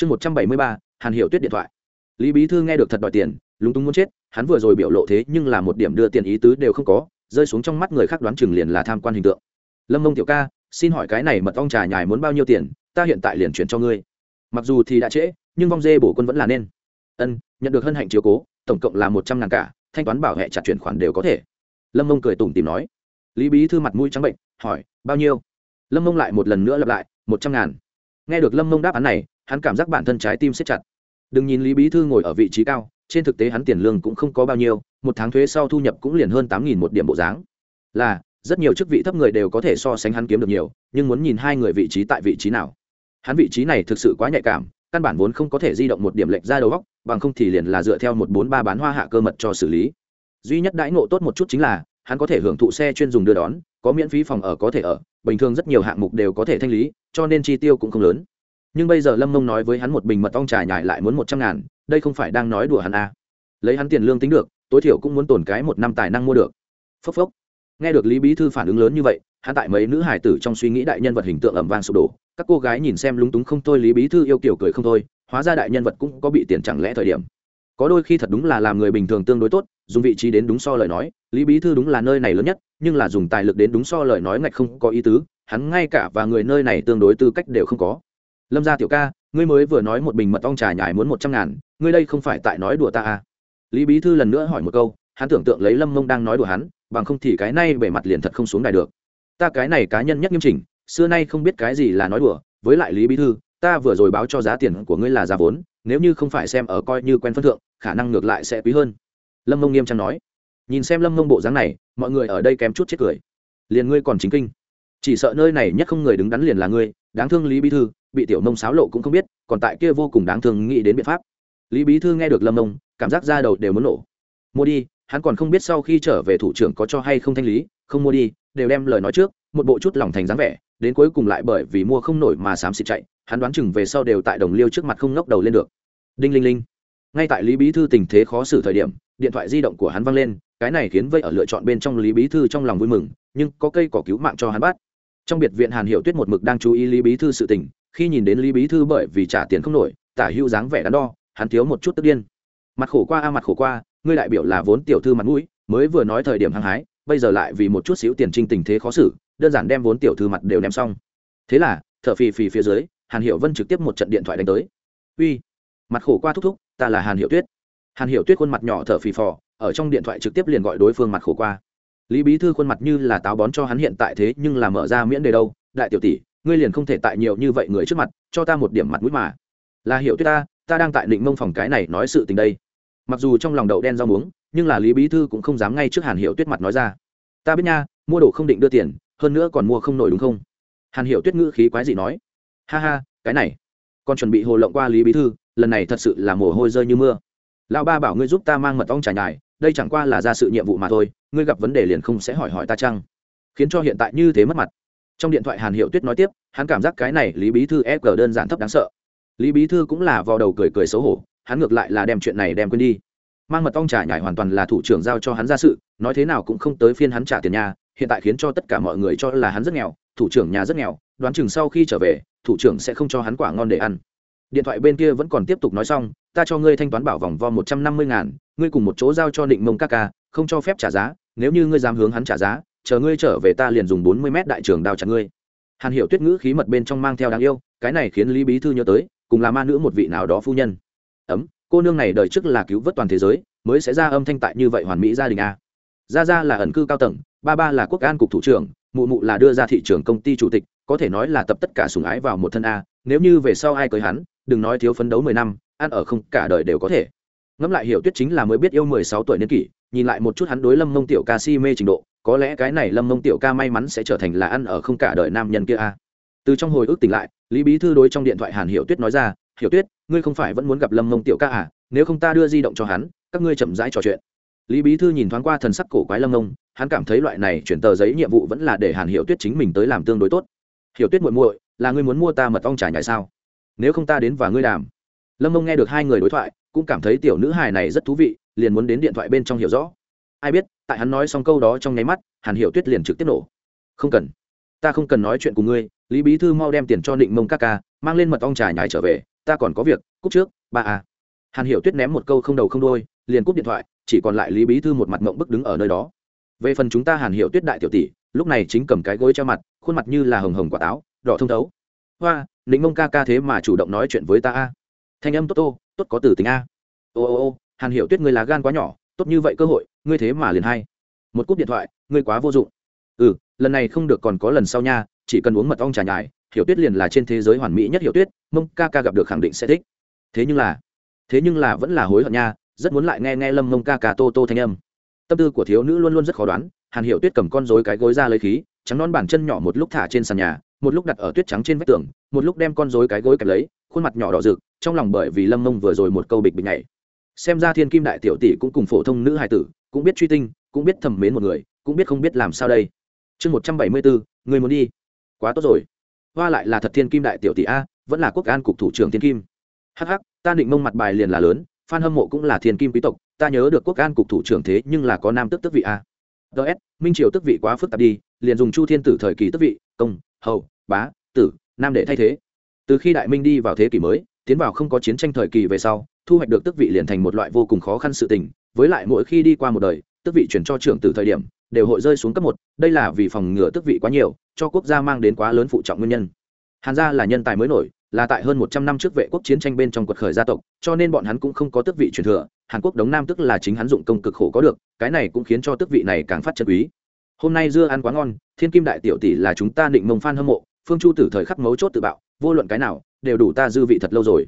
chương một trăm bảy mươi ba, hàn hiệu tuyết điện thoại. Lý bí thư nghe được thật đòi tiền, lúng túng muốn chết, hắn vừa rồi biểu lộ thế nhưng là một điểm đưa tiền ý tứ đều không có, rơi xuống trong mắt người khác đoán chừng liền là tham quan hình tượng. Lâm mông tiểu ca, xin hỏi cái này mật ong trà nhài muốn bao nhiêu tiền, ta hiện tại liền chuyển cho ngươi. Mặc dù thì đã trễ, nhưng vong dê bổ quân vẫn là nên. Ân, nhận được hân hạnh chiếu cố, tổng cộng là một trăm ngàn cả, thanh toán bảo hệ chặt chuyển khoản đều có thể. Lâm mông cười tủm tìm nói. Lý bí thư mặt mũi trắng bệnh, hỏi, bao nhiêu? Lâm mông lại một lần nữa lặp lại, một trăm ngàn. Nghe được lâm mông đáp án này hắn cảm giác bản thân trái tim siết chặt. Đừng nhìn lý bí thư ngồi ở vị trí cao, trên thực tế hắn tiền lương cũng không có bao nhiêu, một tháng thuế sau thu nhập cũng liền hơn tám nghìn một điểm bộ dáng. Là, rất nhiều chức vị thấp người đều có thể so sánh hắn kiếm được nhiều, nhưng muốn nhìn hai người vị trí tại vị trí nào. Hắn vị trí này thực sự quá nhạy cảm, căn bản vốn không có thể di động một điểm lệch ra đầu góc bằng không thì liền là dựa theo một bốn ba bán hoa hạ cơ mật cho xử lý. Duy nhất đãi ngộ tốt một chút chính là, hắn có thể hưởng thụ xe chuyên dùng đưa đón, có miễn phí phòng ở có thể ở, bình thường rất nhiều hạng mục đều có thể thanh lý, cho nên chi tiêu cũng không lớn nhưng bây giờ lâm mông nói với hắn một bình mật ong trà nhải lại muốn một trăm ngàn, đây không phải đang nói đùa hắn à. lấy hắn tiền lương tính được, tối thiểu cũng muốn tồn cái một năm tài năng mua được. Phốc phốc. Nghe được lý bí thư phản ứng lớn như vậy, hắn tại mấy nữ hải tử trong suy nghĩ đại nhân vật hình tượng ẩm vang sụp đổ. Các cô gái nhìn xem lúng túng không thôi, lý bí thư yêu kiểu cười không thôi, hóa ra đại nhân vật cũng có bị tiền chẳng lẽ thời điểm. Có đôi khi thật đúng là làm người bình thường tương đối tốt, dùng vị trí đến đúng so lời nói, lý bí thư đúng là nơi này lớn nhất, nhưng là dùng tài lực đến đúng so lời nói ngạch không có ý tứ, hắn ngay cả và người nơi này tương đối tư cách đều không có lâm gia tiểu ca, ngươi mới vừa nói một bình mật ong trà nhài muốn một trăm ngàn, ngươi đây không phải tại nói đùa ta à? Lý bí thư lần nữa hỏi một câu, hắn tưởng tượng lấy lâm mông đang nói đùa hắn, bằng không thì cái này bề mặt liền thật không xuống đài được. Ta cái này cá nhân nhất nghiêm chỉnh, xưa nay không biết cái gì là nói đùa, với lại lý bí thư, ta vừa rồi báo cho giá tiền của ngươi là giá vốn, nếu như không phải xem ở coi như quen phân thượng, khả năng ngược lại sẽ quý hơn. Lâm mông nghiêm trang nói. Nhìn xem lâm mông bộ dáng này, mọi người ở đây kém chút chết cười. Liền ngươi còn chính kinh chỉ sợ nơi này nhất không người đứng đắn liền là ngươi, đáng thương lý bí thư, bị tiểu nông xáo lộ cũng không biết, còn tại kia vô cùng đáng thương nghĩ đến biện pháp. Lý bí thư nghe được lâm nông, cảm giác ra đầu đều muốn nổ. Mua đi, hắn còn không biết sau khi trở về thủ trưởng có cho hay không thanh lý, không mua đi, đều đem lời nói trước, một bộ chút lòng thành dáng vẻ, đến cuối cùng lại bởi vì mua không nổi mà xám xịt chạy, hắn đoán chừng về sau đều tại đồng liêu trước mặt không ngóc đầu lên được. Đinh linh linh. Ngay tại lý bí thư tình thế khó xử thời điểm điện thoại di động của hắn văng lên, cái này khiến vây ở lựa chọn bên trong lý bí thư trong lòng vui mừng, nhưng có cây cỏ cứu mạng cho hắn bắt. Trong biệt viện hàn Hiểu tuyết một mực đang chú ý lý bí thư sự tình, khi nhìn đến lý bí thư bởi vì trả tiền không nổi, tả hữu dáng vẻ đắn đo, hắn thiếu một chút tức điên. Mặt khổ qua a, mặt khổ qua, ngươi đại biểu là vốn tiểu thư mặt mũi, mới vừa nói thời điểm hăng hái, bây giờ lại vì một chút xíu tiền trinh tình thế khó xử, đơn giản đem vốn tiểu thư mặt đều ném xong. Thế là thợ phì phì phía dưới, hàn hiệu vân trực tiếp một trận điện thoại đánh tới. Uy, mặt khổ qua thúc thúc, ta là hàn hiệu tuyết hàn Hiểu tuyết khuôn mặt nhỏ thở phì phò, ở trong điện thoại trực tiếp liền gọi đối phương mặt khổ qua. Lý bí thư khuôn mặt như là táo bón cho hắn hiện tại thế nhưng là mở ra miễn đề đâu. Đại tiểu tỷ, ngươi liền không thể tại nhiều như vậy người trước mặt, cho ta một điểm mặt mũi mà. Là Hiểu tuyết ta ta đang tại định mông phòng cái này nói sự tình đây. Mặc dù trong lòng đậu đen rau muống, nhưng là lý bí thư cũng không dám ngay trước hàn Hiểu tuyết mặt nói ra. Ta biết nha, mua đồ không định đưa tiền, hơn nữa còn mua không nổi đúng không? Hàn Hiểu tuyết ngữ khí quái gì nói. Ha ha, cái này. Còn chuẩn bị hồ lộng qua lý bí thư, lần này thật sự là mồ hôi rơi như mưa lão ba bảo ngươi giúp ta mang mật ong trải nhài đây chẳng qua là ra sự nhiệm vụ mà thôi, ngươi gặp vấn đề liền không sẽ hỏi hỏi ta chăng? Khiến cho hiện tại như thế mất mặt. Trong điện thoại hàn hiệu tuyết nói tiếp, hắn cảm giác cái này lý bí thư e g đơn giản thấp đáng sợ. Lý bí thư cũng là vào đầu cười cười xấu hổ, hắn ngược lại là đem chuyện này đem quên đi. Mang mật ong trả nhải hoàn toàn là thủ trưởng giao cho hắn ra sự, nói thế nào cũng không tới phiên hắn trả tiền nhà, hiện tại khiến cho tất cả mọi người cho là hắn rất nghèo, thủ trưởng nhà rất nghèo, đoán chừng sau khi trở về, thủ trưởng sẽ không cho hắn quả ngon để ăn điện thoại bên kia vẫn còn tiếp tục nói xong, ta cho ngươi thanh toán bảo vòng vo một trăm năm mươi ngàn, ngươi cùng một chỗ giao cho định mông các ca, không cho phép trả giá, nếu như ngươi dám hướng hắn trả giá, chờ ngươi trở về ta liền dùng bốn mươi mét đại trường đao chặt ngươi. Hàn hiểu tuyết ngữ khí mật bên trong mang theo đáng yêu, cái này khiến lý bí thư nhớ tới, cùng là ma nữ một vị nào đó phu nhân. Ấm, cô nương này đời trước là cứu vớt toàn thế giới, mới sẽ ra âm thanh tại như vậy hoàn mỹ gia đình a. Gia gia là ẩn cư cao tầng, ba ba là quốc an cục thủ trưởng, mụ mụ là đưa ra thị trường công ty chủ tịch, có thể nói là tập tất cả sùng ái vào một thân a, nếu như về sau ai cưới hắn đừng nói thiếu phấn đấu mười năm, ăn ở không, cả đời đều có thể. Ngẫm lại hiểu tuyết chính là mới biết yêu mười sáu tuổi niên kỷ, nhìn lại một chút hắn đối lâm mông tiểu ca si mê trình độ, có lẽ cái này lâm mông tiểu ca may mắn sẽ trở thành là ăn ở không, cả đời nam nhân kia a. Từ trong hồi ức tỉnh lại, lý bí thư đối trong điện thoại hàn hiểu tuyết nói ra, hiểu tuyết, ngươi không phải vẫn muốn gặp lâm mông tiểu ca à? Nếu không ta đưa di động cho hắn, các ngươi chậm rãi trò chuyện. Lý bí thư nhìn thoáng qua thần sắc cổ quái lâm mông, hắn cảm thấy loại này chuyển tờ giấy nhiệm vụ vẫn là để hàn hiểu tuyết chính mình tới làm tương đối tốt. Hiểu tuyết muội muội, là ngươi muốn mua ta mật ong trà nhảy sao? Nếu không ta đến và ngươi đàm. Lâm mông nghe được hai người đối thoại, cũng cảm thấy tiểu nữ hài này rất thú vị, liền muốn đến điện thoại bên trong hiểu rõ. Ai biết, tại hắn nói xong câu đó trong nháy mắt, hàn hiểu tuyết liền trực tiếp nổ. Không cần. Ta không cần nói chuyện cùng ngươi, lý bí thư mau đem tiền cho định mông các ca, mang lên mật ong trà nhài trở về, ta còn có việc, cúp trước, ba à hàn hiểu tuyết ném một câu không đầu không đôi liền cúp điện thoại, chỉ còn lại lý bí thư một mặt mộng bức đứng ở nơi đó. Về phần chúng ta hàn hiểu tuyết đại tiểu tỷ, lúc này chính cầm cái gối che mặt, khuôn mặt như là hồng hồng quả táo, đỏ thông thấu hoa định mông ca ca thế mà chủ động nói chuyện với ta a. Thanh âm tốt ô tốt có từ tính a. Ô ô ô, hàn hiểu tuyết ngươi là gan quá nhỏ, tốt như vậy cơ hội, ngươi thế mà liền hay. Một cúp điện thoại, ngươi quá vô dụng. Ừ lần này không được còn có lần sau nha, chỉ cần uống mật ong trà nhài, hiểu tuyết liền là trên thế giới hoàn mỹ nhất hiểu tuyết, mông ca ca gặp được khẳng định sẽ thích. Thế nhưng là, thế nhưng là vẫn là hối hận nha, rất muốn lại nghe nghe lâm mông ca ca tô tô thanh âm. Tâm tư của thiếu nữ luôn luôn rất khó đoán, hàn hiểu tuyết cầm con rối cái gối ra lấy khí, trắng non bàn chân nhỏ một lúc thả trên sàn nhà một lúc đặt ở tuyết trắng trên vách tường, một lúc đem con rối cái gối kẹp lấy, khuôn mặt nhỏ đỏ rực, trong lòng bởi vì lâm mông vừa rồi một câu bịch bịch này xem ra thiên kim đại tiểu tỷ cũng cùng phổ thông nữ hài tử, cũng biết truy tinh, cũng biết thầm mến một người, cũng biết không biết làm sao đây. Chương một trăm bảy mươi bốn, người muốn đi. Quá tốt rồi. Hoa lại là thật thiên kim đại tiểu tỷ a, vẫn là quốc an cục thủ trưởng thiên kim. Hh ta định mông mặt bài liền là lớn, phan hâm mộ cũng là thiên kim quý tộc, ta nhớ được quốc an cục thủ trưởng thế nhưng là có nam tức tức vị a. Ts minh triều tức vị quá phức tạp đi, liền dùng chu thiên tử thời kỳ tức vị công, hầu, bá, tử, nam để thay thế. Từ khi đại minh đi vào thế kỷ mới, tiến vào không có chiến tranh thời kỳ về sau, thu hoạch được tước vị liền thành một loại vô cùng khó khăn sự tình. Với lại mỗi khi đi qua một đời, tước vị chuyển cho trưởng từ thời điểm, đều hội rơi xuống cấp một. Đây là vì phòng ngừa tước vị quá nhiều, cho quốc gia mang đến quá lớn phụ trọng nguyên nhân. Hàn gia là nhân tài mới nổi, là tại hơn một trăm năm trước vệ quốc chiến tranh bên trong quật khởi gia tộc, cho nên bọn hắn cũng không có tước vị truyền thừa. Hàn quốc đống nam tức là chính hắn dụng công cực khổ có được, cái này cũng khiến cho tước vị này càng phát chân quý hôm nay dưa ăn quá ngon, thiên kim đại tiểu tỷ là chúng ta định mông phan hâm mộ, phương chu tử thời khắc mấu chốt tự bạo, vô luận cái nào, đều đủ ta dư vị thật lâu rồi.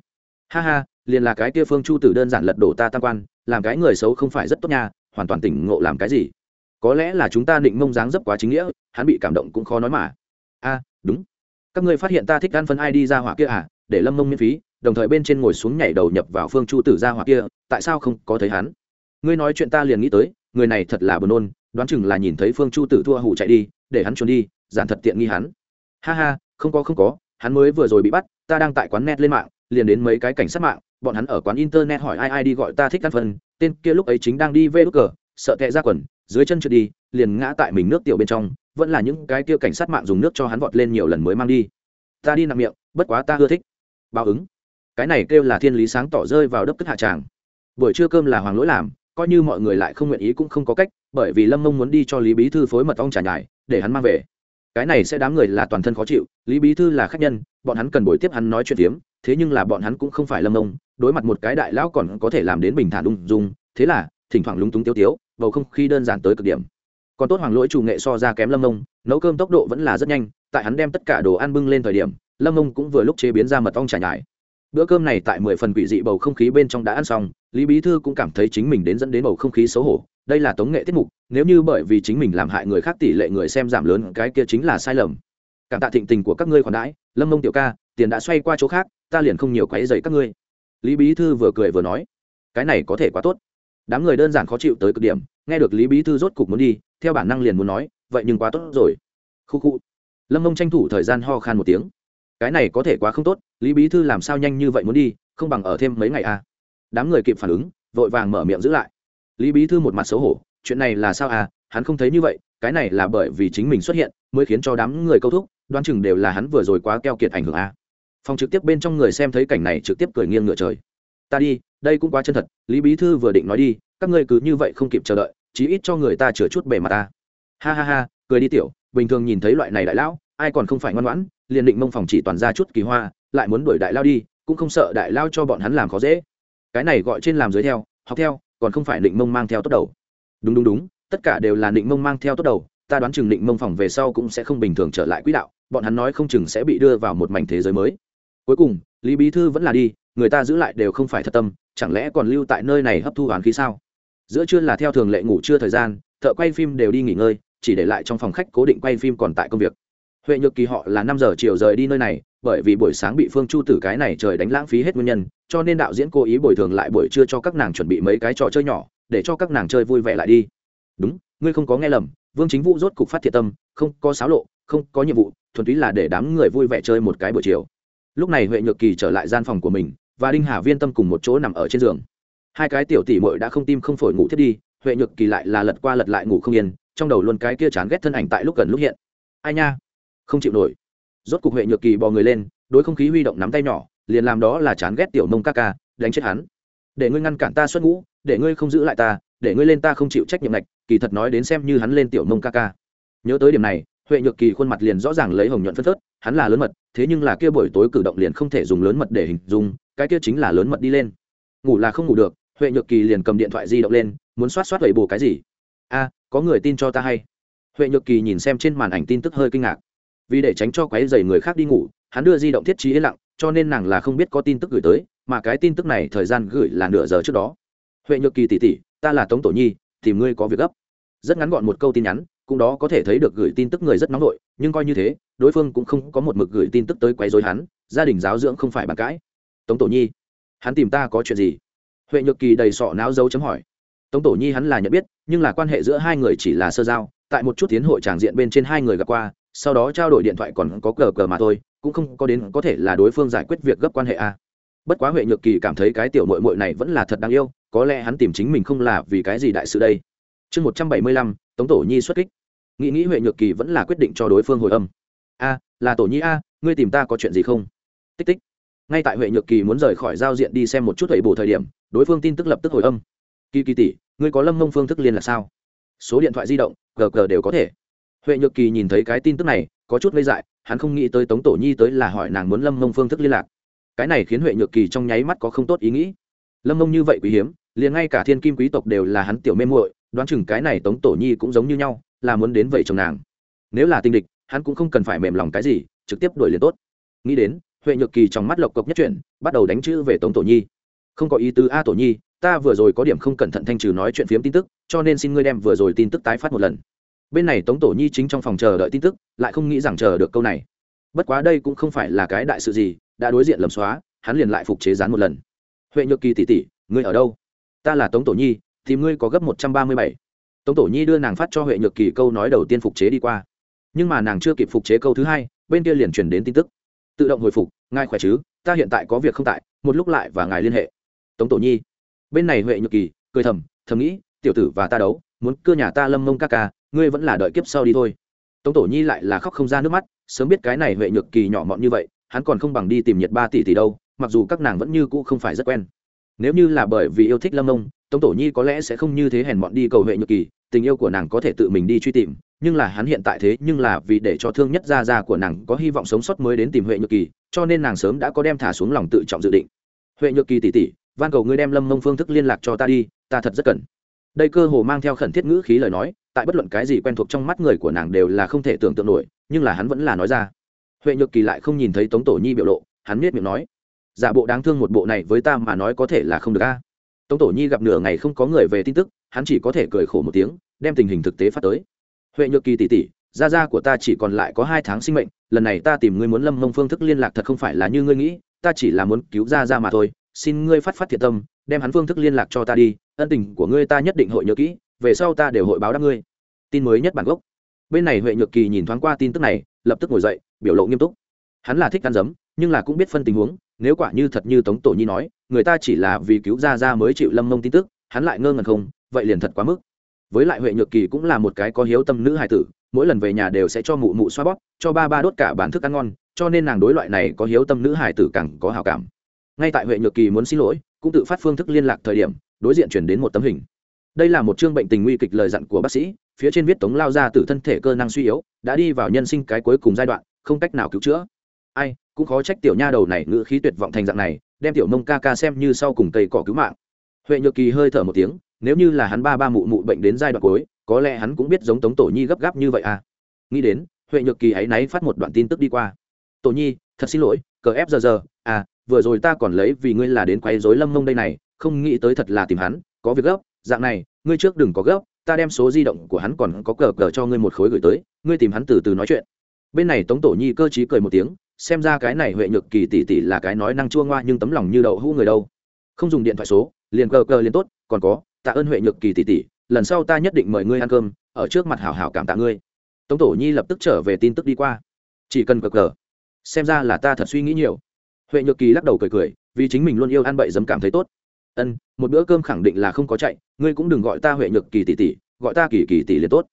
Ha ha, liền là cái kia phương chu tử đơn giản lật đổ ta tam quan, làm cái người xấu không phải rất tốt nha, hoàn toàn tỉnh ngộ làm cái gì? Có lẽ là chúng ta định mông dáng dấp quá chính nghĩa, hắn bị cảm động cũng khó nói mà. A, đúng. Các ngươi phát hiện ta thích ăn phân ai đi ra hỏa kia à? Để lâm mông miễn phí, đồng thời bên trên ngồi xuống nhảy đầu nhập vào phương chu tử ra hỏa kia, tại sao không có thấy hắn? Ngươi nói chuyện ta liền nghĩ tới, người này thật là buồn nôn đoán chừng là nhìn thấy phương chu tử thua hủ chạy đi, để hắn trốn đi, giản thật tiện nghi hắn. Ha ha, không có không có, hắn mới vừa rồi bị bắt, ta đang tại quán net lên mạng, liền đến mấy cái cảnh sát mạng, bọn hắn ở quán internet hỏi ai ai đi gọi ta thích ăn phân, tên kia lúc ấy chính đang đi vê đ cờ, sợ tệ ra quần, dưới chân trượt đi, liền ngã tại mình nước tiểu bên trong, vẫn là những cái kia cảnh sát mạng dùng nước cho hắn vọt lên nhiều lần mới mang đi. Ta đi nằm miệng, bất quá ta ưa thích. Báo ứng. Cái này kêu là thiên lý sáng tỏ rơi vào đất cất hạ tràng. Buổi trưa cơm là hoàng lỗi làm coi như mọi người lại không nguyện ý cũng không có cách, bởi vì lâm mông muốn đi cho lý bí thư phối mật ong trà nhài, để hắn mang về. Cái này sẽ đám người là toàn thân khó chịu, lý bí thư là khách nhân, bọn hắn cần buổi tiếp hắn nói chuyện tiếm thế nhưng là bọn hắn cũng không phải lâm mông, đối mặt một cái đại lão còn có thể làm đến bình thản ung dung, thế là, thỉnh thoảng lúng túng tiêu tiếu, bầu không khí đơn giản tới cực điểm. Còn tốt hoàng lỗi chủ nghệ so ra kém lâm mông, nấu cơm tốc độ vẫn là rất nhanh, tại hắn đem tất cả đồ ăn bưng lên thời điểm, lâm mông cũng vừa lúc chế biến ra mật ong trà nhài bữa cơm này tại mười phần quỷ dị bầu không khí bên trong đã ăn xong, lý bí thư cũng cảm thấy chính mình đến dẫn đến bầu không khí xấu hổ. Đây là tống nghệ tiết mục, nếu như bởi vì chính mình làm hại người khác tỷ lệ người xem giảm lớn, cái kia chính là sai lầm. Cảm tạ thịnh tình của các ngươi khoản đãi, lâm mông tiểu ca, tiền đã xoay qua chỗ khác, ta liền không nhiều quáy dày các ngươi. Lý bí thư vừa cười vừa nói, cái này có thể quá tốt. Đám người đơn giản khó chịu tới cực điểm, nghe được lý bí thư rốt cục muốn đi, theo bản năng liền muốn nói, vậy nhưng quá tốt rồi. Khu khu. Lâm mông tranh thủ thời gian ho khan một tiếng cái này có thể quá không tốt, lý bí thư làm sao nhanh như vậy muốn đi, không bằng ở thêm mấy ngày à. Đám người kịp phản ứng, vội vàng mở miệng giữ lại. Lý bí thư một mặt xấu hổ, chuyện này là sao à hắn không thấy như vậy, cái này là bởi vì chính mình xuất hiện, mới khiến cho đám người câu thúc, đoán chừng đều là hắn vừa rồi quá keo kiệt ảnh hưởng à. phòng trực tiếp bên trong người xem thấy cảnh này trực tiếp cười nghiêng ngựa trời. Ta đi, đây cũng quá chân thật, lý bí thư vừa định nói đi, các ngươi cứ như vậy không kịp chờ đợi, chí ít cho người ta chừa chút bề mặt ta. Ha ha ha, cười đi tiểu, bình thường nhìn thấy loại này đại lão, ai còn không phải ngoan ngoãn liền định mông phòng chỉ toàn ra chút kỳ hoa, lại muốn đuổi đại lao đi, cũng không sợ đại lao cho bọn hắn làm khó dễ. Cái này gọi trên làm dưới theo, học theo, còn không phải định mông mang theo tốt đầu. Đúng đúng đúng, tất cả đều là định mông mang theo tốt đầu, ta đoán chừng định mông phòng về sau cũng sẽ không bình thường trở lại quỹ đạo, bọn hắn nói không chừng sẽ bị đưa vào một mảnh thế giới mới. Cuối cùng, lý bí thư vẫn là đi, người ta giữ lại đều không phải thật tâm, chẳng lẽ còn lưu tại nơi này hấp thu hoàn khí sao? Giữa trưa là theo thường lệ ngủ trưa thời gian, thợ quay phim đều đi nghỉ ngơi, chỉ để lại trong phòng khách cố định quay phim còn tại công việc huệ nhược kỳ họ là năm giờ chiều rời đi nơi này, bởi vì buổi sáng bị phương chu tử cái này trời đánh lãng phí hết nguyên nhân, cho nên đạo diễn cố ý bồi thường lại buổi trưa cho các nàng chuẩn bị mấy cái trò chơi nhỏ, để cho các nàng chơi vui vẻ lại đi. Đúng, ngươi không có nghe lầm, vương chính vũ rốt cục phát thiệt tâm, không có xáo lộ, không có nhiệm vụ, thuần túy là để đám người vui vẻ chơi một cái buổi chiều. Lúc này huệ nhược kỳ trở lại gian phòng của mình, và đinh hà viên tâm cùng một chỗ nằm ở trên giường. Hai cái tiểu tỷ mội đã không tim không phổi ngủ thiết đi, huệ nhược kỳ lại là lật qua lật lại ngủ không yên, trong đầu luôn cái kia chán ghét thân ảnh tại lúc gần lúc hiện. Ai nha không chịu nổi. Rốt cục huệ nhược kỳ bò người lên, đối không khí huy động nắm tay nhỏ, liền làm đó là chán ghét tiểu mông ca ca, đánh chết hắn. Để ngươi ngăn cản ta xuất ngũ, để ngươi không giữ lại ta, để ngươi lên ta không chịu trách nhiệm này kỳ thật nói đến xem như hắn lên tiểu mông ca ca. Nhớ tới điểm này, huệ nhược kỳ khuôn mặt liền rõ ràng lấy hồng nhuận phân phớt, hắn là lớn mật, thế nhưng là kia buổi tối cử động liền không thể dùng lớn mật để hình dung, cái kia chính là lớn mật đi lên. Ngủ là không ngủ được, huệ nhược kỳ liền cầm điện thoại di động lên, muốn soát soát vậy bù cái gì. A, có người tin cho ta hay? Huệ nhược kỳ nhìn xem trên màn ảnh tin tức hơi kinh ngạc vì để tránh cho quấy dày người khác đi ngủ hắn đưa di động thiết trí yên lặng cho nên nàng là không biết có tin tức gửi tới mà cái tin tức này thời gian gửi là nửa giờ trước đó. Huệ nhược kỳ tỷ tỷ, ta là tống tổ nhi tìm ngươi có việc gấp. Rất ngắn gọn một câu tin nhắn cũng đó có thể thấy được gửi tin tức người rất nóng vội nhưng coi như thế đối phương cũng không có một mực gửi tin tức tới quấy rối hắn gia đình giáo dưỡng không phải bàn cãi. Tống tổ nhi hắn tìm ta có chuyện gì? Huệ nhược kỳ đầy sọ não dấu chấm hỏi. Tống tổ nhi hắn là nhận biết nhưng là quan hệ giữa hai người chỉ là sơ giao tại một chút tiến hội tràng diện bên trên hai người gặp qua sau đó trao đổi điện thoại còn có cờ cờ mà thôi, cũng không có đến có thể là đối phương giải quyết việc gấp quan hệ a. Bất quá huệ nhược kỳ cảm thấy cái tiểu mội mội này vẫn là thật đáng yêu, có lẽ hắn tìm chính mình không là vì cái gì đại sự đây. Chương một trăm bảy mươi lăm, tống tổ nhi xuất kích. Nghĩ nghĩ huệ nhược kỳ vẫn là quyết định cho đối phương hồi âm. A, là tổ nhi a, ngươi tìm ta có chuyện gì không? Tích tích. Ngay tại huệ nhược kỳ muốn rời khỏi giao diện đi xem một chút thầy bổ thời điểm, đối phương tin tức lập tức hồi âm. Kỳ kỳ tỷ, ngươi có lâm mông phương thức liên là sao? Số điện thoại di động gg đều có thể huệ nhược kỳ nhìn thấy cái tin tức này có chút ngây dại hắn không nghĩ tới tống tổ nhi tới là hỏi nàng muốn lâm mông phương thức liên lạc. Cái này khiến huệ nhược kỳ trong nháy mắt có không tốt ý nghĩ. Lâm mông như vậy quý hiếm liền ngay cả thiên kim quý tộc đều là hắn tiểu mê muội đoán chừng cái này tống tổ nhi cũng giống như nhau là muốn đến vậy chồng nàng. Nếu là tinh địch hắn cũng không cần phải mềm lòng cái gì trực tiếp đuổi liền tốt. Nghĩ đến huệ nhược kỳ trong mắt lộc cộc nhất chuyện, bắt đầu đánh chữ về tống tổ nhi. Không có ý tứ a tổ nhi ta vừa rồi có điểm không cẩn thận thanh trừ nói chuyện phiếm tin tức cho nên xin ngươi đem vừa rồi tin tức tái phát một lần bên này tống tổ nhi chính trong phòng chờ đợi tin tức, lại không nghĩ rằng chờ được câu này. Bất quá đây cũng không phải là cái đại sự gì, đã đối diện lầm xóa, hắn liền lại phục chế dán một lần. Huệ nhược kỳ tỉ tỉ ngươi ở đâu? Ta là tống tổ nhi, thì ngươi có gấp một trăm ba mươi bảy. Tống tổ nhi đưa nàng phát cho huệ nhược kỳ câu nói đầu tiên phục chế đi qua. Nhưng mà nàng chưa kịp phục chế câu thứ hai, bên kia liền chuyển đến tin tức. Tự động hồi phục, ngài khỏe chứ? Ta hiện tại có việc không tại, một lúc lại và ngài liên hệ. Tống tổ nhi. Bên này huệ nhược kỳ cười thầm thầm nghĩ, tiểu tử và ta đấu, muốn cưa nhà ta lâm mông ca ca ngươi vẫn là đợi kiếp sau đi thôi. Tống tổ nhi lại là khóc không ra nước mắt sớm biết cái này huệ nhược kỳ nhỏ mọn như vậy hắn còn không bằng đi tìm nhiệt ba tỷ tỷ đâu mặc dù các nàng vẫn như cũ không phải rất quen. Nếu như là bởi vì yêu thích lâm Nông, tống tổ nhi có lẽ sẽ không như thế hèn mọn đi cầu huệ nhược kỳ tình yêu của nàng có thể tự mình đi truy tìm nhưng là hắn hiện tại thế nhưng là vì để cho thương nhất gia gia của nàng có hy vọng sống sót mới đến tìm huệ nhược kỳ cho nên nàng sớm đã có đem thả xuống lòng tự trọng dự định. Huệ nhược kỳ tỷ tỷ van cầu ngươi đem lâm mông phương thức liên lạc cho ta đi ta thật rất cần. Đây cơ hồ mang theo khẩn thiết ngữ khí lời nói tại bất luận cái gì quen thuộc trong mắt người của nàng đều là không thể tưởng tượng nổi, nhưng là hắn vẫn là nói ra. Huệ nhược kỳ lại không nhìn thấy tống tổ nhi biểu lộ, hắn biết miệng nói, giả bộ đáng thương một bộ này với ta mà nói có thể là không được a. Tống tổ nhi gặp nửa ngày không có người về tin tức, hắn chỉ có thể cười khổ một tiếng, đem tình hình thực tế phát tới. Huệ nhược kỳ tỷ tỷ, gia gia của ta chỉ còn lại có hai tháng sinh mệnh, lần này ta tìm ngươi muốn lâm mông phương thức liên lạc thật không phải là như ngươi nghĩ, ta chỉ là muốn cứu gia gia mà thôi, xin ngươi phát phát thiệt tâm, đem hắn phương thức liên lạc cho ta đi, ân tình của ngươi ta nhất định hội nhớ kỹ về sau ta đều hội báo đáp ngươi. Tin mới nhất bản gốc. Bên này huệ nhược kỳ nhìn thoáng qua tin tức này, lập tức ngồi dậy, biểu lộ nghiêm túc. Hắn là thích ăn dấm nhưng là cũng biết phân tình huống, nếu quả như thật như tống tổ nhi nói, người ta chỉ là vì cứu gia gia mới chịu lâm mông tin tức, hắn lại ngơ ngẩn không, vậy liền thật quá mức. Với lại huệ nhược kỳ cũng là một cái có hiếu tâm nữ hài tử, mỗi lần về nhà đều sẽ cho mụ mụ xoa bóp, cho ba ba đốt cả bản thức ăn ngon, cho nên nàng đối loại này có hiếu tâm nữ hài tử càng có hào cảm. Ngay tại huệ nhược kỳ muốn xin lỗi, cũng tự phát phương thức liên lạc thời điểm, đối diện chuyển đến một tấm hình đây là một chương bệnh tình nguy kịch lời dặn của bác sĩ, phía trên viết tống lao ra từ thân thể cơ năng suy yếu, đã đi vào nhân sinh cái cuối cùng giai đoạn, không cách nào cứu chữa. Ai, cũng khó trách tiểu nha đầu này ngữ khí tuyệt vọng thành dạng này, đem tiểu mông ca ca xem như sau cùng cây cỏ cứu mạng. Huệ nhược kỳ hơi thở một tiếng, nếu như là hắn ba ba mụ mụ bệnh đến giai đoạn cuối, có lẽ hắn cũng biết giống tống tổ nhi gấp gáp như vậy à. Nghĩ đến, huệ nhược kỳ ấy náy phát một đoạn tin tức đi qua. Tổ nhi, thật xin lỗi, cờ ép giờ giờ à vừa rồi ta còn lấy vì ngươi là đến quay dối lâm mông đây này, không nghĩ tới thật là tìm hắn, có việc gấp dạng này, ngươi trước đừng có gấp, ta đem số di động của hắn còn có cờ cờ cho ngươi một khối gửi tới, ngươi tìm hắn từ từ nói chuyện. Bên này tống tổ nhi cơ t cười một tiếng, xem ra cái này huệ nhược kỳ tỷ tỷ là cái nói năng chua ngoa nhưng tấm lòng như đậu hũ người đâu. Không dùng điện thoại số, liền cờ cờ liền tốt, còn có, tạ ơn huệ nhược kỳ tỷ tỷ, lần sau ta nhất định mời ngươi ăn cơm, ở trước mặt hảo hảo cảm tạ ngươi. Tống tổ nhi lập tức trở về tin tức đi qua. Chỉ cần cờ cờ. Xem ra là ta thật suy nghĩ nhiều. Huệ nhược kỳ lắc đầu cười cười, vì chính mình luôn yêu ăn bậy dấm cảm thấy tốt ân, một bữa cơm khẳng định là không có chạy, ngươi cũng đừng gọi ta huệ nhược kỳ tỷ tỷ, gọi ta kỳ kỳ tỷ liền tốt.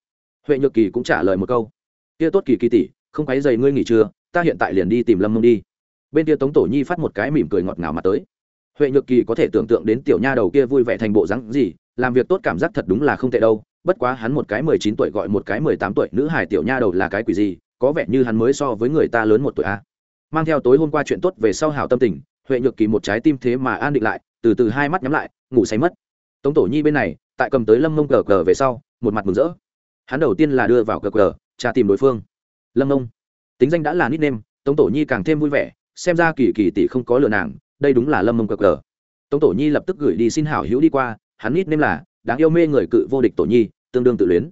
Huệ nhược kỳ cũng trả lời một câu. Kia tốt kỳ kỳ tỷ, không quấy dày ngươi nghỉ trưa, ta hiện tại liền đi tìm lâm mông đi. Bên kia tống tổ nhi phát một cái mỉm cười ngọt ngào mà tới. Huệ nhược kỳ có thể tưởng tượng đến tiểu nha đầu kia vui vẻ thành bộ rắn gì, làm việc tốt cảm giác thật đúng là không tệ đâu, bất quá hắn một cái mười chín tuổi gọi một cái mười tám tuổi nữ hài tiểu nha đầu là cái quỷ gì, có vẻ như hắn mới so với người ta lớn một tuổi a mang theo tối hôm qua chuyện tốt về sau hảo tâm tình, huệ nhược kỳ một trái tim thế mà an định lại từ từ hai mắt nhắm lại, ngủ say mất. Tống tổ nhi bên này, tại cầm tới lâm mông cờ cờ về sau, một mặt mừng rỡ. Hắn đầu tiên là đưa vào cờ cờ, tra tìm đối phương. Lâm mông, tính danh đã là nít nêm tống tổ nhi càng thêm vui vẻ, xem ra kỳ kỳ tỷ không có lừa nàng, đây đúng là lâm mông cờ cờ. Tống tổ nhi lập tức gửi đi xin hảo hữu đi qua, hắn nít nêm là đáng yêu mê người cự vô địch tổ nhi, tương đương tự luyến.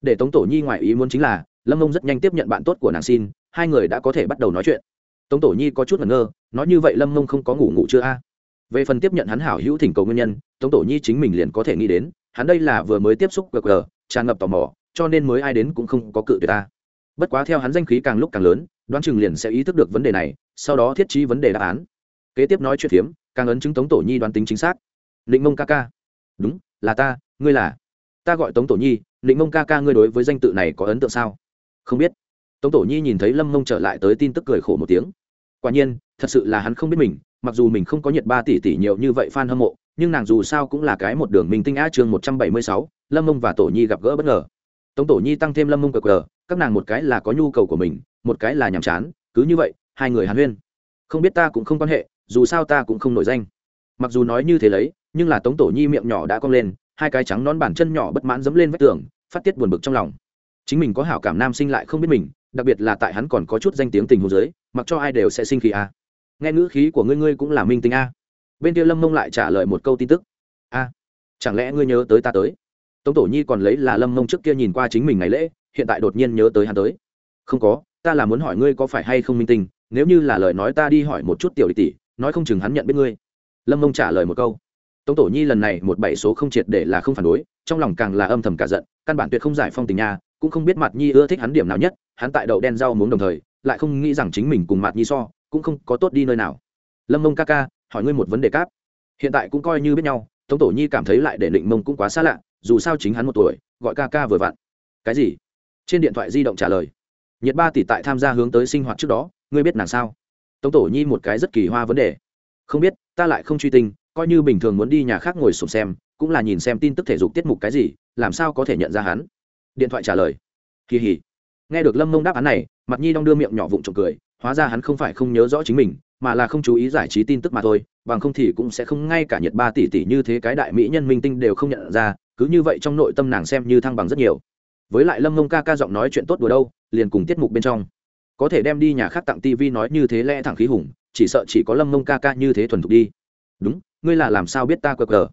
Để tống tổ nhi ngoại ý muốn chính là, lâm mông rất nhanh tiếp nhận bạn tốt của nàng xin, hai người đã có thể bắt đầu nói chuyện. Tống tổ nhi có chút ngẩn ngơ, nói như vậy lâm mông không có ngủ ngủ chưa a? Về phần tiếp nhận hắn hảo hữu thỉnh cầu nguyên nhân, tống tổ nhi chính mình liền có thể nghĩ đến, hắn đây là vừa mới tiếp xúc gờ gờ tràn ngập tò mò, cho nên mới ai đến cũng không có cự tuyệt ta. Bất quá theo hắn danh khí càng lúc càng lớn, đoán chừng liền sẽ ý thức được vấn đề này, sau đó thiết trí vấn đề đáp án. Kế tiếp nói chuyện phiếm, càng ấn chứng tống tổ nhi đoán tính chính xác. Định mông ca ca. Đúng, là ta, ngươi là. Ta gọi tống tổ nhi định mông ca ca ngươi đối với danh tự này có ấn tượng sao? Không biết. Tống tổ nhi nhìn thấy lâm mông trở lại tới tin tức cười khổ một tiếng. Quả nhiên thật sự là hắn không biết mình, mặc dù mình không có nhiệt ba tỷ tỷ nhiều như vậy f a n hâm mộ, nhưng nàng dù sao cũng là cái một đường mình tinh á chương một trăm bảy mươi sáu, lâm mông và tổ nhi gặp gỡ bất ngờ. Tống tổ nhi tăng thêm lâm mông cờ cờ, các nàng một cái là có nhu cầu của mình, một cái là nhàm chán, cứ như vậy, hai người hàn huyên. Không biết ta cũng không quan hệ, dù sao ta cũng không nổi danh. Mặc dù nói như thế lấy, nhưng là tống tổ nhi miệng nhỏ đã cong lên, hai cái trắng nón bàn chân nhỏ bất mãn dẫm lên vách tường, phát tiết buồn bực trong lòng. Chính mình có hảo cảm nam sinh lại không biết mình, đặc biệt là tại hắn còn có chút danh tiếng tình hồ dưới, mặc cho ai đều sẽ sinh khí a nghe ngữ khí của ngươi ngươi cũng là minh tính a. Bên kia lâm mông lại trả lời một câu tin tức. A, chẳng lẽ ngươi nhớ tới ta tới? Tống tổ nhi còn lấy là lâm mông trước kia nhìn qua chính mình ngày lễ, hiện tại đột nhiên nhớ tới hắn tới. Không có, ta là muốn hỏi ngươi có phải hay không minh tinh, nếu như là lời nói ta đi hỏi một chút tiểu địch tỷ, nói không chừng hắn nhận biết ngươi. Lâm mông trả lời một câu. Tống tổ nhi lần này một bảy số không triệt để là không phản đối, trong lòng càng là âm thầm cả giận, căn bản tuyệt không giải phong tình nha, cũng không biết mặt nhi ưa thích hắn điểm nào nhất, hắn tại đậu đen rau muống đồng thời, lại không nghĩ rằng chính mình cùng mặt nhi so cũng không có tốt đi nơi nào. Lâm mông ca ca, hỏi ngươi một vấn đề cáp. Hiện tại cũng coi như biết nhau, tống tổ nhi cảm thấy lại để định mông cũng quá xa lạ, dù sao chính hắn một tuổi, gọi ca ca vừa vặn. Cái gì? Trên điện thoại di động trả lời. Nhiệt ba tỷ tại tham gia hướng tới sinh hoạt trước đó, ngươi biết nàng sao? Tống tổ nhi một cái rất kỳ hoa vấn đề. Không biết, ta lại không truy tinh, coi như bình thường muốn đi nhà khác ngồi sụp xem, cũng là nhìn xem tin tức thể dục tiết mục cái gì, làm sao có thể nhận ra hắn? Điện thoại trả lời. Kỳ hỉ. Nghe được lâm mông đáp án này mặt nhi đong đưa miệng nhỏ vụng trộm cười hóa ra hắn không phải không nhớ rõ chính mình, mà là không chú ý giải trí tin tức mà thôi, bằng không thì cũng sẽ không ngay cả nhiệt ba tỷ tỷ như thế cái đại mỹ nhân minh tinh đều không nhận ra, cứ như vậy trong nội tâm nàng xem như thăng bằng rất nhiều. Với lại lâm mông ca ca giọng nói chuyện tốt đùa đâu, liền cùng tiết mục bên trong. Có thể đem đi nhà khác tặng tivi nói như thế lẽ thẳng khí hùng, chỉ sợ chỉ có lâm mông ca ca như thế thuần thục đi. Đúng, ngươi là làm sao biết ta cờ cờ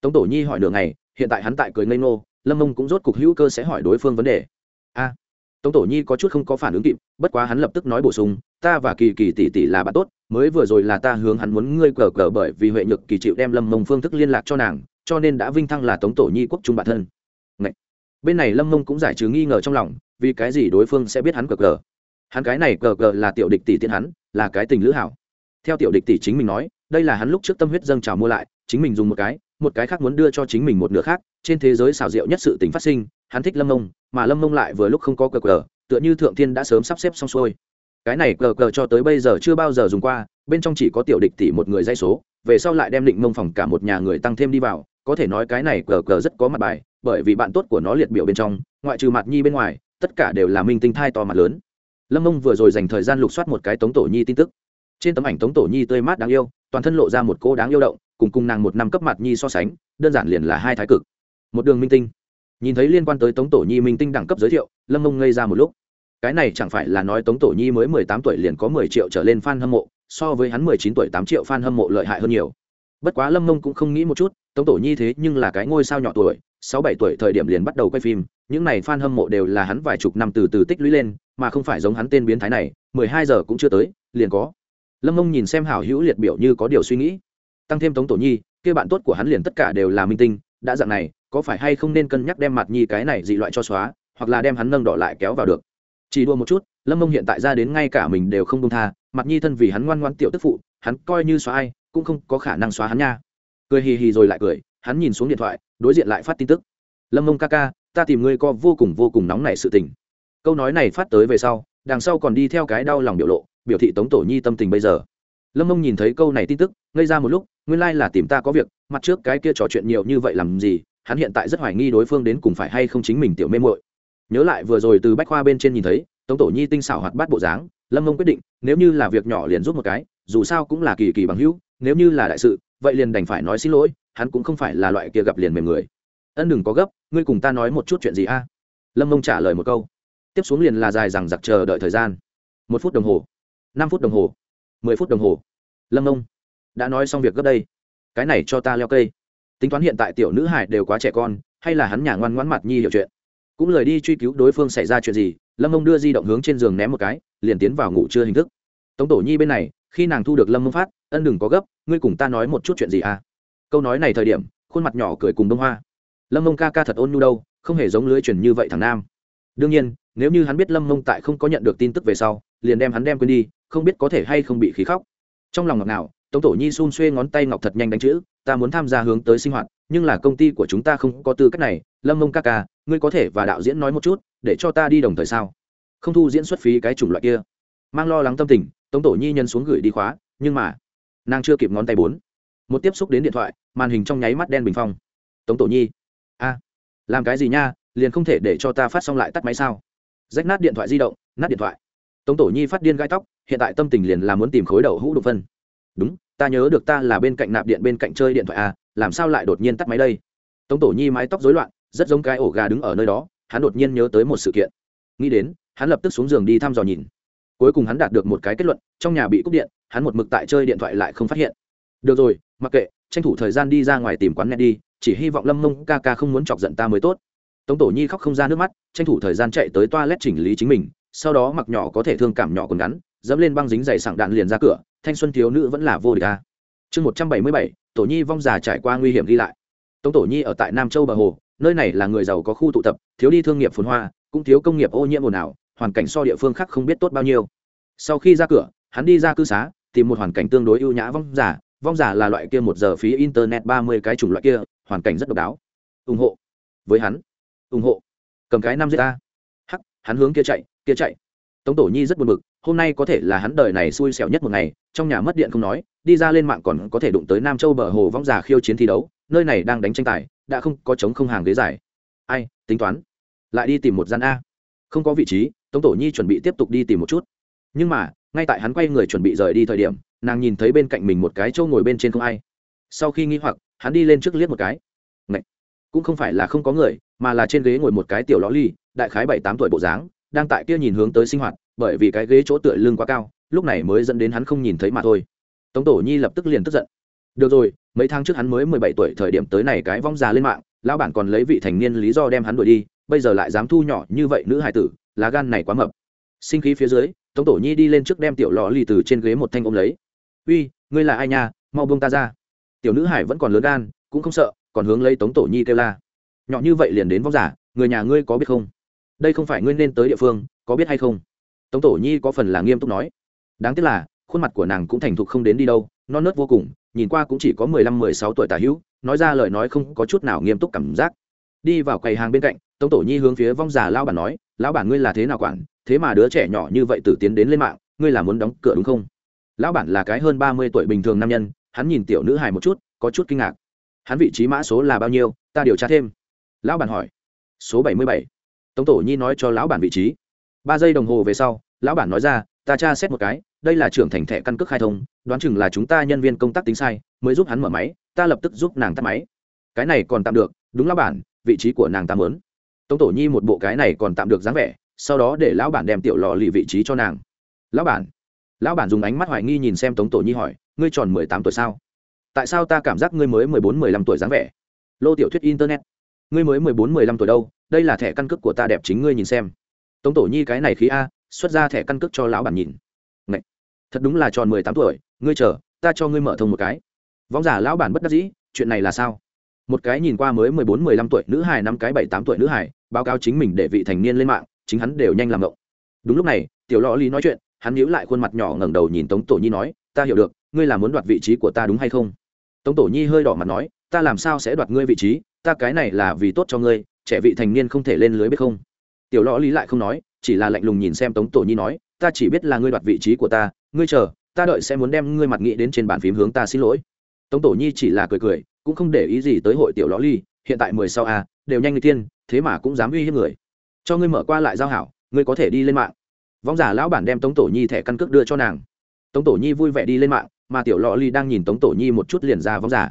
tống tổ nhi hỏi nửa ngày, hiện tại hắn tại cười ngây ngô, lâm mông cũng rốt cục hữu cơ sẽ hỏi đối phương vấn đề. A tống tổ nhi có chút không có phản ứng kịp, bất quá hắn lập tức nói bổ sung, ta và kỳ kỳ tỷ tỷ là bạn tốt, mới vừa rồi là ta hướng hắn muốn ngươi cờ cờ bởi vì huệ nhược kỳ chịu đem lâm mông phương thức liên lạc cho nàng, cho nên đã vinh thăng là tống tổ nhi quốc trung bản thân. Ngậy. bên này lâm mông cũng giải trừ nghi ngờ trong lòng, vì cái gì đối phương sẽ biết hắn cờ cờ? Hắn cái này cờ cờ là tiểu địch tỷ tiện hắn, là cái tình lữ hảo. Theo tiểu địch tỷ chính mình nói, đây là hắn lúc trước tâm huyết dâng trào mua lại, chính mình dùng một cái một cái khác muốn đưa cho chính mình một nửa khác, trên thế giới xảo diệu nhất sự tình phát sinh, hắn thích lâm mông mà lâm mông lại vừa lúc không có cờ cờ, tựa như thượng thiên đã sớm sắp xếp xong xuôi. Cái này cờ cờ cho tới bây giờ chưa bao giờ dùng qua, bên trong chỉ có tiểu địch tỷ một người dây số, về sau lại đem định mông phòng cả một nhà người tăng thêm đi vào, có thể nói cái này cờ cờ rất có mặt bài, bởi vì bạn tốt của nó liệt biểu bên trong, ngoại trừ mặt nhi bên ngoài, tất cả đều là minh tinh thai to mặt lớn. Lâm mông vừa rồi dành thời gian lục soát một cái tống tổ nhi tin tức. Trên tấm ảnh tống tổ nhi tươi mát đáng yêu, toàn thân lộ ra một cô đáng yêu động, cùng cùng nàng một năm cấp mặt nhi so sánh, đơn giản liền là hai thái cực. Một đường minh tinh nhìn thấy liên quan tới tống tổ nhi minh tinh đẳng cấp giới thiệu, lâm mông ngây ra một lúc. Cái này chẳng phải là nói tống tổ nhi mới mười tám tuổi liền có mười triệu trở lên f a n hâm mộ, so với hắn mười chín tuổi tám triệu f a n hâm mộ lợi hại hơn nhiều. Bất quá lâm mông cũng không nghĩ một chút, tống tổ nhi thế nhưng là cái ngôi sao nhỏ tuổi, sáu bảy tuổi thời điểm liền bắt đầu quay phim, những này f a n hâm mộ đều là hắn vài chục năm từ từ tích lũy lên, mà không phải giống hắn tên biến thái này, mười hai giờ cũng chưa tới, liền có. Lâm mông nhìn xem hảo hữu liệt biểu như có điều suy nghĩ. Tăng thêm tống tổ nhi, kia bạn tốt của hắn liền tất cả đều là minh tinh, đã dạng này có phải hay không nên cân nhắc đem mặt nhi cái này dị loại cho xóa, hoặc là đem hắn nâng đỏ lại kéo vào được? Chỉ đua một chút, lâm mông hiện tại ra đến ngay cả mình đều không công tha, mặt nhi thân vì hắn ngoan ngoan tiểu tức phụ, hắn coi như xóa ai, cũng không có khả năng xóa hắn nha. Cười hì hì rồi lại cười, hắn nhìn xuống điện thoại, đối diện lại phát tin tức. Lâm mông ca ca, ta tìm ngươi co vô cùng vô cùng nóng nảy sự tình. Câu nói này phát tới về sau, đằng sau còn đi theo cái đau lòng biểu lộ, biểu thị tống tổ nhi tâm tình bây giờ. Lâm mông nhìn thấy câu này tin tức, ngây ra một lúc, nguyên lai、like、là tìm ta có việc, mặt trước cái kia trò chuyện nhiều như vậy làm gì hắn hiện tại rất hoài nghi đối phương đến cùng phải hay không chính mình tiểu mê mội nhớ lại vừa rồi từ bách khoa bên trên nhìn thấy, tống tổ nhi tinh xảo hoạt bát bộ dáng, lâm mông quyết định, nếu như là việc nhỏ liền giúp một cái, dù sao cũng là kỳ kỳ bằng hữu, nếu như là đại sự, vậy liền đành phải nói xin lỗi, hắn cũng không phải là loại kia gặp liền mềm người. Ân đừng có gấp, ngươi cùng ta nói một chút chuyện gì a? Lâm mông trả lời một câu. Tiếp xuống liền là dài rằng giặc chờ đợi thời gian. Một phút đồng hồ. Năm phút đồng hồ. Mười phút đồng hồ. Lâm mông đã nói xong việc gấp đây. Cái này cho ta leo cây tính toán hiện tại tiểu nữ hải đều quá trẻ con, hay là hắn nhà ngoan ngoãn mặt nhi hiểu chuyện. Cũng lời đi truy cứu đối phương xảy ra chuyện gì, lâm mông đưa di động hướng trên giường ném một cái, liền tiến vào ngủ trưa hình thức. Tống tổ nhi bên này, khi nàng thu được lâm mông phát, ân đừng có gấp, ngươi cùng ta nói một chút chuyện gì à? Câu nói này thời điểm, khuôn mặt nhỏ cười cùng đông hoa. Lâm mông ca ca thật ôn nhu đâu, không hề giống lưới chuyển như vậy thằng nam. Đương nhiên, nếu như hắn biết lâm mông tại không có nhận được tin tức về sau, liền đem hắn đem quên đi, không biết có thể hay không bị khí khóc. Trong lòng ngọc nào tống tổ nhi xun xuê ngón tay ngọc thật nhanh đánh chữ ta muốn tham gia hướng tới sinh hoạt, nhưng là công ty của chúng ta không có tư cách này. Lâm mông ca ca, ngươi có thể và đạo diễn nói một chút, để cho ta đi đồng thời sao? Không thu diễn xuất phí cái chủng loại kia. Mang lo lắng tâm tình, tống tổ nhi nhân xuống gửi đi khóa, nhưng mà, nàng chưa kịp ngón tay bốn. Một tiếp xúc đến điện thoại, màn hình trong nháy mắt đen bình phong. Tống tổ nhi, a, làm cái gì nha, liền không thể để cho ta phát xong lại tắt máy sao? Rách nát điện thoại di động, nát điện thoại. Tống tổ nhi phát điên gai tóc, hiện tại tâm tình liền là muốn tìm khối đầu hũ đục phân. Đúng ta nhớ được ta là bên cạnh nạp điện bên cạnh chơi điện thoại à làm sao lại đột nhiên tắt máy đây? Tống tổ nhi mái tóc rối loạn, rất giống cái ổ gà đứng ở nơi đó, hắn đột nhiên nhớ tới một sự kiện. Nghĩ đến, hắn lập tức xuống giường đi thăm dò nhìn. Cuối cùng hắn đạt được một cái kết luận, trong nhà bị cúp điện, hắn một mực tại chơi điện thoại lại không phát hiện. Được rồi, mặc kệ, tranh thủ thời gian đi ra ngoài tìm quán net đi, chỉ hy vọng lâm mông ca ca không muốn chọc giận ta mới tốt. Tống tổ nhi khóc không ra nước mắt, tranh thủ thời gian chạy tới toa lét chỉnh lý chính mình, sau đó mặc nhỏ có thể thương cảm nhỏ còn ngắn dẫm lên băng dính dày sảng đạn liền ra cửa, thanh xuân thiếu nữ vẫn là vô địch a. Chương một trăm bảy mươi bảy, tổ nhi vong già trải qua nguy hiểm đi lại. Tống tổ nhi ở tại nam châu bờ hồ, nơi này là người giàu có khu tụ tập, thiếu đi thương nghiệp phồn hoa, cũng thiếu công nghiệp ô nhiễm ồn ào, hoàn cảnh so địa phương khác không biết tốt bao nhiêu. Sau khi ra cửa, hắn đi ra cư xá, tìm một hoàn cảnh tương đối ưu nhã vong giả vong giả là loại kia một giờ phí internet ba mươi cái chủng loại kia, hoàn cảnh rất độc đáo. Ủng hộ. Với hắn. Ủng hộ. Cầm cái năm giết ta. Hắc, hắn hướng kia chạy kia chạy. Tống tổ nhi rất buồn bực hôm nay có thể là hắn đời này xui xẻo nhất một ngày, trong nhà mất điện không nói, đi ra lên mạng còn có thể đụng tới nam châu bờ hồ vong già khiêu chiến thi đấu, nơi này đang đánh tranh tài, đã không có chống không hàng ghế giải. ai, tính toán? Lại đi tìm một gian a. Không có vị trí, tống tổ nhi chuẩn bị tiếp tục đi tìm một chút. Nhưng mà, ngay tại hắn quay người chuẩn bị rời đi thời điểm, nàng nhìn thấy bên cạnh mình một cái châu ngồi bên trên không ai. Sau khi nghĩ hoặc, hắn đi lên trước liếc một cái. Ngậy! cũng không phải là không có người, mà là trên ghế ngồi một cái tiểu ló ly, đại khái bảy tám tuổi bộ dáng đang tại kia nhìn hướng tới sinh hoạt, bởi vì cái ghế chỗ tựa lưng quá cao, lúc này mới dẫn đến hắn không nhìn thấy mà thôi. Tống tổ nhi lập tức liền tức giận. Được rồi, mấy tháng trước hắn mới mười bảy tuổi, thời điểm tới này cái vong già lên mạng, lão bản còn lấy vị thành niên lý do đem hắn đuổi đi, bây giờ lại dám thu nhỏ như vậy nữ hải tử, lá gan này quá mập. Sinh khí phía dưới, tống tổ nhi đi lên trước đem tiểu lò lì từ trên ghế một thanh ôm lấy. Uy, ngươi là ai nha? Mau buông ta ra. Tiểu nữ hải vẫn còn lớn gan, cũng không sợ, còn hướng lấy tống tổ nhi kêu la. Nhỏ như vậy liền đến vong giả, người nhà ngươi có biết không? Đây không phải ngươi nên tới địa phương, có biết hay không? Tống tổ nhi có phần là nghiêm túc nói. Đáng tiếc là, khuôn mặt của nàng cũng thành thục không đến đi đâu, non nớt vô cùng, nhìn qua cũng chỉ có mười lăm, mười sáu tuổi tả hữu, nói ra lời nói không có chút nào nghiêm túc cảm giác. Đi vào quầy hàng bên cạnh, tống tổ nhi hướng phía vong già lao bản nói, lão bản ngươi là thế nào quản? Thế mà đứa trẻ nhỏ như vậy tử tiến đến lên mạng, ngươi là muốn đóng cửa đúng không? Lão bản là cái hơn ba mươi tuổi bình thường nam nhân, hắn nhìn tiểu nữ hài một chút, có chút kinh ngạc. Hắn vị trí mã số là bao nhiêu? Ta điều tra thêm. Lão bản hỏi. Số bảy mươi bảy tống tổ nhi nói cho lão bản vị trí. Ba giây đồng hồ về sau, lão bản nói ra, ta tra xét một cái, đây là trưởng thành thẻ căn cước khai thông, đoán chừng là chúng ta nhân viên công tác tính sai, mới giúp hắn mở máy, ta lập tức giúp nàng tắt máy. Cái này còn tạm được, đúng lão bản, vị trí của nàng ta mớn tống tổ nhi một bộ cái này còn tạm được dáng vẻ, sau đó để lão bản đem tiểu lò lì vị trí cho nàng. Lão bản. Lão bản dùng ánh mắt hoài nghi nhìn xem tống tổ nhi hỏi, ngươi tròn mười tám tuổi sao? Tại sao ta cảm giác ngươi mới mười bốn, mười lăm tuổi dáng vẻ? Lô tiểu thuyết internet ngươi mới mười bốn, mười lăm tuổi đâu, đây là thẻ căn cước của ta đẹp chính ngươi nhìn xem. Tống tổ nhi cái này khí a, xuất ra thẻ căn cước cho lão bản nhìn. Ngậy! thật đúng là tròn mười tám tuổi, ngươi chờ, ta cho ngươi mở thông một cái. Vong giả lão bản bất đắc dĩ, chuyện này là sao? Một cái nhìn qua mới mười bốn, mười lăm tuổi nữ hài năm cái bảy, tám tuổi nữ hài, báo cáo chính mình để vị thành niên lên mạng, chính hắn đều nhanh làm động đúng lúc này, tiểu lò lý nói chuyện, hắn nhíu lại khuôn mặt nhỏ ngẩng đầu nhìn tống tổ nhi nói, ta hiểu được, ngươi là muốn đoạt vị trí của ta đúng hay không? Tống tổ nhi hơi đỏ mặt nói ta làm sao sẽ đoạt ngươi vị trí, ta cái này là vì tốt cho ngươi, trẻ vị thành niên không thể lên lưới biết không. Tiểu lò lý lại không nói, chỉ là lạnh lùng nhìn xem tống tổ nhi nói, ta chỉ biết là ngươi đoạt vị trí của ta, ngươi chờ, ta đợi sẽ muốn đem ngươi mặt nghĩ đến trên bàn phím hướng ta xin lỗi. Tống tổ nhi chỉ là cười cười, cũng không để ý gì tới hội tiểu lõ ly hiện tại mười sau a đều nhanh người tiên, thế mà cũng dám uy hiếp người. Cho ngươi mở qua lại giao hảo, ngươi có thể đi lên mạng. Vong giả lão bản đem tống tổ nhi thẻ căn cước đưa cho nàng. Tống tổ nhi vui vẻ đi lên mạng, mà tiểu lọ ly đang nhìn tống tổ nhi một chút liền ra vong giả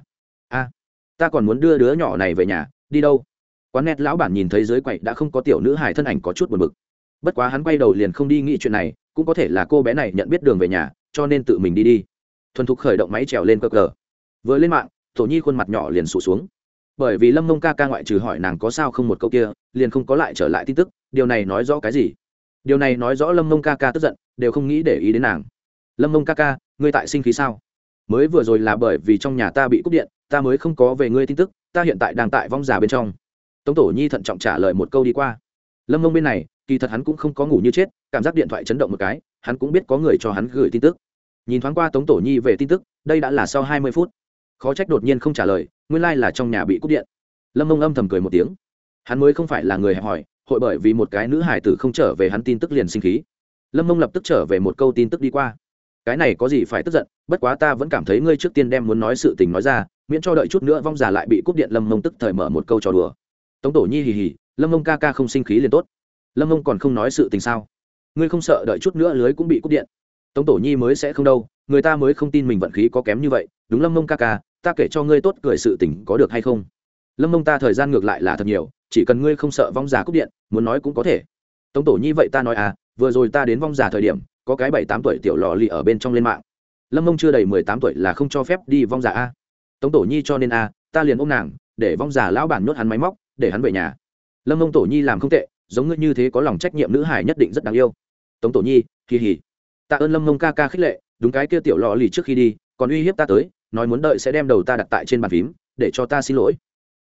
ta còn muốn đưa đứa nhỏ này về nhà, đi đâu? Quán nét lão bản nhìn thấy dưới quậy đã không có tiểu nữ hài thân ảnh có chút buồn bực. Bất quá hắn quay đầu liền không đi nghĩ chuyện này, cũng có thể là cô bé này nhận biết đường về nhà, cho nên tự mình đi đi. Thuần thục khởi động máy trèo lên cơ cờ. Vừa lên mạng, tổ nhi khuôn mặt nhỏ liền sụt xuống. Bởi vì lâm mông ca ca ngoại trừ hỏi nàng có sao không một câu kia, liền không có lại trở lại tin tức, điều này nói rõ cái gì? Điều này nói rõ lâm mông ca ca tức giận, đều không nghĩ để ý đến nàng. Lâm mông ca ca, ngươi tại sinh khí sao? Mới vừa rồi là bởi vì trong nhà ta bị cúp điện ta mới không có về ngươi tin tức, ta hiện tại đang tại vong già bên trong. Tống tổ nhi thận trọng trả lời một câu đi qua. Lâm mông bên này, kỳ thật hắn cũng không có ngủ như chết, cảm giác điện thoại chấn động một cái, hắn cũng biết có người cho hắn gửi tin tức. Nhìn thoáng qua tống tổ nhi về tin tức, đây đã là sau hai mươi phút. Khó trách đột nhiên không trả lời, nguyên lai、like、là trong nhà bị cúp điện. Lâm mông âm thầm cười một tiếng. Hắn mới không phải là người hẹp hòi, hội bởi vì một cái nữ hải tử không trở về hắn tin tức liền sinh khí. Lâm mông lập tức trở về một câu tin tức đi qua cái này có gì phải tức giận, bất quá ta vẫn cảm thấy ngươi trước tiên đem muốn nói sự tình nói ra, miễn cho đợi chút nữa vong già lại bị cúp điện lâm mông tức thời mở một câu trò đùa. Tống tổ nhi hì hì, lâm mông ca ca không sinh khí liền tốt. Lâm mông còn không nói sự tình sao? Ngươi không sợ đợi chút nữa lưới cũng bị cúp điện? Tống tổ nhi mới sẽ không đâu, người ta mới không tin mình vận khí có kém như vậy, đúng lâm mông ca ca, ta kể cho ngươi tốt cười sự tình có được hay không? Lâm mông ta thời gian ngược lại là thật nhiều, chỉ cần ngươi không sợ vong già cúp điện, muốn nói cũng có thể. Tống tổ nhi vậy ta nói à vừa rồi ta đến vong già thời điểm có cái bảy tám tuổi tiểu lò lì ở bên trong lên mạng. Lâm mông chưa đầy mười tám tuổi là không cho phép đi vong giả a. Tống tổ nhi cho nên a, ta liền ôm nàng, để vong giả lão bản nhốt hắn máy móc, để hắn về nhà. Lâm mông tổ nhi làm không tệ, giống ngươi như thế có lòng trách nhiệm nữ hải nhất định rất đáng yêu. Tống tổ nhi kỳ hỉ tạ ơn lâm mông ca ca khích lệ, đúng cái kia tiểu lò lì trước khi đi, còn uy hiếp ta tới, nói muốn đợi sẽ đem đầu ta đặt tại trên bàn phím, để cho ta xin lỗi.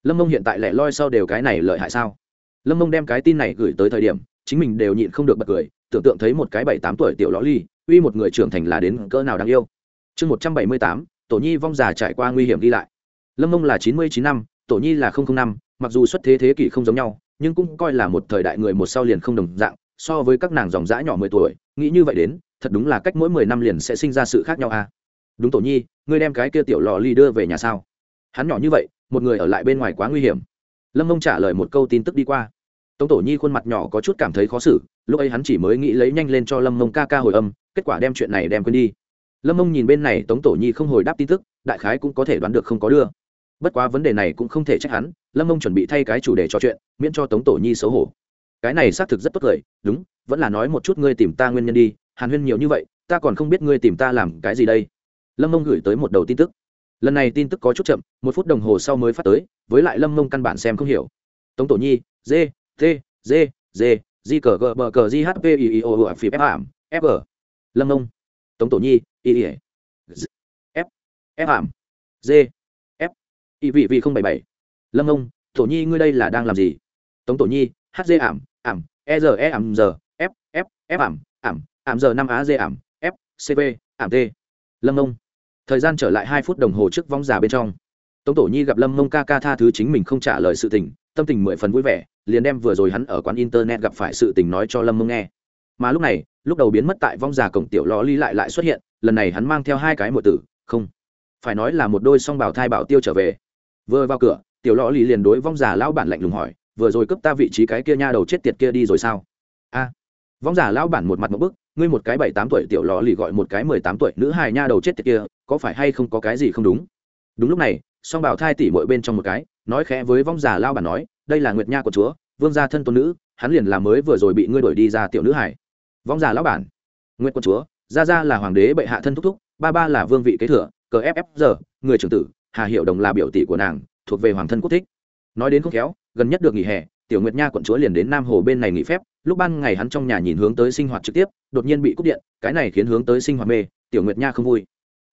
Lâm mông hiện tại lẻ loi sau đều cái này lợi hại sao? Lâm mông đem cái tin này gửi tới thời điểm, chính mình đều nhịn không được bật cười tưởng tượng thấy một cái bảy tám tuổi tiểu lõ ly, uy một người trưởng thành là đến cỡ nào đáng yêu. Chương một trăm bảy mươi tám, tổ nhi vong già trải qua nguy hiểm đi lại. Lâm mông là chín mươi chín năm, tổ nhi là năm, mặc dù xuất thế thế kỷ không giống nhau, nhưng cũng coi là một thời đại người một sau liền không đồng dạng, so với các nàng dòng dã nhỏ mười tuổi, nghĩ như vậy đến, thật đúng là cách mỗi mười năm liền sẽ sinh ra sự khác nhau à. Đúng tổ nhi, ngươi đem cái kia tiểu lò ly đưa về nhà sao? Hắn nhỏ như vậy, một người ở lại bên ngoài quá nguy hiểm. Lâm mông trả lời một câu tin tức đi qua tống tổ nhi khuôn mặt nhỏ có chút cảm thấy khó xử, lúc ấy hắn chỉ mới nghĩ lấy nhanh lên cho lâm mông ca ca hồi âm, kết quả đem chuyện này đem quên đi. Lâm mông nhìn bên này, tống tổ nhi không hồi đáp tin tức, đại khái cũng có thể đoán được không có đưa. Bất quá vấn đề này cũng không thể trách hắn, lâm mông chuẩn bị thay cái chủ đề trò chuyện, miễn cho tống tổ nhi xấu hổ. Cái này xác thực rất tốt cười, đúng, vẫn là nói một chút ngươi tìm ta nguyên nhân đi, hàn huyên nhiều như vậy, ta còn không biết ngươi tìm ta làm cái gì đây. Lâm mông gửi tới một đầu tin tức. Lần này tin tức có chút chậm, một phút đồng hồ sau mới phát tới, với lại lâm mông căn bản xem không hiểu. Tống tổ nhi, dê t g g g cờ g bờ cờ g h p i i o u f f ảm f g lâm ông tống tổ nhi i i f f ảm g f i vị vị không bảy bảy lâm ông tổ nhi ngươi đây là đang làm gì tống tổ nhi h g ảm ảm e r e ảm giờ f f f ảm ảm ảm giờ năm á g ảm f cv ảm t lâm ông thời gian trở lại hai phút đồng hồ trước vong già bên trong tống tổ nhi gặp lâm mông ca ca tha thứ chính mình không trả lời sự tình tâm tình mười phần vui vẻ liền đem vừa rồi hắn ở quán internet gặp phải sự tình nói cho lâm mông nghe. Mà lúc này, lúc đầu biến mất tại vong già cổng tiểu lò ly lại lại xuất hiện, lần này hắn mang theo hai cái một tử, không, phải nói là một đôi song bảo thai bảo tiêu trở về. Vừa vào cửa, tiểu lò ly liền đối vong già lão bản lạnh lùng hỏi, vừa rồi cấp ta vị trí cái kia nha đầu chết tiệt kia đi rồi sao? A, vong già lão bản một mặt một bức, ngươi một cái bảy tám tuổi tiểu lò lì gọi một cái mười tám tuổi nữ hài nha đầu chết tiệt kia, có phải hay không có cái gì không đúng? Đúng lúc này, song bảo thai tỉ mội bên trong một cái nói khẽ với vong giả lao bản nói, đây là nguyệt nha của chúa, vương gia thân tôn nữ, hắn liền là mới vừa rồi bị ngươi đuổi đi ra tiểu nữ hải. Vong giả lão bản, nguyệt quân chúa, gia gia là hoàng đế bệ hạ thân thúc thúc, ba ba là vương vị kế thừa, cờ ff giờ, người trưởng tử, hà hiệu đồng là biểu tỷ của nàng, thuộc về hoàng thân quốc thích. Nói đến không khéo, gần nhất được nghỉ hè, tiểu nguyệt nha quận chúa liền đến nam hồ bên này nghỉ phép, lúc ban ngày hắn trong nhà nhìn hướng tới sinh hoạt trực tiếp, đột nhiên bị cúp điện, cái này khiến hướng tới sinh hoạt mê, tiểu nguyệt nha không vui.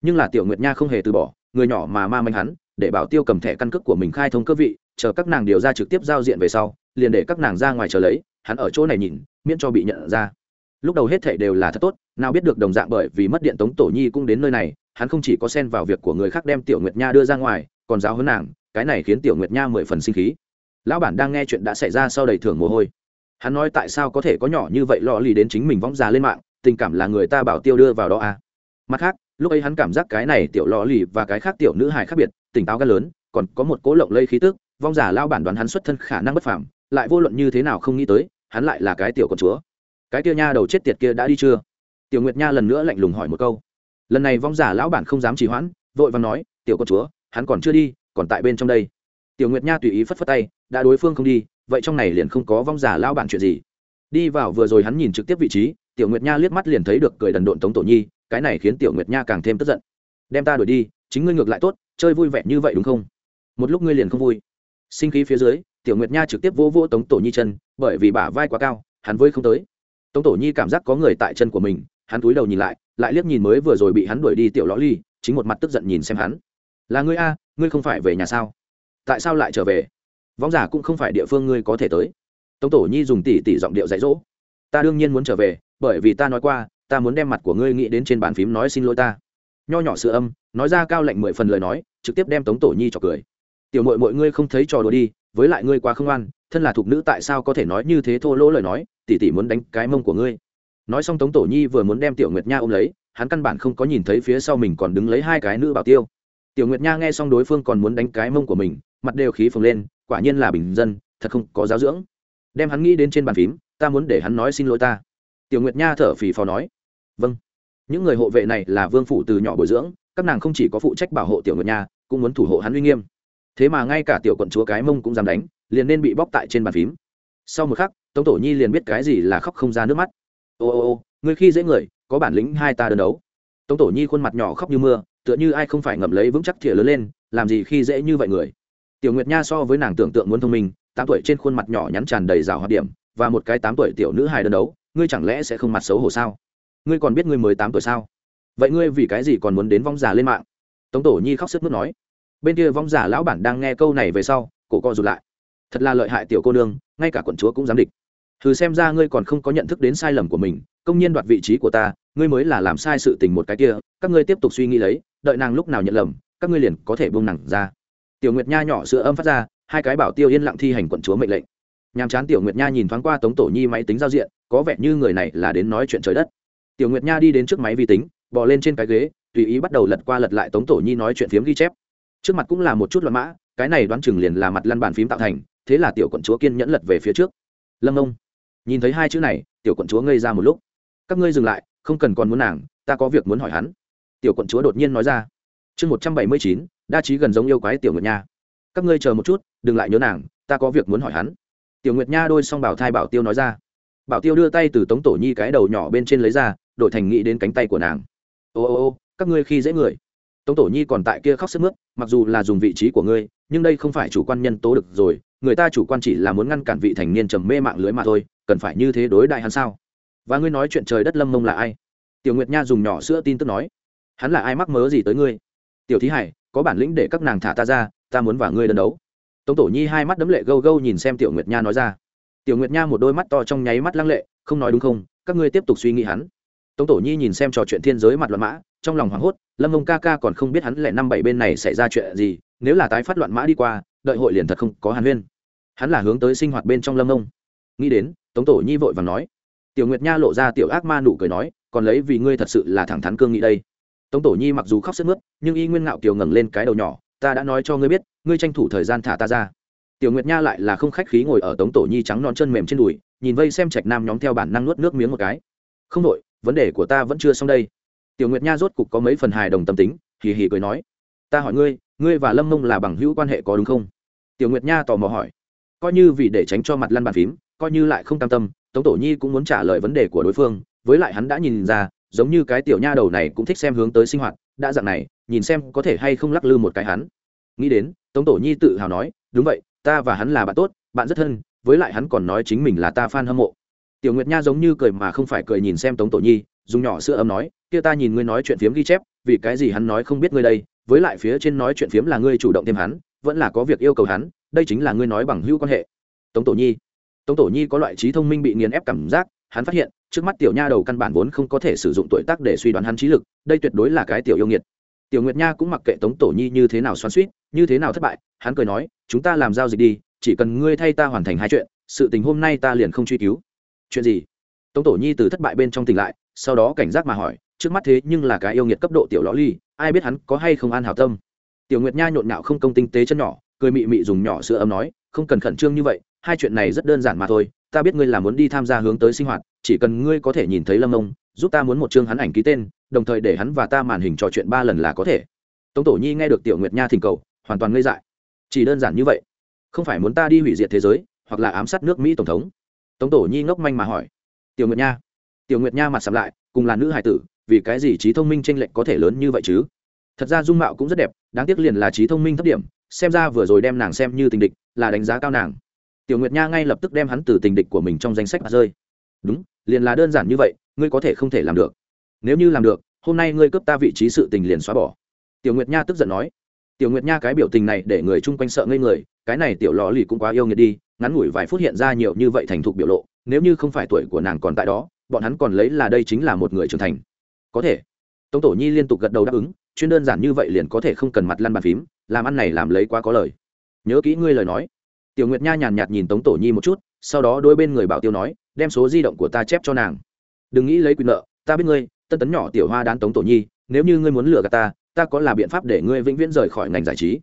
Nhưng là tiểu nguyệt nha không hề từ bỏ, người nhỏ mà ma manh hắn để bảo tiêu cầm thẻ căn cước của mình khai thông cơ vị, chờ các nàng điều ra trực tiếp giao diện về sau, liền để các nàng ra ngoài chờ lấy, hắn ở chỗ này nhìn, miễn cho bị nhận ra. Lúc đầu hết thảy đều là thật tốt, nào biết được đồng dạng bởi vì mất điện tống tổ nhi cũng đến nơi này, hắn không chỉ có xen vào việc của người khác đem tiểu nguyệt nha đưa ra ngoài, còn giáo hơn nàng, cái này khiến tiểu nguyệt nha mười phần sinh khí. Lão bản đang nghe chuyện đã xảy ra sau đầy thưởng mồ hôi. Hắn nói tại sao có thể có nhỏ như vậy lò lì đến chính mình vong già lên mạng, tình cảm là người ta bảo tiêu đưa vào đó à? Mặt khác, lúc ấy hắn cảm giác cái này tiểu lò lì và cái khác tiểu nữ hài khác biệt tỉnh táo gan lớn, còn có một cố lộng lây khí tức, vong giả lao bản đoán hắn xuất thân khả năng bất phàm, lại vô luận như thế nào không nghĩ tới, hắn lại là cái tiểu con chúa. Cái kia nha đầu chết tiệt kia đã đi chưa? Tiểu nguyệt nha lần nữa lạnh lùng hỏi một câu. Lần này vong giả lão bản không dám trì hoãn, vội và nói, tiểu con chúa, hắn còn chưa đi, còn tại bên trong đây. Tiểu nguyệt nha tùy ý phất phất tay, đã đối phương không đi, vậy trong này liền không có vong giả lão bản chuyện gì. Đi vào vừa rồi hắn nhìn trực tiếp vị trí, tiểu nguyệt nha liếc mắt liền thấy được cười đần độn tống tổ nhi, cái này khiến tiểu nguyệt nha càng thêm tức giận. Đem ta đuổi đi, chính ngươi ngược lại tốt chơi vui vẻ như vậy đúng không? Một lúc ngươi liền không vui. Sinh khí phía dưới, tiểu nguyệt nha trực tiếp vô vô tống tổ nhi chân, bởi vì bả vai quá cao, hắn vơi không tới. Tống tổ nhi cảm giác có người tại chân của mình, hắn túi đầu nhìn lại lại liếc nhìn mới vừa rồi bị hắn đuổi đi tiểu lõ ly, chính một mặt tức giận nhìn xem hắn. Là ngươi a, ngươi không phải về nhà sao? Tại sao lại trở về? Võng giả cũng không phải địa phương ngươi có thể tới. Tống tổ nhi dùng tỉ tỉ giọng điệu dạy dỗ. Ta đương nhiên muốn trở về, bởi vì ta nói qua, ta muốn đem mặt của ngươi nghĩ đến trên bàn phím nói xin lỗi ta. Nho nhỏ sự âm, nói ra cao lạnh mười phần lời nói trực tiếp đem tống tổ nhi cho cười. Tiểu mội mọi ngươi không thấy trò đùa đi, với lại ngươi quá không ăn thân là thục nữ tại sao có thể nói như thế thô lỗ lời nói tỉ tỉ muốn đánh cái mông của ngươi. Nói xong tống tổ nhi vừa muốn đem tiểu nguyệt nha ôm lấy, hắn căn bản không có nhìn thấy phía sau mình còn đứng lấy hai cái nữ bảo tiêu. Tiểu nguyệt nha nghe xong đối phương còn muốn đánh cái mông của mình, mặt đều khí phồng lên, quả nhiên là bình dân, thật không có giáo dưỡng. Đem hắn nghĩ đến trên bàn phím, ta muốn để hắn nói xin lỗi ta. Tiểu nguyệt nha thở phì phò nói vâng. Những người hộ vệ này là vương phủ từ nhỏ bồi dưỡng các nàng không chỉ có phụ trách bảo hộ tiểu nguyệt nha, cũng muốn thủ hộ hắn uy nghiêm. Thế mà ngay cả tiểu quận chúa cái mông cũng dám đánh, liền nên bị bóc tại trên bàn phím. Sau một khắc, tống tổ nhi liền biết cái gì là khóc không ra nước mắt. Ô ô ô người khi dễ người, có bản lĩnh hai ta đơn đấu. Tống tổ nhi khuôn mặt nhỏ khóc như mưa, tựa như ai không phải ngậm lấy vững chắc thìa lớn lên, làm gì khi dễ như vậy người. Tiểu nguyệt nha so với nàng tưởng tượng muốn thông minh, tám tuổi trên khuôn mặt nhỏ nhắn tràn đầy rào hoạt điểm, và một cái tám tuổi tiểu nữ hài đơn đấu, ngươi chẳng lẽ sẽ không mặt xấu hổ sao? Ngươi còn biết ngươi mới tám tuổi sao? Vậy ngươi vì cái gì còn muốn đến vong giả lên mạng? Tống tổ nhi khóc sức mướt nói. Bên kia vong giả lão bản đang nghe câu này về sau, cổ co rụt lại. Thật là lợi hại tiểu cô nương, ngay cả quận chúa cũng dám địch. Thử xem ra ngươi còn không có nhận thức đến sai lầm của mình, công nhiên đoạt vị trí của ta, ngươi mới là làm sai sự tình một cái kia, các ngươi tiếp tục suy nghĩ lấy, đợi nàng lúc nào nhận lầm, các ngươi liền có thể buông nàng ra. Tiểu nguyệt nha nhỏ sữa âm phát ra, hai cái bảo tiêu yên lặng thi hành quận chúa mệnh lệnh. Nhàm chán tiểu nguyệt nha nhìn thoáng qua tống tổ nhi máy tính giao diện, có vẻ như người này là đến nói chuyện trời đất. Tiểu nguyệt nha đi đến trước máy vi tính bò lên trên cái ghế, tùy ý bắt đầu lật qua lật lại tống tổ nhi nói chuyện phiếm ghi chép. Trước mặt cũng là một chút loạn mã, cái này đoán chừng liền là mặt lăn bàn phím tạo thành, thế là tiểu quận chúa kiên nhẫn lật về phía trước. Lâm ông, nhìn thấy hai chữ này, tiểu quận chúa ngây ra một lúc. Các ngươi dừng lại, không cần còn muốn nàng, ta có việc muốn hỏi hắn. Tiểu quận chúa đột nhiên nói ra. Chương một trăm bảy mươi chín, đa trí gần giống yêu quái tiểu nguyệt nha. Các ngươi chờ một chút, đừng lại nhớ nàng, ta có việc muốn hỏi hắn. Tiểu nguyệt nha đôi xong bảo thai bảo tiêu nói ra. Bảo tiêu đưa tay từ tống tổ nhi cái đầu nhỏ bên trên lấy ra, đổi thành nghĩ đến cánh tay của nàng ô ô ô, các ngươi khi dễ người. Tống tổ nhi còn tại kia khóc sức mướt, mặc dù là dùng vị trí của ngươi, nhưng đây không phải chủ quan nhân tố được rồi, người ta chủ quan chỉ là muốn ngăn cản vị thành niên trầm mê mạng lưới mà thôi, cần phải như thế đối đại hắn sao? Và ngươi nói chuyện trời đất lâm mông là ai? Tiểu nguyệt nha dùng nhỏ sữa tin tức nói. Hắn là ai mắc mớ gì tới ngươi? Tiểu thí hải, có bản lĩnh để các nàng thả ta ra, ta muốn và ngươi đơn đấu. Tống tổ nhi hai mắt đấm lệ gâu gâu nhìn xem tiểu nguyệt nha nói ra. Tiểu nguyệt nha một đôi mắt to trong nháy mắt lăng lệ, không nói đúng không, các ngươi tiếp tục suy nghĩ hắn tống tổ nhi nhìn xem trò chuyện thiên giới mặt loạn mã, trong lòng hoảng hốt, lâm ông ca ca còn không biết hắn lẻ năm bảy bên này xảy ra chuyện gì, nếu là tái phát loạn mã đi qua, đợi hội liền thật không có hàn huyên. Hắn là hướng tới sinh hoạt bên trong lâm ông nghĩ đến, tống tổ nhi vội và nói, tiểu nguyệt nha lộ ra tiểu ác ma nụ cười nói, còn lấy vì ngươi thật sự là thẳng thắn cương nghị đây. Tống tổ nhi mặc dù khóc sức mướt, nhưng y nguyên ngạo kiều ngẩng lên cái đầu nhỏ, ta đã nói cho ngươi biết, ngươi tranh thủ thời gian thả ta ra. Tiểu nguyệt nha lại là không khách khí ngồi ở tống tổ nhi trắng non chân mềm trên đùi, nhìn vây xem trạch nam nhóm theo bản năng nuốt nước miếng một cái. Không đội vấn đề của ta vẫn chưa xong đây. Tiểu nguyệt nha rốt cục có mấy phần hài đồng tâm tính, hì hì cười nói, ta hỏi ngươi ngươi và lâm mông là bằng hữu quan hệ có đúng không? Tiểu nguyệt nha tò mò hỏi, coi như vì để tránh cho mặt lăn bàn phím, coi như lại không cam tâm, tống tổ nhi cũng muốn trả lời vấn đề của đối phương, với lại hắn đã nhìn ra, giống như cái tiểu nha đầu này cũng thích xem hướng tới sinh hoạt, đã dạng này, nhìn xem có thể hay không lắc lư một cái hắn. Nghĩ đến, tống tổ nhi tự hào nói, đúng vậy, ta và hắn là bạn tốt, bạn rất thân, với lại hắn còn nói chính mình là ta f a n hâm mộ tiểu nguyệt nha giống như cười mà không phải cười nhìn xem tống tổ nhi, dùng nhỏ sữa ấm nói, kia ta nhìn ngươi nói chuyện phiếm ghi chép, vì cái gì hắn nói không biết ngươi đây, với lại phía trên nói chuyện phiếm là ngươi chủ động thêm hắn, vẫn là có việc yêu cầu hắn, đây chính là ngươi nói bằng hữu quan hệ. Tống tổ nhi. Tống tổ nhi có loại trí thông minh bị nghiền ép cảm giác, hắn phát hiện, trước mắt tiểu nha đầu căn bản vốn không có thể sử dụng tuổi tác để suy đoán hắn trí lực, đây tuyệt đối là cái tiểu yêu nghiệt. Tiểu nguyệt nha cũng mặc kệ tống tổ nhi như thế nào xoắn suýt như thế nào thất bại, hắn cười nói, chúng ta làm giao dịch đi, chỉ cần ngươi thay ta hoàn thành hai chuyện, sự tình hôm nay ta liền không truy cứu chuyện gì? Tống tổ nhi từ thất bại bên trong tỉnh lại, sau đó cảnh giác mà hỏi, trước mắt thế nhưng là cái yêu nghiệt cấp độ tiểu lõ ly, ai biết hắn có hay không an hảo tâm? Tiểu nguyệt nha nhộn nhạo không công tinh tế chân nhỏ, cười mị mị dùng nhỏ sữa ấm nói, không cần khẩn trương như vậy, hai chuyện này rất đơn giản mà thôi, ta biết ngươi là muốn đi tham gia hướng tới sinh hoạt, chỉ cần ngươi có thể nhìn thấy lâm ông giúp ta muốn một chương hắn ảnh ký tên, đồng thời để hắn và ta màn hình trò chuyện ba lần là có thể. Tống tổ nhi nghe được tiểu nguyệt nha thỉnh cầu, hoàn toàn ngây dại. Chỉ đơn giản như vậy, không phải muốn ta đi hủy diệt thế giới, hoặc là ám sát nước mỹ tổng thống? Tống tổ nhi ngốc manh mà hỏi. Tiểu nguyệt nha. Tiểu nguyệt nha mặt sầm lại, cùng là nữ hải tử, vì cái gì trí thông minh tranh lệch có thể lớn như vậy chứ? Thật ra dung mạo cũng rất đẹp, đáng tiếc liền là trí thông minh thấp điểm, xem ra vừa rồi đem nàng xem như tình địch, là đánh giá cao nàng. Tiểu nguyệt nha ngay lập tức đem hắn từ tình địch của mình trong danh sách mà rơi. Đúng, liền là đơn giản như vậy, ngươi có thể không thể làm được. Nếu như làm được, hôm nay ngươi cướp ta vị trí sự tình liền xóa bỏ. Tiểu nguyệt nha tức giận nói. Tiểu nguyệt nha cái biểu tình này để người chung quanh sợ ngây người, cái này tiểu lò lì cũng quá yêu nghiệt đi ngắn ngủi vài phút hiện ra nhiều như vậy thành thục biểu lộ, nếu như không phải tuổi của nàng còn tại đó, bọn hắn còn lấy là đây chính là một người trưởng thành. Có thể. Tống tổ nhi liên tục gật đầu đáp ứng, chuyên đơn giản như vậy liền có thể không cần mặt lăn bàn phím, làm ăn này làm lấy quá có lời. Nhớ kỹ ngươi lời nói. Tiểu nguyệt nha nhàn nhạt nhìn tống tổ nhi một chút, sau đó đôi bên người bảo tiêu nói, đem số di động của ta chép cho nàng. Đừng nghĩ lấy quyền nợ, ta biết ngươi, tân tấn nhỏ tiểu hoa đán tống tổ nhi, nếu như ngươi muốn lừa gạt ta ta có là biện pháp để ngươi vĩnh viễn rời khỏi ngành giải trí.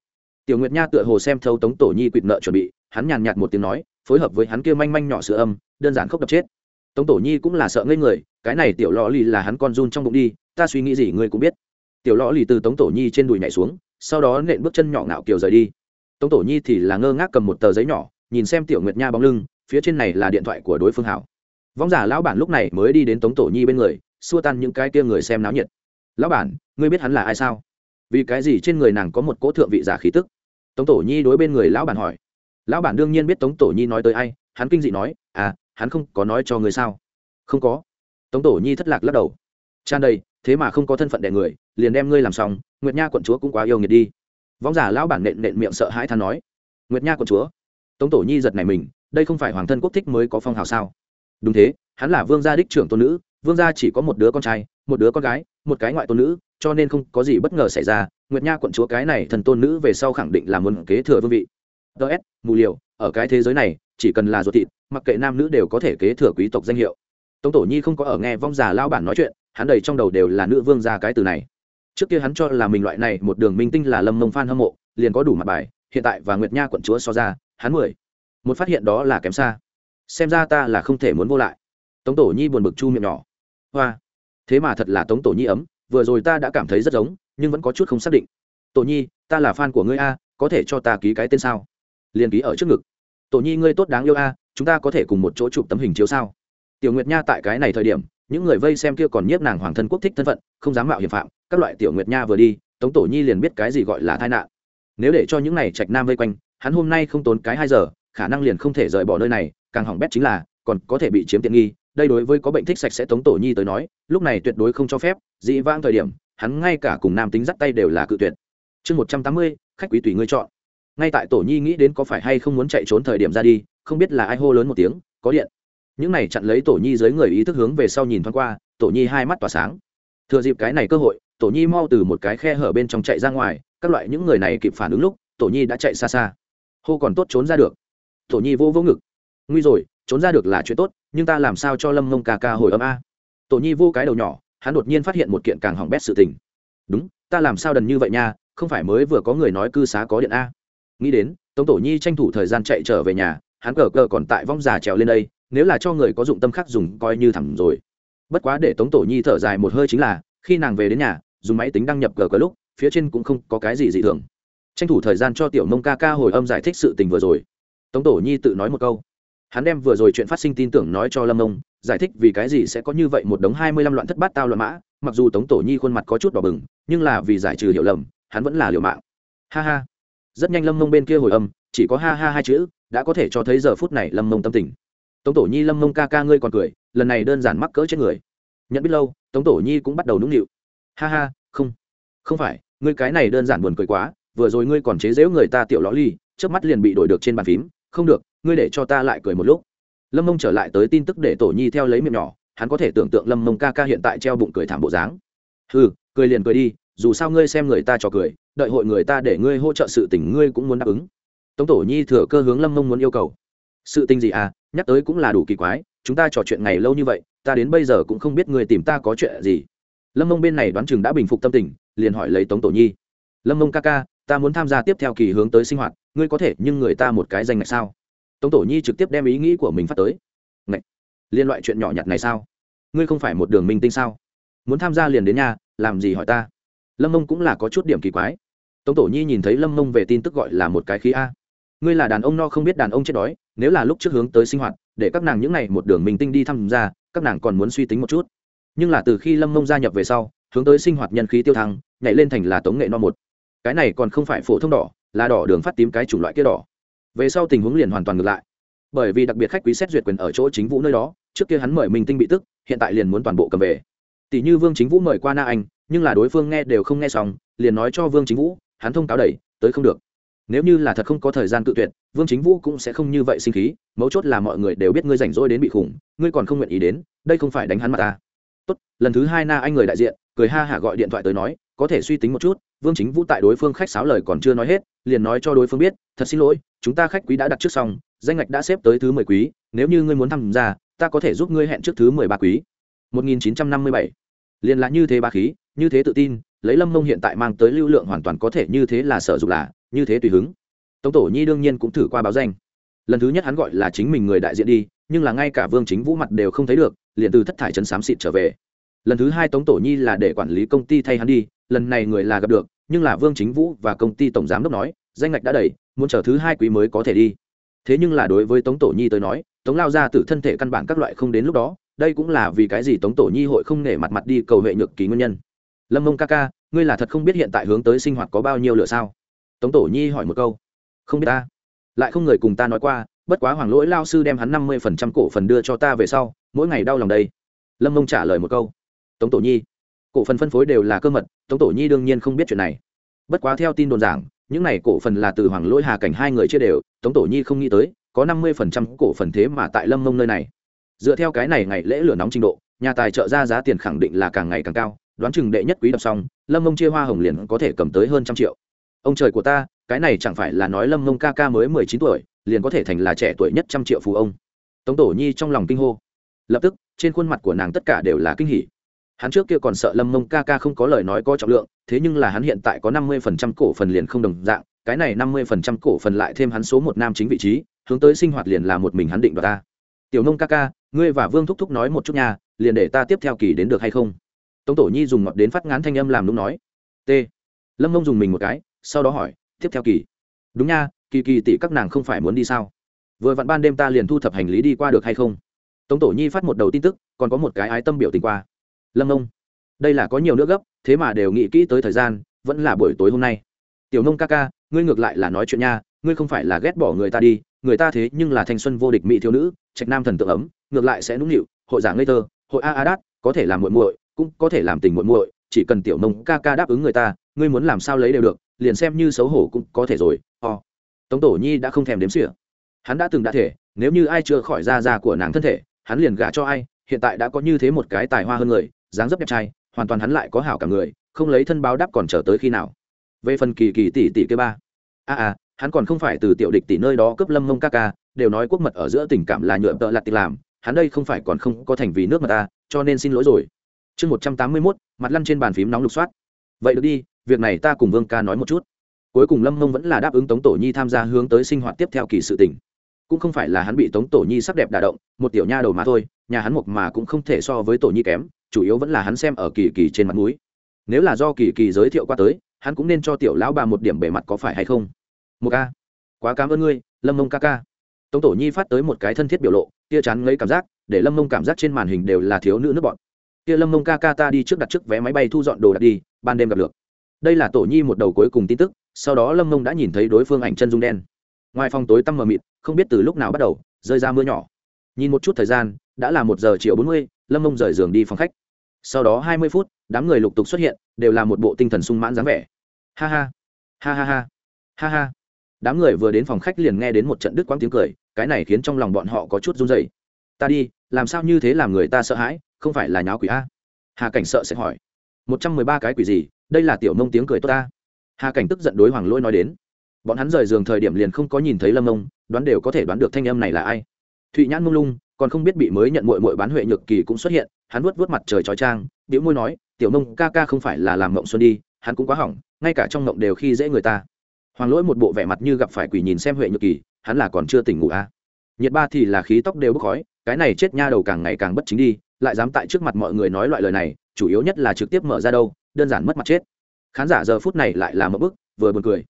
Tiểu nguyệt nha tựa hồ xem thâu tống tổ nhi quyền nợ chuẩn bị hắn nhàn nhạt một tiếng nói, phối hợp với hắn kia manh manh nhỏ sữa âm, đơn giản khóc đập chết. Tống tổ nhi cũng là sợ ngây người, cái này tiểu lò lì là hắn con run trong bụng đi, ta suy nghĩ gì ngươi cũng biết. Tiểu lò lì từ tống tổ nhi trên đùi nhảy xuống, sau đó nện bước chân nhỏ ngạo kiều rời đi. Tống tổ nhi thì là ngơ ngác cầm một tờ giấy nhỏ, nhìn xem tiểu nguyệt nha bóng lưng, phía trên này là điện thoại của đối phương hảo. Võng giả lão bản lúc này mới đi đến tống tổ nhi bên người, xua tan những cái kia người xem náo nhiệt. Lão bản, ngươi biết hắn là ai sao? Vì cái gì trên người nàng có một cỗ thượng vị giả khí tức? Tống tổ nhi đối bên người lão bản hỏi lão bản đương nhiên biết tống tổ nhi nói tới ai, hắn kinh dị nói à hắn không có nói cho người sao? Không có. Tống tổ nhi thất lạc lắc đầu. Tràn đầy thế mà không có thân phận đẻ người, liền đem ngươi làm xong, nguyệt nha quận chúa cũng quá yêu nghiệt đi. Võng giả lão bản nện nện miệng sợ hãi than nói, nguyệt nha quận chúa. Tống tổ nhi giật này mình, đây không phải hoàng thân quốc thích mới có phong hào sao? Đúng thế, hắn là vương gia đích trưởng tôn nữ, vương gia chỉ có một đứa con trai, một đứa con gái, một cái ngoại tôn nữ, cho nên không có gì bất ngờ xảy ra. Nguyệt nha quận chúa cái này thần tôn nữ về sau khẳng định là muốn kế thừa vương vị ts mù liều, ở cái thế giới này, chỉ cần là ruột thịt, mặc kệ nam nữ đều có thể kế thừa quý tộc danh hiệu. Tống tổ nhi không có ở nghe vong già lao bản nói chuyện, hắn đầy trong đầu đều là nữ vương gia cái từ này. Trước kia hắn cho là mình loại này, một đường minh tinh là lâm mông phan hâm mộ, liền có đủ mặt bài, hiện tại và nguyệt nha quận chúa so ra, hắn mười. Một phát hiện đó là kém xa. Xem ra ta là không thể muốn vô lại. Tống tổ nhi buồn bực chu miệng nhỏ. Hoa. Thế mà thật là tống tổ nhi ấm, vừa rồi ta đã cảm thấy rất giống, nhưng vẫn có chút không xác định. Tổ nhi, ta là fan của ngươi a, có thể cho ta ký cái tên sao? Liền ký ở trước ngực. Tổ nhi ngươi tốt đáng yêu a, chúng ta có thể cùng một chỗ chụp tấm hình chiếu sao? Tiểu nguyệt nha tại cái này thời điểm, những người vây xem kia còn nhiếp nàng hoàng thân quốc thích thân phận, không dám mạo hiểm phạm, các loại tiểu nguyệt nha vừa đi, tống tổ nhi liền biết cái gì gọi là tai nạn. Nếu để cho những này trạch nam vây quanh, hắn hôm nay không tốn cái hai giờ, khả năng liền không thể rời bỏ nơi này, càng hỏng bét chính là, còn có thể bị chiếm tiện nghi, đây đối với có bệnh thích sạch sẽ tống tổ nhi tới nói, lúc này tuyệt đối không cho phép, dị vãng thời điểm, hắn ngay cả cùng nam tính dắt tay đều là cự tuyệt. Chương một trăm tám mươi, khách quý tùy ngươi chọn ngay tại tổ nhi nghĩ đến có phải hay không muốn chạy trốn thời điểm ra đi, không biết là ai hô lớn một tiếng, có điện. Những này chặn lấy tổ nhi dưới người ý thức hướng về sau nhìn thoáng qua, tổ nhi hai mắt tỏa sáng. Thừa dịp cái này cơ hội, tổ nhi mau từ một cái khe hở bên trong chạy ra ngoài, các loại những người này kịp phản ứng lúc, tổ nhi đã chạy xa xa. Hô còn tốt trốn ra được. Tổ nhi vô vô ngực. Nguy rồi, trốn ra được là chuyện tốt, nhưng ta làm sao cho lâm mông ca ca hồi âm a? Tổ nhi vô cái đầu nhỏ, hắn đột nhiên phát hiện một kiện càng hỏng bét sự tình. Đúng, ta làm sao đần như vậy nha, không phải mới vừa có người nói cư xá có điện a? Nghĩ đến, tống tổ nhi tranh thủ thời gian chạy trở về nhà, hắn cờ cờ còn tại vong già trèo lên đây, nếu là cho người có dụng tâm khác dùng coi như thẳng rồi. Bất quá để tống tổ nhi thở dài một hơi chính là, khi nàng về đến nhà, dùng máy tính đăng nhập cờ cờ lúc, phía trên cũng không có cái gì dị thường. Tranh thủ thời gian cho tiểu mông ca ca hồi âm giải thích sự tình vừa rồi. Tống tổ nhi tự nói một câu. Hắn đem vừa rồi chuyện phát sinh tin tưởng nói cho lâm ông, giải thích vì cái gì sẽ có như vậy một đống hai mươi lăm loạn thất bát tao loạn mã, mặc dù tống tổ nhi khuôn mặt có chút đỏ bừng, nhưng là vì giải trừ hiểu lầm, hắn vẫn là liều mạng. Ha ha rất nhanh lâm mông bên kia hồi âm, chỉ có ha ha hai chữ, đã có thể cho thấy giờ phút này lâm mông tâm tình. Tống tổ nhi, lâm mông ca ca ngươi còn cười, lần này đơn giản mắc cỡ chết người. Nhận biết lâu, tống tổ nhi cũng bắt đầu nũng nịu. Ha ha, không không phải, ngươi cái này đơn giản buồn cười quá, vừa rồi ngươi còn chế giễu người ta tiểu ló ly trước mắt liền bị đổi được trên bàn phím. Không được, ngươi để cho ta lại cười một lúc. Lâm mông trở lại tới tin tức để tổ nhi theo lấy miệng nhỏ, hắn có thể tưởng tượng lâm mông ca ca hiện tại treo bụng cười thảm bộ dáng. Ừ cười liền cười đi dù sao ngươi xem người ta cho cười, đợi hội người ta để ngươi hỗ trợ sự tình ngươi cũng muốn đáp ứng. Tống tổ nhi thừa cơ hướng lâm mông muốn yêu cầu. Sự tình gì à? Nhắc tới cũng là đủ kỳ quái, chúng ta trò chuyện ngày lâu như vậy, ta đến bây giờ cũng không biết người tìm ta có chuyện gì. Lâm mông bên này đoán chừng đã bình phục tâm tình, liền hỏi lấy tống tổ nhi. Lâm mông ca ca, ta muốn tham gia tiếp theo kỳ hướng tới sinh hoạt, ngươi có thể, nhưng người ta một cái danh ngạch sao? Tống tổ nhi trực tiếp đem ý nghĩ của mình phát tới. Ngạch, liên loại chuyện nhỏ nhặt này sao? Ngươi không phải một đường minh tinh sao? Muốn tham gia liền đến nhà, làm gì hỏi ta? Lâm mông cũng là có chút điểm kỳ quái. Tống tổ nhi nhìn thấy lâm mông về tin tức gọi là một cái khí a. Ngươi là đàn ông no không biết đàn ông chết đói, nếu là lúc trước hướng tới sinh hoạt, để các nàng những n à y một đường minh tinh đi tham gia, các nàng còn muốn suy tính một chút. Nhưng là từ khi lâm mông gia nhập về sau, hướng tới sinh hoạt nhân khí tiêu thăng, nhảy lên thành là tống nghệ no một. Cái này còn không phải phổ thông đỏ, là đỏ đường phát tím cái chủng loại kia đỏ. Về sau tình huống liền hoàn toàn ngược lại. Bởi vì đặc biệt khách quý xét duyệt quyền ở chỗ chính vũ nơi đó, trước kia hắn mời minh tinh bị tức, hiện tại liền muốn toàn bộ cầm về. Tỷ như vương chính vũ mời qua na anh nhưng là đối phương nghe đều không nghe xong liền nói cho vương chính vũ hắn thông cáo đầy, tới không được. Nếu như là thật không có thời gian tự tuyệt vương chính vũ cũng sẽ không như vậy sinh khí mấu chốt là mọi người đều biết ngươi rảnh rỗi đến bị khủng ngươi còn không nguyện ý đến đây không phải đánh hắn mặt ta. Tốt lần thứ hai na anh người đại diện cười ha hả gọi điện thoại tới nói có thể suy tính một chút vương chính vũ tại đối phương khách sáo lời còn chưa nói hết liền nói cho đối phương biết thật xin lỗi chúng ta khách quý đã đặt trước xong danh ngạch đã xếp tới thứ mười quý nếu như ngươi muốn tham gia ta có thể giúp ngươi hẹn trước thứ mười ba quý. 1957 liền là như thế ba khí, như thế tự tin, lấy lâm mông hiện tại mang tới lưu lượng hoàn toàn có thể như thế là sở dục là, như thế tùy hứng. Tống tổ nhi đương nhiên cũng thử qua báo danh. Lần thứ nhất hắn gọi là chính mình người đại diện đi, nhưng là ngay cả vương chính vũ mặt đều không thấy được, liền từ thất thải trấn xám xịt trở về. Lần thứ hai tống tổ nhi là để quản lý công ty thay hắn đi, lần này người là gặp được, nhưng là vương chính vũ và công ty tổng giám đốc nói, danh ngạch đã đầy, muốn chờ thứ hai quý mới có thể đi. Thế nhưng là đối với tống tổ nhi tới nói, tống lao ra từ thân thể căn bản các loại không đến lúc đó đây cũng là vì cái gì tống tổ nhi hội không nể mặt mặt đi cầu huệ nhược ký nguyên nhân? Lâm mông ca ca, ngươi là thật không biết hiện tại hướng tới sinh hoạt có bao nhiêu lửa sao? Tống tổ nhi hỏi một câu. Không biết ta. Lại không người cùng ta nói qua, bất quá hoàng lỗi lao sư đem hắn năm mươi phần trăm cổ phần đưa cho ta về sau, mỗi ngày đau lòng đây. Lâm mông trả lời một câu. Tống tổ nhi. Cổ phần phân phối đều là cơ mật, tống tổ nhi đương nhiên không biết chuyện này. Bất quá theo tin đồn giảng, những này cổ phần là từ hoàng lỗi, hà cảnh hai người chia đều, tống tổ nhi không nghĩ tới, có năm mươi phần trăm cổ phần thế mà tại lâm mông nơi này dựa theo cái này ngày lễ lửa nóng trình độ, nhà tài trợ ra giá tiền khẳng định là càng ngày càng cao, đoán chừng đệ nhất quý đọc xong, lâm mông chia hoa hồng liền có thể cầm tới hơn trăm triệu. Ông trời của ta, cái này chẳng phải là nói lâm mông ca ca mới mười chín tuổi, liền có thể thành là trẻ tuổi nhất trăm triệu phú ông. Tống tổ nhi trong lòng kinh hô. Lập tức, trên khuôn mặt của nàng tất cả đều là kinh hỉ. Hắn trước kia còn sợ lâm mông ca ca không có lời nói có trọng lượng, thế nhưng là hắn hiện tại có năm mươi phần trăm cổ phần liền không đồng dạng, cái này năm mươi phần trăm cổ phần lại thêm hắn số một nam chính vị trí, hướng tới sinh hoạt liền là một mình hắn định đoạt ta. Tiểu nông ca ca ngươi và vương thúc thúc nói một chút nha, liền để ta tiếp theo kỳ đến được hay không? Tống tổ nhi dùng ngọt đến phát ngán thanh âm làm đúng nói. T. Lâm mông dùng mình một cái, sau đó hỏi, tiếp theo kỳ. Đúng nha, kỳ kỳ tỷ các nàng không phải muốn đi sao? Vừa vặn ban đêm ta liền thu thập hành lý đi qua được hay không? Tống tổ nhi phát một đầu tin tức, còn có một cái ái tâm biểu tình qua. Lâm mông. Đây là có nhiều nước gấp, thế mà đều nghĩ kỹ tới thời gian, vẫn là buổi tối hôm nay. Tiểu nông ca ca, ngươi ngược lại là nói chuyện nha, ngươi không phải là ghét bỏ người ta đi người ta thế nhưng là thanh xuân vô địch mỹ thiếu nữ trạch nam thần tượng ấm ngược lại sẽ nũng nịu hội giả ngây thơ hội a a đát có thể làm muội muội cũng có thể làm tình muội muội chỉ cần tiểu nông ca ca đáp ứng người ta ngươi muốn làm sao lấy đều được liền xem như xấu hổ cũng có thể rồi o、oh. tống tổ nhi đã không thèm đếm xỉa. Hắn đã từng đã thể nếu như ai chưa khỏi da da của nàng thân thể hắn liền gả cho ai hiện tại đã có như thế một cái tài hoa hơn người dáng dấp đẹp trai hoàn toàn hắn lại có hảo cả người không lấy thân báo đáp còn chờ tới khi nào. Về phần kỳ kỳ tỷ tỷ kế ba. A à, à hắn còn không phải từ tiểu địch tỷ nơi đó cướp lâm mông ca ca, đều nói quốc mật ở giữa tình cảm là nhựa tợ lặt tình làm, hắn đây không phải còn không có thành vì nước mà ta, cho nên xin lỗi rồi. Chương một trăm tám mươi mốt, mặt lăn trên bàn phím nóng lục soát. Vậy được đi, việc này ta cùng vương ca nói một chút. Cuối cùng lâm mông vẫn là đáp ứng tống tổ nhi tham gia hướng tới sinh hoạt tiếp theo kỳ sự tỉnh cũng không phải là hắn bị tống tổ nhi sắc đẹp đả động, một tiểu nha đầu mà thôi, nhà hắn mộc mà cũng không thể so với tổ nhi kém, chủ yếu vẫn là hắn xem ở kỳ kỳ trên mặt núi nếu là do kỳ kỳ giới thiệu qua tới, hắn cũng nên cho tiểu lão bà một điểm bề mặt có phải hay không? Một ca. Quá cảm ơn ngươi, lâm mông ca ca. Tống tổ nhi phát tới một cái thân thiết biểu lộ, tia chán lấy cảm giác, để lâm mông cảm giác trên màn hình đều là thiếu nữ nước bọn. Kia lâm mông ca ca ta đi trước đặt trước vé máy bay thu dọn đồ đặt đi, ban đêm gặp được. Đây là tổ nhi một đầu cuối cùng tin tức, sau đó lâm mông đã nhìn thấy đối phương ảnh chân dung đen. Ngoài phòng tối tăm mờ mịt, không biết từ lúc nào bắt đầu, rơi ra mưa nhỏ. Nhìn một chút thời gian, đã là một giờ chiều bốn mươi, lâm mông rời giường đi phòng khách. Sau đó hai mươi phút, đám người lục tục xuất hiện, đều là một bộ tinh thần sung mãn dáng vẻ. Ha ha. Ha ha ha. Ha ha đám người vừa đến phòng khách liền nghe đến một trận đứt quãng tiếng cười, cái này khiến trong lòng bọn họ có chút run dày ta đi, làm sao như thế làm người ta sợ hãi, không phải là nháo quỷ a? Hà cảnh sợ sẽ hỏi. Một trăm mười ba cái quỷ gì, đây là tiểu nông tiếng cười tốt ta. Hà cảnh tức giận đối hoàng lỗi nói đến. Bọn hắn rời giường thời điểm liền không có nhìn thấy lâm nông đoán đều có thể đoán được thanh âm này là ai. Thụy nhãn mông lung, còn không biết bị mới nhận mội mội bán huệ nhược kỳ cũng xuất hiện, hắn vuốt vuốt mặt trời trói trang biểu môi nói, tiểu nông ca ca không phải là làm mộng xuân đi, hắn cũng quá hỏng, ngay cả trong mộng đều khi dễ người ta hoàng lỗi một bộ vẻ mặt như gặp phải quỷ nhìn xem huệ nhược kỳ, hắn là còn chưa tỉnh ngủ à. nhiệt ba thì là khí tóc đều bốc khói, cái này chết nha đầu càng ngày càng bất chính đi, lại dám tại trước mặt mọi người nói loại lời này, chủ yếu nhất là trực tiếp mở ra đâu, đơn giản mất mặt chết. Khán giả giờ phút này lại là một bức, vừa buồn cười.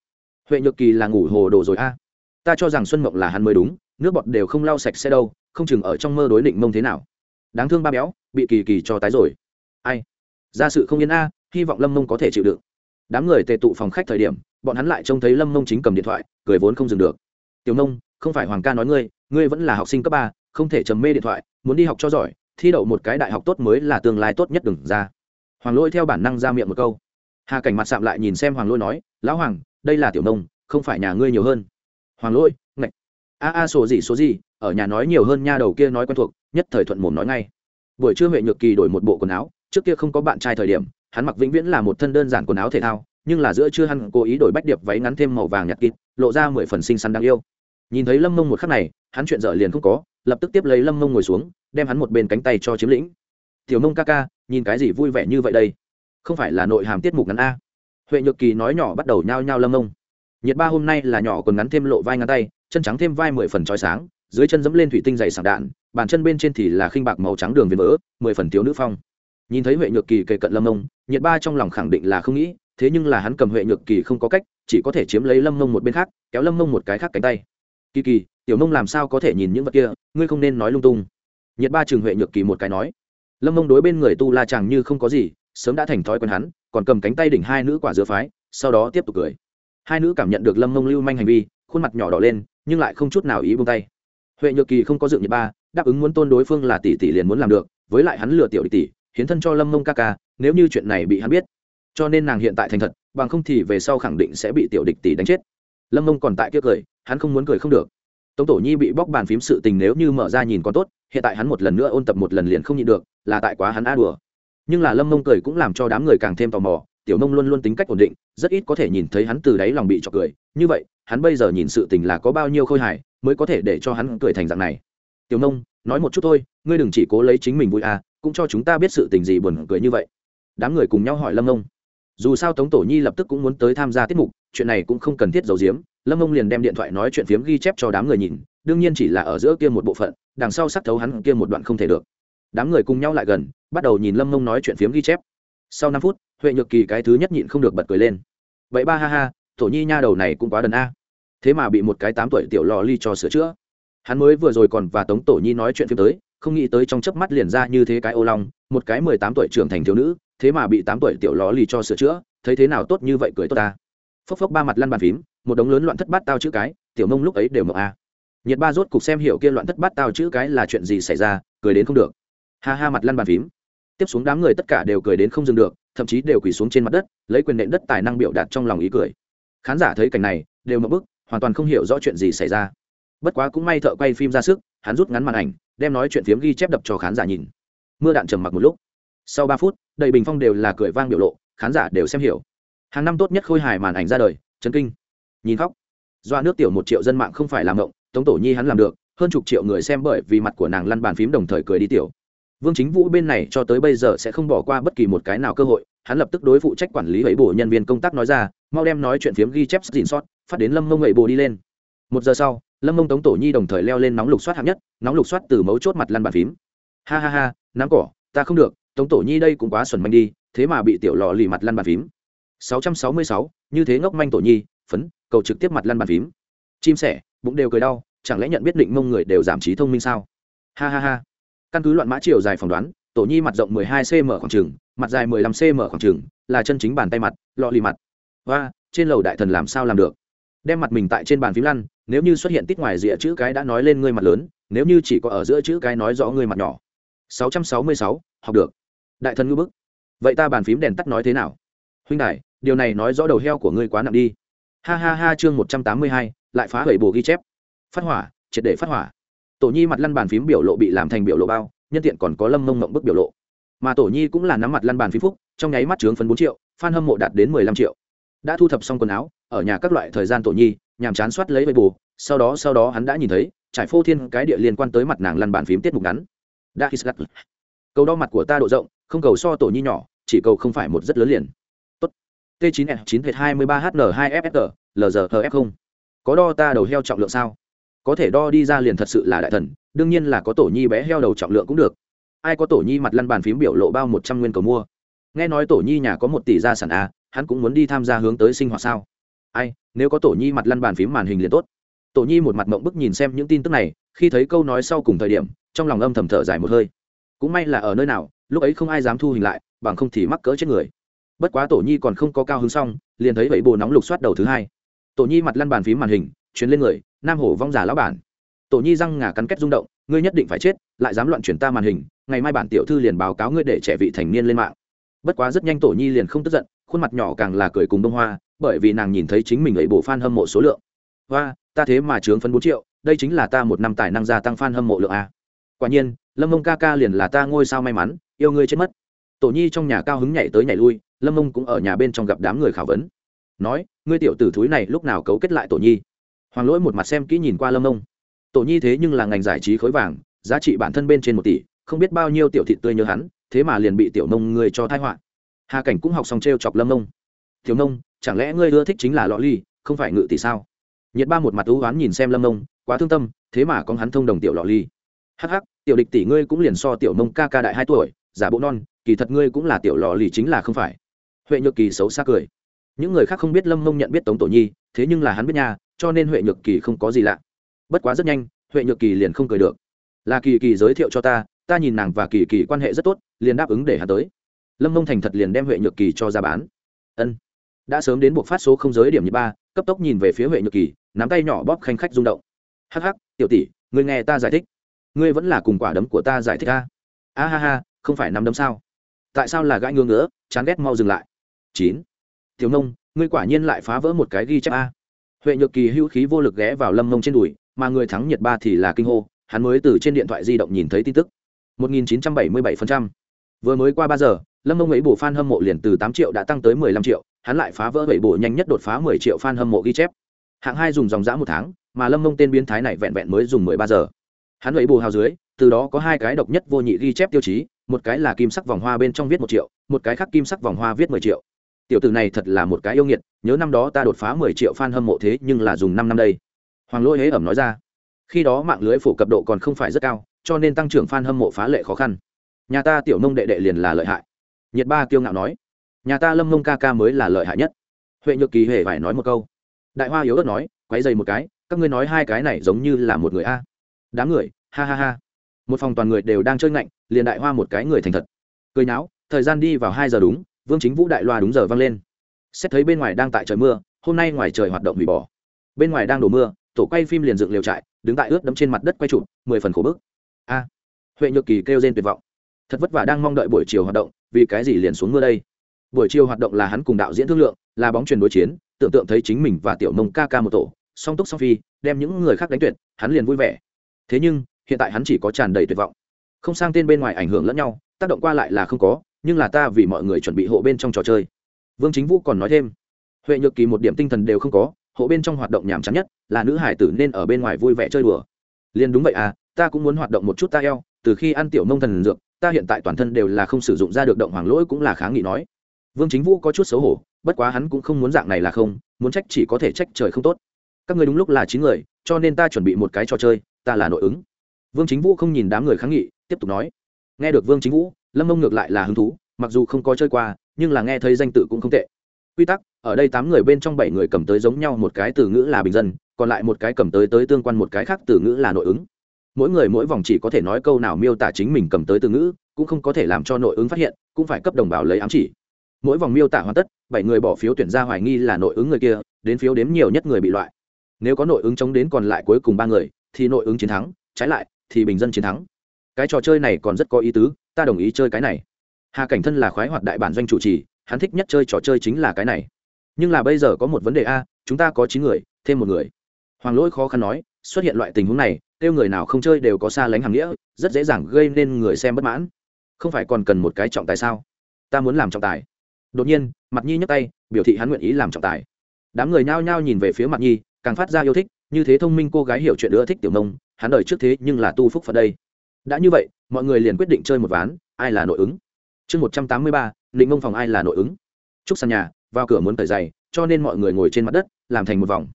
Huệ nhược kỳ là ngủ hồ đồ rồi a ta cho rằng xuân mộng là hắn mới đúng, nước bọt đều không lau sạch sẽ đâu, không chừng ở trong mơ đối định mông thế nào. Đáng thương ba béo, bị kỳ kỳ cho tái rồi. Ai? Ra sự không yên a, hy vọng lâm mông có thể chịu đựng đám người tề tụ phòng khách thời điểm, bọn hắn lại trông thấy lâm mông chính cầm điện thoại, cười vốn không dừng được. Tiểu nông không phải hoàng ca nói ngươi ngươi vẫn là học sinh cấp ba, không thể trầm mê điện thoại, muốn đi học cho giỏi, thi đậu một cái đại học tốt mới là tương lai tốt nhất đừng ra. Hoàng lôi theo bản năng ra miệng một câu. Hà cảnh mặt sạm lại nhìn xem hoàng lôi nói, lão hoàng, đây là tiểu nông không phải nhà ngươi nhiều hơn. Hoàng lôi, ngạch. A a sổ gì, số gì, ở nhà nói nhiều hơn nha, đầu kia nói quen thuộc, nhất thời thuận mồm nói ngay. Buổi trưa huệ nhược kỳ đổi một bộ quần áo, trước kia không có bạn trai thời điểm hắn mặc vĩnh viễn là một thân đơn giản quần áo thể thao, nhưng là giữa trưa hắn cố ý đổi bách điệp váy ngắn thêm màu vàng nhạt kịt, lộ ra mười phần xinh xắn đáng yêu. Nhìn thấy lâm mông một khắc này, hắn chuyện dở liền không có, lập tức tiếp lấy lâm mông ngồi xuống, đem hắn một bên cánh tay cho chiếm lĩnh. Tiểu mông ca ca, nhìn cái gì vui vẻ như vậy đây? Không phải là nội hàm tiết mục ngắn a? Huệ nhược kỳ nói nhỏ bắt đầu nhao nhao lâm mông. Nhiệt ba hôm nay là nhỏ còn ngắn thêm lộ vai ngắn tay, chân trắng thêm vai mười phần trói sáng, dưới chân dẫm lên thủy tinh dày sảng đạn, bàn chân bên trên thì là khinh bạc màu trắng đường viền vỡ, mười phần thiếu nữ phong nhìn thấy huệ nhược kỳ kề cận lâm mông, nhiệt ba trong lòng khẳng định là không nghĩ, thế nhưng là hắn cầm huệ nhược kỳ không có cách, chỉ có thể chiếm lấy lâm mông một bên khác, kéo lâm mông một cái khác cánh tay. Kỳ kỳ, tiểu mông làm sao có thể nhìn những vật kia, ngươi không nên nói lung tung. Nhiệt ba trường huệ nhược kỳ một cái nói. Lâm mông đối bên người tu la chàng như không có gì, sớm đã thành thói quen hắn, còn cầm cánh tay đỉnh hai nữ quả dứa phái, sau đó tiếp tục cười. Hai nữ cảm nhận được lâm mông lưu manh hành vi, khuôn mặt nhỏ đỏ lên, nhưng lại không chút nào ý buông tay. Huệ nhược kỳ không có dựng nhiệt ba, đáp ứng muốn tôn đối phương là tỷ tỷ liền muốn làm được, với lại hắn lừa tiểu tỷ hiến thân cho lâm mông ca ca, nếu như chuyện này bị hắn biết, cho nên nàng hiện tại thành thật, bằng không thì về sau khẳng định sẽ bị tiểu địch tỷ đánh chết. Lâm mông còn tại kia cười, hắn không muốn cười không được. Tống tổ nhi bị bóc bàn phím sự tình nếu như mở ra nhìn còn tốt, hiện tại hắn một lần nữa ôn tập một lần liền không nhịn được, là tại quá hắn a đùa. Nhưng là lâm mông cười cũng làm cho đám người càng thêm tò mò, tiểu mông luôn luôn tính cách ổn định, rất ít có thể nhìn thấy hắn từ đáy lòng bị trọc cười. Như vậy, hắn bây giờ nhìn sự tình là có bao nhiêu khôi hài, mới có thể để cho hắn cười thành dạng này. Tiểu mông, nói một chút thôi, ngươi đừng chỉ cố lấy chính mình vui à cũng cho chúng ta biết sự tình gì buồn cười như vậy. Đám người cùng nhau hỏi lâm ông dù sao tống tổ nhi lập tức cũng muốn tới tham gia tiết mục, chuyện này cũng không cần thiết giấu giếm. Lâm ông liền đem điện thoại nói chuyện phiếm ghi chép cho đám người nhìn, đương nhiên chỉ là ở giữa kia một bộ phận, đằng sau sắc thấu hắn kia một đoạn không thể được. Đám người cùng nhau lại gần, bắt đầu nhìn lâm ông nói chuyện phiếm ghi chép. Sau năm phút, huệ nhược kỳ cái thứ nhất nhịn không được bật cười lên. Vậy ba ha ha, tổ nhi nha đầu này cũng quá đần a. Thế mà bị một cái tám tuổi tiểu lò ly cho sửa chữa. Hắn mới vừa rồi còn và tống tổ nhi nói chuyện phim tới không nghĩ tới trong chớp mắt liền ra như thế cái ô long, một cái mười tám tuổi trưởng thành thiếu nữ, thế mà bị tám tuổi tiểu ló lì cho sửa chữa, thấy thế nào tốt như vậy cười tốt ta. Phốc phốc ba mặt lăn bàn phím, một đống lớn loạn thất bát tao chữ cái, tiểu mông lúc ấy đều mộng a. Nhiệt ba rốt cục xem hiểu kia loạn thất bát tao chữ cái là chuyện gì xảy ra, cười đến không được. Ha ha mặt lăn bàn phím. Tiếp xuống đám người tất cả đều cười đến không dừng được, thậm chí đều quỳ xuống trên mặt đất, lấy quyền nện đất tài năng biểu đạt trong lòng ý cười. Khán giả thấy cảnh này, đều mập bức, hoàn toàn không hiểu rõ chuyện gì xảy ra. Bất quá cũng may thợ quay phim ra sức, hắn rút ngắn màn ảnh đem nói chuyện phiếm ghi chép đập cho khán giả nhìn. Mưa đạn trầm mặc một lúc. Sau ba phút, đầy bình phong đều là cười vang biểu lộ, khán giả đều xem hiểu. Hàng năm tốt nhất khôi hài màn ảnh ra đời, chấn kinh. Nhìn khóc. Do nước tiểu một triệu dân mạng không phải làm động tống tổ nhi hắn làm được, hơn chục triệu người xem bởi vì mặt của nàng lăn bàn phím đồng thời cười đi tiểu. Vương chính vũ bên này cho tới bây giờ sẽ không bỏ qua bất kỳ một cái nào cơ hội, hắn lập tức đối phụ trách quản lý ấy bổ nhân viên công tác nói ra, mau đem nói chuyện phiếm ghi chép dìn sót, phát đến lâm mông ấy bồ đi lên. Một giờ sau lâm mông tống tổ nhi đồng thời leo lên nóng lục soát hạng nhất nóng lục soát từ mấu chốt mặt lăn bàn phím. Ha ha ha nắm cỏ ta không được tống tổ nhi đây cũng quá xuẩn manh đi thế mà bị tiểu lò lì mặt lăn bàn phím. 666, như thế ngốc manh tổ nhi phấn cầu trực tiếp mặt lăn bàn phím. Chim sẻ bụng đều cười đau chẳng lẽ nhận biết định mông người đều giảm trí thông minh sao? Ha ha ha. Căn cứ loạn mã chiều dài phỏng đoán tổ nhi mặt rộng 12 cm khoảng trừng mặt dài 15 cm khoảng trừng là chân chính bàn tay mặt lọ lì mặt. Và trên lầu đại thần làm sao làm được? Đem mặt mình tại trên bàn phím lăn nếu như xuất hiện tít ngoài rìa chữ cái đã nói lên ngươi mặt lớn nếu như chỉ có ở giữa chữ cái nói rõ ngươi mặt nhỏ. 666, học được. Đại thần ngư bức. Vậy ta bàn phím đèn tắt nói thế nào? Huynh đại điều này nói rõ đầu heo của ngươi quá nặng đi. Ha ha ha chương một trăm tám mươi hai lại phá hủy bù ghi chép. Phát hỏa triệt để phát hỏa. Tổ nhi mặt lăn bàn phím biểu lộ bị làm thành biểu lộ bao nhân tiện còn có lâm mông mộng bức biểu lộ. Mà tổ nhi cũng là nắm mặt lăn bàn phím phúc trong nháy mắt trướng phấn bốn triệu f hâm mộ đạt đến mười lăm triệu đã thu thập xong quần áo, ở nhà các loại thời gian tổ nhi, nhàm chán soát lấy bầy bù sau đó sau đó hắn đã nhìn thấy, trải phô thiên cái địa liên quan tới mặt nàng lăn bàn phím tiết mục ngắn. Đã hít gắt cầu đo mặt của ta độ rộng, không cầu so tổ nhi nhỏ, chỉ cầu không phải một rất lớn liền. Tốt. t 9 s 9 23 hn 2 fsg lzhf không. Có đo ta đầu heo trọng lượng sao? Có thể đo đi ra liền thật sự là đại thần, đương nhiên là có tổ nhi bé heo đầu trọng lượng cũng được. Ai có tổ nhi mặt lăn bàn phím biểu lộ bao một trăm nguyên cầu mua? Nghe nói tổ nhi nhà có một tỷ gia sản a hắn cũng muốn đi tham gia hướng tới sinh hoạt sao? Ai, nếu có tổ nhi mặt lăn bàn phím màn hình liền tốt. Tổ nhi một mặt mộng bức nhìn xem những tin tức này, khi thấy câu nói sau cùng thời điểm, trong lòng âm thầm thở dài một hơi. Cũng may là ở nơi nào, lúc ấy không ai dám thu hình lại, bằng không thì mắc cỡ chết người. Bất quá tổ nhi còn không có cao hứng xong, liền thấy vậy bồ nóng lục soát đầu thứ hai. Tổ nhi mặt lăn bàn phím màn hình chuyến lên người, nam hổ vong giả lão bản. Tổ nhi răng ngà cắn kết rung động, ngươi nhất định phải chết, lại dám loạn chuyển ta màn hình, ngày mai bản tiểu thư liền báo cáo ngươi để trẻ vị thành niên lên mạng. Bất quá rất nhanh tổ nhi liền không tức giận khuôn mặt nhỏ càng là cười cùng đông hoa, bởi vì nàng nhìn thấy chính mình ấy bổ f a n hâm mộ số lượng. Và ta thế mà trướng phân bốn triệu, đây chính là ta một năm tài năng gia tăng f a n hâm mộ lượng a. Quả nhiên, lâm mông ca ca liền là ta ngôi sao may mắn, yêu ngươi chết mất. Tổ nhi trong nhà cao hứng nhảy tới nhảy lui, lâm mông cũng ở nhà bên trong gặp đám người khảo vấn. Nói, ngươi tiểu tử thúi này lúc nào cấu kết lại tổ nhi? Hoàng lỗi một mặt xem kỹ nhìn qua lâm mông. Tổ nhi thế nhưng là ngành giải trí khối vàng, giá trị bản thân bên trên một tỷ, không biết bao nhiêu tiểu thị tươi nhớ hắn, thế mà liền bị tiểu nông người cho thai họa hà cảnh cũng học xong t r e o chọc lâm nông. Tiểu nông, chẳng lẽ ngươi ưa thích chính là lọ ly, không phải ngự tỷ sao? Nhiệt ba một mặt ưu oán nhìn xem lâm nông, quá thương tâm, thế mà có hắn thông đồng tiểu lọ ly. Hh tiểu địch tỷ ngươi cũng liền so tiểu nông ca ca đại hai tuổi, giả bộ non, kỳ thật ngươi cũng là tiểu lọ ly chính là không phải. Huệ nhược kỳ xấu xa cười. Những người khác không biết lâm nông nhận biết tống tổ nhi, thế nhưng là hắn biết nhà cho nên huệ nhược kỳ không có gì lạ. Bất quá rất nhanh, huệ nhược kỳ liền không cười được. Là kỳ kỳ giới thiệu cho ta ta nhìn nàng và kỳ kỳ quan hệ rất tốt, liền đáp ứng để hắn tới lâm mông thành thật liền đem huệ nhược kỳ cho ra bán. Ân. Đã sớm đến buộc phát số không giới điểm như ba, cấp tốc nhìn về phía huệ nhược kỳ, nắm tay nhỏ bóp khanh khách rung động. Hắc hắc, tiểu tỷ, ngươi nghe ta giải thích. Ngươi vẫn là cùng quả đấm của ta giải thích ta a ha ha, không phải nắm đấm sao? Tại sao là gãi ngứa nữa chán ghét mau dừng lại? Chín. Tiểu nông, ngươi quả nhiên lại phá vỡ một cái ghi chép a. Huệ nhược kỳ hữu khí vô lực ghé vào lâm mông trên đùi, mà người thắng nhiệt ba thì là kinh hô, hắn mới từ trên điện thoại di động nhìn thấy tin tức. 1977%. vừa mới qua ba giờ lâm mông ấy bổ fan hâm mộ liền từ tám triệu đã tăng tới 15 triệu, hắn lại phá vỡ bảy bổ nhanh nhất đột phá 10 triệu fan hâm mộ ghi chép. Hạng hai dùng dòng dã một tháng, mà lâm mông tên biến thái này vẹn vẹn mới dùng 13 giờ. Hắn ấy bổ hào dưới, từ đó có hai cái độc nhất vô nhị ghi chép tiêu chí, một cái là kim sắc vòng hoa bên trong viết một triệu, một cái khác kim sắc vòng hoa viết 10 triệu. Tiểu tử này thật là một cái yêu nghiệt, nhớ năm đó ta đột phá 10 triệu fan hâm mộ thế nhưng là dùng năm năm đây. Hoàng lỗi hế ẩm nói ra, khi đó mạng lưới phổ cập độ còn không phải rất cao, cho nên tăng trưởng fan hâm mộ phá lệ khó khăn. Nhà ta tiểu nông đệ đệ liền là lợi hại nhiệt ba kiêu ngạo nói nhà ta lâm nông ca ca mới là lợi hại nhất. Huệ nhược kỳ hề phải nói một câu. Đại hoa yếu ớt nói quấy dày một cái các ngươi nói hai cái này giống như là một người a. Đám người ha ha ha. Một phòng toàn người đều đang chơi ngạnh liền đại hoa một cái người thành thật. Cười náo thời gian đi vào hai giờ đúng vương chính vũ đại loa đúng giờ vang lên. Xét thấy bên ngoài đang tại trời mưa hôm nay ngoài trời hoạt động hủy bỏ. Bên ngoài đang đổ mưa tổ quay phim liền dựng liều trại đứng tại ướt đẫm trên mặt đất quay chụp, mười phần khổ bức. A. Huệ nhược kỳ kêu rên tuyệt vọng. Thật vất vả đang mong đợi buổi chiều hoạt động vì cái gì liền xuống mưa đây? Buổi chiều hoạt động là hắn cùng đạo diễn thương lượng, là bóng truyền đối chiến, tưởng tượng thấy chính mình và tiểu mông ca ca một tổ, song túc song phi, đem những người khác đánh tuyệt, hắn liền vui vẻ. Thế nhưng, hiện tại hắn chỉ có tràn đầy tuyệt vọng. Không sang tên bên ngoài ảnh hưởng lẫn nhau, tác động qua lại là không có, nhưng là ta vì mọi người chuẩn bị hộ bên trong trò chơi. Vương chính vũ còn nói thêm, huệ nhược kỳ một điểm tinh thần đều không có, hộ bên trong hoạt động nhàm chán nhất, là nữ hải tử nên ở bên ngoài vui vẻ chơi đùa. Liền đúng vậy à ta cũng muốn hoạt động một chút ta eo, từ khi ăn tiểu nông thần dược ta hiện tại toàn thân đều là không sử dụng ra được động hoàng lỗi cũng là kháng nghị nói. Vương chính vũ có chút xấu hổ, bất quá hắn cũng không muốn dạng này là không, muốn trách chỉ có thể trách trời không tốt. Các người đúng lúc là chín người, cho nên ta chuẩn bị một cái trò chơi, ta là nội ứng. Vương chính vũ không nhìn đám người kháng nghị, tiếp tục nói. Nghe được vương chính vũ, lâm mông ngược lại là hứng thú, mặc dù không có chơi qua, nhưng là nghe thấy danh tự cũng không tệ. Quy tắc, ở đây tám người bên trong bảy người cầm tới giống nhau một cái từ ngữ là bình dân, còn lại một cái cầm tới tới tương quan một cái khác từ ngữ là nội ứng mỗi người mỗi vòng chỉ có thể nói câu nào miêu tả chính mình cầm tới từ ngữ, cũng không có thể làm cho nội ứng phát hiện, cũng phải cấp đồng bào lấy ám chỉ. Mỗi vòng miêu tả hoàn tất, bảy người bỏ phiếu tuyển ra hoài nghi là nội ứng người kia, đến phiếu đếm nhiều nhất người bị loại. Nếu có nội ứng chống đến còn lại cuối cùng ba người, thì nội ứng chiến thắng, trái lại, thì bình dân chiến thắng. Cái trò chơi này còn rất có ý tứ, ta đồng ý chơi cái này. Hà cảnh thân là khoái hoạt đại bản doanh chủ trì, hắn thích nhất chơi trò chơi chính là cái này. Nhưng là bây giờ có một vấn đề a, chúng ta có chín người, thêm một người. Hoàng lỗi khó khăn nói, xuất hiện loại tình huống này kêu người nào không chơi đều có xa lánh hàng nghĩa, rất dễ dàng gây nên người xem bất mãn. Không phải còn cần một cái trọng tài sao? Ta muốn làm trọng tài. Đột nhiên mặt nhi nhấc tay, biểu thị hắn nguyện ý làm trọng tài. Đám người nhao nhao nhìn về phía mặt nhi, càng phát ra yêu thích, như thế thông minh cô gái hiểu chuyện ưa thích tiểu nông, hắn đời trước thế nhưng là tu phúc phật đây. Đã như vậy, mọi người liền quyết định chơi một ván, ai là nội ứng? Chương một trăm tám mươi ba định mông phòng ai là nội ứng? Trúc sàn nhà, vào cửa muốn tẩy giày, cho nên mọi người ngồi trên mặt đất, làm thành một vòng.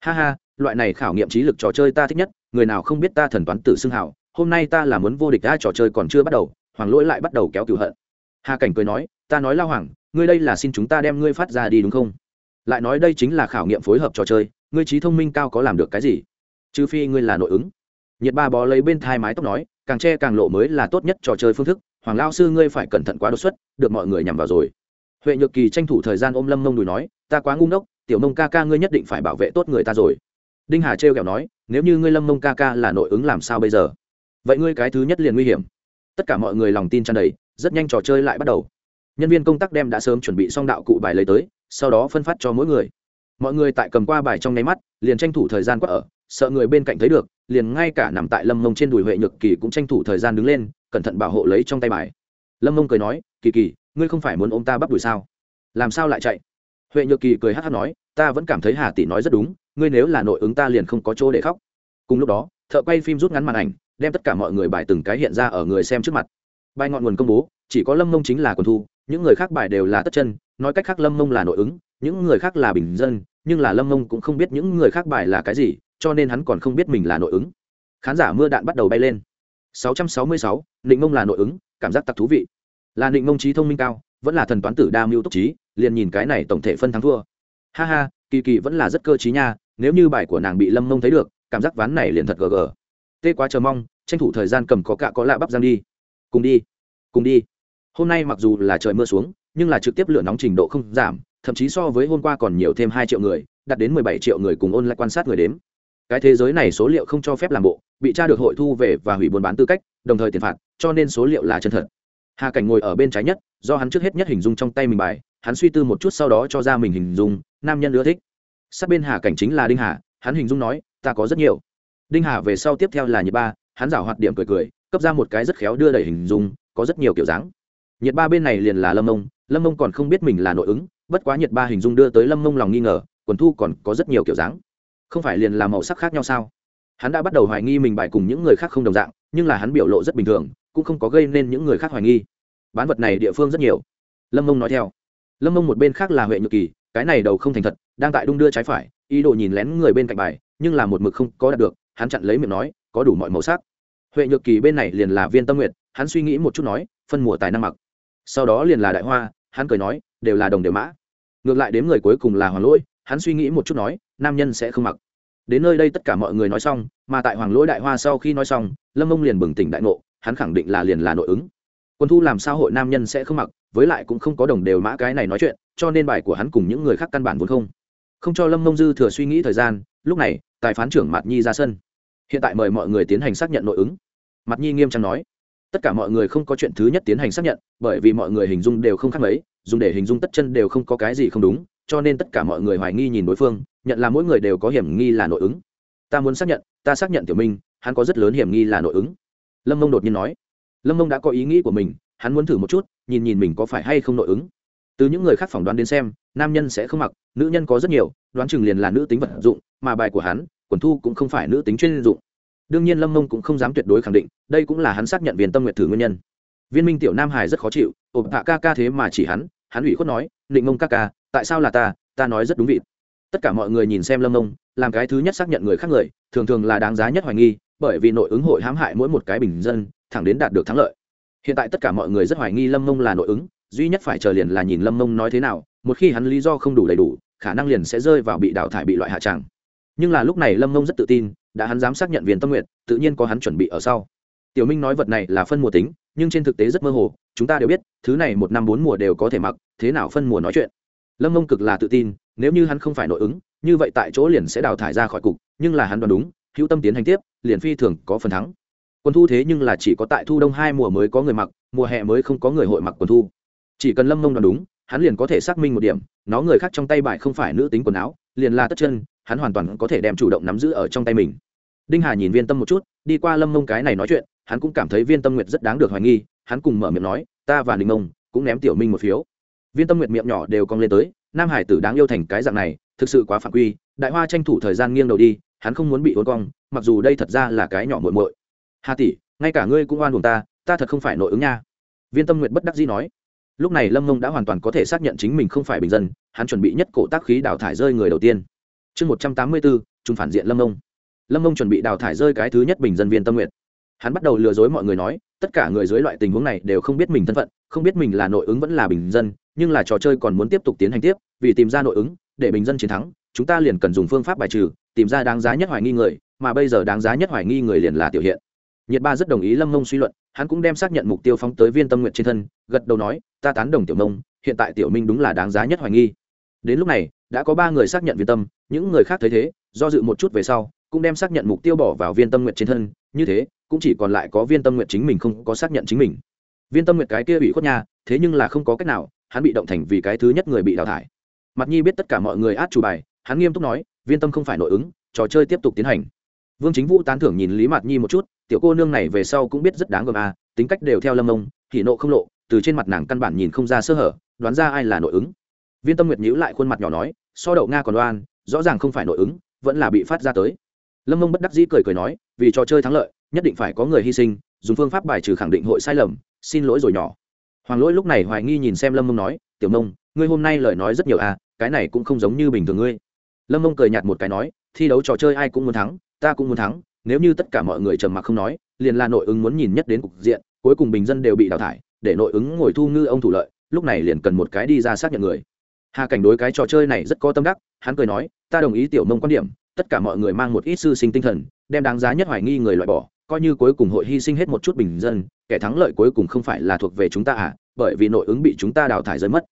Ha ha, loại này khảo nghiệm trí lực trò chơi ta thích nhất người nào không biết ta thần toán tử xưng hảo, hôm nay ta là muốn vô địch ra trò chơi còn chưa bắt đầu, hoàng lỗi lại bắt đầu kéo cửu hận. Hà cảnh cười nói, ta nói lao hoàng, ngươi đây là xin chúng ta đem ngươi phát ra đi đúng không? Lại nói đây chính là khảo nghiệm phối hợp trò chơi, ngươi trí thông minh cao có làm được cái gì? Trừ phi ngươi là nội ứng. Nhiệt ba bó lấy bên thai mái tóc nói, càng che càng lộ mới là tốt nhất trò chơi phương thức, hoàng lao sư ngươi phải cẩn thận quá đột xuất, được mọi người nhằm vào rồi. Huệ nhược kỳ tranh thủ thời gian ôm lâm mông đùi nói, ta quá ngu ngốc, tiểu mông ca ca ngươi nhất định phải bảo vệ tốt người ta rồi. Đinh hà trêu kẹo nói nếu như ngươi lâm mông ca ca là nội ứng làm sao bây giờ? Vậy ngươi cái thứ nhất liền nguy hiểm. Tất cả mọi người lòng tin tràn đầy, rất nhanh trò chơi lại bắt đầu. Nhân viên công tác đem đã sớm chuẩn bị xong đạo cụ bài lấy tới, sau đó phân phát cho mỗi người. Mọi người tại cầm qua bài trong nháy mắt, liền tranh thủ thời gian quát ở, sợ người bên cạnh thấy được, liền ngay cả nằm tại lâm mông trên đùi huệ nhược kỳ cũng tranh thủ thời gian đứng lên, cẩn thận bảo hộ lấy trong tay bài. Lâm mông cười nói, kỳ kỳ, ngươi không phải muốn ô m ta bắt đùi sao? Làm sao lại chạy? Huệ nhược kỳ cười hát hát nói, ta vẫn cảm thấy hà tỷ nói rất đúng ngươi nếu là nội ứng ta liền không có chỗ để khóc. Cùng lúc đó thợ quay phim rút ngắn màn ảnh đem tất cả mọi người bài từng cái hiện ra ở người xem trước mặt. Bài ngọn nguồn công bố chỉ có lâm mông chính là quần thu những người khác bài đều là tất chân nói cách khác lâm mông là nội ứng những người khác là bình dân nhưng là lâm mông cũng không biết những người khác bài là cái gì cho nên hắn còn không biết mình là nội ứng. Khán giả mưa đạn bắt đầu bay lên. 666, định mông là nội ứng cảm giác tặc thú vị. Là định mông trí thông minh cao vẫn là thần toán tử đa mưu túc trí liền nhìn cái này tổng thể phân thắng thua. Ha ha kỳ kỳ vẫn là rất cơ trí nha nếu như bài của nàng bị lâm mông thấy được, cảm giác ván này liền thật gờ gờ. Tê quá chờ mong, tranh thủ thời gian cầm có cạ có lạ bắp giang đi. Cùng đi cùng đi. Hôm nay mặc dù là trời mưa xuống, nhưng là trực tiếp lửa nóng trình độ không giảm, thậm chí so với hôm qua còn nhiều thêm hai triệu người, đạt đến mười bảy triệu người cùng ôn lại quan sát người đếm. Cái thế giới này số liệu không cho phép làm bộ, bị tra được hội thu về và hủy buôn bán tư cách, đồng thời tiền phạt, cho nên số liệu là chân thật. Hà cảnh ngồi ở bên trái nhất, do hắn trước hết nhất hình dung trong tay mình bài, hắn suy tư một chút sau đó cho ra mình hình dung, nam nhân ưa thích sát bên hà cảnh chính là đinh hà, hắn hình dung nói, ta có rất nhiều. Đinh hà về sau tiếp theo là nhiệt ba, hắn giảo hoạt điểm cười cười, cấp ra một cái rất khéo đưa đẩy hình dung, có rất nhiều kiểu dáng. Nhiệt ba bên này liền là lâm mông lâm mông còn không biết mình là nội ứng, bất quá nhiệt ba hình dung đưa tới lâm mông lòng nghi ngờ, quần thu còn có rất nhiều kiểu dáng. Không phải liền là màu sắc khác nhau sao? Hắn đã bắt đầu hoài nghi mình bài cùng những người khác không đồng dạng, nhưng là hắn biểu lộ rất bình thường, cũng không có gây nên những người khác hoài nghi. Bán vật này địa phương rất nhiều. Lâm mông nói theo. Lâm mông một bên khác là huệ nhược kỳ cái này đầu không thành thật, đang tại đung đưa trái phải, ý đồ nhìn lén người bên cạnh bài, nhưng là một mực không có đạt được, hắn chặn lấy miệng nói, có đủ mọi màu sắc. Huệ nhược kỳ bên này liền là viên tâm nguyện hắn suy nghĩ một chút nói, phân mùa tài năng mặc. Sau đó liền là đại hoa, hắn cười nói, đều là đồng đều mã. Ngược lại đến người cuối cùng là hoàng lỗi, hắn suy nghĩ một chút nói, nam nhân sẽ không mặc. Đến nơi đây tất cả mọi người nói xong, mà tại hoàng lỗi đại hoa sau khi nói xong, lâm ông liền bừng tỉnh đại ngộ, hắn khẳng định là liền là nội ứng. Quân thu làm sao hội nam nhân sẽ không mặc với lại cũng không có đồng đều mã cái này nói chuyện, cho nên bài của hắn cùng những người khác căn bản vốn không. Không cho lâm mông dư thừa suy nghĩ thời gian, lúc này, tài phán trưởng mạt nhi ra sân. Hiện tại mời mọi người tiến hành xác nhận nội ứng. Mặt nhi nghiêm trang nói. Tất cả mọi người không có chuyện thứ nhất tiến hành xác nhận, bởi vì mọi người hình dung đều không khác mấy, dùng để hình dung tất chân đều không có cái gì không đúng, cho nên tất cả mọi người hoài nghi nhìn đối phương, nhận là mỗi người đều có hiểm nghi là nội ứng. Ta muốn xác nhận, ta xác nhận tiểu minh, hắn có rất lớn hiểm nghi là nội ứng. Lâm mông đột nhiên nói. Lâm mông đã có ý nghĩ của mình hắn muốn thử một chút, nhìn nhìn mình có phải hay không nội ứng. Từ những người khác phỏng đoán đến xem, nam nhân sẽ không mặc, nữ nhân có rất nhiều, đoán chừng liền là nữ tính vật dụng, mà bài của hắn, quần thu cũng không phải nữ tính chuyên dụng. Đương nhiên lâm mông cũng không dám tuyệt đối khẳng định, đây cũng là hắn xác nhận viên tâm nguyện thử nguyên nhân. Viên minh tiểu nam hải rất khó chịu ộp hạ ca ca thế mà chỉ hắn hắn ủy khuất nói định mông ca ca, tại sao là ta? Ta nói rất đúng vị tất cả mọi người nhìn xem lâm mông, làm cái thứ nhất xác nhận người khác người, thường thường là đáng giá nhất hoài nghi, bởi vì nội ứng hội hãm hại mỗi một cái bình dân, thẳng đến đạt được thắng lợi hiện tại tất cả mọi người rất hoài nghi lâm mông là nội ứng, duy nhất phải chờ liền là nhìn lâm mông nói thế nào, một khi hắn lý do không đủ đầy đủ, khả năng liền sẽ rơi vào bị đào thải bị loại hạ tràng. Nhưng là lúc này lâm mông rất tự tin, đã hắn dám xác nhận viên tâm nguyện tự nhiên có hắn chuẩn bị ở sau. Tiểu minh nói vật này là phân mùa tính, nhưng trên thực tế rất mơ hồ, chúng ta đều biết, thứ này một năm bốn mùa đều có thể mặc, thế nào phân mùa nói chuyện. Lâm mông cực là tự tin, nếu như hắn không phải nội ứng, như vậy tại chỗ liền sẽ đào thải ra khỏi cục, nhưng là hắn đoán đúng, hữu tâm tiến hành tiếp, liền phi thường có phần thắng quần thu thế nhưng là chỉ có tại thu đông hai mùa mới có người mặc, mùa hè mới không có người hội mặc quần thu. Chỉ cần lâm mông đoán đúng, hắn liền có thể xác minh một điểm, nó người khác trong tay bài không phải nữ tính quần áo, liền là tất chân, hắn hoàn toàn có thể đem chủ động nắm giữ ở trong tay mình. Đinh hà nhìn viên tâm một chút, đi qua lâm mông cái này nói chuyện, hắn cũng cảm thấy viên tâm nguyệt rất đáng được hoài nghi, hắn cùng mở miệng nói, ta và đình mông cũng ném tiểu minh một phiếu. Viên tâm nguyệt miệng nhỏ đều cong lên tới, nam hải tử đáng yêu thành cái dạng này, thực sự quá phạm quy, đại hoa tranh thủ thời gian nghiêng đầu đi, hắn không muốn bị uốn cong, mặc dù đây thật ra là cái nhỏ muội muội hà tỷ, ngay cả ngươi cũng oan buồn ta ta thật không phải nội ứng nha. Viên tâm nguyệt bất đắc dĩ nói. Lúc này lâm mông đã hoàn toàn có thể xác nhận chính mình không phải bình dân, hắn chuẩn bị nhất cổ tác khí đào thải rơi người đầu tiên. Chương một trăm tám mươi bốn chúng phản diện lâm mông lâm mông chuẩn bị đào thải rơi cái thứ nhất bình dân viên tâm nguyện hắn bắt đầu lừa dối mọi người nói, tất cả người dưới loại tình huống này đều không biết mình thân phận, không biết mình là nội ứng vẫn là bình dân, nhưng là trò chơi còn muốn tiếp tục tiến hành tiếp, vì tìm ra nội ứng, để bình dân chiến thắng, chúng ta liền cần dùng phương pháp bài trừ, tìm ra đáng giá nhất hoài nghi người, mà bây giờ đáng giá nhất hoài nghi người liền là tiểu hiện nhiệt ba rất đồng ý lâm mông suy luận, hắn cũng đem xác nhận mục tiêu phóng tới viên tâm nguyện trên thân, gật đầu nói, ta tán đồng tiểu mông hiện tại tiểu minh đúng là đáng giá nhất hoài nghi. Đến lúc này, đã có ba người xác nhận viên tâm, những người khác thấy thế, do dự một chút về sau, cũng đem xác nhận mục tiêu bỏ vào viên tâm nguyện trên thân, như thế, cũng chỉ còn lại có viên tâm nguyện chính mình không có xác nhận chính mình. Viên tâm nguyện cái kia bị khuất nha thế nhưng là không có cách nào, hắn bị động thành vì cái thứ nhất người bị đào thải. Mặt nhi biết tất cả mọi người át chủ bài, hắn nghiêm túc nói, viên tâm không phải nội ứng, trò chơi tiếp tục tiến hành. Vương chính vũ tán thưởng nhìn lý mạt nhi một chút tiểu cô nương này về sau cũng biết rất đáng gờm à tính cách đều theo lâm ông, thì nộ không lộ, từ trên mặt nàng căn bản nhìn không ra sơ hở, đoán ra ai là nội ứng. Viên tâm nguyệt nhíu lại khuôn mặt nhỏ nói, so đậu nga còn đoan rõ ràng không phải nội ứng, vẫn là bị phát ra tới. Lâm mông bất đắc dĩ cười cười nói, vì trò chơi thắng lợi, nhất định phải có người hy sinh, dùng phương pháp bài trừ khẳng định hội sai lầm, xin lỗi rồi nhỏ. Hoàng lỗi lúc này hoài nghi nhìn xem lâm mông nói, tiểu mông, ngươi hôm nay lời nói rất nhiều à cái này cũng không giống như bình thường ngươi. Lâm mông cười nhạt một cái nói, thi đấu trò chơi ai cũng muốn thắng, ta cũng muốn thắng nếu như tất cả mọi người trầm mặc không nói, liền là nội ứng muốn nhìn nhất đến cục diện, cuối cùng bình dân đều bị đào thải, để nội ứng ngồi thu ngư ông thủ lợi, lúc này liền cần một cái đi ra xác nhận người. Hà cảnh đối cái trò chơi này rất có tâm đắc, hắn cười nói, ta đồng ý tiểu mông quan điểm, tất cả mọi người mang một ít sư sinh tinh thần, đem đáng giá nhất hoài nghi người loại bỏ, coi như cuối cùng hội hy sinh hết một chút bình dân, kẻ thắng lợi cuối cùng không phải là thuộc về chúng ta à bởi vì nội ứng bị chúng ta đào thải rơi mất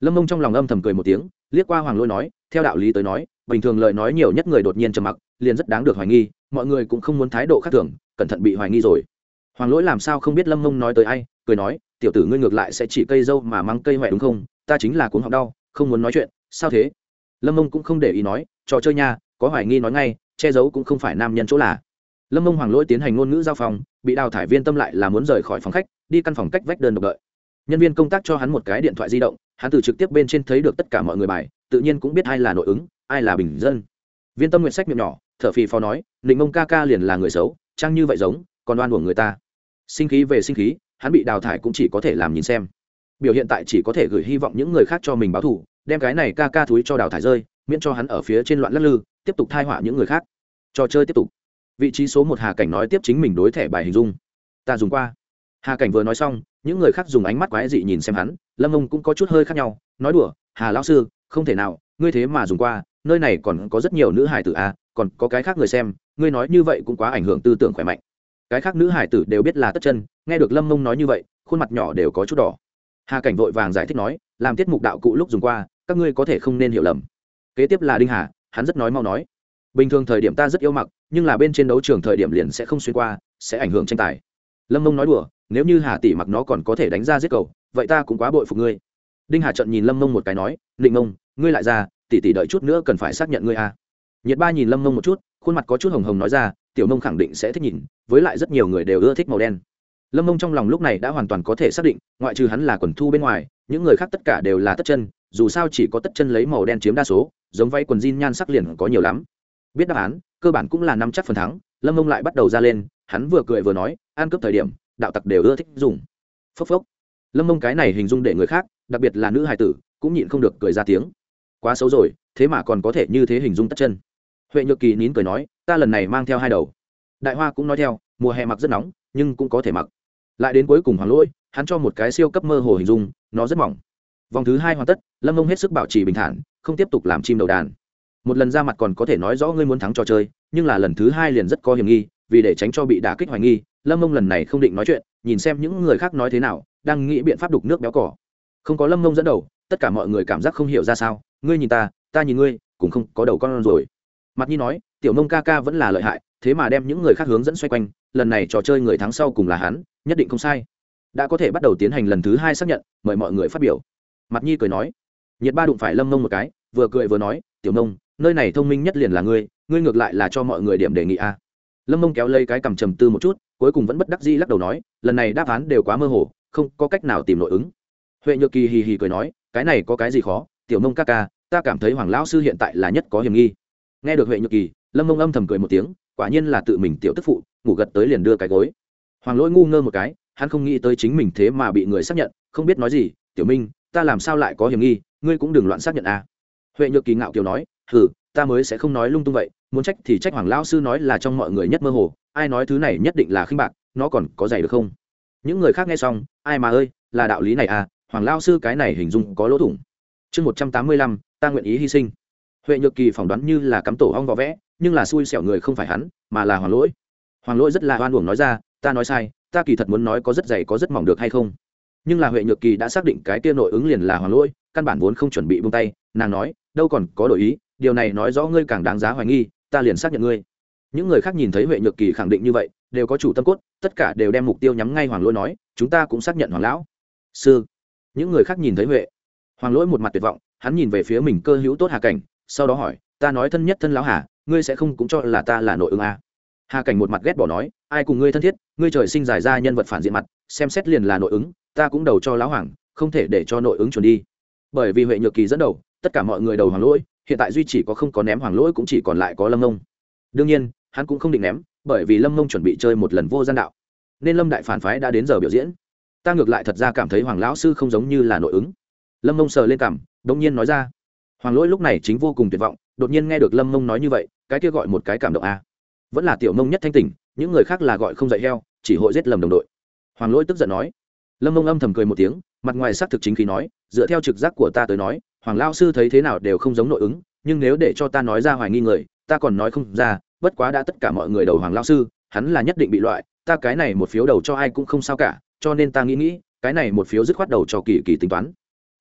lâm mông trong lòng âm thầm cười một tiếng, liếc qua hoàng lôi nói, theo đạo lý tới nói, bình thường lời nói nhiều nhất người đột nhiên trầm mặc, liền rất đáng được hoài nghi, mọi người cũng không muốn thái độ khác thường, cẩn thận bị hoài nghi rồi. Hoàng lỗi làm sao không biết lâm mông nói tới ai, cười nói, tiểu tử ngươi ngược lại sẽ chỉ cây dâu mà mang cây mẹ đúng không, ta chính là cuốn học đau, không muốn nói chuyện, sao thế? Lâm mông cũng không để ý nói, trò chơi nha, có hoài nghi nói ngay, che giấu cũng không phải nam nhân chỗ là. Lâm mông hoàng lỗi tiến hành ngôn ngữ giao phòng, bị đào thải viên tâm lại là muốn rời khỏi phòng khách, đi căn phòng cách vách đơn độc đợi. Nhân viên công tác cho hắn một cái điện thoại di động hắn từ trực tiếp bên trên thấy được tất cả mọi người bài, tự nhiên cũng biết ai là nội ứng, ai là bình dân. Viên tâm nguyện sách miệng nhỏ, thở phì phò nói định mông ca ca liền là người xấu, trang như vậy giống, còn đoan uổng người ta. Sinh khí về sinh khí, hắn bị đào thải cũng chỉ có thể làm nhìn xem. Biểu hiện tại chỉ có thể gửi hy vọng những người khác cho mình báo thù, đem cái này ca ca thúi cho đào thải rơi, miễn cho hắn ở phía trên loạn lắc lư, tiếp tục thai họa những người khác. Trò chơi tiếp tục. Vị trí số một hà cảnh nói tiếp chính mình đối thẻ bài hình dung. Ta dùng qua. Hà cảnh vừa nói xong những người khác dùng ánh mắt quái dị nhìn xem hắn, lâm ông cũng có chút hơi khác nhau, nói đùa, hà lão sư, không thể nào, ngươi thế mà dùng qua, nơi này còn có rất nhiều nữ hải tử à còn có cái khác người xem, ngươi nói như vậy cũng quá ảnh hưởng tư tưởng khỏe mạnh. Cái khác nữ hải tử đều biết là tất chân, nghe được lâm mông nói như vậy, khuôn mặt nhỏ đều có chút đỏ. Hà cảnh vội vàng giải thích nói, làm tiết mục đạo cụ lúc dùng qua, các ngươi có thể không nên hiểu lầm. Kế tiếp là đinh hà, hắn rất nói mau nói, bình thường thời điểm ta rất yêu mặc, nhưng là bên trên đấu trường thời điểm liền sẽ không xuyên qua, sẽ ảnh hưởng tranh tài. Lâm mông nói đùa nếu như hà tỷ mặc nó còn có thể đánh ra giết cầu, vậy ta cũng quá bội phục ngươi. Đinh hà trận nhìn lâm mông một cái nói định mông, ngươi lại ra, tỷ tỷ đợi chút nữa cần phải xác nhận ngươi à. nhiệt ba nhìn lâm mông một chút, khuôn mặt có chút hồng hồng nói ra, tiểu mông khẳng định sẽ thích nhìn, với lại rất nhiều người đều ưa thích màu đen. Lâm mông trong lòng lúc này đã hoàn toàn có thể xác định, ngoại trừ hắn là quần thu bên ngoài, những người khác tất cả đều là tất chân, dù sao chỉ có tất chân lấy màu đen chiếm đa số, giống vay quần jean nhan sắc liền có nhiều lắm. Biết đáp án, cơ bản cũng là năm chắc phần thắng, lâm mông lại bắt đầu ra lên, hắn vừa cười vừa nói, ăn cướp thời điểm đạo tặc đều ưa thích dùng. Phốc phốc. Lâm mông cái này hình dung để người khác, đặc biệt là nữ hài tử, cũng nhịn không được cười ra tiếng. Quá xấu rồi, thế mà còn có thể như thế hình dung tất chân. Huệ nhược kỳ nín cười nói, ta lần này mang theo hai đầu. Đại hoa cũng nói theo, mùa hè mặc rất nóng, nhưng cũng có thể mặc. Lại đến cuối cùng hoàng lỗi, hắn cho một cái siêu cấp mơ hồ hình dung, nó rất mỏng. Vòng thứ hai hoàn tất, lâm Mông hết sức bảo trì bình thản, không tiếp tục làm chim đầu đàn. Một lần ra mặt còn có thể nói rõ ngươi muốn thắng trò chơi, nhưng là lần thứ hai liền rất có hiểm nghi, vì để tránh cho bị đả kích hoài nghi lâm Mông lần này không định nói chuyện nhìn xem những người khác nói thế nào đang nghĩ biện pháp đục nước béo cỏ. Không có lâm Mông dẫn đầu tất cả mọi người cảm giác không hiểu ra sao. Ngươi nhìn ta ta nhìn ngươi cũng không có đầu con rồi. Mặt nhi nói tiểu Mông ca ca vẫn là lợi hại thế mà đem những người khác hướng dẫn xoay quanh lần này trò chơi người thắng sau cùng là hắn nhất định không sai. Đã có thể bắt đầu tiến hành lần thứ hai xác nhận mời mọi người phát biểu. Mặt nhi cười nói nhiệt ba đụng phải lâm mông một cái vừa cười vừa nói tiểu Mông, nơi này thông minh nhất liền là ngươi ngươi ngược lại là cho mọi người điểm đề nghị a lâm mông kéo lây cái cầm trầm tư một chút cuối cùng vẫn bất đắc dĩ lắc đầu nói, lần này đáp án đều quá mơ hồ, không có cách nào tìm nội ứng. Huệ nhược kỳ hì hì cười nói, cái này có cái gì khó, tiểu nông ca ca, ta cảm thấy hoàng lão sư hiện tại là nhất có hiểm nghi. Nghe được huệ nhược kỳ, lâm mông âm thầm cười một tiếng, quả nhiên là tự mình tiểu tức phụ, ngủ gật tới liền đưa cái gối. Hoàng lỗi ngu ngơ một cái, hắn không nghĩ tới chính mình thế mà bị người xác nhận, không biết nói gì, tiểu minh, ta làm sao lại có hiểm nghi, ngươi cũng đừng loạn xác nhận a à. huệ nhược kỳ ngạo kiều nói, hừ, ta mới sẽ không nói lung tung vậy muốn trách thì trách hoàng lao sư nói là trong mọi người nhất mơ hồ, ai nói thứ này nhất định là khinh bạc, nó còn có dày được không? Những người khác nghe xong, ai mà ơi, là đạo lý này à hoàng lao sư cái này hình dung có lỗ thủng. Chương một trăm tám mươi lăm, ta nguyện ý hy sinh. Huệ nhược kỳ phỏng đoán như là cắm tổ hong võ vẽ, nhưng là xui xẻo người không phải hắn, mà là hoàng lỗi. Hoàng lỗi rất là oan uổng nói ra, ta nói sai, ta kỳ thật muốn nói có rất dày, có rất mỏng được hay không? Nhưng là huệ nhược kỳ đã xác định cái kia nội ứng liền là hoàng lỗi, căn bản vốn không chuẩn bị bung tay, nàng nói, đâu còn có đổi ý, điều này nói rõ ngươi càng đáng giá hoài nghi ta liền xác nhận ngươi. Những người khác nhìn thấy huệ nhược kỳ khẳng định như vậy, đều có chủ tâm cốt, tất cả đều đem mục tiêu nhắm ngay hoàng lỗi nói, chúng ta cũng xác nhận hoàng lão. Sư. Những người khác nhìn thấy huệ. Hoàng lỗi một mặt tuyệt vọng, hắn nhìn về phía mình cơ hữu tốt hà cảnh, sau đó hỏi, ta nói thân nhất thân lão hà, ngươi sẽ không cũng cho là ta là nội ứng à. hà cảnh một mặt ghét bỏ nói, ai cùng ngươi thân thiết, ngươi trời sinh giải ra nhân vật phản diện mặt, xem xét liền là nội ứng, ta cũng đầu cho lão hoàng, không thể để cho nội ứng chuẩn đi. Bởi vì huệ nhược kỳ dẫn đầu, tất cả mọi người đầu hoàng lỗi hiện tại duy chỉ có không có ném hoàng lỗi cũng chỉ còn lại có lâm nông. đương nhiên, hắn cũng không định ném, bởi vì lâm nông chuẩn bị chơi một lần vô gian đạo. nên lâm đại phản phái đã đến giờ biểu diễn. ta ngược lại thật ra cảm thấy hoàng lão sư không giống như là nội ứng. lâm nông sờ lên cảm đông nhiên nói ra. hoàng lỗi lúc này chính vô cùng tuyệt vọng, đột nhiên nghe được lâm nông nói như vậy, cái kia gọi một cái cảm động a vẫn là tiểu mông nhất thanh tỉnh, những người khác là gọi không dạy heo, chỉ hội giết lầm đồng đội. hoàng lỗi tức giận nói. lâm mông âm thầm cười một tiếng, mặt ngoài xác thực chính khí nói, dựa theo trực giác của ta tới nói hoàng lao sư thấy thế nào đều không giống nội ứng, nhưng nếu để cho ta nói ra hoài nghi người, ta còn nói không ra, bất quá đã tất cả mọi người đầu hoàng lao sư, hắn là nhất định bị loại, ta cái này một phiếu đầu cho ai cũng không sao cả, cho nên ta nghĩ nghĩ, cái này một phiếu dứt khoát đầu cho kỳ kỳ tính toán.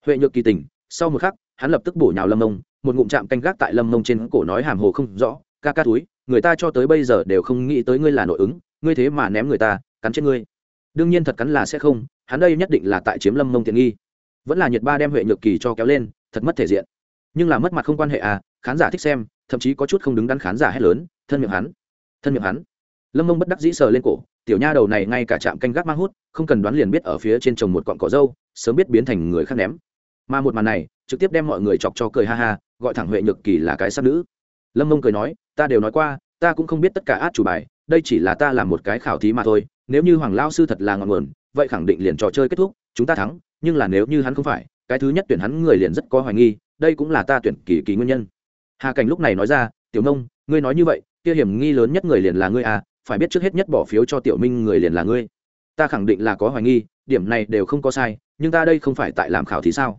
Huệ nhược kỳ tình sau một khắc, hắn lập tức bổ nhào lâm mông, một ngụm chạm canh gác tại lâm mông trên cổ nói hàm hồ không rõ, ca ca túi, người ta cho tới bây giờ đều không nghĩ tới ngươi là nội ứng, ngươi thế mà ném người ta, cắn chết ngươi. Đương nhiên thật cắn là sẽ không, hắn đây nhất định là tại chiếm lâm mông tiện nghi. Vẫn là nhiệt ba đem huệ nhược kỳ cho kéo lên thật mất thể diện. Nhưng là mất mặt không quan hệ à khán giả thích xem, thậm chí có chút không đứng đắn khán giả hét lớn, thân miệng hắn, thân miệng hắn. Lâm mông bất đắc dĩ sờ lên cổ, tiểu nha đầu này ngay cả trạm canh gác mang hút, không cần đoán liền biết ở phía trên trồng một cọn cỏ dâu, sớm biết biến thành người khác ném. Mà một màn này, trực tiếp đem mọi người chọc cho cười ha ha, gọi thẳng huệ nhược kỳ là cái sắc nữ. Lâm mông cười nói, ta đều nói qua, ta cũng không biết tất cả át chủ bài, đây chỉ là ta làm một cái khảo thí mà thôi, nếu như hoàng lao sư thật là ngọn nguồn, vậy khẳng định liền trò chơi kết thúc, chúng ta thắng, nhưng là nếu như hắn không phải cái thứ nhất tuyển hắn người liền rất có hoài nghi đây cũng là ta tuyển kỳ kỳ nguyên nhân. Hà cảnh lúc này nói ra tiểu Nông, ngươi nói như vậy kia hiểm nghi lớn nhất người liền là ngươi à phải biết trước hết nhất bỏ phiếu cho tiểu minh người liền là ngươi. Ta khẳng định là có hoài nghi điểm này đều không có sai nhưng ta đây không phải tại làm khảo thí sao?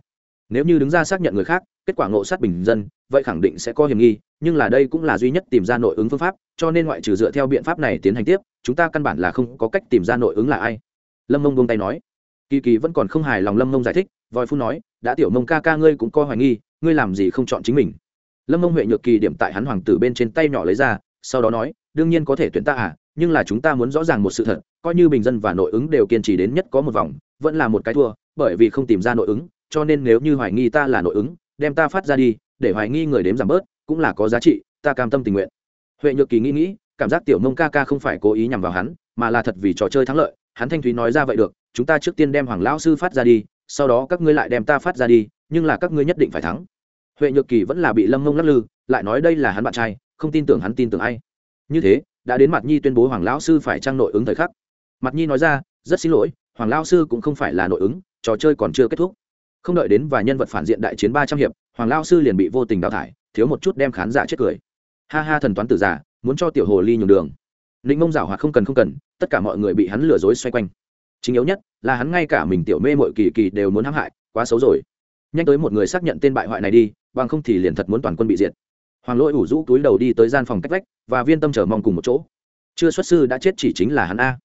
Nếu như đứng ra xác nhận người khác kết quả ngộ sát bình dân vậy khẳng định sẽ có hiểm nghi nhưng là đây cũng là duy nhất tìm ra nội ứng phương pháp cho nên ngoại trừ dựa theo biện pháp này tiến hành tiếp chúng ta căn bản là không có cách tìm ra nội ứng là ai. Lâm mông buông tay nói kỳ kỳ vẫn còn không hài lòng lâm mông giải thích vòi phu nói, đã tiểu mông ca ca ngươi cũng coi hoài nghi, ngươi làm gì không chọn chính mình? Lâm mông huệ nhược kỳ điểm tại hắn hoàng tử bên trên tay nhỏ lấy ra, sau đó nói, đương nhiên có thể tuyển ta à nhưng là chúng ta muốn rõ ràng một sự thật, coi như bình dân và nội ứng đều kiên trì đến nhất có một vòng, vẫn là một cái thua, bởi vì không tìm ra nội ứng, cho nên nếu như hoài nghi ta là nội ứng, đem ta phát ra đi, để hoài nghi người đếm giảm bớt, cũng là có giá trị, ta cam tâm tình nguyện. Huệ nhược kỳ nghĩ nghĩ, cảm giác tiểu mông ca ca không phải cố ý nhằm vào hắn, mà là thật vì trò chơi thắng lợi hắn thanh thúy nói ra vậy được, chúng ta trước tiên đem hoàng lão sư phát ra đi, sau đó các ngươi lại đem ta phát ra đi, nhưng là các ngươi nhất định phải thắng. Huệ nhược kỳ vẫn là bị lâm mông lắc lư, lại nói đây là hắn bạn trai, không tin tưởng hắn tin tưởng ai. Như thế, đã đến mặt nhi tuyên bố hoàng lão sư phải trang nội ứng thời khắc. Mặt nhi nói ra, rất xin lỗi, hoàng lão sư cũng không phải là nội ứng, trò chơi còn chưa kết thúc. Không đợi đến và nhân vật phản diện đại chiến ba trăm hiệp, hoàng Lão sư liền bị vô tình đào thải, thiếu một chút đem khán giả chết cười. Ha ha thần toán tử giả muốn cho tiểu hồ ly nhường đường. Định mông giảo hoặc không cần không cần tất cả mọi người bị hắn lừa dối xoay quanh. Chính yếu nhất là hắn ngay cả mình tiểu mê mội kỳ kỳ đều muốn hãm hại, quá xấu rồi. Nhanh tới một người xác nhận tên bại hoại này đi, bằng không thì liền thật muốn toàn quân bị diệt. Hoàng lỗi ủ rũ túi đầu đi tới gian phòng cách vách và viên tâm chờ mong cùng một chỗ. Chưa xuất sư đã chết chỉ chính là hắn a.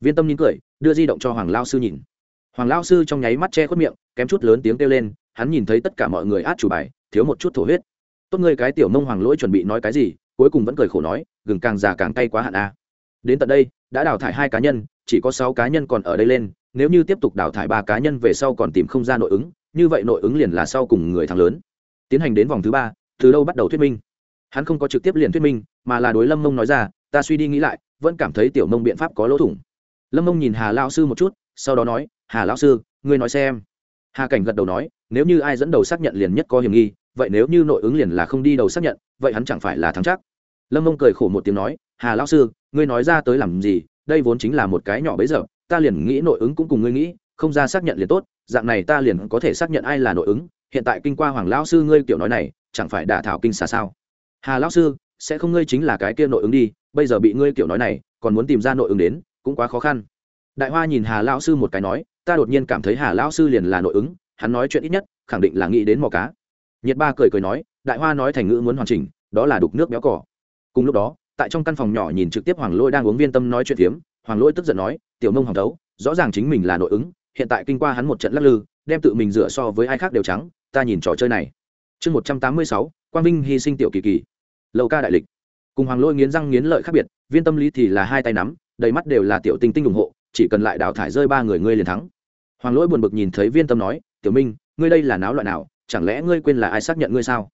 Viên tâm nín cười, đưa di động cho hoàng lao sư nhìn. Hoàng lao sư trong nháy mắt che khuất miệng, kém chút lớn tiếng kêu lên, hắn nhìn thấy tất cả mọi người át chủ bài, thiếu một chút thổ huyết. Tốt người cái tiểu mông hoàng lỗi chuẩn bị nói cái gì, cuối cùng vẫn cười khổ nói, gừng càng già càng cay quá hạn a đến tận đây, đã đào thải hai cá nhân, chỉ có sáu cá nhân còn ở đây lên, nếu như tiếp tục đào thải ba cá nhân về sau còn tìm không ra nội ứng, như vậy nội ứng liền là sau cùng người thắng lớn. Tiến hành đến vòng thứ ba, từ đâu bắt đầu thuyết minh? Hắn không có trực tiếp liền thuyết minh, mà là đối lâm mông nói ra, ta suy đi nghĩ lại, vẫn cảm thấy tiểu mông biện pháp có lỗ thủng. Lâm mông nhìn hà lao sư một chút, sau đó nói, hà lão sư, ngươi nói xem. Hà cảnh gật đầu nói, nếu như ai dẫn đầu xác nhận liền nhất có hiểm nghi, vậy nếu như nội ứng liền là không đi đầu xác nhận, vậy hắn chẳng phải là thắng chắc. Lâm mông cười khổ một tiếng nói, hà lão sư ngươi nói ra tới làm gì, đây vốn chính là một cái nhỏ bấy giờ, ta liền nghĩ nội ứng cũng cùng ngươi nghĩ, không ra xác nhận liền tốt, dạng này ta liền có thể xác nhận ai là nội ứng, hiện tại kinh qua hoàng lão sư ngươi kiểu nói này, chẳng phải đả thảo kinh xà sao? Hà lão sư, sẽ không ngươi chính là cái kia nội ứng đi, bây giờ bị ngươi kiểu nói này, còn muốn tìm ra nội ứng đến, cũng quá khó khăn. Đại hoa nhìn hà lão sư một cái nói, ta đột nhiên cảm thấy hà lão sư liền là nội ứng, hắn nói chuyện ít nhất, khẳng định là nghĩ đến mò cá. Nhiệt ba cười cười nói, đại hoa nói thành ngữ muốn hoàn chỉnh, đó là đục nước béo cỏ. Cùng lúc đó tại trong căn phòng nhỏ nhìn trực tiếp hoàng lôi đang uống viên tâm nói chuyện phiếm, hoàng lôi tức giận nói, tiểu nông hỏng thấu, rõ ràng chính mình là nội ứng, hiện tại kinh qua hắn một trận lắc lư, đem tự mình dựa so với ai khác đều trắng, ta nhìn trò chơi này. Chương một trăm tám mươi sáu, quang vinh hy sinh tiểu kỳ kỳ. Lâu ca đại lịch. Cùng hoàng lôi nghiến răng nghiến lợi khác biệt, viên tâm lý thì là hai tay nắm, đầy mắt đều là tiểu tinh tinh ủng hộ, chỉ cần lại đào thải rơi ba người ngươi liền thắng. Hoàng lỗi buồn bực nhìn thấy viên tâm nói, tiểu minh, ngươi đây là náo loại nào, chẳng lẽ ngươi quên là ai xác nhận ngươi sao?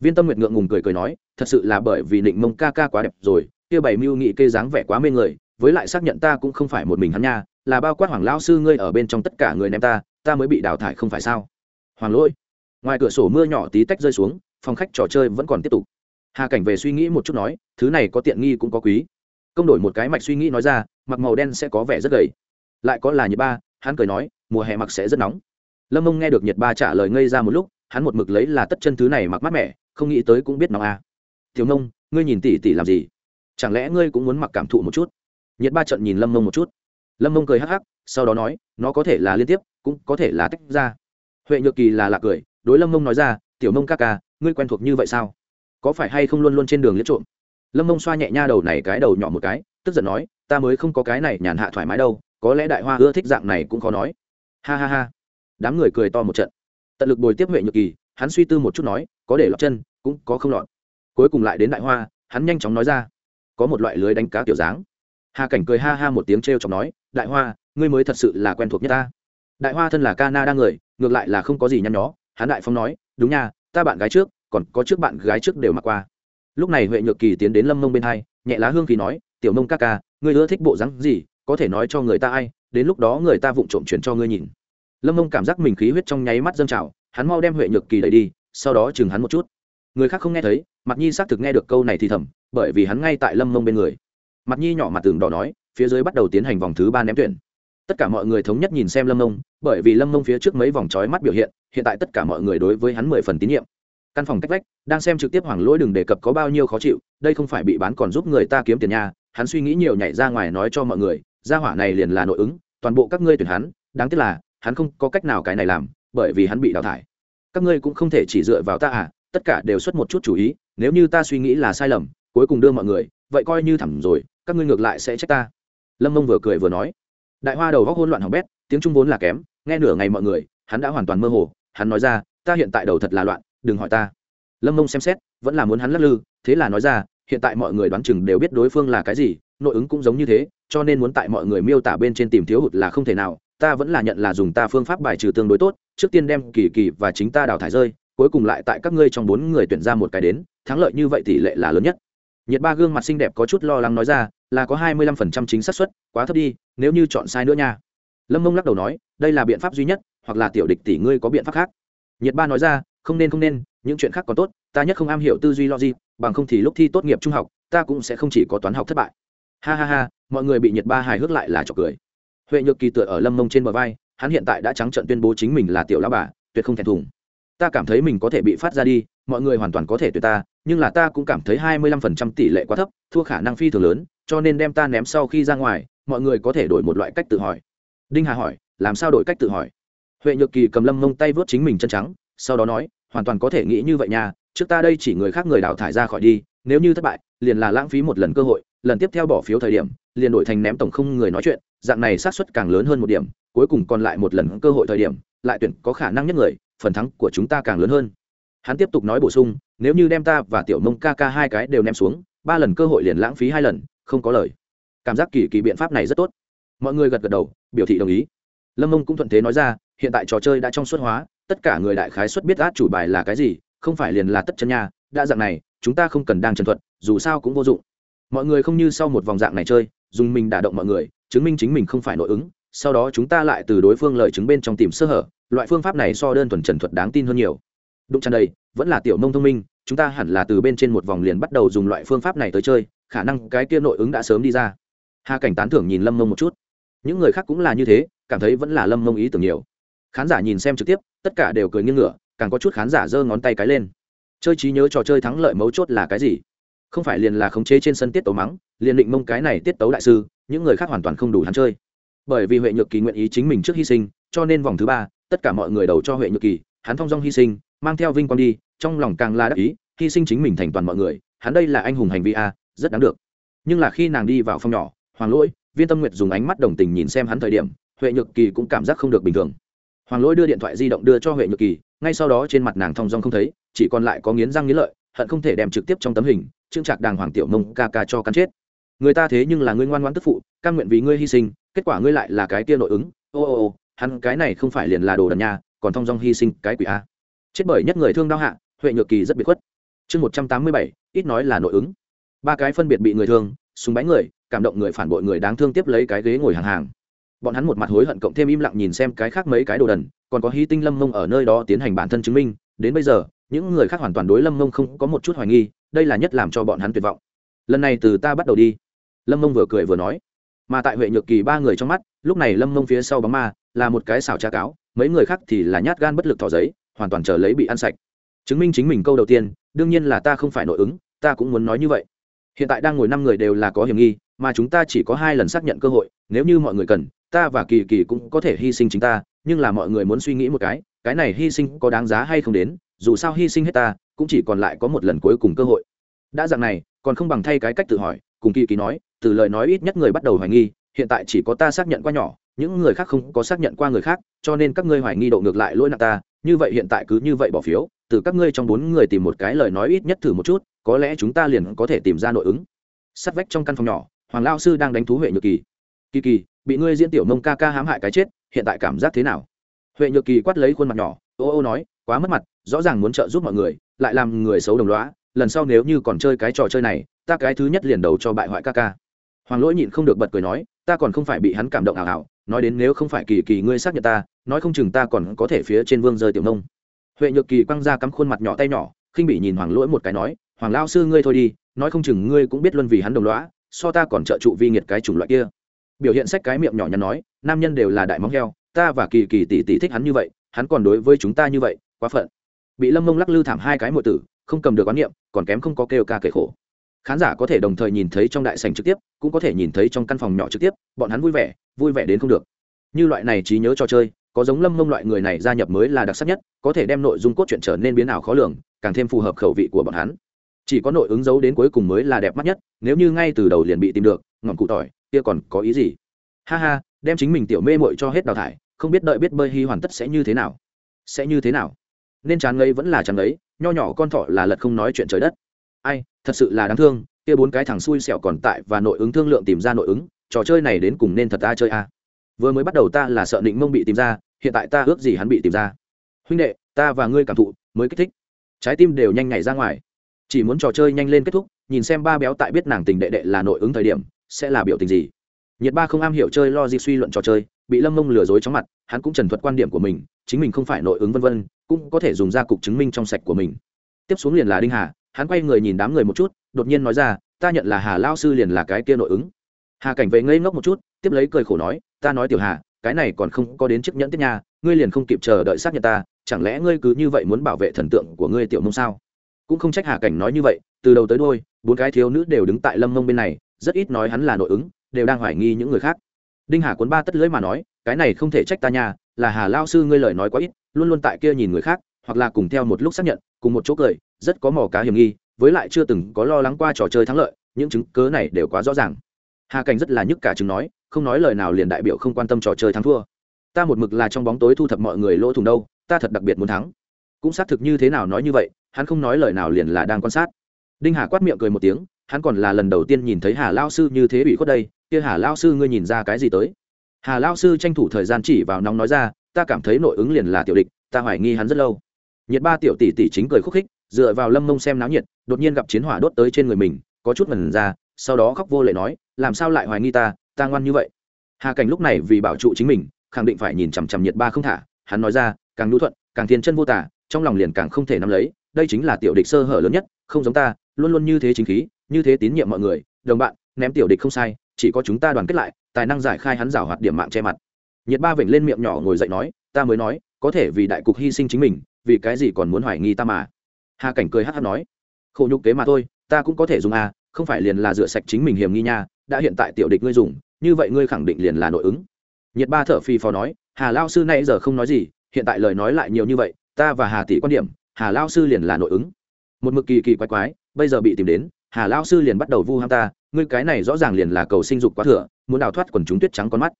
Viên tâm nguyệt ngượng ngùng cười cười nói, thật sự là bởi vì định mông ca ca quá đẹp rồi, kia bảy mưu nghị kê dáng vẻ quá mê người, với lại xác nhận ta cũng không phải một mình hắn nha, là bao quát hoàng lao sư ngươi ở bên trong tất cả người ném ta ta mới bị đào thải không phải sao? Hoàng lỗi. Ngoài cửa sổ mưa nhỏ tí tách rơi xuống, phòng khách trò chơi vẫn còn tiếp tục. Hà cảnh về suy nghĩ một chút nói, thứ này có tiện nghi cũng có quý. Công đổi một cái mạch suy nghĩ nói ra, mặc màu đen sẽ có vẻ rất gầy. Lại có là nhiệt ba, hắn cười nói, mùa hè mặc sẽ rất nóng. Lâm mông nghe được nhiệt ba trả lời ngây ra một lúc, hắn một mực lấy là tất chân thứ này mặc mát mẻ không nghĩ tới cũng biết nóng à. thiếu nông, ngươi nhìn tỷ tỷ làm gì? Chẳng lẽ ngươi cũng muốn mặc cảm thụ một chút? Nhiệt ba trận nhìn lâm mông một chút. Lâm mông cười hắc hắc, sau đó nói, nó có thể là liên tiếp, cũng có thể là tách ra. Huệ nhược kỳ là lạc cười, đối lâm mông nói ra, tiểu mông ca ca, ngươi quen thuộc như vậy sao? Có phải hay không luôn luôn trên đường liếc trộm? Lâm mông xoa nhẹ nha đầu này cái đầu nhỏ một cái, tức giận nói, ta mới không có cái này nhàn hạ thoải mái đâu, có lẽ đại hoa ưa thích dạng này cũng khó nói. Ha ha ha. Đám người cười to một trận. Tận lực bồi tiếp huệ nhược kỳ, hắn suy tư một chút nói, có để lọt chân cũng có không lọt. Cuối cùng lại đến đại hoa, hắn nhanh chóng nói ra, có một loại lưới đánh cá kiểu dáng. Hà cảnh cười ha ha một tiếng t r e o chọc nói, đại hoa, ngươi mới thật sự là quen thuộc nhất ta. Đại hoa thân là ca na đang người, ngược lại là không có gì nhăn nhó, hắn đại phong nói, đúng nha, ta bạn gái trước, còn có trước bạn gái trước đều mặc qua. Lúc này huệ nhược kỳ tiến đến lâm mông bên hai, nhẹ lá hương kỳ nói, tiểu mông ca ca, ngươi ưa thích bộ rắn gì, có thể nói cho người ta ai, đến lúc đó người ta vụng trộm chuyển cho ngươi nhìn. Lâm mông cảm giác mình khí huyết trong nháy mắt dâng trào, hắn mau đem huệ nhược kỳ đẩy đi, sau đó chừng hắn một chút người khác không nghe thấy mặt nhi xác thực nghe được câu này thì thầm, bởi vì hắn ngay tại lâm mông bên người. Mặt nhi nhỏ mặt tường đỏ nói, phía dưới bắt đầu tiến hành vòng thứ ba ném tuyển. Tất cả mọi người thống nhất nhìn xem lâm mông, bởi vì lâm mông phía trước mấy vòng trói mắt biểu hiện hiện tại tất cả mọi người đối với hắn mười phần tín nhiệm. Căn phòng cách vách, đang xem trực tiếp hoàng lỗi đừng đề cập có bao nhiêu khó chịu, đây không phải bị bán còn giúp người ta kiếm tiền nhà hắn suy nghĩ nhiều nhảy ra ngoài nói cho mọi người, gia hỏa này liền là nội ứng, toàn bộ các ngươi tuyển hắn, đáng tiếc là, hắn không có cách nào cái này làm, bởi vì hắn bị đào thải. Các ngươi cũng không thể chỉ dựa vào ta à tất cả đều xuất một chút chú ý, nếu như ta suy nghĩ là sai lầm, cuối cùng đưa mọi người, vậy coi như thẳng rồi, các ngươi ngược lại sẽ trách ta. Lâm mông vừa cười vừa nói. Đại hoa đầu góc hôn loạn hỏng bét, tiếng trung vốn là kém, nghe nửa ngày mọi người, hắn đã hoàn toàn mơ hồ, hắn nói ra, ta hiện tại đầu thật là loạn, đừng hỏi ta. Lâm mông xem xét, vẫn là muốn hắn lắc lư, thế là nói ra, hiện tại mọi người đoán chừng đều biết đối phương là cái gì, nội ứng cũng giống như thế, cho nên muốn tại mọi người miêu tả bên trên tìm thiếu hụt là không thể nào, ta vẫn là nhận là dùng ta phương pháp bài trừ tương đối tốt, trước tiên đem kỳ kỳ và chính ta đào thải rơi cuối cùng lại tại các ngươi trong bốn người tuyển ra một cái đến, thắng lợi như vậy tỷ lệ là lớn nhất. Nhiệt ba gương mặt xinh đẹp có chút lo lắng nói ra, là có hai mươi lăm phần trăm chính xác suất, quá thấp đi, nếu như chọn sai nữa nha. Lâm mông lắc đầu nói, đây là biện pháp duy nhất, hoặc là tiểu địch tỷ ngươi có biện pháp khác. Nhiệt ba nói ra, không nên không nên, những chuyện khác còn tốt, ta nhất không am hiểu tư duy logic, bằng không thì lúc thi tốt nghiệp trung học, ta cũng sẽ không chỉ có toán học thất bại. Ha ha ha, mọi người bị nhiệt ba hài hước lại là trọc cười. Huệ nhược kỳ tựa ở lâm mông trên bờ vai, hắn hiện tại đã trắng trận tuyên bố chính mình là tiểu lao bà, tuyệt không thèm thùng ta cảm thấy mình có thể bị phát ra đi, mọi người hoàn toàn có thể tuyệt ta, nhưng là ta cũng cảm thấy hai mươi lăm phần trăm tỷ lệ quá thấp, thua khả năng phi thường lớn, cho nên đem ta ném sau khi ra ngoài, mọi người có thể đổi một loại cách tự hỏi. Đinh hà hỏi, làm sao đổi cách tự hỏi? Huệ nhược kỳ cầm lâm mông tay vớt chính mình chân trắng, sau đó nói, hoàn toàn có thể nghĩ như vậy nha, trước ta đây chỉ người khác người đào thải ra khỏi đi, nếu như thất bại, liền là lãng phí một lần cơ hội, lần tiếp theo bỏ phiếu thời điểm, liền đổi thành ném tổng không người nói chuyện, dạng này sát suất càng lớn hơn một điểm, cuối cùng còn lại một lần cơ hội thời điểm, lại tuyển có khả năng nhất người phần thắng của chúng ta càng lớn hơn. Hắn tiếp tục nói bổ sung, nếu như đem ta và tiểu mông ca ca hai cái đều ném xuống, ba lần cơ hội liền lãng phí hai lần, không có lời. Cảm giác kỳ kỳ biện pháp này rất tốt. Mọi người gật gật đầu, biểu thị đồng ý. Lâm mông cũng thuận thế nói ra, hiện tại trò chơi đã trong suốt hóa, tất cả người đại khái xuất biết át chủ bài là cái gì, không phải liền là tất chân nha, đã dạng này, chúng ta không cần đang trần thuật, dù sao cũng vô dụng. Mọi người không như sau một vòng dạng này chơi, dùng mình đả động mọi người, chứng minh chính mình không phải nội ứng, sau đó chúng ta lại từ đối phương lợi chứng bên trong tìm sơ hở loại phương pháp này so đơn thuần trần thuật đáng tin hơn nhiều. Đụng tràn đầy vẫn là tiểu mông thông minh, chúng ta hẳn là từ bên trên một vòng liền bắt đầu dùng loại phương pháp này tới chơi, khả năng cái kia nội ứng đã sớm đi ra. Hà cảnh tán thưởng nhìn lâm mông một chút. Những người khác cũng là như thế, cảm thấy vẫn là lâm mông ý tưởng nhiều. Khán giả nhìn xem trực tiếp, tất cả đều cười nghiêng ngửa, càng có chút khán giả giơ ngón tay cái lên. Chơi trí nhớ trò chơi thắng lợi mấu chốt là cái gì? Không phải liền là khống chế trên sân tiết tấu mắng, liền định mông cái này tiết tấu đại sư, những người khác hoàn toàn không đủ hắn chơi. Bởi vì huệ nhược kỳ nguyện ý chính mình trước hy sinh, cho nên vòng thứ ba tất cả mọi người đầu cho huệ nhược kỳ, hắn thong dong hy sinh, mang theo vinh quang đi, trong lòng càng là đắc ý, hy sinh chính mình thành toàn mọi người, hắn đây là anh hùng hành vi a, rất đáng được. Nhưng là khi nàng đi vào phòng nhỏ, hoàng lỗi, viên tâm nguyệt dùng ánh mắt đồng tình nhìn xem hắn thời điểm, huệ nhược kỳ cũng cảm giác không được bình thường. Hoàng lỗi đưa điện thoại di động đưa cho huệ nhược kỳ, ngay sau đó trên mặt nàng thong dong không thấy, chỉ còn lại có nghiến răng nghiến lợi, hận không thể đem trực tiếp trong tấm hình trưng trạc đàng hoàng tiểu mông ca ca cho cắn chết. Người ta thế nhưng là ngươi ngoan ngoãn tức phụ căn nguyện vì ngươi hy sinh, kết quả ngươi lại là cái tia nội ứng. Ô ô ô hắn cái này không phải liền là đồ đần nhà, còn thong dong hy sinh cái quỷ a. Chết bởi nhất người thương đau hạ huệ nhược kỳ rất biệt khuất. Chương một trăm tám mươi bảy ít nói là nội ứng. Ba cái phân biệt bị người thương súng bánh người cảm động người phản bội người đáng thương tiếp lấy cái ghế ngồi hàng hàng. Bọn hắn một mặt hối hận cộng thêm im lặng nhìn xem cái khác mấy cái đồ đần còn có hy tinh lâm mông ở nơi đó tiến hành bản thân chứng minh đến bây giờ những người khác hoàn toàn đối lâm mông không có một chút hoài nghi đây là nhất làm cho bọn hắn tuyệt vọng. Lần này từ ta bắt đầu đi. Lâm mông vừa cười vừa nói. Mà tại huệ nhược kỳ ba người trong mắt lúc này lâm mông phía sau bóng ma là một cái xảo tra cáo, mấy người khác thì là nhát gan bất lực thỏ giấy, hoàn toàn chờ lấy bị ăn sạch. Chứng minh chính mình câu đầu tiên, đương nhiên là ta không phải nội ứng, ta cũng muốn nói như vậy. Hiện tại đang ngồi năm người đều là có hiểm nghi, mà chúng ta chỉ có hai lần xác nhận cơ hội, nếu như mọi người cần, ta và kỳ kỳ cũng có thể hy sinh chính ta, nhưng là mọi người muốn suy nghĩ một cái cái này hy sinh có đáng giá hay không đến, dù sao hy sinh hết ta, cũng chỉ còn lại có một lần cuối cùng cơ hội. Đã dạng này, còn không bằng thay cái cách tự hỏi, cùng kỳ kỳ nói, từ lời nói ít nhất người bắt đầu hoài nghi, hiện tại chỉ có ta xác nhận qua nhỏ những người khác không có xác nhận qua người khác, cho nên các ngươi hoài nghi độ ngược lại lỗi nặng ta, như vậy hiện tại cứ như vậy bỏ phiếu, từ các ngươi trong bốn người tìm một cái lời nói ít nhất thử một chút, có lẽ chúng ta liền có thể tìm ra nội ứng. Sắt vách trong căn phòng nhỏ, hoàng lao sư đang đánh thú huệ nhược kỳ. Kỳ kỳ, bị ngươi diễn tiểu mông ca ca hãm hại cái chết, hiện tại cảm giác thế nào? Huệ nhược kỳ quát lấy khuôn mặt nhỏ, ô ô nói, quá mất mặt, rõ ràng muốn trợ giúp mọi người, lại làm người xấu đồng loá lần sau nếu như còn chơi cái trò chơi này, ta cái thứ nhất liền đầu cho bại hoại ca ca hoàng lỗi nhịn không được bật cười nói, ta còn không phải bị hắn cảm động ảo ảo, nói đến nếu không phải kỳ kỳ ngươi xác nhận ta, nói không chừng ta còn có thể phía trên vương rơi tiểu nông. Huệ nhược kỳ quăng ra cắm khuôn mặt nhỏ tay nhỏ, khinh bị nhìn hoàng lỗi một cái nói, hoàng lao sư ngươi thôi đi, nói không chừng ngươi cũng biết luân vì hắn đồng lõa, so ta còn trợ trụ vi nghiệt cái chủng loại kia. Biểu hiện sách cái miệng nhỏ nhắn nói, nam nhân đều là đại móng heo, ta và kỳ kỳ tỷ tỷ thích hắn như vậy, hắn còn đối với chúng ta như vậy, quá phận. Bị lâm mông lắc lư thảm hai cái mọi tử, không cầm được quán niệm, còn kém không có kêu ca kể khổ khán giả có thể đồng thời nhìn thấy trong đại sành trực tiếp, cũng có thể nhìn thấy trong căn phòng nhỏ trực tiếp, bọn hắn vui vẻ vui vẻ đến không được. Như loại này trí nhớ trò chơi, có giống lâm mông loại người này gia nhập mới là đặc sắc nhất, có thể đem nội dung cốt truyện trở nên biến ảo khó lường, càng thêm phù hợp khẩu vị của bọn hắn. Chỉ có nội ứng dấu đến cuối cùng mới là đẹp mắt nhất, nếu như ngay từ đầu liền bị tìm được, ngọn cụ tỏi, kia còn có ý gì? Ha ha, đem chính mình tiểu mê mội cho hết đào thải, không biết đợi biết bơi hy hoàn tất sẽ như thế nào? Sẽ như thế nào? Nên chán ngấy vẫn là chán ngấy, nho nhỏ con thỏ là lật không nói chuyện trời đất ai, thật sự là đáng thương, kia bốn cái thằng xui xẹo còn tại và nội ứng thương lượng tìm ra nội ứng, trò chơi này đến cùng nên thật ta chơi a à. vừa mới bắt đầu ta là sợ định mông bị tìm ra, hiện tại ta ước gì hắn bị tìm ra. Huynh đệ, ta và ngươi cảm thụ, mới kích thích. Trái tim đều nhanh nhảy ra ngoài. Chỉ muốn trò chơi nhanh lên kết thúc, nhìn xem ba béo tại biết nàng tình đệ đệ là nội ứng thời điểm, sẽ là biểu tình gì. Nhiệt ba không am hiểu chơi lo gì suy luận trò chơi, bị lâm mông lừa dối chóng mặt, hắn cũng trần thuật quan điểm của mình, chính mình không phải nội ứng vân vân, cũng có thể dùng ra cục chứng minh trong sạch của mình. Tiếp xuống liền là đinh hà hắn quay người nhìn đám người một chút, đột nhiên nói ra, ta nhận là hà lao sư liền là cái kia nội ứng. Hà cảnh về ngây ngốc một chút, tiếp lấy cười khổ nói, ta nói tiểu hà, cái này còn không có đến chiếc nhẫn tiếp nha, ngươi liền không kịp chờ đợi xác nhận ta, chẳng lẽ ngươi cứ như vậy muốn bảo vệ thần tượng của ngươi tiểu mông sao? Cũng không trách hà cảnh nói như vậy, từ đầu tới đôi bốn cái thiếu nữ đều đứng tại lâm mông bên này, rất ít nói hắn là nội ứng, đều đang hoài nghi những người khác. Đinh hà cuốn ba tất lưỡi mà nói, cái này không thể trách ta nha, là hà lao sư ngươi lời nói quá ít, luôn luôn tại kia nhìn người khác, hoặc là cùng theo một lúc xác nhận cùng một chỗ cười, rất có mỏ cá hiểm nghi, với lại chưa từng có lo lắng qua trò chơi thắng lợi, những chứng cớ này đều quá rõ ràng. Hà cảnh rất là nhức cả chứng nói, không nói lời nào liền đại biểu không quan tâm trò chơi thắng thua. Ta một mực là trong bóng tối thu thập mọi người lỗ thủng đâu, ta thật đặc biệt muốn thắng. Cũng xác thực như thế nào nói như vậy, hắn không nói lời nào liền là đang quan sát. Đinh hà quát miệng cười một tiếng, hắn còn là lần đầu tiên nhìn thấy hà lao sư như thế bị khuất đây, kia hà lao sư ngươi nhìn ra cái gì tới? Hà lao sư tranh thủ thời gian chỉ vào nóng nói ra, ta cảm thấy nội ứng liền là tiểu địch, ta hoài nghi hắn rất lâu nhiệt ba tiểu tỷ tỷ chính cười khúc khích, dựa vào lâm mông xem náo nhiệt, đột nhiên gặp chiến hỏa đốt tới trên người mình, có chút ngần ra, sau đó khóc vô lệ nói, làm sao lại hoài nghi ta ta ngoan như vậy? Hà cảnh lúc này vì bảo trụ chính mình, khẳng định phải nhìn chằm chằm nhiệt ba không thả, hắn nói ra, càng nhu thuận, càng thiên chân vô tả, trong lòng liền càng không thể nắm lấy, đây chính là tiểu địch sơ hở lớn nhất, không giống ta, luôn luôn như thế chính khí, như thế tín nhiệm mọi người, đồng bạn, ném tiểu địch không sai, chỉ có chúng ta đoàn kết lại, tài năng giải khai hắn rào hoạt điểm mạng che mặt. Nhiệt ba vểnh lên miệng nhỏ ngồi dậy nói, ta mới nói, có thể vì đại cục hy sinh chính mình vì cái gì còn muốn hoài nghi ta mà? Hà cảnh cười hát hát nói, khổ nhục kế mà thôi, ta cũng có thể dùng à không phải liền là rửa sạch chính mình hiểm nghi nha, đã hiện tại tiểu địch ngươi dùng, như vậy ngươi khẳng định liền là nội ứng. Nhiệt ba thở phi phò nói, hà lao sư nay giờ không nói gì, hiện tại lời nói lại nhiều như vậy, ta và hà tỷ quan điểm, hà lao sư liền là nội ứng. Một mực kỳ kỳ quái quái, bây giờ bị tìm đến, hà lao sư liền bắt đầu vu ham ta, ngươi cái này rõ ràng liền là cầu sinh dục quá thừa, muốn đào thoát quần chúng tuyết trắng con mắt.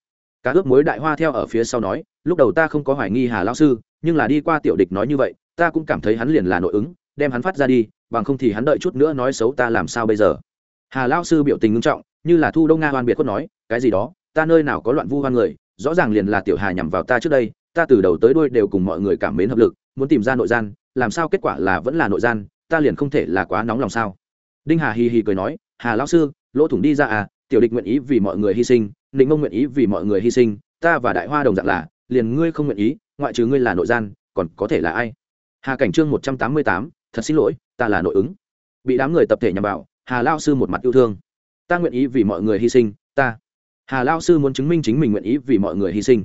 Cá ướp mối đại hoa theo ở phía sau nói, lúc đầu ta không có hoài nghi hà lao sư nhưng là đi qua tiểu địch nói như vậy, ta cũng cảm thấy hắn liền là nội ứng, đem hắn phát ra đi, bằng không thì hắn đợi chút nữa nói xấu ta làm sao bây giờ? Hà lao sư biểu tình ngưng trọng, như là thu đông nga hoan biệt khuất nói, cái gì đó, ta nơi nào có loạn vu hoan người, rõ ràng liền là tiểu hà nhằm vào ta trước đây, ta từ đầu tới đuôi đều cùng mọi người cảm mến hợp lực, muốn tìm ra nội gian, làm sao kết quả là vẫn là nội gian, ta liền không thể là quá nóng lòng sao? Đinh hà hì hì cười nói, hà lão sư, lỗ thủng đi ra à tiểu địch nguyện ý vì mọi người hy sinh định mông nguyện ý vì mọi người hy sinh, ta và đại hoa đồng dạng là, liền ngươi không nguyện ý ngoại trừ ngươi là nội gian, còn có thể là ai? Hà cảnh trương một trăm tám mươi tám, thật xin lỗi, ta là nội ứng. Bị đám người tập thể nhằm vào, hà lao sư một mặt yêu thương. Ta nguyện ý vì mọi người hy sinh, ta. Hà lao sư muốn chứng minh chính mình nguyện ý vì mọi người hy sinh.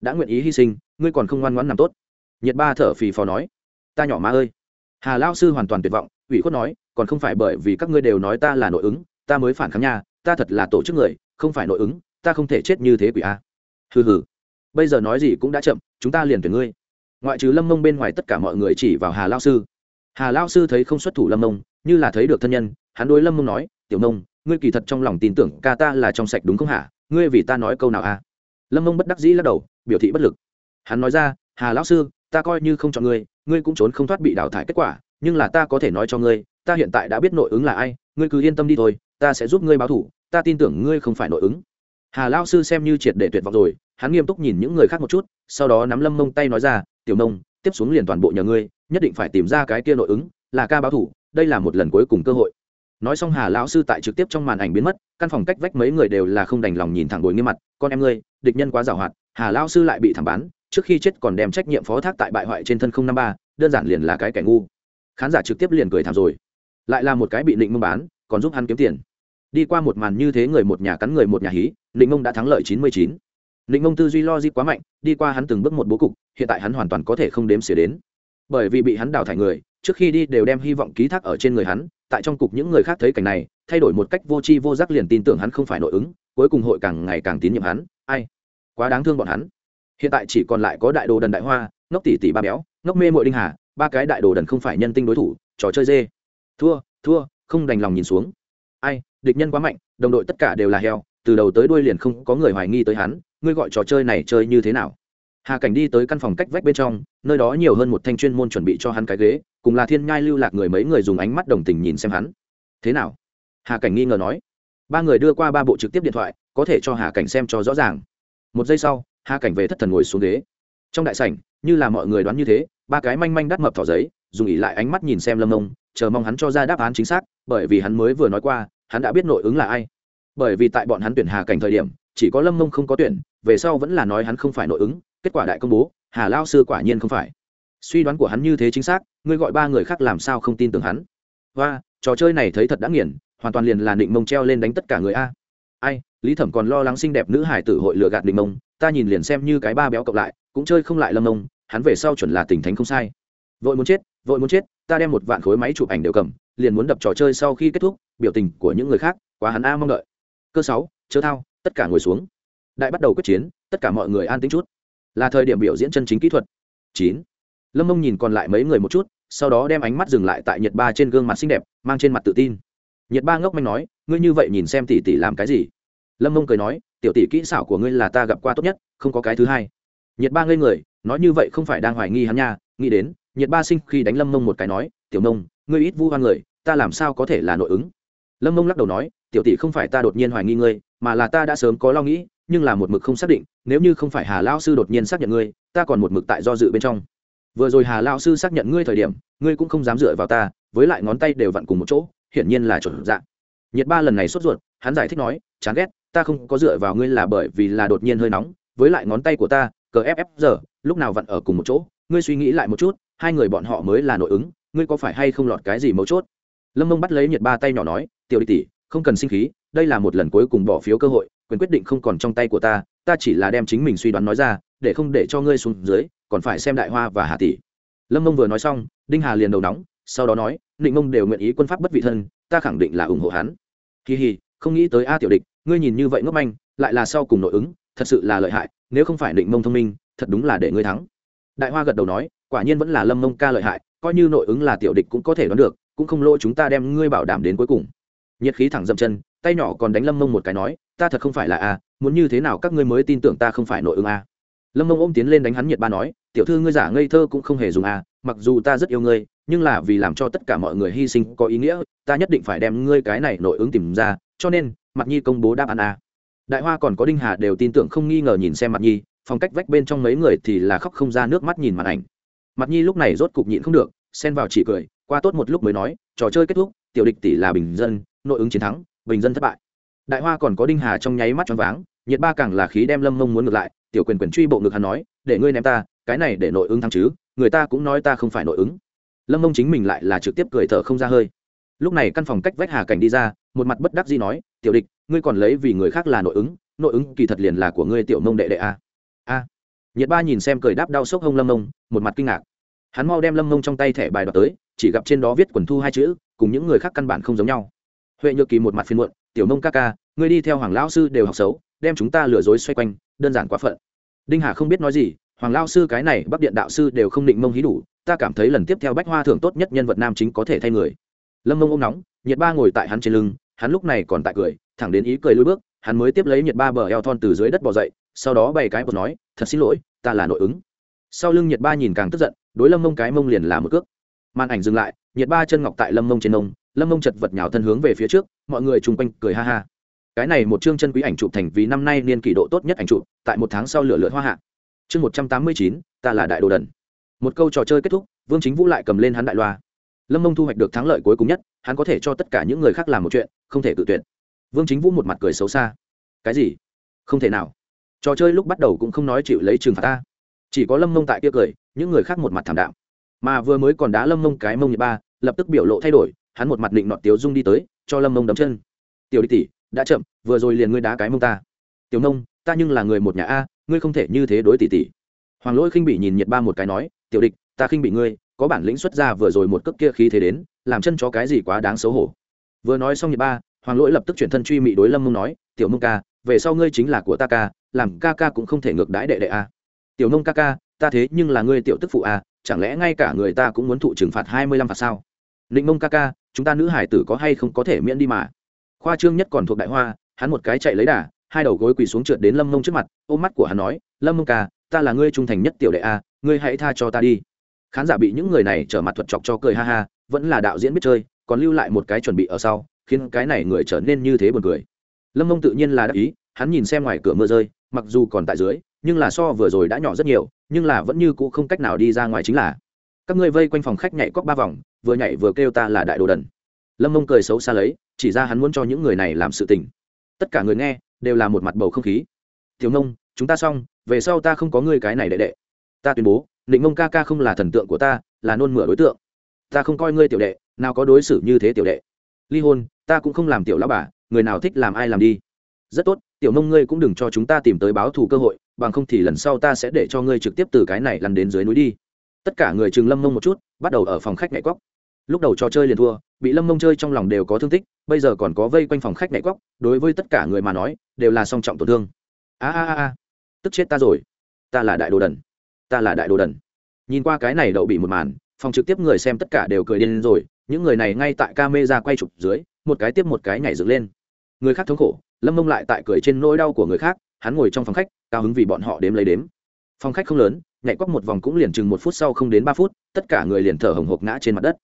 Đã nguyện ý hy sinh, ngươi còn không ngoan ngoãn làm tốt. Nhiệt ba thở phì phò nói. Ta nhỏ má ơi. Hà lao sư hoàn toàn tuyệt vọng, ủy khuất nói, còn không phải bởi vì các ngươi đều nói ta là nội ứng, ta mới phản kháng nha, ta thật là tổ chức người, không phải nội ứng, ta không thể chết như thế quỷ a. Hừ hừ bây giờ nói gì cũng đã chậm, chúng ta liền tuyển ngươi. Ngoại trừ lâm mông bên ngoài tất cả mọi người chỉ vào hà lao sư. Hà lao sư thấy không xuất thủ lâm mông, như là thấy được thân nhân, hắn đối lâm mông nói, tiểu nông ngươi kỳ thật trong lòng tin tưởng ca ta là trong sạch đúng không hả? Ngươi vì ta nói câu nào à? Lâm mông bất đắc dĩ lắc đầu, biểu thị bất lực. Hắn nói ra, hà lão sư, ta coi như không chọn ngươi ngươi cũng trốn không thoát bị đào thải kết quả, nhưng là ta có thể nói cho ngươi, ta hiện tại đã biết nội ứng là ai, ngươi cứ yên tâm đi thôi, ta sẽ giúp ngươi báo thủ, ta tin tưởng ngươi không phải nội ứng. Hà lao sư xem như triệt để tuyệt vọng rồi hắn nghiêm túc nhìn những người khác một chút, sau đó nắm lâm mông tay nói ra, tiểu mông, tiếp xuống liền toàn bộ nhờ ngươi, nhất định phải tìm ra cái kia nội ứng, là ca báo thủ, đây là một lần cuối cùng cơ hội. Nói xong hà lão sư tại trực tiếp trong màn ảnh biến mất, căn phòng cách vách mấy người đều là không đành lòng nhìn thẳng bồi nghiêm mặt, con em ngươi, địch nhân quá giàu hoạt, hà lão sư lại bị thẳng bán, trước khi chết còn đem trách nhiệm phó thác tại bại hoại trên thân không năm ba, đơn giản liền là cái kẻ ngu. Khán giả trực tiếp liền cười thảm rồi. Lại là một cái bị định mông bán, còn giúp hắn kiếm tiền. Đi qua một màn như thế người một nhà cắn người một nhà hí định mông đã thắng lợi chín mươi chín. Ninh mông tư duy lo di quá mạnh, đi qua hắn từng bước một bố cục, hiện tại hắn hoàn toàn có thể không đếm xỉa đến. Bởi vì bị hắn đào thải người, trước khi đi đều đem hy vọng ký thác ở trên người hắn, tại trong cục những người khác thấy cảnh này, thay đổi một cách vô tri vô giác liền tin tưởng hắn không phải nội ứng, cuối cùng hội càng ngày càng tín nhiệm hắn. Ai? Quá đáng thương bọn hắn. Hiện tại chỉ còn lại có đại đồ đần đại hoa, ngốc tỷ tỷ ba béo, ngốc mê mội đinh hà, ba cái đại đồ đần không phải nhân tinh đối thủ, trò chơi dê. Thua thua, không đành lòng nhìn xuống. Ai? Địch nhân quá mạnh, đồng đội tất cả đều là heo, từ đầu tới đuôi liền không có người hoài nghi tới hắn ngươi gọi trò chơi này chơi như thế nào? Hà cảnh đi tới căn phòng cách vách bên trong, nơi đó nhiều hơn một thanh chuyên môn chuẩn bị cho hắn cái ghế, cùng là thiên nhai lưu lạc người mấy người dùng ánh mắt đồng tình nhìn xem hắn. Thế nào? Hà cảnh nghi ngờ nói. Ba người đưa qua ba bộ trực tiếp điện thoại, có thể cho hà cảnh xem cho rõ ràng. Một giây sau, hà cảnh về thất thần ngồi xuống ghế. Trong đại sảnh, như là mọi người đoán như thế, ba cái manh manh đắt mập thỏ giấy, dùng ỉ lại ánh mắt nhìn xem lâm nông chờ mong hắn cho ra đáp án chính xác, bởi vì hắn mới vừa nói qua, hắn đã biết nội ứng là ai. Bởi vì tại bọn hắn tuyển hà cảnh thời điểm chỉ có lâm mông không có tuyển, về sau vẫn là nói hắn không phải nội ứng, kết quả đại công bố, hà lao sư quả nhiên không phải. Suy đoán của hắn như thế chính xác, ngươi gọi ba người khác làm sao không tin tưởng hắn. Và, trò chơi này thấy thật đã nghiền, hoàn toàn liền là định mông treo lên đánh tất cả người a. Ai, lý thẩm còn lo lắng xinh đẹp nữ hải tử hội lừa gạt định mông, ta nhìn liền xem như cái ba béo cộng lại, cũng chơi không lại lâm mông, hắn về sau chuẩn là tình thánh không sai. Vội muốn chết, vội muốn chết, ta đem một vạn khối máy chụp ảnh đều cầm, liền muốn đập trò chơi sau khi kết thúc, biểu tình của những người khác, quá hắn a mong đợi. Cơ sáu, chớ thao tất cả ngồi xuống. Đại bắt đầu quyết chiến, tất cả mọi người an tính chút. Là thời điểm biểu diễn chân chính kỹ thuật. Chín. Lâm mông nhìn còn lại mấy người một chút, sau đó đem ánh mắt dừng lại tại nhiệt ba trên gương mặt xinh đẹp, mang trên mặt tự tin. Nhiệt ba ngốc manh nói, ngươi như vậy nhìn xem tỷ tỷ làm cái gì? Lâm mông cười nói, tiểu tỷ kỹ xảo của ngươi là ta gặp qua tốt nhất, không có cái thứ hai. Nhiệt ba ngây người, nói như vậy không phải đang hoài nghi hắn nha, nghĩ đến nhiệt ba sinh khi đánh lâm mông một cái nói, tiểu mông, ngươi ít vu hoan người, ta làm sao có thể là nội ứng? Lâm mông lắc đầu nói tiểu tỷ không phải ta đột nhiên hoài nghi ngươi, mà là ta đã sớm có lo nghĩ, nhưng là một mực không xác định, nếu như không phải hà lao sư đột nhiên xác nhận ngươi, ta còn một mực tại do dự bên trong. Vừa rồi hà lao sư xác nhận ngươi thời điểm, ngươi cũng không dám dựa vào ta, với lại ngón tay đều vặn cùng một chỗ, hiển nhiên là chuẩn dạng nhiệt ba lần này sốt ruột, hắn giải thích nói, chán ghét, ta không có dựa vào ngươi là bởi vì là đột nhiên hơi nóng, với lại ngón tay của ta, cờ ff giờ lúc nào vặn ở cùng một chỗ, ngươi suy nghĩ lại một chút, hai người bọn họ mới là nội ứng, ngươi có phải hay không lọt cái gì mấu chốt? Lâm mông bắt lấy nhiệt ba tay nhỏ nói, tiểu đi tỷ không cần sinh khí, đây là một lần cuối cùng bỏ phiếu cơ hội, quyền quyết định không còn trong tay của ta ta chỉ là đem chính mình suy đoán nói ra, để không để cho ngươi xuống dưới, còn phải xem đại hoa và hà tỷ. Lâm mông vừa nói xong, đinh hà liền đầu nóng, sau đó nói, định mông đều nguyện ý quân pháp bất vị thân, ta khẳng định là ủng hộ hắn. Kỳ hì không nghĩ tới a tiểu địch, ngươi nhìn như vậy ngốc manh, lại là sau cùng nội ứng, thật sự là lợi hại, nếu không phải định mông thông minh, thật đúng là để ngươi thắng. Đại hoa gật đầu nói, quả nhiên vẫn là lâm mông ca lợi hại, coi như nội ứng là tiểu địch cũng có thể đoán được, cũng không lỗi chúng ta đem ngươi bảo đảm đến cuối cùng nhiệt khí thẳng dậm chân, tay nhỏ còn đánh lâm mông một cái nói, ta thật không phải là a, muốn như thế nào các ngươi mới tin tưởng ta không phải nội ứng a? Lâm mông ôm tiến lên đánh hắn nhiệt ba nói, tiểu thư ngươi giả ngây thơ cũng không hề dùng a, mặc dù ta rất yêu ngươi, nhưng là vì làm cho tất cả mọi người hy sinh có ý nghĩa, ta nhất định phải đem ngươi cái này nội ứng tìm ra, cho nên mặt nhi công bố đáp án a. Đại hoa còn có đinh hà đều tin tưởng không nghi ngờ nhìn xem mặt nhi phong cách vách bên trong mấy người thì là khóc không ra nước mắt nhìn màn ảnh. Mặt nhi lúc này rốt cục nhịn không được, xen vào chỉ cười, qua tốt một lúc mới nói, trò chơi kết thúc, tiểu địch tỷ là bình dân nội ứng chiến thắng, bình dân thất bại. Đại hoa còn có đinh hà trong nháy mắt choáng váng, nhiệt ba càng là khí đem lâm mông muốn ngược lại, tiểu quyền quyền truy bộ ngực hắn nói, để ngươi ném ta, cái này để nội ứng thắng chứ, người ta cũng nói ta không phải nội ứng. Lâm mông chính mình lại là trực tiếp cười thở không ra hơi. Lúc này căn phòng cách vách hà cảnh đi ra, một mặt bất đắc dĩ nói, tiểu địch, ngươi còn lấy vì người khác là nội ứng nội ứng kỳ thật liền là của ngươi tiểu mông đệ đệ a. A. Nhiệt ba nhìn xem cười đáp đau sốc hông lâm mông, một mặt kinh ngạc. Hắn mau đem lâm mông trong tay thẻ bài đoạt tới, chỉ gặp trên đó viết quần thu hai chữ, cùng những người khác căn bản không giống nhau huệ nhược kỳ một mặt phiên muộn, tiểu mông ca ca, ngươi đi theo hoàng lão sư đều học xấu, đem chúng ta lừa dối xoay quanh, đơn giản quá phận. Đinh hà không biết nói gì, hoàng lao sư cái này bắc điện đạo sư đều không định mông hí đủ, ta cảm thấy lần tiếp theo bách hoa thưởng tốt nhất nhân vật nam chính có thể thay người. Lâm mông ôm nóng nhiệt ba ngồi tại hắn trên lưng, hắn lúc này còn tại cười, thẳng đến ý cười lôi bước, hắn mới tiếp lấy nhiệt ba bờ eo thon từ dưới đất bỏ dậy, sau đó bày cái bột nói, thật xin lỗi, ta là nội ứng. Sau lưng nhiệt ba nhìn càng tức giận, đối lâm mông cái mông liền là một cước. Màn ảnh dừng lại nhiệt ba chân ngọc tại lâm mông trên nông lâm mông chật vật nhào thân hướng về phía trước, mọi người chung quanh cười ha ha. Cái này một chương chân quý ảnh chụp thành vì năm nay niên kỷ độ tốt nhất ảnh chụp, tại một tháng sau lửa lượt hoa hạ. Chương một trăm tám mươi chín, ta là đại đồ đần. Một câu trò chơi kết thúc, vương chính vũ lại cầm lên hắn đại loa. Lâm mông thu hoạch được thắng lợi cuối cùng nhất, hắn có thể cho tất cả những người khác làm một chuyện, không thể tự tuyển vương chính vũ một mặt cười xấu xa. Cái gì? Không thể nào. Trò chơi lúc bắt đầu cũng không nói chịu lấy trừng phạt ta. Chỉ có lâm mông tại kia cười, những người khác một mặt thảm đạm. Mà vừa mới còn đá lâm mông cái mông nhị ba, lập tức biểu lộ thay đổi hắn một mặt định nọt tiếu dung đi tới, cho lâm mông đấm chân. Tiểu đi tỷ, đã chậm, vừa rồi liền ngươi đá cái mông ta. Tiểu nông, ta nhưng là người một nhà a, ngươi không thể như thế đối tỷ tỷ. Hoàng lỗi khinh bị nhìn nhiệt ba một cái nói, tiểu địch, ta khinh bị ngươi, có bản lĩnh xuất ra vừa rồi một cước kia khí thế đến, làm chân chó cái gì quá đáng xấu hổ. Vừa nói xong nhiệt ba, hoàng lỗi lập tức chuyển thân truy mị đối lâm mông nói, tiểu mông ca, về sau ngươi chính là của ta ca, làm ca ca cũng không thể ngược đãi đệ đệ a. Tiểu nông ca ca, ta thế nhưng là ngươi tiểu tức phụ a, chẳng lẽ ngay cả người ta cũng muốn thụ trừng phạt hai mươi lăm phạt sao? Định mông ca ca chúng ta nữ hải tử có hay không có thể miễn đi mà. Khoa trương nhất còn thuộc đại hoa, hắn một cái chạy lấy đà, hai đầu gối quỳ xuống trượt đến lâm mông trước mặt, ôm mắt của hắn nói, lâm mông ca, ta là ngươi trung thành nhất tiểu đệ a, ngươi hãy tha cho ta đi. Khán giả bị những người này trở mặt thuật chọc cho cười ha ha, vẫn là đạo diễn biết chơi, còn lưu lại một cái chuẩn bị ở sau, khiến cái này người trở nên như thế buồn cười. Lâm mông tự nhiên là đắc ý, hắn nhìn xem ngoài cửa mưa rơi, mặc dù còn tại dưới, nhưng là so vừa rồi đã nhỏ rất nhiều, nhưng là vẫn như cũ không cách nào đi ra ngoài chính là các ngươi vây quanh phòng khách nhảy cóc ba vòng, vừa nhảy vừa kêu ta là đại đồ đần. Lâm mông cười xấu xa lấy, chỉ ra hắn muốn cho những người này làm sự tình. Tất cả người nghe, đều là một mặt bầu không khí. Thiếu nông chúng ta xong, về sau ta không có ngươi cái này đệ đệ. Ta tuyên bố định mông ca ca không là thần tượng của ta, là nôn mửa đối tượng. Ta không coi ngươi tiểu đệ, nào có đối xử như thế tiểu đệ. Ly hôn, ta cũng không làm tiểu lão bà, người nào thích làm ai làm đi. Rất tốt, tiểu mông ngươi cũng đừng cho chúng ta tìm tới báo thù cơ hội, bằng không thì lần sau ta sẽ để cho ngươi trực tiếp từ cái này lăn đến dưới núi đi tất cả người chừng lâm mông một chút, bắt đầu ở phòng khách nhảy cóc lúc đầu trò chơi liền thua, bị lâm mông chơi trong lòng đều có thương tích, bây giờ còn có vây quanh phòng khách nhảy cóc đối với tất cả người mà nói, đều là song trọng tổn thương. A a a a. Tức chết ta rồi. Ta là đại đồ đần. Ta là đại đồ đần. Nhìn qua cái này đậu bị một màn, phòng trực tiếp người xem tất cả đều cười điên rồi, những người này ngay tại ca mê ra quay chụp dưới, một cái tiếp một cái nhảy dựng lên. Người khác thống khổ, lâm mông lại tại cười trên nỗi đau của người khác, hắn ngồi trong phòng khách, cao hứng vì bọn họ đếm lấy đếm. Phòng khách không lớn nhảy quắc một vòng cũng liền chừng một phút sau không đến ba phút, tất cả người liền thở hồng hộc ngã trên mặt đất.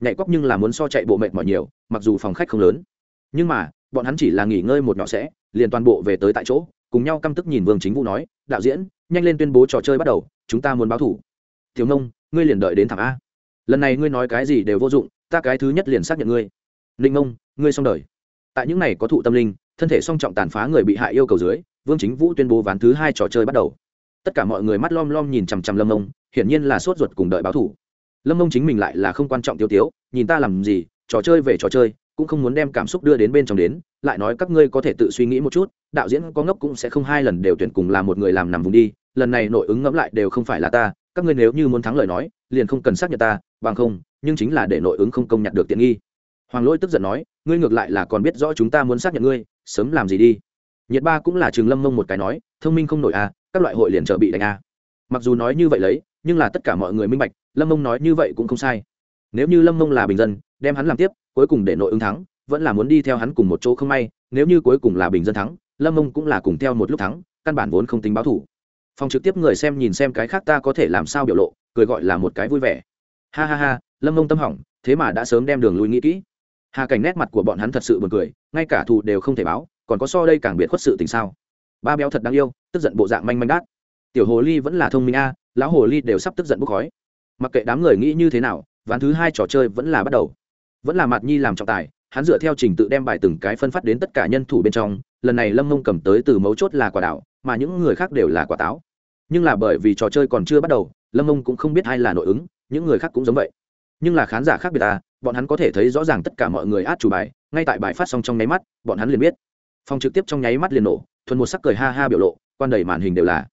Nhảy quắc nhưng là muốn so chạy bộ mệt mỏi nhiều, mặc dù phòng khách không lớn. Nhưng mà, bọn hắn chỉ là nghỉ ngơi một nhỏ sẽ liền toàn bộ về tới tại chỗ, cùng nhau căm tức nhìn vương chính vũ nói, đạo diễn, nhanh lên tuyên bố trò chơi bắt đầu, chúng ta muốn báo thủ. Thiếu nông ngươi liền đợi đến thảm a. Lần này ngươi nói cái gì đều vô dụng, ta cái thứ nhất liền xác nhận ngươi. Ninh nông ngươi xong đời. Tại những này có thụ tâm linh, thân thể song trọng tàn phá người bị hại yêu cầu dưới, vương chính vũ tuyên bố ván thứ hai trò chơi bắt đầu tất cả mọi người mắt lom lom nhìn chằm chằm lâm mông hiển nhiên là sốt ruột cùng đợi báo thủ. Lâm mông chính mình lại là không quan trọng tiêu tiếu nhìn ta làm gì trò chơi về trò chơi cũng không muốn đem cảm xúc đưa đến bên trong đến lại nói các ngươi có thể tự suy nghĩ một chút đạo diễn có ngốc cũng sẽ không hai lần đều tuyển cùng là một người làm nằm vùng đi lần này nội ứng ngẫm lại đều không phải là ta các ngươi nếu như muốn thắng lời nói liền không cần xác nhận ta bằng không nhưng chính là để nội ứng không công nhận được tiện nghi. Hoàng lỗi tức giận nói ngươi ngược lại là còn biết rõ chúng ta muốn xác nhận ngươi sớm làm gì đi. Nhiệt ba cũng là trường lâm mông một cái nói thông minh không nổi à, các loại hội liền trở bị đánh a. À. mặc dù nói như vậy lấy, nhưng là tất cả mọi người minh bạch, lâm mông nói như vậy cũng không sai. Nếu như lâm mông là bình dân, đem hắn làm tiếp, cuối cùng để nội ứng thắng, vẫn là muốn đi theo hắn cùng một chỗ không may, nếu như cuối cùng là bình dân thắng, lâm mông cũng là cùng theo một lúc thắng, căn bản vốn không tính báo thủ. Phòng trực tiếp người xem nhìn xem cái khác ta có thể làm sao biểu lộ, cười gọi là một cái vui vẻ. Ha ha ha, lâm mông tâm hỏng, thế mà đã sớm đem đường lui nghĩ kỹ. Hà cảnh nét mặt của bọn hắn thật sự buồn cười, ngay cả thù đều không thể báo, còn có so đây càng biệt khuất sự tình sao? Ba béo thật đáng yêu tức giận bộ dạng manh manh đát. Tiểu hồ ly vẫn là thông minh a, lão hồ ly đều sắp tức giận bốc khói. Mặc kệ đám người nghĩ như thế nào, ván thứ hai trò chơi vẫn là bắt đầu. Vẫn là mặt nhi làm trọng tài, hắn dựa theo trình tự đem bài từng cái phân phát đến tất cả nhân thủ bên trong, lần này lâm mông cầm tới từ mấu chốt là quả đảo, mà những người khác đều là quả táo. Nhưng là bởi vì trò chơi còn chưa bắt đầu, lâm mông cũng không biết ai là nội ứng, những người khác cũng giống vậy. Nhưng là khán giả khác biệt à bọn hắn có thể thấy rõ ràng tất cả mọi người át chủ bài, ngay tại bài phát xong trong nháy mắt, bọn hắn liền biết. Phòng trực tiếp trong nháy mắt liền nổ, thuần một sắc cười ha ha biểu lộ quan đầy màn hình đều là.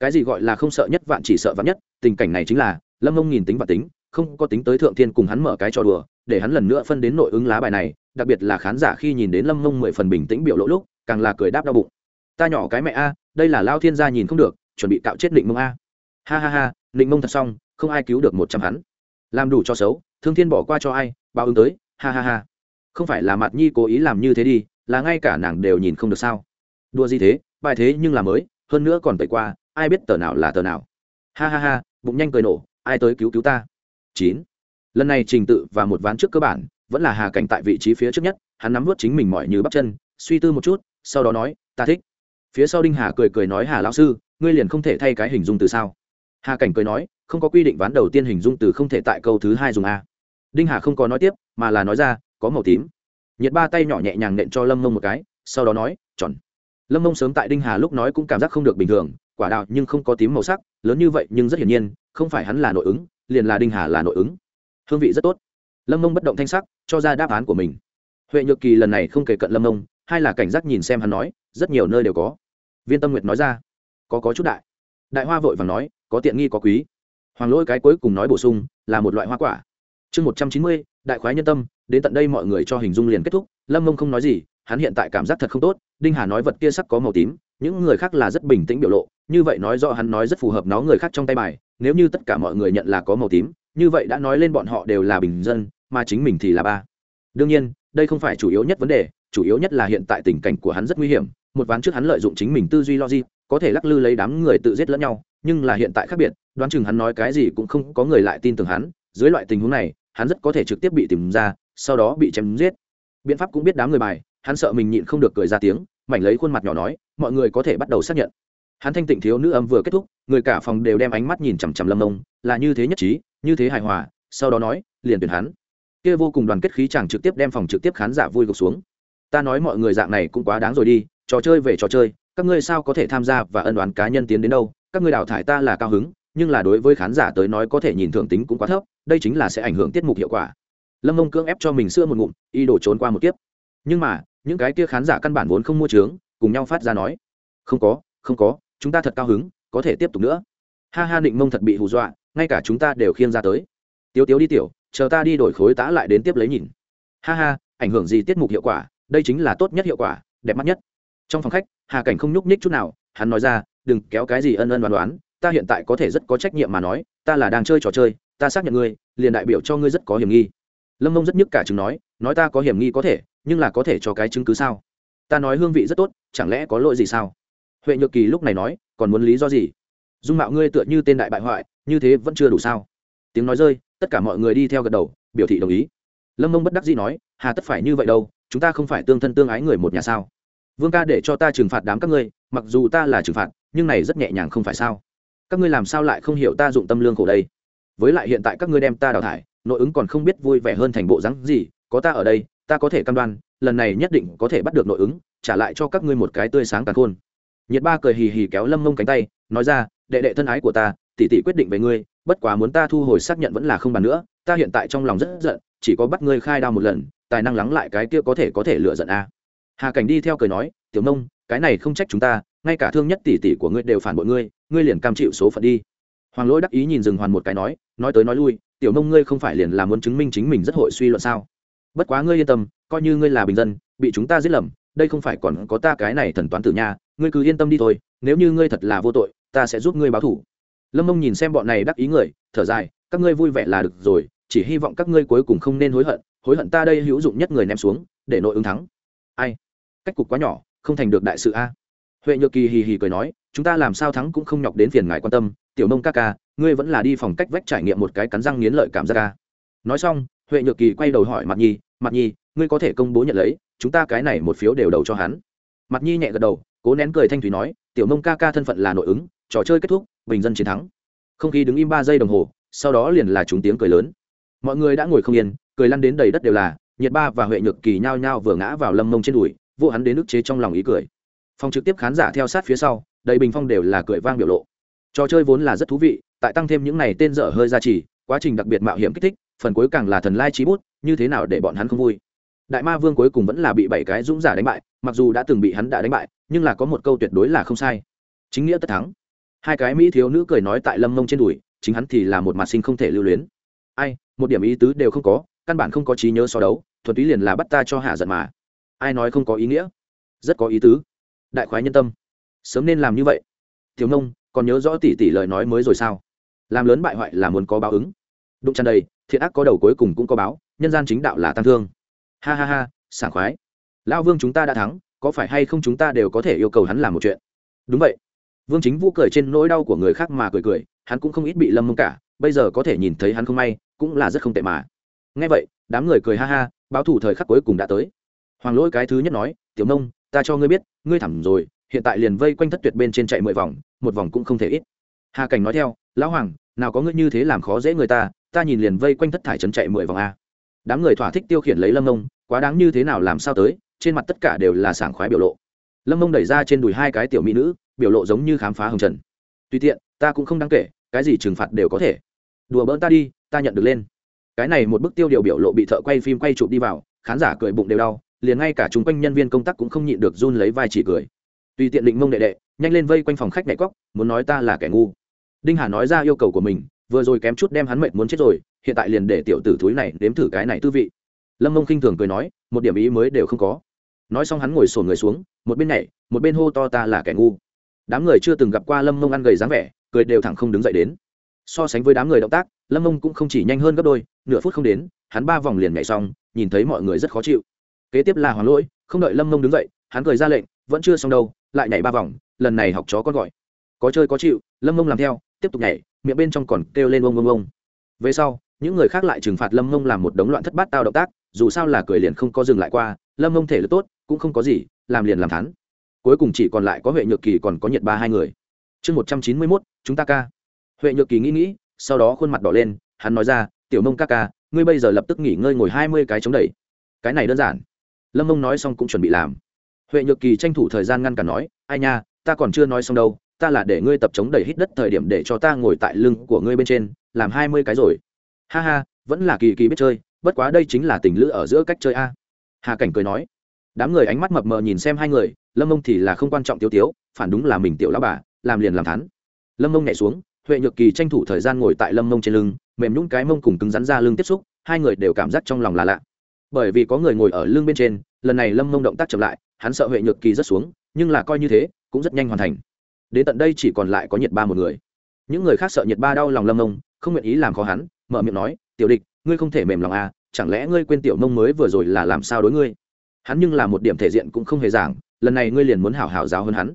Cái gì gọi là không sợ nhất vạn chỉ sợ vạn nhất, tình cảnh này chính là, lâm mông nhìn tính và tính, không có tính tới thượng thiên cùng hắn mở cái trò đùa, để hắn lần nữa phân đến nội ứng lá bài này, đặc biệt là khán giả khi nhìn đến lâm mông mười phần bình tĩnh biểu lộ lúc, càng là cười đáp đau bụng. Ta nhỏ cái mẹ a, đây là lao thiên gia nhìn không được, chuẩn bị cạo chết định mông a. Ha ha ha, định mông thật xong, không ai cứu được một trăm hắn. Làm đủ cho xấu, thương thiên bỏ qua cho ai bao ứng tới, ha ha ha. Không phải là mặt nhi cố ý làm như thế đi, là ngay cả nàng đều nhìn không được sao. Đua gì thế? Bài thế nhưng là mới, hơn nữa còn tẩy qua, ai biết tờ nào là tờ nào. Ha ha ha, bụng nhanh cười nổ, ai tới cứu cứu ta? Chín. Lần này trình tự và một ván trước cơ bản, vẫn là hà cảnh tại vị trí phía trước nhất, hắn nắm vớt chính mình mỏi như bắp chân, suy tư một chút, sau đó nói, ta thích. Phía sau đinh hà cười cười nói, hà lão sư, ngươi liền không thể thay cái hình dung từ sao? Hà cảnh cười nói, không có quy định ván đầu tiên hình dung từ không thể tại câu thứ hai dùng a. Đinh hà không có nói tiếp, mà là nói ra, có màu tím. Nhiệt ba tay nhỏ nhẹ nhàng nện cho lâm mông một cái, sau đó nói tròn lâm mông sớm tại đinh hà lúc nói cũng cảm giác không được bình thường, quả đạo nhưng không có tím màu sắc, lớn như vậy nhưng rất hiển nhiên, không phải hắn là nội ứng, liền là đinh hà là nội ứng. Hương vị rất tốt. Lâm mông bất động thanh sắc, cho ra đáp án của mình. Huệ nhược kỳ lần này không kể cận lâm mông hay là cảnh giác nhìn xem hắn nói, rất nhiều nơi đều có. Viên tâm nguyệt nói ra, có có chút đại. Đại hoa vội vàng nói, có tiện nghi có quý. Hoàng lỗi cái cuối cùng nói bổ sung, là một loại hoa quả. Chương một trăm chín mươi, đại khoái nhân tâm, đến tận đây mọi người cho hình dung liền kết thúc, lâm mông không nói gì hắn hiện tại cảm giác thật không tốt, đinh hà nói vật kia sắc có màu tím, những người khác là rất bình tĩnh biểu lộ, như vậy nói rõ hắn nói rất phù hợp nó người khác trong tay bài, nếu như tất cả mọi người nhận là có màu tím, như vậy đã nói lên bọn họ đều là bình dân, mà chính mình thì là ba. Đương nhiên, đây không phải chủ yếu nhất vấn đề, chủ yếu nhất là hiện tại tình cảnh của hắn rất nguy hiểm, một ván trước hắn lợi dụng chính mình tư duy logic, có thể lắc lư lấy đám người tự giết lẫn nhau, nhưng là hiện tại khác biệt, đoán chừng hắn nói cái gì cũng không có người lại tin tưởng hắn, dưới loại tình huống này, hắn rất có thể trực tiếp bị tìm ra, sau đó bị chém giết. Biện pháp cũng biết đám người bài hắn sợ mình nhịn không được cười ra tiếng mảnh lấy khuôn mặt nhỏ nói mọi người có thể bắt đầu xác nhận. Hắn thanh tịnh thiếu nữ âm vừa kết thúc người cả phòng đều đem ánh mắt nhìn chằm chằm lâm nông, là như thế nhất trí như thế hài hòa. Sau đó nói liền tuyển hắn. Kia vô cùng đoàn kết khí chàng trực tiếp đem phòng trực tiếp khán giả vui gục xuống. Ta nói mọi người dạng này cũng quá đáng rồi đi trò chơi về trò chơi các ngươi sao có thể tham gia và ân đoán cá nhân tiến đến đâu? Các ngươi đào thải ta là cao hứng nhưng là đối với khán giả tới nói có thể nhìn thưởng tính cũng quá thấp đây chính là sẽ ảnh hưởng tiết mục hiệu quả. Lâm mông cưỡng ép cho mình sữa một ngụm y đổ trốn qua một kiếp. Nhưng mà những cái kia khán giả căn bản vốn không mua trướng cùng nhau phát ra nói, không có không có, chúng ta thật cao hứng, có thể tiếp tục nữa. Ha ha định mông thật bị hù dọa, ngay cả chúng ta đều khiêng ra tới. Tiếu tiếu đi tiểu, chờ ta đi đổi khối tá lại đến tiếp lấy nhìn. Ha ha, ảnh hưởng gì tiết mục hiệu quả, đây chính là tốt nhất hiệu quả, đẹp mắt nhất. Trong phòng khách, hà cảnh không nhúc nhích chút nào, hắn nói ra, đừng kéo cái gì ân ân đoán đoán, ta hiện tại có thể rất có trách nhiệm mà nói, ta là đang chơi trò chơi, ta xác nhận ngươi, liền đại biểu cho ngươi rất có hiểm nghi. Lâm mông rất nhức cả chừng nói nói ta có hiểm nghi có thể, nhưng là có thể cho cái chứng cứ sao? Ta nói hương vị rất tốt, chẳng lẽ có lỗi gì sao? Huệ nhược kỳ lúc này nói, còn muốn lý do gì? Dung mạo ngươi tựa như tên đại bại hoại, như thế vẫn chưa đủ sao? Tiếng nói rơi, tất cả mọi người đi theo gật đầu, biểu thị đồng ý. Lâm mông bất đắc dĩ nói, hà tất phải như vậy đâu, chúng ta không phải tương thân tương ái người một nhà sao? Vương ca để cho ta trừng phạt đám các ngươi, mặc dù ta là trừng phạt, nhưng này rất nhẹ nhàng không phải sao? Các ngươi làm sao lại không hiểu ta dụng tâm lương khổ đây? Với lại hiện tại các ngươi đem ta đào thải, nội ứng còn không biết vui vẻ hơn thành bộ rắn gì có ta ở đây, ta có thể cam đoan, lần này nhất định có thể bắt được nội ứng, trả lại cho các ngươi một cái tươi sáng càng khôn. Nhiệt ba cười hì hì kéo lâm mông cánh tay, nói ra, đệ đệ thân ái của ta, tỷ tỷ quyết định về ngươi, bất quá muốn ta thu hồi xác nhận vẫn là không bàn nữa, ta hiện tại trong lòng rất giận, chỉ có bắt ngươi khai đao một lần, tài năng lắng lại cái kia có thể có thể lựa giận a. Hà cảnh đi theo cười nói, tiểu nông cái này không trách chúng ta, ngay cả thương nhất tỷ tỷ của ngươi đều phản bội ngươi ngươi liền cam chịu số phận đi. Hoàng lỗi đắc ý nhìn rừng hoàn một cái nói nói tới nói lui, tiểu nông ngươi không phải liền là muốn chứng minh chính mình rất hội suy luận sao? Bất quá ngươi yên tâm, coi như ngươi là bình dân, bị chúng ta giết lầm, đây không phải còn có ta cái này thần toán tử nha, ngươi cứ yên tâm đi thôi, nếu như ngươi thật là vô tội, ta sẽ giúp ngươi báo thủ lâm mông nhìn xem bọn này đắc ý người, thở dài, các ngươi vui vẻ là được rồi, chỉ hy vọng các ngươi cuối cùng không nên hối hận hối hận ta đây hữu dụng nhất người ném xuống, để nội ứng thắng. Ai? Cách cục quá nhỏ, không thành được đại sự a. Huệ nhược kỳ hì hì cười nói, chúng ta làm sao thắng cũng không nhọc đến phiền ngài quan tâm, tiểu nông ca ca, ngươi vẫn là đi phòng cách vách trải nghiệm một cái cắn răng nghiến lợi cảm giác ca nói xong huệ nhược kỳ quay đầu hỏi mặt nhi mặt nhi, ngươi có thể công bố nhận lấy, chúng ta cái này một phiếu đều đầu cho hắn. Mặt nhi nhẹ gật đầu, cố nén cười thanh thủy nói, tiểu nông ca ca thân phận là nội ứng, trò chơi kết thúc, bình dân chiến thắng. Không khí đứng im ba giây đồng hồ, sau đó liền là chúng tiếng cười lớn. Mọi người đã ngồi không yên, cười lăn đến đầy đất đều là, nhiệt ba và huệ nhược kỳ nhao nhao vừa ngã vào lâm mông trên đùi, vô hắn đến ức chế trong lòng ý cười. Phòng trực tiếp khán giả theo sát phía sau, đầy bình phong đều là cười vang biểu lộ. Trò chơi vốn là rất thú vị, tại tăng thêm những này tên dở hơi ra chỉ, quá trình đặc biệt mạo hiểm kích thích phần cuối càng là thần lai trí bút, như thế nào để bọn hắn không vui? Đại ma vương cuối cùng vẫn là bị bảy cái dũng giả đánh bại, mặc dù đã từng bị hắn đã đánh bại, nhưng là có một câu tuyệt đối là không sai. Chính nghĩa tất thắng. Hai cái mỹ thiếu nữ cười nói tại lâm mông trên đùi, chính hắn thì là một mặt sinh không thể lưu luyến. Ai, một điểm ý tứ đều không có, căn bản không có trí nhớ so đấu thuật túy liền là bắt ta cho hạ giận mà. Ai nói không có ý nghĩa? Rất có ý tứ. Đại khoái nhân tâm. Sớm nên làm như vậy. Thiếu nông còn nhớ rõ tỷ tỷ lời nói mới rồi sao? Làm lớn bại hoại là muốn có báo ứng. Đụng tràn đầy thiện ác có đầu cuối cùng cũng có báo, nhân gian chính đạo là tăng thương. Ha ha ha, sảng khoái. Lão vương chúng ta đã thắng, có phải hay không chúng ta đều có thể yêu cầu hắn làm một chuyện? Đúng vậy. Vương chính vũ cười trên nỗi đau của người khác mà cười cười, hắn cũng không ít bị lâm mông cả, bây giờ có thể nhìn thấy hắn không may, cũng là rất không tệ mà. Nghe vậy, đám người cười ha ha, báo thủ thời khắc cuối cùng đã tới. Hoàng lỗi cái thứ nhất nói, tiểu nông, ta cho ngươi biết, ngươi thẳm rồi, hiện tại liền vây quanh thất tuyệt bên trên chạy mười vòng, một vòng cũng không thể ít. Hà cảnh nói theo, lão hoàng, nào có ngươi như thế làm khó dễ người ta ta nhìn liền vây quanh thất thải trấn chạy mười vòng a. Đám người thỏa thích tiêu khiển lấy lâm mông, quá đáng như thế nào làm sao tới, trên mặt tất cả đều là sảng khoái biểu lộ. Lâm mông đẩy ra trên đùi hai cái tiểu mỹ nữ, biểu lộ giống như khám phá hồng trần. Tùy tiện, ta cũng không đáng kể, cái gì trừng phạt đều có thể. Đùa bỡn ta đi, ta nhận được lên. Cái này một bức tiêu điều biểu lộ bị thợ quay phim quay chụp đi vào, khán giả cười bụng đều đau, liền ngay cả chung quanh nhân viên công tác cũng không nhịn được run lấy vai chỉ cười. Tùy tiện định mông đệ đệ, nhanh lên vây quanh phòng khách nhảy cóc muốn nói ta là kẻ ngu. Đinh hà nói ra yêu cầu của mình vừa rồi kém chút đem hắn mệt muốn chết rồi, hiện tại liền để tiểu tử thúi này đếm thử cái này tư vị. Lâm mông khinh thường cười nói, một điểm ý mới đều không có. Nói xong hắn ngồi sổn người xuống, một bên nhảy, một bên hô to ta là kẻ ngu. Đám người chưa từng gặp qua lâm mông ăn gầy dáng vẻ, cười đều thẳng không đứng dậy đến. So sánh với đám người động tác, lâm mông cũng không chỉ nhanh hơn gấp đôi, nửa phút không đến, hắn ba vòng liền nhảy xong, nhìn thấy mọi người rất khó chịu. Kế tiếp là hoàng lỗi, không đợi lâm mông đứng dậy, hắn cười ra lệnh, vẫn chưa xong đâu, lại nhảy ba vòng, lần này học chó con gọi. Có chơi có chịu, lâm mông làm theo tiếp tục nhảy, miệng bên trong còn kêu lên ông ông ông. Về sau, những người khác lại trừng phạt lâm mông làm một đống loạn thất bát tao động tác, dù sao là cười liền không có dừng lại qua, lâm mông thể lực tốt, cũng không có gì, làm liền làm thắn cuối cùng chỉ còn lại có huệ nhược kỳ còn có nhiệt ba hai người. Chương một trăm chín mươi mốt, chúng ta ca. Huệ nhược kỳ nghĩ nghĩ, sau đó khuôn mặt đỏ lên, hắn nói ra, tiểu mông ca ca, ngươi bây giờ lập tức nghỉ ngơi ngồi hai mươi cái chống đẩy. Cái này đơn giản. Lâm mông nói xong cũng chuẩn bị làm. Huệ nhược kỳ tranh thủ thời gian ngăn cản nói, ai nha, ta còn chưa nói xong đâu ta là để ngươi tập chống đẩy hít đất thời điểm để cho ta ngồi tại lưng của ngươi bên trên, làm hai mươi cái rồi. Ha ha, vẫn là kỳ kỳ biết chơi, bất quá đây chính là tình lữ ở giữa cách chơi a. Hà cảnh cười nói. Đám người ánh mắt mập mờ nhìn xem hai người, lâm ông thì là không quan trọng tiêu tiếu, phản đúng là mình tiểu lão bà, làm liền làm thắn lâm ông nhảy xuống, huệ nhược kỳ tranh thủ thời gian ngồi tại lâm mông trên lưng, mềm nhún cái mông cùng cứng rắn ra lưng tiếp xúc, hai người đều cảm giác trong lòng là lạ. Bởi vì có người ngồi ở lưng bên trên, lần này lâm mông động tác chậm lại, hắn sợ huệ nhược kỳ rất xuống, nhưng là coi như thế, cũng rất nhanh hoàn thành đến tận đây chỉ còn lại có nhiệt ba một người. Những người khác sợ nhiệt ba đau lòng lâm nông không nguyện ý làm khó hắn, mở miệng nói, tiểu địch, ngươi không thể mềm lòng à chẳng lẽ ngươi quên tiểu nông mới vừa rồi là làm sao đối ngươi? Hắn nhưng là một điểm thể diện cũng không hề giảng, lần này ngươi liền muốn hảo hảo giáo hơn hắn.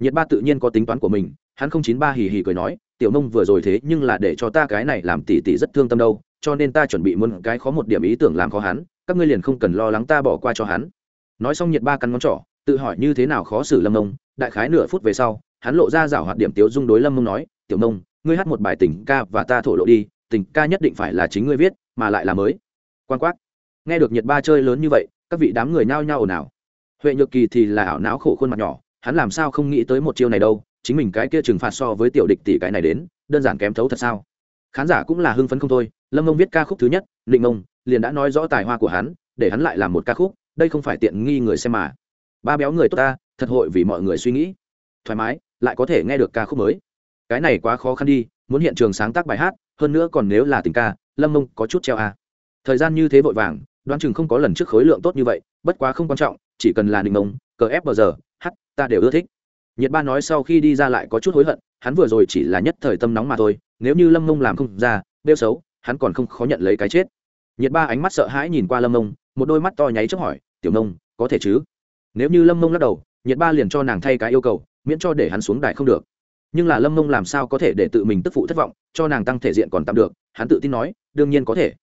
Nhiệt ba tự nhiên có tính toán của mình, hắn không chín ba hì hì cười nói, tiểu nông vừa rồi thế nhưng là để cho ta cái này làm tỉ tỉ rất thương tâm đâu, cho nên ta chuẩn bị muốn cái khó một điểm ý tưởng làm khó hắn, các ngươi liền không cần lo lắng ta bỏ qua cho hắn. Nói xong nhiệt ba cắn ngón trỏ, tự hỏi như thế nào khó xử lâm nông đại khái nửa phút về sau hắn lộ ra rảo hoạt điểm tiếu dung đối lâm mông nói, tiểu mông, ngươi hát một bài tình ca và ta thổ lộ đi, tình ca nhất định phải là chính ngươi viết, mà lại là mới. Quan quát. Nghe được nhiệt ba chơi lớn như vậy, các vị đám người nhao nhao ồn ào. Huệ nhược kỳ thì là ảo não khổ khuôn mặt nhỏ, hắn làm sao không nghĩ tới một chiêu này đâu, chính mình cái kia trừng phạt so với tiểu địch tỷ cái này đến, đơn giản kém thấu thật sao? Khán giả cũng là hưng phấn không thôi, lâm mông viết ca khúc thứ nhất định mông, liền đã nói rõ tài hoa của hắn, để hắn lại làm một ca khúc, đây không phải tiện nghi người xem mà. Ba béo người tốt ta, thật hội vì mọi người suy nghĩ. Thoải mái lại có thể nghe được ca khúc mới. Cái này quá khó khăn đi, muốn hiện trường sáng tác bài hát, hơn nữa còn nếu là tình ca, lâm mông có chút treo à. thời gian như thế vội vàng, đoán chừng không có lần trước khối lượng tốt như vậy, bất quá không quan trọng, chỉ cần là đình mông, cờ ép bờ giờ, hát, ta đều ưa thích. Nhiệt ba nói sau khi đi ra lại có chút hối hận, hắn vừa rồi chỉ là nhất thời tâm nóng mà thôi, nếu như lâm mông làm không ra đeo xấu, hắn còn không khó nhận lấy cái chết. Nhiệt ba ánh mắt sợ hãi nhìn qua lâm mông, một đôi mắt to nháy chớp hỏi, tiểu nông có thể chứ? Nếu như lâm mông lắc đầu, nhiệt ba liền cho nàng thay cái yêu cầu miễn cho để hắn xuống đài không được. Nhưng là lâm mông làm sao có thể để tự mình tức phụ thất vọng cho nàng tăng thể diện còn tạm được hắn tự tin nói đương nhiên có thể.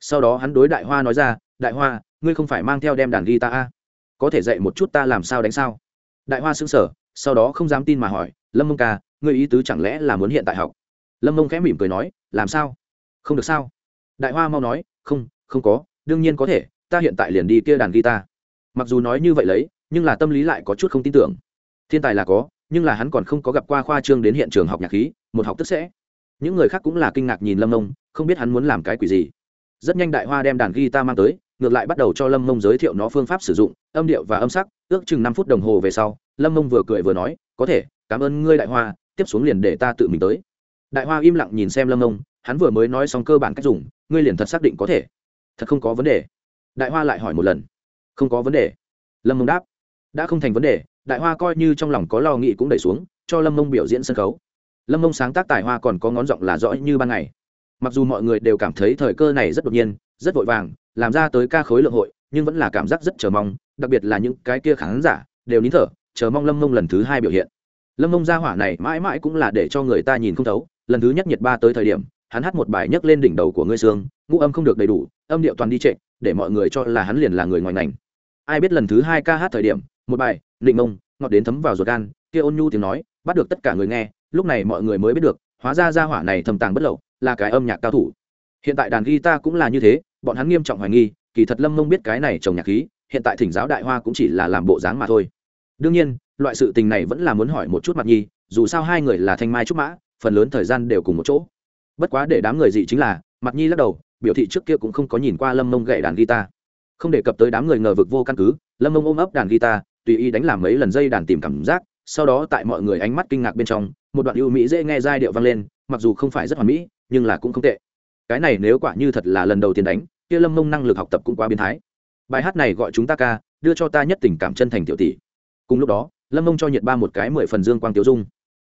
Sau đó hắn đối đại hoa nói ra đại hoa ngươi không phải mang theo đem đàn guitar, a có thể dạy một chút ta làm sao đánh sao? Đại hoa xứng sở sau đó không dám tin mà hỏi lâm mông ca ngươi ý tứ chẳng lẽ là muốn hiện tại học? Lâm mông khẽ mỉm cười nói làm sao? Không được sao? Đại hoa mau nói không không có đương nhiên có thể ta hiện tại liền đi kia đàn guitar. Mặc dù nói như vậy lấy nhưng là tâm lý lại có chút không tin tưởng thiên tài là có, nhưng là hắn còn không có gặp qua khoa trương đến hiện trường học nhạc khí, một học tức sẽ. Những người khác cũng là kinh ngạc nhìn lâm mông, không biết hắn muốn làm cái quỷ gì. Rất nhanh đại hoa đem đàn guitar mang tới, ngược lại bắt đầu cho lâm mông giới thiệu nó phương pháp sử dụng, âm điệu và âm sắc, ước chừng năm phút đồng hồ về sau, lâm mông vừa cười vừa nói, có thể, cảm ơn ngươi đại hoa, tiếp xuống liền để ta tự mình tới. Đại hoa im lặng nhìn xem lâm mông, hắn vừa mới nói xong cơ bản cách dùng, ngươi liền thật xác định có thể. Thật không có vấn đề. Đại hoa lại hỏi một lần. Không có vấn đề. Lâm mông đáp. Đã không thành vấn đề đại hoa coi như trong lòng có lo nghĩ cũng đẩy xuống, cho lâm mông biểu diễn sân khấu. Lâm mông sáng tác tài hoa còn có ngón giọng là rõ như ban ngày. Mặc dù mọi người đều cảm thấy thời cơ này rất đột nhiên, rất vội vàng, làm ra tới ca khối lượng hội, nhưng vẫn là cảm giác rất chờ mong, đặc biệt là những cái kia khán giả, đều nín thở, chờ mong lâm mông lần thứ hai biểu hiện. Lâm mông gia hỏa này mãi mãi cũng là để cho người ta nhìn không thấu, lần thứ nhất nhiệt ba tới thời điểm, hắn hát một bài nhấc lên đỉnh đầu của ngươi sương ngũ âm không được đầy đủ, âm điệu toàn đi trệ, để mọi người cho là hắn liền là người ngoài ngành. Ai biết lần thứ hai ca hát thời điểm một bài định mông, ngọt đến thấm vào ruột gan, kia ôn nhu tiếng nói, bắt được tất cả người nghe, lúc này mọi người mới biết được, hóa ra gia hỏa này thầm tàng bất lậu, là cái âm nhạc cao thủ. Hiện tại đàn guitar cũng là như thế, bọn hắn nghiêm trọng hoài nghi, kỳ thật lâm mông biết cái này trồng nhạc khí, hiện tại thỉnh giáo đại hoa cũng chỉ là làm bộ dáng mà thôi. Đương nhiên, loại sự tình này vẫn là muốn hỏi một chút mặt nhi, dù sao hai người là thanh mai trúc mã, phần lớn thời gian đều cùng một chỗ. Bất quá để đám người gì chính là, mặt nhi lắc đầu, biểu thị trước kia cũng không có nhìn qua lâm mông gậy đàn guitar. Không đề cập tới đám người ngờ vực vô căn cứ, lâm mông ôm ấp đàn guitar tùy ý đánh làm mấy lần dây đàn tìm cảm giác, sau đó tại mọi người ánh mắt kinh ngạc bên trong, một đoạn ưu mỹ dễ nghe giai điệu vang lên, mặc dù không phải rất hoàn mỹ, nhưng là cũng không tệ. Cái này nếu quả như thật là lần đầu tiên đánh, kia lâm mông năng lực học tập cũng quá biến thái. Bài hát này gọi chúng ta ca, đưa cho ta nhất tình cảm chân thành tiểu tỷ. Cùng lúc đó, lâm mông cho nhiệt ba một cái mười phần dương quang tiêu dung.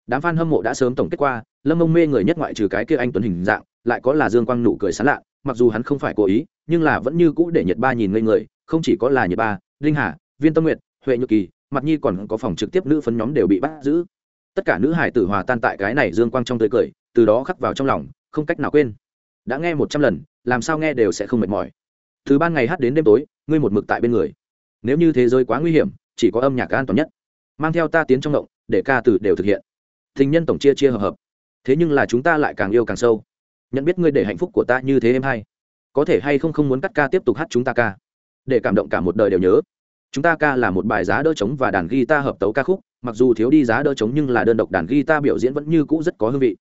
Đám f a n hâm mộ đã sớm tổng kết qua, lâm mông mê người nhất ngoại trừ cái kia anh tuấn hình dạng, lại có là dương quang nụ cười sán lạ, mặc dù hắn không phải cố ý, nhưng là vẫn như cũ để nhiệt ba nhìn ngây người, không chỉ có là nhiệt ba linh hà, viên tâm nguyện huệ nhược kỳ, mặt nhi còn có phòng trực tiếp nữ phấn nhóm đều bị bắt giữ. Tất cả nữ hải tử hòa tan tại cái này dương quang trong tươi cười, từ đó khắc vào trong lòng, không cách nào quên. Đã nghe một trăm lần, làm sao nghe đều sẽ không mệt mỏi. Từ ban ngày hát đến đêm tối, ngươi một mực tại bên người. Nếu như thế giới quá nguy hiểm, chỉ có âm nhạc an toàn nhất. Mang theo ta tiến trong động, để ca từ đều thực hiện. Tình nhân tổng chia chia hợp hợp. Thế nhưng là chúng ta lại càng yêu càng sâu. Nhận biết ngươi để hạnh phúc của ta như thế em hay. Có thể hay không không muốn cắt ca tiếp tục hát chúng ta ca. Để cảm động cả một đời đều nhớ chúng ta ca là một bài giá đỡ trống và đàn guitar hợp tấu ca khúc, mặc dù thiếu đi giá đỡ trống nhưng là đơn độc đàn guitar biểu diễn vẫn như cũ rất có hương vị.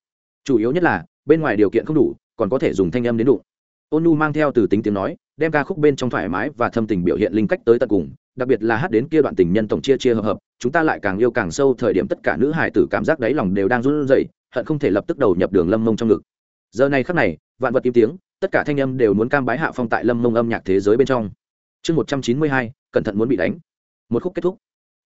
Chủ yếu nhất là, bên ngoài điều kiện không đủ, còn có thể dùng thanh âm đến đủ ôn nu mang theo từ tính tiếng nói, đem ca khúc bên trong thoải mái và thâm tình biểu hiện linh cách tới tận cùng, đặc biệt là hát đến kia đoạn tình nhân tổng chia chia hợp hợp, chúng ta lại càng yêu càng sâu thời điểm tất cả nữ hải tử cảm giác đáy lòng đều đang run rẩy, hận không thể lập tức đầu nhập đường lâm mông trong ngực. Giờ này khắc này, vạn vật im tiếng, tất cả thanh âm đều muốn cam bái hạ phong tại lâm mông âm nhạc thế giới bên trong. Chương một trăm chín mươi hai cẩn thận muốn bị đánh. Một khúc kết thúc.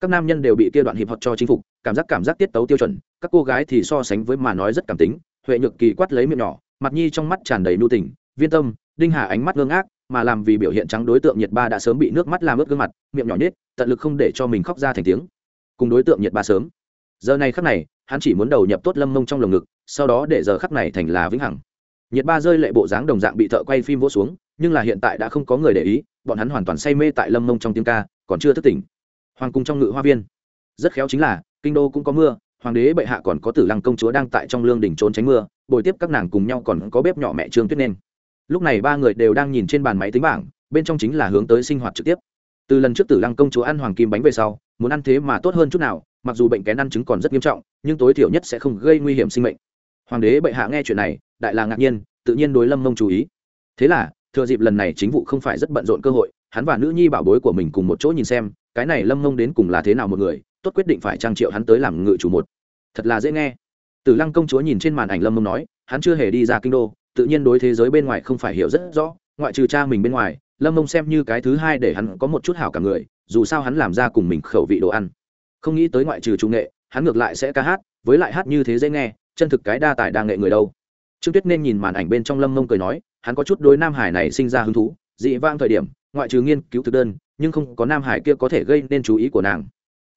Các nam nhân đều bị kia đoạn hiệp học cho chinh phục, cảm giác cảm giác tiết tấu tiêu chuẩn, các cô gái thì so sánh với mà nói rất cảm tính, huệ nhược kỳ quát lấy miệng nhỏ, mặt nhi trong mắt tràn đầy nu tình, viên tâm, đinh hà ánh mắt ngơ ngác, mà làm vì biểu hiện trắng đối tượng nhiệt ba đã sớm bị nước mắt làm ướt gương mặt, miệng nhỏ nhết tận lực không để cho mình khóc ra thành tiếng. Cùng đối tượng nhiệt ba sớm. Giờ này khắc này, hắn chỉ muốn đầu nhập tốt lâm mông trong lồng ngực, sau đó để giờ khắc này thành là vĩnh hằng. Nhiệt ba rơi lệ bộ dáng đồng dạng bị thợ quay phim vỗ xuống, nhưng là hiện tại đã không có người để ý bọn hắn hoàn toàn say mê tại lâm mông trong tiếng ca, còn chưa thức tỉnh. Hoàng cung trong ngự hoa viên. Rất khéo chính là, kinh đô cũng có mưa, hoàng đế bệ hạ còn có tử lăng công chúa đang tại trong lương đỉnh trốn tránh mưa, bồi tiếp các nàng cùng nhau còn có bếp nhỏ mẹ trương tuyết nên. Lúc này ba người đều đang nhìn trên bàn máy tính bảng, bên trong chính là hướng tới sinh hoạt trực tiếp. Từ lần trước tử lăng công chúa ăn hoàng kim bánh về sau, muốn ăn thế mà tốt hơn chút nào, mặc dù bệnh kén ăn trứng còn rất nghiêm trọng, nhưng tối thiểu nhất sẽ không gây nguy hiểm sinh mệnh. Hoàng đế bệ hạ nghe chuyện này, đại là ngạc nhiên, tự nhiên đối lâm mông chú ý. Thế là thừa dịp lần này chính vụ không phải rất bận rộn cơ hội, hắn và nữ nhi bảo bối của mình cùng một chỗ nhìn xem, cái này lâm mông đến cùng là thế nào một người, tốt quyết định phải trang triệu hắn tới làm ngự chủ một. Thật là dễ nghe. Tử lăng công chúa nhìn trên màn ảnh lâm mông nói, hắn chưa hề đi ra kinh đô, tự nhiên đối thế giới bên ngoài không phải hiểu rất rõ, ngoại trừ cha mình bên ngoài, lâm mông xem như cái thứ hai để hắn có một chút hảo cả người, dù sao hắn làm ra cùng mình khẩu vị đồ ăn. Không nghĩ tới ngoại trừ trung nghệ, hắn ngược lại sẽ ca hát, với lại hát như thế dễ nghe, chân thực cái đa tài đa nghệ người đâu. Trương tuyết nên nhìn màn ảnh bên trong lâm mông cười nói hắn có chút đối nam hải này sinh ra hứng thú, dị vang thời điểm, ngoại trừ nghiên cứu thực đơn, nhưng không có nam hải kia có thể gây nên chú ý của nàng.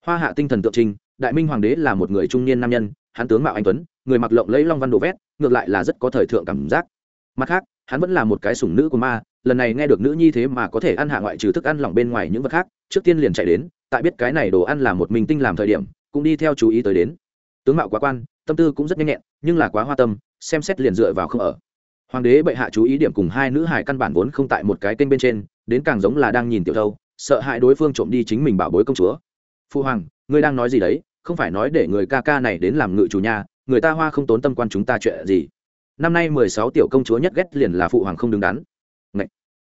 Hoa hạ tinh thần tượng trinh đại minh hoàng đế là một người trung niên nam nhân, hắn tướng mạo anh tuấn, người mặc lộng lấy long văn đồ vét, ngược lại là rất có thời thượng cảm giác. Mặt khác, hắn vẫn là một cái sủng nữ của ma, lần này nghe được nữ nhi thế mà có thể ăn hạ ngoại trừ thức ăn lỏng bên ngoài những vật khác, trước tiên liền chạy đến, tại biết cái này đồ ăn là một mình tinh làm thời điểm, cũng đi theo chú ý tới đến. Tướng mạo quá quan, tâm tư cũng rất nhanh nhẹn, nhưng là quá hoa tâm, xem xét liền dựa vào không ở hoàng đế bệ hạ chú ý điểm cùng hai nữ hải căn bản vốn không tại một cái kênh bên trên, đến càng giống là đang nhìn tiểu thâu, sợ hại đối phương trộm đi chính mình bảo bối công chúa. Phu hoàng, ngươi đang nói gì đấy? Không phải nói để người ca ca này đến làm ngự chủ nhà, người ta hoa không tốn tâm quan chúng ta chuyện gì? Năm nay mười sáu tiểu công chúa nhất ghét liền là phụ hoàng không đứng đắn. Ngậy!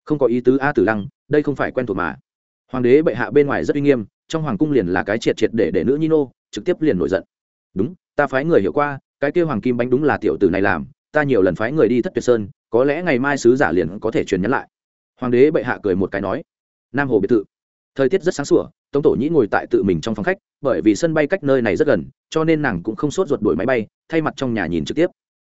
không có ý tứ a tử lăng, đây không phải quen thuộc mà. Hoàng đế bệ hạ bên ngoài rất uy nghiêm, trong hoàng cung liền là cái triệt triệt để để nữ nhi nô, trực tiếp liền nổi giận. Đúng, ta phái người hiểu qua, cái kia hoàng kim bánh đúng là tiểu tử này làm ta nhiều lần phái người đi thất tuyệt sơn, có lẽ ngày mai sứ giả liền có thể truyền nhắn lại. Hoàng đế bệ hạ cười một cái nói. Nam hồ biệt thự. Thời tiết rất sáng sủa, tống tổ nhĩ ngồi tại tự mình trong phòng khách, bởi vì sân bay cách nơi này rất gần, cho nên nàng cũng không sốt ruột đuổi máy bay, thay mặt trong nhà nhìn trực tiếp.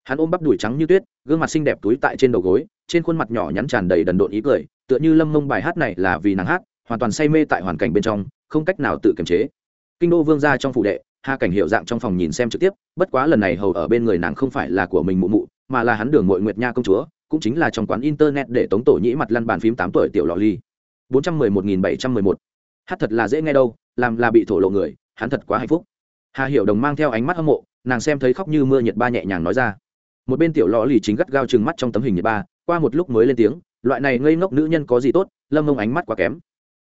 Hắn ôm bắp đùi trắng như tuyết, gương mặt xinh đẹp túi tại trên đầu gối, trên khuôn mặt nhỏ nhắn tràn đầy đần độn ý cười, tựa như lâm mông bài hát này là vì nàng hát, hoàn toàn say mê tại hoàn cảnh bên trong, không cách nào tự kiềm chế. Kinh đô vương ra trong phủ đệ hà cảnh hiệu dạng trong phòng nhìn xem trực tiếp, bất quá lần này hầu ở bên người nàng không phải là của mình mụ mụ, mà là hắn đường mội nguyệt nha công chúa, cũng chính là trong quán internet để tống tổ nhĩ mặt lăn bàn phím tám tuổi tiểu lò ly. bốn trăm mười một nghìn bảy trăm mười một. Hát thật là dễ nghe đâu, làm là bị thổ lộ người, hắn thật quá hạnh phúc. Hà hiểu đồng mang theo ánh mắt hâm mộ, nàng xem thấy khóc như mưa nhiệt ba nhẹ nhàng nói ra. Một bên tiểu lò lì chính gắt gao chừng mắt trong tấm hình nhiệt ba, qua một lúc mới lên tiếng, loại này ngây ngốc nữ nhân có gì tốt, lâm mông ánh mắt quá kém.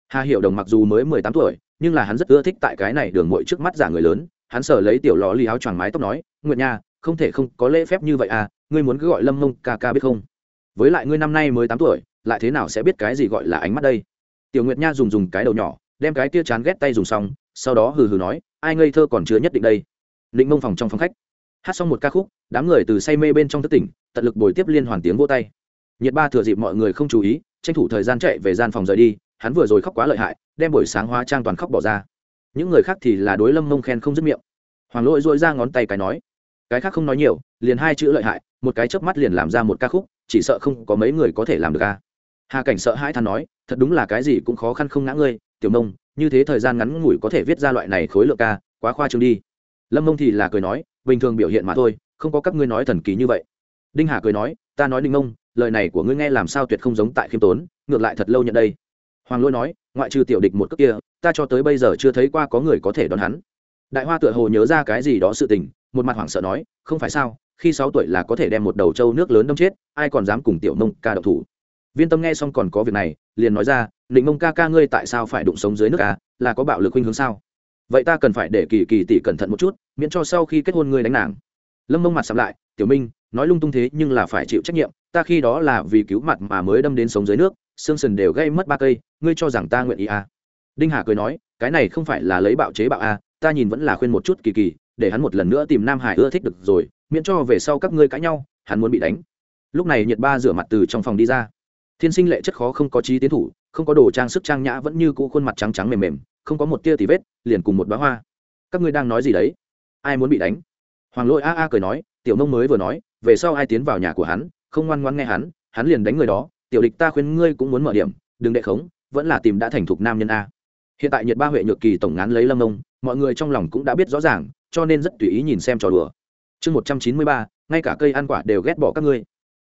Hà hiểu đồng mặc dù mới mười tám tuổi, nhưng là hắn rất ưa thích tại cái này đường mội trước mắt giả người lớn hắn sở lấy tiểu lò lì áo choàng mái tóc nói nguyện nha, không thể không có lễ phép như vậy à ngươi muốn cứ gọi lâm mông ca ca biết không? Với lại ngươi năm nay mới tám tuổi, lại thế nào sẽ biết cái gì gọi là ánh mắt đây? Tiểu nguyệt nha dùng dùng cái đầu nhỏ, đem cái tia chán ghét tay dùng xong, sau đó hừ hừ nói, ai ngây thơ còn chưa nhất định đây. Định mông phòng trong phòng khách. Hát xong một ca khúc, đám người từ say mê bên trong thất tỉnh, tận lực bồi tiếp liên hoàn tiếng vô tay. Nhiệt ba thừa dịp mọi người không chú ý, tranh thủ thời gian chạy về gian phòng rời đi, hắn vừa rồi khóc quá lợi hại, đem buổi sáng hóa trang toàn khóc bỏ ra những người khác thì là đối lâm mông khen không dứt miệng. Hoàng lỗi dội ra ngón tay cái nói, cái khác không nói nhiều, liền hai chữ lợi hại, một cái chớp mắt liền làm ra một ca khúc, chỉ sợ không có mấy người có thể làm được ca hà cảnh sợ hãi than nói, thật đúng là cái gì cũng khó khăn không ngã ngươi, tiểu nông như thế thời gian ngắn ngủi có thể viết ra loại này khối lượng ca, quá khoa trương đi. Lâm mông thì là cười nói, bình thường biểu hiện mà thôi, không có các ngươi nói thần kỳ như vậy. Đinh hà cười nói, ta nói đinh mông, lời này của ngươi nghe làm sao tuyệt không giống tại khiêm tốn, ngược lại thật lâu nhận đây. Hoàng Lỗi nói, ngoại trừ tiểu địch một cước kia ta cho tới bây giờ chưa thấy qua có người có thể đón hắn. Đại hoa tựa hồ nhớ ra cái gì đó sự tình, một mặt hoảng sợ nói, không phải sao, khi sáu tuổi là có thể đem một đầu trâu nước lớn đâm chết, ai còn dám cùng tiểu nông ca độc thủ. Viên tâm nghe xong còn có việc này, liền nói ra định mông ca ca ngươi tại sao phải đụng sống dưới nước ca là có bạo lực khuynh hướng sao? Vậy ta cần phải để kỳ kỳ tỷ cẩn thận một chút, miễn cho sau khi kết hôn ngươi đánh nàng. Lâm mông mặt sắm lại, tiểu minh, nói lung tung thế nhưng là phải chịu trách nhiệm, ta khi đó là vì cứu mặt mà mới đâm đến sống dưới nước, xương sần đều gây mất ba cây, ngươi cho rằng ta nguyện ý à đinh hà cười nói cái này không phải là lấy bạo chế bạo a, ta nhìn vẫn là khuyên một chút kỳ kỳ để hắn một lần nữa tìm nam hải ưa thích được rồi miễn cho về sau các ngươi cãi nhau hắn muốn bị đánh. Lúc này nhiệt ba rửa mặt từ trong phòng đi ra. Thiên sinh lệ chất khó không có trí tiến thủ không có đồ trang sức trang nhã vẫn như cũ khuôn mặt trắng trắng mềm mềm không có một tia tì vết liền cùng một bá hoa. Các ngươi đang nói gì đấy? Ai muốn bị đánh? Hoàng lôi a a cười nói tiểu nông mới vừa nói về sau ai tiến vào nhà của hắn không ngoan ngoan nghe hắn hắn liền đánh người đó. Tiểu địch ta khuyên ngươi cũng muốn mở điểm đừng đệ khống vẫn là tìm đã thành thục nam nhân a hiện tại nhiệt ba huệ nhược kỳ tổng ngán lấy lâm ông, mọi người trong lòng cũng đã biết rõ ràng cho nên rất tùy ý nhìn xem trò đùa. Chương một trăm chín mươi ba ngay cả cây ăn quả đều ghét bỏ các ngươi.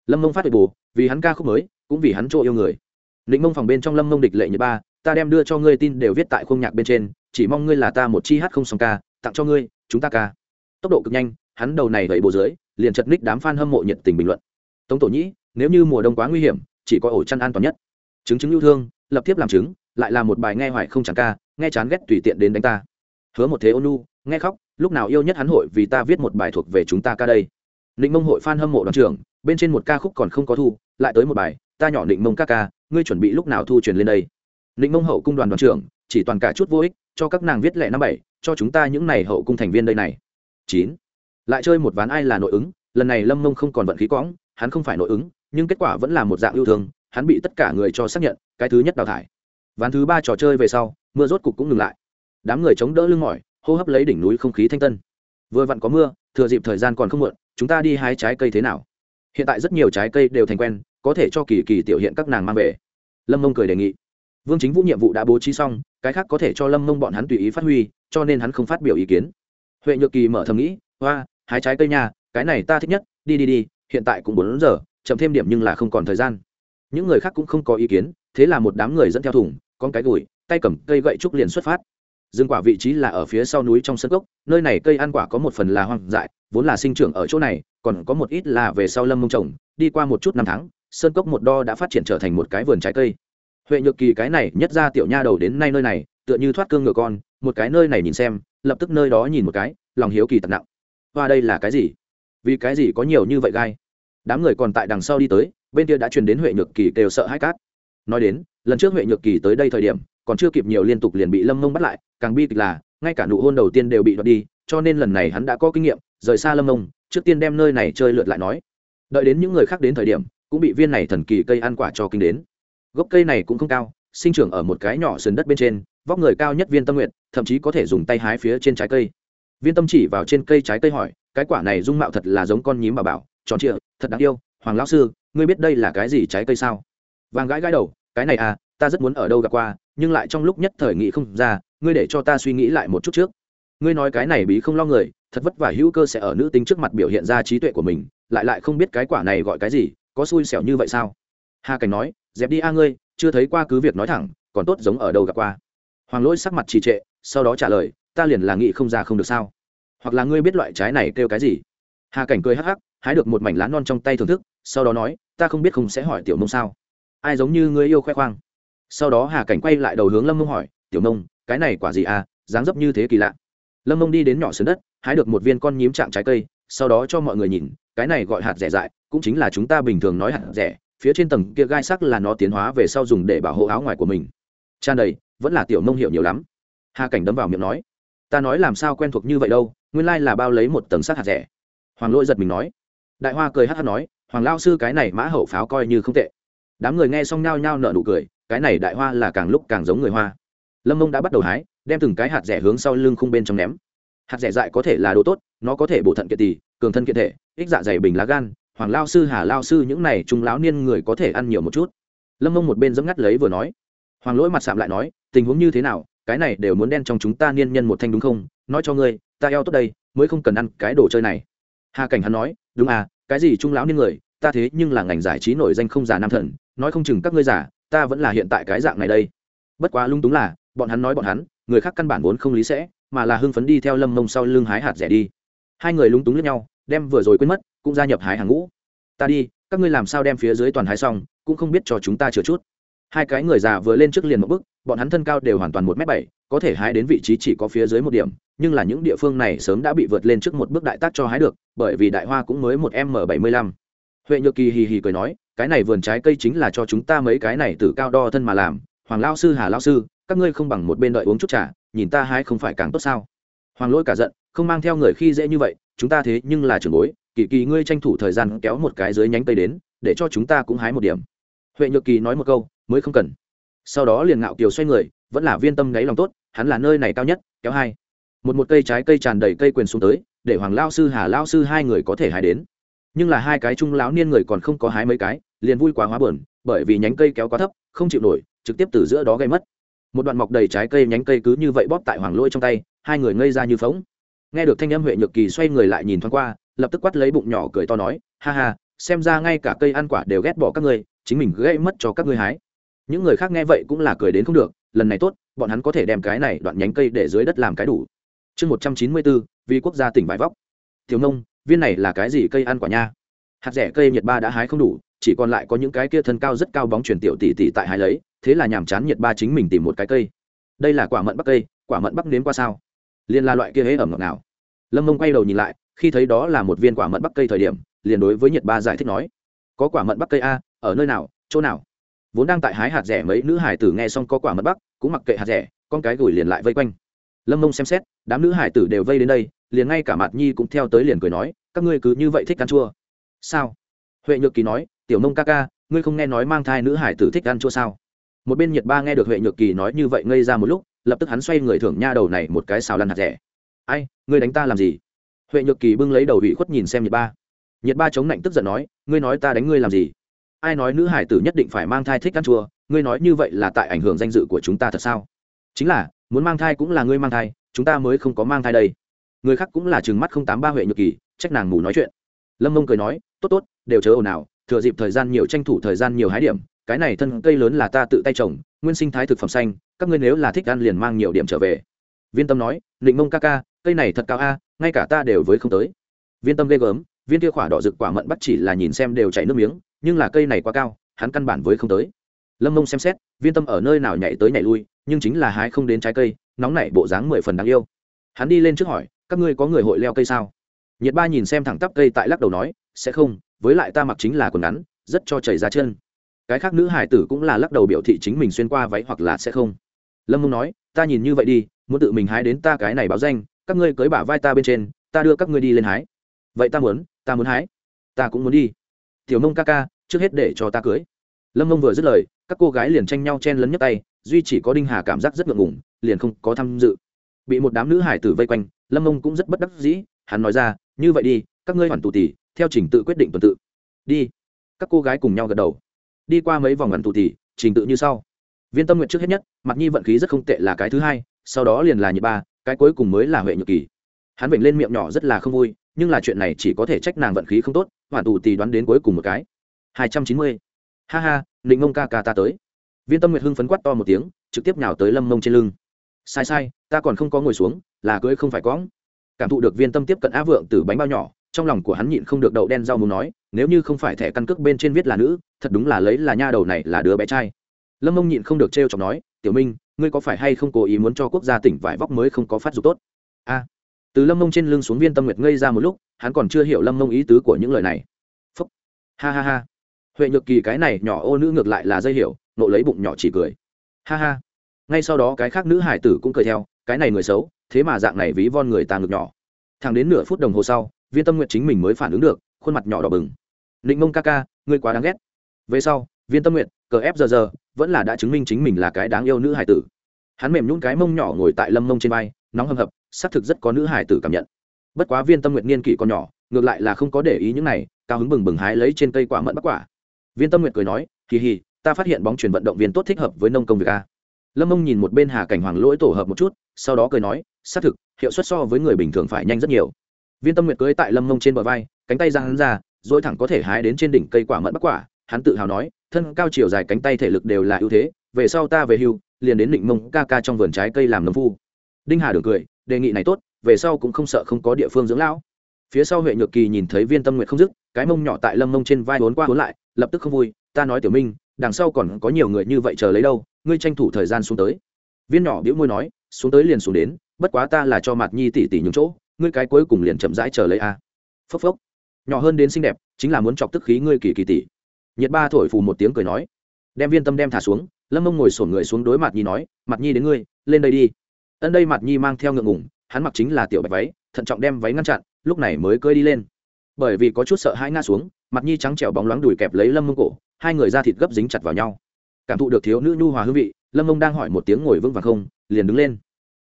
Lâm mông phát huệ bù vì hắn ca khúc mới cũng vì hắn chỗ yêu người. Định mông phòng bên trong lâm mông địch lệ nhiệt ba ta đem đưa cho ngươi tin đều viết tại khung nhạc bên trên chỉ mong ngươi là ta một chi hát không song ca tặng cho ngươi chúng ta ca. Tốc độ cực nhanh hắn đầu này vậy bồ dưới liền chật ních đám f a n hâm mộ nhiệt tình bình luận. Tống tổ nhĩ nếu như mùa đông quá nguy hiểm chỉ có ổ chăn an toàn nhất. Chứng chứng yêu thương lập tiếp làm chứng lại là một bài nghe hoài không chẳng ca, nghe chán ghét tùy tiện đến đánh ta. Hứa một thế ônu nghe khóc, lúc nào yêu nhất hắn hội vì ta viết một bài thuộc về chúng ta ca đây. Định mông hội phan hâm mộ đoàn trưởng, bên trên một ca khúc còn không có thu, lại tới một bài, ta nhỏ định mông ca ca, ngươi chuẩn bị lúc nào thu truyền lên đây? Định mông hậu cung đoàn đoàn trưởng, chỉ toàn cả chút vô ích, cho các nàng viết lệ năm bảy, cho chúng ta những này hậu cung thành viên đây này. Chín. Lại chơi một ván ai là nội ứng, lần này lâm mông không còn vận khí quõng, hắn không phải nội ứng, nhưng kết quả vẫn là một dạng yêu thương, hắn bị tất cả người cho xác nhận, cái thứ nhất đào thải ván thứ ba trò chơi về sau, mưa rốt cục cũng ngừng lại. Đám người chống đỡ lưng mỏi, hô hấp lấy đỉnh núi không khí thanh tân. Vừa vặn có mưa, thừa dịp thời gian còn không muộn, chúng ta đi hái trái cây thế nào? Hiện tại rất nhiều trái cây đều thành quen, có thể cho kỳ kỳ tiểu hiện các nàng mang về. Lâm mông cười đề nghị. Vương chính vũ nhiệm vụ đã bố trí xong, cái khác có thể cho lâm mông bọn hắn tùy ý phát huy, cho nên hắn không phát biểu ý kiến. Huệ nhược kỳ mở thầm nghĩ hoa hái trái cây nha, cái này ta thích nhất, đi đi đi, hiện tại cũng bốn giờ, chậm thêm điểm nhưng là không còn thời gian. Những người khác cũng không có ý kiến, thế là một đám người dẫn theo thùng con cái gùi, tay cầm cây gậy trúc liền xuất phát. Rừng quả vị trí là ở phía sau núi trong sân gốc nơi này cây ăn quả có một phần là hoang dại, vốn là sinh trưởng ở chỗ này, còn có một ít là về sau lâm mông trồng, đi qua một chút năm tháng, sơn cốc một đo đã phát triển trở thành một cái vườn trái cây. Huệ nhược kỳ cái này nhất ra tiểu nha đầu đến nay nơi này, tựa như thoát cương ngựa con, một cái nơi này nhìn xem, lập tức nơi đó nhìn một cái, lòng hiếu kỳ tật nặng. Và đây là cái gì? Vì cái gì có nhiều như vậy gai? Đám người còn tại đằng sau đi tới, bên kia đã truyền đến huệ nhược kỳ đều sợ hãi cát. Nói đến lần trước huệ nhược kỳ tới đây thời điểm, còn chưa kịp nhiều liên tục liền bị lâm mông bắt lại, càng bi kịch là, ngay cả nụ hôn đầu tiên đều bị đoạt đi, cho nên lần này hắn đã có kinh nghiệm, rời xa lâm mông trước tiên đem nơi này chơi lượt lại nói. Đợi đến những người khác đến thời điểm, cũng bị viên này thần kỳ cây ăn quả cho kinh đến. Gốc cây này cũng không cao, sinh trưởng ở một cái nhỏ sườn đất bên trên, vóc người cao nhất viên tâm nguyện, thậm chí có thể dùng tay hái phía trên trái cây. Viên tâm chỉ vào trên cây trái cây hỏi, cái quả này dung mạo thật là giống con nhím bà bảo, tròn trịa, thật đáng yêu, hoàng lão sư, ngươi biết đây là cái gì trái cây sao? Vàng gãi gãi đầu cái này à ta rất muốn ở đâu gặp qua, nhưng lại trong lúc nhất thời nghị không ra, ngươi để cho ta suy nghĩ lại một chút trước. Ngươi nói cái này bí không lo người, thật vất vả hữu cơ sẽ ở nữ tính trước mặt biểu hiện ra trí tuệ của mình, lại lại không biết cái quả này gọi cái gì, có xui xẻo như vậy sao? Hà cảnh nói, dẹp đi a ngươi, chưa thấy qua cứ việc nói thẳng, còn tốt giống ở đâu gặp qua. Hoàng lỗi sắc mặt trì trệ, sau đó trả lời, ta liền là nghị không ra không được sao? Hoặc là ngươi biết loại trái này kêu cái gì? Hà cảnh cười hắc hắc, hái được một mảnh lá non trong tay thưởng thức, sau đó nói, ta không biết không sẽ hỏi tiểu mông sao ai giống như ngươi yêu khoe khoang. Sau đó hà cảnh quay lại đầu hướng lâm mông hỏi, tiểu mông, cái này quả gì à? Dáng dấp như thế kỳ lạ. Lâm mông đi đến nhỏ sườn đất, hái được một viên con nhím trạng trái cây, sau đó cho mọi người nhìn, cái này gọi hạt rẻ dại, cũng chính là chúng ta bình thường nói hạt rẻ, phía trên tầng kia gai sắc là nó tiến hóa về sau dùng để bảo hộ áo ngoài của mình. Tràn đầy, vẫn là tiểu mông hiểu nhiều lắm. Hà cảnh đấm vào miệng nói, ta nói làm sao quen thuộc như vậy đâu, nguyên lai là bao lấy một tầng sắc hạt rẻ. Hoàng lỗi giật mình nói, đại hoa cười hát hát nói, hoàng lao sư cái này mã hậu pháo coi như không tệ đám người nghe xong nhao nhao nở nụ cười, cái này đại hoa là càng lúc càng giống người hoa. Lâm mông đã bắt đầu hái, đem từng cái hạt rẻ hướng sau lưng khung bên trong ném. Hạt rẻ dại có thể là đồ tốt, nó có thể bổ thận kiệt tỳ, cường thân kiện thể, ích dạ dày bình lá gan, hoàng lao sư, hà lao sư, những này trung lão niên người có thể ăn nhiều một chút. Lâm mông một bên dẫm ngắt lấy vừa nói. Hoàng lỗi mặt sạm lại nói, tình huống như thế nào, cái này đều muốn đen trong chúng ta niên nhân một thanh đúng không? Nói cho ngươi, ta eo tốt đây, mới không cần ăn cái đồ chơi này. Hà cảnh hắn nói, đúng à cái gì trung lão niên người, ta thế nhưng là ngành giải trí nổi danh không già nam thần nói không chừng các ngươi giả ta vẫn là hiện tại cái dạng này đây. Bất quá lung túng là, bọn hắn nói bọn hắn, người khác căn bản vốn không lý sẽ, mà là hưng phấn đi theo lâm mông sau lưng hái hạt rẻ đi. Hai người lung túng lẫn nhau, đem vừa rồi quên mất, cũng gia nhập hái hàng ngũ. Ta đi, các ngươi làm sao đem phía dưới toàn hái xong, cũng không biết cho chúng ta chừa chút. Hai cái người già vừa lên trước liền một bước, bọn hắn thân cao đều hoàn toàn một m bảy, có thể hái đến vị trí chỉ có phía dưới một điểm, nhưng là những địa phương này sớm đã bị vượt lên trước một bước đại tác cho hái được, bởi vì đại hoa cũng mới một m bảy mươi lăm huệ nhược kỳ hì hì cười nói, cái này vườn trái cây chính là cho chúng ta mấy cái này từ cao đo thân mà làm, hoàng lao sư, hà lao sư, các ngươi không bằng một bên đợi uống chút trà, nhìn ta hái không phải càng tốt sao? Hoàng lỗi cả giận, không mang theo người khi dễ như vậy, chúng ta thế nhưng là trưởng bối, kỳ kỳ ngươi tranh thủ thời gian kéo một cái dưới nhánh cây đến, để cho chúng ta cũng hái một điểm. Huệ nhược kỳ nói một câu, mới không cần. Sau đó liền ngạo kiều xoay người, vẫn là viên tâm đáy lòng tốt, hắn là nơi này cao nhất, kéo hai. Một một cây trái cây tràn đầy cây quyền xuống tới, để hoàng lao sư, hà lao sư hai người có thể hái đến nhưng là hai cái trung lão niên người còn không có hái mấy cái, liền vui quá hóa bờn bởi vì nhánh cây kéo quá thấp, không chịu nổi, trực tiếp từ giữa đó gây mất. Một đoạn mọc đầy trái cây nhánh cây cứ như vậy bóp tại hoàng lôi trong tay, hai người ngây ra như phóng nghe được thanh âm huệ nhược kỳ xoay người lại nhìn thoáng qua, lập tức quát lấy bụng nhỏ cười to nói, ha ha, xem ra ngay cả cây ăn quả đều ghét bỏ các ngươi, chính mình gây mất cho các ngươi hái. Những người khác nghe vậy cũng là cười đến không được, lần này tốt, bọn hắn có thể đem cái này đoạn nhánh cây để dưới đất làm cái đủ. Chương một trăm chín mươi bốn, vì quốc gia tỉnh vải vóc. Thiếu nông viên này là cái gì cây ăn quả nha? Hạt rẻ cây nhiệt ba đã hái không đủ, chỉ còn lại có những cái kia thân cao rất cao bóng truyền tiểu tỷ tỷ tại hái lấy, thế là nhàm chán nhiệt ba chính mình tìm một cái cây. Đây là quả mận bắc cây, quả mận bắc nếm qua sao? Liền là loại kia hễ ẩm ngọt nào lâm mông quay đầu nhìn lại, khi thấy đó là một viên quả mận bắc cây thời điểm, liền đối với nhiệt ba giải thích nói, có quả mận bắc cây a, ở nơi nào, chỗ nào? Vốn đang tại hái hạt rẻ mấy nữ hải tử nghe xong có quả mận bắc, cũng mặc kệ hạt rẻ, con cái gửi liền lại vây quanh. Lâm mông xem xét, đám nữ hải tử đều vây đến đây liền ngay cả Mạt nhi cũng theo tới liền cười nói, các ngươi cứ như vậy thích ăn chua. Sao? Huệ nhược kỳ nói, tiểu mông ca ca, ngươi không nghe nói mang thai nữ hải tử thích ăn chua sao? Một bên nhiệt ba nghe được huệ nhược kỳ nói như vậy ngây ra một lúc, lập tức hắn xoay người thưởng nha đầu này một cái xào lăn hạt rẻ. Ai, ngươi đánh ta làm gì? Huệ nhược kỳ bưng lấy đầu ủy khuất nhìn xem nhiệt ba. Nhiệt ba chống lạnh tức giận nói, ngươi nói ta đánh ngươi làm gì? Ai nói nữ hải tử nhất định phải mang thai thích ăn chua? Ngươi nói như vậy là tại ảnh hưởng danh dự của chúng ta thật sao? Chính là, muốn mang thai cũng là ngươi mang thai, chúng ta mới không có mang thai đây người khác cũng là chừng mắt không tám ba huệ nhược kỳ, trách nàng mù nói chuyện. Lâm mông cười nói, tốt tốt, đều chớ ồn ào, thừa dịp thời gian nhiều tranh thủ thời gian nhiều hái điểm, cái này thân cây lớn là ta tự tay trồng, nguyên sinh thái thực phẩm xanh, các ngươi nếu là thích ăn liền mang nhiều điểm trở về. Viên tâm nói định mông ca ca, cây này thật cao a, ngay cả ta đều với không tới. Viên tâm ghê gớm, viên kia khỏa đỏ rực quả mận bắt chỉ là nhìn xem đều chảy nước miếng, nhưng là cây này quá cao, hắn căn bản với không tới. Lâm mông xem xét, viên tâm ở nơi nào nhảy tới nhảy lui, nhưng chính là hái không đến trái cây, nóng nảy bộ dáng mười phần đáng yêu. Hắn đi lên trước hỏi các ngươi có người hội leo cây sao? Nhiệt ba nhìn xem thẳng tắp cây tại lắc đầu nói, sẽ không, với lại ta mặc chính là quần ngắn, rất cho chảy ra chân. Cái khác nữ hải tử cũng là lắc đầu biểu thị chính mình xuyên qua váy hoặc là sẽ không. Lâm mông nói, ta nhìn như vậy đi, muốn tự mình hái đến ta cái này báo danh, các ngươi cưới bả vai ta bên trên, ta đưa các ngươi đi lên hái. Vậy ta muốn ta muốn hái. Ta cũng muốn đi. Tiểu mông ca ca, trước hết để cho ta cưới. Lâm mông vừa dứt lời, các cô gái liền tranh nhau chen lấn nhấp tay, duy chỉ có đinh hà cảm giác rất ngượng ngủng liền không có tham dự. Bị một đám nữ hải tử vây quanh lâm mông cũng rất bất đắc dĩ, hắn nói ra, như vậy đi, các ngươi hoàn tù tỉ theo trình tự quyết định tuần tự. Đi. Các cô gái cùng nhau gật đầu. Đi qua mấy vòng hoàn tù tỉ trình tự như sau. Viên tâm nguyện trước hết nhất, mặt nhi vận khí rất không tệ là cái thứ hai, sau đó liền là nhị ba, cái cuối cùng mới là huệ nhược kỳ. Hắn vểnh lên miệng nhỏ rất là không vui, nhưng là chuyện này chỉ có thể trách nàng vận khí không tốt, hoàn tù tỷ đoán đến cuối cùng một cái. Hai trăm chín mươi. Ha ha định mông ca ca ta tới. Viên tâm nguyệt hưng phấn quát to một tiếng, trực tiếp nhào tới lâm mông trên lưng. Sai sai, ta còn không có ngồi xuống là cưới không phải cõng cảm thụ được viên tâm tiếp cận á vượng từ bánh bao nhỏ, trong lòng của hắn nhịn không được đậu đen rau muốn nói, nếu như không phải thẻ căn cước bên trên viết là nữ, thật đúng là lấy là nha đầu này là đứa bé trai. Lâm mông nhịn không được trêu chọc nói, tiểu minh, ngươi có phải hay không cố ý muốn cho quốc gia tỉnh vải vóc mới không có phát dục tốt? A. Từ lâm mông trên lưng xuống viên tâm nguyệt ngây ra một lúc, hắn còn chưa hiểu lâm mông ý tứ của những lời này. Phúc. Ha ha ha. Huệ nhược kỳ cái này nhỏ ô nữ ngược lại là dây hiểu, nộ lấy bụng nhỏ chỉ cười. Ha ha. Ngay sau đó cái khác nữ hải tử cũng cười theo, cái này người xấu thế mà dạng này ví von người ta ngực nhỏ. Thẳng đến nửa phút đồng hồ sau, viên tâm nguyện chính mình mới phản ứng được, khuôn mặt nhỏ đỏ bừng. Định mông ca ca, ngươi quá đáng ghét. Về sau, viên tâm nguyện, cờ ép giờ giờ, vẫn là đã chứng minh chính mình là cái đáng yêu nữ hải tử. Hắn mềm nhún cái mông nhỏ ngồi tại lâm mông trên vai, nóng hầm hập, xác thực rất có nữ hải tử cảm nhận. Bất quá viên tâm nguyện niên kỷ còn nhỏ, ngược lại là không có để ý những này, cao hứng bừng bừng hái lấy trên cây quả mận bắc quả. Viên tâm nguyện cười nói kỳ hì, ta phát hiện bóng truyền vận động viên tốt thích hợp với nông công việc a lâm mông nhìn một bên hà cảnh hoàng lỗi tổ hợp một chút, sau đó cười nói, xác thực, hiệu suất so với người bình thường phải nhanh rất nhiều. Viên tâm nguyệt cưới tại lâm mông trên bờ vai, cánh tay ra hắn ra dỗi thẳng có thể hái đến trên đỉnh cây quả mận bắc quả. Hắn tự hào nói, thân cao chiều dài cánh tay thể lực đều là ưu thế, về sau ta về hưu, liền đến định mông ca ca trong vườn trái cây làm nấm phu. Đinh hà đường cười, đề nghị này tốt, về sau cũng không sợ không có địa phương dưỡng lão. Phía sau huệ nhược kỳ nhìn thấy viên tâm nguyệt không dứt, cái mông nhỏ tại lâm mông trên vai vốn qua vốn lại, lập tức không vui, ta nói tiểu minh, đằng sau còn có nhiều người như vậy chờ lấy đâu? Ngươi tranh thủ thời gian xuống tới. Viên nhỏ biễu môi nói, xuống tới liền xuống đến, bất quá ta là cho mặt nhi tỷ tỷ nhúng chỗ, ngươi cái cuối cùng liền chậm rãi chờ lấy a. Phốc phốc. Nhỏ hơn đến xinh đẹp, chính là muốn chọc tức khí ngươi kỳ kỳ tỷ nhiệt ba thổi phù một tiếng cười nói. Đem viên tâm đem thả xuống, lâm mông ngồi sổn người xuống đối mặt nhi nói mặt nhi đến ngươi, lên đây đi. Ân đây mặt nhi mang theo ngượng ngủng hắn mặc chính là tiểu bạch váy, thận trọng đem váy ngăn chặn, lúc này mới cơi đi lên. Bởi vì có chút sợ hãi ngã xuống mặt nhi trắng trẻo bóng loáng đùi kẹp lấy lâm mông cổ, hai người ra thịt gấp dính chặt vào nhau cảm thụ được thiếu nữ nhu hòa hương vị, lâm mông đang hỏi một tiếng ngồi vững vàng không, liền đứng lên.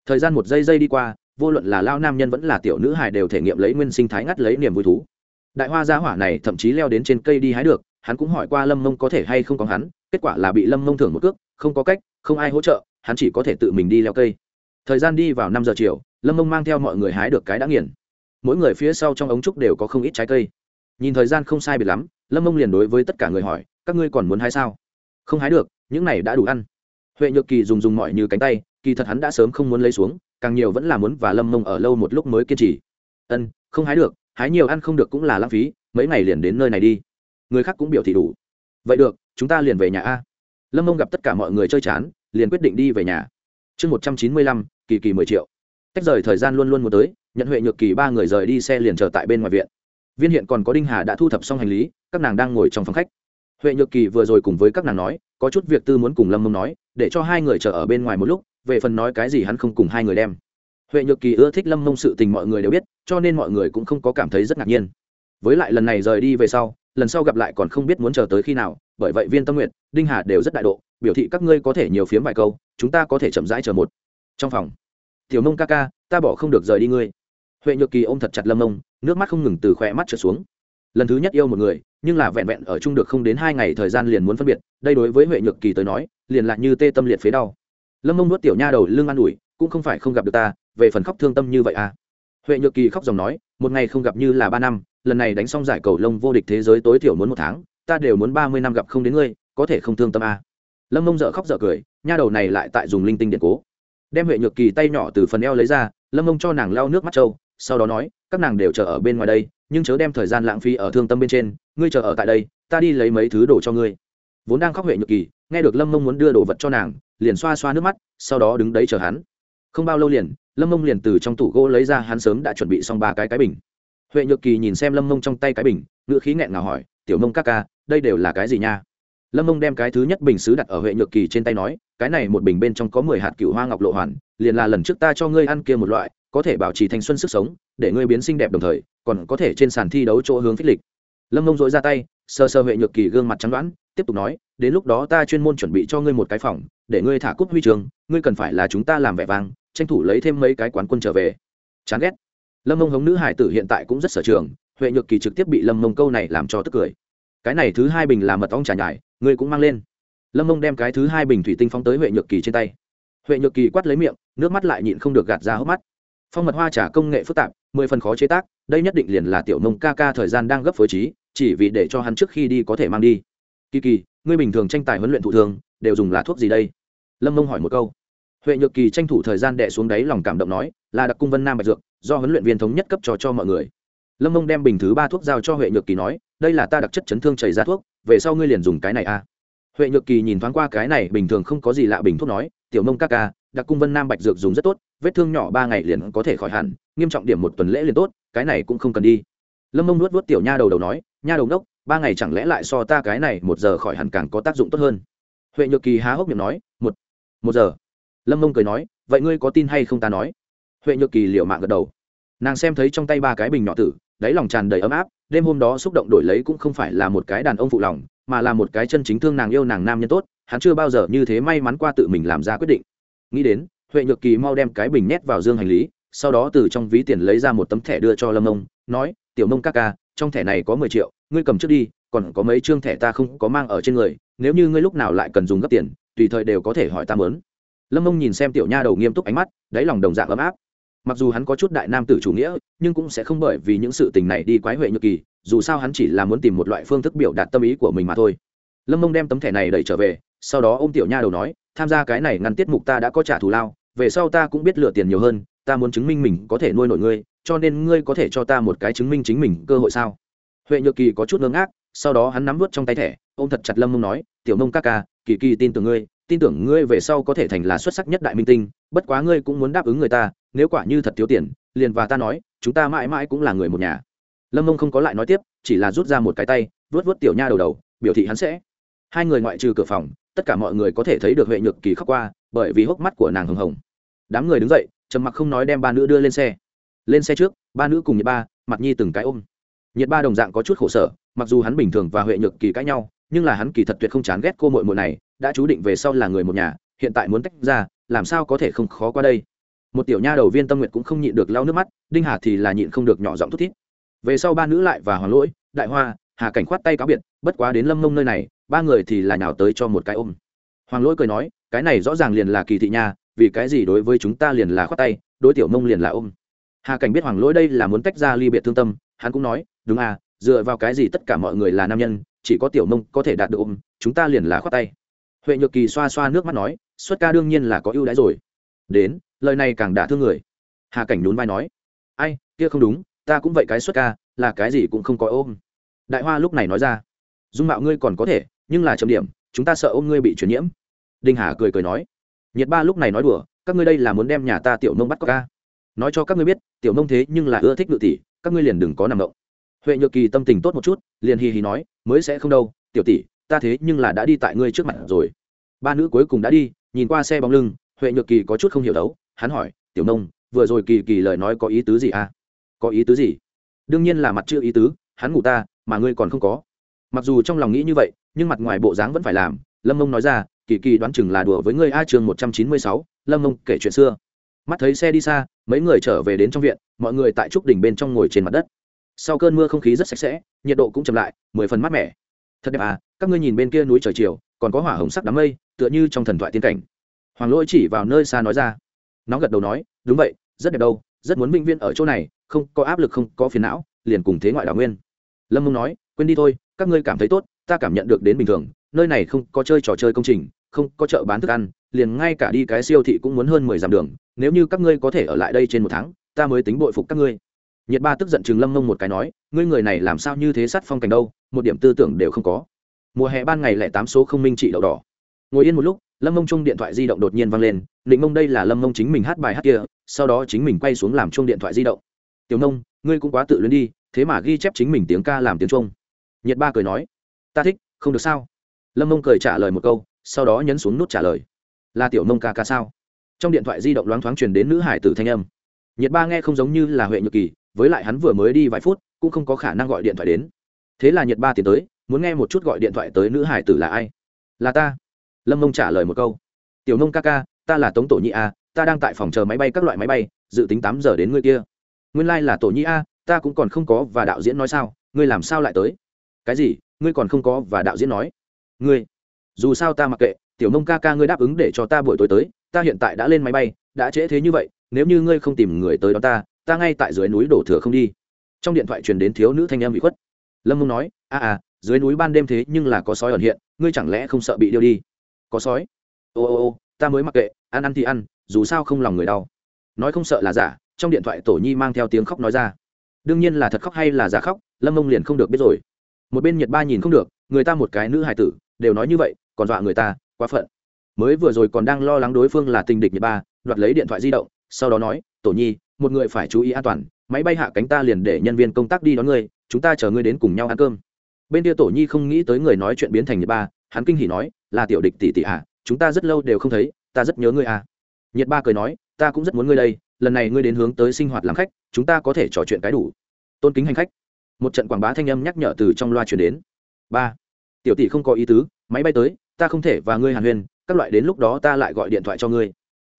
Thời gian một giây giây đi qua, vô luận là lao nam nhân vẫn là tiểu nữ hài đều thể nghiệm lấy nguyên sinh thái ngắt lấy niềm vui thú. Đại hoa gia hỏa này thậm chí leo đến trên cây đi hái được, hắn cũng hỏi qua lâm mông có thể hay không có hắn, kết quả là bị lâm mông thưởng một cước, không có cách, không ai hỗ trợ, hắn chỉ có thể tự mình đi leo cây. Thời gian đi vào năm giờ chiều, lâm mông mang theo mọi người hái được cái đã nghiền. Mỗi người phía sau trong ống trúc đều có không ít trái cây. Nhìn thời gian không sai biệt lắm, lâm mông liền đối với tất cả người hỏi, các ngươi còn muốn hái sao? Không hái được, những này đã đủ ăn. Huệ nhược kỳ dùng dùng mọi như cánh tay, kỳ thật hắn đã sớm không muốn lấy xuống, càng nhiều vẫn là muốn và lâm mông ở lâu một lúc mới kiên trì. Ân, không hái được, hái nhiều ăn không được cũng là lãng phí, mấy ngày liền đến nơi này đi. Người khác cũng biểu thị đủ. Vậy được, chúng ta liền về nhà a. Lâm mông gặp tất cả mọi người chơi chán, liền quyết định đi về nhà. Chương một trăm chín mươi lăm, kỳ kỳ mười triệu. Tách rời thời gian luôn luôn muốn tới, nhận huệ nhược kỳ ba người rời đi xe liền chờ tại bên ngoài viện. Viên hiện còn có đinh hà đã thu thập xong hành lý, các nàng đang ngồi trong phòng khách huệ nhược kỳ vừa rồi cùng với các nàng nói, có chút việc tư muốn cùng lâm mông nói, để cho hai người chờ ở bên ngoài một lúc, về phần nói cái gì hắn không cùng hai người đem. Huệ nhược kỳ ưa thích lâm mông sự tình mọi người đều biết, cho nên mọi người cũng không có cảm thấy rất ngạc nhiên. Với lại lần này rời đi về sau, lần sau gặp lại còn không biết muốn chờ tới khi nào, bởi vậy viên tâm nguyện đinh hà đều rất đại độ, biểu thị các ngươi có thể nhiều phiếm vài câu, chúng ta có thể chậm rãi chờ một. Trong phòng, tiểu mông ca ca, ta bỏ không được rời đi ngươi. Huệ nhược kỳ ôm thật chặt lâm mông, nước mắt không ngừng từ khỏe mắt trở xuống. Lần thứ nhất yêu một người nhưng là vẹn vẹn ở chung được không đến hai ngày thời gian liền muốn phân biệt, đây đối với huệ nhược kỳ tới nói, liền lại như tê tâm liệt phế đau. Lâm mông nuốt tiểu nha đầu lưng an ủi, cũng không phải không gặp được ta, về phần khóc thương tâm như vậy à? Huệ nhược kỳ khóc dòng nói, một ngày không gặp như là ba năm, lần này đánh xong giải cầu lông vô địch thế giới tối thiểu muốn một tháng, ta đều muốn ba mươi năm gặp không đến ngươi, có thể không thương tâm à. lâm mông dợ khóc dợ cười, nha đầu này lại tại dùng linh tinh điện cố. Đem huệ nhược kỳ tay nhỏ từ phần eo lấy ra, lâm mông cho nàng lau nước mắt trâu, sau đó nói, các nàng đều chờ ở bên ngoài đây nhưng chớ đem thời gian lãng phí ở thương tâm bên trên, ngươi chờ ở tại đây, ta đi lấy mấy thứ đồ cho ngươi. Vốn đang khóc huệ nhược kỳ, nghe được lâm mông muốn đưa đồ vật cho nàng, liền xoa xoa nước mắt, sau đó đứng đấy chờ hắn. Không bao lâu liền, lâm mông liền từ trong tủ gỗ lấy ra hắn sớm đã chuẩn bị xong ba cái cái bình. Huệ nhược kỳ nhìn xem lâm mông trong tay cái bình, ngựa khí nghẹn ngào hỏi, tiểu mông các ca, đây đều là cái gì nha? Lâm mông đem cái thứ nhất bình xứ đặt ở huệ nhược kỳ trên tay nói, cái này một bình bên trong có mười hạt cựu hoa ngọc lộ hoàn, liền là lần trước ta cho ngươi ăn kia một loại có thể bảo trì thanh xuân sức sống, để ngươi biến xinh đẹp đồng thời, còn có thể trên sàn thi đấu chỗ hướng phích lịch. Lâm mông dội ra tay sơ sơ huệ nhược kỳ gương mặt trắng đoãn tiếp tục nói, đến lúc đó ta chuyên môn chuẩn bị cho ngươi một cái phòng, để ngươi thả cúp huy trường, ngươi cần phải là chúng ta làm vẻ vang, tranh thủ lấy thêm mấy cái quán quân trở về. Chán ghét. Lâm mông hống nữ hải tử hiện tại cũng rất sở trường, huệ nhược kỳ trực tiếp bị lâm mông câu này làm cho tức cười. Cái này thứ hai bình là mật ong trà nhải, ngươi cũng mang lên. Lâm mông đem cái thứ hai bình thủy tinh phóng tới huệ nhược kỳ trên tay. Huệ nhược kỳ quát lấy miệng, nước mắt lại nhịn không được gạt ra hốc mắt phong mật hoa trà công nghệ phức tạp, mười phần khó chế tác, đây nhất định liền là tiểu nông ca ca thời gian đang gấp phối trí, chỉ vì để cho hắn trước khi đi có thể mang đi. Kỳ kỳ, ngươi bình thường tranh tài huấn luyện thủ thường, đều dùng là thuốc gì đây? Lâm mông hỏi một câu. Huệ nhược kỳ tranh thủ thời gian đẻ xuống đáy lòng cảm động nói, là đặc cung vân nam bạch dược, do huấn luyện viên thống nhất cấp cho cho mọi người. Lâm mông đem bình thứ ba thuốc giao cho huệ nhược kỳ nói, đây là ta đặc chất chấn thương chảy ra thuốc, về sau ngươi liền dùng cái này a à. huệ nhược kỳ nhìn thoáng qua cái này bình thường không có gì lạ bình thuốc nói, tiểu mông ca ca, đặc cung vân nam bạch dược dùng rất tốt vết thương nhỏ ba ngày liền có thể khỏi hẳn, nghiêm trọng điểm một tuần lễ liền tốt, cái này cũng không cần đi. Lâm mông nuốt nuốt tiểu nha đầu đầu nói, nha đầu đốc ba ngày chẳng lẽ lại so ta cái này một giờ khỏi hẳn càng có tác dụng tốt hơn? Huệ nhược kỳ há hốc miệng nói, một một giờ. Lâm mông cười nói, vậy ngươi có tin hay không ta nói? Huệ nhược kỳ liệu mạng gật đầu. Nàng xem thấy trong tay ba cái bình nhỏ tử, đáy lòng tràn đầy ấm áp, đêm hôm đó xúc động đổi lấy cũng không phải là một cái đàn ông phụ lòng, mà là một cái chân chính thương nàng yêu nàng nam nhân tốt, hắn chưa bao giờ như thế may mắn qua tự mình làm ra quyết định. Nghĩ đến huệ nhược kỳ mau đem cái bình nhét vào dương hành lý, sau đó từ trong ví tiền lấy ra một tấm thẻ đưa cho lâm ông, nói, tiểu mông các ca, trong thẻ này có mười triệu, ngươi cầm trước đi, còn có mấy chương thẻ ta không có mang ở trên người, nếu như ngươi lúc nào lại cần dùng gấp tiền, tùy thời đều có thể hỏi ta mớn. Lâm ông nhìn xem tiểu nha đầu nghiêm túc ánh mắt, đáy lòng đồng dạng ấm áp. Mặc dù hắn có chút đại nam tử chủ nghĩa, nhưng cũng sẽ không bởi vì những sự tình này đi quái huệ nhược kỳ, dù sao hắn chỉ là muốn tìm một loại phương thức biểu đạt tâm ý của mình mà thôi. Lâm mông đem tấm thẻ này đẩy trở về, sau đó ô m tiểu nha đầu nói, tham gia cái này ngăn tiết mục ta đã có trả thù lao về sau ta cũng biết lựa tiền nhiều hơn, ta muốn chứng minh mình có thể nuôi nổi ngươi, cho nên ngươi có thể cho ta một cái chứng minh chính mình cơ hội sao? Huệ nhược kỳ có chút ngơ ngác, sau đó hắn nắm vút trong tay thẻ ô m thật chặt lâm mông nói, tiểu mông ca ca, kỳ kỳ tin tưởng ngươi, tin tưởng ngươi về sau có thể thành là xuất sắc nhất đại minh tinh, bất quá ngươi cũng muốn đáp ứng người ta, nếu quả như thật thiếu tiền, liền và ta nói, chúng ta mãi mãi cũng là người một nhà. Lâm mông không có lại nói tiếp, chỉ là rút ra một cái tay vớt vớt tiểu nha đầu đầu, biểu thị hắn sẽ. Hai người ngoại trừ cửa phòng, tất cả mọi người có thể thấy được huệ nhược kỳ khóc qua bởi vì hốc mắt của nàng hồng hồng. Đám người đứng dậy, trầm mặc không nói đem ba nữ đưa lên xe. Lên xe trước, ba nữ cùng nhiệt ba mặt nhi từng cái ôm. Nhiệt ba đồng dạng có chút khổ sở, mặc dù hắn bình thường và huệ nhược kỳ cãi nhau, nhưng là hắn kỳ thật tuyệt không chán ghét cô mội mội này, đã chú định về sau là người một nhà, hiện tại muốn tách ra, làm sao có thể không khó qua đây. Một tiểu nha đầu viên tâm nguyệt cũng không nhịn được lau nước mắt, đinh hà thì là nhịn không được nhỏ giọng thút thít. Về sau ba nữ lại và hoàng lỗi, đại hoa, hà cảnh khoát tay cáo biệt, bất quá đến lâm mông nơi này, ba người thì là nhào tới cho một cái ôm. Hoàng lỗi cười nói cái này rõ ràng liền là kỳ thị nha, vì cái gì đối với chúng ta liền là khoát tay, đối tiểu mông liền là ôm. Hà cảnh biết hoàng lỗi đây là muốn tách ra ly biệt thương tâm, hắn cũng nói, đúng à dựa vào cái gì tất cả mọi người là nam nhân, chỉ có tiểu mông có thể đạt được ôm, chúng ta liền là khoát tay. Huệ nhược kỳ xoa xoa nước mắt nói, xuất ca đương nhiên là có ưu đãi rồi. Đến, lời này càng đả thương người. Hà cảnh nhún vai nói, ai, kia không đúng, ta cũng vậy cái xuất ca, là cái gì cũng không có ôm. Đại hoa lúc này nói ra, dung mạo ngươi còn có thể, nhưng là chấm điểm, chúng ta sợ ôm ngươi bị truyền nhiễm đinh hà cười cười nói, nhiệt ba lúc này nói đùa, các ngươi đây là muốn đem nhà ta tiểu nông bắt có ca. Nói cho các ngươi biết, tiểu nông thế nhưng là ưa thích ngự tỷ, các ngươi liền đừng có nằm động. Huệ nhược kỳ tâm tình tốt một chút, liền hì hì nói, mới sẽ không đâu, tiểu tỷ, ta thế nhưng là đã đi tại ngươi trước mặt rồi. Ba nữ cuối cùng đã đi, nhìn qua xe bóng lưng, huệ nhược kỳ có chút không hiểu đấu, hắn hỏi, tiểu nông, vừa rồi kỳ kỳ lời nói có ý tứ gì à? Có ý tứ gì? Đương nhiên là mặt chưa ý tứ, hắn ngủ ta, mà ngươi còn không có. Mặc dù trong lòng nghĩ như vậy, nhưng mặt ngoài bộ dáng vẫn phải làm, lâm mông nói ra kỳ kỳ đoán chừng là đùa với ngươi a trường một trăm chín mươi sáu, lâm mông kể chuyện xưa. Mắt thấy xe đi xa, mấy người trở về đến trong viện, mọi người tại trúc đỉnh bên trong ngồi trên mặt đất. Sau cơn mưa không khí rất sạch sẽ, nhiệt độ cũng chậm lại, mười phần mát mẻ. Thật đẹp à các ngươi nhìn bên kia núi trời chiều, còn có hỏa hồng sắc đám mây, tựa như trong thần thoại tiên cảnh. Hoàng lỗi chỉ vào nơi xa nói ra. Nó gật đầu nói, đúng vậy, rất đẹp đâu, rất muốn vĩnh viên ở chỗ này, không có áp lực, không có phiền não, liền cùng thế ngoại đảo nguyên. Lâm mông nói, quên đi thôi, các ngươi cảm thấy tốt, ta cảm nhận được đến bình thường nơi này không có chơi trò chơi công trình, không có chợ bán thức ăn, liền ngay cả đi cái siêu thị cũng muốn hơn mười dặm đường, nếu như các ngươi có thể ở lại đây trên một tháng, ta mới tính bội phục các ngươi. Nhiệt ba tức giận chừng lâm mông một cái nói, ngươi người này làm sao như thế sát phong cảnh đâu, một điểm tư tưởng đều không có. Mùa hè ban ngày lẻ tám số không minh trị đậu đỏ. Ngồi yên một lúc, lâm mông chung điện thoại di động đột nhiên vang lên, định mông đây là lâm mông chính mình hát bài hát kia, sau đó chính mình quay xuống làm chung điện thoại di động. Tiểu nông, ngươi cũng quá tự luyến đi, thế mà ghi chép chính mình tiếng ca làm tiếng trung nhiệt ba cười nói, ta thích, không được sao? Lâm mông cười trả lời một câu, sau đó nhấn xuống nút trả lời. Là tiểu nông ca ca sao? Trong điện thoại di động loáng thoáng truyền đến nữ hải tử thanh âm. Nhiệt ba nghe không giống như là huệ nhược kỳ, với lại hắn vừa mới đi vài phút, cũng không có khả năng gọi điện thoại đến. Thế là nhiệt ba tiến tới, muốn nghe một chút gọi điện thoại tới nữ hải tử là ai? Là ta. Lâm mông trả lời một câu. Tiểu nông ca ca, ta là tống tổ nhị a, ta đang tại phòng chờ máy bay các loại máy bay, dự tính tám giờ đến ngươi kia. Nguyên lai、like、là tổ nhị a, ta cũng còn không có và đạo diễn nói sao, ngươi làm sao lại tới? Cái gì, ngươi còn không có và đạo diễn nói? Ngươi, dù sao ta mặc kệ, tiểu nông ca ca ngươi đáp ứng để cho ta buổi tối tới, ta hiện tại đã lên máy bay, đã trễ thế như vậy, nếu như ngươi không tìm người tới đó ta ta ngay tại dưới núi đổ thừa không đi. Trong điện thoại truyền đến thiếu nữ thanh em bị khuất. Lâm mông nói, a à dưới núi ban đêm thế nhưng là có sói ẩn hiện, ngươi chẳng lẽ không sợ bị điêu đi? Có sói. Ô ô ô, ta mới mặc kệ, ăn ăn thì ăn, dù sao không lòng người đau. Nói không sợ là giả, trong điện thoại tổ nhi mang theo tiếng khóc nói ra. Đương nhiên là thật khóc hay là giả khóc, lâm mông liền không được biết rồi. Một bên nhật ba nhìn không được, người ta một cái nữ hài tử đều nói như vậy còn dọa người ta quá phận. Mới vừa rồi còn đang lo lắng đối phương là tình địch nhật ba đoạt lấy điện thoại di động sau đó nói tổ nhi một người phải chú ý an toàn máy bay hạ cánh ta liền để nhân viên công tác đi đón ngươi chúng ta chờ ngươi đến cùng nhau ăn cơm. Bên kia tổ nhi không nghĩ tới người nói chuyện biến thành nhật ba hắn kinh hỉ nói là tiểu địch tỷ tỷ à, chúng ta rất lâu đều không thấy ta rất nhớ ngươi à. Nhật ba cười nói ta cũng rất muốn ngươi đây lần này ngươi đến hướng tới sinh hoạt làm khách chúng ta có thể trò chuyện cái đủ. Tôn kính hành khách. Một trận quảng bá thanh âm nhắc nhở từ trong loa chuyển đến. Ba. Tiểu tỷ không có ý tứ máy bay tới, ta không thể và ngươi hàn huyên, các loại đến lúc đó ta lại gọi điện thoại cho ngươi.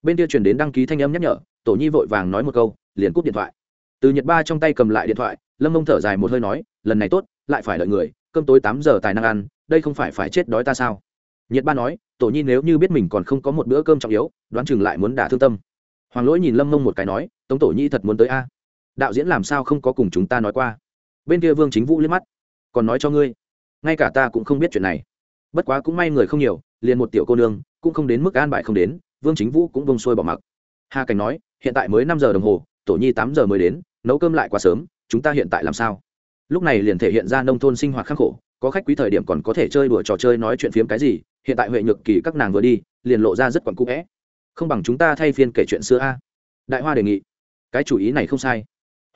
Bên kia chuyển đến đăng ký thanh âm nhắc nhở, tổ nhi vội vàng nói một câu, liền cúp điện thoại. Từ nhật ba trong tay cầm lại điện thoại, lâm mông thở dài một hơi nói, lần này tốt, lại phải đợi người, cơm tối tám giờ tài năng ăn, đây không phải phải chết đói ta sao? Nhiệt ba nói, tổ nhi nếu như biết mình còn không có một bữa cơm trọng yếu, đoán chừng lại muốn đả thương tâm. Hoàng lỗi nhìn lâm mông một cái nói, tống tổ nhi thật muốn tới a. Đạo diễn làm sao không có cùng chúng ta nói qua? Bên kia vương chính vũ liếc mắt, còn nói cho ngươi. Ngay cả ta cũng không biết chuyện này bất quá cũng may người không nhiều, liền một tiểu cô nương, cũng không đến mức an bại không đến, vương chính vũ cũng vông xuôi bỏ mặc. Hà cảnh nói, hiện tại mới năm giờ đồng hồ, tổ nhi tám giờ mới đến, nấu cơm lại quá sớm, chúng ta hiện tại làm sao? Lúc này liền thể hiện ra nông thôn sinh hoạt khắc khổ, có khách quý thời điểm còn có thể chơi đùa trò chơi nói chuyện phiếm cái gì, hiện tại huệ nhược kỳ các nàng vừa đi, liền lộ ra rất quặn cũ vẽ. Không bằng chúng ta thay phiên kể chuyện xưa a. Đại hoa đề nghị. Cái chủ ý này không sai.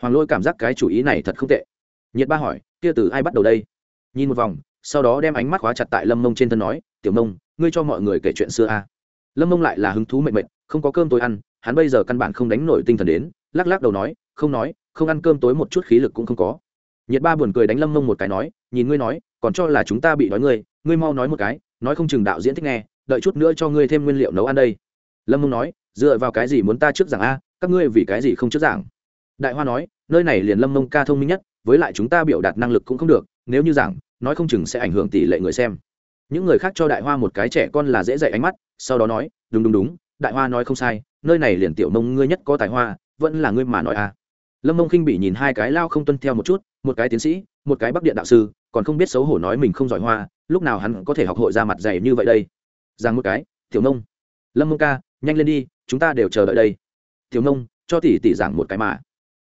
Hoàng lôi cảm giác cái chủ ý này thật không tệ. Nhiệt ba hỏi, kia từ ai bắt đầu đây? Nhìn một vòng sau đó đem ánh mắt khóa chặt tại lâm mông trên thân nói, tiểu mông, ngươi cho mọi người kể chuyện xưa a. Lâm mông lại là hứng thú mệnh mệnh không có cơm tối ăn, hắn bây giờ căn bản không đánh nổi tinh thần đến, lắc lắc đầu nói, không nói, không ăn cơm tối một chút khí lực cũng không có. Nhiệt ba buồn cười đánh lâm mông một cái nói, nhìn ngươi nói, còn cho là chúng ta bị đói ngươi ngươi mau nói một cái, nói không chừng đạo diễn thích nghe, đợi chút nữa cho ngươi thêm nguyên liệu nấu ăn đây. Lâm mông nói, dựa vào cái gì muốn ta trước giảng a, các ngươi vì cái gì không trước giảng? Đại hoa nói, nơi này liền lâm mông ca thông minh nhất, với lại chúng ta biểu đạt năng lực cũng không được, nếu như giảng nói không chừng sẽ ảnh hưởng tỷ lệ người xem. Những người khác cho đại hoa một cái trẻ con là dễ dạy ánh mắt, sau đó nói, đúng đúng đúng, đại hoa nói không sai, nơi này liền tiểu mông ngươi nhất có tài hoa, vẫn là ngươi mà nói à. Lâm mông khinh bị nhìn hai cái lao không tuân theo một chút, một cái tiến sĩ, một cái bắc điện đạo sư, còn không biết xấu hổ nói mình không giỏi hoa, lúc nào hắn có thể học hội ra mặt dày như vậy đây? Giang một cái, tiểu nông, lâm mông ca, nhanh lên đi, chúng ta đều chờ đợi đây. Tiểu nông, cho tỷ tỷ giảng một cái mà.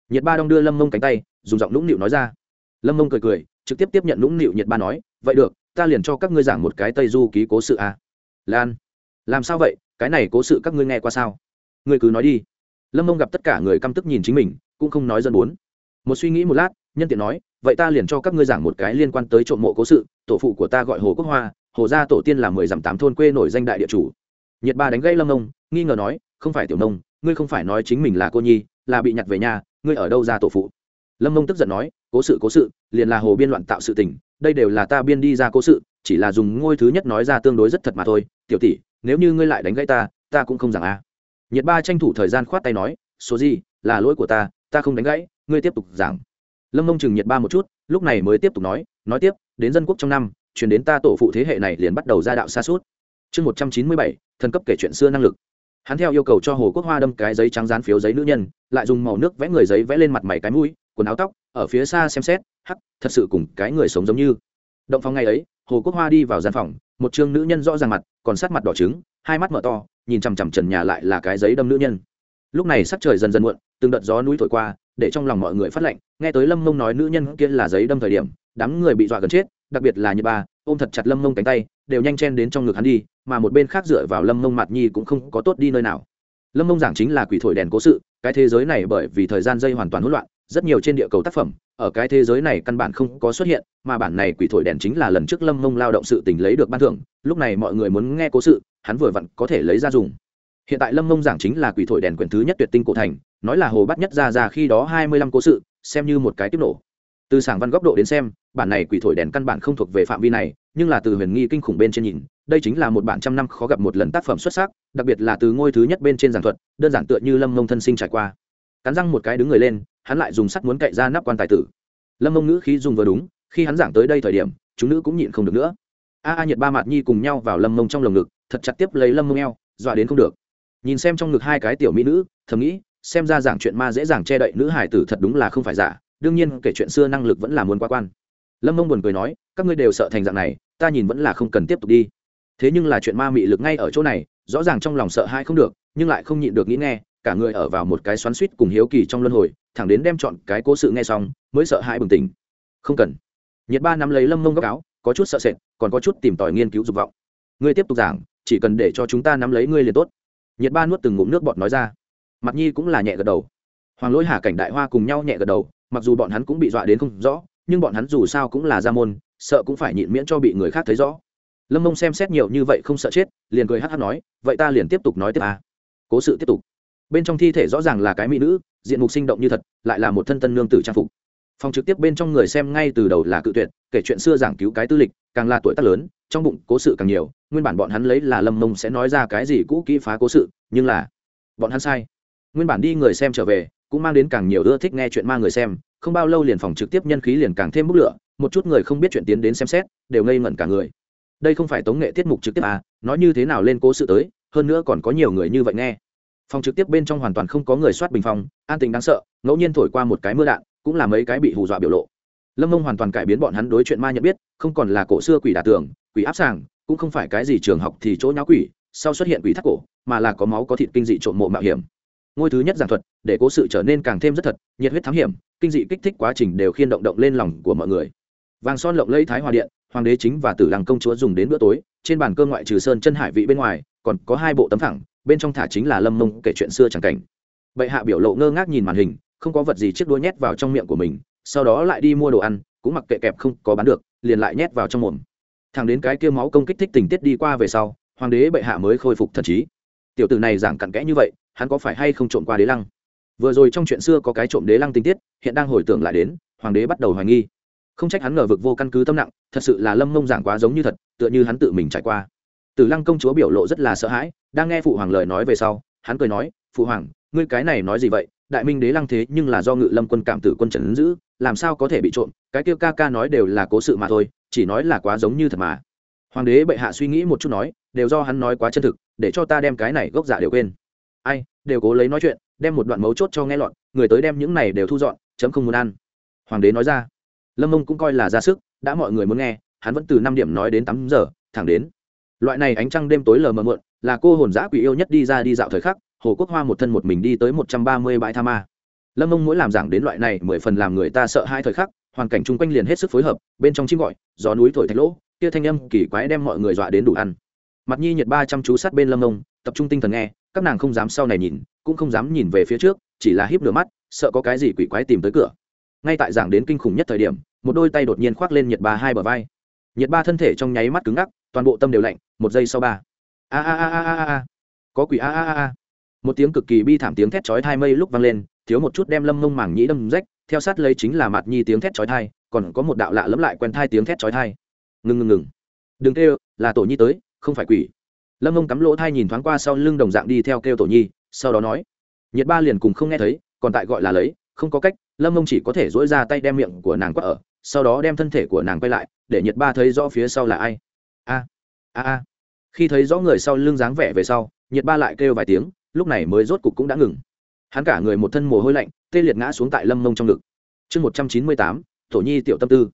Nhiệt ba đong đưa lâm mông cánh tay, dùng giọng nũng nịu nói ra. Lâm mông cười cười trực tiếp tiếp nhận nũng nịu nhiệt ba nói, vậy được, ta liền cho các ngươi giảng một cái tây du ký cố sự à. lan, làm sao vậy? Cái này cố sự các ngươi nghe qua sao? Ngươi cứ nói đi. Lâm mông gặp tất cả người căm tức nhìn chính mình, cũng không nói dân bốn. Một suy nghĩ một lát, nhân tiện nói, vậy ta liền cho các ngươi giảng một cái liên quan tới trộm mộ cố sự, tổ phụ của ta gọi hồ quốc hoa, hồ gia tổ tiên là mười dặm tám thôn quê nổi danh đại địa chủ. Nhiệt ba đánh gây lâm mông, nghi ngờ nói, không phải tiểu nông, ngươi không phải nói chính mình là cô nhi, là bị nhặt về nhà, ngươi ở đâu ra tổ phụ? Lâm mông tức giận nói, cố sự cố sự liền là hồ biên loạn tạo sự tình, đây đều là ta biên đi ra cố sự, chỉ là dùng ngôi thứ nhất nói ra tương đối rất thật mà thôi. Tiểu tỷ, nếu như ngươi lại đánh gãy ta ta cũng không rằng a. Nhiệt ba tranh thủ thời gian khoát tay nói, số gì, là lỗi của ta ta không đánh gãy, ngươi tiếp tục giảng. Lâm mông chừng nhiệt ba một chút, lúc này mới tiếp tục nói nói tiếp, đến dân quốc trong năm, chuyển đến ta tổ phụ thế hệ này liền bắt đầu ra đạo xa suốt. Chương một trăm chín mươi bảy, thần cấp kể chuyện xưa năng lực. Hắn theo yêu cầu cho hồ quốc hoa đâm cái giấy trắng dán phiếu giấy nữ nhân, lại dùng màu nước vẽ người giấy vẽ lên mặt mày cái mũi quần áo tóc, ở phía xa xem xét, hắc, thật sự cùng cái người sống giống như. Động phòng ngày ấy, hồ quốc hoa đi vào gian phòng, một chương nữ nhân rõ ràng mặt, còn sát mặt đỏ trứng, hai mắt mở to, nhìn chằm chằm trần nhà lại là cái giấy đâm nữ nhân. Lúc này sắc trời dần dần muộn, từng đợt gió núi thổi qua, để trong lòng mọi người phát lệnh nghe tới lâm mông nói nữ nhân kia là giấy đâm thời điểm, đám người bị dọa gần chết, đặc biệt là như ba, ôm thật chặt lâm mông cánh tay, đều nhanh chen đến trong ngực hắn đi, mà một bên khác dựa vào lâm mông mặt nhi cũng không có tốt đi nơi nào. Lâm mông giảng chính là quỷ thổi đèn cố sự, cái thế giới này bởi vì thời gian dây hoàn toàn hỗn loạn rất nhiều trên địa cầu tác phẩm, ở cái thế giới này căn bản không có xuất hiện, mà bản này quỷ thổi đèn chính là lần trước lâm mông lao động sự tình lấy được ban thưởng, lúc này mọi người muốn nghe cố sự, hắn vừa vặn có thể lấy ra dùng. Hiện tại lâm mông giảng chính là quỷ thổi đèn quyển thứ nhất tuyệt tinh cổ thành, nói là hồ bắt nhất ra ra khi đó hai mươi lăm cố sự, xem như một cái tiếp nổ. Từ sảng văn góc độ đến xem, bản này quỷ thổi đèn căn bản không thuộc về phạm vi này, nhưng là từ huyền nghi kinh khủng bên trên nhìn, đây chính là một bản trăm năm khó gặp một lần tác phẩm xuất sắc, đặc biệt là từ ngôi thứ nhất bên trên giảng thuật, đơn giản tựa như lâm mông thân sinh trải qua. Cắn răng một cái đứng người lên hắn lại dùng sắt muốn cậy ra nắp quan tài tử. Lâm mông ngữ khí dùng vừa đúng, khi hắn giảng tới đây thời điểm, chúng nữ cũng nhịn không được nữa. A a nhiệt ba mạt nhi cùng nhau vào lâm mông trong lồng ngực, thật chặt tiếp lấy lâm mông eo, dọa đến không được. Nhìn xem trong ngực hai cái tiểu mỹ nữ, thầm nghĩ, xem ra giảng chuyện ma dễ dàng che đậy nữ hải tử thật đúng là không phải giả, đương nhiên kể chuyện xưa năng lực vẫn là muốn qua quan. Lâm mông buồn cười nói, các ngươi đều sợ thành dạng này, ta nhìn vẫn là không cần tiếp tục đi. Thế nhưng là chuyện ma mị lực ngay ở chỗ này, rõ ràng trong lòng sợ hai không được, nhưng lại không nhịn được nghĩ nghe, cả người ở vào một cái xoắn suýt cùng hiếu kỳ trong luân hồi thẳng đến đem chọn cái cố sự nghe xong, mới sợ hãi bừng tỉnh. Không cần. Nhiệt ba nắm lấy lâm mông góc áo, có chút sợ sệt, còn có chút tìm tòi nghiên cứu dục vọng. Ngươi tiếp tục giảng, chỉ cần để cho chúng ta nắm lấy ngươi liền tốt. Nhiệt ba nuốt từng ngụm nước bọt nói ra. Mặt nhi cũng là nhẹ gật đầu. Hoàng lỗi hà cảnh đại hoa cùng nhau nhẹ gật đầu, mặc dù bọn hắn cũng bị dọa đến không rõ, nhưng bọn hắn dù sao cũng là gia môn, sợ cũng phải nhịn miễn cho bị người khác thấy rõ. Lâm mông xem xét nhiều như vậy không sợ chết, liền cười hát hát nói, vậy ta liền tiếp tục nói tiếp à. cố sự tiếp tục bên trong thi thể rõ ràng là cái mỹ nữ, diện mục sinh động như thật, lại là một thân tân nương tử trang phục. Phòng trực tiếp bên trong người xem ngay từ đầu là cự tuyệt, kể chuyện xưa giảng cứu cái tư lịch, càng là tuổi tác lớn, trong bụng cố sự càng nhiều, nguyên bản bọn hắn lấy là lâm mông sẽ nói ra cái gì cũ kỹ phá cố sự, nhưng là bọn hắn sai. Nguyên bản đi người xem trở về, cũng mang đến càng nhiều ưa thích nghe chuyện ma người xem, không bao lâu liền phòng trực tiếp nhân khí liền càng thêm bốc lửa, một chút người không biết chuyện tiến đến xem xét, đều ngây ngẩn cả người. Đây không phải tống nghệ tiết mục trực tiếp à nói như thế nào lên cố sự tới, hơn nữa còn có nhiều người như vậy nghe phòng trực tiếp bên trong hoàn toàn không có người soát bình phong, an tình đáng sợ, ngẫu nhiên thổi qua một cái mưa đạn, cũng là mấy cái bị hù dọa biểu lộ. Lâm mông hoàn toàn cải biến bọn hắn đối chuyện ma nhận biết, không còn là cổ xưa quỷ đả tường, quỷ áp sàng, cũng không phải cái gì trường học thì chỗ nháo quỷ, sau xuất hiện quỷ thắt cổ, mà là có máu có thịt kinh dị trộm mộ mạo hiểm. Ngôi thứ nhất giảng thuật, để cố sự trở nên càng thêm rất thật, nhiệt huyết thám hiểm, kinh dị kích thích quá trình đều khiên động động lên lòng của mọi người. Vàng son lộng lẫy thái hòa điện, hoàng đế chính và tử làng công chúa dùng đến bữa tối, trên bàn cơm ngoại trừ sơn chân hải vị bên ngoài, còn có hai bộ tấm phẳng bên trong thả chính là lâm mông kể chuyện xưa chẳng cảnh. Bệ hạ biểu lộ ngơ ngác nhìn màn hình, không có vật gì chiếc đuôi nhét vào trong miệng của mình, sau đó lại đi mua đồ ăn, cũng mặc kệ kẹp không có bán được, liền lại nhét vào trong mồm. Thằng đến cái kia máu công kích thích tình tiết đi qua về sau, hoàng đế bệ hạ mới khôi phục thần trí. Tiểu tử này giảng cặn kẽ như vậy, hắn có phải hay không trộm qua đế lăng? Vừa rồi trong chuyện xưa có cái trộm đế lăng tình tiết, hiện đang hồi tưởng lại đến, hoàng đế bắt đầu hoài nghi. Không trách hắn ngờ vực vô căn cứ tâm nặng, thật sự là lâm mông giảng quá giống như thật, tựa như hắn tự mình trải qua. Tử lăng công chúa biểu lộ rất là sợ hãi đang nghe phụ hoàng lời nói về sau, hắn cười nói, phụ hoàng, ngươi cái này nói gì vậy? Đại minh đế lăng thế nhưng là do ngự lâm quân cảm tử quân trần giữ, làm sao có thể bị trộm? Cái kêu ca ca nói đều là cố sự mà thôi, chỉ nói là quá giống như thật mà. Hoàng đế bệ hạ suy nghĩ một chút nói, đều do hắn nói quá chân thực, để cho ta đem cái này gốc giả đều quên. Ai, đều cố lấy nói chuyện, đem một đoạn mấu chốt cho nghe lọn người tới đem những này đều thu dọn, chấm không muốn ăn. Hoàng đế nói ra. Lâm mông cũng coi là ra sức, đã mọi người muốn nghe, hắn vẫn từ năm điểm nói đến tám giờ, thẳng đến. Loại này ánh trăng đêm tối lờ mờ mượn là cô hồn giã quỷ yêu nhất đi ra đi dạo thời khắc, hồ quốc hoa một thân một mình đi tới một trăm ba mươi bãi tha ma. Lâm ông mỗi làm giảng đến loại này mười phần làm người ta sợ hai thời khắc, hoàn cảnh chung quanh liền hết sức phối hợp, bên trong chim gọi, gió núi thổi thạch lỗ, kia thanh âm kỳ quái đem mọi người dọa đến đủ ăn. Mặt nhi nhiệt ba trăm chú sát bên lâm ông tập trung tinh thần nghe, các nàng không dám sau này nhìn, cũng không dám nhìn về phía trước, chỉ là híp lửa mắt, sợ có cái gì quỷ quái tìm tới cửa. Ngay tại giảng đến kinh khủng nhất thời điểm, một đôi tay đột nhiên khoác lên nhiệt ba hai bờ vai. Nhiệt ba thân thể trong nháy mắt cứng ngắc, toàn bộ tâm đều lạnh, một giây sau ba a a a a a a. Có quỷ, a a a a. Một tiếng cực kỳ bi thảm tiếng thét chói thai mây lúc vang lên, thiếu một chút đem lâm mông mảng nhĩ đâm rách, theo sát lấy chính là mặt nhi tiếng thét chói thai còn có một đạo lạ lẫm lại quen thai tiếng thét chói thai ngừng ngừng ngừng. Đừng kêu, là tổ nhi tới, không phải quỷ. Lâm mông cắm lỗ thai nhìn thoáng qua sau lưng đồng dạng đi theo kêu tổ nhi, sau đó nói, nhiệt ba liền cùng không nghe thấy, còn tại gọi là lấy, không có cách, lâm mông chỉ có thể dỗi ra tay đem miệng của nàng quất ở, sau đó đem thân thể của nàng quay lại, để nhiệt ba thấy rõ phía sau là ai. A a a khi thấy rõ người sau lưng dáng vẻ về sau, nhiệt ba lại kêu vài tiếng, lúc này mới rốt cục cũng đã ngừng. Hắn cả người một thân mồ hôi lạnh, tê liệt ngã xuống tại lâm mông trong ngực. Chương một trăm chín mươi tám, tổ nhi tiểu tâm tư.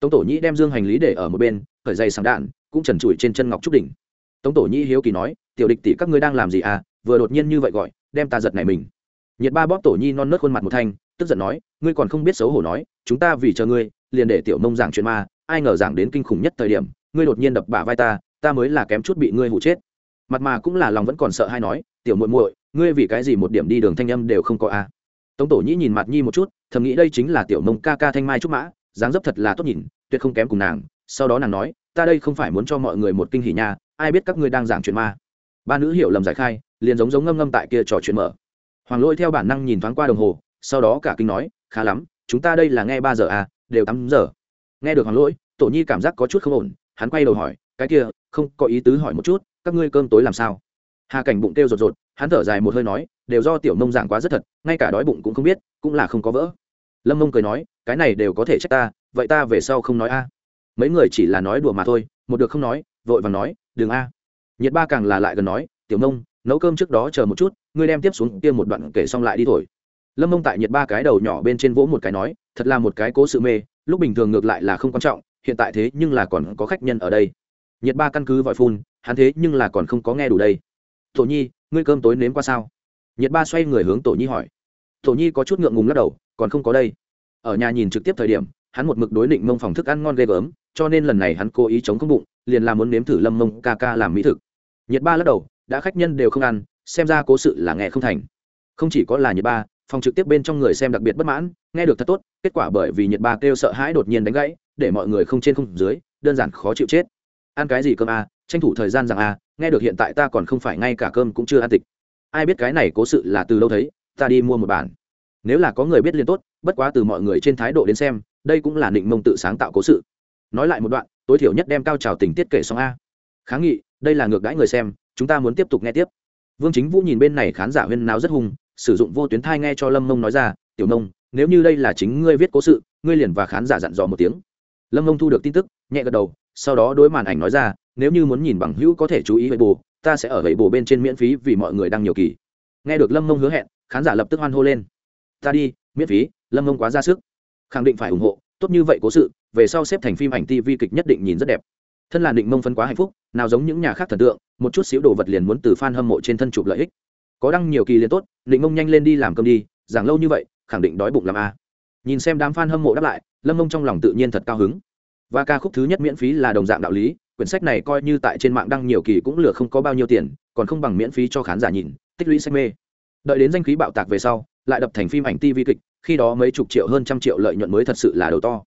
Tống tổ nhi đem dương hành lý để ở một bên khởi dây sáng đạn, cũng trần trụi trên chân ngọc trúc đỉnh. Tống tổ nhi hiếu kỳ nói, tiểu địch tỷ, các ngươi đang làm gì à? Vừa đột nhiên như vậy gọi, đem ta giật này mình. Nhiệt ba bóp tổ nhi non nớt khuôn mặt một thanh, tức giận nói, ngươi còn không biết xấu hổ nói, chúng ta vì chờ ngươi, liền để tiểu mông giảng chuyện ma, ai ngờ giảng đến kinh khủng nhất thời điểm, ngươi đột nhiên đập bả vai ta ta mới là kém chút bị ngươi hụ chết. Mặt mà cũng là lòng vẫn còn sợ hay nói, tiểu muội muội, ngươi vì cái gì một điểm đi đường thanh âm đều không có a à. tống tổ nhĩ nhìn mặt nhi một chút, thầm nghĩ đây chính là tiểu mông ca ca thanh mai trúc mã, dáng dấp thật là tốt nhìn, tuyệt không kém cùng nàng. Sau đó nàng nói, ta đây không phải muốn cho mọi người một kinh hỉ nha, ai biết các ngươi đang giảng chuyện ma. Ba nữ hiểu lầm giải khai, liền giống giống ngâm ngâm tại kia trò chuyện mở. Hoàng lỗi theo bản năng nhìn thoáng qua đồng hồ, sau đó cả kinh nói, khá lắm, chúng ta đây là nghe ba giờ à đều tám giờ. Nghe được hoàng lỗi tổ nhi cảm giác có chút không ổn, hắn quay đầu hỏi, cái kia không có ý tứ hỏi một chút, các ngươi cơm tối làm sao? Hà cảnh bụng kêu rột rột, hắn thở dài một hơi nói, đều do tiểu mông giảng quá rất thật, ngay cả đói bụng cũng không biết, cũng là không có vỡ. Lâm mông cười nói, cái này đều có thể trách ta, vậy ta về sau không nói a. Mấy người chỉ là nói đùa mà thôi, một được không nói, vội vàng nói, đừng a. Nhiệt ba càng là lại gần nói, tiểu mông, nấu cơm trước đó chờ một chút, ngươi đem tiếp xuống tiêm một đoạn kể xong lại đi thổi lâm mông tại nhiệt ba cái đầu nhỏ bên trên vỗ một cái nói, thật là một cái cố sự mê, lúc bình thường ngược lại là không quan trọng, hiện tại thế nhưng là còn có khách nhân ở đây nhiệt ba căn cứ vội phun, hắn thế nhưng là còn không có nghe đủ đây. Tổ nhi, ngươi cơm tối nếm qua sao? Nhiệt ba xoay người hướng tổ nhi hỏi. Tổ nhi có chút ngượng ngùng lắc đầu, còn không có đây. Ở nhà nhìn trực tiếp thời điểm, hắn một mực đối định mông phòng thức ăn ngon ghê gớm, cho nên lần này hắn cố ý chống không bụng, liền làm muốn nếm thử lâm mông ca ca làm mỹ thực. Nhiệt ba lắc đầu, đã khách nhân đều không ăn, xem ra cố sự là nghe không thành. Không chỉ có là nhiệt ba, phòng trực tiếp bên trong người xem đặc biệt bất mãn, nghe được thật tốt, kết quả bởi vì nhiệt ba kêu sợ hãi đột nhiên đánh gãy, để mọi người không trên không dưới, đơn giản khó chịu chết ăn cái gì cơm a à, tranh thủ thời gian rằng a à, nghe được hiện tại ta còn không phải ngay cả cơm cũng chưa ăn tịch. Ai biết cái này cố sự là từ lâu thấy ta đi mua một bản. Nếu là có người biết liền tốt bất quá từ mọi người trên thái độ đến xem đây cũng là định mông tự sáng tạo cố sự. Nói lại một đoạn tối thiểu nhất đem cao trào tình tiết kể xong a. Kháng nghị đây là ngược đãi người xem chúng ta muốn tiếp tục nghe tiếp. Vương chính vũ nhìn bên này khán giả huyên náo rất hung sử dụng vô tuyến thai nghe cho lâm mông nói ra tiểu mông nếu như đây là chính ngươi viết cố sự ngươi liền và khán giả dặn dò một tiếng. Lâm mông thu được tin tức nhẹ gật đầu sau đó đối màn ảnh nói ra, nếu như muốn nhìn bằng hữu có thể chú ý vậy bù ta sẽ ở vậy bù bên trên miễn phí vì mọi người đang nhiều kỳ. Nghe được lâm mông hứa hẹn, khán giả lập tức hoan hô lên. Ta đi, miễn phí, lâm mông quá ra sức. Khẳng định phải ủng hộ, tốt như vậy cố sự, về sau xếp thành phim ảnh tv kịch nhất định nhìn rất đẹp. Thân là định mông phân quá hạnh phúc, nào giống những nhà khác thần tượng, một chút xíu đồ vật liền muốn từ f a n hâm mộ trên thân chụp lợi ích. Có đăng nhiều kỳ liền tốt, định mông nhanh lên đi làm cơm đi, giảng lâu như vậy, khẳng định đói bụng làm a. Nhìn xem đám f a n hâm mộ đáp lại, lâm mông trong lòng tự nhiên thật cao hứng và ca khúc thứ nhất miễn phí là đồng dạng đạo lý, quyển sách này coi như tại trên mạng đăng nhiều kỳ cũng lừa không có bao nhiêu tiền, còn không bằng miễn phí cho khán giả nhìn. Tích lũy sách mê. Đợi đến danh khí bạo tạc về sau, lại đập thành phim ảnh tv kịch, khi đó mấy chục triệu hơn trăm triệu lợi nhuận mới thật sự là đầu to.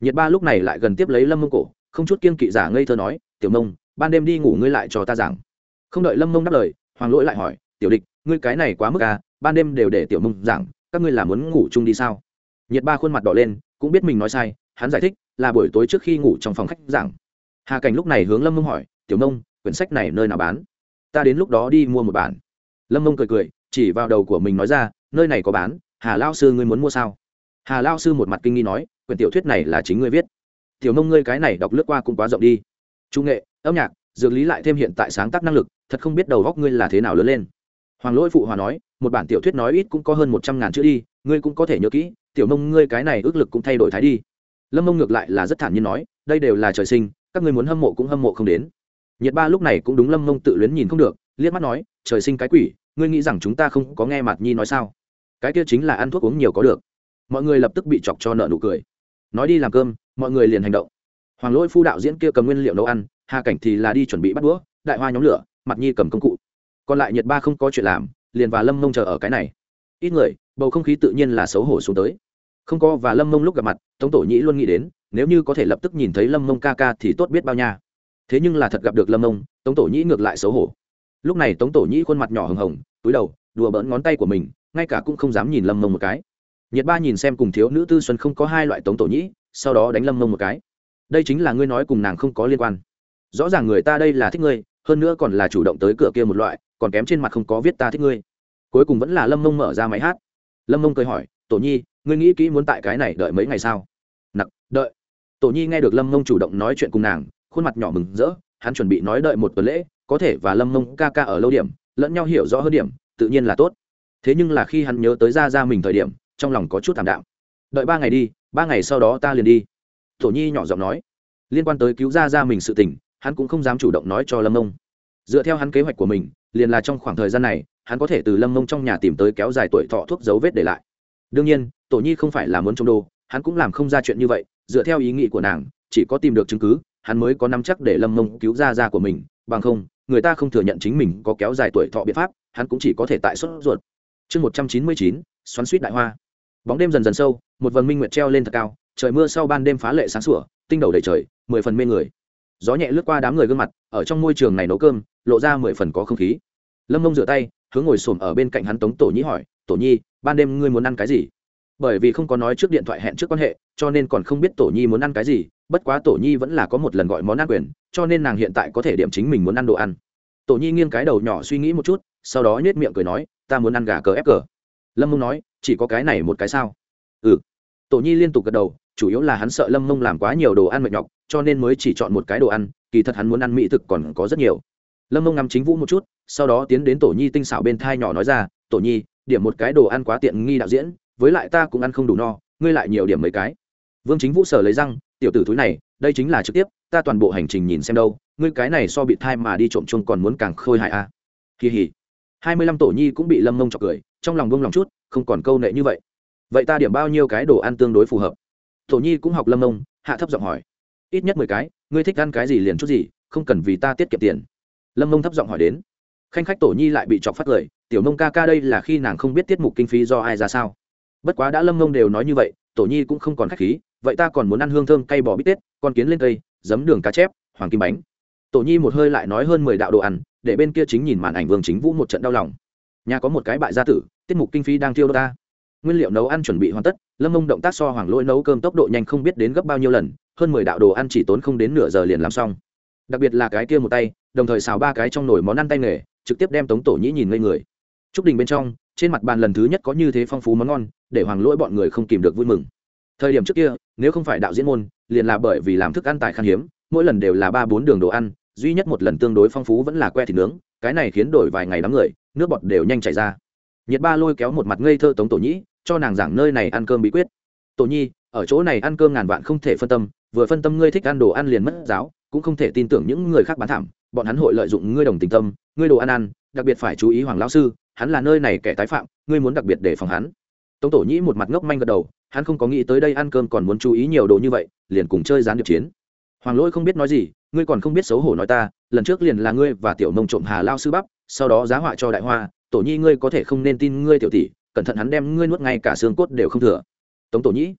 Nhiệt ba lúc này lại gần tiếp lấy lâm mông cổ, không chút kiên kỵ giả ngây thơ nói, tiểu mông, ban đêm đi ngủ ngươi lại cho ta giảng. Không đợi lâm mông đáp lời, hoàng lỗi lại hỏi, tiểu địch, ngươi cái này quá mức à ban đêm đều để tiểu mông giảng, các ngươi là muốn ngủ chung đi sao? Nhiệt ba khuôn mặt đỏ lên, cũng biết mình nói sai hắn giải thích, là buổi tối trước khi ngủ trong phòng khách giảng. Hà cảnh lúc này hướng lâm mông hỏi, tiểu mông quyển sách này nơi nào bán? Ta đến lúc đó đi mua một bản. Lâm mông cười cười, chỉ vào đầu của mình nói ra, nơi này có bán, hà lao sư ngươi muốn mua sao? Hà lao sư một mặt kinh nghi nói, quyển tiểu thuyết này là chính ngươi viết. Tiểu nông ngươi cái này đọc lướt qua cũng quá rộng đi. Trung nghệ, âm nhạc, dược lý lại thêm hiện tại sáng tác năng lực, thật không biết đầu góc ngươi là thế nào lớn lên. Hoàng lỗi phụ hòa nói, một bản tiểu thuyết nói ít cũng có hơn một trăm ngàn chữ đi, ngươi cũng có thể nhớ kỹ, tiểu nông ngươi cái này ước lực cũng thay đổi thái đi lâm mông ngược lại là rất thản nhiên nói, đây đều là trời sinh, các ngươi muốn hâm mộ cũng hâm mộ không đến. Nhiệt ba lúc này cũng đúng lâm mông tự luyến nhìn không được, liếc mắt nói, trời sinh cái quỷ, ngươi nghĩ rằng chúng ta không có nghe mặt nhi nói sao? Cái kia chính là ăn thuốc uống nhiều có được. Mọi người lập tức bị chọc cho nợ nụ cười. Nói đi làm cơm, mọi người liền hành động. Hoàng lỗi phu đạo diễn kia cầm nguyên liệu nấu ăn, hà cảnh thì là đi chuẩn bị bắt đũa, đại hoa nhóm lửa mặt nhi cầm công cụ. Còn lại nhiệt ba không có chuyện làm, liền và lâm mông chờ ở cái này. Ít người, bầu không khí tự nhiên là xấu hổ xuống tới không có, và lâm mông lúc gặp mặt, tống tổ nhĩ luôn nghĩ đến, nếu như có thể lập tức nhìn thấy lâm mông ca ca thì tốt biết bao nha. Thế nhưng là thật gặp được lâm mông, tống tổ nhĩ ngược lại xấu hổ. Lúc này tống tổ nhĩ khuôn mặt nhỏ hừng hồng, túi đầu, đùa bỡn ngón tay của mình, ngay cả cũng không dám nhìn lâm mông một cái. Nhiệt ba nhìn xem cùng thiếu nữ tư xuân không có hai loại tống tổ nhĩ, sau đó đánh lâm mông một cái. Đây chính là ngươi nói cùng nàng không có liên quan. Rõ ràng người ta đây là thích ngươi, hơn nữa còn là chủ động tới cửa kia một loại, còn kém trên mặt không có viết ta thích ngươi. Cuối cùng vẫn là lâm mông mở ra máy hát. Lâm mông cười hỏi, tổ nhi ngươi nghĩ kỹ muốn tại cái này đợi mấy ngày sao? Nặc, đợi. Tổ nhi nghe được lâm mông chủ động nói chuyện cùng nàng, khuôn mặt nhỏ mừng rỡ, hắn chuẩn bị nói đợi một tuần lễ, có thể và lâm mông ca ca ở lâu điểm, lẫn nhau hiểu rõ hơn điểm, tự nhiên là tốt. Thế nhưng là khi hắn nhớ tới ra ra mình thời điểm, trong lòng có chút thảm đạm. Đợi ba ngày đi, ba ngày sau đó ta liền đi. Tổ nhi nhỏ giọng nói. Liên quan tới cứu ra ra mình sự tình, hắn cũng không dám chủ động nói cho lâm mông. Dựa theo hắn kế hoạch của mình, liền là trong khoảng thời gian này, hắn có thể từ lâm mông trong nhà tìm tới kéo dài tuổi thọ thuốc dấu vết để lại. Đương nhiên tổ nhi không phải là muốn trong đô, hắn cũng làm không ra chuyện như vậy, dựa theo ý nghĩ của nàng, chỉ có tìm được chứng cứ, hắn mới có nắm chắc để lâm mông cứu ra ra của mình, bằng không, người ta không thừa nhận chính mình có kéo dài tuổi thọ biện pháp, hắn cũng chỉ có thể tại xuất ruột. Chương một trăm chín mươi chín, xoắn suýt đại hoa. Bóng đêm dần dần sâu, một vần minh nguyệt treo lên thật cao, trời mưa sau ban đêm phá lệ sáng sủa, tinh đầu đầy trời, mười phần mê người. Gió nhẹ lướt qua đám người gương mặt, ở trong môi trường này nấu cơm, lộ ra mười phần có không khí. Lâm mông rửa tay, hướng ngồi xổm ở bên cạnh hắn tống tổ nhĩ hỏi, tổ nhi, ban đêm ngươi muốn ăn cái gì? Bởi vì không có nói trước điện thoại hẹn trước quan hệ, cho nên còn không biết tổ nhi muốn ăn cái gì, bất quá tổ nhi vẫn là có một lần gọi món ăn quyền, cho nên nàng hiện tại có thể điểm chính mình muốn ăn đồ ăn. Tổ nhi nghiêng cái đầu nhỏ suy nghĩ một chút, sau đó nhét miệng cười nói, ta muốn ăn gà cờ ép cờ. Lâm mông nói, chỉ có cái này một cái sao? Ừ. Tổ nhi liên tục gật đầu, chủ yếu là hắn sợ lâm mông làm quá nhiều đồ ăn mệt nhọc, cho nên mới chỉ chọn một cái đồ ăn, kỳ thật hắn muốn ăn mỹ thực còn có rất nhiều. Lâm mông ngắm chính vũ một chút, sau đó tiến đến tổ nhi tinh xảo bên thai nhỏ nói ra, tổ nhi, điểm một cái đồ ăn quá tiện nghi đạo diễn với lại ta cũng ăn không đủ no, ngươi lại nhiều điểm mấy cái. Vương chính vũ sở lấy răng, tiểu tử thúi này, đây chính là trực tiếp, ta toàn bộ hành trình nhìn xem đâu, ngươi cái này so bị thai mà đi trộm chung còn muốn càng khôi hại a à. kỳ hỉ. Hai mươi lăm tổ nhi cũng bị lâm mông chọc cười, trong lòng bông lòng chút, không còn câu nệ như vậy. Vậy ta điểm bao nhiêu cái đồ ăn tương đối phù hợp? Tổ nhi cũng học lâm mông hạ thấp giọng hỏi. Ít nhất mười cái, ngươi thích ăn cái gì liền chút gì, không cần vì ta tiết kiệm tiền. Lâm mông thấp giọng hỏi đến. Khanh khách tổ nhi lại bị chọc phát lời, tiểu mông ca ca đây là khi nàng không biết tiết mục kinh phí do ai ra sao? Bất quá đã lâm mông đều nói như vậy, tổ nhi cũng không còn khách khí, vậy ta còn muốn ăn hương thơm cay bò bít tết, con kiến lên cây, giấm đường cá chép, hoàng kim bánh. Tổ nhi một hơi lại nói hơn mười đạo đồ ăn, để bên kia chính nhìn màn ảnh vương chính vũ một trận đau lòng. Nhà có một cái bại gia tử, tiết mục kinh phí đang thiêu đô ta. Nguyên liệu nấu ăn chuẩn bị hoàn tất, lâm mông động tác so hoàng lỗi nấu cơm tốc độ nhanh không biết đến gấp bao nhiêu lần, hơn mười đạo đồ ăn chỉ tốn không đến nửa giờ liền làm xong. Đặc biệt là cái kia một tay, đồng thời xào ba cái trong nồi món ăn tay nghề, trực tiếp đem tống tổ nhĩ nhìn ngây người. T r ú c đình bên trong, trên mặt bàn lần thứ nhất có như thế phong phú món ngon để hoàng lỗi bọn người không kìm được vui mừng. Thời điểm trước kia, nếu không phải đạo diễn môn, liền là bởi vì làm thức ăn tại khan hiếm, mỗi lần đều là ba bốn đường đồ ăn, duy nhất một lần tương đối phong phú vẫn là que thịt nướng, cái này khiến đổi vài ngày đám người, nước bọt đều nhanh chảy ra. Nhiệt ba lôi kéo một mặt ngây thơ tống tổ nhĩ, cho nàng giảng nơi này ăn cơm bí quyết. Tổ nhi, ở chỗ này ăn cơm ngàn vạn không thể phân tâm, vừa phân tâm ngươi thích ăn đồ ăn liền mất giáo, cũng không thể tin tưởng những người khác bán thảm, bọn hắn hội lợi dụng ngươi đồng tình tâm, ngươi đồ ăn ăn, đặc biệt phải chú ý hoàng lão sư, hắn là nơi này kẻ tái phạm, ngươi muốn đặc biệt để phòng hắn tống tổ nhĩ một mặt ngốc manh gật đầu, hắn không có nghĩ tới đây ăn cơm còn muốn chú ý nhiều đồ như vậy, liền cùng chơi gián điệp chiến. Hoàng lỗi không biết nói gì, ngươi còn không biết xấu hổ nói ta, lần trước liền là ngươi và tiểu nông trộm hà lao sư bắp, sau đó giá họa cho đại hoa, tổ nhi ngươi có thể không nên tin ngươi tiểu tỷ, cẩn thận hắn đem ngươi nuốt ngay cả xương cốt đều không thừa. Tống tổ nhĩ,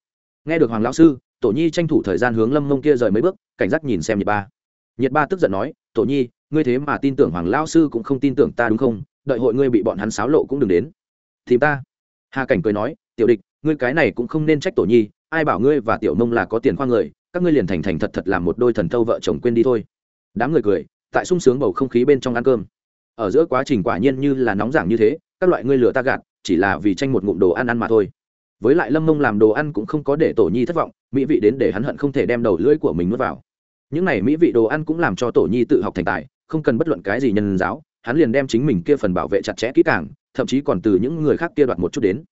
nghe được hoàng lão sư, tổ nhi tranh thủ thời gian hướng lâm mông kia rời mấy bước, cảnh giác nhìn xem nhiệt ba. Nhiệt ba tức giận nói, tổ nhi ngươi thế mà tin tưởng hoàng lão sư cũng không tin tưởng ta đúng không? Đợi hội ngươi bị bọn hắn xáo lộ cũng đừng đến. Thì ta hà cảnh cười nói, tiểu địch, ngươi cái này cũng không nên trách tổ nhi, ai bảo ngươi và tiểu mông là có tiền khoa người, các ngươi liền thành thành thật thật làm một đôi thần thâu vợ chồng quên đi thôi. Đám người cười, tại sung sướng bầu không khí bên trong ăn cơm. Ở giữa quá trình quả nhiên như là nóng giảng như thế, các loại ngươi lừa ta gạt, chỉ là vì tranh một ngụm đồ ăn ăn mà thôi. Với lại lâm mông làm đồ ăn cũng không có để tổ nhi thất vọng, mỹ vị đến để hắn hận không thể đem đầu lưỡi của mình nuốt vào. Những này mỹ vị đồ ăn cũng làm cho tổ nhi tự học thành tài, không cần bất luận cái gì nhân giáo, hắn liền đem chính mình kia phần bảo vệ chặt chẽ kỹ càng thậm chí còn từ những người khác kia đoạt một chút đến.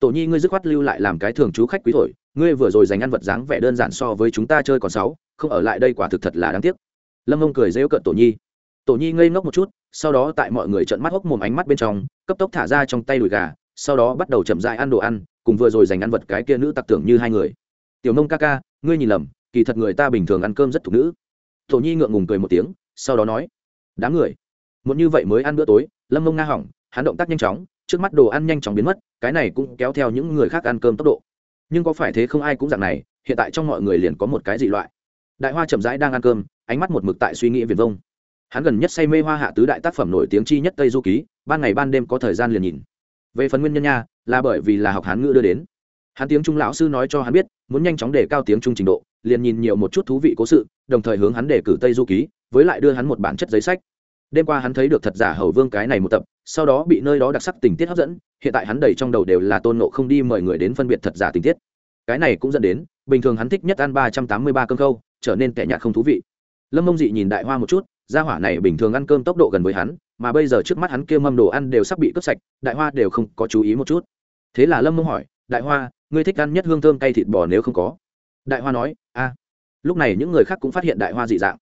Tổ nhi, ngươi dứt khoát lưu lại làm cái thường chú khách quý thổi ngươi vừa rồi dành ăn vật dáng vẻ đơn giản so với chúng ta chơi còn sáu không ở lại đây quả thực thật là đáng tiếc. Lâm ông cười rêu cợt tổ nhi. Tổ nhi ngây ngốc một chút, sau đó tại mọi người trợn mắt hốc mồm ánh mắt bên trong, cấp tốc thả ra trong tay đùi gà, sau đó bắt đầu chậm dại ăn đồ ăn, cùng vừa rồi dành ăn vật cái kia nữ tặc tưởng như hai người. Tiểu nông ca ca, ngươi nhìn lầm, kỳ thật người ta bình thường ăn cơm rất thuộc nữ. Tổ nhi ngượng ngùng cười một tiếng, sau đó nói, đám người, muốn như vậy mới ăn bữa tối. Lâm mông nga hỏng hắn động tác nhanh chóng, trước mắt đồ ăn nhanh chóng biến mất, cái này cũng kéo theo những người khác ăn cơm tốc độ. Nhưng có phải thế không ai cũng dạng này, hiện tại trong mọi người liền có một cái dị loại. Đại hoa chậm rãi đang ăn cơm, ánh mắt một mực tại suy nghĩ viền vông. Hắn gần nhất say mê hoa hạ tứ đại tác phẩm nổi tiếng chi nhất tây du ký, ban ngày ban đêm có thời gian liền nhìn. Về phần nguyên nhân nha, là bởi vì là học hán ngữ đưa đến. Hắn tiếng trung lão sư nói cho hắn biết, muốn nhanh chóng để cao tiếng trung trình độ, liền nhìn nhiều một chút thú vị cố sự, đồng thời hướng hắn đề cử tây du ký, với lại đưa hắn một bản chất giấy sách đêm qua hắn thấy được thật giả hầu vương cái này một tập, sau đó bị nơi đó đặc sắc tình tiết hấp dẫn, hiện tại hắn đầy trong đầu đều là tôn nộ không đi mời người đến phân biệt thật giả tình tiết. Cái này cũng dẫn đến, bình thường hắn thích nhất ăn ba trăm tám mươi ba cơm khâu, trở nên tẻ nhạt không thú vị. Lâm mông dị nhìn đại hoa một chút, gia hỏa này bình thường ăn cơm tốc độ gần với hắn, mà bây giờ trước mắt hắn kia mâm đồ ăn đều sắp bị cướp sạch, đại hoa đều không có chú ý một chút. Thế là lâm mông hỏi, đại hoa, ngươi thích ăn nhất hương thơm cay thịt bò nếu không có? Đại hoa nói, a. Lúc này những người khác cũng phát hiện đại hoa dị dạng.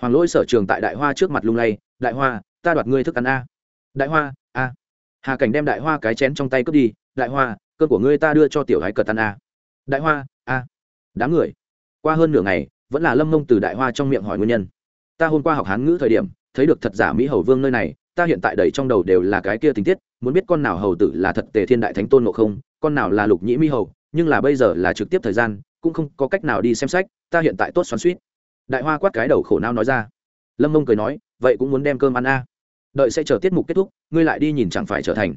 Hoàng lỗi sở trường tại đại hoa trước mặt lung lay đại hoa, ta đoạt ngươi thức ăn a. Đại hoa, a. Hà cảnh đem đại hoa cái chén trong tay cướp đi, đại hoa, cơm của ngươi ta đưa cho tiểu gái cờ tan a. Đại hoa, a. Đám người. Qua hơn nửa ngày, vẫn là lâm mông từ đại hoa trong miệng hỏi nguyên nhân. Ta hôm qua học hán ngữ thời điểm, thấy được thật giả mỹ hầu vương nơi này, ta hiện tại đầy trong đầu đều là cái kia tình tiết, muốn biết con nào hầu tử là thật tề thiên đại thánh tôn ngộ không, con nào là lục nhĩ mỹ hầu, nhưng là bây giờ là trực tiếp thời gian, cũng không có cách nào đi xem sách, ta hiện tại tốt xoắn suýt đại hoa quát cái đầu khổ não nói ra. Lâm mông cười nói vậy cũng muốn đem cơm ăn a. Đợi sẽ chờ tiết mục kết thúc, ngươi lại đi nhìn chẳng phải trở thành.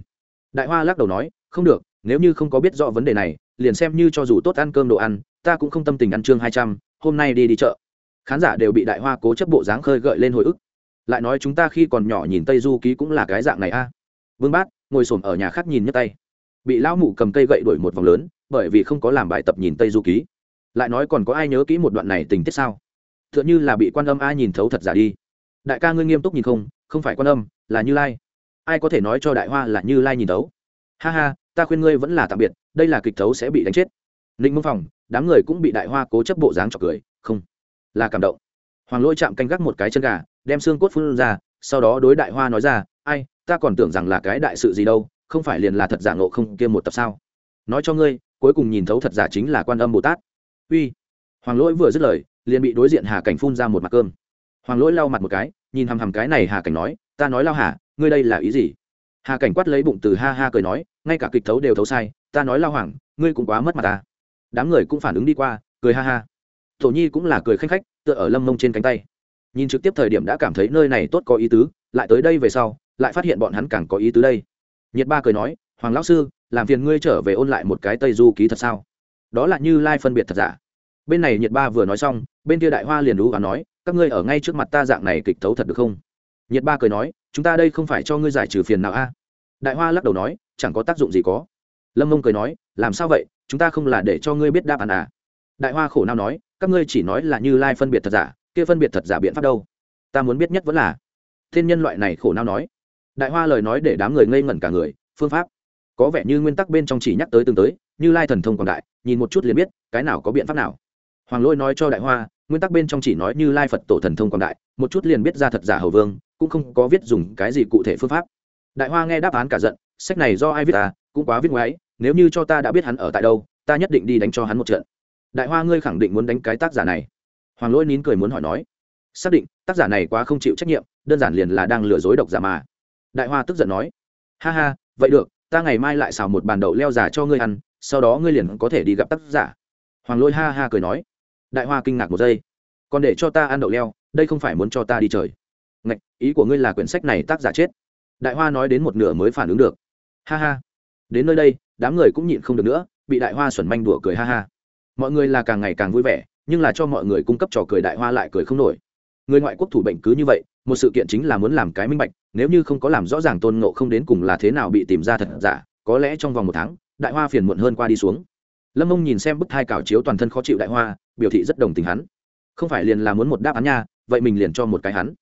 Đại hoa lắc đầu nói, không được, nếu như không có biết rõ vấn đề này, liền xem như cho dù tốt ăn cơm đồ ăn, ta cũng không tâm tình ăn chương hai trăm, hôm nay đi đi chợ. Khán giả đều bị đại hoa cố chấp bộ dáng khơi gợi lên hồi ức. Lại nói chúng ta khi còn nhỏ nhìn tây du ký cũng là cái dạng này a. Vương bát, ngồi s ổ m ở nhà khác nhìn nhấc tay. Bị lão mụ cầm cây gậy đuổi một vòng lớn, bởi vì không có làm bài tập nhìn tây du ký. Lại nói còn có ai nhớ kỹ một đoạn này tình tiết sao? T h ư ợ n h ư là bị quan âm ai nhìn thấu thật giả đi đại ca ngươi nghiêm túc nhìn không không phải quan âm, là như lai. Ai có thể nói cho đại hoa là như lai nhìn thấu? Ha ha, ta khuyên ngươi vẫn là tạm biệt, đây là kịch thấu sẽ bị đánh chết. Ninh mông phòng, đám người cũng bị đại hoa cố chấp bộ dáng trọc cười, không, là cảm động. Hoàng lỗi chạm canh gác một cái chân gà, đem xương cốt phun ra, sau đó đối đại hoa nói ra, ai, ta còn tưởng rằng là cái đại sự gì đâu, không phải liền là thật giả ngộ không kia một tập sao? Nói cho ngươi, cuối cùng nhìn thấu thật giả chính là quan âm bồ tát. Uy, hoàng lỗi vừa dứt lời, liền bị đối diện hà cảnh phun ra một mặt cơm hoàng lỗi lau mặt một cái, nhìn hằm hằm cái này hà cảnh nói, ta nói lao hà, ngươi đây là ý gì? Hà cảnh quát lấy bụng từ ha ha cười nói, ngay cả kịch thấu đều thấu sai, ta nói lao hoàng, ngươi cũng quá mất mặt ta. Đám người cũng phản ứng đi qua, cười ha ha. Thổ nhi cũng là cười khanh khách, tựa ở lâm mông trên cánh tay. Nhìn trực tiếp thời điểm đã cảm thấy nơi này tốt có ý tứ, lại tới đây về sau, lại phát hiện bọn hắn càng có ý tứ đây. Nhiệt ba cười nói, hoàng lão sư, làm phiền ngươi trở về ôn lại một cái tây du ký thật sao? Đó là như lai phân biệt thật giả bên này nhiệt ba vừa nói xong, bên kia đại hoa liền đú và nói, các ngươi ở ngay trước mặt ta dạng này kịch thấu thật được không? Nhiệt ba cười nói, chúng ta đây không phải cho ngươi giải trừ phiền nào a? Đại hoa lắc đầu nói, chẳng có tác dụng gì có. Lâm mông cười nói, làm sao vậy? Chúng ta không là để cho ngươi biết đáp án à? Đại hoa khổ nào nói, các ngươi chỉ nói là như lai phân biệt thật giả, kia phân biệt thật giả biện pháp đâu? Ta muốn biết nhất vẫn là thiên nhân loại này khổ nào nói. Đại hoa lời nói để đám người ngây ngẩn cả người, phương pháp. Có vẻ như nguyên tắc bên trong chỉ nhắc tới từng tới, như lai thần thông còn đại, nhìn một chút liền biết, cái nào có biện pháp nào? Hoàng lôi nói cho đại hoa, nguyên tắc bên trong chỉ nói như lai phật tổ thần thông quảng đại, một chút liền biết ra thật giả hầu vương, cũng không có viết dùng cái gì cụ thể phương pháp. Đại hoa nghe đáp án cả giận, sách này do ai viết à cũng quá viết ngoái nếu như cho ta đã biết hắn ở tại đâu, ta nhất định đi đánh cho hắn một trận. Đại hoa ngươi khẳng định muốn đánh cái tác giả này. Hoàng lỗi nín cười muốn hỏi nói, xác định, tác giả này quá không chịu trách nhiệm, đơn giản liền là đang lừa dối độc giả mà. Đại hoa tức giận nói, ha ha, vậy được, ta ngày mai lại xào một bàn đậu leo giả cho ngươi ăn, sau đó ngươi liền có thể đi gặp tác giả. Hoàng lôi ha ha cười nói đại hoa kinh ngạc một giây. Còn để cho ta ăn đậu leo, đây không phải muốn cho ta đi trời. Ngạch, ý của ngươi là quyển sách này tác giả chết. Đại hoa nói đến một nửa mới phản ứng được. Ha ha. Đến nơi đây, đám người cũng nhịn không được nữa, bị đại hoa xuẩn manh đùa cười ha ha. Mọi người là càng ngày càng vui vẻ, nhưng là cho mọi người cung cấp trò cười đại hoa lại cười không nổi. Người ngoại quốc thủ bệnh cứ như vậy, một sự kiện chính là muốn làm cái minh bạch, nếu như không có làm rõ ràng tôn ngộ không đến cùng là thế nào bị tìm ra thật giả, có lẽ trong vòng một tháng, đại hoa phiền muộn hơn qua đi xuống. Lâm ông nhìn xem bức thai cảo chiếu toàn thân khó chịu đại hoa biểu thị rất đồng tình hắn. Không phải liền là muốn một đáp án nha, vậy mình liền cho một cái hắn.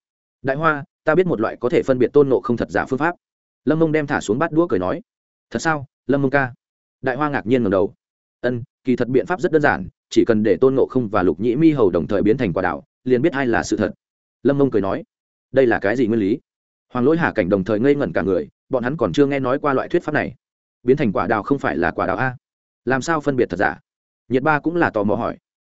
Đại hoa, ta biết một loại có thể phân biệt tôn nộ không thật giả phương pháp. Lâm mông đem thả xuống bát đũa cười nói, thật sao, lâm mông ca? Đại hoa ngạc nhiên ngầm đầu. Ân, kỳ thật biện pháp rất đơn giản, chỉ cần để tôn nộ không và lục nhĩ mi hầu đồng thời biến thành quả đảo liền biết ai là sự thật. Lâm mông cười nói, đây là cái gì nguyên lý? Hoàng lỗi hà cảnh đồng thời ngây ngẩn cả người, bọn hắn còn chưa nghe nói qua loại thuyết pháp này. Biến thành quả đào không phải là quả đào a? Làm sao phân biệt thật giả? Nhiệt ba cũng là tò mò hỏi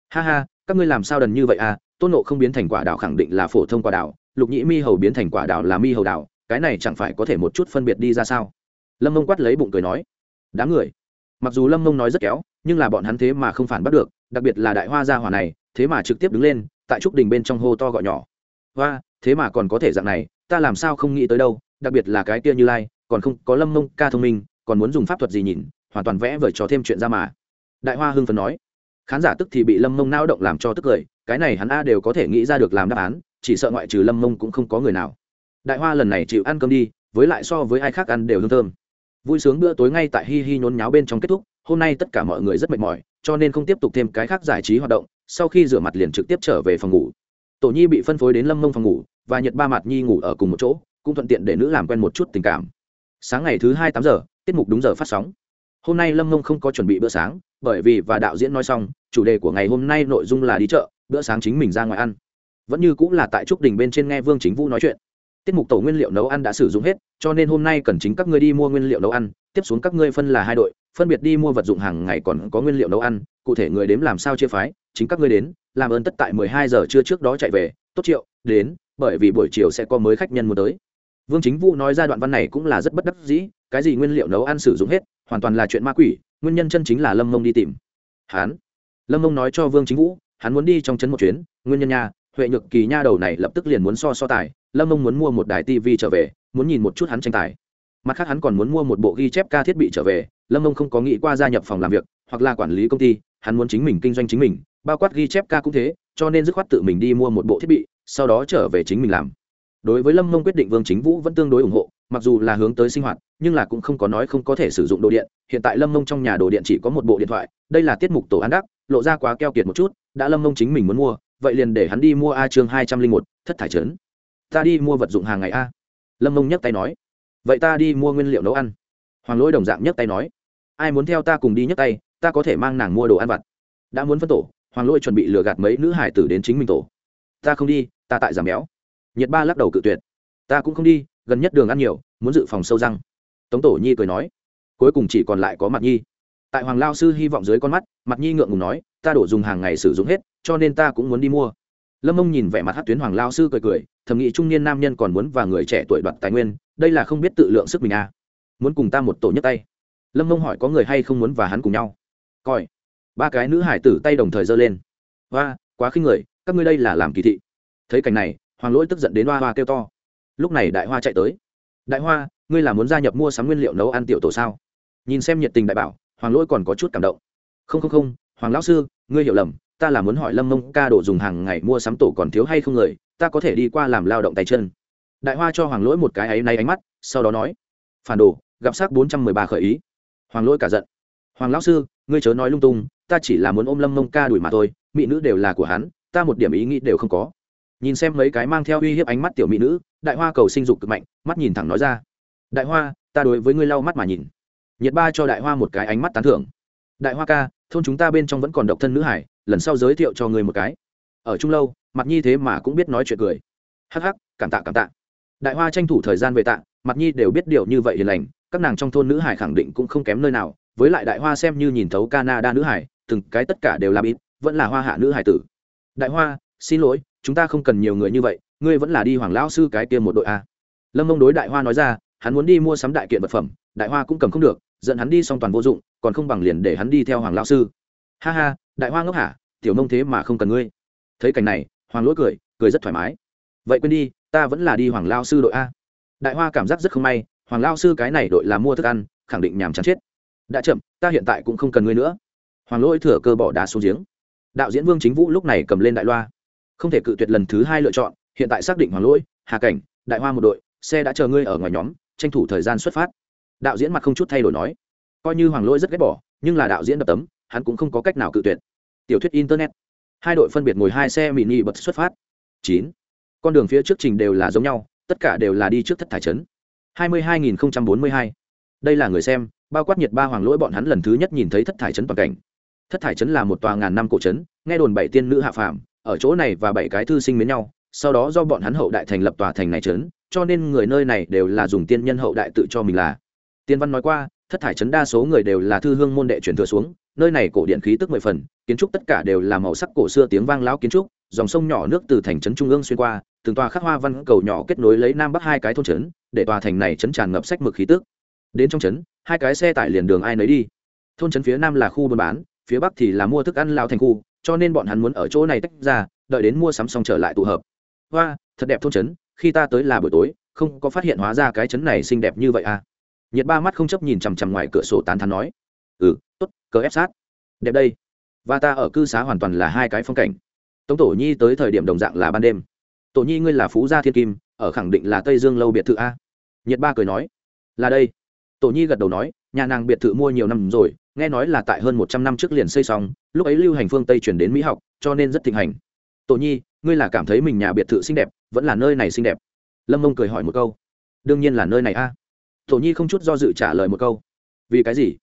ha ha, các ngươi làm sao đần như vậy a tôn nộ không biến thành quả đào khẳng định là phổ thông quả đào lục nhĩ mi hầu biến thành quả đào là mi hầu đào cái này chẳng phải có thể một chút phân biệt đi ra sao? Lâm mông quát lấy bụng cười nói, đám người, mặc dù lâm mông nói rất kéo, nhưng là bọn hắn thế mà không phản bắt được, đặc biệt là đại hoa gia hỏa này, thế mà trực tiếp đứng lên, tại trúc đình bên trong hô to gọi nhỏ. Hoa, thế mà còn có thể dạng này, ta làm sao không nghĩ tới đâu, đặc biệt là cái kia như lai, còn không có lâm mông ca thông minh, còn muốn dùng pháp thuật gì nhìn, hoàn toàn vẽ vời cho thêm chuyện ra mà. Đại hoa hưng phấn nói khán giả tức thì bị lâm mông nao động làm cho tức cười, cái này hắn a đều có thể nghĩ ra được làm đáp án, chỉ sợ ngoại trừ lâm mông cũng không có người nào. Đại hoa lần này chịu ăn cơm đi, với lại so với ai khác ăn đều hương thơm. Vui sướng bữa tối ngay tại hi hi nhốn nháo bên trong kết thúc, hôm nay tất cả mọi người rất mệt mỏi, cho nên không tiếp tục thêm cái khác giải trí hoạt động, sau khi rửa mặt liền trực tiếp trở về phòng ngủ. Tổ nhi bị phân phối đến lâm mông phòng ngủ, và nhật ba mặt nhi ngủ ở cùng một chỗ, cũng thuận tiện để nữ làm quen một chút tình cảm. Sáng ngày thứ hai tám giờ, tiết mục đúng giờ phát sóng. Hôm nay lâm mông không có chuẩn bị bữa sáng, bởi vì và đạo diễn nói xong chủ đề của ngày hôm nay nội dung là đi chợ, bữa sáng chính mình ra ngoài ăn. Vẫn như cũng là tại trúc đình bên trên nghe vương chính vũ nói chuyện. Tiết mục tổ nguyên liệu nấu ăn đã sử dụng hết, cho nên hôm nay cần chính các ngươi đi mua nguyên liệu nấu ăn. Tiếp xuống các ngươi phân là hai đội, phân biệt đi mua vật dụng hàng ngày còn có nguyên liệu nấu ăn. Cụ thể người đếm làm sao chia phái, chính các ngươi đến, làm ơn tất tại mười hai giờ trưa trước đó chạy về. Tốt triệu, đến, bởi vì buổi chiều sẽ có mới khách nhân muốn tới. Vương chính vũ nói ra đoạn văn này cũng là rất bất đắc dĩ, cái gì nguyên liệu nấu ăn sử dụng hết, hoàn toàn là chuyện ma quỷ, nguyên nhân chân chính là lâm mông đi tìm. Hắn lâm mông nói cho vương chính vũ, hắn muốn đi trong trấn một chuyến, nguyên nhân nha, huệ nhược kỳ nha đầu này lập tức liền muốn so so tài, lâm mông muốn mua một đài tv trở về, muốn nhìn một chút hắn tranh tài. Mặt khác hắn còn muốn mua một bộ ghi chép ca thiết bị trở về, lâm mông không có nghĩ qua gia nhập phòng làm việc, hoặc là quản lý công ty, hắn muốn chính mình kinh doanh chính mình, bao quát ghi chép ca cũng thế, cho nên dứt khoát tự mình đi mua một bộ thiết bị, sau đó trở về chính mình làm. Đối với lâm mông quyết định vương chính vũ vẫn tương đối ủng hộ, mặc dù là hướng tới sinh hoạt, nhưng là cũng không có nói không có thể sử dụng đồ điện. Hiện tại lâm mông trong nhà đồ điện chỉ có một bộ điện thoại, đây là tiết mục tổ ăn đắc lộ ra quá keo kiệt một chút, đã lâm mông chính mình muốn mua, vậy liền để hắn đi mua a chương hai trăm linh một, thất thải trấn. Ta đi mua vật dụng hàng ngày a. Lâm mông nhấc tay nói. Vậy ta đi mua nguyên liệu nấu ăn. Hoàng lỗi đồng dạng nhấc tay nói. Ai muốn theo ta cùng đi nhấc tay, ta có thể mang nàng mua đồ ăn vặt. Đã muốn phân tổ, hoàng lỗi chuẩn bị lừa gạt mấy nữ hải tử đến chính mình tổ. Ta không đi, ta tại giảm béo. Nhiệt ba lắc đầu cự tuyệt. Ta cũng không đi, gần nhất đường ăn nhiều, muốn dự phòng sâu răng. Tống tổ nhi cười nói. Cuối cùng chỉ còn lại có mặt nhi tại hoàng lao sư hy vọng dưới con mắt, mặt nhi ngượng ngùng nói, ta đổ dùng hàng ngày sử dụng hết, cho nên ta cũng muốn đi mua. Lâm mông nhìn vẻ mặt hát tuyến hoàng lao sư cười cười, thầm nghĩ trung niên nam nhân còn muốn và người trẻ tuổi đoạt tài nguyên, đây là không biết tự lượng sức mình à. muốn cùng ta một tổ nhất tay. Lâm mông hỏi, có người hay không muốn và hắn cùng nhau? Coi. Ba cái nữ hải tử tay đồng thời giơ lên. Hoa quá khinh người, các ngươi đây là làm kỳ thị. Thấy cảnh này, hoàng lỗi tức giận đến hoa hoa kêu to. Lúc này đại hoa chạy tới. Đại hoa, ngươi là muốn gia nhập mua sắm nguyên liệu nấu ăn tiểu tổ sao? Nhìn xem nhiệt tình đại bảo hoàng lỗi còn có chút cảm động. Không không không, hoàng lão sư, ngươi hiểu lầm, ta là muốn hỏi lâm mông ca đồ dùng hàng ngày mua sắm tổ còn thiếu hay không người, ta có thể đi qua làm lao động tay chân. Đại hoa cho hoàng lỗi một cái áy náy ánh mắt, sau đó nói, phản đồ, gặp sắc bốn trăm mười ba khởi ý. Hoàng lỗi cả giận, hoàng lão sư, ngươi chớ nói lung tung, ta chỉ là muốn ôm lâm mông ca đuổi mà thôi, mỹ nữ đều là của hắn, ta một điểm ý nghĩ đều không có. Nhìn xem mấy cái mang theo uy hiếp ánh mắt tiểu mỹ nữ, đại hoa cầu sinh dục cực mạnh, mắt nhìn thẳng nói ra, đại hoa, ta đối với ngươi lau mắt mà nhìn nhiệt ba cho đại hoa một cái ánh mắt tán thưởng. Đại hoa ca, thôn chúng ta bên trong vẫn còn độc thân nữ hải, lần sau giới thiệu cho người một cái. Ở chung lâu mặt nhi thế mà cũng biết nói chuyện cười. Hắc hắc, cảm tạ cảm tạ. Đại hoa tranh thủ thời gian về tạ mặt nhi đều biết điều như vậy hiền lành, các nàng trong thôn nữ hải khẳng định cũng không kém nơi nào, với lại đại hoa xem như nhìn thấu canada nữ hải, từng cái tất cả đều làm ít vẫn là hoa hạ nữ hải tử. Đại hoa, xin lỗi, chúng ta không cần nhiều người như vậy, ngươi vẫn là đi hoàng lão sư cái kia một đội a. Lâm mông đối đại hoa nói ra, hắn muốn đi mua sắm đại kiện vật phẩm, đại hoa cũng cầm không được dẫn hắn đi xong toàn vô dụng, còn không bằng liền để hắn đi theo hoàng lao sư. Ha ha, đại hoa ngốc hả? Tiểu nông thế mà không cần ngươi. Thấy cảnh này, hoàng lỗi cười cười rất thoải mái. Vậy quên đi, ta vẫn là đi hoàng lao sư đội a. Đại hoa cảm giác rất không may, hoàng lao sư cái này đội là mua thức ăn, khẳng định nhàm chán chết. Đã chậm, ta hiện tại cũng không cần ngươi nữa. Hoàng lỗi thừa cơ bỏ đá xuống giếng. Đạo diễn vương chính vũ lúc này cầm lên đại loa. Không thể cự tuyệt lần thứ hai lựa chọn, hiện tại xác định hoàng lỗi, hà cảnh, đại hoa một đội, xe đã chờ ngươi ở ngoài nhóm, tranh thủ thời gian xuất phát đạo diễn mặt không chút thay đổi nói, coi như hoàng lỗi rất ghét bỏ, nhưng là đạo diễn đập tấm, hắn cũng không có cách nào cự tuyệt. Tiểu thuyết internet, hai đội phân biệt ngồi hai xe mini bật xuất phát. Chín, con đường phía trước trình đều là giống nhau, tất cả đều là đi trước thất thải trấn. Hai mươi hai nghìn bốn mươi hai, đây là người xem, bao quát nhiệt ba hoàng lỗi bọn hắn lần thứ nhất nhìn thấy thất thải trấn toàn cảnh. Thất thải trấn là một tòa ngàn năm cổ trấn, nghe đồn bảy tiên nữ hạ phàm, ở chỗ này và bảy cái thư sinh mến nhau, sau đó do bọn hắn hậu đại thành lập tòa thành này trấn, cho nên người nơi này đều là dùng tiên nhân hậu đại tự cho mình là tiên văn nói qua, thất thải trấn đa số người đều là thư hương môn đệ truyền thừa xuống, nơi này cổ điện khí tức mười phần, kiến trúc tất cả đều là màu sắc cổ xưa tiếng vang lão kiến trúc, dòng sông nhỏ nước từ thành trấn trung ương xuyên qua, từng tòa khắc hoa văn cầu nhỏ kết nối lấy nam bắc hai cái thôn trấn, để tòa thành này trấn tràn ngập sách mực khí tức. Đến trong trấn, hai cái xe tải liền đường ai nấy đi. Thôn trấn phía nam là khu buôn bán, phía bắc thì là mua thức ăn lão thành khu, cho nên bọn hắn muốn ở chỗ này tách ra, đợi đến mua sắm xong trở lại tụ hợp. Hoa, thật đẹp thôn trấn, khi ta tới là buổi tối, không có phát hiện hóa ra cái trấn này xinh đẹp như vậy à? Nhiệt ba mắt không chấp nhìn chằm chằm ngoài cửa sổ tán thắn nói ừ t ố t cờ ép sát. Đẹp đây. Và ta ở cư xá hoàn toàn là hai cái phong cảnh. Tống tổ nhi tới thời điểm đồng dạng là ban đêm. Tổ nhi ngươi là phú gia thiên kim, ở khẳng định là tây dương lâu biệt thự a. Nhiệt ba cười nói, là đây. Tổ nhi gật đầu nói, nhà nàng biệt thự mua nhiều năm rồi, nghe nói là tại hơn một trăm năm trước liền xây xong, lúc ấy lưu hành phương tây chuyển đến mỹ học, cho nên rất thịnh hành. Tổ nhi, ngươi là cảm thấy mình nhà biệt thự xinh đẹp, vẫn là nơi này xinh đẹp? Lâm mông cười hỏi một câu, đương nhiên là nơi này a tổ nhi không chút do dự trả lời một câu. Vì cái gì?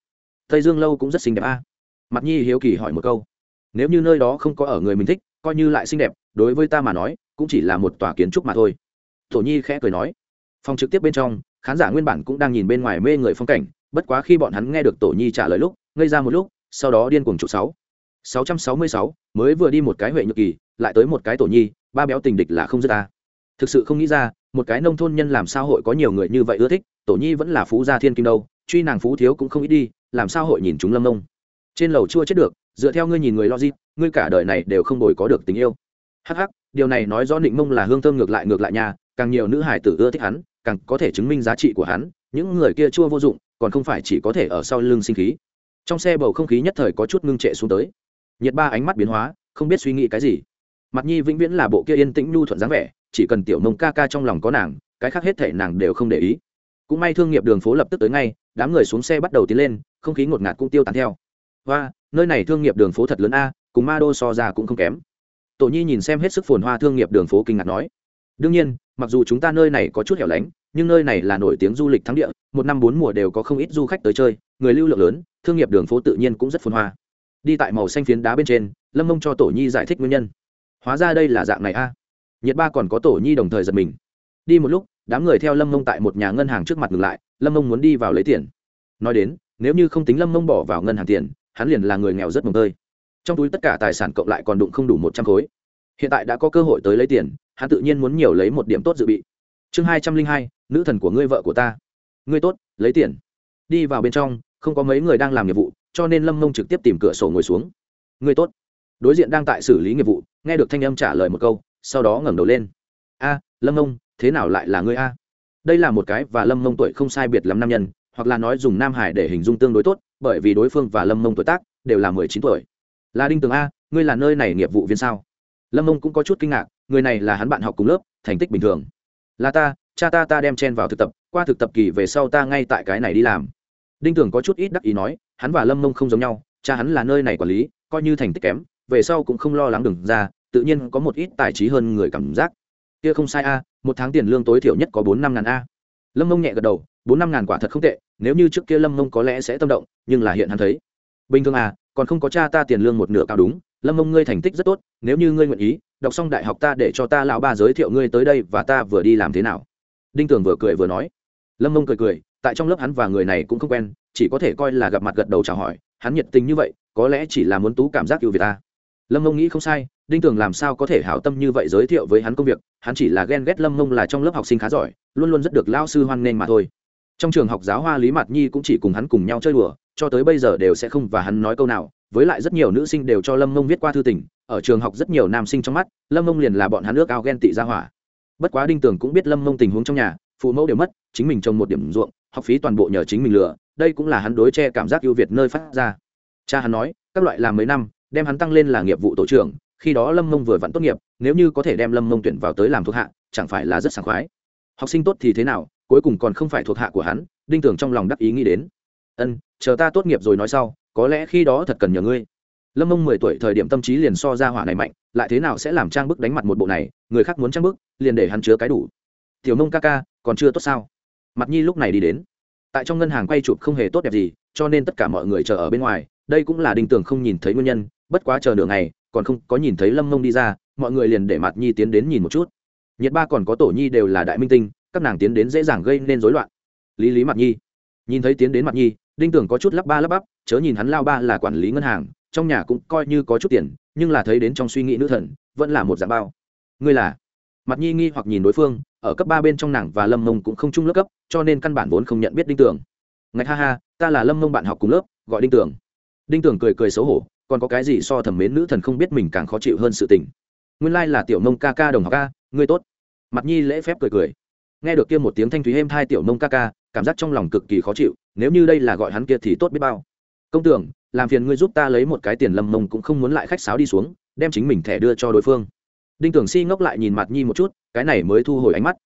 Tây dương lâu cũng rất xinh đẹp a. Mặt nhi hiếu kỳ hỏi một câu. Nếu như nơi đó không có ở người mình thích, coi như lại xinh đẹp, đối với ta mà nói, cũng chỉ là một tòa kiến trúc mà thôi. Tổ nhi khẽ cười nói. Phòng trực tiếp bên trong, khán giả nguyên bản cũng đang nhìn bên ngoài mê người phong cảnh, bất quá khi bọn hắn nghe được tổ nhi trả lời lúc, ngây ra một lúc, sau đó điên cuồng trụ sáu. sáu trăm sáu mươi sáu, mới vừa đi một cái huệ nhược kỳ, lại tới một cái tổ nhi, ba béo tình địch là không dứt ta. Thực sự không nghĩ ra, một cái nông thôn nhân làm sao hội có nhiều người như vậy ưa thích tổ nhi vẫn là phú gia thiên kim đâu, truy nàng phú thiếu cũng không ít đi, làm sao hội nhìn chúng lâm nông trên lầu chua chết được, dựa theo ngươi nhìn người logic, ngươi cả đời này đều không đổi có được tình yêu. Hắc hắc, điều này nói rõ định mông là hương thơm ngược lại ngược lại nha, càng nhiều nữ hải tử ưa thích hắn, càng có thể chứng minh giá trị của hắn, những người kia chua vô dụng, còn không phải chỉ có thể ở sau lưng sinh khí. Trong xe bầu không khí nhất thời có chút ngưng trệ xuống tới. Nhiệt ba ánh mắt biến hóa, không biết suy nghĩ cái gì. Mặt nhi vĩnh viễn là bộ kia yên tĩnh nhu thuận dáng vẻ, chỉ cần tiểu nông ca ca trong lòng có nàng, cái khác hết thể nàng đều không để ý cũng may thương nghiệp đường phố lập tức tới ngay, đám người xuống xe bắt đầu tiến lên, không khí ngột ngạt cũng tiêu tán theo. Và nơi này thương nghiệp đường phố thật lớn a, cùng ma đô so ra cũng không kém. Tổ nhi nhìn xem hết sức phồn hoa thương nghiệp đường phố kinh ngạc nói. Đương nhiên, mặc dù chúng ta nơi này có chút hẻo lánh, nhưng nơi này là nổi tiếng du lịch thắng địa, một năm bốn mùa đều có không ít du khách tới chơi, người lưu lượng lớn, thương nghiệp đường phố tự nhiên cũng rất phồn hoa. Đi tại màu xanh phiến đá bên trên, lâm mông cho tổ nhi giải thích nguyên nhân. Hóa ra đây là dạng này a. Nhiệt ba còn có tổ nhi đồng thời giật mình đi một lúc, đám người theo lâm mông tại một nhà ngân hàng trước mặt ngừng lại, lâm mông muốn đi vào lấy tiền. Nói đến, nếu như không tính lâm mông bỏ vào ngân hàng tiền, hắn liền là người nghèo rất mồng tơi. Trong túi tất cả tài sản cộng lại còn đụng không đủ một trăm khối. Hiện tại đã có cơ hội tới lấy tiền, hắn tự nhiên muốn nhiều lấy một điểm tốt dự bị. Chương hai trăm linh hai, nữ thần của ngươi vợ của ta. Ngươi tốt, lấy tiền. Đi vào bên trong, không có mấy người đang làm nghiệp vụ, cho nên lâm mông trực tiếp tìm cửa sổ ngồi xuống. Ngươi tốt. Đối diện đang tại xử lý nghiệp vụ, nghe được thanh âm trả lời một câu, sau đó ngẩng đầu lên. A, lâm mông thế nào lại là ngươi a? Đây là một cái và lâm mông tuổi không sai biệt lắm nam nhân, hoặc là nói dùng nam hải để hình dung tương đối tốt, bởi vì đối phương và lâm mông tuổi tác đều là mười chín tuổi. Là đinh tường a, ngươi là nơi này nghiệp vụ viên sao? Lâm mông cũng có chút kinh ngạc, người này là hắn bạn học cùng lớp, thành tích bình thường. Là ta, cha ta ta đem chen vào thực tập, qua thực tập kỳ về sau ta ngay tại cái này đi làm. Đinh tường có chút ít đắc ý nói, hắn và lâm mông không giống nhau, cha hắn là nơi này quản lý, coi như thành tích kém, về sau cũng không lo lắng đừng ra, tự nhiên có một ít tài trí hơn người cảm giác. Kia không sai a một tháng tiền lương tối thiểu nhất có bốn năm ngàn a. Lâm mông nhẹ gật đầu, bốn năm ngàn quả thật không tệ, nếu như trước kia lâm mông có lẽ sẽ tâm động, nhưng là hiện hắn thấy. Bình thường à còn không có cha ta tiền lương một nửa cao đúng, lâm mông ngươi thành tích rất tốt, nếu như ngươi nguyện ý, đọc xong đại học ta để cho ta lão ba giới thiệu ngươi tới đây và ta vừa đi làm thế nào. Đinh tường vừa cười vừa nói. Lâm mông cười cười, tại trong lớp hắn và người này cũng không quen, chỉ có thể coi là gặp mặt gật đầu chào hỏi, hắn nhiệt tình như vậy, có lẽ chỉ là muốn tú cảm giác yêu việt ta. Lâm mông nghĩ không sai đinh tường làm sao có thể hảo tâm như vậy giới thiệu với hắn công việc, hắn chỉ là ghen ghét lâm mông là trong lớp học sinh khá giỏi, luôn luôn rất được lao sư hoan nghênh mà thôi. Trong trường học giáo hoa lý mạt nhi cũng chỉ cùng hắn cùng nhau chơi đùa, cho tới bây giờ đều sẽ không và hắn nói câu nào, với lại rất nhiều nữ sinh đều cho lâm mông viết qua thư tình, ở trường học rất nhiều nam sinh trong mắt, lâm mông liền là bọn hắn ước ao ghen tị ra hỏa. Bất quá đinh tường cũng biết lâm mông tình huống trong nhà, phụ mẫu đều mất, chính mình trồng một điểm ruộng, học phí toàn bộ nhờ chính mình lừa, đây cũng là hắn đối che cảm giác ưu việt nơi phát ra. Cha hắn nói, các loại làm mấy năm, đem hắn tăng lên là nghiệp vụ tổ trưởng khi đó lâm mông vừa vặn tốt nghiệp, nếu như có thể đem lâm mông tuyển vào tới làm thuộc hạ, chẳng phải là rất sảng khoái. Học sinh tốt thì thế nào, cuối cùng còn không phải thuộc hạ của hắn, đinh tưởng trong lòng đắc ý nghĩ đến. Ân, chờ ta tốt nghiệp rồi nói sau, có lẽ khi đó thật cần nhờ ngươi. Lâm mông mười tuổi thời điểm tâm trí liền so ra hỏa này mạnh, lại thế nào sẽ làm trang bức đánh mặt một bộ này, người khác muốn trang bức, liền để hắn chứa cái đủ. Tiểu mông ca ca, còn chưa tốt sao? Mặt nhi lúc này đi đến. Tại trong ngân hàng quay chụp không hề tốt đẹp gì, cho nên tất cả mọi người chờ ở bên ngoài, đây cũng là đinh tường không nhìn thấy nguyên nhân, bất quá chờ nửa ngày còn không có nhìn thấy lâm mông đi ra, mọi người liền để mặt nhi tiến đến nhìn một chút. Nhiệt ba còn có tổ nhi đều là đại minh tinh, các nàng tiến đến dễ dàng gây nên rối loạn. Lý lý mặt nhi. Nhìn thấy tiến đến mặt nhi, đinh tưởng có chút lắp ba lắp bắp, chớ nhìn hắn lao ba là quản lý ngân hàng, trong nhà cũng coi như có chút tiền, nhưng là thấy đến trong suy nghĩ nữ thần, vẫn là một dạng bao. Ngươi là? Mặt nhi nghi hoặc nhìn đối phương, ở cấp ba bên trong nàng và lâm mông cũng không chung lớp cấp, cho nên căn bản vốn không nhận biết đinh tưởng. Ngạch ha ha, ta là lâm mông bạn học cùng lớp, gọi đinh tưởng. Đinh tưởng cười cười xấu hổ còn có cái gì so thẩm mến nữ thần không biết mình càng khó chịu hơn sự tình? Nguyên lai là tiểu mông ca ca đồng học ca ngươi tốt. Mặt nhi lễ phép cười cười. Nghe được kia một tiếng thanh thúy êm thai tiểu mông ca ca, cảm giác trong lòng cực kỳ khó chịu, nếu như đây là gọi hắn kia thì tốt biết bao. Công tưởng, làm phiền ngươi giúp ta lấy một cái tiền lâm mông cũng không muốn lại khách sáo đi xuống, đem chính mình thẻ đưa cho đối phương. Đinh tưởng si ngốc lại nhìn mặt nhi một chút, cái này mới thu hồi ánh mắt.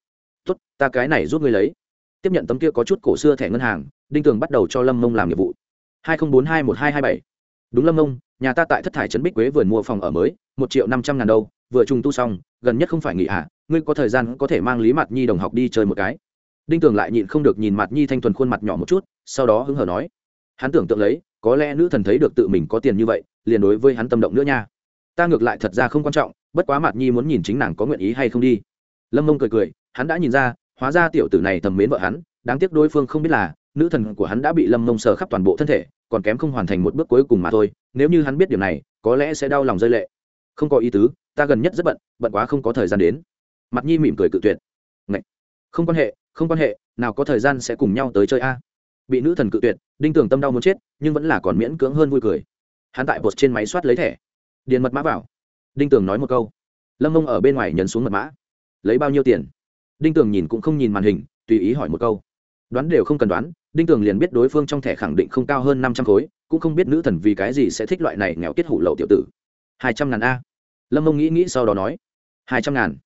Tốt, ta cái này giúp ngươi lấy. Tiếp nhận tấm kia có chút cổ xưa thẻ ngân hàng, đinh tường bắt đầu cho lâm mông làm nhiệm vụ. hai nghìn bốn hai một hai hai bảy. Đúng lâm mông nhà ta tại thất thải trấn bích quế vườn mua phòng ở mới một triệu năm trăm ngàn đâu vừa trùng tu xong gần nhất không phải nghỉ hạ à, ngươi có thời gian có thể mang lý mặt nhi đồng học đi chơi một cái. Đinh tường lại nhịn không được nhìn mặt nhi thanh thuần khuôn mặt nhỏ một chút sau đó hứng hở nói hắn tưởng tượng lấy có lẽ nữ thần thấy được tự mình có tiền như vậy liền đối với hắn tâm động nữa nha. Ta ngược lại thật ra không quan trọng bất quá mặt nhi muốn nhìn chính nàng có nguyện ý hay không đi. Lâm mông cười cười hắn đã nhìn ra hóa ra tiểu tử này thầm mến vợ hắn đáng tiếc đối phương không biết là nữ thần của hắn đã bị lâm mông sờ khắp toàn bộ thân thể còn kém không hoàn thành một bước cuối cùng mà thôi, nếu như hắn biết điều này, có lẽ sẽ đau lòng rơi lệ. Không có ý tứ, ta gần nhất rất bận bận quá không có thời gian đến. Mặt nhi mỉm cười cự tuyệt. Ngậy! không quan hệ, không quan hệ, nào có thời gian sẽ cùng nhau tới chơi a. Bị nữ thần cự tuyệt, đinh tưởng tâm đau muốn chết, nhưng vẫn là còn miễn cưỡng hơn vui cười. Hắn tại bột trên máy soát lấy thẻ. Điền mật mã vào. Đinh tưởng nói một câu. Lâm mông ở bên ngoài nhấn xuống mật mã. Lấy bao nhiêu tiền? Đinh tường nhìn cũng không nhìn màn hình, tùy ý hỏi một câu đoán đều không cần đoán, đinh tường liền biết đối phương trong thẻ khẳng định không cao hơn năm trăm khối, cũng không biết nữ thần vì cái gì sẽ thích loại này nghèo kết hủ lậu tiểu tử. Hai trăm ngàn a. Lâm mông nghĩ nghĩ sau đó nói, hai trăm ngàn.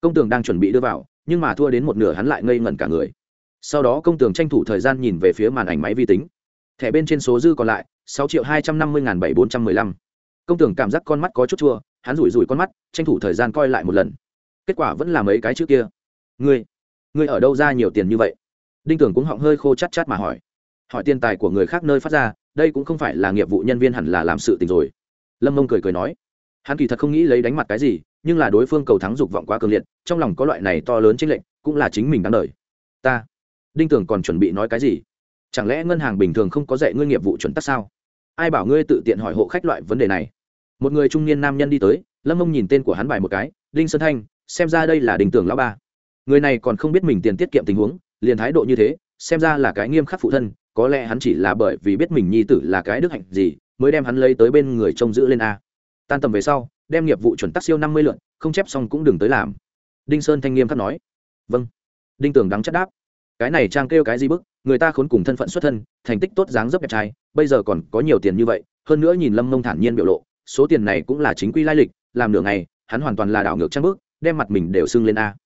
Công tường đang chuẩn bị đưa vào, nhưng mà thua đến một nửa hắn lại ngây ngẩn cả người. Sau đó công tường tranh thủ thời gian nhìn về phía màn ảnh máy vi tính. Thẻ bên trên số dư còn lại, sáu triệu hai trăm năm mươi ngàn bảy bốn trăm mười lăm. Công tường cảm giác con mắt có chút chua, hắn rủi rủi con mắt, tranh thủ thời gian coi lại một lần. Kết quả vẫn là mấy cái trước kia. Ngươi ngươi ở đâu ra nhiều tiền như vậy? Đinh tưởng cũng họng hơi khô chát chát mà hỏi. Hỏi tiền tài của người khác nơi phát ra, đây cũng không phải là nghiệp vụ nhân viên hẳn là làm sự tình rồi. Lâm mông cười cười nói. Hắn kỳ thật không nghĩ lấy đánh mặt cái gì, nhưng là đối phương cầu thắng dục vọng quá cường liệt, trong lòng có loại này to lớn chính lệnh cũng là chính mình đáng đời. Ta, đinh tưởng còn chuẩn bị nói cái gì? Chẳng lẽ ngân hàng bình thường không có dạy ngươi nghiệp vụ chuẩn tắc sao? Ai bảo ngươi tự tiện hỏi hộ khách loại vấn đề này? Một người trung niên nam nhân đi tới, lâm mông nhìn tên của hắn bài một cái, đinh sơn thanh, xem ra đây là đình tưởng lão ba. Người này còn không biết mình tiền tiết kiệm tình huống liền thái độ như thế, xem ra là cái nghiêm khắc phụ thân, có lẽ hắn chỉ là bởi vì biết mình nhi tử là cái đức hạnh gì, mới đem hắn lấy tới bên người trông giữ lên a. Tan tầm về sau, đem nghiệp vụ chuẩn tắc siêu năm mươi lượn không chép xong cũng đừng tới làm. Đinh sơn thanh nghiêm khắc nói. Vâng. Đinh tưởng đắng chất đáp. Cái này trang kêu cái gì bức, người ta khốn cùng thân phận xuất thân, thành tích tốt dáng dấp đẹp trai, bây giờ còn có nhiều tiền như vậy, hơn nữa nhìn lâm mông thản nhiên biểu lộ, số tiền này cũng là chính quy lai lịch, làm nửa ngày, hắn hoàn toàn là đảo ngược trang bước đem mặt mình đều sưng lên a.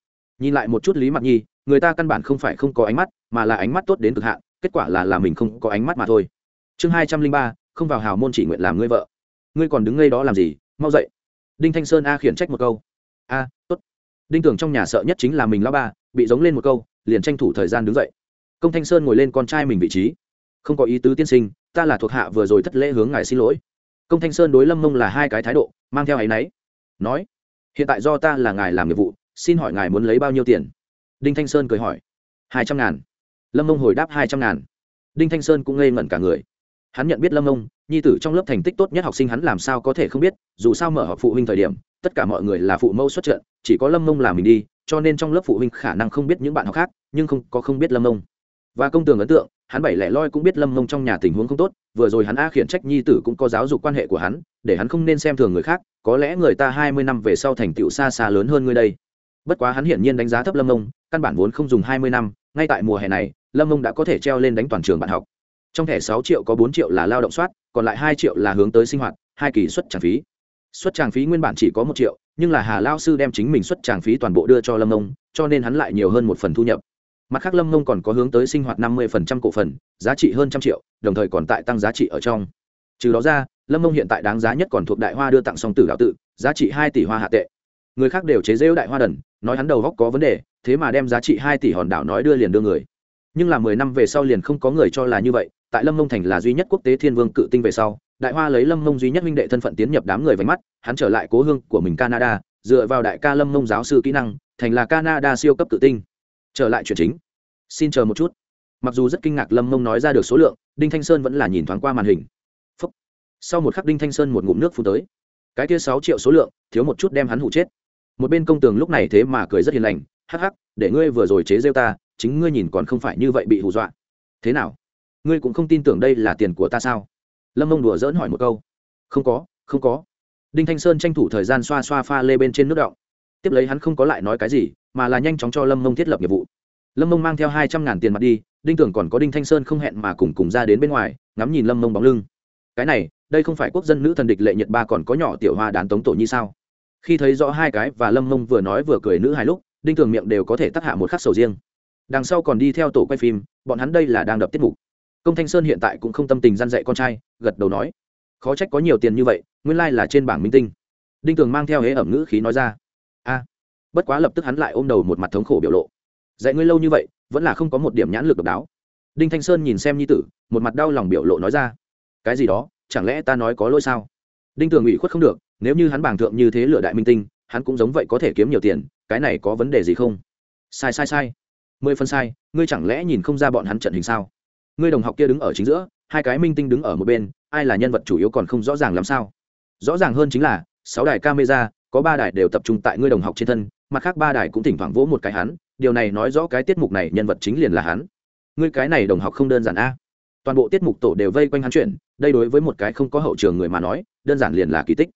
Nhìn lại một chút lý mặt nhi người ta căn bản không phải không có ánh mắt, mà là ánh mắt tốt đến cực hạn, kết quả là là mình không có ánh mắt mà thôi. Chương hai trăm linh ba, không vào hào môn chỉ nguyện làm ngươi vợ. Ngươi còn đứng ngay đó làm gì? Mau dậy. Đinh thanh sơn a khiển trách một câu. A, tốt. Đinh tưởng trong nhà sợ nhất chính là mình lao ba, bị giống lên một câu, liền tranh thủ thời gian đứng dậy. Công thanh sơn ngồi lên con trai mình vị trí. Không có ý tứ tiên sinh, ta là thuộc hạ vừa rồi thất lễ hướng ngài xin lỗi. Công thanh sơn đối lâm mông là hai cái thái độ, mang theo áy náy. Nói, hiện tại do ta là ngài làm nghiệp vụ, xin hỏi ngài muốn lấy bao nhiêu tiền? Đinh thanh sơn cười hỏi, hai trăm ngàn? Lâm mông hồi đáp, hai trăm ngàn. Đinh thanh sơn cũng ngây ngẩn cả người. Hắn nhận biết lâm mông, nhi tử trong lớp thành tích tốt nhất học sinh hắn làm sao có thể không biết, dù sao mở học phụ huynh thời điểm, tất cả mọi người là phụ mẫu xuất trận, chỉ có lâm mông là mình đi, cho nên trong lớp phụ huynh khả năng không biết những bạn học khác, nhưng không có không biết lâm mông. Và công tường ấn tượng, hắn bảy lẻ loi cũng biết lâm mông trong nhà tình huống không tốt, vừa rồi hắn a khiển trách nhi tử cũng có giáo dục quan hệ của hắn, để hắn không nên xem thường người khác, có lẽ người ta hai mươi năm về sau thành tựu xa xa lớn hơn ngươi đây. Bất quá hắn hiển nhiên đánh giá thấp lâm mông căn bản vốn không dùng hai mươi năm, ngay tại mùa hè này, lâm mông đã có thể treo lên đánh toàn trường bạn học. Trong thẻ sáu triệu có bốn triệu là lao động soát, còn lại hai triệu là hướng tới sinh hoạt, hai kỳ xuất trang phí. Xuất tràng phí nguyên bản chỉ có một triệu, nhưng là hà lao sư đem chính mình xuất tràng phí toàn bộ đưa cho lâm mông cho nên hắn lại nhiều hơn một phần thu nhập. Mặt khác lâm mông còn có hướng tới sinh hoạt năm mươi cổ phần, giá trị hơn trăm triệu, đồng thời còn tại tăng giá trị ở trong. Trừ đó ra, lâm mông hiện tại đáng giá nhất còn thuộc đại hoa đưa tặng song tử đạo tự, giá trị hai tỷ hoa hạ tệ người khác đều chế rêu đại hoa đần, nói hắn đầu góc có vấn đề, thế mà đem giá trị hai tỷ hòn đảo nói đưa liền đưa người. Nhưng là mười năm về sau liền không có người cho là như vậy, tại lâm mông thành là duy nhất quốc tế thiên vương cự tinh về sau, đại hoa lấy lâm mông duy nhất minh đệ thân phận tiến nhập đám người vánh mắt, hắn trở lại cố hương của mình canada, dựa vào đại ca lâm mông giáo sư kỹ năng, thành là canada siêu cấp cự tinh. Trở lại chuyện chính. Xin chờ một chút. Mặc dù rất kinh ngạc lâm mông nói ra được số lượng, đinh thanh sơn vẫn là nhìn thoáng qua màn hình. Phúc. sau một khắc đinh thanh sơn một ngụm nước phun tới. Cái kia sáu triệu số lượng, thiếu một chút đem hắn hụ chết một bên công tường lúc này thế mà cười rất hiền lành, hắc hắc, để ngươi vừa rồi chế rêu ta, chính ngươi nhìn còn không phải như vậy bị hù dọa. Thế nào? Ngươi cũng không tin tưởng đây là tiền của ta sao? Lâm mông đùa dỡn hỏi một câu. Không có không có. Đinh thanh sơn tranh thủ thời gian xoa xoa pha lê bên trên nước động tiếp lấy hắn không có lại nói cái gì, mà là nhanh chóng cho lâm mông thiết lập nghiệp vụ. Lâm mông mang theo hai trăm ngàn tiền mặt đi, đinh tưởng còn có đinh thanh sơn không hẹn mà cùng cùng ra đến bên ngoài, ngắm nhìn lâm mông bóng lưng. Cái này, đây không phải quốc dân nữ thần địch lệ nhật ba còn có nhỏ tiểu hoa đán tống tổ như sao? Khi thấy rõ hai cái và lâm mông vừa nói vừa cười nữ hai lúc, đinh thường miệng đều có thể tắc hạ một khắc sầu riêng. Đằng sau còn đi theo tổ quay phim, bọn hắn đây là đang đập tiết mục. Công thanh sơn hiện tại cũng không tâm tình gian dạy con trai, gật đầu nói, khó trách có nhiều tiền như vậy, nguyên lai、like、là trên bảng minh tinh. Đinh tường mang theo hế ẩm ngữ khí nói ra, a, bất quá lập tức hắn lại ôm đầu một mặt thống khổ biểu lộ. Dạy ngươi lâu như vậy, vẫn là không có một điểm nhãn lực độc đáo. Đinh thanh sơn nhìn xem nhi tử, một mặt đau lòng biểu lộ nói ra, cái gì đó, chẳng lẽ ta nói có lỗi sao? Đinh tường ủy khuất không được, nếu như hắn bảng thượng như thế lựa đại minh tinh, hắn cũng giống vậy có thể kiếm nhiều tiền, cái này có vấn đề gì không? Sai sai sai. Mười phân sai, ngươi chẳng lẽ nhìn không ra bọn hắn trận hình sao? Ngươi đồng học kia đứng ở chính giữa, hai cái minh tinh đứng ở một bên, ai là nhân vật chủ yếu còn không rõ ràng làm sao? Rõ ràng hơn chính là, sáu đài camera, có ba đài đều tập trung tại ngươi đồng học trên thân, mặt khác ba đài cũng thỉnh thoảng vỗ một cái hắn, điều này nói rõ cái tiết mục này nhân vật chính liền là hắn. Ngươi cái này đồng học không đơn giản a toàn bộ tiết mục tổ đều vây quanh hắn chuyện, đây đối với một cái không có hậu trường người mà nói, đơn giản liền là kỳ tích.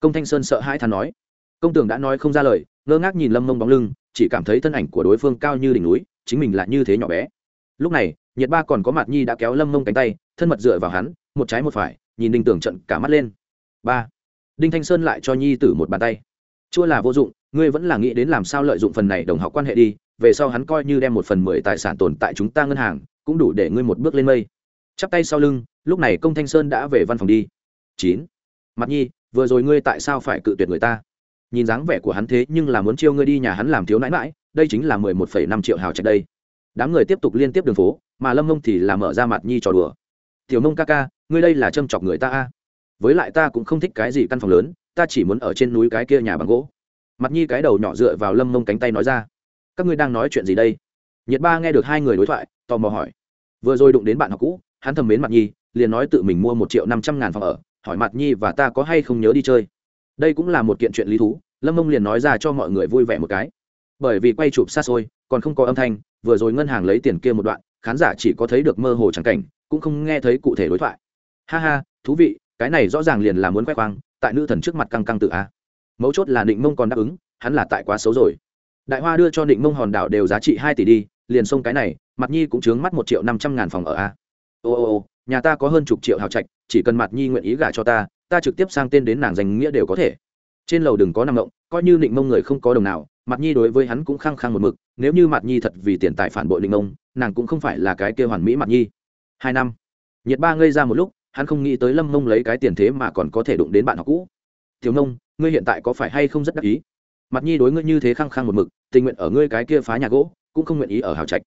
Công thanh sơn sợ hãi than nói. Công tường đã nói không ra lời, ngơ ngác nhìn lâm mông bóng lưng, chỉ cảm thấy thân ảnh của đối phương cao như đỉnh núi, chính mình là như thế nhỏ bé. Lúc này, nhiệt ba còn có mặt nhi đã kéo lâm mông cánh tay, thân mật dựa vào hắn, một trái một phải, nhìn đinh tưởng trận cả mắt lên. Ba. Đinh thanh sơn lại cho nhi tử một bàn tay. Chua là vô dụng, ngươi vẫn là nghĩ đến làm sao lợi dụng phần này đồng học quan hệ đi, về sau hắn coi như đem một phần mười tài sản tồn tại chúng ta ngân hàng, cũng đủ để ngươi một bước lên mây chắp tay sau lưng, lúc này công thanh sơn đã về văn phòng đi. Chín. Mặt nhi, vừa rồi ngươi tại sao phải cự tuyệt người ta? Nhìn dáng vẻ của hắn thế nhưng là muốn chiêu ngươi đi nhà hắn làm thiếu nãi mãi đây chính là mười một phẩy năm triệu hào trạch đây. Đám người tiếp tục liên tiếp đường phố, mà lâm mông thì là mở ra mặt nhi trò đùa. Tiểu mông ca ca, ngươi đây là châm chọc người ta a. Với lại ta cũng không thích cái gì căn phòng lớn, ta chỉ muốn ở trên núi cái kia nhà bằng gỗ. Mặt nhi cái đầu nhỏ dựa vào lâm mông cánh tay nói ra. Các ngươi đang nói chuyện gì đây? Nhiệt ba nghe được hai người đối thoại, tò mò hỏi. Vừa rồi đụng đến bạn học cũ hắn thầm mến mặt nhi, liền nói tự mình mua một triệu năm trăm ngàn phòng ở, hỏi mặt nhi và ta có hay không nhớ đi chơi. Đây cũng là một kiện chuyện lý thú, lâm mông liền nói ra cho mọi người vui vẻ một cái. Bởi vì quay chụp xa xôi, còn không có âm thanh, vừa rồi ngân hàng lấy tiền kia một đoạn, khán giả chỉ có thấy được mơ hồ trắng cảnh, cũng không nghe thấy cụ thể đối thoại. Ha ha, thú vị, cái này rõ ràng liền là muốn khoe khoang, tại nữ thần trước mặt căng căng tự a. Mấu chốt là định mông còn đáp ứng, hắn là tại quá xấu rồi. Đại hoa đưa cho định mông hòn đảo đều giá trị hai tỷ đi, liền xông cái này, mặt nhi cũng chướng mắt một triệu năm trăm ngàn phòng ở a ô ô ô, nhà ta có hơn chục triệu hào trạch, chỉ cần mặt nhi nguyện ý gả cho ta ta trực tiếp sang tên đến nàng danh nghĩa đều có thể. Trên lầu đừng có nằm động, coi như định mông người không có đồng nào mặt nhi đối với hắn cũng khăng khăng một mực, nếu như mặt nhi thật vì tiền tài phản bội định mông, nàng cũng không phải là cái kêu hoàn mỹ mặt nhi. Hai năm, nhiệt ba ngây ra một lúc, hắn không nghĩ tới lâm mông lấy cái tiền thế mà còn có thể đụng đến bạn học cũ. Tiểu nông ngươi hiện tại có phải hay không rất đắc ý? Mặt nhi đối ngươi như thế khăng khăng một mực, tình nguyện ở ngươi cái kia phá nhà gỗ, cũng không nguyện ý ở hào trạch.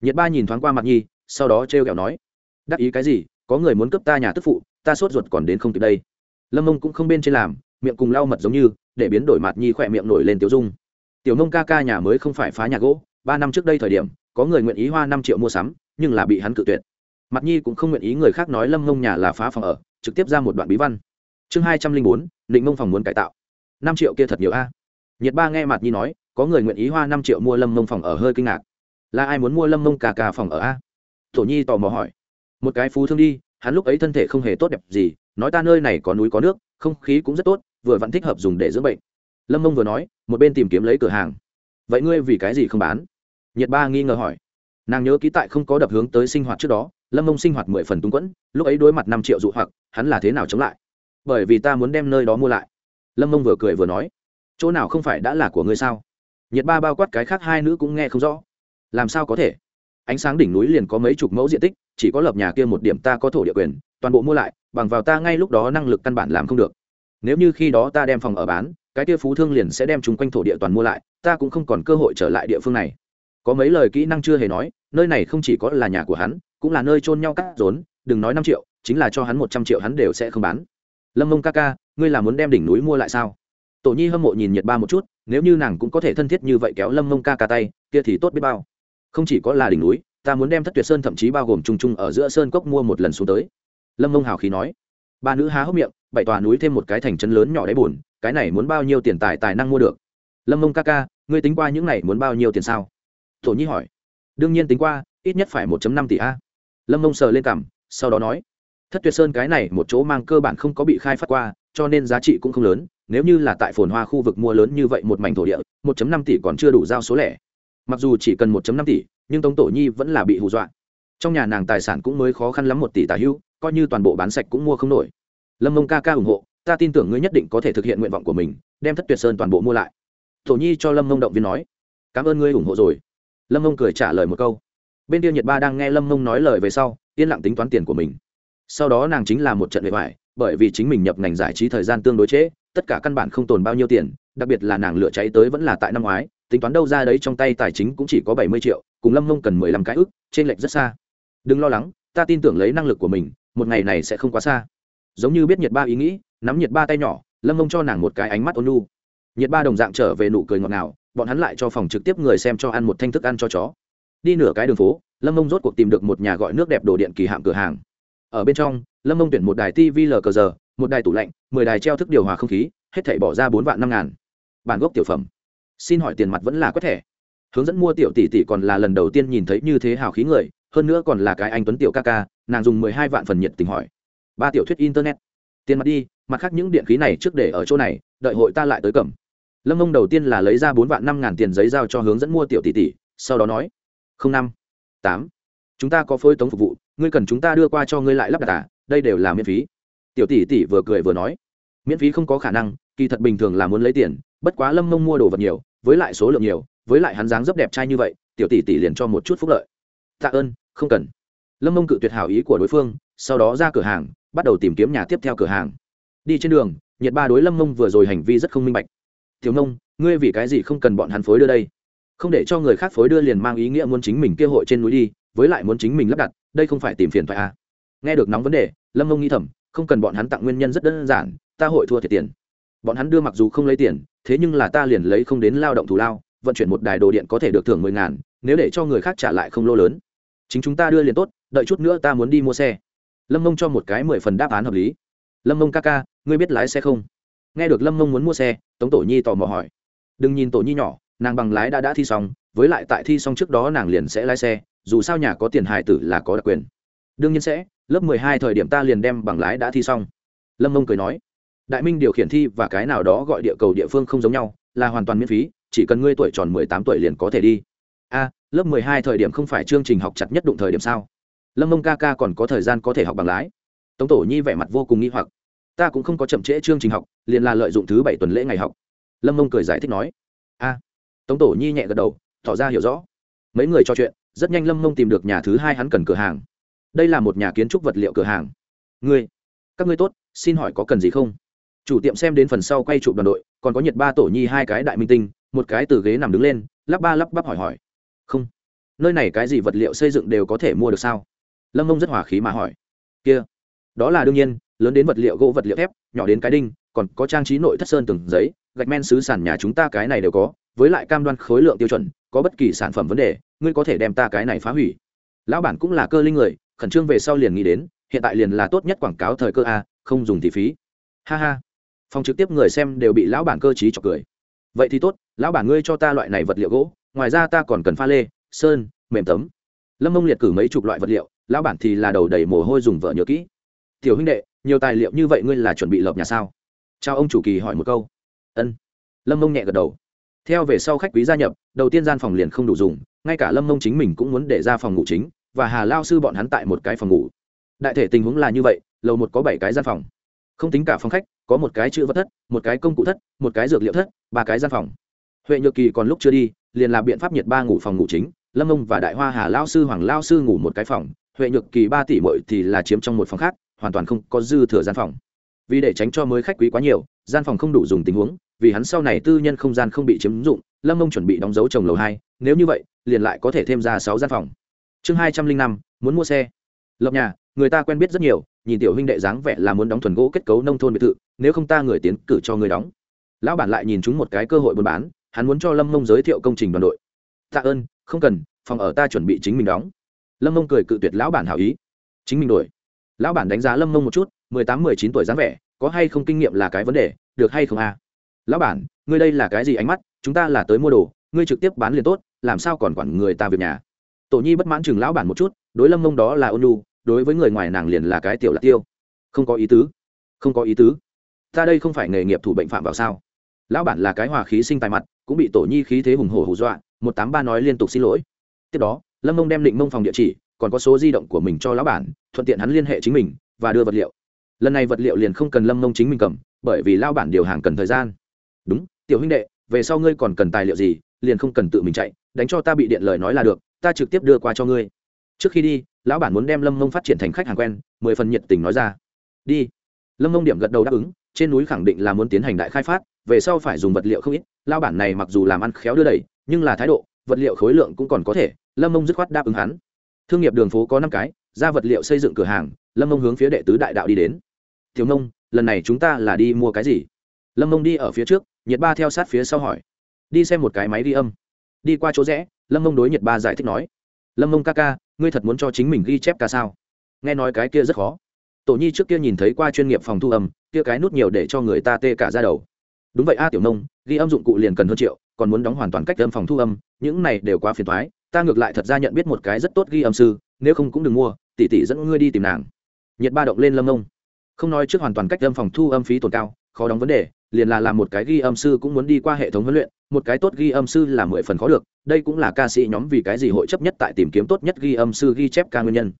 Nhiệt ba nhìn thoáng qua mặt nhi, sau đó t r kẹo nói đắc ý cái gì? Có người muốn cướp ta nhà tức phụ, ta sốt ruột còn đến không kịp đây. Lâm mông cũng không bên trên làm, miệng cùng lau mật giống như, để biến đổi mặt nhi khỏe miệng nổi lên tiểu dung. Tiểu nông ca ca nhà mới không phải phá nhà gỗ, ba năm trước đây thời điểm, có người nguyện ý hoa năm triệu mua sắm, nhưng là bị hắn cự tuyệt. Mặt nhi cũng không nguyện ý người khác nói lâm mông nhà là phá phòng ở, trực tiếp ra một đoạn bí văn. Chương hai trăm linh bốn, định mông phòng muốn cải tạo. Năm triệu kia thật nhiều a. Nhiệt ba nghe mặt nhi nói, có người nguyện ý hoa năm triệu mua lâm mông phòng ở hơi kinh ngạc. Là ai muốn mua lâm mông cà cà phòng ở a? Thổ nhi tò mò hỏi một cái phú thương đi, hắn lúc ấy thân thể không hề tốt đẹp gì, nói ta nơi này có núi có nước, không khí cũng rất tốt, vừa vẫn thích hợp dùng để dưỡng bệnh. Lâm mông vừa nói, một bên tìm kiếm lấy cửa hàng. Vậy ngươi vì cái gì không bán? Nhiệt ba nghi ngờ hỏi. Nàng nhớ ký tại không có đập hướng tới sinh hoạt trước đó, lâm mông sinh hoạt mười phần túng quẫn, lúc ấy đối mặt năm triệu dụ hoặc, hắn là thế nào chống lại? Bởi vì ta muốn đem nơi đó mua lại. Lâm mông vừa cười vừa nói. Chỗ nào không phải đã là của ngươi sao? Nhiệt ba bao quát cái khác hai nữ cũng nghe không rõ. Làm sao có thể? Ánh sáng đỉnh núi liền có mấy chục mẫu diện tích, chỉ có lập nhà kia một điểm ta có thổ địa quyền, toàn bộ mua lại, bằng vào ta ngay lúc đó năng lực căn bản làm không được. Nếu như khi đó ta đem phòng ở bán, cái kia phú thương liền sẽ đem chúng quanh thổ địa toàn mua lại, ta cũng không còn cơ hội trở lại địa phương này. Có mấy lời kỹ năng chưa hề nói, nơi này không chỉ có là nhà của hắn, cũng là nơi trôn nhau cắt rốn, đừng nói năm triệu, chính là cho hắn một trăm triệu hắn đều sẽ không bán. Lâm mông ca ca, ngươi là muốn đem đỉnh núi mua lại sao? Tổ nhi hâm mộ nhìn nhiệt ba một chút, nếu như nàng cũng có thể thân thiết như vậy kéo lâm mông ca ca tay, kia thì tốt biết bao không chỉ có là đỉnh núi, ta muốn đem thất tuyệt sơn thậm chí bao gồm chung chung ở giữa sơn cốc mua một lần xuống tới. Lâm mông hào khí nói. Ba nữ há hốc miệng, bảy tòa núi thêm một cái thành trấn lớn nhỏ đáy bùn, cái này muốn bao nhiêu tiền tài tài năng mua được? Lâm mông ca ca, ngươi tính qua những này muốn bao nhiêu tiền sao? Thổ nhi hỏi. Đương nhiên tính qua, ít nhất phải một năm tỷ a. Lâm mông sờ lên cằm, sau đó nói. Thất tuyệt sơn cái này một chỗ mang cơ bản không có bị khai phát qua, cho nên giá trị cũng không lớn, nếu như là tại phồn hoa khu vực mua lớn như vậy một mảnh thổ địa 1.5 tỷ còn chưa đủ giao số lẻ mặc dù chỉ cần 1.5 tỷ, nhưng tống tổ nhi vẫn là bị hù dọa. Trong nhà nàng tài sản cũng mới khó khăn lắm một tỷ tả hưu, coi như toàn bộ bán sạch cũng mua không nổi. Lâm mông ca ca ủng hộ, ta tin tưởng ngươi nhất định có thể thực hiện nguyện vọng của mình, đem thất tuyệt sơn toàn bộ mua lại. Tổ nhi cho lâm mông động viên nói. Cảm ơn ngươi ủng hộ rồi. Lâm mông cười trả lời một câu. Bên kia nhiệt ba đang nghe lâm mông nói lời về sau, yên lặng tính toán tiền của mình. Sau đó nàng chính là một trận vệ vải bởi vì chính mình nhập ngành giải trí thời gian tương đối trễ, tất cả căn bản không tồn bao nhiêu tiền, đặc biệt là nàng lựa cháy tới vẫn là tại năm ngoái tính toán đâu ra đấy trong tay tài chính cũng chỉ có bảy mươi triệu, cùng lâm mông cần mười lăm cái ức, trên lệch rất xa. Đừng lo lắng, ta tin tưởng lấy năng lực của mình, một ngày này sẽ không quá xa. Giống như biết nhiệt ba ý nghĩ, nắm nhiệt ba tay nhỏ, lâm mông cho nàng một cái ánh mắt ôn lu nhiệt ba đồng dạng trở về nụ cười ngọt ngào, bọn hắn lại cho phòng trực tiếp người xem cho ăn một thanh thức ăn cho chó. Đi nửa cái đường phố, lâm mông rốt cuộc tìm được một nhà gọi nước đẹp đồ điện kỳ hạm cửa hàng. Ở bên trong, lâm mông tuyển một đài tv l cờ giờ, một đài tủ lạnh, mười đài treo thức điều hòa không khí, hết thảy bỏ ra bốn vạn năm ngàn. Bản gốc tiểu phẩm xin hỏi tiền mặt vẫn là quét thẻ. Hướng dẫn mua tiểu tỷ tỷ còn là lần đầu tiên nhìn thấy như thế hào khí người, hơn nữa còn là cái anh tuấn tiểu ca ca, nàng dùng mười hai vạn phần nhiệt tình hỏi. Ba tiểu thuyết internet. Tiền mặt đi, mặt khác những điện khí này trước để ở chỗ này, đợi hội ta lại tới cầm. Lâm ông đầu tiên là lấy ra bốn vạn năm ngàn tiền giấy giao cho hướng dẫn mua tiểu tỷ tỷ, sau đó nói, không năm, tám, chúng ta có phôi tống phục vụ, ngươi cần chúng ta đưa qua cho ngươi lại lắp đặt à đây đều là miễn phí. Tiểu tỷ tỷ vừa cười vừa nói, miễn phí không có khả năng, kỳ thật bình thường là muốn lấy tiền, bất quá lâm mông mua đồ vật nhiều với lại số lượng nhiều, với lại hắn dáng rất đẹp trai như vậy, tiểu tỷ tỷ liền cho một chút phúc lợi. Tạ ơn, không cần. Lâm mông cự tuyệt hảo ý của đối phương, sau đó ra cửa hàng, bắt đầu tìm kiếm nhà tiếp theo cửa hàng. Đi trên đường nhiệt ba đối lâm mông vừa rồi hành vi rất không minh bạch. Thiếu mông, ngươi vì cái gì không cần bọn hắn phối đưa đây? Không để cho người khác phối đưa liền mang ý nghĩa muốn chính mình kêu hội trên núi đi, với lại muốn chính mình lắp đặt, đây không phải tìm phiền phải à. nghe được nóng vấn đề, lâm mông nghĩ thầm, không cần bọn hắn tặng nguyên nhân rất đơn giản, ta hội thua thiệt tiền. Bọn hắn đưa mặc dù không lấy tiền thế nhưng là ta liền lấy không đến lao động thù lao, vận chuyển một đài đồ điện có thể được thưởng mười ngàn, nếu để cho người khác trả lại không lô lớn. Chính chúng ta đưa liền tốt, đợi chút nữa ta muốn đi mua xe. Lâm mông cho một cái mười phần đáp án hợp lý. Lâm mông ca ca, ngươi biết lái xe không? Nghe được lâm mông muốn mua xe, tống tổ nhi tò mò hỏi. Đừng nhìn tổ nhi nhỏ, nàng bằng lái đã đã thi xong, với lại tại thi xong trước đó nàng liền sẽ lái xe, dù sao nhà có tiền hài tử là có đặc quyền. Đương nhiên sẽ, lớp mười hai thời điểm ta liền đem bằng lái đã thi xong. Lâm mông cười nói đại minh điều khiển thi và cái nào đó gọi địa cầu địa phương không giống nhau, là hoàn toàn miễn phí, chỉ cần ngươi tuổi tròn mười tám tuổi liền có thể đi. A, lớp mười hai thời điểm không phải chương trình học chặt nhất đụng thời điểm sao? Lâm mông ca ca còn có thời gian có thể học bằng lái. Tống tổ nhi vẻ mặt vô cùng nghi hoặc. Ta cũng không có chậm trễ chương trình học, liền là lợi dụng thứ bảy tuần lễ ngày học. Lâm mông cười giải thích nói. A, tống tổ nhi nhẹ gật đầu, tỏ ra hiểu rõ. Mấy người trò chuyện, rất nhanh lâm mông tìm được nhà thứ hai hắn cần cửa hàng. Đây là một nhà kiến trúc vật liệu cửa hàng. Ngươi, các ngươi tốt, xin hỏi có cần gì không? Chủ tiệm xem đến phần sau quay chụp đoàn đội, còn có nhiệt ba tổ nhi hai cái đại minh tinh, một cái từ ghế nằm đứng lên, lắp ba lắp bắp hỏi hỏi. Không, nơi này cái gì vật liệu xây dựng đều có thể mua được sao? Lâm mông rất hỏa khí mà hỏi. Kia, đó là đương nhiên, lớn đến vật liệu gỗ vật liệu thép, nhỏ đến cái đinh, còn có trang trí nội thất sơn từng giấy, gạch men xứ sàn nhà chúng ta cái này đều có, với lại cam đoan khối lượng tiêu chuẩn, có bất kỳ sản phẩm vấn đề, ngươi có thể đem ta cái này phá hủy. Lão bản cũng là cơ linh người, khẩn trương về sau liền nghĩ đến, hiện tại liền là tốt nhất quảng cáo thời cơ a, không dùng thì phí. Ha ha phòng trực tiếp người xem đều bị lão bản cơ trí chọc cười. Vậy thì tốt, lão bản ngươi cho ta loại này vật liệu gỗ, ngoài ra ta còn cần pha lê, sơn, mềm tấm. Lâm mông liệt cử mấy chục loại vật liệu, lão bản thì là đầu đầy mồ hôi dùng vợ nhớ kỹ. Tiểu huynh đệ, nhiều tài liệu như vậy ngươi là chuẩn bị lợp nhà sao? Chào ông chủ kỳ hỏi một câu. Ân. Lâm mông nhẹ gật đầu. Theo về sau khách quý gia nhập, đầu tiên gian phòng liền không đủ dùng, ngay cả lâm mông chính mình cũng muốn để ra phòng ngủ chính, và hà lao sư bọn hắn tại một cái phòng ngủ. Đại thể tình huống là như vậy, lầu một có bảy cái gian phòng không tính cả phòng khách, có một cái chữ vật thất, một cái công cụ thất, một cái dược liệu thất, ba cái gian phòng. Huệ nhược kỳ còn lúc chưa đi, liền là biện pháp nhiệt ba ngủ phòng ngủ chính, lâm ông và đại hoa hà lao sư, hoàng lao sư ngủ một cái phòng, huệ nhược kỳ ba tỷ mội thì là chiếm trong một phòng khác, hoàn toàn không có dư thừa gian phòng. Vì để tránh cho mới khách quý quá nhiều, gian phòng không đủ dùng tình huống, vì hắn sau này tư nhân không gian không bị chiếm dụng, lâm ông chuẩn bị đóng dấu trồng lầu hai, nếu như vậy, liền lại có thể thêm ra sáu gian phòng. Chương hai trăm linh năm, muốn mua xe. Lập nhà người ta quen biết rất nhiều, nhìn tiểu huynh đệ dáng vẻ là muốn đóng thuần gỗ kết cấu nông thôn biệt thự, nếu không ta người tiến cử cho người đóng. Lão bản lại nhìn chúng một cái cơ hội buôn bán, hắn muốn cho lâm mông giới thiệu công trình đoàn đội. Tạ ơn, không cần, phòng ở ta chuẩn bị chính mình đóng. Lâm mông cười cự tuyệt lão bản hảo ý. Chính mình đổi. Lão bản đánh giá lâm mông một chút, mười tám, mười chín tuổi dáng vẻ, có hay không kinh nghiệm là cái vấn đề, được hay không à? lão bản, ngươi đây là cái gì ánh mắt, chúng ta là tới mua đồ, ngươi trực tiếp bán liền tốt, làm sao còn quản người ta việc nhà? Tổ nhi bất mãn chừng lão bản một chút, đối lâm mông đó là ôn đối với người ngoài nàng liền là cái tiểu lạc tiêu. Không có ý tứ. Không có ý tứ. Ta đây không phải nghề nghiệp thủ bệnh phạm vào sao? Lão bản là cái hòa khí sinh tài mặt, cũng bị tổ nhi khí thế hùng hổ hù dọa, một tám ba nói liên tục xin lỗi. Tiếp đó, lâm mông đem định mông phòng địa chỉ, còn có số di động của mình cho lão bản, thuận tiện hắn liên hệ chính mình, và đưa vật liệu. Lần này vật liệu liền không cần lâm mông chính mình cầm, bởi vì lao bản điều hàng cần thời gian. Đúng, tiểu huynh đệ, về sau ngươi còn cần tài liệu gì, liền không cần tự mình chạy, đánh cho ta bị điện lời nói là được, ta trực tiếp đưa qua cho ngươi. Trước khi đi lão bản muốn đem lâm mông phát triển thành khách hàng quen, mười phần nhiệt tình nói ra. Đi. Lâm mông điểm gật đầu đáp ứng, trên núi khẳng định là muốn tiến hành đại khai phát, về sau phải dùng vật liệu không ít lao bản này mặc dù làm ăn khéo đưa đẩy, nhưng là thái độ, vật liệu khối lượng cũng còn có thể, lâm mông dứt khoát đáp ứng hắn. Thương nghiệp đường phố có năm cái, ra vật liệu xây dựng cửa hàng, lâm mông hướng phía đệ tứ đại đạo đi đến. Thiếu nông lần này chúng ta là đi mua cái gì? Lâm mông đi ở phía trước, nhiệt ba theo sát phía sau hỏi. Đi xem một cái máy ghi âm. Đi qua chỗ rẽ, lâm mông đối nhiệt ba giải thích nói. Lâm mông ca ca ngươi thật muốn cho chính mình ghi chép ca sao? Nghe nói cái kia rất khó. Tổ nhi trước kia nhìn thấy qua chuyên nghiệp phòng thu âm, kia cái nút nhiều để cho người ta tê cả ra đầu. Đúng vậy a, tiểu nông, ghi âm dụng cụ liền cần hơn triệu, còn muốn đóng hoàn toàn cách âm phòng thu âm, những này đều quá phiền thoái ta ngược lại thật ra nhận biết một cái rất tốt ghi âm sư, nếu không cũng đừng mua, tỷ tỷ dẫn ngươi đi tìm nàng. Nhiệt ba động lên lâm nông không nói trước hoàn toàn cách âm phòng thu âm phí tồn cao, khó đóng vấn đề liền là làm một cái ghi âm sư cũng muốn đi qua hệ thống huấn luyện, một cái tốt ghi âm sư là mười phần khó được, đây cũng là ca sĩ nhóm vì cái gì hội chấp nhất tại tìm kiếm tốt nhất ghi âm sư ghi chép ca nguyên nhân.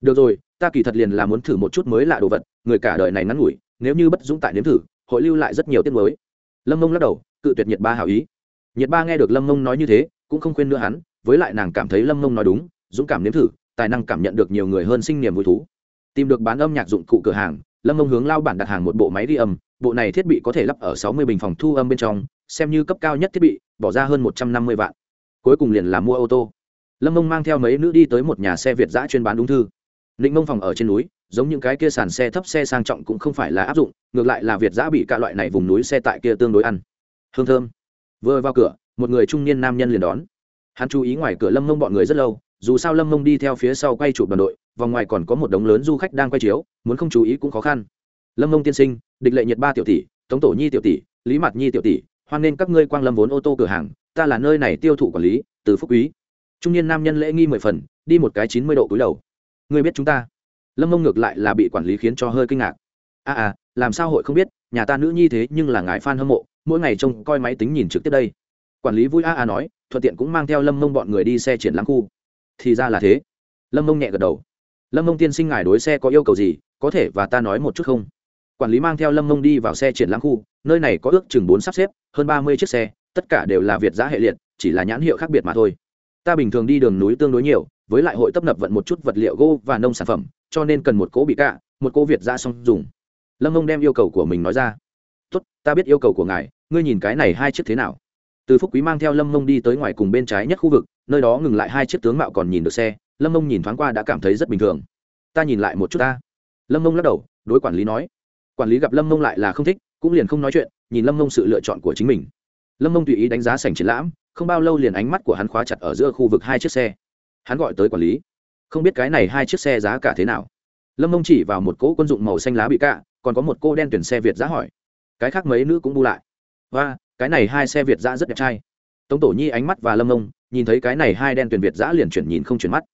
Được rồi, ta kỳ thật liền là muốn thử một chút mới lạ đồ vật, người cả đời này ngắn ngủi, nếu như bất dũng tại nếm thử, hội lưu lại rất nhiều tiết mới. Lâm mông lắc đầu, cự tuyệt nhiệt ba hảo ý. Nhiệt ba nghe được lâm mông nói như thế, cũng không khuyên nữa hắn, với lại nàng cảm thấy lâm mông nói đúng, dũng cảm nếm thử, tài năng cảm nhận được nhiều người hơn sinh niềm vui thú. Tìm được bán âm nhạc dụng cụ cửa hàng lâm mông hướng lao bản đặt hàng một bộ máy ghi âm, bộ này thiết bị có thể lắp ở sáu mươi bình phòng thu âm bên trong, xem như cấp cao nhất thiết bị, bỏ ra hơn một trăm năm mươi vạn. Cuối cùng liền là mua ô tô. Lâm mông mang theo mấy nữ đi tới một nhà xe việt giã chuyên bán ung thư. Định mông phòng ở trên núi, giống những cái kia sàn xe thấp xe sang trọng cũng không phải là áp dụng, ngược lại là việt giã bị cả loại này vùng núi xe tại kia tương đối ăn. Hương thơm. Vừa vào cửa, một người trung niên nam nhân liền đón. Hắn chú ý ngoài cửa lâm mông bọn người rất lâu dù sao lâm mông đi theo phía sau quay chụp đoàn đội vòng ngoài còn có một đống lớn du khách đang quay chiếu muốn không chú ý cũng khó khăn. Lâm mông tiên sinh địch lệ nhiệt ba tiểu tỷ tống tổ nhi tiểu tỷ lý mặt nhi tiểu tỷ hoan nên các ngươi quang lâm vốn ô tô cửa hàng ta là nơi này tiêu thụ quản lý từ phúc quý. Trung niên nam nhân lễ nghi mười phần đi một cái chín mươi độ cúi đầu. Ngươi biết chúng ta? Lâm mông ngược lại là bị quản lý khiến cho hơi kinh ngạc. A à, à làm sao hội không biết nhà ta nữ nhi thế nhưng là ngài f a n hâm mộ mỗi ngày trông coi máy tính nhìn trực tiếp đây. Quản lý vui a a nói thuận tiện cũng mang theo lâm mông bọn người đi xe triển lãm khu thì ra là thế. Lâm mông nhẹ gật đầu. Lâm mông tiên sinh ngài đối xe có yêu cầu gì, có thể và ta nói một chút không? Quản lý mang theo lâm mông đi vào xe triển lãm khu, nơi này có ước chừng bốn sắp xếp, hơn ba mươi chiếc xe, tất cả đều là việt giá hệ liệt, chỉ là nhãn hiệu khác biệt mà thôi. Ta bình thường đi đường núi tương đối nhiều, với lại hội tấp nập vận một chút vật liệu gỗ và nông sản phẩm, cho nên cần một cỗ bị cạ, một cỗ việt ra xong dùng. Lâm mông đem yêu cầu của mình nói ra. Tốt, ta biết yêu cầu của ngài, ngươi nhìn cái này hai chiếc thế nào? Từ phúc quý mang theo lâm mông đi tới ngoài cùng bên trái nhất khu vực nơi đó ngừng lại hai chiếc tướng mạo còn nhìn được xe, lâm mông nhìn thoáng qua đã cảm thấy rất bình thường. Ta nhìn lại một chút ta. Lâm mông lắc đầu, đối quản lý nói. Quản lý gặp lâm mông lại là không thích, cũng liền không nói chuyện, nhìn lâm mông sự lựa chọn của chính mình. Lâm mông tùy ý đánh giá sảnh triển lãm, không bao lâu liền ánh mắt của hắn khóa chặt ở giữa khu vực hai chiếc xe. Hắn gọi tới quản lý. Không biết cái này hai chiếc xe giá cả thế nào. Lâm mông chỉ vào một cỗ quân dụng màu xanh lá bị cạ, còn có một cô đen tuyển xe việt giá hỏi. Cái khác mấy nữ cũng bu lại. Và cái này hai xe việt giá rất đẹp trai. Tống tổ nhi ánh mắt và lâm mông nhìn thấy cái này hai đen tuyển việt giã liền chuyển nhìn không chuyển mắt.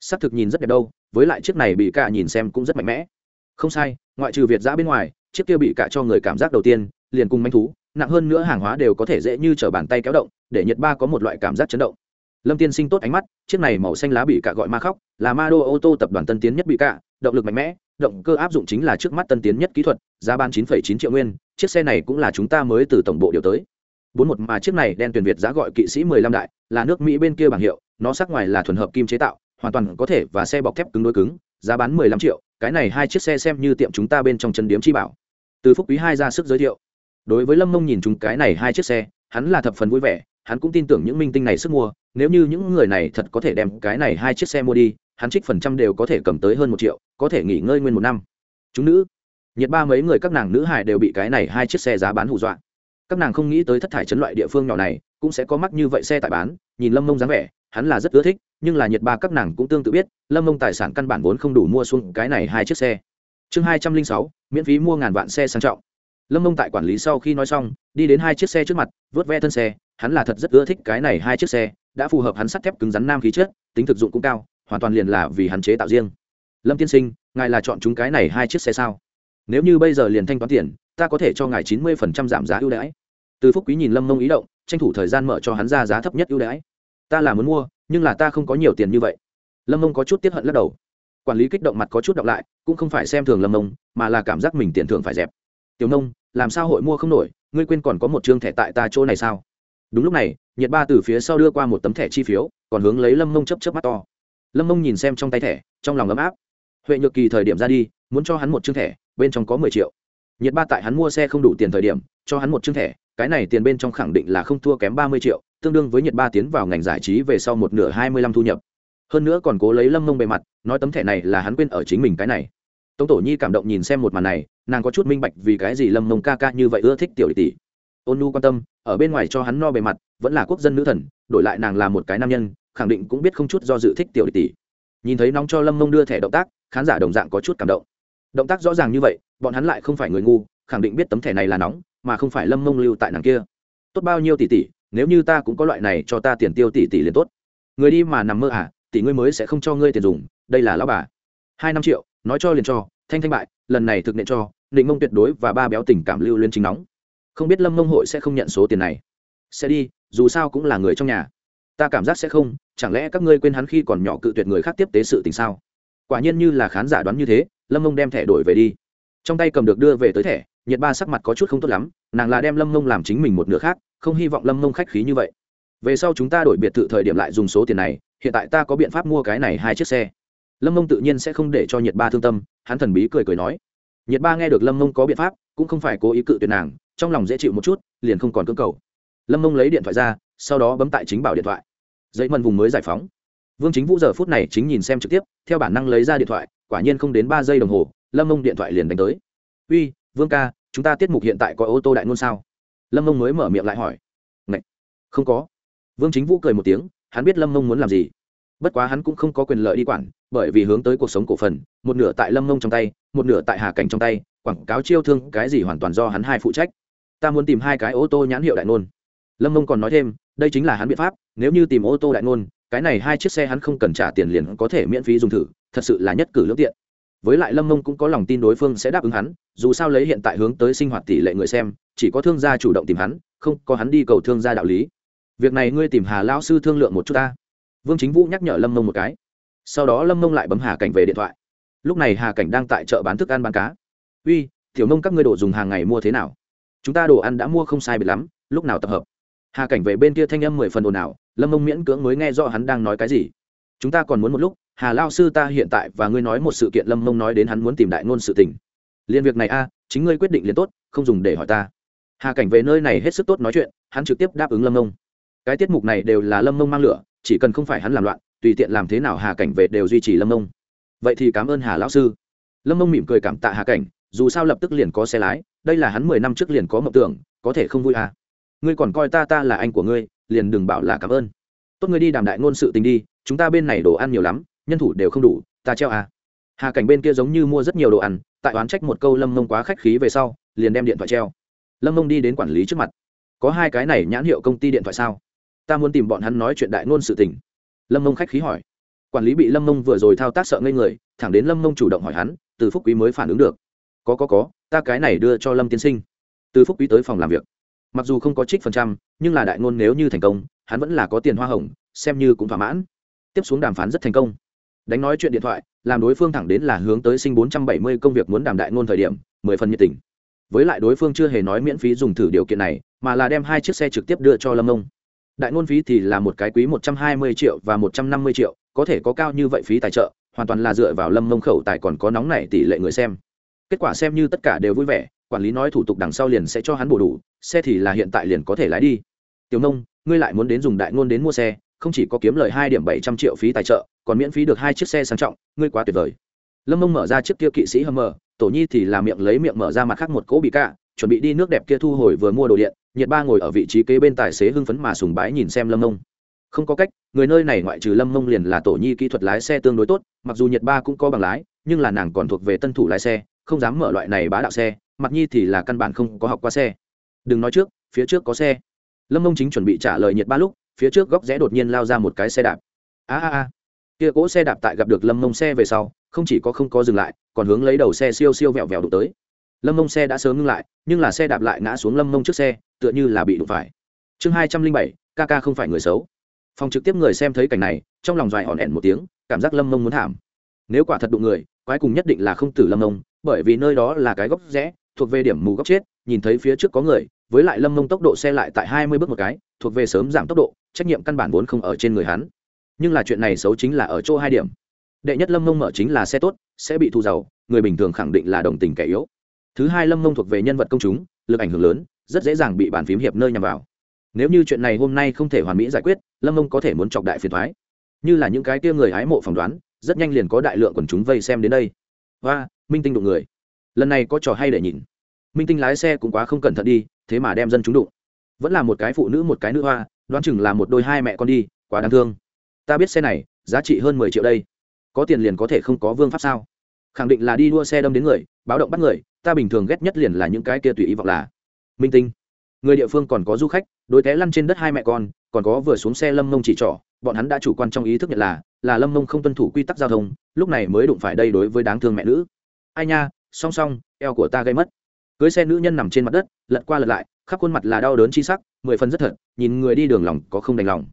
S ắ c thực nhìn rất đẹp đâu, với lại chiếc này bị cạ nhìn xem cũng rất mạnh mẽ. Không sai, ngoại trừ việt giã bên ngoài, chiếc kia bị cạ cho người cảm giác đầu tiên, liền cùng manh thú, nặng hơn nữa hàng hóa đều có thể dễ như t r ở bàn tay kéo động, để nhiệt ba có một loại cảm giác chấn động. Lâm tiên sinh tốt ánh mắt, chiếc này màu xanh lá bị cạ gọi ma khóc, là ma đô ô tô tập đoàn tân tiến nhất bị cạ động lực mạnh mẽ, động cơ áp dụng chính là trước mắt tân tiến nhất kỹ thuật, giá ban chín chín triệu nguyên, chiếc xe này cũng là chúng ta mới từ tổng bộ điều tới bốn một mà chiếc này đen tuyển việt giá gọi kỵ sĩ mười lăm đại, là nước mỹ bên kia bảng hiệu, nó sắc ngoài là thuần hợp kim chế tạo, hoàn toàn có thể và xe bọc thép cứng đối cứng, giá bán mười lăm triệu, cái này hai chiếc xe xem như tiệm chúng ta bên trong chân điếm chi bảo. Từ phúc quý hai ra sức giới thiệu. Đối với lâm mông nhìn chúng cái này hai chiếc xe, hắn là thập phần vui vẻ, hắn cũng tin tưởng những minh tinh này sức mua, nếu như những người này thật có thể đem cái này hai chiếc xe mua đi, hắn trích phần trăm đều có thể cầm tới hơn một triệu, có thể nghỉ ngơi nguyên một năm. Chúng nữ nhiệt ba mấy người các nàng nữ hải đều bị cái này hai chiếc xe giá bán hù dọa các nàng không nghĩ tới thất thải chấn loại địa phương nhỏ này, cũng sẽ có mắc như vậy xe tại bán, nhìn lâm mông dáng vẻ, hắn là rất ưa thích, nhưng là nhiệt ba các nàng cũng tương tự biết, lâm mông tài sản căn bản vốn không đủ mua xuống cái này hai chiếc xe. Chương hai trăm linh sáu, miễn phí mua ngàn vạn xe sang trọng. Lâm mông tại quản lý sau khi nói xong, đi đến hai chiếc xe trước mặt, vớt ve thân xe, hắn là thật rất ưa thích cái này hai chiếc xe, đã phù hợp hắn sắt thép cứng rắn nam khí chất, tính thực dụng cũng cao, hoàn toàn liền là vì hắn chế tạo riêng. Lâm tiên sinh, ngài là chọn chúng cái này hai chiếc xe sao? Nếu như bây giờ liền thanh toán tiền, ta có thể cho ngài chín mươi phần trăm giảm giá ưu đãi từ phúc quý nhìn lâm mông ý động tranh thủ thời gian mở cho hắn ra giá thấp nhất ưu đãi ta là muốn mua nhưng là ta không có nhiều tiền như vậy lâm mông có chút tiếp hận lắc đầu quản lý kích động mặt có chút đọc lại cũng không phải xem thường lâm mông mà là cảm giác mình tiền thưởng phải dẹp tiểu nông làm sao hội mua không nổi ngươi quên còn có một chương thẻ tại ta chỗ này sao đúng lúc này nhiệt ba từ phía sau đưa qua một tấm thẻ chi phiếu còn hướng lấy lâm mông chấp chấp mắt to lâm mông nhìn xem trong tay thẻ trong lòng ấm áp huệ nhược kỳ thời điểm ra đi muốn cho hắn một chương thẻ bên trong có mười triệu nhiệt ba tại hắn mua xe không đủ tiền thời điểm cho hắn một chương thẻ cái này tiền bên trong khẳng định là không thua kém ba mươi triệu, tương đương với nhiệt ba tiến vào ngành giải trí về sau một nửa hai mươi lăm thu nhập. Hơn nữa còn cố lấy lâm mông bề mặt, nói tấm thẻ này là hắn quên ở chính mình cái này. Tống tổ nhi cảm động nhìn xem một màn này, nàng có chút minh bạch vì cái gì lâm mông ca ca như vậy ưa thích tiểu tỷ. Ôn nu quan tâm, ở bên ngoài cho hắn no bề mặt, vẫn là quốc dân nữ thần, đổi lại nàng là một cái nam nhân, khẳng định cũng biết không chút do dự thích tiểu tỷ. Nhìn thấy nóng cho lâm mông đưa thẻ động tác, khán giả đồng dạng có chút cảm động. Động tác rõ ràng như vậy, bọn hắn lại không phải người ngu, khẳng định biết tấm thẻ này là nóng mà không phải lâm mông lưu tại nàng kia. Tốt bao nhiêu tỷ tỷ, nếu như ta cũng có loại này cho ta tiền tiêu tỷ tỷ liền tốt. Người đi mà nằm mơ à tỷ ngươi mới sẽ không cho ngươi tiền dùng, đây là lão bà. Hai năm triệu, nói cho liền cho, thanh thanh bại, lần này thực nện cho, định mông tuyệt đối và ba béo tình cảm lưu lên chính nóng. Không biết lâm mông hội sẽ không nhận số tiền này. Sẽ đi, dù sao cũng là người trong nhà. Ta cảm giác sẽ không, chẳng lẽ các ngươi quên hắn khi còn nhỏ cự tuyệt người khác tiếp tế sự tình sao? Quả nhiên như là khán giả đoán như thế, lâm mông đem thẻ đổi về đi. Trong tay cầm được đưa về tới thẻ nhiệt ba sắc mặt có chút không tốt lắm, nàng là đem lâm mông làm chính mình một nửa khác, không hy vọng lâm mông khách khí như vậy. Về sau chúng ta đổi biệt thự thời điểm lại dùng số tiền này, hiện tại ta có biện pháp mua cái này hai chiếc xe. Lâm mông tự nhiên sẽ không để cho nhiệt ba thương tâm, hắn thần bí cười cười nói. Nhiệt ba nghe được lâm mông có biện pháp, cũng không phải cố ý cự tuyệt nàng, trong lòng dễ chịu một chút, liền không còn cưỡng cầu. Lâm mông lấy điện thoại ra, sau đó bấm tại chính bảo điện thoại. Dây mần vùng mới giải phóng. Vương chính vũ giờ phút này chính nhìn xem trực tiếp, theo bản năng lấy ra điện thoại, quả nhiên không đến ba giây đồng hồ, lâm mông điện thoại liền đánh tới. Uy vương ca, chúng ta tiết mục hiện tại có ô tô đại ngôn sao? Lâm mông mới mở miệng lại hỏi. Ngậy! không có. Vương chính vũ cười một tiếng, hắn biết lâm mông muốn làm gì. Bất quá hắn cũng không có quyền lợi đi quản, bởi vì hướng tới cuộc sống cổ phần, một nửa tại lâm mông trong tay, một nửa tại hà cảnh trong tay, quảng cáo chiêu thương, cái gì hoàn toàn do hắn hai phụ trách. Ta muốn tìm hai cái ô tô nhãn hiệu đại ngôn. Lâm mông còn nói thêm, đây chính là hắn biện pháp, nếu như tìm ô tô đại ngôn, cái này hai chiếc xe hắn không cần trả tiền liền có thể miễn phí dùng thử, thật sự là nhất cử lương tiện với lại lâm mông cũng có lòng tin đối phương sẽ đáp ứng hắn, dù sao lấy hiện tại hướng tới sinh hoạt tỷ lệ người xem, chỉ có thương gia chủ động tìm hắn, không có hắn đi cầu thương gia đạo lý. Việc này ngươi tìm hà lao sư thương lượng một chút ta. Vương chính vũ nhắc nhở lâm mông một cái. Sau đó lâm mông lại bấm hà cảnh về điện thoại. Lúc này hà cảnh đang tại chợ bán thức ăn bán cá. Uy, tiểu mông các ngươi đồ dùng hàng ngày mua thế nào? Chúng ta đồ ăn đã mua không sai biệt lắm, lúc nào tập hợp? Hà cảnh về bên kia thanh âm mười phần ồn ào, lâm mông miễn cưỡng mới nghe rõ hắn đang nói cái gì chúng ta còn muốn một lúc, hà lao sư ta hiện tại và ngươi nói một sự kiện lâm mông nói đến hắn muốn tìm đại ngôn sự tình. Liên việc này a, chính ngươi quyết định liền tốt, không dùng để hỏi ta. Hà cảnh về nơi này hết sức tốt nói chuyện, hắn trực tiếp đáp ứng lâm mông. Cái tiết mục này đều là lâm mông mang lửa, chỉ cần không phải hắn làm loạn, tùy tiện làm thế nào hà cảnh về đều duy trì lâm mông. Vậy thì cảm ơn hà lão sư. Lâm mông mỉm cười cảm tạ hà cảnh, dù sao lập tức liền có xe lái, đây là hắn mười năm trước liền có mộng tưởng, có thể không vui à. Ngươi còn coi ta ta là anh của ngươi, liền đừng bảo là cảm ơn tốt ngươi đi đàm đại ngôn sự tình đi, chúng ta bên này đồ ăn nhiều lắm, nhân thủ đều không đủ, ta treo à. Hà cảnh bên kia giống như mua rất nhiều đồ ăn, tại oán trách một câu lâm mông quá khách khí về sau, liền đem điện thoại treo. Lâm mông đi đến quản lý trước mặt. Có hai cái này nhãn hiệu công ty điện thoại sao? Ta muốn tìm bọn hắn nói chuyện đại ngôn sự tình. Lâm mông khách khí hỏi. Quản lý bị lâm mông vừa rồi thao tác sợ ngây người, thẳng đến lâm mông chủ động hỏi hắn, từ phúc quý mới phản ứng được. Có có có, ta cái này đưa cho lâm tiên sinh. Từ phúc quý tới phòng làm việc. Mặc dù không có trích phần trăm, nhưng là đại ngôn nếu như thành công hắn vẫn là có tiền hoa hồng, xem như cũng thỏa mãn. Tiếp xuống đàm phán rất thành công. Đánh nói chuyện điện thoại, làm đối phương thẳng đến là hướng tới sinh bốn trăm bảy mươi công việc muốn đàm đại ngôn thời điểm, mười phần nhiệt tình. Với lại đối phương chưa hề nói miễn phí dùng thử điều kiện này, mà là đem hai chiếc xe trực tiếp đưa cho lâm ông. Đại ngôn phí thì là một cái quý một trăm hai mươi triệu và một trăm năm mươi triệu, có thể có cao như vậy phí tài trợ, hoàn toàn là dựa vào lâm mông khẩu tài còn có nóng này tỷ lệ người xem. Kết quả xem như tất cả đều vui vẻ, quản lý nói thủ tục đằng sau liền sẽ cho hắn bổ đủ, xe thì là hiện tại liền có thể lái đi. Tiểu nông ngươi lại muốn đến dùng đại ngôn đến mua xe, không chỉ có kiếm lời hai điểm bảy trăm triệu phí tài trợ, còn miễn phí được hai chiếc xe sang trọng, ngươi quá tuyệt vời. Lâm mông mở ra chiếc kia kỵ sĩ hầm mờ tổ nhi thì làm miệng lấy miệng mở ra mặt khác một cỗ bị cạ, chuẩn bị đi nước đẹp kia thu hồi vừa mua đồ điện, nhiệt ba ngồi ở vị trí kế bên tài xế hưng phấn mà sùng bái nhìn xem lâm mông. Không có cách, người nơi này ngoại trừ lâm mông liền là tổ nhi kỹ thuật lái xe tương đối tốt, mặc dù nhiệt ba cũng có bằng lái, nhưng là nàng còn thuộc về tân thủ lái xe, không dám mở loại này bá đạo xe, mặc nhi thì là căn bản không có học qua xe. Đừng nói trước, phía trước có xe lâm mông chính chuẩn bị trả lời nhiệt ba lúc, phía trước góc rẽ đột nhiên lao ra một cái xe đạp. A a a. Kia cỗ xe đạp tại gặp được lâm mông xe về sau, không chỉ có không có dừng lại, còn hướng lấy đầu xe siêu siêu vẹo vẹo đụng tới. Lâm mông xe đã sớm ngưng lại, nhưng là xe đạp lại ngã xuống lâm mông trước xe, tựa như là bị đụng phải. Chương hai trăm linh bảy, ca ca không phải người xấu. Phòng trực tiếp người xem thấy cảnh này, trong lòng dài hòn ẻn một tiếng, cảm giác lâm mông muốn thảm. Nếu quả thật đụng người, quái cùng nhất định là không tử lâm mông, bởi vì nơi đó là cái góc rẽ, thuộc về điểm mù góc chết, nhìn thấy phía trước có người với lại lâm mông tốc độ xe lại tại hai mươi bước một cái, thuộc về sớm giảm tốc độ, trách nhiệm căn bản vốn không ở trên người hắn. Nhưng là chuyện này xấu chính là ở chỗ hai điểm. Đệ nhất lâm mông mở chính là xe tốt, sẽ bị thu giàu, người bình thường khẳng định là đồng tình kẻ yếu. Thứ hai lâm mông thuộc về nhân vật công chúng, lực ảnh hưởng lớn, rất dễ dàng bị bàn phím hiệp nơi nhằm vào. Nếu như chuyện này hôm nay không thể hoàn mỹ giải quyết, lâm mông có thể muốn chọc đại phiền thoái như là những cái tia người hái mộ phỏng đoán, rất nhanh liền có đại lượng quần chúng vây xem đến đây. Và minh tinh đụng người. Lần này có trò hay để nhìn minh tinh lái xe cũng quá không cẩn thận đi, thế mà đem dân chúng đụng. Vẫn là một cái phụ nữ, một cái nữ hoa, đoán chừng là một đôi hai mẹ con đi, quá đáng thương. Ta biết xe này, giá trị hơn mười triệu đây. Có tiền liền có thể không có vương pháp sao? Khẳng định là đi đua xe đâm đến người, báo động bắt người, ta bình thường ghét nhất liền là những cái kia tùy ý vọng là. Minh tinh, người địa phương còn có du khách, đối té lăn trên đất hai mẹ con, còn có vừa xuống xe lâm mông chỉ trỏ, bọn hắn đã chủ quan trong ý thức nhận là là lâm mông không tuân thủ quy tắc giao thông, lúc này mới đụng phải đây đối với đáng thương mẹ nữ. Ai nha, song song, eo của ta gây mất cưới xe nữ nhân nằm trên mặt đất, lật qua lật lại, khắp khuôn mặt là đau đớn chi sắc, mười phần rất thật, nhìn người đi đường lòng có không đành lòng.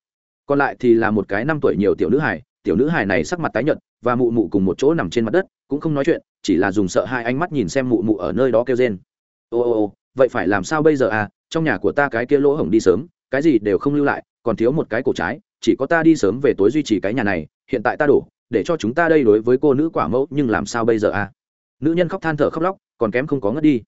Còn lại thì là một cái năm tuổi nhiều tiểu nữ hải tiểu nữ hải này sắc mặt tái nhợt, và mụ mụ cùng một chỗ nằm trên mặt đất, cũng không nói chuyện, chỉ là dùng sợ hai ánh mắt nhìn xem mụ mụ ở nơi đó kêu rên. Ô ô ô, vậy phải làm sao bây giờ à? Trong nhà của ta cái kia lỗ hổng đi sớm, cái gì đều không lưu lại, còn thiếu một cái cổ trái, chỉ có ta đi sớm về tối duy trì cái nhà này, hiện tại ta đổ, để cho chúng ta đây đối với cô nữ quả mẫu, nhưng làm sao bây giờ à? Nữ nhân khóc than thở khóc lóc, còn kém không có ngất đi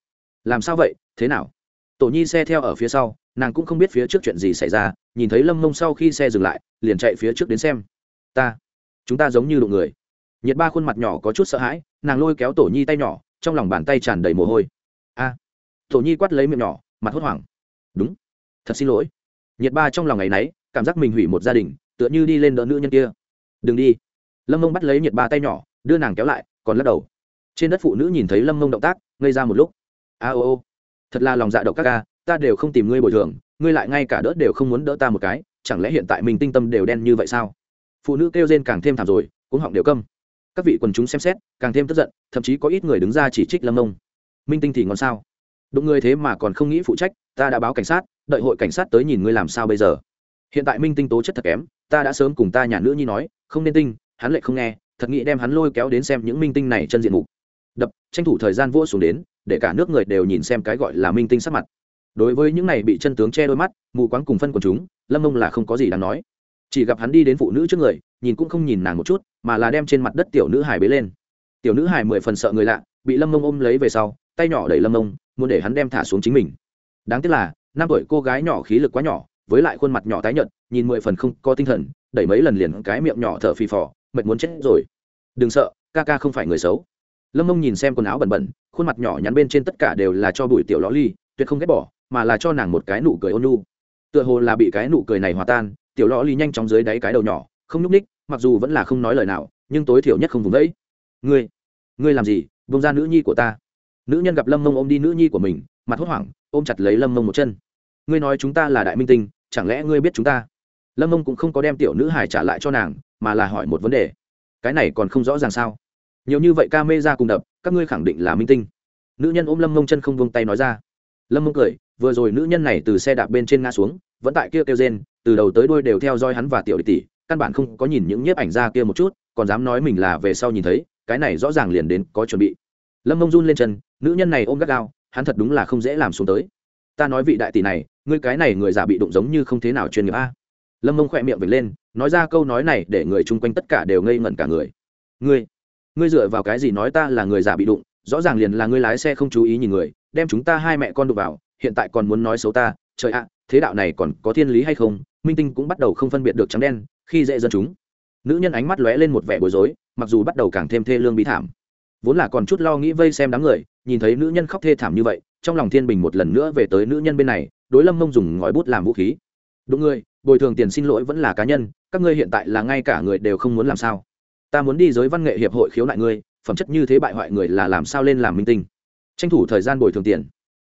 làm sao vậy? Thế nào? Tổ nhi xe theo ở phía sau, nàng cũng không biết phía trước chuyện gì xảy ra, nhìn thấy lâm mông sau khi xe dừng lại, liền chạy phía trước đến xem. Ta, chúng ta giống như đụng người. Nhiệt ba khuôn mặt nhỏ có chút sợ hãi, nàng lôi kéo tổ nhi tay nhỏ, trong lòng bàn tay tràn đầy mồ hôi. A, tổ nhi quát lấy miệng nhỏ, mặt hốt hoảng. Đúng, thật xin lỗi. Nhiệt ba trong lòng ngày nấy, cảm giác mình hủy một gia đình, tựa như đi lên đỡ nữ nhân kia. Đừng đi. Lâm mông bắt lấy nhiệt ba tay nhỏ, đưa nàng kéo lại, còn lắc đầu. Trên đất phụ nữ nhìn thấy lâm mông động tác, ngây ra một lúc a ô ô. Thật là lòng dạ độc các ca, ta đều không tìm ngươi bồi thường, ngươi lại ngay cả đỡ đều không muốn đỡ ta một cái, chẳng lẽ hiện tại mình tinh tâm đều đen như vậy sao? Phụ nữ kêu rên càng thêm thảm rồi cũng họng đều câm. Các vị quần chúng xem xét, càng thêm tức giận, thậm chí có ít người đứng ra chỉ trích lâm ông. Minh tinh thì ngon sao? Đụng người thế mà còn không nghĩ phụ trách, ta đã báo cảnh sát, đợi hội cảnh sát tới nhìn ngươi làm sao bây giờ? Hiện tại minh tinh tố chất thật kém, ta đã sớm cùng ta nhà nữ nhi nói, không nên tinh, hắn lại không nghe, thật nghĩ đem hắn lôi kéo đến xem những minh tinh này chân diện mục. Đập, tranh thủ thời gian vua xuống đến để cả nước người đều nhìn xem cái gọi là minh tinh sắc mặt. Đối với những này bị chân tướng che đôi mắt, mù quáng cùng phân của chúng, lâm mông là không có gì đáng nói. Chỉ gặp hắn đi đến phụ nữ trước người, nhìn cũng không nhìn nàng một chút, mà là đem trên mặt đất tiểu nữ hải bế lên. Tiểu nữ hải mười phần sợ người lạ, bị lâm mông ôm lấy về sau, tay nhỏ đẩy lâm mông muốn để hắn đem thả xuống chính mình. Đáng tiếc là, năm tuổi cô gái nhỏ khí lực quá nhỏ, với lại khuôn mặt nhỏ tái nhợt, nhìn mười phần không có tinh thần, đẩy mấy lần liền cái miệng nhỏ thở phì phò, mệt muốn chết rồi. Đừng sợ, ca ca không phải người xấu lâm mông nhìn xem quần áo bẩn bẩn, khuôn mặt nhỏ nhắn bên trên tất cả đều là cho bụi tiểu ló ly, tuyệt không ghét bỏ, mà là cho nàng một cái nụ cười ôn nhu. Tựa hồ là bị cái nụ cười này hòa tan, tiểu ló ly nhanh chóng dưới đáy cái đầu nhỏ, không nhúc ních mặc dù vẫn là không nói lời nào, nhưng tối thiểu nhất không vùng vẫy. Ngươi ngươi làm gì? Bông ra nữ nhi của ta. Nữ nhân gặp lâm mông ôm đi nữ nhi của mình, mặt hốt hoảng, ôm chặt lấy lâm mông một chân. Ngươi nói chúng ta là đại minh tinh, chẳng lẽ ngươi biết chúng ta? Lâm mông cũng không có đem tiểu nữ hải trả lại cho nàng, mà là hỏi một vấn đề. Cái này còn không rõ ràng sao? Nhiều như vậy ca mê ra cùng đập, các ngươi khẳng định là minh tinh. Nữ nhân ôm lâm mông chân không vung tay nói ra. Lâm mông cười, vừa rồi nữ nhân này từ xe đạp bên trên ngã xuống, vẫn tại kia kêu rên, từ đầu tới đuôi đều theo dõi hắn và tiểu Địch tỷ, căn bản không có nhìn những nhiếp ảnh ra kia một chút, còn dám nói mình là về sau nhìn thấy, cái này rõ ràng liền đến có chuẩn bị. Lâm mông run lên chân, nữ nhân này ôm gắt gao, hắn thật đúng là không dễ làm xuống tới. Ta nói vị đại tỷ này, ngươi cái này người già bị đụng giống như không thế nào chuyên nghiệp a. Lâm mông khỏe miệng vệt lên, nói ra câu nói này để người chung quanh tất cả đều ngây ngẩn cả người. Ngươi ngươi dựa vào cái gì nói ta là người giả bị đụng, rõ ràng liền là ngươi lái xe không chú ý nhìn người, đem chúng ta hai mẹ con đụng vào, hiện tại còn muốn nói xấu ta, trời ạ, thế đạo này còn có thiên lý hay không? Minh tinh cũng bắt đầu không phân biệt được trắng đen, khi dễ dân chúng. Nữ nhân ánh mắt lóe lên một vẻ bối rối, mặc dù bắt đầu càng thêm thê lương bí thảm. Vốn là còn chút lo nghĩ vây xem đám người, nhìn thấy nữ nhân khóc thê thảm như vậy, trong lòng thiên bình một lần nữa về tới nữ nhân bên này, đối lâm mông dùng ngòi bút làm vũ khí. Đúng ngươi bồi thường tiền xin lỗi vẫn là cá nhân, các ngươi hiện tại là ngay cả người đều không muốn làm sao ta muốn đi giới văn nghệ hiệp hội khiếu nại ngươi, phẩm chất như thế bại hoại người là làm sao lên làm minh tinh? Tranh thủ thời gian bồi thường tiền.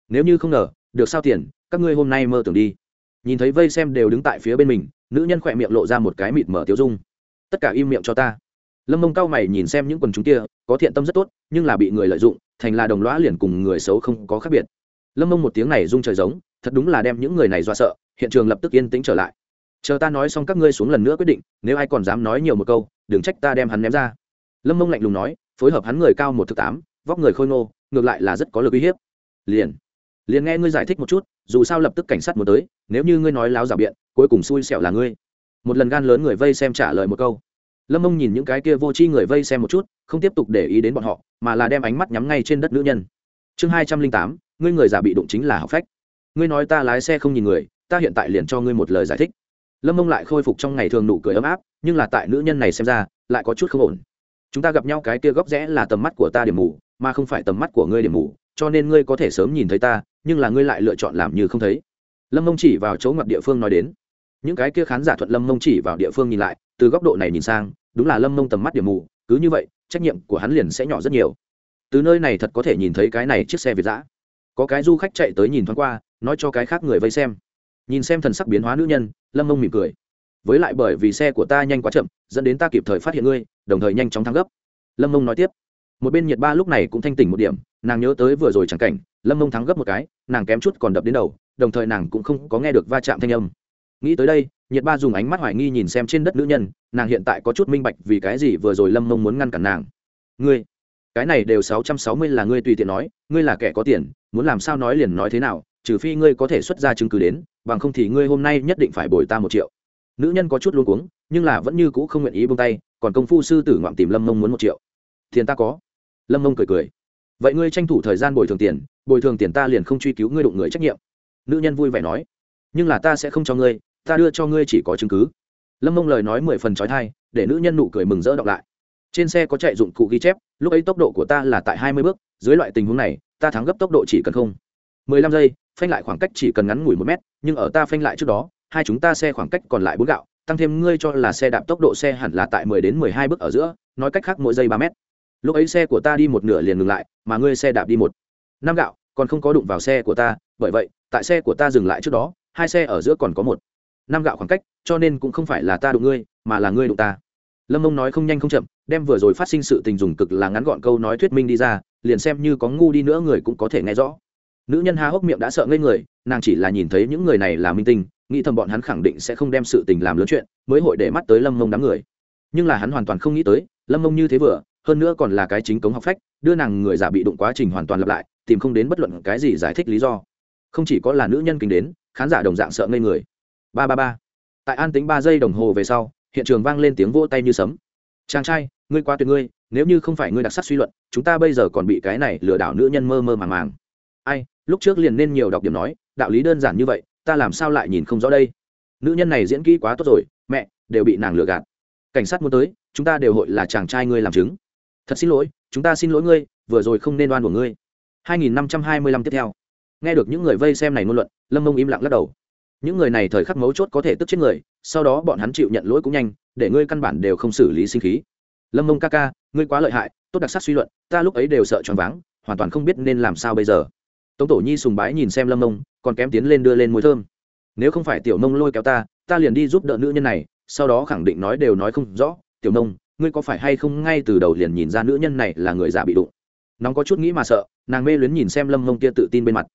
Nếu như không ngờ, được sao tiền, các ngươi hôm nay mơ tưởng đi. Nhìn thấy vây xem đều đứng tại phía bên mình, nữ nhân khỏe miệng lộ ra một cái mịt mở tiêu dung. Tất cả im miệng cho ta. Lâm mông cao mày nhìn xem những quần chúng kia, có thiện tâm rất tốt, nhưng là bị người lợi dụng, thành là đồng lõa liền cùng người xấu không có khác biệt. Lâm mông một tiếng này rung trời giống, thật đúng là đem những người này do sợ, hiện trường lập tức yên tĩnh trở lại. Chờ ta nói xong các ngươi xuống lần nữa quyết định, nếu ai còn dám nói nhiều một câu đừng trách ta đem hắn ném ra. Lâm mông lạnh lùng nói, phối hợp hắn người cao một thứ tám, vóc người khôi ngô, ngược lại là rất có lực uy hiếp. Liền liền nghe ngươi giải thích một chút, dù sao lập tức cảnh sát muốn tới, nếu như ngươi nói láo giả biện, cuối cùng xui xẻo là ngươi. Một lần gan lớn người vây xem trả lời một câu. Lâm mông nhìn những cái kia vô tri người vây xem một chút, không tiếp tục để ý đến bọn họ, mà là đem ánh mắt nhắm ngay trên đất nữ nhân. Chương hai trăm linh tám, ngươi người giả bị đụng chính là học phách. Ngươi nói ta lái xe không nhìn người, ta hiện tại liền cho ngươi một lời giải thích lâm mông lại khôi phục trong ngày thường nụ cười ấm áp, nhưng là tại nữ nhân này xem ra, lại có chút không ổn. Chúng ta gặp nhau cái kia góc rẽ là tầm mắt của ta điểm mù, mà không phải tầm mắt của ngươi điểm mù, cho nên ngươi có thể sớm nhìn thấy ta, nhưng là ngươi lại lựa chọn làm như không thấy. Lâm mông chỉ vào chỗ ngoặt địa phương nói đến. Những cái kia khán giả thuận lâm mông chỉ vào địa phương nhìn lại, từ góc độ này nhìn sang, đúng là lâm mông tầm mắt điểm mù, cứ như vậy, trách nhiệm của hắn liền sẽ nhỏ rất nhiều. Từ nơi này thật có thể nhìn thấy cái này chiếc xe việt giã có cái du khách chạy tới nhìn thoáng qua, nói cho cái khác người vây xem. Nhìn xem thần sắc biến hóa nữ nhân lâm mông mỉm cười. Với lại bởi vì xe của ta nhanh quá chậm, dẫn đến ta kịp thời phát hiện ngươi, đồng thời nhanh chóng thắng gấp lâm mông nói tiếp. Một bên nhiệt ba lúc này cũng thanh tỉnh một điểm, nàng nhớ tới vừa rồi chẳng cảnh, lâm mông thắng gấp một cái, nàng kém chút còn đập đến đầu, đồng thời nàng cũng không có nghe được va chạm thanh âm. Nghĩ tới đây, nhiệt ba dùng ánh mắt hoài nghi nhìn xem trên đất nữ nhân, nàng hiện tại có chút minh bạch vì cái gì vừa rồi lâm mông muốn ngăn cản nàng. Ngươi, cái này đều sáu trăm sáu mươi là ngươi tùy tiện nói, ngươi là kẻ có tiền, muốn làm sao nói liền nói thế nào, trừ phi ngươi có thể xuất ra chứng cứ đến bằng không thì ngươi hôm nay nhất định phải bồi ta một triệu. Nữ nhân có chút luôn cuống, nhưng là vẫn như cũ không nguyện ý buông tay, còn công phu sư tử ngoạm tìm lâm mông muốn một triệu. Tiền ta có. Lâm mông cười cười. Vậy ngươi tranh thủ thời gian bồi thường tiền, bồi thường tiền ta liền không truy cứu ngươi đụng người trách nhiệm. Nữ nhân vui vẻ nói. Nhưng là ta sẽ không cho ngươi, ta đưa cho ngươi chỉ có chứng cứ. Lâm mông lời nói mười phần trói thai, để nữ nhân nụ cười mừng rỡ đọc lại. Trên xe có chạy dụng cụ ghi chép, lúc ấy tốc độ của ta là tại hai mươi bước, dưới loại tình huống này, ta thắng gấp tốc độ chỉ cần không. mười lăm giây phanh lại khoảng cách chỉ cần ngắn ngủi một mét, nhưng ở ta phanh lại trước đó, hai chúng ta xe khoảng cách còn lại bốn gạo, tăng thêm ngươi cho là xe đạp tốc độ xe hẳn là tại mười đến mười hai bước ở giữa, nói cách khác mỗi giây ba mét. Lúc ấy xe của ta đi một nửa liền ngừng lại, mà ngươi xe đạp đi một, năm gạo, còn không có đụng vào xe của ta, bởi vậy, tại xe của ta dừng lại trước đó, hai xe ở giữa còn có một, năm gạo khoảng cách, cho nên cũng không phải là ta đụng ngươi, mà là ngươi đụng ta. Lâm mông nói không nhanh không chậm, đem vừa rồi phát sinh sự tình dùng cực là ngắn gọn câu nói thuyết minh đi ra, liền xem như có ngu đi nữa người cũng có thể nghe rõ nữ nhân há hốc miệng đã sợ ngây người, nàng chỉ là nhìn thấy những người này là minh tinh, nghĩ thầm bọn hắn khẳng định sẽ không đem sự tình làm lớn chuyện, mới hội để mắt tới lâm mông đám người. Nhưng là hắn hoàn toàn không nghĩ tới, lâm mông như thế vừa, hơn nữa còn là cái chính cống học phách, đưa nàng người giả bị đụng quá trình hoàn toàn lặp lại, tìm không đến bất luận cái gì giải thích lý do. Không chỉ có là nữ nhân kính đến, khán giả đồng dạng sợ ngây người. Ba ba ba. Tại an tính ba giây đồng hồ về sau, hiện trường vang lên tiếng vỗ tay như sấm. Chàng trai, ngươi qua tuyệt ngươi, nếu như không phải ngươi đặc sắc suy luận, chúng ta bây giờ còn bị cái này lừa đảo nữ nhân mơ mơ màng màng. Ai? Lúc trước liền nên nhiều đọc điểm nói, đạo lý đơn giản như vậy, ta làm sao lại nhìn không rõ đây? Nữ nhân này diễn kỹ quá tốt rồi, mẹ, đều bị nàng lừa gạt. Cảnh sát muốn tới, chúng ta đều hội là chàng trai ngươi làm chứng. Thật xin lỗi, chúng ta xin lỗi ngươi, vừa rồi không nên đoan của ngươi. 2525 tiếp theo. Nghe được những người vây xem này ngôn luận, lâm mông im lặng lắc đầu. Những người này thời khắc mấu chốt có thể tức chết người, sau đó bọn hắn chịu nhận lỗi cũng nhanh, để ngươi căn bản đều không xử lý sinh khí. Lâm mông ca ca, ngươi quá lợi hại, tốt đặc sắc suy luận, ta lúc ấy đều sợ choáng váng, hoàn toàn không biết nên làm sao bây giờ tống tổ nhi sùng bái nhìn xem lâm nông, còn kém tiến lên đưa lên mùi thơm. Nếu không phải tiểu nông lôi kéo ta ta liền đi giúp đỡ nữ nhân này, sau đó khẳng định nói đều nói không rõ. Tiểu nông, ngươi có phải hay không ngay từ đầu liền nhìn ra nữ nhân này là người già bị đụng? Nóng có chút nghĩ mà sợ, nàng mê luyến nhìn xem lâm mông kia tự tin bên mặt.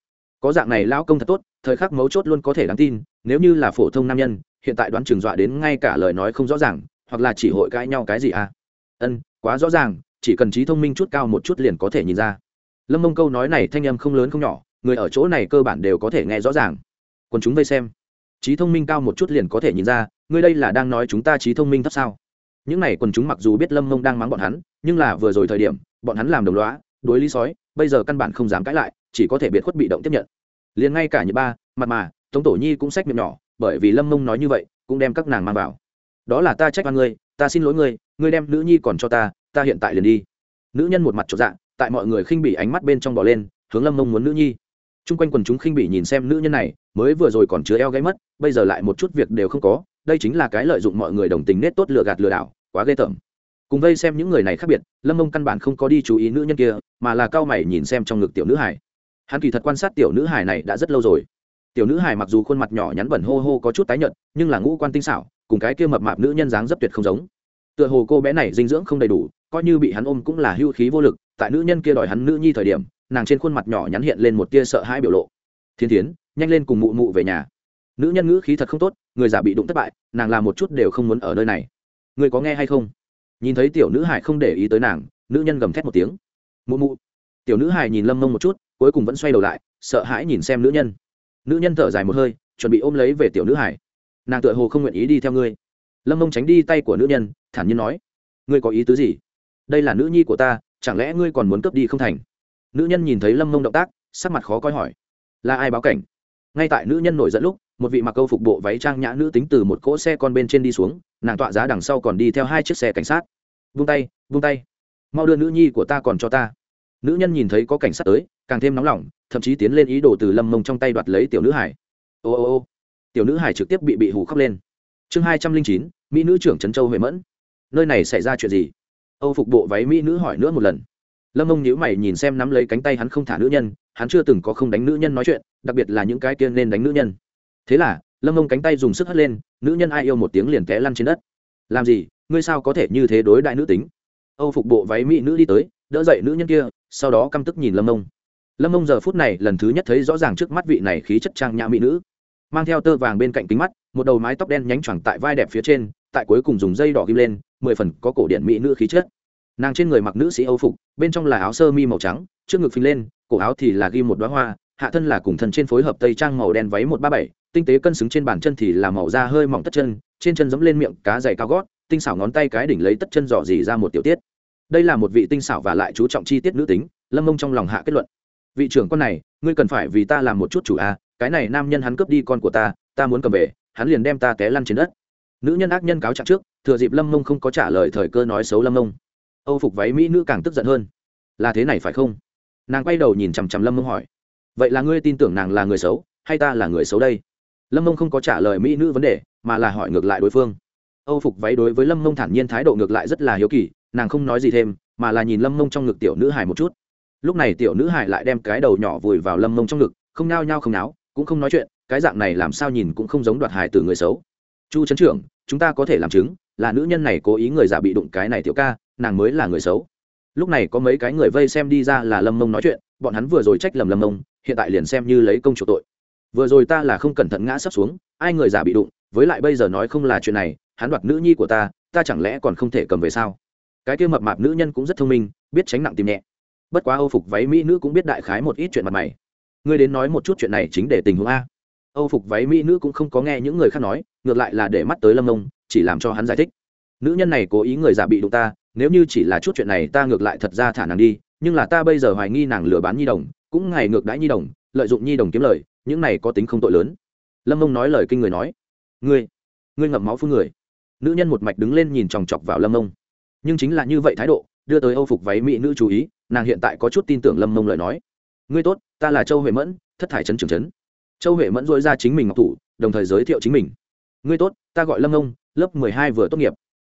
Có dạng này lão công thật tốt, thời khắc mấu chốt luôn có thể đáng tin, nếu như là phổ thông nam nhân, hiện tại đoán trường dọa đến ngay cả lời nói không rõ ràng, hoặc là chỉ hội cãi nhau cái gì à? Ân, quá rõ ràng, chỉ cần trí thông minh chút cao một chút liền có thể nhìn ra lâm mông câu nói này thanh âm không lớn không nhỏ, người ở chỗ này cơ bản đều có thể nghe rõ ràng. Còn chúng vây xem. Trí thông minh cao một chút liền có thể nhìn ra, ngươi đây là đang nói chúng ta trí thông minh thấp sao? Những này quần chúng mặc dù biết lâm mông đang mắng bọn hắn, nhưng là vừa rồi thời điểm, bọn hắn làm đồng loá đối lý sói, bây giờ căn bản không dám cãi lại, chỉ có thể biệt khuất bị động tiếp nhận. Liền ngay cả như ba mặt mà, tống tổ nhi cũng xách miệng nhỏ, bởi vì lâm mông nói như vậy, cũng đem các nàng mang vào. Đó là ta trách oan ngươi, ta xin lỗi ngươi ngươi đem nữ nhi còn cho ta ta hiện tại liền đi. Nữ nhân một mặt trọn dạng tại mọi người khinh bỉ ánh mắt bên trong bỏ lên, hướng lâm mông muốn nữ nhi. T r u n g quanh quần chúng khinh bỉ nhìn xem nữ nhân này, mới vừa rồi còn chứa eo gáy mất, bây giờ lại một chút việc đều không có, đây chính là cái lợi dụng mọi người đồng tình nết tốt lừa gạt lừa đảo, quá ghê tởm. Cùng vây xem những người này khác biệt, lâm mông căn bản không có đi chú ý nữ nhân kia, mà là cao mày nhìn xem trong ngực tiểu nữ hải hắn kỳ thật quan sát tiểu nữ hải này đã rất lâu rồi. Tiểu nữ hải mặc dù khuôn mặt nhỏ nhắn bẩn hô hô có chút tái nhợt, nhưng là ngũ quan tinh xảo, cùng cái kia mập mạp nữ nhân dáng rất tuyệt không giống. Tựa hồ cô bé này dinh dưỡng không đầy đủ coi như bị hắn ôm cũng là hưu khí vô lực, tại nữ nhân kia đòi hắn nữ nhi thời điểm, nàng trên khuôn mặt nhỏ nhắn hiện lên một tia sợ hãi biểu lộ. Thiên tiến nhanh lên cùng mụ mụ về nhà. Nữ nhân ngữ khí thật không tốt, người già bị đụng thất bại, nàng làm một chút đều không muốn ở nơi này. Người có nghe hay không? Nhìn thấy tiểu nữ hải không để ý tới nàng, nữ nhân gầm thét một tiếng. Mụ mụ. Tiểu nữ hải nhìn lâm mông một chút, cuối cùng vẫn xoay đầu lại, sợ hãi nhìn xem nữ nhân. Nữ nhân thở dài một hơi, chuẩn bị ôm lấy về tiểu nữ hải nàng tựa hồ không nguyện ý đi theo ngươi. Lâm mông tránh đi tay của nữ nhân, thản nhiên nói. Ngươi có ý tứ gì? Đây là nữ nhi của ta, chẳng lẽ ngươi còn muốn cướp đi không thành? Nữ nhân nhìn thấy lâm mông động tác, sắc mặt khó coi hỏi. Là ai báo cảnh? Ngay tại nữ nhân nổi dẫn lúc, một vị mặc câu phục bộ váy trang nhã nữ tính từ một cỗ xe con bên trên đi xuống, nàng tọa giá đằng sau còn đi theo hai chiếc xe cảnh sát. Vung tay vung tay. Mau đưa nữ nhi của ta còn cho ta. Nữ nhân nhìn thấy có cảnh sát tới, càng thêm nóng lòng, thậm chí tiến lên ý đồ từ lâm mông trong tay đoạt lấy tiểu nữ hải. Ô ô ô. Tiểu nữ hải trực tiếp bị bị hù khóc lên. Chương hai trăm linh chín, mỹ nữ trưởng trấn châu huệ mẫn. Nơi này xảy ra chuyện gì? Âu phục bộ váy mỹ nữ hỏi nữa một lần. Lâm mông nhíu mày nhìn xem nắm lấy cánh tay hắn không thả nữ nhân, hắn chưa từng có không đánh nữ nhân nói chuyện, đặc biệt là những cái kia nên đánh nữ nhân. Thế là, lâm mông cánh tay dùng sức hất lên, nữ nhân ai yêu một tiếng liền té lăn trên đất. Làm gì? Ngươi sao có thể như thế đối đại nữ tính? Âu phục bộ váy mỹ nữ đi tới, đỡ dậy nữ nhân kia, sau đó căm tức nhìn lâm mông. Lâm mông giờ phút này lần thứ nhất thấy rõ ràng trước mắt vị này khí chất trang nhã mỹ nữ. Mang theo tơ vàng bên cạnh kính mắt, một đầu mái tóc đen nhánh choàng tại vai đẹp phía trên tại cuối cùng dùng dây đỏ ghim lên, mười phần có cổ điện mỹ nữ khí chất. Nàng trên người mặc nữ sĩ âu phục, bên trong là áo sơ mi màu trắng, trước ngực phình lên, cổ áo thì là ghim một đoá hoa, hạ thân là cùng thân trên phối hợp tây trang màu đen váy một ba bảy, tinh tế cân xứng trên bàn chân thì là màu da hơi mỏng tất chân, trên chân giẫm lên miệng cá dày cao gót, tinh xảo ngón tay cái đỉnh lấy tất chân dò dỉ ra một tiểu tiết. Đây là một vị tinh xảo và lại chú trọng chi tiết nữ tính, lâm mông trong lòng hạ kết luận. Vị trưởng con này, ngươi cần phải vì ta làm một chút chủ a, cái này nam nhân hắn cướp đi con của ta ta muốn cầm về, hắn liền đem ta té lăn trên đất nữ nhân ác nhân cáo trạng trước, thừa dịp lâm mông không có trả lời thời cơ nói xấu lâm mông. Âu phục váy mỹ nữ càng tức giận hơn. Là thế này phải không? Nàng quay đầu nhìn chằm chằm lâm mông hỏi. Vậy là ngươi tin tưởng nàng là người xấu, hay ta là người xấu đây? Lâm mông không có trả lời mỹ nữ vấn đề, mà là hỏi ngược lại đối phương. Âu phục váy đối với lâm mông thản nhiên thái độ ngược lại rất là hiếu kỳ, nàng không nói gì thêm, mà là nhìn lâm mông trong ngực tiểu nữ hải một chút. Lúc này tiểu nữ hải lại đem cái đầu nhỏ vùi vào lâm mông trong ngực, không nao nhao không náo, cũng không nói chuyện, cái dạng này làm sao nhìn cũng không giống đoạt hải từ người xấu chu trấn trưởng, chúng ta có thể làm chứng, là nữ nhân này cố ý người giả bị đụng cái này tiểu ca, nàng mới là người xấu. Lúc này có mấy cái người vây xem đi ra là lâm mông nói chuyện, bọn hắn vừa rồi trách lầm lâm mông, hiện tại liền xem như lấy công chủ tội. Vừa rồi ta là không cẩn thận ngã sắp xuống, ai người giả bị đụng, với lại bây giờ nói không là chuyện này, hắn đoạt nữ nhi của ta ta chẳng lẽ còn không thể cầm về sao? Cái kia mập mạp nữ nhân cũng rất thông minh, biết tránh nặng tìm nhẹ. Bất quá âu phục váy mỹ nữ cũng biết đại khái một ít chuyện mặt mày. Ngươi đến nói một chút chuyện này chính để tình huống a âu phục váy mỹ nữ cũng không có nghe những người khác nói ngược lại là để mắt tới lâm Nông, chỉ làm cho hắn giải thích. Nữ nhân này cố ý người giả bị đụng ta nếu như chỉ là chút chuyện này ta ngược lại thật ra thả nàng đi nhưng là ta bây giờ hoài nghi nàng lừa bán nhi đồng cũng ngày ngược đãi nhi đồng lợi dụng nhi đồng kiếm lời những này có tính không tội lớn. Lâm mông nói lời kinh người nói ngươi ngươi ngậm máu phun người. Nữ nhân một mạch đứng lên nhìn chòng chọc vào lâm mông nhưng chính là như vậy thái độ đưa tới âu phục váy mỹ nữ chú ý nàng hiện tại có chút tin tưởng lâm mông lời nói. Ngươi tốt ta là châu huệ mẫn thất thải trấn trưởng trấn châu huệ mẫn dội ra chính mình ngọc thủ, đồng thời giới thiệu chính mình. Ngươi tốt, ta gọi lâm ông lớp mười hai vừa tốt nghiệp.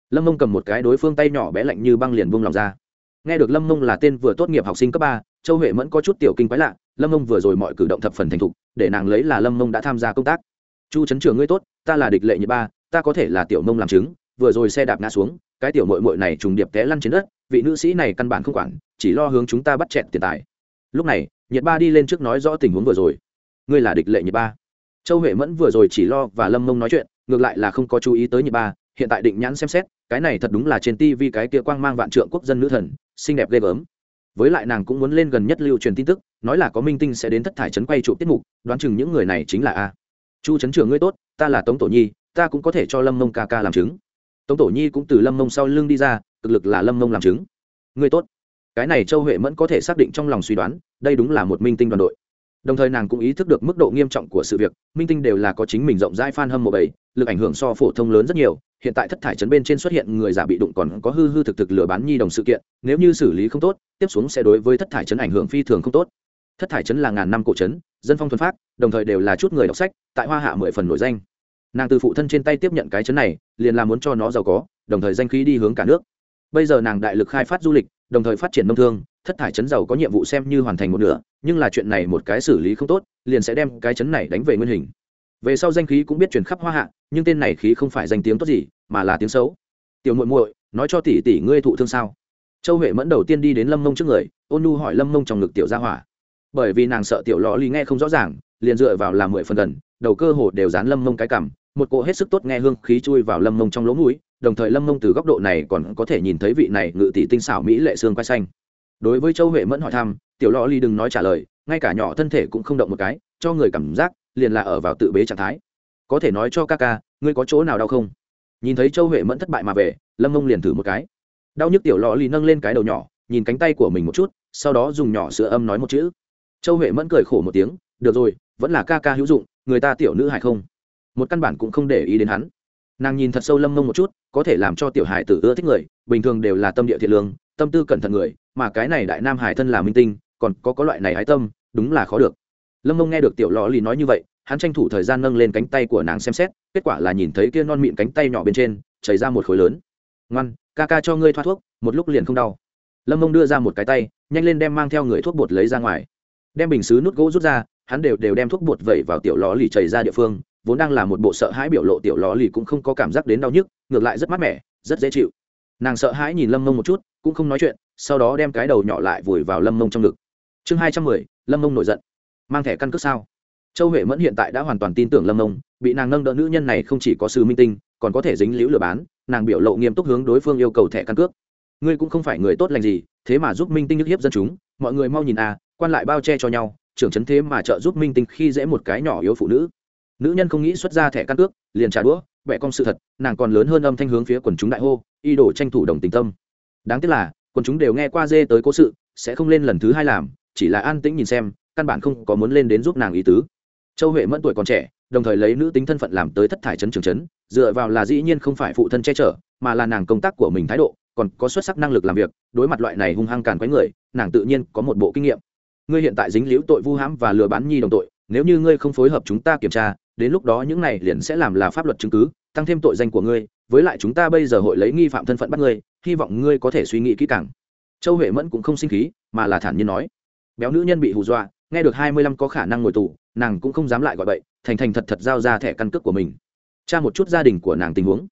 Lâm ông cầm một cái đối phương tay nhỏ bé lạnh như băng liền buông lòng ra. Nghe được lâm ông là tên vừa tốt nghiệp học sinh cấp ba, châu huệ mẫn có chút tiểu kinh quái lạ, lâm ông vừa rồi mọi cử động thập phần thành thục, để nàng lấy là lâm ông đã tham gia công tác. Chu trấn trường ngươi tốt, ta là địch lệ nhị ba, ta có thể là tiểu mông làm chứng, vừa rồi xe đạp ngã xuống, cái tiểu mội mội này trùng điệp té lăn trên đất, vị nữ sĩ này căn bản không quản, chỉ lo hướng chúng ta bắt chẹn tiền tài. Lúc này nhiệt ba đi lên trước nói rõ tình huống vừa rồi ngươi là địch lệ nhiệt ba. Châu huệ mẫn vừa rồi chỉ lo và lâm mông nói chuyện, ngược lại là không có chú ý tới nhiệt ba, hiện tại định nhãn xem xét, cái này thật đúng là trên tivi cái kia quang mang vạn trượng quốc dân nữ thần, xinh đẹp ghê gớm. Với lại nàng cũng muốn lên gần nhất lưu truyền tin tức, nói là có minh tinh sẽ đến thất thải trấn quay trụ tiết mục, đoán chừng những người này chính là a. Chu trấn trưởng ngươi tốt, ta là tống tổ nhi, ta cũng có thể cho lâm mông ca ca làm chứng. Tống tổ nhi cũng từ lâm mông sau lưng đi ra cực lực là lâm mông làm chứng. Ngươi tốt. Cái này châu huệ mẫn có thể xác định trong lòng suy đoán, đây đúng là một minh tinh đoàn đội đồng thời nàng cũng ý thức được mức độ nghiêm trọng của sự việc, minh tinh đều là có chính mình rộng rãi f a n hâm mộ bảy lực ảnh hưởng so phổ thông lớn rất nhiều, hiện tại thất thải chấn bên trên xuất hiện người giả bị đụng còn có hư hư thực thực lừa bán nhi đồng sự kiện, nếu như xử lý không tốt, tiếp xuống sẽ đối với thất thải chấn ảnh hưởng phi thường không tốt. Thất thải chấn là ngàn năm cổ chấn dân phong thuần phát, đồng thời đều là chút người đọc sách, tại hoa hạ mười phần nổi danh. Nàng từ phụ thân trên tay tiếp nhận cái chấn này, liền là muốn cho nó giàu có, đồng thời danh khí đi hướng cả nước bây giờ nàng đại lực khai phát du lịch, đồng thời phát triển nông thương, thất thải chấn giàu có nhiệm vụ xem như hoàn thành một nửa, nhưng là chuyện này một cái xử lý không tốt, liền sẽ đem cái chấn này đánh về nguyên hình. Về sau danh khí cũng biết chuyển khắp hoa hạ, nhưng tên này khí không phải danh tiếng tốt gì, mà là tiếng xấu. Tiểu muội muội, nói cho tỷ tỷ ngươi thụ thương sao? Châu huệ mẫn đầu tiên đi đến lâm mông trước người, ôn nu hỏi lâm mông trong ngực tiểu gia hỏa. Bởi vì nàng sợ tiểu lò lì nghe không rõ ràng, liền dựa vào làm mười phần gần, đầu cơ hồ đều dán lâm mông cái cằm, một cỗ hết sức tốt nghe hương khí chui vào lâm mông trong lỗ mũi đồng thời lâm mông từ góc độ này còn có thể nhìn thấy vị này ngự tỷ tinh xảo mỹ lệ xương quay xanh. Đối với châu huệ mẫn hỏi thăm, tiểu lò ly đừng nói trả lời, ngay cả nhỏ thân thể cũng không động một cái, cho người cảm giác liền là ở vào tự bế trạng thái. Có thể nói cho ca ca, ngươi có chỗ nào đau không? Nhìn thấy châu huệ mẫn thất bại mà về, lâm mông liền thử một cái. Đau nhức tiểu lò ly nâng lên cái đầu nhỏ, nhìn cánh tay của mình một chút, sau đó dùng nhỏ sữa âm nói một chữ. Châu huệ mẫn cười khổ một tiếng, được rồi, vẫn là ca ca hữu dụng, người ta tiểu nữ hài không? Một căn bản cũng không để ý đến hắn. Nàng nhìn thật sâu lâm mông một chút có thể làm cho tiểu hải tử ưa thích người, bình thường đều là tâm địa thiện lương, tâm tư cẩn thận người, mà cái này đại nam hải thân là minh tinh, còn có có loại này hái tâm, đúng là khó được. Lâm mông nghe được tiểu lò lì nói như vậy, hắn tranh thủ thời gian nâng lên cánh tay của nàng xem xét, kết quả là nhìn thấy kia non mịn cánh tay nhỏ bên trên, chảy ra một khối lớn. Ngoan, ca ca cho ngươi thoát thuốc, một lúc liền không đau. Lâm mông đưa ra một cái tay, nhanh lên đem mang theo người thuốc bột lấy ra ngoài. Đem bình xứ nút gỗ rút ra, hắn đều đều đem thuốc bột vẩy vào tiểu lò lì chảy ra địa phương vốn đang là một bộ sợ hãi biểu lộ tiểu lò lì cũng không có cảm giác đến đau nhức, ngược lại rất mát mẻ, rất dễ chịu. Nàng sợ hãi nhìn lâm mông một chút, cũng không nói chuyện, sau đó đem cái đầu nhỏ lại vùi vào lâm mông trong ngực. Chương hai trăm mười, lâm mông nổi giận. Mang thẻ căn cước sao? Châu huệ mẫn hiện tại đã hoàn toàn tin tưởng lâm mông, bị nàng nâng đỡ nữ nhân này không chỉ có sư minh tinh, còn có thể dính liễu lừa bán, nàng biểu lộ nghiêm túc hướng đối phương yêu cầu thẻ căn cước. Ngươi cũng không phải người tốt lành gì, thế mà giúp minh tinh nhức hiếp dân chúng, mọi người mau nhìn à quan lại bao che cho nhau, trưởng chấn thế mà trợ giúp minh tinh khi dễ một cái nhỏ yếu phụ nữ nữ nhân không nghĩ xuất ra thẻ căn cước, liền trả đũa vẽ con sự thật, nàng còn lớn hơn âm thanh hướng phía quần chúng đại hô, y đổ tranh thủ đồng tình tâm. Đáng tiếc là, quần chúng đều nghe qua dê tới cố sự, sẽ không lên lần thứ hai làm, chỉ là an tĩnh nhìn xem, căn bản không có muốn lên đến giúp nàng ý tứ. Châu huệ mẫn tuổi còn trẻ, đồng thời lấy nữ tính thân phận làm tới thất thải chấn trường chấn, dựa vào là dĩ nhiên không phải phụ thân che chở, mà là nàng công tác của mình thái độ, còn có xuất sắc năng lực làm việc, đối mặt loại này hung hăng càn quấy người, nàng tự nhiên có một bộ kinh nghiệm. Ngươi hiện tại dính liễu tội vu hãm và lừa bán nhi đồng tội, nếu như ngươi không phối hợp chúng ta kiểm tra đến lúc đó những này liền sẽ làm là pháp luật chứng cứ, tăng thêm tội danh của ngươi, với lại chúng ta bây giờ hội lấy nghi phạm thân phận bắt ngươi, hy vọng ngươi có thể suy nghĩ kỹ càng. Châu huệ mẫn cũng không sinh khí, mà là thản nhiên nói, béo nữ nhân bị hù dọa, nghe được hai mươi lăm có khả năng ngồi tù, nàng cũng không dám lại gọi bậy, thành thành thật thật giao ra thẻ căn cước của mình. Tra một chút gia đình của nàng tình huống.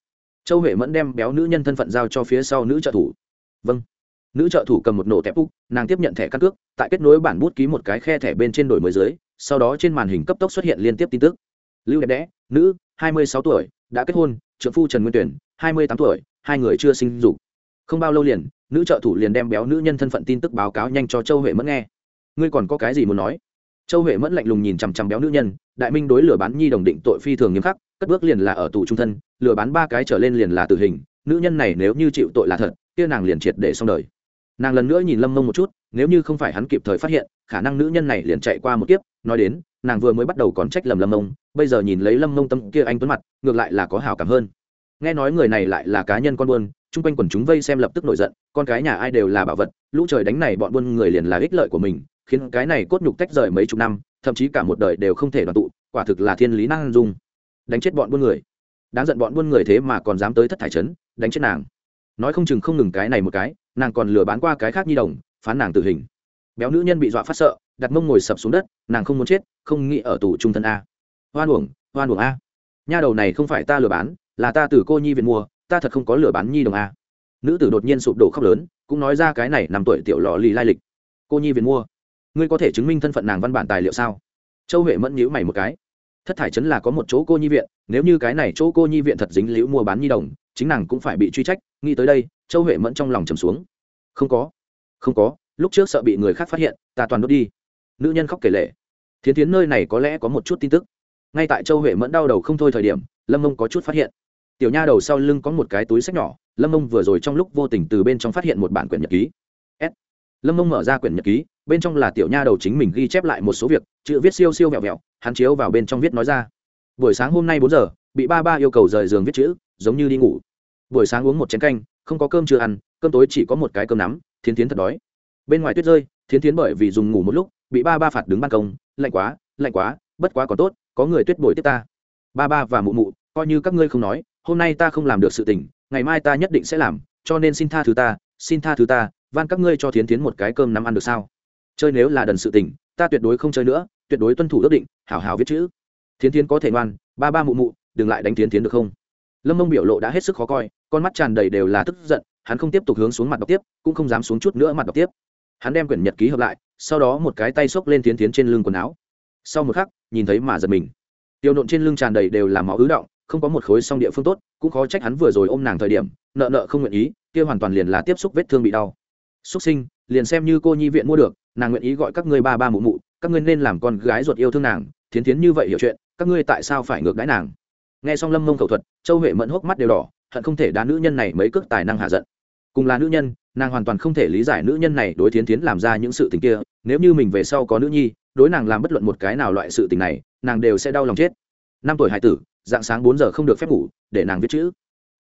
Châu huệ mẫn đem béo nữ nhân thân phận giao cho phía sau nữ trợ thủ. Vâng. Nữ trợ thủ cầm một nổ tép úc, nàng tiếp nhận thẻ căn cước, tại kết nối bản bút ký một cái khe thẻ bên trên đổi mới dưới, sau đó trên màn hình cấp tốc xuất hiện liên tiếp tin tức lưu đẹp đẽ, nữ, hai mươi sáu tuổi, đã kết hôn trợ phu trần nguyên tuyển, hai mươi tám tuổi, hai người chưa sinh dục. Không bao lâu liền, nữ trợ thủ liền đem béo nữ nhân thân phận tin tức báo cáo nhanh cho châu huệ mẫn nghe. Ngươi còn có cái gì muốn nói? Châu huệ mẫn lạnh lùng nhìn chằm chằm béo nữ nhân, đại minh đối lừa bán nhi đồng định tội phi thường nghiêm khắc, cất bước liền là ở tù trung thân, lừa bán ba cái trở lên liền là tử hình, nữ nhân này nếu như chịu tội là thật, kia nàng liền triệt để xong đời. Nàng lần nữa nhìn lâm mông một chút, nếu như không phải hắn kịp thời phát hiện, khả năng nữ nhân này liền chạy qua một kiếp nói đến, nàng vừa mới bắt đầu còn trách lầm lâm mông bây giờ nhìn lấy lâm mông tâm kia anh tuấn mặt, ngược lại là có hào cảm hơn. Nghe nói người này lại là cá nhân con buôn, chung quanh quần chúng vây xem lập tức nổi giận, con cái nhà ai đều là bảo vật, lũ trời đánh này bọn buôn người liền là ích lợi của mình, khiến cái này cốt nhục tách rời mấy chục năm, thậm chí cả một đời đều không thể đoàn tụ, quả thực là thiên lý năng dung. Đánh chết bọn buôn người. Đáng giận bọn buôn người thế mà còn dám tới thất thải trấn, đánh chết nàng. Nói không chừng không ngừng cái này một cái, nàng còn lừa bán qua cái khác nhi đồng, phán nàng tử hình béo nữ nhân bị dọa phát sợ, đặt mông ngồi sập xuống đất, nàng không muốn chết, không nghĩ ở tù trung thân a. Hoan uổng hoan uổng a. Nha đầu này không phải ta lừa bán, là ta từ cô nhi viện mua, ta thật không có lừa bán nhi đồng a. Nữ tử đột nhiên sụp đổ khóc lớn, cũng nói ra cái này năm tuổi tiểu lò lì lai lịch. Cô nhi viện mua. Ngươi có thể chứng minh thân phận nàng văn bản tài liệu sao? Châu huệ mẫn nhíu mày một cái. Thất thải chấn là có một chỗ cô nhi viện, nếu như cái này chỗ cô nhi viện thật dính liễu mua bán nhi đồng, chính nàng cũng phải bị truy trách, nghĩ tới đây, châu huệ mẫn trong lòng trầm xuống. Không có. Không có lúc trước sợ bị người khác phát hiện, ta toàn đốt đi. Nữ nhân khóc kể lệ thiến thiến nơi này có lẽ có một chút tin tức. Ngay tại châu huệ mẫn đau đầu không thôi thời điểm, lâm mông có chút phát hiện. Tiểu nha đầu sau lưng có một cái túi sách nhỏ, lâm mông vừa rồi trong lúc vô tình từ bên trong phát hiện một bản quyển nhật ký. S. Lâm mông mở ra quyển nhật ký, bên trong là tiểu nha đầu chính mình ghi chép lại một số việc, chữ viết siêu siêu vẹo vẹo, hắn chiếu vào bên trong viết nói ra. Buổi sáng hôm nay bốn giờ, bị ba ba yêu cầu rời giường viết chữ, giống như đi ngủ. Buổi sáng uống một chén canh, không có cơm chưa ăn, cơm tối chỉ có một cái cơm nắm, thiến tiến thật đói bên ngoài tuyết rơi, thiến thiến bởi vì dùng ngủ một lúc, bị ba ba phạt đứng ban công, lạnh quá lạnh quá, bất quá còn tốt, có người tuyết bồi tiếp ta. Ba ba và mụ mụ, coi như các ngươi không nói, hôm nay ta không làm được sự tình, ngày mai ta nhất định sẽ làm, cho nên xin tha thứ ta, xin tha thứ ta, van các ngươi cho thiến thiến một cái cơm nắm ăn được sao? Chơi nếu là đần sự tình, ta tuyệt đối không chơi nữa, tuyệt đối tuân thủ ước định, hảo hảo viết chữ. Thiến thiến có thể ngoan, ba ba mụ mụ, đừng lại đánh thiến thiến được không? Lâm mông biểu lộ đã hết sức khó coi, con mắt tràn đầy đều là tức giận, hắn không tiếp tục hướng xuống mặt đọc tiếp, cũng không dám xuống chút nữa mặt đọc tiếp hắn đem quyển nhật ký hợp lại, sau đó một cái tay xốc lên tiến tiến trên lưng quần áo. Sau một khắc, nhìn thấy mà giật mình. Tiêu nộn trên lưng tràn đầy đều là máu ứ động, không có một khối song địa phương tốt, cũng khó trách hắn vừa rồi ôm nàng thời điểm, nợ nợ không nguyện ý, kia hoàn toàn liền là tiếp xúc vết thương bị đau. Xúc sinh, liền xem như cô nhi viện mua được, nàng nguyện ý gọi các ngươi ba ba mụ mụ, các ngươi nên làm con gái ruột yêu thương nàng, thiến thiến như vậy hiểu chuyện, các ngươi tại sao phải ngược đãi nàng? Nghe xong lâm mông khẩu thuật, châu huệ mẫn hốc mắt đều đỏ, hận không thể đá nữ nhân này mấy cước tài năng hạ giận cùng là nữ nhân, nàng hoàn toàn không thể lý giải nữ nhân này đối thiến thiến làm ra những sự tình kia, nếu như mình về sau có nữ nhi, đối nàng làm bất luận một cái nào loại sự tình này, nàng đều sẽ đau lòng chết. Năm tuổi hải tử, dạng sáng bốn giờ không được phép ngủ, để nàng viết chữ.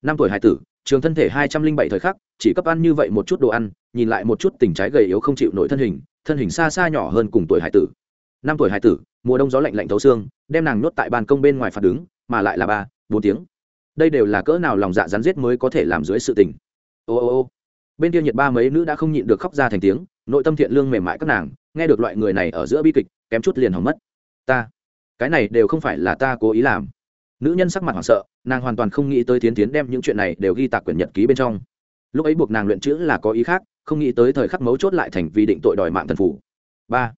Năm tuổi hải tử, trường thân thể hai trăm linh bảy thời khắc, chỉ cấp ăn như vậy một chút đồ ăn, nhìn lại một chút tình trái gầy yếu không chịu nổi thân hình thân hình xa xa nhỏ hơn cùng tuổi hải tử. Năm tuổi hải tử, mùa đông gió lạnh lạnh thấu xương, đem nàng nhốt tại bàn công bên ngoài phạt đứng, mà lại là ba, bốn tiếng. Đây đều là cỡ nào lòng dạ rắn rết mới có thể làm dưới sự tình ô ô ô. Bên kia nhiệt ba mấy nữ đã không nhịn được khóc ra thành tiếng, nội tâm thiện lương mềm mại các nàng, nghe được loại người này ở giữa bi kịch, kém chút liền hỏng mất. Ta, cái này đều không phải là ta cố ý làm. Nữ nhân sắc mặt hoảng sợ, nàng hoàn toàn không nghĩ tới tiến tiến đem những chuyện này đều ghi tạc quyển nhật ký bên trong. Lúc ấy buộc nàng luyện chữ là có ý khác, không nghĩ tới thời khắc mấu chốt lại thành vì định tội đòi mạng thần phủ. Ba,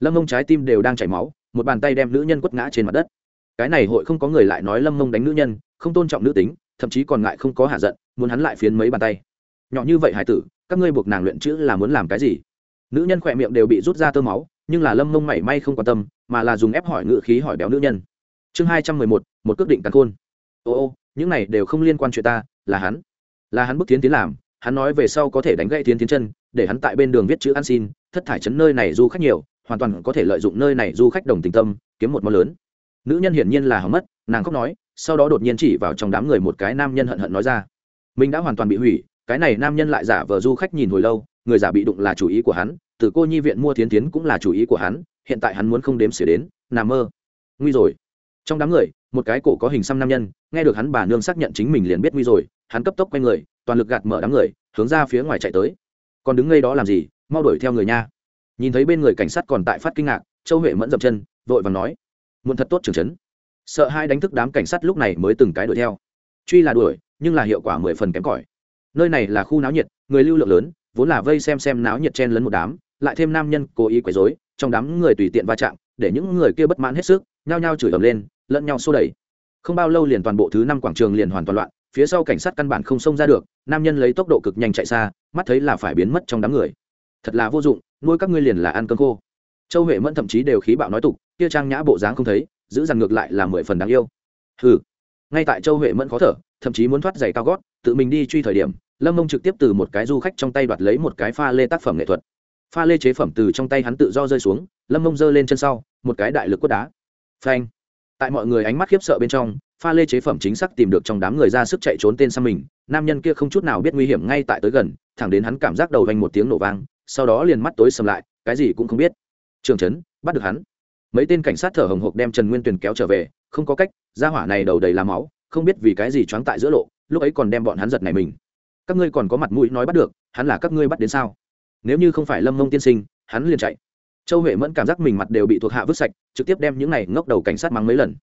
lâm mông trái tim đều đang chảy máu, một bàn tay đem nữ nhân quất ngã trên mặt đất. Cái này hội không có người lại nói lâm mông đánh nữ nhân, không tôn trọng nữ tính, thậm chí còn ngại không có hạ giận, muốn hắn lại phiến mấy bàn tay nhỏ như vậy hải tử, các ngươi buộc nàng luyện chữ là muốn làm cái gì? Nữ nhân khỏe miệng đều bị rút ra tơ máu, nhưng là lâm mông mảy may không quan tâm, mà là dùng ép hỏi ngự khí hỏi béo nữ nhân. Chương hai trăm mười một một cước định cắn khôn. Ô ô, những này đều không liên quan chuyện ta, là hắn. Là hắn bức tiến tiến làm, hắn nói về sau có thể đánh gãy tiến tiến chân, để hắn tại bên đường viết chữ ăn xin, thất thải chấn nơi này du khách nhiều, hoàn toàn có thể lợi dụng nơi này du khách đồng tình tâm, kiếm một món lớn. Nữ nhân hiển nhiên là hỏng mất, nàng khóc nói, sau đó đột nhiên chỉ vào trong đám người một cái nam nhân hận hận nói ra. Mình đã hoàn toàn bị hủy cái này nam nhân lại giả vờ du khách nhìn hồi lâu, người giả bị đụng là chủ ý của hắn, từ cô nhi viện mua thiến tiến cũng là chủ ý của hắn, hiện tại hắn muốn không đếm xỉa đến, nà mơ. Nguy rồi. Trong đám người, một cái cổ có hình xăm nam nhân, nghe được hắn bà nương xác nhận chính mình liền biết nguy rồi, hắn cấp tốc quay người, toàn lực gạt mở đám người, hướng ra phía ngoài chạy tới. Còn đứng ngay đó làm gì? Mau đuổi theo người nha. Nhìn thấy bên người cảnh sát còn tại phát kinh ngạc, châu huệ mẫn dập chân, vội và nói muốn thật tốt trường trấn. Sợ hai đánh thức đám cảnh sát lúc này mới từng cái đuổi theo. Truy là đuổi, nhưng là hiệu quả mười phần kém cỏi nơi này là khu náo nhiệt, người lưu lượng lớn, vốn là vây xem xem náo nhiệt chen lấn một đám, lại thêm nam nhân cố ý quấy rối, trong đám người tùy tiện va chạm, để những người kia bất mãn hết sức, nhao nhao chửi ầm lên, lẫn nhau xô đẩy. Không bao lâu liền toàn bộ thứ năm quảng trường liền hoàn toàn loạn, phía sau cảnh sát căn bản không xông ra được, nam nhân lấy tốc độ cực nhanh chạy xa, mắt thấy là phải biến mất trong đám người. Thật là vô dụng, nuôi các ngươi liền là ăn cơm khô. Châu huệ mẫn thậm chí đều khí bạo nói tục, kia trang nhã bộ dáng không thấy, giữ rằng ngược lại là mười phần đáng yêu. Hừ. Ngay tại châu huệ mẫn khó thở, thậm chí muốn thoát giày cao gót tự mình đi truy thời điểm, lâm mông trực tiếp từ một cái du khách trong tay đoạt lấy một cái pha lê tác phẩm nghệ thuật. Pha lê chế phẩm từ trong tay hắn tự do rơi xuống, lâm mông giơ lên chân sau, một cái đại lực quất đá. Phanh. Tại mọi người ánh mắt khiếp sợ bên trong, pha lê chế phẩm chính xác tìm được trong đám người ra sức chạy trốn tên sang mình, nam nhân kia không chút nào biết nguy hiểm ngay tại tới gần, thẳng đến hắn cảm giác đầu vanh một tiếng nổ vang, sau đó liền mắt tối sầm lại, cái gì cũng không biết. Trường trấn bắt được hắn. Mấy tên cảnh sát thở hồng hộc đem trần nguyên tuyền kéo trở về, không có cách ra hỏa này đầu đầy làm máu, không biết vì cái gì choáng tại giữa lộ lúc ấy còn đem bọn hắn giật này mình. Các ngươi còn có mặt mũi nói bắt được, hắn là các ngươi bắt đến sao? Nếu như không phải lâm mông tiên sinh, hắn liền chạy. Châu huệ mẫn cảm giác mình mặt đều bị thuộc hạ vứt sạch, trực tiếp đem những này ngốc đầu cảnh sát mắng mấy lần.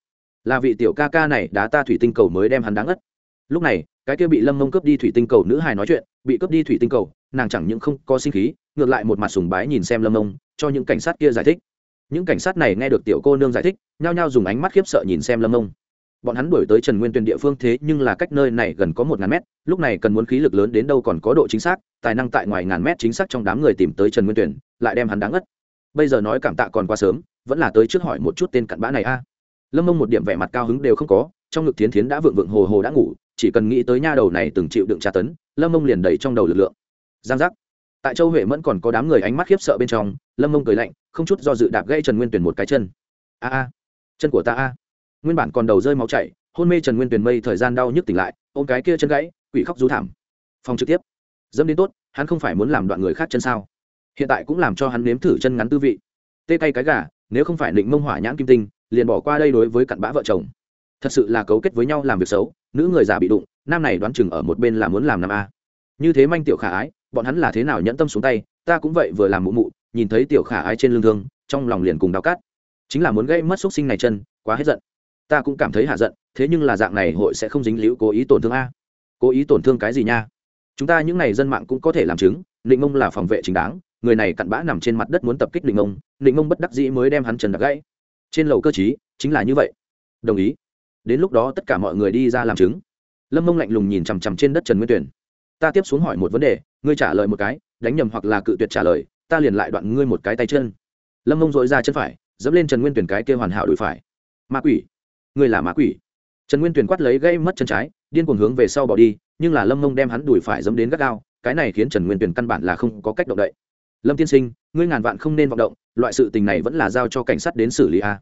Là vị tiểu ca ca này đá ta thủy tinh cầu mới đem hắn đáng ất lúc này, cái kia bị lâm mông cướp đi thủy tinh cầu nữ hài nói chuyện, bị cướp đi thủy tinh cầu, nàng chẳng những không có sinh khí, ngược lại một mặt sùng bái nhìn xem lâm mông, cho những cảnh sát kia giải thích. Những cảnh sát này nghe được tiểu cô nương giải thích, nhao nhao dùng ánh mắt khiếp sợ nhìn xem lâm mông bọn hắn đuổi tới trần nguyên tuyền địa phương thế nhưng là cách nơi này gần có một ngàn mét, lúc này cần muốn khí lực lớn đến đâu còn có độ chính xác, tài năng tại ngoài ngàn mét chính xác trong đám người tìm tới trần nguyên tuyền, lại đem hắn đáng ất bây giờ nói cảm tạ còn quá sớm, vẫn là tới trước hỏi một chút tên cặn bã này a. Lâm mông một điểm vẻ mặt cao hứng đều không có, trong ngực thiến thiến đã vượng vượng hồ hồ đã ngủ, chỉ cần nghĩ tới nha đầu này từng chịu đựng tra tấn, lâm mông liền đầy trong đầu lực lượng. Giang giác. Tại châu huệ mẫn còn có đám người ánh mắt khiếp sợ bên trong, lâm mông cười lạnh, không chút do dự đạp gây trần nguyên tuyển một cái chân. A a. Chân của ta a nguyên bản còn đầu rơi máu chảy, hôn mê trần nguyên Tuyền mây thời gian đau nhức tỉnh lại, ôm cái kia chân gãy, quỷ khóc rú thảm. Phòng trực tiếp. Dẫm đến tốt, hắn không phải muốn làm đoạn người khác chân sao. Hiện tại cũng làm cho hắn nếm thử chân ngắn tư vị. Tê cay cái gà, nếu không phải định mông hỏa nhãn kim tinh, liền bỏ qua đây đối với cặn bã vợ chồng. Thật sự là cấu kết với nhau làm việc xấu, nữ người già bị đụng, nam này đoán chừng ở một bên là muốn làm năm a. Như thế manh tiểu khả ái, bọn hắn là thế nào nhẫn tâm xuống tay, ta cũng vậy vừa làm mụ mụ, nhìn thấy tiểu khả ái trên lưng thương, trong lòng liền cùng đau cát chính là muốn gây mất xúc sinh này chân, quá hết giận ta cũng cảm thấy hạ giận, thế nhưng là dạng này hội sẽ không dính liễu cố ý tổn thương a. Cố ý tổn thương cái gì nha? Chúng ta những n à y dân mạng cũng có thể làm chứng định mông là phòng vệ chính đáng, người này cặn bã nằm trên mặt đất muốn tập kích định mông định mông bất đắc dĩ mới đem hắn trần đặc gãy. Trên lầu cơ chí chính là như vậy. Đồng ý. Đến lúc đó tất cả mọi người đi ra làm chứng. Lâm mông lạnh lùng nhìn chằm chằm trên đất trần nguyên tuyển. Ta tiếp xuống hỏi một vấn đề, ngươi trả lời một cái, đánh nhầm hoặc là cự tuyệt trả lời, ta liền lại đoạn ngươi một cái tay chân. Lâm mông dội ra chân phải, dẫm lên trần nguyên tuyển cái kia hoàn hảo đùi phải. Ma quỷ ngươi là ma quỷ. Trần nguyên Tuyền quát lấy gây mất chân trái, điên cuồng hướng về sau bỏ đi, nhưng là lâm mông đem hắn đùi phải dẫm đến gắt gao, cái này khiến trần nguyên Tuyền căn bản là không có cách động đậy. Lâm tiên sinh, ngươi ngàn vạn không nên vọng động, loại sự tình này vẫn là giao cho cảnh sát đến xử lý a.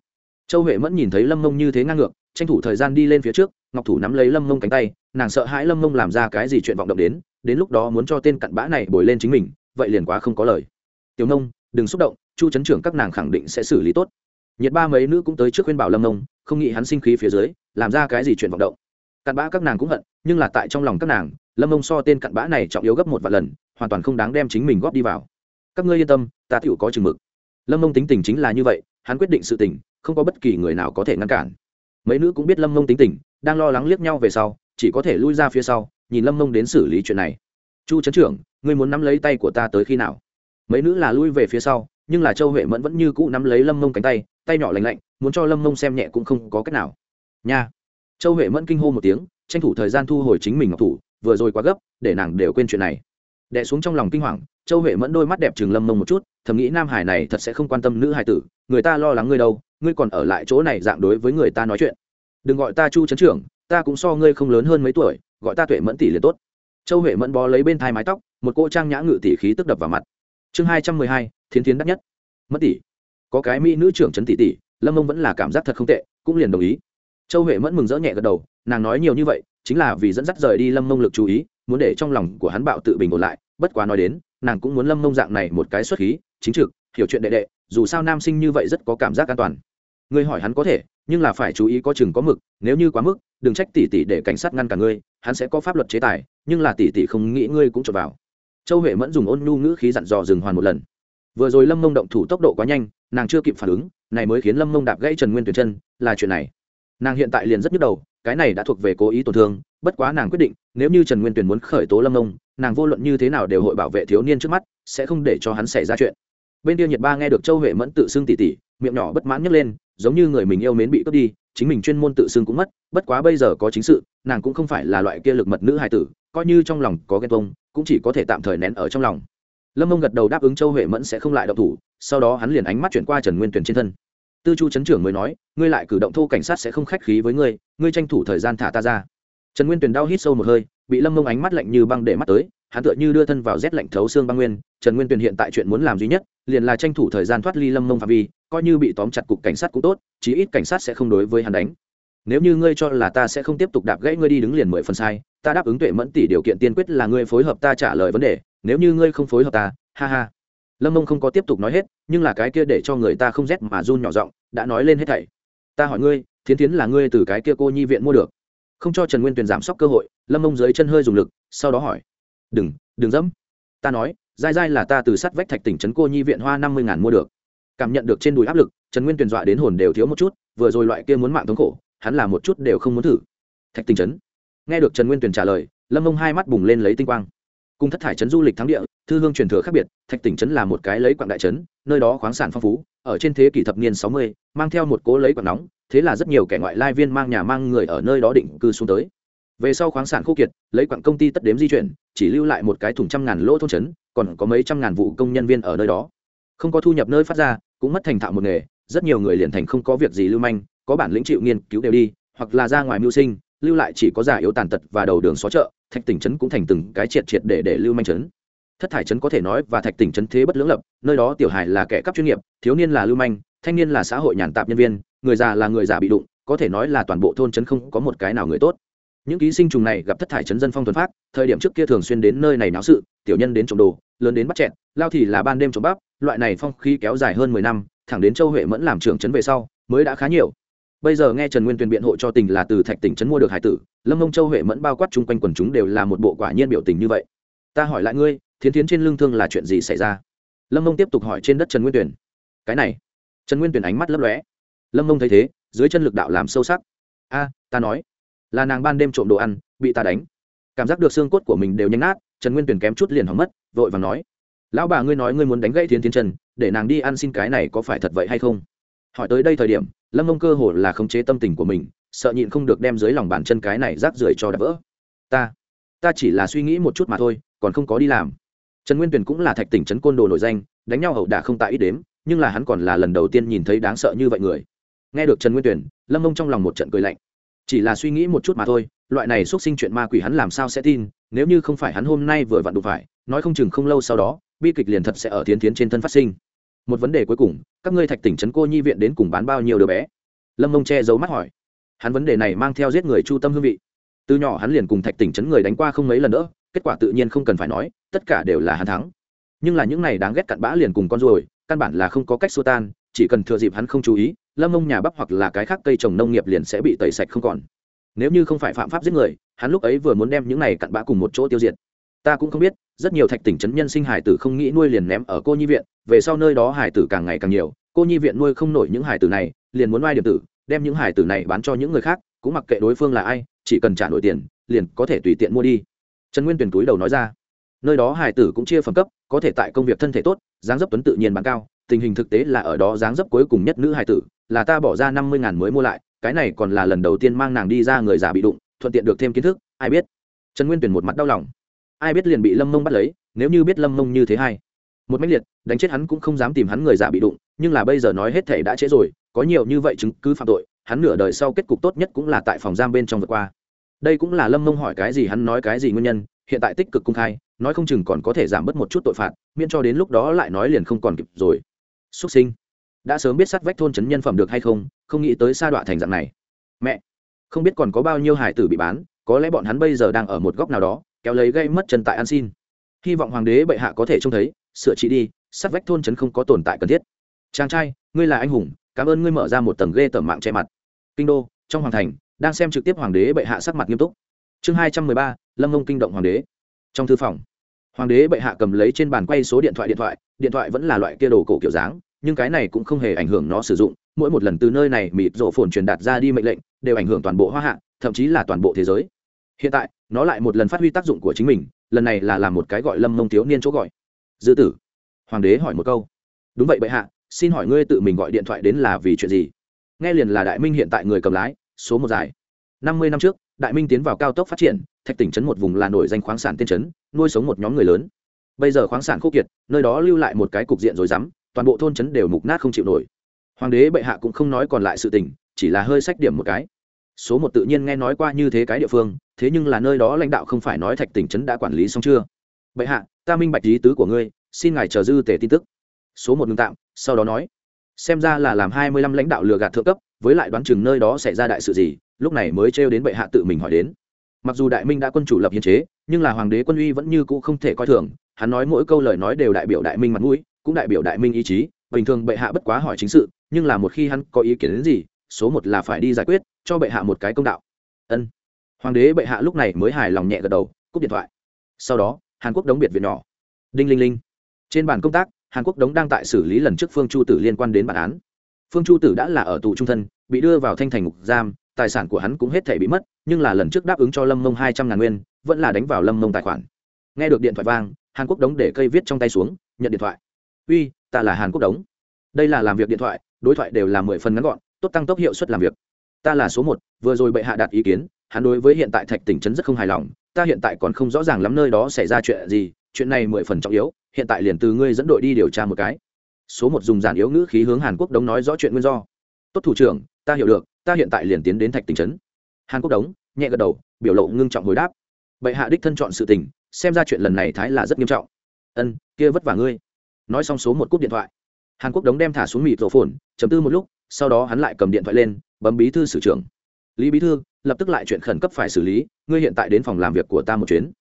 Châu huệ mẫn nhìn thấy lâm mông như thế ngang ngược, tranh thủ thời gian đi lên phía trước, ngọc thủ nắm lấy lâm mông cánh tay, nàng sợ hãi lâm mông làm ra cái gì chuyện vọng động đến đến lúc đó muốn cho tên cặn bã này bồi lên chính mình, vậy liền quá không có lời. Tiểu nông, đừng xúc động, chu chấn trưởng các nàng khẳng định sẽ xử lý tốt. Nhiệt ba mấy nữ cũng tới trước khuyên bảo lâm nông không nghĩ hắn sinh khí phía dưới, làm ra cái gì chuyện vọng động. Cặn bã các nàng cũng hận, nhưng là tại trong lòng các nàng, lâm ông so tên cặn bã này trọng yếu gấp một vài lần, hoàn toàn không đáng đem chính mình góp đi vào. Các ngươi yên tâm, ta tựu có chừng mực. Lâm ông tính tình chính là như vậy, hắn quyết định sự tình, không có bất kỳ người nào có thể ngăn cản. Mấy nữ cũng biết lâm nông tính tình, đang lo lắng liếc nhau về sau, chỉ có thể lui ra phía sau, nhìn lâm nông đến xử lý chuyện này. Chu trấn trưởng, ngươi muốn nắm lấy tay của ta tới khi nào? Mấy nữ là lui về phía sau, nhưng là châu huệ mẫn vẫn như cũ nắm lấy lâm mông cánh tay tay nhỏ lành lạnh muốn cho lâm mông xem nhẹ cũng không có cách nào. Nha. Châu huệ mẫn kinh hô một tiếng, tranh thủ thời gian thu hồi chính mình ngọc thủ, vừa rồi quá gấp, để nàng đều quên chuyện này. Đẻ xuống trong lòng kinh hoàng, châu huệ mẫn đôi mắt đẹp chừng lâm mông một chút, thầm nghĩ nam hải này thật sẽ không quan tâm nữ hải tử, người ta lo lắng ngươi đâu, ngươi còn ở lại chỗ này dạng đối với người ta nói chuyện. Đừng gọi ta chu trấn trưởng, ta cũng so ngươi không lớn hơn mấy tuổi, gọi ta tuệ mẫn tỷ liền tốt. Châu huệ mẫn bó lấy bên thai mái tóc, một cô trang nhã ngự tỷ khí tức đập vào mặt. Chương hai trăm mười hai, thiến thiến đắt nhất. Mất tỷ, có cái mỹ nữ trưởng trấn tỷ tỷ lâm mông vẫn là cảm giác thật không tệ, cũng liền đồng ý. Châu huệ mẫn mừng rỡ nhẹ gật đầu, nàng nói nhiều như vậy, chính là vì dẫn dắt rời đi lâm mông lực chú ý, muốn để trong lòng của hắn bạo tự bình ổn lại, bất quá nói đến, nàng cũng muốn lâm mông dạng này một cái xuất khí, chính trực, hiểu chuyện đệ đệ, dù sao nam sinh như vậy rất có cảm giác an toàn. Ngươi hỏi hắn có thể, nhưng là phải chú ý có chừng có mực, nếu như quá mức, đừng trách tỷ tỷ để cảnh sát ngăn cả ngươi, hắn sẽ có pháp luật chế tài, nhưng là tỷ tỷ không nghĩ ngươi cũng trộn vào. Châu huệ mẫn dùng ôn nhu ngữ khí dặn dò dừng hoàn một lần. Vừa rồi lâm mông động thủ tốc độ quá nhanh, nàng chưa kịp phản ứng này mới khiến lâm mông đạp gãy trần nguyên tuyển chân, là chuyện này. Nàng hiện tại liền rất nhức đầu, cái này đã thuộc về cố ý tổn thương, bất quá nàng quyết định, nếu như trần nguyên tuyển muốn khởi tố lâm mông, nàng vô luận như thế nào đều hội bảo vệ thiếu niên trước mắt, sẽ không để cho hắn xảy ra chuyện. Bên kia nhiệt ba nghe được châu huệ mẫn tự xưng tỉ tỉ, miệng nhỏ bất mãn nhấc lên, giống như người mình yêu mến bị cướp đi, chính mình chuyên môn tự xưng cũng mất, bất quá bây giờ có chính sự, nàng cũng không phải là loại kia lực mật nữ hài tử, coi như trong lòng có ghen tông cũng chỉ có thể tạm thời nén ở trong lòng lâm mông gật đầu đáp ứng châu huệ mẫn sẽ không lại động thủ, sau đó hắn liền ánh mắt chuyển qua trần nguyên tuyển trên thân. Tư chu Trấn trưởng mới nói, ngươi lại cử động thô cảnh sát sẽ không khách khí với ngươi ngươi tranh thủ thời gian thả ta ra. Trần nguyên tuyển đau hít sâu một hơi, bị lâm mông ánh mắt lạnh như băng để mắt tới, hắn tựa như đưa thân vào rét lạnh thấu xương băng nguyên. Trần nguyên tuyển hiện tại chuyện muốn làm duy nhất, liền là tranh thủ thời gian thoát ly lâm mông phạm vi, coi như bị tóm chặt cục cảnh sát cũng tốt, chí ít cảnh sát sẽ không đối với hắn đánh. Nếu như ngươi cho là ta sẽ không tiếp tục đạp gãy ngươi đi đứng liền mười phần sai ta đáp ứng tuệ mẫn tỷ điều kiện tiên quyết là ngươi phối hợp ta trả lời vấn đề, nếu như ngươi không phối hợp ta, ha ha. Lâm mông không có tiếp tục nói hết, nhưng là cái kia để cho người ta không rét mà run nhỏ giọng, đã nói lên hết thảy. Ta hỏi ngươi, thiến thiến là ngươi từ cái kia cô nhi viện mua được? Không cho trần nguyên tuyền giảm sốc cơ hội, lâm mông dưới chân hơi dùng lực, sau đó hỏi. Đừng đừng dẫm. Ta nói dai dai là ta từ sắt vách thạch tỉnh trấn cô nhi viện hoa năm mươi ngàn mua được. Cảm nhận được trên đùi áp lực, trần nguyên tuyền dọa đến hồn đều thiếu một chút, vừa rồi loại kia muốn mạng thống khổ, hắn là một chút đều không muốn thử. Thạch tỉnh trấn nghe được trần nguyên tuyền trả lời, lâm mông hai mắt bùng lên lấy tinh quang. Cùng thất thải trấn du lịch thắng địa, thư hương truyền thừa khác biệt, thạch tỉnh trấn là một cái lấy quảng đại trấn nơi đó khoáng sản phong phú, ở trên thế kỷ thập niên sáu mươi, mang theo một cố lấy quảng nóng, thế là rất nhiều kẻ ngoại lai viên mang nhà mang người ở nơi đó định cư xuống tới. Về sau khoáng sản khô kiệt, lấy quặng công ty tất đếm di chuyển, chỉ lưu lại một cái thùng trăm ngàn lỗ thôn trấn còn có mấy trăm ngàn vụ công nhân viên ở nơi đó. Không có thu nhập nơi phát ra, cũng mất thành thạo một nghề, rất nhiều người liền thành không có việc gì lưu manh, có bản lĩnh chịu nghiên cứu đều đi, hoặc là ra ngoài mưu sinh lưu lại chỉ có già yếu tàn tật và đầu đường xó chợ, thạch tỉnh trấn cũng thành từng cái triệt triệt để để lưu manh trấn. Thất thải trấn có thể nói và thạch tỉnh trấn thế bất lưỡng lập, nơi đó tiểu hài là kẻ cắp chuyên nghiệp, thiếu niên là lưu manh, thanh niên là xã hội nhàn tạp nhân viên, người già là người già bị đụng, có thể nói là toàn bộ thôn trấn không có một cái nào người tốt. Những ký sinh trùng này gặp thất thải trấn dân phong thuần phát thời điểm trước kia thường xuyên đến nơi này náo sự, tiểu nhân đến trộm đồ, lớn đến bắt chẹn lao thì là ban đêm trộm bắp, loại này phong khí kéo dài hơn mười năm, thẳng đến châu huệ mẫn làm trưởng trấn về sau, mới đã khá nhiều bây giờ nghe trần nguyên tuyền biện hộ cho tình là từ thạch tỉnh trấn mua được hải tử, lâm mông châu huệ mẫn bao quát chung quanh quần chúng đều là một bộ quả nhiên biểu tình như vậy. Ta hỏi lại ngươi, thiến thiến trên lương thương là chuyện gì xảy ra? Lâm mông tiếp tục hỏi trên đất trần nguyên tuyền cái này, trần nguyên tuyền ánh mắt lấp lóe. Lâm mông thấy thế, dưới chân lực đạo làm sâu sắc. A, ta nói, là nàng ban đêm trộm đồ ăn, bị ta đánh. Cảm giác được xương cốt của mình đều nhanh nát, trần nguyên Tuyền kém chút liền hỏng mất, vội và nói. Lão bà ngươi nói ngươi muốn đánh gãy Thiến Thiến trần, để nàng đi ăn xin cái này có phải thật vậy hay không? Hỏi tới đây thời điểm lâm mông cơ hồ là khống chế tâm tình của mình sợ nhịn không được đem dưới lòng bàn chân cái này rác rưởi cho đập vỡ. Ta ta chỉ là suy nghĩ một chút mà thôi còn không có đi làm. Trần nguyên Tuyền cũng là thạch tỉnh trấn côn đồ nổi danh đánh nhau hậu đả không tại ít đếm nhưng là hắn còn là lần đầu tiên nhìn thấy đáng sợ như vậy người. Nghe được trần nguyên Tuyền, lâm mông trong lòng một trận cười lạnh. Chỉ là suy nghĩ một chút mà thôi loại này x sinh chuyện ma quỷ hắn làm sao sẽ tin nếu như không phải hắn hôm nay vừa vặn đụng phải nói không chừng không lâu sau đó bi kịch liền thật sẽ ở tiến tiến trên thân phát sinh một vấn đề cuối cùng, các ngươi thạch tỉnh trấn cô nhi viện đến cùng bán bao nhiêu đứa bé? Lâm mông che giấu mắt hỏi. Hắn vấn đề này mang theo giết người chu tâm hương vị. Từ nhỏ hắn liền cùng thạch tỉnh trấn người đánh qua không mấy lần nữa, kết quả tự nhiên không cần phải nói, tất cả đều là hắn thắng. Nhưng là những này đáng ghét cặn bã liền cùng con ruồi, căn bản là không có cách xua tan, chỉ cần thừa dịp hắn không chú ý, lâm mông nhà bắp hoặc là cái khác cây trồng nông nghiệp liền sẽ bị tẩy sạch không còn. Nếu như không phải phạm pháp giết người, hắn lúc ấy vừa muốn đem những này cặn bã cùng một chỗ tiêu diệt ta cũng không biết, rất nhiều thạch tỉnh trấn nhân sinh hải tử không nghĩ nuôi liền ném ở cô nhi viện, về sau nơi đó hải tử càng ngày càng nhiều, cô nhi viện nuôi không nổi những hải tử này, liền muốn oai điểm tử, đem những hải tử này bán cho những người khác, cũng mặc kệ đối phương là ai, chỉ cần trả nổi tiền, liền có thể tùy tiện mua đi. Trần nguyên tuyển túi đầu nói ra. Nơi đó hải tử cũng chia phẩm cấp, có thể tại công việc thân thể tốt, dáng dấp tuấn tự nhiên bán cao, tình hình thực tế là ở đó dáng dấp cuối cùng nhất nữ hải tử, là ta bỏ ra năm mươi ngàn mới mua lại, cái này còn là lần đầu tiên mang nàng đi ra người già bị đụng, thuận tiện được thêm kiến thức, ai biết. Trần nguyên tuyển một mặt đau lòng ai biết liền bị lâm mông bắt lấy, nếu như biết lâm mông như thế hay. Một mách liệt, đánh chết hắn cũng không dám tìm hắn người già bị đụng, nhưng là bây giờ nói hết thể đã trễ rồi, có nhiều như vậy chứng cứ phạm tội, hắn nửa đời sau kết cục tốt nhất cũng là tại phòng giam bên trong vượt qua. Đây cũng là lâm mông hỏi cái gì hắn nói cái gì nguyên nhân, hiện tại tích cực công khai, nói không chừng còn có thể giảm bớt một chút tội phạt, miễn cho đến lúc đó lại nói liền không còn kịp rồi. Xuất sinh. Đã sớm biết sát vách thôn chấn nhân phẩm được hay không không nghĩ tới sa đọa thành dạng này. Mẹ, không biết còn có bao nhiêu hải tử bị bán, có lẽ bọn hắn bây giờ đang ở một góc nào đó kéo lấy gây mất chân tại an xin. Hy vọng hoàng đế bệ hạ có thể trông thấy, sửa trị đi, sát vách thôn trấn không có tồn tại cần thiết. Chàng trai, ngươi là anh hùng, cảm ơn ngươi mở ra một tầng ghê tởm mạng che mặt. Kinh đô, trong hoàng thành, đang xem trực tiếp hoàng đế bệ hạ sắc mặt nghiêm túc. Chương hai trăm mười ba, lâm mông kinh động hoàng đế. Trong thư phòng, hoàng đế bệ hạ cầm lấy trên bàn quay số điện thoại điện thoại điện thoại vẫn là loại kia đồ cổ kiểu dáng, nhưng cái này cũng không hề ảnh hưởng nó sử dụng. Mỗi một lần từ nơi này mịt rộ phồn truyền đạt ra đi mệnh lệnh, đều ảnh hưởng toàn bộ hoa hạ, thậm chí là toàn bộ thế giới hiện tại, nó lại một lần phát huy tác dụng của chính mình, lần này là làm một cái gọi lâm mông thiếu niên chỗ gọi. Dư tử, hoàng đế hỏi một câu. Đúng vậy bệ hạ, xin hỏi ngươi tự mình gọi điện thoại đến là vì chuyện gì? Nghe liền là đại minh hiện tại người cầm lái, số một giải năm mươi năm trước, đại minh tiến vào cao tốc phát triển, thạch tỉnh trấn một vùng là nổi danh khoáng sản tiên trấn, nuôi sống một nhóm người lớn. Bây giờ khoáng sản khô kiệt, nơi đó lưu lại một cái cục diện rồi rắm, toàn bộ thôn trấn đều mục nát không chịu nổi. Hoàng đế bệ hạ cũng không nói còn lại sự tình, chỉ là hơi sách điểm một cái. Số một tự nhiên nghe nói qua như thế cái địa phương thế nhưng là nơi đó lãnh đạo không phải nói thạch tỉnh trấn đã quản lý xong chưa? Bệ hạ, ta minh bạch ý tứ của ngươi, xin ngài chờ dư tể tin tức. Số một ngừng tạm, sau đó nói, xem ra là làm hai mươi lăm lãnh đạo lừa gạt thượng cấp, với lại đoán chừng nơi đó xảy ra đại sự gì, lúc này mới trêu đến bệ hạ tự mình hỏi đến. Mặc dù đại minh đã quân chủ lập hiến chế, nhưng là hoàng đế quân uy vẫn như cũ không thể coi thường, hắn nói mỗi câu lời nói đều đại biểu đại minh mặt mũi, cũng đại biểu đại minh ý chí, bình thường bệ hạ bất quá hỏi chính sự, nhưng là một khi hắn có ý kiến đến gì, số một là phải đi giải quyết, cho bệ hạ một cái công đạo. Ân hoàng đế bệ hạ lúc này mới hài lòng nhẹ gật đầu, cúp điện thoại. Sau đó, hàn quốc đóng biệt viện nhỏ. Đinh linh linh. Trên bàn công tác, hàn quốc đống đang tại xử lý lần trước phương chu tử liên quan đến bản án. Phương chu tử đã là ở tù trung thân, bị đưa vào thanh thành ngục giam, tài sản của hắn cũng hết thể bị mất, nhưng là lần trước đáp ứng cho lâm mông hai trăm ngàn nguyên, vẫn là đánh vào lâm mông tài khoản. Nghe được điện thoại vang, hàn quốc đống để cây viết trong tay xuống, nhận điện thoại. Uy, ta là hàn quốc đống đây là làm việc điện thoại, đối thoại đều là mười phần ngắn gọn, tốt tăng tốc hiệu suất làm việc. Ta là số một, vừa rồi bệ hạ đạt ý kiến hắn đối với hiện tại thạch tỉnh trấn rất không hài lòng, ta hiện tại còn không rõ ràng lắm nơi đó xảy ra chuyện gì, chuyện này mười phần trọng yếu, hiện tại liền từ ngươi dẫn đội đi điều tra một cái. Số một dùng giản yếu ngữ khí hướng hàn quốc đống nói rõ chuyện nguyên do. Tốt thủ trưởng, ta hiểu được, ta hiện tại liền tiến đến thạch tỉnh trấn. Hàn quốc đống, nhẹ gật đầu, biểu lộ ngưng trọng hồi đáp. Bệ hạ đích thân chọn sự tình, xem ra chuyện lần này thái là rất nghiêm trọng. Ân, kia vất vả ngươi. Nói xong số một cúp điện thoại. Hàn quốc đống đem thả xuống mịt rổ phồn, chấm tư một lúc, sau đó hắn lại cầm điện thoại lên, bấm bí thư sử trưởng. Lý bí thư lập tức lại chuyện khẩn cấp phải xử lý, ngươi hiện tại đến phòng làm việc của ta một chuyến.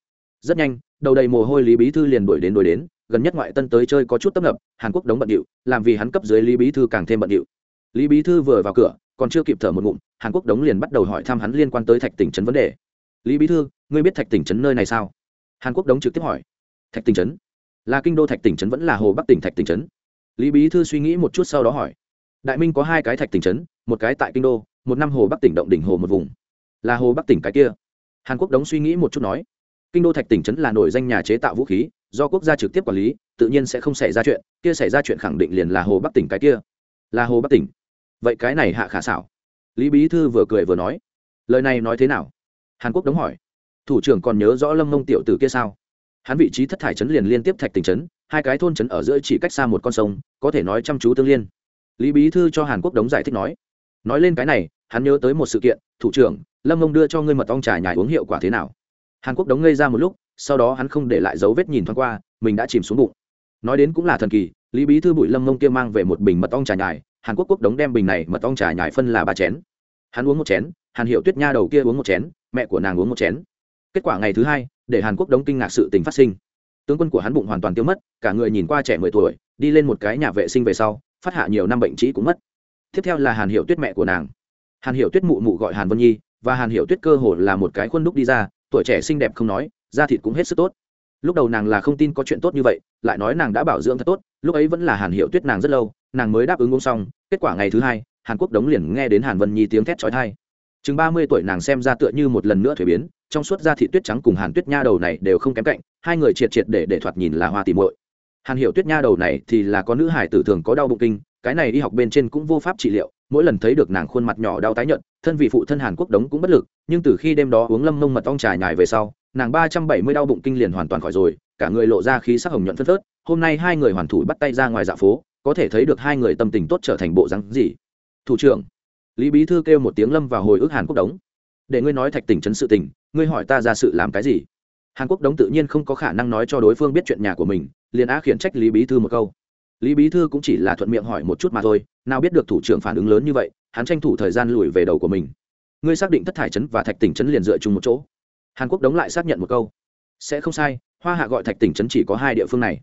Rất nhanh, đầu đầy mồ hôi lý bí thư liền đuổi đến đuổi đến. Gần nhất ngoại tân tới chơi có chút tấp nập, hàn quốc đóng bận điệu, làm vì hắn cấp dưới lý bí thư càng thêm bận điệu. Lý bí thư vừa vào cửa, còn chưa kịp thở một ngụm, hàn quốc đóng liền bắt đầu hỏi thăm hắn liên quan tới thạch tỉnh trấn vấn đề. Lý bí thư, ngươi biết thạch tỉnh trấn nơi này sao? Hàn quốc đóng trực tiếp hỏi. Thạch tỉnh trấn? Là kinh đô thạch tỉnh trấn vẫn là hồ bắc tỉnh thạch tỉnh trấn? Lý bí thư suy nghĩ một chút sau đó hỏi. Đại minh có hai cái thạch tỉnh trấn, một cái tại kinh đô, một năm hồ bắc tỉnh động đỉnh hồ một vùng là hồ bắc tỉnh cái kia hàn quốc đống suy nghĩ một chút nói kinh đô thạch tỉnh trấn là nổi danh nhà chế tạo vũ khí do quốc gia trực tiếp quản lý tự nhiên sẽ không xảy ra chuyện kia xảy ra chuyện khẳng định liền là hồ bắc tỉnh cái kia là hồ bắc tỉnh vậy cái này hạ khả xảo lý bí thư vừa cười vừa nói lời này nói thế nào hàn quốc đống hỏi thủ trưởng còn nhớ rõ lâm mông tiểu tử kia sao hắn vị trí thất thải trấn liền liên tiếp thạch tỉnh trấn hai cái thôn trấn ở giữa chỉ cách xa một con sông có thể nói chăm chú tương liên lý bí thư cho hàn quốc đống giải thích nói nói lên cái này hắn nhớ tới một sự kiện, thủ trưởng, lâm mông đưa cho ngươi mật ong trà nhài uống hiệu quả thế nào? Hàn quốc đống ngây ra một lúc, sau đó hắn không để lại dấu vết nhìn thoáng qua, mình đã chìm xuống bụng. Nói đến cũng là thần kỳ, lý bí thư bụi lâm mông kia mang về một bình mật ong trà nhài, hàn quốc quốc đống đem bình này mật ong trà nhài phân là ba chén. Hắn uống một chén, hàn hiệu tuyết nha đầu kia uống một chén, mẹ của nàng uống một chén. Kết quả ngày thứ hai, để hàn quốc đống kinh ngạc sự tình phát sinh. Tướng quân của hắn bụng hoàn toàn tiêu mất, cả người nhìn qua trẻ mười tuổi, đi lên một cái nhà vệ sinh về sau, phát hạ nhiều năm bệnh trĩ cũng mất. Tiếp theo là hàn hiệu tuyết mẹ của nàng hàn Hiểu tuyết mụ mụ gọi hàn vân nhi, và hàn Hiểu tuyết cơ hồ là một cái khuôn đúc đi ra, tuổi trẻ xinh đẹp không nói, da thịt cũng hết sức tốt. Lúc đầu nàng là không tin có chuyện tốt như vậy, lại nói nàng đã bảo dưỡng thật tốt, lúc ấy vẫn là hàn hiệu tuyết nàng rất lâu, nàng mới đáp ứng uống xong, kết quả ngày thứ hai, hàn quốc đống liền nghe đến hàn vân nhi tiếng thét trói thai chừng ba mươi tuổi nàng xem ra tựa như một lần nữa thuế biến, trong suốt da thị tuyết trắng cùng hàn tuyết nha đầu này đều không kém cạnh, hai người triệt triệt để để thoạt nhìn là hoa tỉ muội. Hàn hiểu tuyết nha đầu này thì là có nữ hải tử thường có đau bụng kinh, cái này đi học bên trên cũng vô pháp trị liệu mỗi lần thấy được nàng khuôn mặt nhỏ đau tái nhợt, thân vị phụ thân hàn quốc đống cũng bất lực, nhưng từ khi đêm đó uống lâm mông mật ong trà nhài về sau, nàng ba trăm bảy mươi đau bụng kinh liền hoàn toàn khỏi rồi, cả người lộ ra khí sắc hồng nhuận phân phớt, hôm nay hai người hoàn thủ bắt tay ra ngoài dạ phố, có thể thấy được hai người tâm tình tốt trở thành bộ rắn gì. Thủ trưởng, lý bí thư kêu một tiếng lâm vào hồi ức hàn quốc đống. Để ngươi nói thạch tỉnh chấn sự tình, ngươi hỏi ta ra sự làm cái gì? Hàn quốc đống tự nhiên không có khả năng nói cho đối phương biết chuyện nhà của mình, liền á khiển trách lý bí thư một câu lý bí thư cũng chỉ là thuận miệng hỏi một chút mà thôi, nào biết được thủ trưởng phản ứng lớn như vậy, hắn tranh thủ thời gian lùi về đầu của mình. Ngươi xác định thất thải trấn và thạch tỉnh trấn liền dựa chung một chỗ. Hàn quốc đóng lại xác nhận một câu. Sẽ không sai, hoa hạ gọi thạch tỉnh trấn chỉ có hai địa phương này.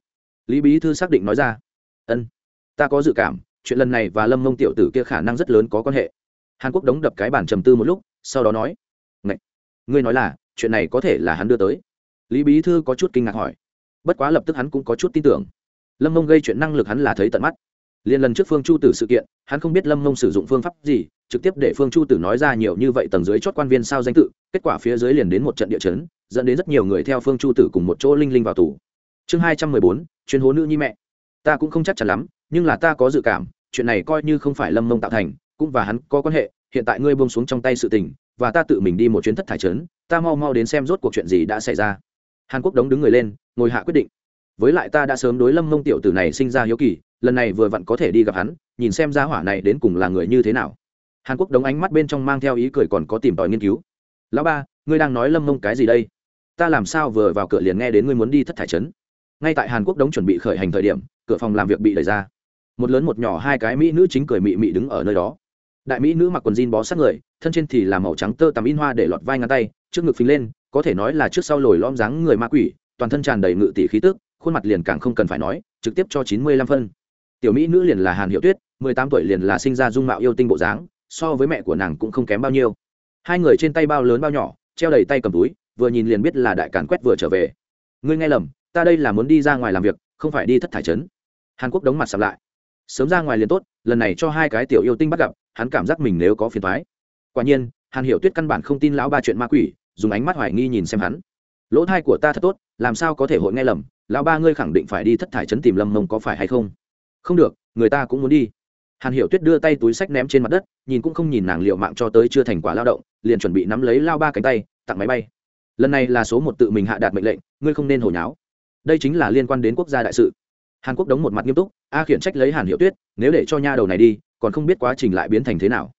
Lý bí thư xác định nói ra. Ân, ta có dự cảm, chuyện lần này và lâm mông tiểu tử kia khả năng rất lớn có quan hệ. Hàn quốc đóng đập cái bản trầm tư một lúc, sau đó nói. Ngậy! ngươi nói là, chuyện này có thể là hắn đưa tới. Lý bí thư có chút kinh ngạc hỏi. Bất quá lập tức hắn cũng có chút tin tưởng lâm mông gây chuyện năng lực hắn là thấy tận mắt. Liên lần trước phương chu tử sự kiện, hắn không biết lâm mông sử dụng phương pháp gì, trực tiếp để phương chu tử nói ra nhiều như vậy tầng dưới chót quan viên sao danh tự, kết quả phía dưới liền đến một trận địa chấn, dẫn đến rất nhiều người theo phương chu tử cùng một chỗ linh linh vào tù. Chương hai trăm mười bốn, chuyên hố nữ nhi mẹ. Ta cũng không chắc chắn lắm, nhưng là ta có dự cảm, chuyện này coi như không phải lâm mông tạo thành, cũng và hắn có quan hệ, hiện tại ngươi buông xuống trong tay sự tình, và ta tự mình đi một chuyến thất thải trấn ta mau mau đến xem rốt cuộc chuyện gì đã xảy ra. Hàn quốc đống đứng người lên, ngồi hạ quyết định với lại ta đã sớm đối lâm mông tiểu tử này sinh ra hiếu kỳ, lần này vừa vặn có thể đi gặp hắn, nhìn xem gia hỏa này đến cùng là người như thế nào. Hàn quốc đống ánh mắt bên trong mang theo ý cười còn có tìm tòi nghiên cứu. Lão ba, ngươi đang nói lâm mông cái gì đây? Ta làm sao vừa vào cửa liền nghe đến ngươi muốn đi thất thải trấn? Ngay tại hàn quốc đống chuẩn bị khởi hành thời điểm, cửa phòng làm việc bị đẩy ra. Một lớn một nhỏ hai cái mỹ nữ chính cười mị mị đứng ở nơi đó. Đại mỹ nữ mặc quần jean bó sát người, thân trên thì là màu trắng tơ tằm in hoa để lọt vai ngăn tay, trước ngực phình lên, có thể nói là trước sau lồi lom dáng người ma quỷ, toàn thân tràn đầy ngự tỷ khí tức khuôn mặt liền càng không cần phải nói, trực tiếp cho chín mươi lăm phân. Tiểu mỹ nữ liền là hàn hiệu tuyết, mười tám tuổi liền là sinh ra dung mạo yêu tinh bộ dáng, so với mẹ của nàng cũng không kém bao nhiêu. Hai người trên tay bao lớn bao nhỏ, treo đầy tay cầm túi, vừa nhìn liền biết là đại càn quét vừa trở về. Ngươi nghe lầm, ta đây là muốn đi ra ngoài làm việc, không phải đi thất thải trấn. Hàn quốc đóng mặt sập lại. Sớm ra ngoài liền tốt, lần này cho hai cái tiểu yêu tinh bắt gặp, hắn cảm giác mình nếu có phiền thoái quả nhiên, hàn hiểu tuyết căn bản không tin lão ba chuyện ma quỷ, dùng ánh mắt hoài nghi nhìn xem hắn. Lỗ thai của ta thật tốt, làm sao có thể hội nghe lầm lão ba ngươi khẳng định phải đi thất thải trấn tìm lâm mông có phải hay không? Không được, người ta cũng muốn đi. Hàn hiểu tuyết đưa tay túi sách ném trên mặt đất, nhìn cũng không nhìn nàng liệu mạng cho tới chưa thành quả lao động, liền chuẩn bị nắm lấy lao ba cánh tay, tặng máy bay. Lần này là số một tự mình hạ đạt mệnh lệnh, ngươi không nên hồi nháo. Đây chính là liên quan đến quốc gia đại sự. Hàn quốc đóng một mặt nghiêm túc, a khiển trách lấy hàn hiệu tuyết, nếu để cho nha đầu này đi, còn không biết quá trình lại biến thành thế nào.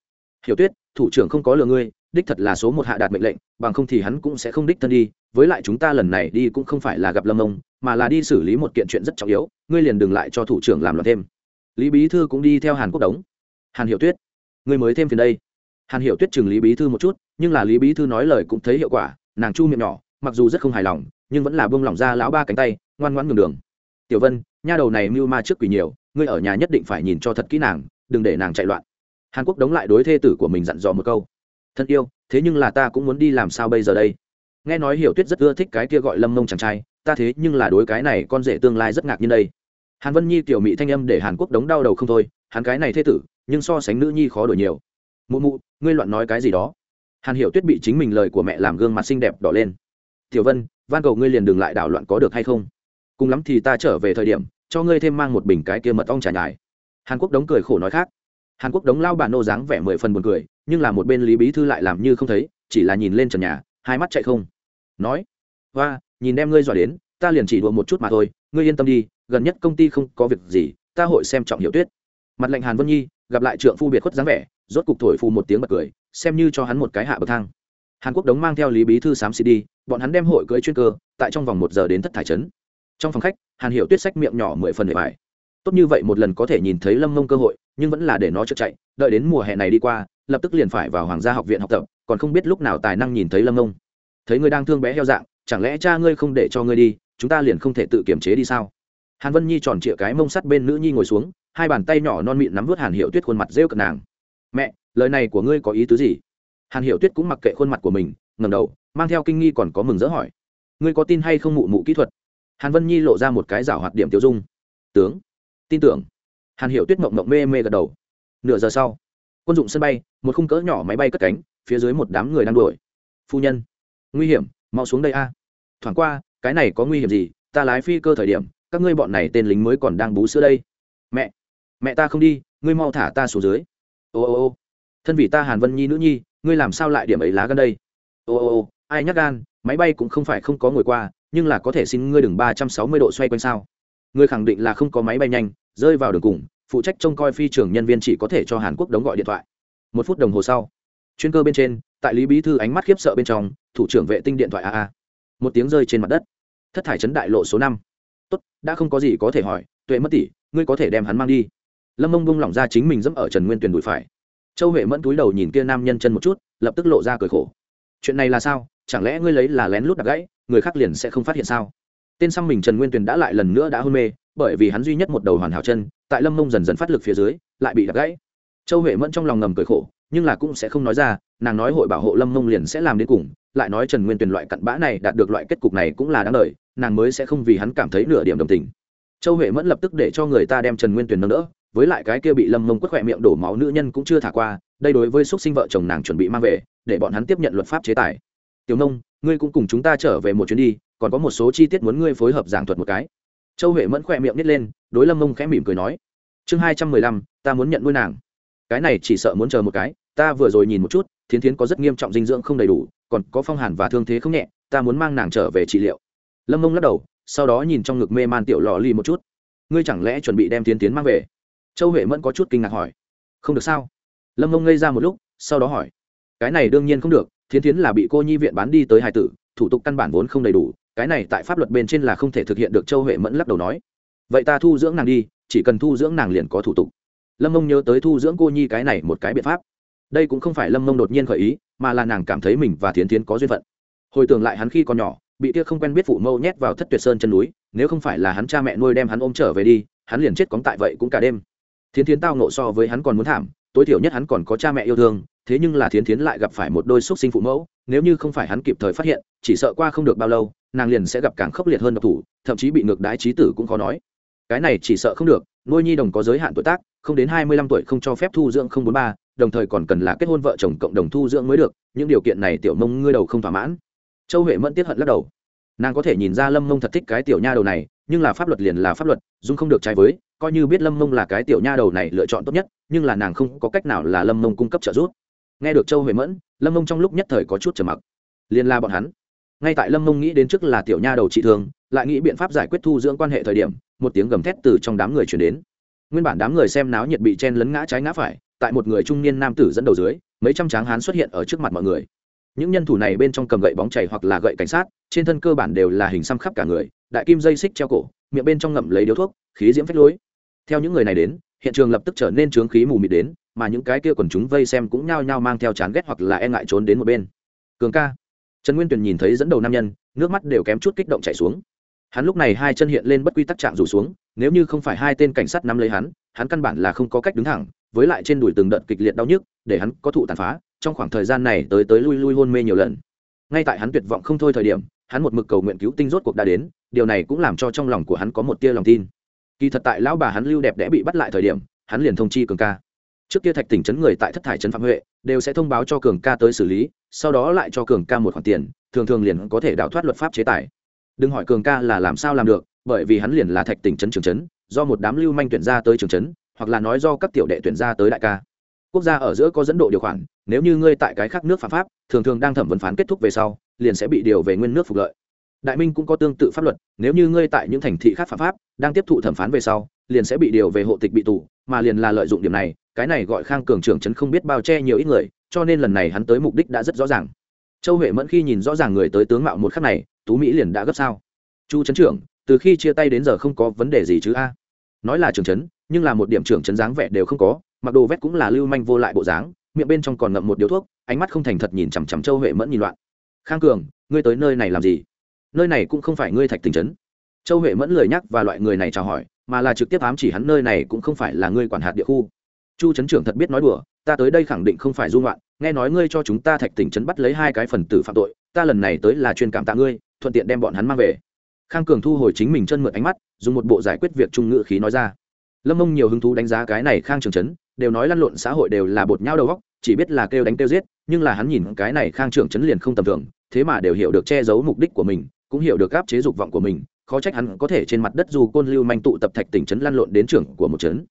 Hiểu tuyết, thủ trưởng không có lừa ngươi đích thật là số một hạ đạt mệnh lệnh, bằng không thì hắn cũng sẽ không đích thân đi, với lại chúng ta lần này đi cũng không phải là gặp lâm ông, mà là đi xử lý một kiện chuyện rất trọng yếu, ngươi liền đừng lại cho thủ trưởng làm loạn thêm. Lý bí thư cũng đi theo hàn quốc đống hàn hiệu tuyết, ngươi mới thêm phiền đây. Hàn hiệu tuyết chừng lý bí thư một chút, nhưng là lý bí thư nói lời cũng thấy hiệu quả, nàng chu miệng nhỏ, mặc dù rất không hài lòng, nhưng vẫn là buông lỏng ra lão ba cánh tay, ngoan ngoãn ngừng đường. Tiểu vân, nha đầu này mưu ma trước quỷ nhiều, ngươi ở nhà nhất định phải nhìn cho thật kỹ nàng, đừng để nàng chạy loạn. Hàn quốc đóng lại đối thê tử của mình dặn dò một câu thân yêu, thế nhưng là ta cũng muốn đi làm sao bây giờ đây? Nghe nói hiểu tuyết rất ưa thích cái kia gọi lâm mông chàng trai, ta thế nhưng là đối cái này con rể tương lai rất ngạc nhiên đây. Hàn vân nhi tiểu mỹ thanh âm để hàn quốc đống đau đầu không thôi, hắn cái này thế tử, nhưng so sánh nữ nhi khó đổi nhiều. Mụ mụ, ngươi loạn nói cái gì đó? Hàn hiểu tuyết bị chính mình lời của mẹ làm gương mặt xinh đẹp đỏ lên. Tiểu vân, van cầu ngươi liền đừng lại đảo loạn có được hay không? Cùng lắm thì ta trở về thời điểm, cho ngươi thêm mang một bình cái kia mật ong trà nhài hàn quốc đống cười khổ nói khác hàn quốc đống lao bản nô dáng vẻ mười phần buồn cười, nhưng là một bên lý bí thư lại làm như không thấy, chỉ là nhìn lên trần nhà, hai mắt chạy không. Nói và nhìn em ngươi dọa đến, ta liền chỉ đùa một chút mà thôi, ngươi yên tâm đi, gần nhất công ty không có việc gì, ta hội xem trọng Hiểu tuyết. Mặt lệnh hàn vân nhi, gặp lại trượng phu biệt khuất dáng vẻ, rốt cục thổi phu một tiếng bật cười, xem như cho hắn một cái hạ bậc thang. Hàn quốc đống mang theo lý bí thư xám xịt đi, bọn hắn đem hội cưới chuyên cơ, tại trong vòng một giờ đến thất thải trấn. Trong phòng khách, hàn Hiểu tuyết sách miệng nhỏ mười phần để bài tốt như vậy một lần có thể nhìn thấy lâm mông cơ hội, nhưng vẫn là để nó chợt chạy, đợi đến mùa hè này đi qua, lập tức liền phải vào hoàng gia học viện học tập, còn không biết lúc nào tài năng nhìn thấy lâm mông thấy ngươi đang thương bé heo dạng, chẳng lẽ cha ngươi không để cho ngươi đi, chúng ta liền không thể tự kiểm chế đi sao? Hàn vân nhi tròn trịa cái mông sắt bên nữ nhi ngồi xuống, hai bàn tay nhỏ non mịn nắm vớt hàn hiệu tuyết khuôn mặt rêu cận nàng. Mẹ, lời này của ngươi có ý tứ gì? Hàn hiệu tuyết cũng mặc kệ khuôn mặt của mình ngầm đầu, mang theo kinh nghi còn có mừng dỡ hỏi. Ngươi có tin hay không mụ mụ kỹ thuật? Hàn vân nhi lộ ra một cái rảo hoạt điểm tiêu dung. Tướng tin tưởng. Hàn hiệu tuyết mộng mộng mê mê gật đầu. Nửa giờ sau, quân dụng sân bay, một khung cỡ nhỏ máy bay cất cánh, phía dưới một đám người đang đuổi. Phu nhân, nguy hiểm, mau xuống đây a. Thoảng qua, cái này có nguy hiểm gì? Ta lái phi cơ thời điểm, các ngươi bọn này tên lính mới còn đang bú sữa đây. Mẹ mẹ ta không đi, ngươi mau thả ta xuống dưới. Ô ô ô, thân vị ta hàn vân nhi nữ nhi, ngươi làm sao lại điểm ấy lá gần đây? Ô ô ô, ai nhắc gan, máy bay cũng không phải không có ngồi qua, nhưng là có thể xin ngươi đừng ba trăm sáu mươi độ xoay quanh sao? Ngươi khẳng định là không có máy bay nhanh, rơi vào đường cùng, phụ trách trông coi phi trường nhân viên chỉ có thể cho hàn quốc đóng gọi điện thoại. Một phút đồng hồ sau, chuyên cơ bên trên, tại lý bí thư ánh mắt khiếp sợ bên trong, thủ trưởng vệ tinh điện thoại aa một tiếng rơi trên mặt đất. Thất thải chấn đại lộ số năm. Tốt, đã không có gì có thể hỏi, tuệ mất tỷ, ngươi có thể đem hắn mang đi. Lâm mông bung lỏng ra chính mình dẫm ở trần nguyên tuyền đùi phải. Châu huệ mẫn túi đầu nhìn kia nam nhân chân một chút, lập tức lộ ra cười khổ. Chuyện này là sao? Chẳng lẽ ngươi lấy là lén lút đặt gãy, người khác liền sẽ không phát hiện sao? Tên xăm mình trần nguyên tuyền đã lại lần nữa đã hôn mê, bởi vì hắn duy nhất một đầu hoàn hảo chân, tại lâm mông dần dần phát lực phía dưới, lại bị đặt gãy. Châu huệ mẫn trong lòng ngầm cười khổ, nhưng là cũng sẽ không nói ra, nàng nói hội bảo hộ lâm mông liền sẽ làm đến cùng, lại nói trần nguyên tuyền loại cặn bã này đạt được loại kết cục này cũng là đáng lời nàng mới sẽ không vì hắn cảm thấy nửa điểm đồng tình. Châu huệ mẫn lập tức để cho người ta đem trần nguyên tuyền nâng đỡ, với lại cái kia bị lâm mông quất khỏe miệng đổ máu nữ nhân cũng chưa thả qua, đây đối với x u ấ t sinh vợ chồng nàng chuẩn bị mang về, để bọn hắn tiếp nhận luật pháp chế tài. Tiểu nông, ngươi cũng cùng chúng ta trở về một chuyến đi còn có một số chi tiết muốn ngươi phối hợp giảng thuật một cái. Châu huệ mẫn khỏe miệng nít lên, đối lâm mông khẽ mỉm cười nói, chương hai trăm mười lăm, ta muốn nhận nuôi nàng. Cái này chỉ sợ muốn chờ một cái, ta vừa rồi nhìn một chút, thiến thiến có rất nghiêm trọng dinh dưỡng không đầy đủ, còn có phong hàn và thương thế không nhẹ, ta muốn mang nàng trở về trị liệu. Lâm mông lắc đầu, sau đó nhìn trong ngực mê man tiểu lò ly một chút. Ngươi chẳng lẽ chuẩn bị đem tiến tiến mang về? Châu huệ mẫn có chút kinh ngạc hỏi. Không được sao? Lâm mông ngây ra một lúc, sau đó hỏi. Cái này đương nhiên không được, thiến tiến là bị cô nhi viện bán đi tới hai tử, thủ tục căn bản vốn không đầy đủ cái này tại pháp luật bên trên là không thể thực hiện được, châu huệ mẫn lắc đầu nói. Vậy ta thu dưỡng nàng đi, chỉ cần thu dưỡng nàng liền có thủ tục. Lâm mông nhớ tới thu dưỡng cô nhi cái này một cái biện pháp. Đây cũng không phải lâm mông đột nhiên khởi ý, mà là nàng cảm thấy mình và thiến tiến có duyên phận. Hồi tưởng lại hắn khi còn nhỏ, bị kia không quen biết phụ mâu nhét vào thất tuyệt sơn chân núi, nếu không phải là hắn cha mẹ nuôi đem hắn ôm trở về đi, hắn liền chết cóng tại vậy cũng cả đêm. Thiến thiến tao nộ so với hắn còn muốn thảm, tối thiểu nhất hắn còn có cha mẹ yêu thương thế nhưng là thiến thiến lại gặp phải một đôi xúc sinh phụ mẫu, nếu như không phải hắn kịp thời phát hiện, chỉ sợ qua không được bao lâu, nàng liền sẽ gặp càng khốc liệt hơn độc thủ, thậm chí bị ngược đái trí tử cũng khó nói. Cái này chỉ sợ không được, nuôi nhi đồng có giới hạn tuổi tác, không đến hai mươi lăm tuổi không cho phép thu dưỡng không bốn ba, đồng thời còn cần là kết hôn vợ chồng cộng đồng thu dưỡng mới được, những điều kiện này tiểu mông ngươi đầu không thỏa mãn. Châu huệ mẫn tiếp hận lắc đầu. Nàng có thể nhìn ra lâm mông thật thích cái tiểu nha đầu này, nhưng là pháp luật liền là pháp luật dung không được trái với, coi như biết lâm mông là cái tiểu nha đầu này lựa chọn tốt nhất, nhưng là nàng không có cách nào là lâm mông cung cấp trợ giúp nghe được châu huệ mẫn, lâm mông trong lúc nhất thời có chút trầm mặc. Liên la bọn hắn. Ngay tại lâm mông nghĩ đến trước là tiểu nha đầu trị thương, lại nghĩ biện pháp giải quyết thu dưỡng quan hệ thời điểm, một tiếng gầm thét từ trong đám người chuyển đến. Nguyên bản đám người xem náo nhiệt bị chen lấn ngã trái ngã phải, tại một người trung niên nam tử dẫn đầu dưới, mấy trăm tráng hán xuất hiện ở trước mặt mọi người. Những nhân thủ này bên trong cầm gậy bóng chảy hoặc là gậy cảnh sát, trên thân cơ bản đều là hình xăm khắp cả người, đại kim dây xích treo cổ, miệng bên trong ngậm lấy điếu thuốc, khí diễm phách lối. Theo những người này đến, hiện trường lập tức trở nên trướng khí mù mịt đến mà những cái kia quần chúng vây xem cũng nhao nhao mang theo chán ghét hoặc là e ngại trốn đến một bên. Cường ca. Trần nguyên tuyền nhìn thấy dẫn đầu nam nhân, nước mắt đều kém chút kích động chảy xuống. Hắn lúc này hai chân hiện lên bất quy tắc trạng rủ xuống, nếu như không phải hai tên cảnh sát nắm lấy hắn hắn căn bản là không có cách đứng thẳng, với lại trên đùi từng đợt kịch liệt đau nhức, để hắn có thụ tàn phá, trong khoảng thời gian này tới tới lui lui hôn mê nhiều lần. Ngay tại hắn tuyệt vọng không thôi thời điểm, hắn một mực cầu nguyện cứu tinh rốt cuộc đã đến, điều này cũng làm cho trong lòng của hắn có một tia lòng tin. Kỳ thật tại lão bà hắn lưu đẹp đẽ bị bắt lại thời điểm, hắn liền thông chi cường ca trước kia thạch tỉnh chấn người tại thất thải trấn phạm huệ, đều sẽ thông báo cho cường ca tới xử lý, sau đó lại cho cường ca một khoản tiền, thường thường liền có thể đào thoát luật pháp chế tài. Đừng hỏi cường ca là làm sao làm được, bởi vì hắn liền là thạch tỉnh trấn trường trấn do một đám lưu manh tuyển ra tới trường trấn hoặc là nói do các tiểu đệ tuyển ra tới đại ca. Quốc gia ở giữa có dẫn độ điều khoản, nếu như ngươi tại cái khác nước phạm pháp, thường thường đang thẩm vấn phán kết thúc về sau, liền sẽ bị điều về nguyên nước phục lợi. Đại minh cũng có tương tự pháp luật, nếu như ngươi tại những thành thị khác phạm pháp, đang tiếp thụ thẩm phán về sau liền sẽ bị điều về hộ tịch bị tù, mà liền là lợi dụng điểm này, cái này gọi khang cường trưởng trấn không biết bao che nhiều ít người, cho nên lần này hắn tới mục đích đã rất rõ ràng. Châu huệ mẫn khi nhìn rõ ràng người tới tướng mạo một khắc này, tú mỹ liền đã gấp sao? Chu trấn trưởng, từ khi chia tay đến giờ không có vấn đề gì chứ a? Nói là trưởng trấn, nhưng là một điểm trưởng trấn dáng vẻ đều không có, mặc đồ vét cũng là lưu manh vô lại bộ dáng, miệng bên trong còn ngậm một điếu thuốc, ánh mắt không thành thật nhìn chằm chằm châu huệ mẫn nhìn loạn. Khang cường, ngươi tới nơi này làm gì? Nơi này cũng không phải ngươi thạch tình trấn. Châu huệ mẫn lời nhắc và loại người này chào hỏi mà là trực tiếp ám chỉ hắn nơi này cũng không phải là ngươi quản hạt địa khu. Chu trấn trưởng thật biết nói đùa, ta tới đây khẳng định không phải dung loạn nghe nói ngươi cho chúng ta thạch tỉnh trấn bắt lấy hai cái phần tử phạm tội, ta lần này tới là chuyên cảm tạ ngươi, thuận tiện đem bọn hắn mang về. Khang cường thu hồi chính mình chân mượn ánh mắt, dùng một bộ giải quyết việc trung ngữ khí nói ra. Lâm mông nhiều hứng thú đánh giá cái này khang trường trấn, đều nói lăn lộn xã hội đều là bột nhau đầu góc chỉ biết là kêu đánh kêu giết, nhưng là hắn nhìn cái này khang trường trấn liền không tầm thường, thế mà đều hiểu được che giấu mục đích của mình, cũng hiểu được áp chế dục vọng của mình khó trách hắn có thể trên mặt đất dù côn lưu manh tụ tập thạch tỉnh trấn lăn lộn đến trưởng của một trấn.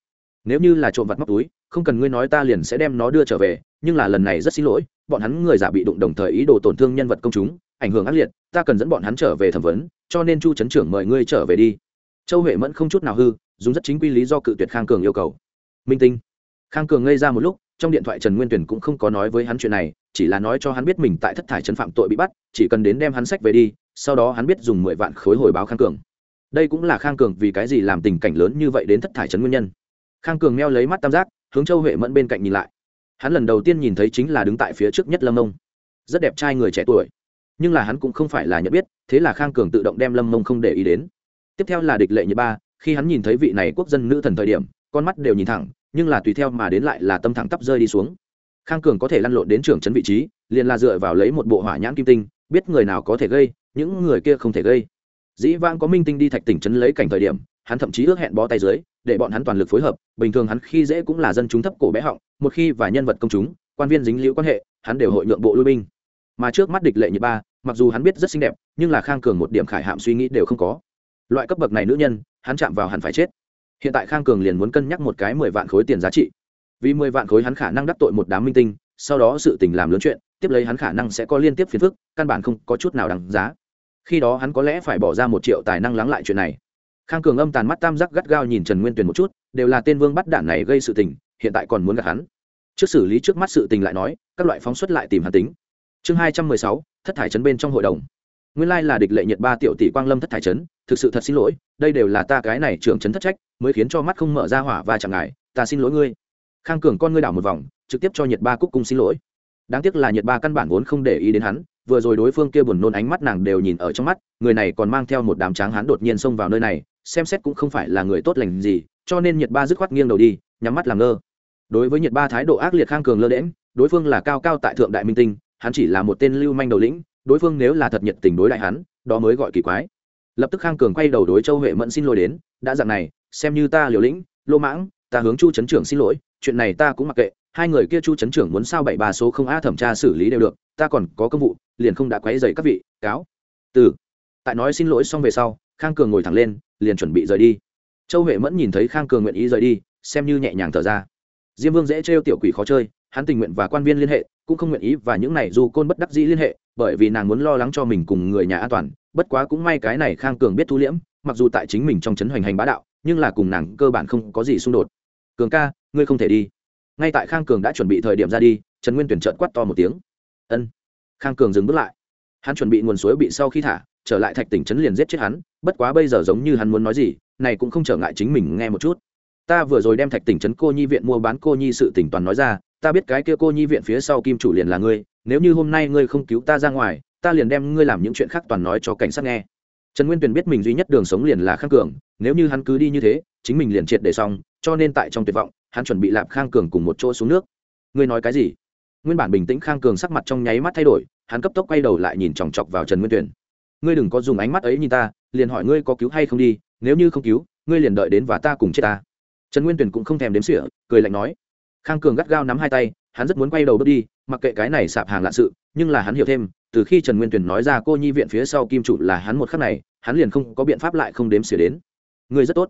Nếu như là trộm vặt móc túi, không cần ngươi nói ta liền sẽ đem nó đưa trở về, nhưng là lần này rất xin lỗi, bọn hắn người giả bị đụng đồng thời ý đồ tổn thương nhân vật công chúng, ảnh hưởng ác liệt, ta cần dẫn bọn hắn trở về thẩm vấn, cho nên chu trấn trưởng mời ngươi trở về đi. Châu huệ mẫn không chút nào hư, dùng rất chính quy lý do cự tuyệt khang cường yêu cầu. Minh tinh. Khang cường ngây ra một lúc, trong điện thoại trần nguyên tuyển cũng không có nói với hắn chuyện này, chỉ là nói cho hắn biết mình tại thất thải trấn phạm tội bị bắt, chỉ cần đến đem hắn sách về đi sau đó hắn biết dùng mười vạn khối hồi báo khang cường. Đây cũng là khang cường vì cái gì làm tình cảnh lớn như vậy đến thất thải trấn nguyên nhân. Khang cường meo lấy mắt tam giác, hướng châu huệ mẫn bên cạnh nhìn lại. Hắn lần đầu tiên nhìn thấy chính là đứng tại phía trước nhất lâm mông. Rất đẹp trai người trẻ tuổi. Nhưng là hắn cũng không phải là nhận biết, thế là khang cường tự động đem lâm mông không để ý đến. Tiếp theo là địch lệ nhị ba, khi hắn nhìn thấy vị này quốc dân nữ thần thời điểm, con mắt đều nhìn thẳng, nhưng là tùy theo mà đến lại là tâm thẳng tắp rơi đi xuống. Khang cường có thể lăn lộn đến trưởng trấn vị trí, liền là dựa vào lấy một bộ hỏa nhãn kim tinh, biết người nào có thể gây những người kia không thể gây. Dĩ vãng có minh tinh đi thạch tỉnh trấn lấy cảnh thời điểm, hắn thậm chí ước hẹn bó tay dưới, để bọn hắn toàn lực phối hợp, bình thường hắn khi dễ cũng là dân chúng thấp cổ bé họng, một khi và nhân vật công chúng, quan viên dính liễu quan hệ, hắn đều hội nhượng bộ lui binh. Mà trước mắt địch lệ như ba, mặc dù hắn biết rất xinh đẹp, nhưng là khang cường một điểm khải hạm suy nghĩ đều không có. Loại cấp bậc này nữ nhân, hắn chạm vào hẳn phải chết. Hiện tại khang cường liền muốn cân nhắc một cái mười vạn khối tiền giá trị. Vì mười vạn khối hắn khả năng đắc tội một đám minh tinh, sau đó sự tình làm lớn chuyện, tiếp lấy hắn khả năng sẽ có liên tiếp phiền phức, căn bản không có chút nào đáng giá khi đó hắn có lẽ phải bỏ ra một triệu tài năng lắng lại chuyện này. Khang cường âm tàn mắt tam giác gắt gao nhìn trần nguyên tuyền một chút đều là tên vương bắt đạn này gây sự tình hiện tại còn muốn gặp hắn. Trước xử lý trước mắt sự tình lại nói các loại phóng xuất lại tìm hắn tính. Chương hai trăm mười sáu thất thải chấn bên trong hội đồng. Nguyên lai là địch lệ nhiệt ba tiểu tỷ quang lâm thất thải chấn, thực sự thật xin lỗi đây đều là ta cái này trưởng chấn thất trách mới khiến cho mắt không mở ra hỏa và chẳng ngại ta xin lỗi ngươi. Khang cường con ngươi đảo một vòng trực tiếp cho nhiệt ba cúc cung xin lỗi. Đáng tiếc là nhiệt ba căn bản vốn không để ý đến hắn vừa rồi đối phương kia buồn nôn ánh mắt nàng đều nhìn ở trong mắt, người này còn mang theo một đám tráng hán đột nhiên xông vào nơi này, xem xét cũng không phải là người tốt lành gì, cho nên nhiệt ba dứt khoát nghiêng đầu đi, nhắm mắt làm ngơ. Đối với nhiệt ba thái độ ác liệt khang cường lơ đễm đối phương là cao cao tại thượng đại minh tinh, hắn chỉ là một tên lưu manh đầu lĩnh, đối phương nếu là thật nhiệt tình đối đại hắn, đó mới gọi kỳ quái. Lập tức khang cường quay đầu đối châu huệ mẫn xin lỗi đến, đã dặn này, xem như ta liều lĩnh, lô mãng, ta hướng chu trấn trưởng xin lỗi, chuyện này ta cũng mặc kệ hai người kia chu trấn trưởng muốn sao bảy ba số không a thẩm tra xử lý đều được, ta còn có công vụ, liền không đã quấy dày các vị, cáo. Từ, tại nói xin lỗi xong về sau, khang cường ngồi thẳng lên, liền chuẩn bị rời đi. Châu huệ mẫn nhìn thấy khang cường nguyện ý rời đi, xem như nhẹ nhàng thở ra. Diêm vương dễ trêu tiểu quỷ khó chơi, hắn tình nguyện và quan viên liên hệ, cũng không nguyện ý và những này dù côn bất đắc dĩ liên hệ, bởi vì nàng muốn lo lắng cho mình cùng người nhà an toàn, bất quá cũng may cái này khang cường biết thu liễm, mặc dù tại chính mình trong trấn hoành hành bá đạo, nhưng là cùng nàng cơ bản không có gì xung đột. Cường ca, ngươi không thể đi ngay tại khang cường đã chuẩn bị thời điểm ra đi, trần nguyên tuyển trợn quát to một tiếng. Ân. Khang cường dừng bước lại. Hắn chuẩn bị nguồn suối bị sau khi thả, trở lại thạch tỉnh trấn liền giết chết hắn, bất quá bây giờ giống như hắn muốn nói gì, này cũng không trở ngại chính mình nghe một chút. Ta vừa rồi đem thạch tỉnh trấn cô nhi viện mua bán cô nhi sự tỉnh toàn nói ra, ta biết cái kia cô nhi viện phía sau kim chủ liền là ngươi, nếu như hôm nay ngươi không cứu ta ra ngoài, ta liền đem ngươi làm những chuyện khác toàn nói cho cảnh sát nghe. Trần nguyên tuyền biết mình duy nhất đường sống liền là khang cường, nếu như hắn cứ đi như thế, chính mình liền triệt để xong, cho nên tại trong tuyệt vọng hắn chuẩn bị lạp khang cường cùng một chỗ xuống nước. Ngươi nói cái gì? Nguyên bản bình tĩnh khang cường sắc mặt trong nháy mắt thay đổi, hắn cấp tốc quay đầu lại nhìn chòng chọc vào trần nguyên tuyền ngươi đừng có dùng ánh mắt ấy nhìn ta, liền hỏi ngươi có cứu hay không đi, nếu như không cứu, ngươi liền đợi đến và ta cùng chết ta. Trần nguyên tuyền cũng không thèm đếm sỉa cười lạnh nói. Khang cường gắt gao nắm hai tay, hắn rất muốn quay đầu bước đi, mặc kệ cái này sạp hàng lạ sự, nhưng là hắn hiểu thêm, từ khi trần nguyên tuyền nói ra cô nhi viện phía sau kim trụ là hắn một khắc này, hắn liền không có biện pháp lại không đếm xỉa đến. Ngươi rất tốt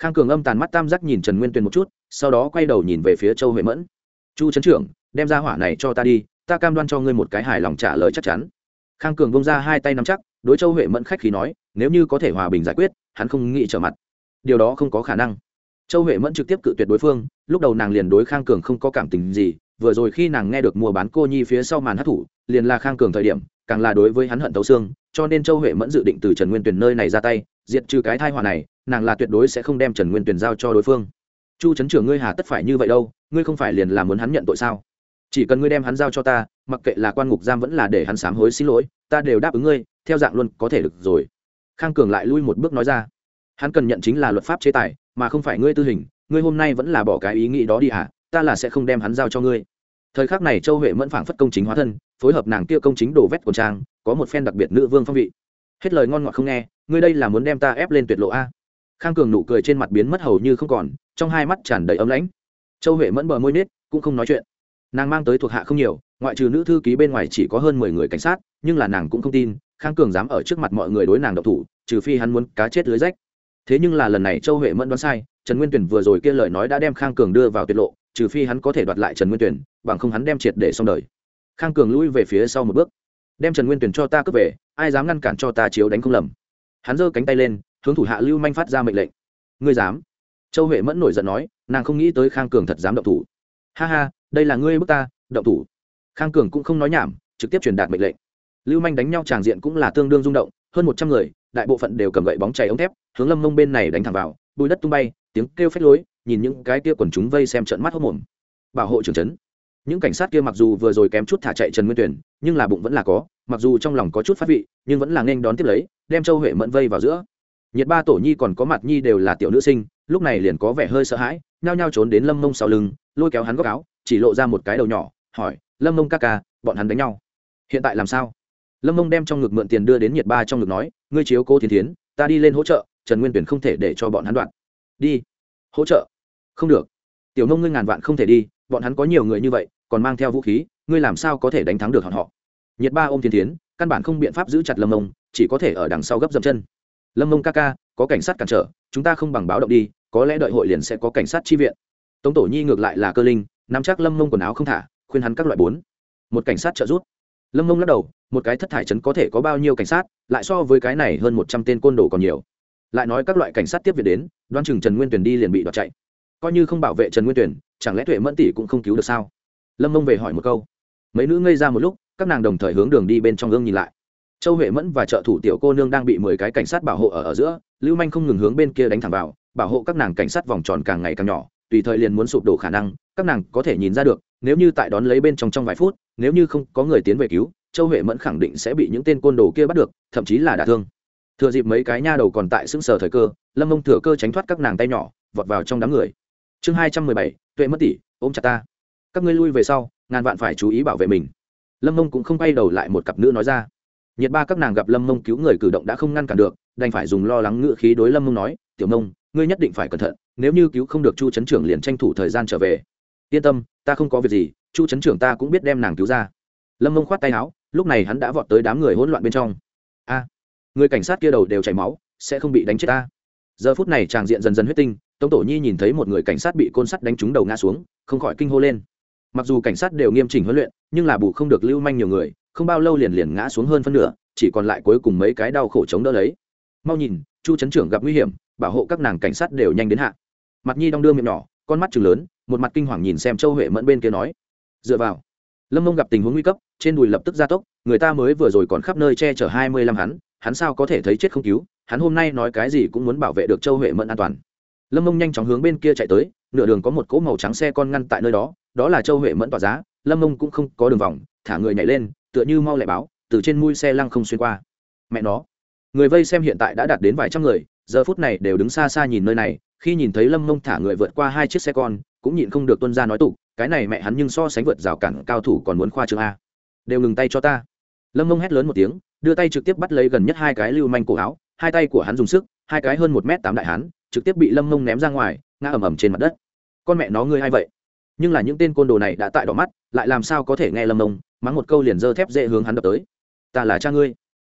khang cường âm tàn mắt tam giác nhìn trần nguyên tuyền một chút, sau đó quay đầu nhìn về phía châu huệ mẫn. Chu trấn trưởng, đem ra hỏa này cho ta đi, ta cam đoan cho ngươi một cái hài lòng trả lời chắc chắn. Khang cường bông ra hai tay nắm chắc, đối châu huệ mẫn khách khí nói, nếu như có thể hòa bình giải quyết, hắn không nghĩ trở mặt. Điều đó không có khả năng. Châu huệ mẫn trực tiếp cự tuyệt đối phương, lúc đầu nàng liền đối khang cường không có cảm tình gì, vừa rồi khi nàng nghe được mua bán cô nhi phía sau màn hát thủ liền là khang cường thời điểm, càng là đối với hắn hận tấu xương, cho nên châu huệ mẫn dự định từ trần nguyên tuyển nơi này ra tay, diệt trừ cái thai họa này nàng là tuyệt đối sẽ không đem trần nguyên Tuyền giao cho đối phương. Chu trấn trưởng ngươi hà tất phải như vậy đâu, ngươi không phải liền là muốn hắn nhận tội sao? Chỉ cần ngươi đem hắn giao cho ta, mặc kệ là quan ngục giam vẫn là để hắn sám hối xin lỗi, ta đều đáp ứng ngươi, theo dạng luôn có thể được rồi. Khang cường lại lui một bước nói ra. Hắn cần nhận chính là luật pháp chế tài, mà không phải ngươi tư hình, ngươi hôm nay vẫn là bỏ cái ý nghĩ đó đi hả? Ta là sẽ không đem hắn giao cho ngươi. Thời khắc này châu huệ mẫn phảng phất công chính hóa thân, phối hợp nàng kia công chính đổ vét quần trang, có một phen đặc biệt nữ vương phong vị. Hết lời ngon ngọt không nghe, ngươi đây là muốn đem ta ép lên tuyệt lộ a? Khang cường nụ cười trên mặt biến mất hầu như không còn, trong hai mắt tràn đầy ấm lãnh. Châu huệ mẫn bờ môi nết, cũng không nói chuyện. Nàng mang tới thuộc hạ không nhiều, ngoại trừ nữ thư ký bên ngoài chỉ có hơn mười người cảnh sát, nhưng là nàng cũng không tin, khang cường dám ở trước mặt mọi người đối nàng độc thủ, trừ phi hắn muốn cá chết lưới rách. Thế nhưng là lần này châu huệ mẫn đoán sai, trần nguyên tuyển vừa rồi kia lời nói đã đem khang cường đưa vào tiết lộ, trừ phi hắn có thể đoạt lại trần nguyên tuyển, bằng không hắn đem triệt để xong đời. Khang cường lui về phía sau một bước. Đem trần nguyên tuyển cho ta cướp về, ai dám ngăn cản cho ta chiếu đánh không lầm. Hắn giơ cánh tay lên hướng thủ hạ lưu manh phát ra mệnh lệnh. Ngươi dám? Châu huệ mẫn nổi giận nói, nàng không nghĩ tới khang cường thật dám động thủ. Ha ha, đây là ngươi bước ta, động thủ. Khang cường cũng không nói nhảm, trực tiếp truyền đạt mệnh lệnh. Lưu manh đánh nhau tràng diện cũng là tương đương rung động, hơn một trăm người, đại bộ phận đều cầm gậy bóng chảy ống thép, hướng lâm mông bên này đánh thẳng vào, bùi đất tung bay, tiếng kêu phách lối, nhìn những cái kia quần chúng vây xem trận mắt hốc mồm. Bảo hộ trường trấn. Những cảnh sát kia mặc dù vừa rồi kém chút thả chạy trần nguyên tuyển nhưng là bụng vẫn là có, mặc dù trong lòng có chút phát vị, nhưng vẫn là nên đón tiếp lấy, đem châu huệ mẫn vây vào giữa nhiệt ba tổ nhi còn có mặt nhi đều là tiểu nữ sinh, lúc này liền có vẻ hơi sợ hãi, nhao nhao trốn đến lâm mông sau lưng, lôi kéo hắn góc áo, chỉ lộ ra một cái đầu nhỏ, hỏi, lâm mông ca ca, bọn hắn đánh nhau, hiện tại làm sao? Lâm mông đem trong ngực mượn tiền đưa đến nhiệt ba trong ngực nói, ngươi chiếu cô thiên thiến, ta đi lên hỗ trợ, trần nguyên tuyển không thể để cho bọn hắn đoạn. Đi, hỗ trợ? Không được. Tiểu nông ngươi ngàn vạn không thể đi, bọn hắn có nhiều người như vậy, còn mang theo vũ khí, ngươi làm sao có thể đánh thắng được họ họ? Nhiệt ba ôm thiên tiến căn bản không biện pháp giữ chặt lâm mông, chỉ có thể ở đằng sau gấp dầm chân lâm mông ca ca, có cảnh sát cản trở, chúng ta không bằng báo động đi, có lẽ đợi hội liền sẽ có cảnh sát chi viện. Tống tổ nhi ngược lại là cơ linh, nắm chắc lâm mông quần áo không thả, khuyên hắn các loại bốn. Một cảnh sát trợ giúp. Lâm mông lắc đầu, một cái thất thải trấn có thể có bao nhiêu cảnh sát, lại so với cái này hơn một trăm tên côn đồ còn nhiều. Lại nói các loại cảnh sát tiếp viện đến đoan chừng trần nguyên tuyển đi liền bị đoạt chạy. Coi như không bảo vệ trần nguyên tuyển chẳng lẽ tuệ mẫn tỷ cũng không cứu được sao? Lâm mông về hỏi một câu. Mấy nữ ngây ra một lúc, các nàng đồng thời hướng đường đi bên trong gương nhìn lại châu huệ mẫn và trợ thủ tiểu cô nương đang bị mười cái cảnh sát bảo hộ ở ở giữa, lưu manh không ngừng hướng bên kia đánh thẳng vào, bảo hộ các nàng cảnh sát vòng tròn càng ngày càng nhỏ, tùy thời liền muốn sụp đổ khả năng, các nàng có thể nhìn ra được, nếu như tại đón lấy bên trong trong vài phút, nếu như không có người tiến về cứu, châu huệ mẫn khẳng định sẽ bị những tên côn đồ kia bắt được, thậm chí là đả thương. Thừa dịp mấy cái nha đầu còn tại xứng sờ thời cơ, lâm ông thừa cơ tránh thoát các nàng tay nhỏ, vọt vào trong đám người. Chương hai trăm mười bảy, tuệ mất tỷ, ôm chặt ta. Các ngươi lui về sau, ngàn vạn phải chú ý bảo vệ mình. Lâm ông cũng không quay đầu lại một cặp nữ nói ra nhiệt ba các nàng gặp lâm mông cứu người cử động đã không ngăn cản được, đành phải dùng lo lắng ngự khí đối lâm mông nói, tiểu mông, ngươi nhất định phải cẩn thận, nếu như cứu không được chu trấn trưởng liền tranh thủ thời gian trở về. Yên tâm, ta không có việc gì, chu trấn trưởng ta cũng biết đem nàng cứu ra. Lâm mông khoát tay áo, lúc này hắn đã vọt tới đám người hỗn loạn bên trong. A, người cảnh sát kia đầu đều chảy máu, sẽ không bị đánh chết ta. Giờ phút này tràng diện dần dần huyết tinh, tống tổ nhi nhìn thấy một người cảnh sát bị côn sắt đánh trúng đầu ngã xuống, không khỏi kinh hô lên. Mặc dù cảnh sát đều nghiêm chỉnh huấn luyện, nhưng là bù không được lưu manh nhiều người không bao lâu liền liền ngã xuống hơn phân nửa, chỉ còn lại cuối cùng mấy cái đau khổ chống đỡ lấy. Mau nhìn, chu trấn trưởng gặp nguy hiểm, bảo hộ các nàng cảnh sát đều nhanh đến hạ. Mặt nhi đong đưa miệng nhỏ, con mắt chừng lớn, một mặt kinh hoàng nhìn xem châu huệ mẫn bên kia nói. Dựa vào. Lâm mông gặp tình huống nguy cấp, trên đùi lập tức gia tốc, người ta mới vừa rồi còn khắp nơi che chở hai mươi lăm hắn hắn sao có thể thấy chết không cứu, hắn hôm nay nói cái gì cũng muốn bảo vệ được châu huệ mẫn an toàn. Lâm mông nhanh chóng hướng bên kia chạy tới, nửa đường có một cỗ màu trắng xe con ngăn tại nơi đó đó là châu huệ mẫn tỏa giá, lâm mông cũng không có đường vòng, thả người nhảy lên tựa như mau lẹ báo, từ trên mui xe lăng không xuyên qua. Mẹ nó, người vây xem hiện tại đã đạt đến vài trăm người, giờ phút này đều đứng xa xa nhìn nơi này, khi nhìn thấy lâm mông thả người vượt qua hai chiếc xe con, cũng nhịn không được tuân ra nói tụ cái này mẹ hắn nhưng so sánh vượt rào cản cao thủ còn muốn khoa trường a. Đều ngừng tay cho ta. Lâm mông hét lớn một tiếng, đưa tay trực tiếp bắt lấy gần nhất hai cái lưu manh cổ áo, hai tay của hắn dùng sức, hai cái hơn một m tám đại hán trực tiếp bị lâm mông ném ra ngoài, ngã ầm ầm trên mặt đất. Con mẹ nó ngươi hay vậy? Nhưng là những tên côn đồ này đã tại đỏ mắt, lại làm sao có thể nghe lâm mông? Mắng một câu liền dơ thép dễ hướng hắn đập tới. Ta là cha ngươi.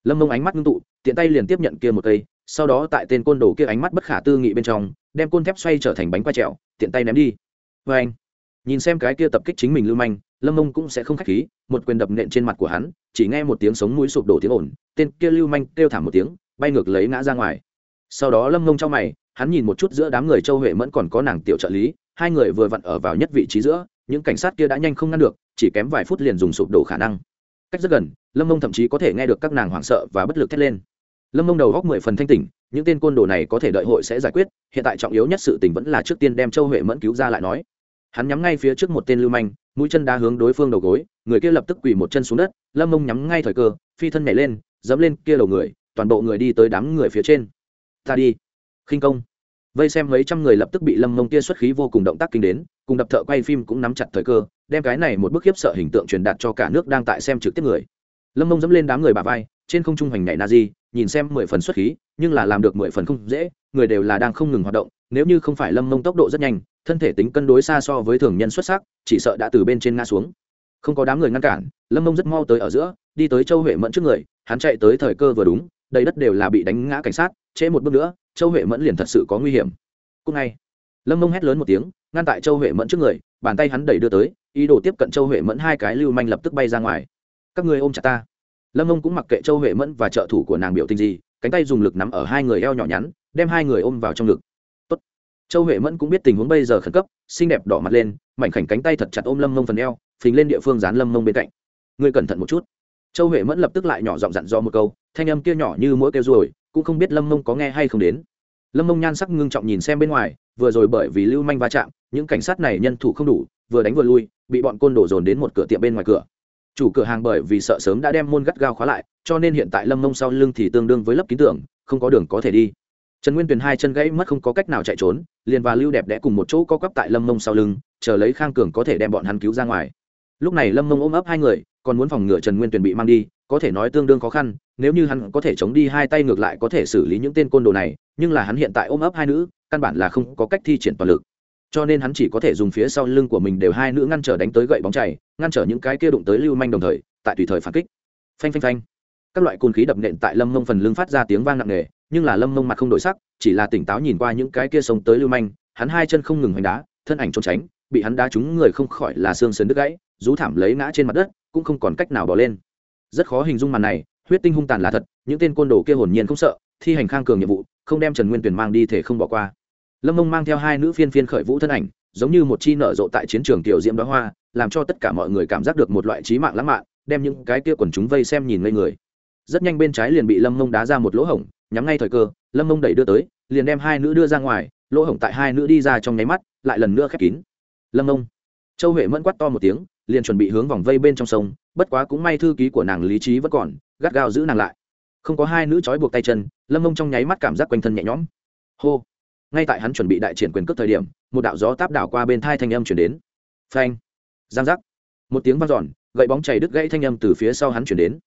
Lâm mông ánh mắt ngưng tụ, tiện tay liền tiếp nhận kia một cây, sau đó tại tên côn đồ kia ánh mắt bất khả tư nghị bên trong, đem côn thép xoay trở thành bánh quay trẹo tiện tay ném đi. Vê anh. Nhìn xem cái kia tập kích chính mình lưu manh, lâm mông cũng sẽ không k h á c h khí, một quyền đập nện trên mặt của hắn, chỉ nghe một tiếng sống mũi sụp đổ tiếng ồn, tên kia lưu manh kêu thảm một tiếng, bay ngược lấy ngã ra ngoài. Sau đó lâm mông trong mày, hắn nhìn một chút giữa đám người châu huệ mẫn còn có nàng tiểu trợ lý, hai người vừa vặn ở vào nhất vị trí giữa những cảnh sát kia đã nhanh không ngăn được, chỉ kém vài phút liền dùng sụp đổ khả năng. Cách rất gần, lâm mông thậm chí có thể nghe được các nàng hoảng sợ và bất lực thét lên. Lâm mông đầu góc mười phần thanh tỉnh, những tên côn đồ này có thể đợi hội sẽ giải quyết, hiện tại trọng yếu nhất sự tình vẫn là trước tiên đem châu huệ mẫn cứu ra lại nói. Hắn nhắm ngay phía trước một tên lưu manh, mũi chân đá hướng đối phương đầu gối, người kia lập tức quỳ một chân xuống đất, lâm mông nhắm ngay thời cơ, phi thân nhảy lên, dẫm lên kia đầu người, toàn bộ người đi tới đám người phía trên. Ta đi. Khinh công vây xem mấy trăm người lập tức bị lâm mông kia xuất khí vô cùng động tác kinh đến, cùng đập thợ quay phim cũng nắm chặt thời cơ, đem cái này một bức khiếp sợ hình tượng truyền đạt cho cả nước đang tại xem trực tiếp người. Lâm mông dẫm lên đám người bà vai, trên không trung hoành nhảy na di nhìn xem mười phần xuất khí, nhưng là làm được mười phần không dễ, người đều là đang không ngừng hoạt động, nếu như không phải lâm mông tốc độ rất nhanh, thân thể tính cân đối xa so với thường nhân xuất sắc, chỉ sợ đã từ bên trên ngã xuống. Không có đám người ngăn cản, lâm mông rất mau tới ở giữa, đi tới châu huệ mẫn trước người, hắn chạy tới thời cơ vừa đúng đầy đất đều là bị đánh ngã cảnh sát, trễ một bước nữa, châu huệ mẫn liền thật sự có nguy hiểm. Cùng ngày lâm mông hét lớn một tiếng, ngăn tại châu huệ mẫn trước người, bàn tay hắn đẩy đưa tới, ý đồ tiếp cận châu huệ mẫn hai cái lưu manh lập tức bay ra ngoài. Các người ôm chặt ta. Lâm mông cũng mặc kệ châu huệ mẫn và trợ thủ của nàng biểu tình gì, cánh tay dùng lực nắm ở hai người eo nhỏ nhắn, đem hai người ôm vào trong ngực. Tốt. châu huệ mẫn cũng biết tình huống bây giờ khẩn cấp, xinh đẹp đỏ mặt lên, mảnh khảnh cánh tay thật chặt ôm lâm mông phần eo, phình lên địa phương dán lâm mông bên cạnh. Ngươi cẩn thận một chút. Châu huệ mẫn lập tức lại nhỏ giọng dặn do một câu thanh âm kia nhỏ như mỗi kêu ruồi, cũng không biết lâm mông có nghe hay không đến. Lâm mông nhan sắc ngưng trọng nhìn xem bên ngoài, vừa rồi bởi vì lưu manh va chạm, những cảnh sát này nhân thủ không đủ, vừa đánh vừa lui, bị bọn côn đổ dồn đến một cửa tiệm bên ngoài cửa. Chủ cửa hàng bởi vì sợ sớm đã đem môn gắt gao khóa lại, cho nên hiện tại lâm mông sau lưng thì tương đương với lấp ký tưởng không có đường có thể đi. Trần nguyên tuyền hai chân gãy mất không có cách nào chạy trốn, liền và lưu đẹp đẽ cùng một chỗ co quắp tại lâm mông sau lưng, chờ lấy khang cường có thể đem bọn hắn cứu ra ngoài. Lúc này lâm mông ôm ấp hai người, còn muốn phòng ngừa trần nguyên tuyền bị mang đi có thể nói tương đương khó khăn, nếu như hắn có thể chống đi hai tay ngược lại có thể xử lý những tên côn đồ này, nhưng là hắn hiện tại ôm ấp hai nữ, căn bản là không có cách thi triển toàn lực. Cho nên hắn chỉ có thể dùng phía sau lưng của mình đều hai nữ ngăn trở đánh tới gậy bóng chảy ngăn trở những cái kia đụng tới lưu manh đồng thời, tại tùy thời phản kích. Phanh phanh phanh. Các loại côn khí đập nện tại lâm mông phần lưng phát ra tiếng vang nặng nề, nhưng là lâm mông mặt không đổi sắc, chỉ là tỉnh táo nhìn qua những cái kia sống tới lưu manh, hắn hai chân không ngừng hoành đá, thân ảnh trốn tránh, bị hắn đá trúng người không khỏi là xương sườn đứt gãy, rú thảm lấy ngã trên mặt đất, cũng không còn cách nào bỏ lên rất khó hình dung màn này, huyết tinh hung tàn là thật, những tên côn đồ kia hồn nhiên không sợ, thi hành khang cường nhiệm vụ, không đem trần nguyên tuyển mang đi thể không bỏ qua. Lâm mông mang theo hai nữ phiên phiên khởi vũ thân ảnh, giống như một chi nở rộ tại chiến trường tiểu diễm đó hoa, làm cho tất cả mọi người cảm giác được một loại trí mạng lãng mạn, đem những cái kia quần chúng vây xem nhìn ngây người. Rất nhanh bên trái liền bị lâm mông đá ra một lỗ hổng, nhắm ngay thời cơ, lâm mông đẩy đưa tới, liền đem hai nữ đưa ra ngoài, lỗ hổng tại hai nữ đi ra trong nháy mắt, lại lần nữa khép kín. Lâm mông. Châu huệ mẫn quắt to một tiếng, liền chuẩn bị hướng vòng vây bên trong sông bất quá cũng may thư ký của nàng lý trí vẫn còn, gắt gao giữ nàng lại. Không có hai nữ trói buộc tay chân, lâm mông trong nháy mắt cảm giác quanh thân nhẹ nhõm. Hô! Ngay tại hắn chuẩn bị đại triển quyền cước thời điểm, một đạo gió táp đảo qua bên thai thanh âm chuyển đến. Phanh! Giang giác! Một tiếng vang giòn gậy bóng chảy đứt gãy thanh âm từ phía sau hắn chuyển đến.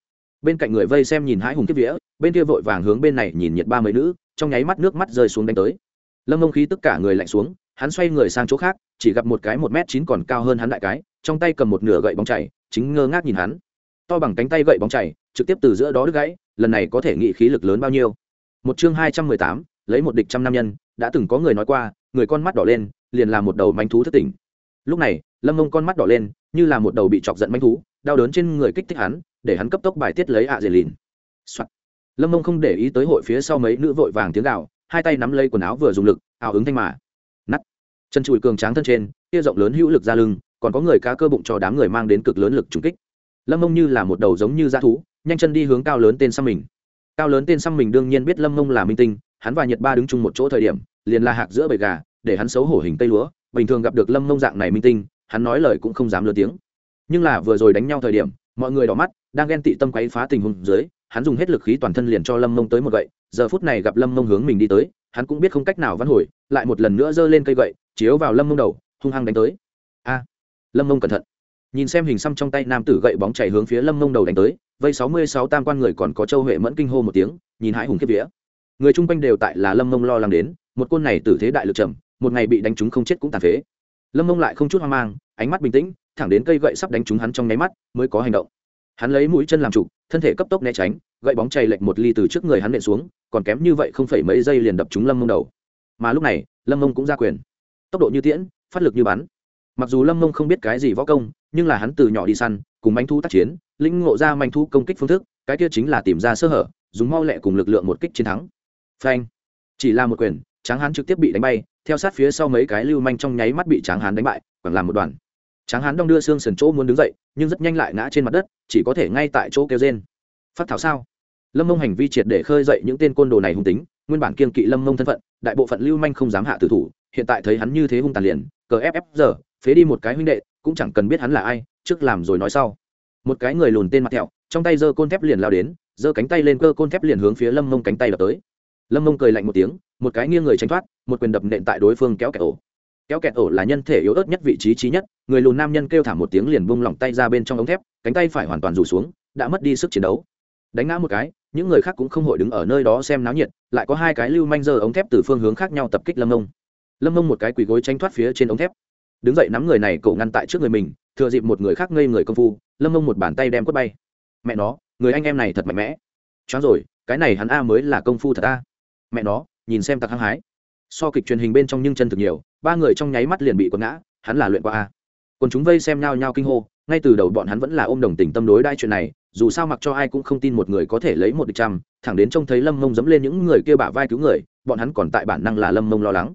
Bên cạnh người vây xem nhìn hãi hùng kiếp vía, bên kia vội vàng hướng bên này nhìn nhiệt ba mấy nữ, trong nháy mắt nước mắt rơi xuống đánh tới. Lâm mông khí tất cả người lạnh xuống, hắn xoay người sang chỗ khác, chỉ gặp một cái một m chín còn cao hơn hắn đại cái, trong tay cầm một nửa gậy bóng chảy chính ngơ ngác nhìn hắn. To bằng cánh tay gậy bóng chảy, trực tiếp từ giữa đó đứt gãy, lần này có thể nghị khí lực lớn bao nhiêu. Một chương hai trăm mười tám, lấy một địch trăm nam nhân, đã từng có người nói qua, người con mắt đỏ lên, liền là một đầu manh thú thất tỉnh. Lúc này, lâm mông con mắt đỏ lên, như là một đầu bị chọc giận manh thú, đau đớn trên người kích thích hắn, để hắn cấp tốc bài tiết lấy ạ à dề lìn、Soạn. lâm mông không để ý tới hội phía sau mấy nữ vội vàng tiếng gạo hai tay nắm lấy quần áo vừa dùng lực, ảo ứng thanh mà. Nắt chân chùi cường tráng thân trên kia rộng lớn hữu lực ra lưng còn có người cá cơ bụng cho đám người mang đến cực lớn lực trùng kích. Lâm mông như là một đầu giống như dã thú, nhanh chân đi hướng cao lớn tên xăm mình. Cao lớn tên xăm mình đương nhiên biết lâm mông là minh tinh, hắn và nhật ba đứng chung một chỗ thời điểm, liền là hạc giữa bầy gà, để hắn xấu hổ hình tây lúa. Bình thường gặp được lâm mông dạng này minh tinh, hắn nói lời cũng không dám lớn tiếng. Nhưng là vừa rồi đánh nhau thời điểm, mọi người đỏ mắt, đang ghen tị tâm quấy phá tình huống dưới, hắn dùng hết lực khí toàn thân liền cho lâm mông tới một gậy. Giờ phút này gặp lâm mông hướng mình đi tới, hắn cũng biết không cách nào văn hồi, lại một lần nữa giơ lên cây gậy, chiếu vào lâm mông đầu, hung hăng đánh tới lâm mông cẩn thận. Nhìn xem hình xăm trong tay nam tử gậy bóng chảy hướng phía lâm mông đầu đánh tới, vây sáu mươi sáu tam quan người còn có châu huệ mẫn kinh hô một tiếng, nhìn hãi hùng kiếp vía. Người chung quanh đều tại là lâm mông lo lắng đến, một côn này tử thế đại lực trầm, một ngày bị đánh trúng không chết cũng tàn phế. Lâm mông lại không chút hoang mang, ánh mắt bình tĩnh, thẳng đến cây gậy sắp đánh trúng hắn trong nháy mắt, mới có hành động. Hắn lấy mũi chân làm trụ, thân thể cấp tốc né tránh, gậy bóng chày lệch một ly từ trước người hắn nện xuống, còn kém như vậy không phải mấy giây liền đập trúng lâm mông đầu. Mà lúc này, lâm mông cũng ra quyền. Tốc độ như tiễn, phát lực như bắn mặc dù lâm mông không biết cái gì võ công, nhưng là hắn từ nhỏ đi săn, cùng manh thu tác chiến, lĩnh ngộ ra manh thu công kích phương thức, cái kia chính là tìm ra sơ hở, dùng mau lẹ cùng lực lượng một kích chiến thắng. Phanh. Chỉ là một quyền, tráng hán trực tiếp bị đánh bay, theo sát phía sau mấy cái lưu manh trong nháy mắt bị tráng hán đánh bại còn làm một đoàn. Tráng hán đong đưa xương sườn chỗ muốn đứng dậy, nhưng rất nhanh lại ngã trên mặt đất, chỉ có thể ngay tại chỗ kêu trên phát thảo sao? Lâm mông hành vi triệt để khơi dậy những tên côn đồ này hung tính, nguyên bản kiên kỵ lâm mông thân phận, đại bộ phận lưu manh không dám hạ tử thủ hiện tại thấy hắn như thế hung tàn liền, cờ ép ép giờ, phế đi một cái huynh đệ, cũng chẳng cần biết hắn là ai, trước làm rồi nói sau. Một cái người lùn tên mặt thẹo, trong tay giơ côn thép liền lao đến, giơ cánh tay lên cơ côn thép liền hướng phía lâm mông cánh tay đập tới. Lâm mông cười lạnh một tiếng, một cái nghiêng người tránh thoát, một quyền đập nện tại đối phương kéo kẹt ổ. Kéo kẹt ổ là nhân thể yếu ớt nhất vị trí trí nhất, người lùn nam nhân kêu thảm một tiếng liền bung lỏng tay ra bên trong ống thép, cánh tay phải hoàn toàn rủ xuống, đã mất đi sức chiến đấu. Đánh ngã một cái, những người khác cũng không hội đứng ở nơi đó xem náo nhiệt, lại có hai cái lưu manh giờ ống thép từ phương hướng khác nhau tập kích lâm mông lâm mông một cái quỳ gối tranh thoát phía trên ống thép. Đứng dậy nắm người này cậu ngăn tại trước người mình, thừa dịp một người khác ngây người công phu, lâm mông một bàn tay đem quất bay. Mẹ nó, người anh em này thật mạnh mẽ. Choáng rồi, cái này hắn a mới là công phu thật a. Mẹ nó, nhìn xem tặc hăng hái. So kịch truyền hình bên trong nhưng chân thực nhiều, ba người trong nháy mắt liền bị quật ngã, hắn là luyện qua a. Còn chúng vây xem nhau nhau kinh hô, ngay từ đầu bọn hắn vẫn là ôm đồng tình tâm đối đai chuyện này, dù sao mặc cho ai cũng không tin một người có thể lấy một địch trăm, thẳng đến trông thấy lâm mông dẫm lên những người kia bả vai cứu người, bọn hắn còn tại bản năng là lâm mông lo lắng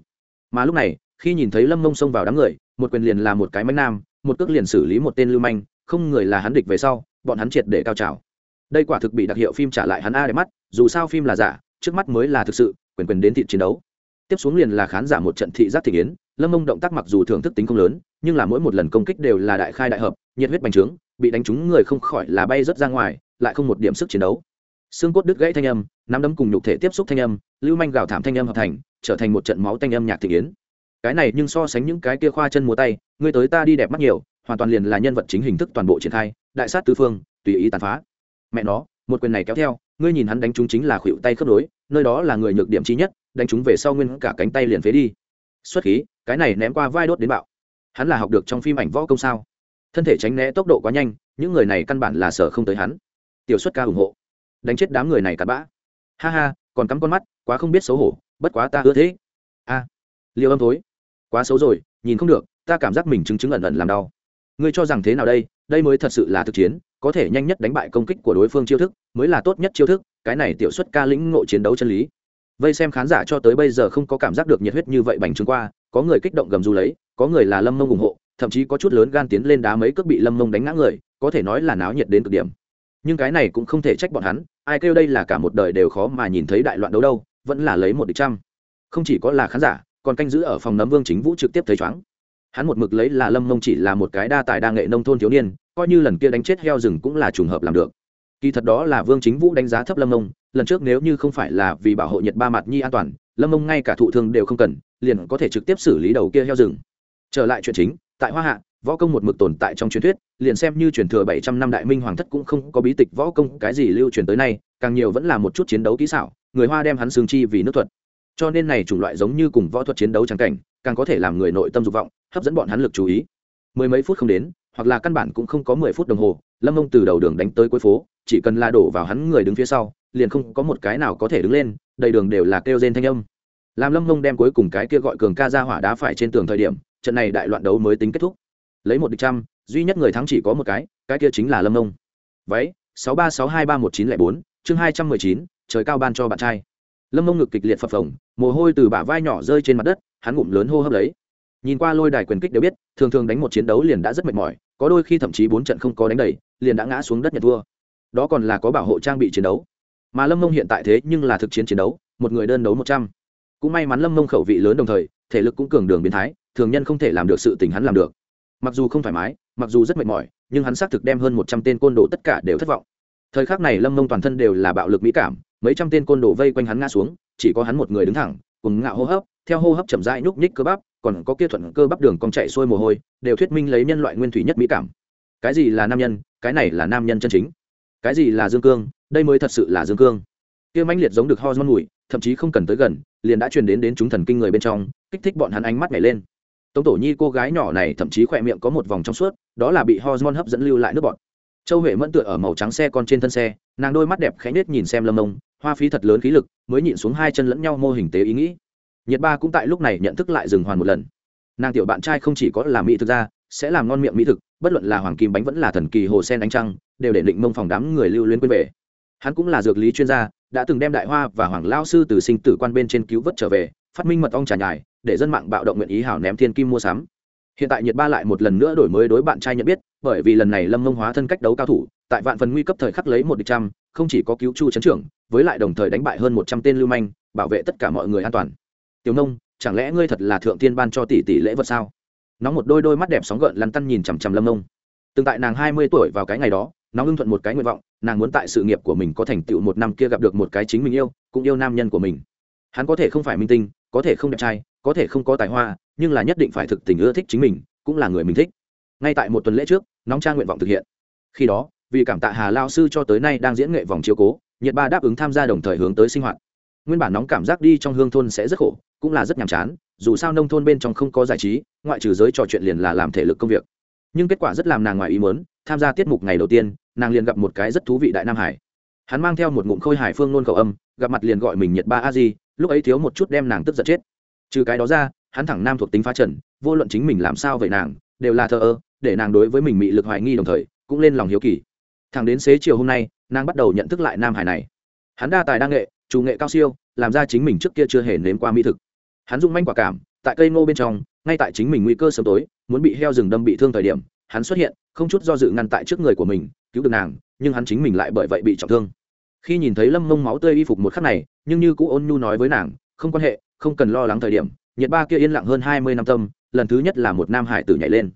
mà lúc này, khi nhìn thấy lâm mông xông vào đám người, một quyền liền là một cái mánh nam, một cước liền xử lý một tên lưu manh, không người là hắn địch về sau, bọn hắn triệt để cao trào. Đây quả thực bị đặc hiệu phim trả lại hắn a để mắt, dù sao phim là giả, trước mắt mới là thực sự, quyền quyền đến thị chiến đấu. Tiếp xuống liền là khán giả một trận thị giác thị kiến, lâm mông động tác mặc dù thưởng thức tính không lớn, nhưng là mỗi một lần công kích đều là đại khai đại hợp, nhiệt huyết bành trướng, bị đánh trúng người không khỏi là bay rớt ra ngoài, lại không một điểm sức chiến đấu. Xương cốt đứt gãy thanh âm, nắm đấm cùng nhục thể tiếp xúc thanh âm, lưu manh gào thảm thanh âm hợp thành trở thành một trận máu thanh âm nhạc thị yến cái này nhưng so sánh những cái kia khoa chân múa tay người tới ta đi đẹp mắt nhiều, hoàn toàn liền là nhân vật chính hình thức toàn bộ triển khai, đại sát tứ phương, tùy ý tàn phá. Mẹ nó, một quyền này kéo theo, ngươi nhìn hắn đánh chúng chính là khuỵu tay khớp nối, nơi đó là người nhược điểm chi nhất, đánh chúng về sau nguyên cả cánh tay liền phế đi. Xuất khí, cái này ném qua vai đốt đến bạo. Hắn là học được trong phim ảnh võ công sao? Thân thể tránh né tốc độ quá nhanh, những người này căn bản là sở không tới hắn. Tiểu xuất ca ủng hộ. Đánh chết đám người này cặn bã. Ha ha, còn cắm con mắt, quá không biết xấu hổ bất quá ta ưa thế. A à, liều âm thối quá xấu rồi nhìn không được ta cảm giác mình chứng chứng ẩn ẩn làm đau. Ngươi cho rằng thế nào đây? Đây mới thật sự là thực chiến có thể nhanh nhất đánh bại công kích của đối phương chiêu thức mới là tốt nhất chiêu thức cái này tiểu xuất ca lĩnh ngộ chiến đấu chân lý. Vây xem khán giả cho tới bây giờ không có cảm giác được nhiệt huyết như vậy bành trướng qua có người kích động gầm rú lấy có người là lâm mông ủng hộ thậm chí có chút lớn gan tiến lên đá mấy cước bị lâm mông đánh ngã người có thể nói là náo nhiệt đến cực điểm. Nhưng cái này cũng không thể trách bọn hắn ai kêu đây là cả một đời đều khó mà nhìn thấy đại loạn đấu đâu vẫn là lấy một địch trăm. Không chỉ có là khán giả, còn canh giữ ở phòng nấm vương chính vũ trực tiếp thấy chóng hắn một mực lấy là lâm mông chỉ là một cái đa tài đa nghệ nông thôn thiếu niên, coi như lần kia đánh chết heo rừng cũng là trùng hợp làm được. Kỳ thật đó là vương chính vũ đánh giá thấp lâm mông, lần trước nếu như không phải là vì bảo hộ nhật ba mặt nhi an toàn, lâm mông ngay cả thụ thương đều không cần, liền có thể trực tiếp xử lý đầu kia heo rừng. Trở lại chuyện chính, tại hoa hạ, võ công một mực tồn tại trong truyền thuyết, liền xem như truyền thừa bảy trăm năm đại minh hoàng thất cũng không có bí tịch võ công cái gì lưu truyền tới nay, càng nhiều vẫn là một chút chiến đấu kỹ xảo người hoa đem hắn xương chi vì nước thuật. Cho nên này chủng loại giống như cùng võ thuật chiến đấu trắng cảnh, càng có thể làm người nội tâm dục vọng, hấp dẫn bọn hắn lực chú ý. Mười mấy phút không đến, hoặc là căn bản cũng không có mười phút đồng hồ, lâm ông từ đầu đường đánh tới cuối phố, chỉ cần la đổ vào hắn người đứng phía sau, liền không có một cái nào có thể đứng lên, đầy đường đều là kêu rên thanh âm. Làm lâm mông đem cuối cùng cái kia gọi cường ca ra hỏa đá phải trên tường thời điểm, trận này đại loạn đấu mới tính kết thúc. Lấy một địch trăm, duy nhất người thắng chỉ có một cái cái kia chính là lâm mông váy, sáu ba sáu hai ba một chín lẻ bốn, chương hai trăm mười chín trời cao ban cho bạn trai. Lâm mông ngực kịch liệt phập phồng, mồ hôi từ bả vai nhỏ rơi trên mặt đất, hắn ngụm lớn hô hấp lấy. Nhìn qua lôi đài quyền kích đều biết, thường thường đánh một chiến đấu liền đã rất mệt mỏi, có đôi khi thậm chí bốn trận không có đánh đầy, liền đã ngã xuống đất nhận thua đó còn là có bảo hộ trang bị chiến đấu. Mà lâm mông hiện tại thế nhưng là thực chiến chiến đấu, một người đơn đấu một trăm. Cũng may mắn lâm mông khẩu vị lớn đồng thời, thể lực cũng cường đường biến thái, thường nhân không thể làm được sự tình hắn làm được. Mặc dù không thoải mái, mặc dù rất mệt mỏi, nhưng hắn xác thực đem hơn một trăm tên côn đồ tất cả đều thất vọng. Thời khắc này lâm mông toàn thân đều là bạo lực mỹ cảm mấy trăm tên côn đồ vây quanh hắn ngã xuống, chỉ có hắn một người đứng thẳng, cùng ngạo hô hấp, theo hô hấp chậm rãi nhúc nhích cơ bắp, còn có kia thuận cơ bắp đường cong chạy xuôi mồ hôi, đều thuyết minh lấy nhân loại nguyên thủy nhất mỹ cảm. Cái gì là nam nhân, cái này là nam nhân chân chính. Cái gì là dương cương, đây mới thật sự là dương cương. Kia mãnh liệt giống được hormone mùi, thậm chí không cần tới gần, liền đã truyền đến đến chúng thần kinh người bên trong, kích thích bọn hắn ánh mắt nhảy lên. Tống tổ nhi cô gái nhỏ này thậm chí khỏe miệng có một vòng trong suốt, đó là bị hormone hấp dẫn lưu lại nước bọt. Châu huệ mẫn tựa ở màu trắng xe con trên thân xe nàng đôi mắt đẹp khẽ nết nhìn xem lâm nông, hoa phí thật lớn khí lực mới nhịn xuống hai chân lẫn nhau mô hình tế ý nghĩ. Nhiệt ba cũng tại lúc này nhận thức lại dừng hoàn một lần. Nàng tiểu bạn trai không chỉ có làm mỹ thực ra sẽ làm ngon miệng mỹ thực bất luận là hoàng kim bánh vẫn là thần kỳ hồ sen ánh trăng đều để định mông phòng đám người lưu luyến quên về. Hắn cũng là dược lý chuyên gia đã từng đem đại hoa và hoàng lao sư từ sinh tử quan bên trên cứu vớt trở về phát minh mật ong trà nhài để dân mạng bạo động nguyện ý hảo ném thiên kim mua sắm. Hiện tại nhiệt ba lại một lần nữa đổi mới đối bạn trai nhận biết bởi vì lần này lâm mông hóa thân cách đấu cao thủ tại vạn phần nguy cấp thời khắc lấy một địch trăm, không chỉ có cứu chu chấn trưởng, với lại đồng thời đánh bại hơn một trăm tên lưu manh, bảo vệ tất cả mọi người an toàn. Tiểu nông, chẳng lẽ ngươi thật là thượng tiên ban cho tỷ tỷ lễ vật sao? Nóng một đôi đôi mắt đẹp sóng gợn lăn tăn nhìn chằm chằm lâm nông. Từng tại nàng hai mươi tuổi vào cái ngày đó, nó ưng thuận một cái nguyện vọng, nàng muốn tại sự nghiệp của mình có thành tựu một năm kia gặp được một cái chính mình yêu, cũng yêu nam nhân của mình. Hắn có thể không phải minh tinh, có thể không đẹp trai, có thể không có tài hoa, nhưng là nhất định phải thực tình ưa thích chính mình, cũng là người mình thích. Ngay tại một tuần lễ trước, nóng trang nguyện vọng thực hiện. Khi đó vì cảm tạ hà lao sư cho tới nay đang diễn nghệ vòng chiếu cố, nhiệt ba đáp ứng tham gia đồng thời hướng tới sinh hoạt. Nguyên bản nóng cảm giác đi trong hương thôn sẽ rất khổ, cũng là rất nhàm chán, dù sao nông thôn bên trong không có giải trí, ngoại trừ giới trò chuyện liền là làm thể lực công việc. Nhưng kết quả rất làm nàng ngoài ý mớn tham gia tiết mục ngày đầu tiên, nàng liền gặp một cái rất thú vị đại nam hải. Hắn mang theo một ngụm khôi hải phương nôn khẩu âm, gặp mặt liền gọi mình nhiệt ba a di, lúc ấy thiếu một chút đem nàng tức giận chết. Trừ cái đó ra, hắn thẳng nam thuộc tính phá trần, vô luận chính mình làm sao vậy nàng, đều là thờ ơ, để nàng đối với mình bị lực hoài nghi đồng thời, cũng lên lòng hiếu kỳ thẳng đến xế chiều hôm nay, nàng bắt đầu nhận thức lại nam hải này. Hắn đa tài đa nghệ, chủ nghệ cao siêu, làm ra chính mình trước kia chưa hề nếm qua mỹ thực. Hắn dung manh quả cảm, tại cây ngô bên trong, ngay tại chính mình nguy cơ sớm tối, muốn bị heo rừng đâm bị thương thời điểm, hắn xuất hiện, không chút do dự ngăn tại trước người của mình, cứu được nàng, nhưng hắn chính mình lại bởi vậy bị trọng thương. Khi nhìn thấy lâm mông máu tươi y phục một khắc này, nhưng như cũ ôn nhu nói với nàng, không quan hệ, không cần lo lắng thời điểm, nhiệt ba kia yên lặng hơn hai mươi năm tâm, lần thứ nhất là một nam hải tử nhảy lên.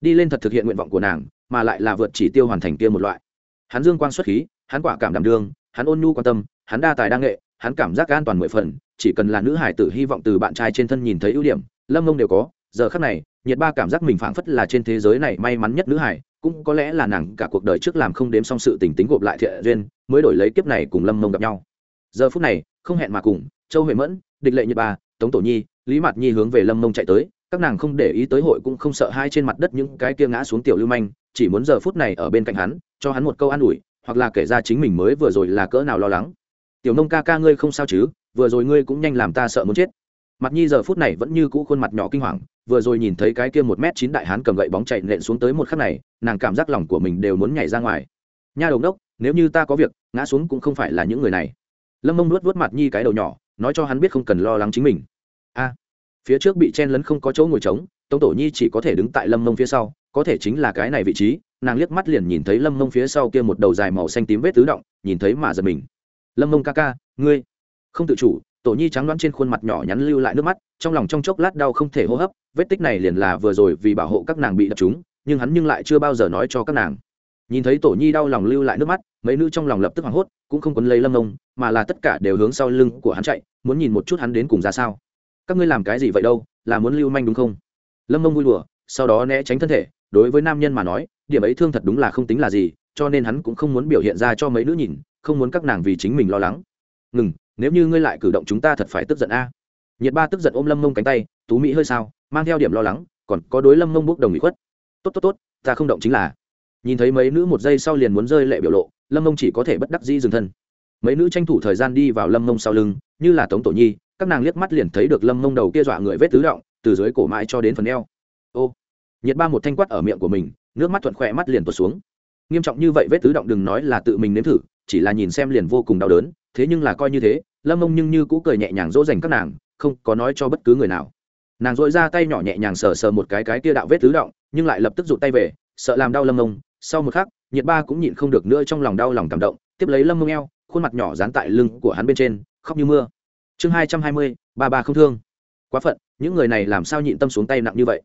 Đi lên thật thực hiện nguyện vọng của nàng, mà lại là vượt chỉ tiêu hoàn thành kia một loại hắn dương quan xuất khí, hắn quả cảm đảm đương, hắn ôn nhu quan tâm, hắn đa tài đa nghệ, hắn cảm giác an toàn mười phần, chỉ cần là nữ hải tử hy vọng từ bạn trai trên thân nhìn thấy ưu điểm, lâm mông đều có. Giờ khắc này, nhiệt ba cảm giác mình phảng phất là trên thế giới này may mắn nhất nữ hải, cũng có lẽ là nàng cả cuộc đời trước làm không đếm xong sự tình tính gộp lại thiện duyên, mới đổi lấy kiếp này cùng lâm mông gặp nhau. Giờ phút này, không hẹn mà cùng, châu huệ mẫn, địch lệ nhiệt ba, tống tổ nhi, lý mạt nhi hướng về lâm mông chạy tới. Các nàng không để ý tới hội cũng không sợ hai trên mặt đất những cái kia ngã xuống tiểu lưu manh, chỉ muốn giờ phút này ở bên cạnh hắn cho hắn một câu an ủi, hoặc là kể ra chính mình mới vừa rồi là cỡ nào lo lắng. Tiểu nông ca ca ngươi không sao chứ, vừa rồi ngươi cũng nhanh làm ta sợ muốn chết. Mặt nhi giờ phút này vẫn như cũ khuôn mặt nhỏ kinh hoàng, vừa rồi nhìn thấy cái kia một m chín đại hán cầm gậy bóng chạy nện xuống tới một khắc này, nàng cảm giác lòng của mình đều muốn nhảy ra ngoài. Nha đồng đốc nếu như ta có việc, ngã xuống cũng không phải là những người này. Lâm mông nuốt vớt mặt nhi cái đầu nhỏ, nói cho hắn biết không cần lo lắng chính mình. A, phía trước bị chen lấn không có chỗ ngồi trống tống tổ nhi chỉ có thể đứng tại lâm mông phía sau, có thể chính là cái này vị trí. Nàng liếc mắt liền nhìn thấy lâm mông phía sau kia một đầu dài màu xanh tím vết tứ động, nhìn thấy mà giật mình. Lâm mông ca ca, ngươi không tự chủ. Tổ nhi trắng loáng trên khuôn mặt nhỏ nhắn lưu lại nước mắt, trong lòng trong chốc lát đau không thể hô hấp. Vết tích này liền là vừa rồi vì bảo hộ các nàng bị đập chúng nhưng hắn nhưng lại chưa bao giờ nói cho các nàng. Nhìn thấy tổ nhi đau lòng lưu lại nước mắt, mấy nữ trong lòng lập tức hoảng hốt, cũng không quấn lấy lâm nông mà là tất cả đều hướng sau lưng của hắn chạy, muốn nhìn một chút hắn đến cùng ra sao. Các ngươi làm cái gì vậy đâu? Là muốn lưu manh đúng không? Lâm mông vui đùa, sau đó né tránh thân thể, đối với nam nhân mà nói, điểm ấy thương thật đúng là không tính là gì, cho nên hắn cũng không muốn biểu hiện ra cho mấy nữ nhìn, không muốn các nàng vì chính mình lo lắng. Ngừng, nếu như ngươi lại cử động chúng ta thật phải tức giận a. Nhiệt ba tức giận ôm lâm mông cánh tay, tú mỹ hơi sao, mang theo điểm lo lắng, còn có đối lâm mông bốc đồng bị khuất. Tốt tốt tốt, ta không động chính là. Nhìn thấy mấy nữ một giây sau liền muốn rơi lệ biểu lộ, lâm mông chỉ có thể bất đắc dĩ dừng thân. Mấy nữ tranh thủ thời gian đi vào lâm mông sau lưng, như là tống tổ nhi, các nàng liếc mắt liền thấy được lâm mông đầu kia dọa người vết tứ động từ dưới cổ mãi cho đến phần eo. Ô, nhiệt ba một thanh quát ở miệng của mình, nước mắt thuận khỏe mắt liền tuột xuống. Nghiêm trọng như vậy vết tứ động đừng nói là tự mình nếm thử, chỉ là nhìn xem liền vô cùng đau đớn, thế nhưng là coi như thế, lâm mông nhưng như cũ cười nhẹ nhàng dỗ dành các nàng, không có nói cho bất cứ người nào. Nàng dội ra tay nhỏ nhẹ nhàng sờ sờ một cái cái kia đạo vết tứ động, nhưng lại lập tức rụt tay về, sợ làm đau lâm mông. Sau một khắc, nhiệt ba cũng nhịn không được nữa trong lòng đau lòng cảm động, tiếp lấy lâm mông eo, khuôn mặt nhỏ dán tại lưng của hắn bên trên, khóc như mưa. Chương hai trăm hai mươi, ba ba không thương quá phận, những người này làm sao nhịn tâm xuống tay nặng như vậy?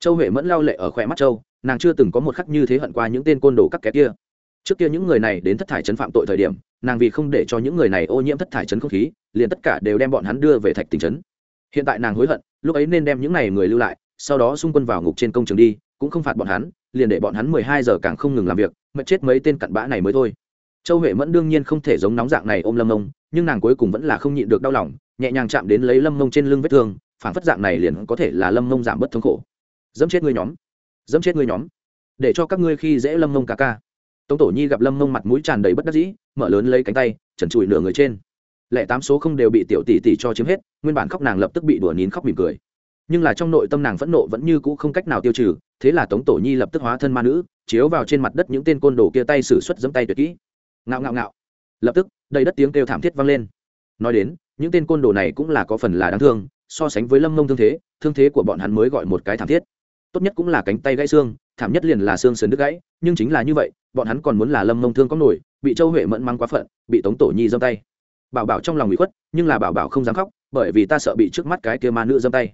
Châu huệ mẫn lao lệ ở khỏe mắt châu, nàng chưa từng có một khắc như thế hận qua những tên côn đồ các kẻ kia. Trước kia những người này đến thất thải chấn phạm tội thời điểm, nàng vì không để cho những người này ô nhiễm thất thải chấn không khí, liền tất cả đều đem bọn hắn đưa về thạch tỉnh chấn. Hiện tại nàng hối hận, lúc ấy nên đem những này người lưu lại, sau đó xung quân vào ngục trên công trường đi, cũng không phạt bọn hắn, liền để bọn hắn mười hai giờ càng không ngừng làm việc mất chết mấy tên cặn bã này mới thôi. Châu huệ mẫn đương nhiên không thể giống nóng dạng này ôm lâm mông nhưng nàng cuối cùng vẫn là không nhịn được đau lòng, nhẹ nhàng chạm đến lấy lâm mông trên lưng vết thương phản phất dạng này liền có thể là lâm mông giảm bớt thống khổ. Dẫm chết ngươi nhóm. Dẫm chết ngươi nhóm. Để cho các ngươi khi dễ lâm mông ca ca. Tống tổ nhi gặp lâm mông mặt mũi tràn đầy bất đắc dĩ, mở lớn lấy cánh tay, trần trụi nửa người trên. Lẻ tám số không đều bị tiểu tỷ tỷ cho chiếm hết, nguyên bản khóc nàng lập tức bị đùa nín khóc mỉm cười. Nhưng là trong nội tâm nàng phẫn nộ vẫn như cũ không cách nào tiêu trừ, thế là tống tổ nhi lập tức hóa thân ma nữ, chiếu vào trên mặt đất những tên côn đồ kia tay xử suất dẫm tay tuyệt kỹ. Ngạo ngạo ngạo. Lập tức, đầy đất tiếng kêu thảm thiết vang lên. Nói đến, những tên côn đồ này cũng là có phần là đáng thương so sánh với lâm mông thương thế thương thế của bọn hắn mới gọi một cái thảm thiết. Tốt nhất cũng là cánh tay gãy xương, thảm nhất liền là xương sườn đứt gãy, nhưng chính là như vậy, bọn hắn còn muốn là lâm mông thương có nổi, bị châu huệ mẫn mắng quá phận, bị tống tổ nhi dâm tay. Bảo bảo trong lòng bị khuất, nhưng là bảo bảo không dám khóc, bởi vì ta sợ bị trước mắt cái kia ma nữ dâm tay.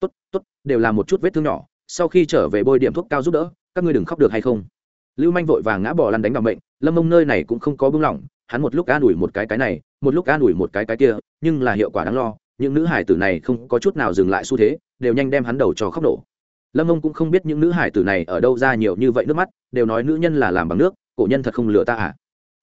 Tốt tốt, đều là một chút vết thương nhỏ, sau khi trở về bôi điểm thuốc cao giúp đỡ, các ngươi đừng khóc được hay không? Lưu manh vội vàng ngã bỏ lăn đánh bằng bệnh lâm mông nơi này cũng không có bưng lỏng, hắn một lúc an ủi một cái cái này, một lúc an ủi một cái cái kia, nhưng là hiệu quả đáng lo những nữ hải tử này không có chút nào dừng lại xu thế, đều nhanh đem hắn đầu cho khóc nổ. Lâm mông cũng không biết những nữ hải tử này ở đâu ra nhiều như vậy nước mắt, đều nói nữ nhân là làm bằng nước, cổ nhân thật không lừa ta à.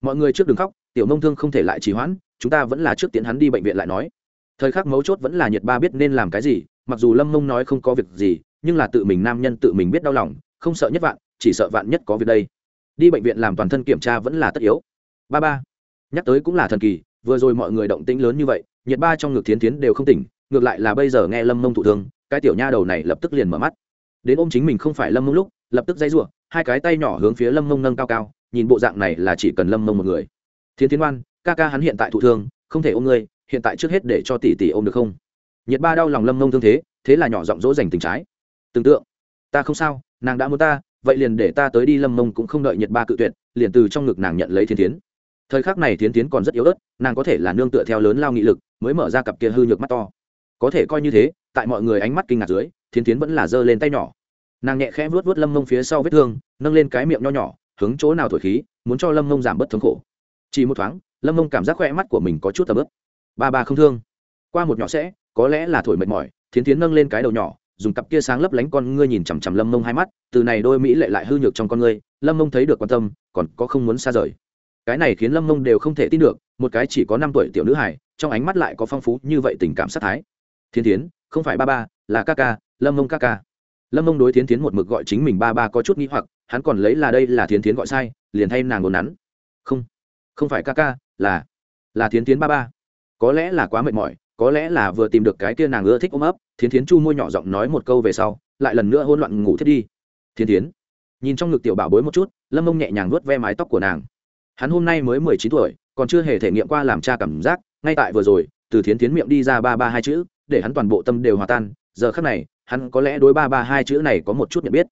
Mọi người trước đừng khóc, tiểu mông thương không thể lại trì hoãn, chúng ta vẫn là trước tiến hắn đi bệnh viện lại nói. Thời khắc mấu chốt vẫn là nhiệt ba biết nên làm cái gì, mặc dù lâm mông nói không có việc gì, nhưng là tự mình nam nhân tự mình biết đau lòng, không sợ nhất vạn, chỉ sợ vạn nhất có việc đây. Đi bệnh viện làm toàn thân kiểm tra vẫn là tất yếu. Ba ba, nhắc tới cũng là thần kỳ vừa rồi mọi người động tĩnh lớn như vậy, nhiệt ba trong ngực thiến tiến đều không tỉnh, ngược lại là bây giờ nghe lâm mông thụ thương, cái tiểu nha đầu này lập tức liền mở mắt. Đến ôm chính mình không phải lâm mông lúc, lập tức dây r u ộ hai cái tay nhỏ hướng phía lâm mông nâng cao cao, nhìn bộ dạng này là chỉ cần lâm mông một người. Thiến tiến oan, ca ca hắn hiện tại thụ thương, không thể ôm ngươi, hiện tại trước hết để cho tỷ tỷ ôm được không? Nhiệt ba đau lòng lâm mông thương thế thế là nhỏ giọng dỗ dành tình trái. Tưởng tượng, ta không sao, nàng đã muốn ta, vậy liền để ta tới đi, lâm mông cũng không đợi nhiệt ba cự tuyệt, liền từ trong ngực nàng nhận lấy thiên tiến thời khắc này tiến tiến còn rất yếu ớt, nàng có thể là nương tựa theo lớn lao nghị lực, mới mở ra cặp kia hư nhược mắt to. Có thể coi như thế, tại mọi người ánh mắt kinh ngạc dưới tiến tiến vẫn là giơ lên tay nhỏ. Nàng nhẹ khẽ vuốt vuốt lâm mông phía sau vết thương, nâng lên cái miệng nho nhỏ, hướng chỗ nào thổi khí, muốn cho lâm mông giảm bớt thống khổ. Chỉ một thoáng, lâm mông cảm giác khỏe mắt của mình có chút tầm ướp ba ba không thương. Qua một nhỏ sẽ, có lẽ là thổi mệt mỏi, thiến thiến nâng lên cái đầu nhỏ, dùng cặp kia sáng lấp lánh con ngươi nhìn chằm chằm lâm mông hai mắt, từ này đôi mỹ lệ lại hư nhược trong con ngươi, lâm mông thấy được quan tâm, còn có không muốn xa rời cái này khiến lâm mông đều không thể tin được, một cái chỉ có năm tuổi tiểu nữ hải trong ánh mắt lại có phong phú như vậy tình cảm sát thái. Thiên thiến, không phải ba ba, là ca ca, lâm mông ca ca. Lâm mông đối thiến thiến một mực gọi chính mình ba ba có chút n g h i hoặc, hắn còn lấy là đây là thiến thiến gọi sai, liền thay nàng đồn nắn. Không không phải ca ca, là là thiến thiến ba ba. Có lẽ là quá mệt mỏi, có lẽ là vừa tìm được cái kia nàng ưa thích ôm ấp, thiến thiến chu môi nhỏ giọng nói một câu về sau, lại lần nữa hôn loạn ngủ thiết đi. Thiên thiến, nhìn trong ngực tiểu bảo bối một chút, lâm mông nhẹ nhàng nuốt ve mái tóc của nàng hắn hôm nay mới mười chín tuổi, còn chưa hề thể nghiệm qua làm cha cảm giác, ngay tại vừa rồi, từ thiến thiến miệng đi ra ba ba hai chữ, để hắn toàn bộ tâm đều hòa tan, giờ khắc này, hắn có lẽ đối ba ba hai chữ này có một chút nhận biết.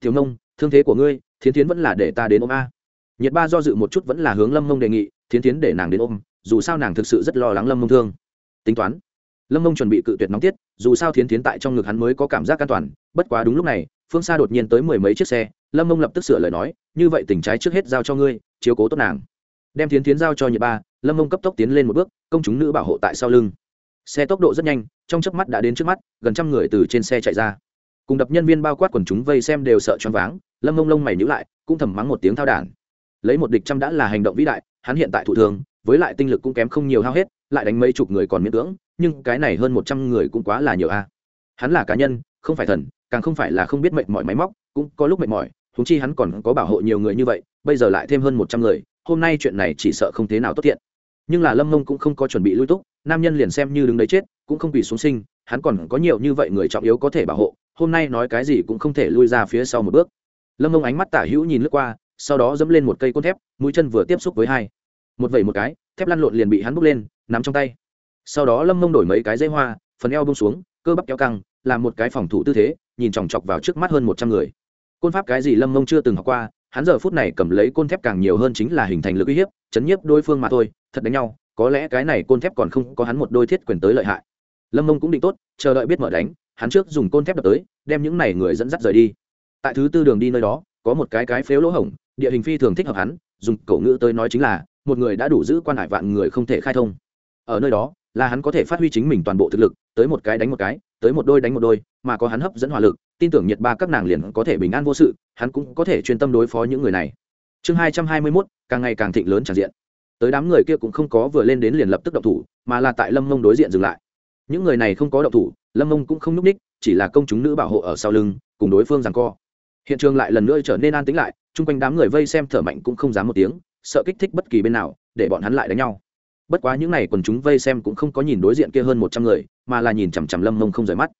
Thiếu nông, thương thế của ngươi, thiến thiến vẫn là để ta đến ôm a. Nhiệt ba do dự một chút vẫn là hướng lâm mông đề nghị, thiến thiến để nàng đến ôm, dù sao nàng thực sự rất lo lắng lâm mông thương. Tính toán, lâm mông chuẩn bị cự tuyệt nóng tiết, dù sao thiến thiến tại trong ngực hắn mới có cảm giác an toàn, bất quá đúng lúc này, phương xa đột nhiên tới mười mấy chiếc xe lâm mông lập tức sửa lời nói, như vậy tình trái trước hết giao cho ngươi, chiếu cố tốt nàng. Đem thiến thiến giao cho nhiệt ba, lâm mông cấp tốc tiến lên một bước, công chúng nữ bảo hộ tại sau lưng. Xe tốc độ rất nhanh, trong chớp mắt đã đến trước mắt, gần trăm người từ trên xe chạy ra. Cùng đập nhân viên bao quát quần chúng vây xem đều sợ choáng váng, lâm mông lông mày nhữ lại, cũng thầm mắng một tiếng thao đản. Lấy một địch trăm đã là hành động vĩ đại, hắn hiện tại thủ thường với lại tinh lực cũng kém không nhiều hao hết, lại đánh mấy chục người còn miễn cưỡng, nhưng cái này hơn một trăm người cũng quá là nhiều a. Hắn là cá nhân, không phải thần, càng không phải là không biết mệt mỏi máy móc, cũng có lúc mệt mỏi thúng chi hắn còn có bảo hộ nhiều người như vậy, bây giờ lại thêm hơn một trăm người, hôm nay chuyện này chỉ sợ không thế nào tốt thiện. Nhưng là lâm mông cũng không có chuẩn bị lui túc, nam nhân liền xem như đứng đấy chết, cũng không bị xuống sinh, hắn còn có nhiều như vậy người trọng yếu có thể bảo hộ, hôm nay nói cái gì cũng không thể lui ra phía sau một bước. Lâm mông ánh mắt tả hữu nhìn lướt qua, sau đó dẫm lên một cây côn thép, mũi chân vừa tiếp xúc với hai. Một vẩy một cái, thép lăn lộn liền bị hắn bốc lên, nắm trong tay. Sau đó lâm mông đổi mấy cái dây hoa, phần eo bông xuống, cơ bắp kéo căng, làm một cái phòng thủ tư thế, nhìn chòng chọc vào trước mắt hơn một trăm người côn pháp cái gì lâm mông chưa từng học qua, hắn giờ phút này cầm lấy côn thép càng nhiều hơn chính là hình thành lực uy hiếp, chấn nhiếp đối phương mà thôi, thật đánh nhau, có lẽ cái này côn thép còn không có hắn một đôi thiết quyền tới lợi hại. Lâm mông cũng định tốt, chờ đợi biết mở đánh, hắn trước dùng côn thép đập tới, đem những này người dẫn dắt rời đi. Tại thứ tư đường đi nơi đó, có một cái cái phếu lỗ hổng, địa hình phi thường thích hợp hắn, dùng cổ ngữ tới nói chính là, một người đã đủ giữ quan hải vạn người không thể khai thông. Ở nơi đó, là hắn có thể phát huy chính mình toàn bộ thực lực, tới một cái đánh một cái, tới một đôi đánh một đôi, mà có hắn hấp dẫn hỏa lực tin tưởng nhiệt ba các nàng liền có thể bình an vô sự, hắn cũng có thể chuyên tâm đối phó những người này. Chương hai trăm hai mươi mốt, càng ngày càng thịnh lớn tràn diện. Tới đám người kia cũng không có vừa lên đến liền lập tức động thủ, mà là tại lâm mông đối diện dừng lại. Những người này không có động thủ, lâm mông cũng không n ú c ních chỉ là công chúng nữ bảo hộ ở sau lưng, cùng đối phương rằng co. Hiện trường lại lần nữa trở nên an tĩnh lại, chung quanh đám người vây xem thở mạnh cũng không dám một tiếng, sợ kích thích bất kỳ bên nào, để bọn hắn lại đánh nhau. Bất quá những n à y quần chúng vây xem cũng không có nhìn đối diện kia hơn một trăm người, mà là nhìn chằm chằm lâm mông không rời mắt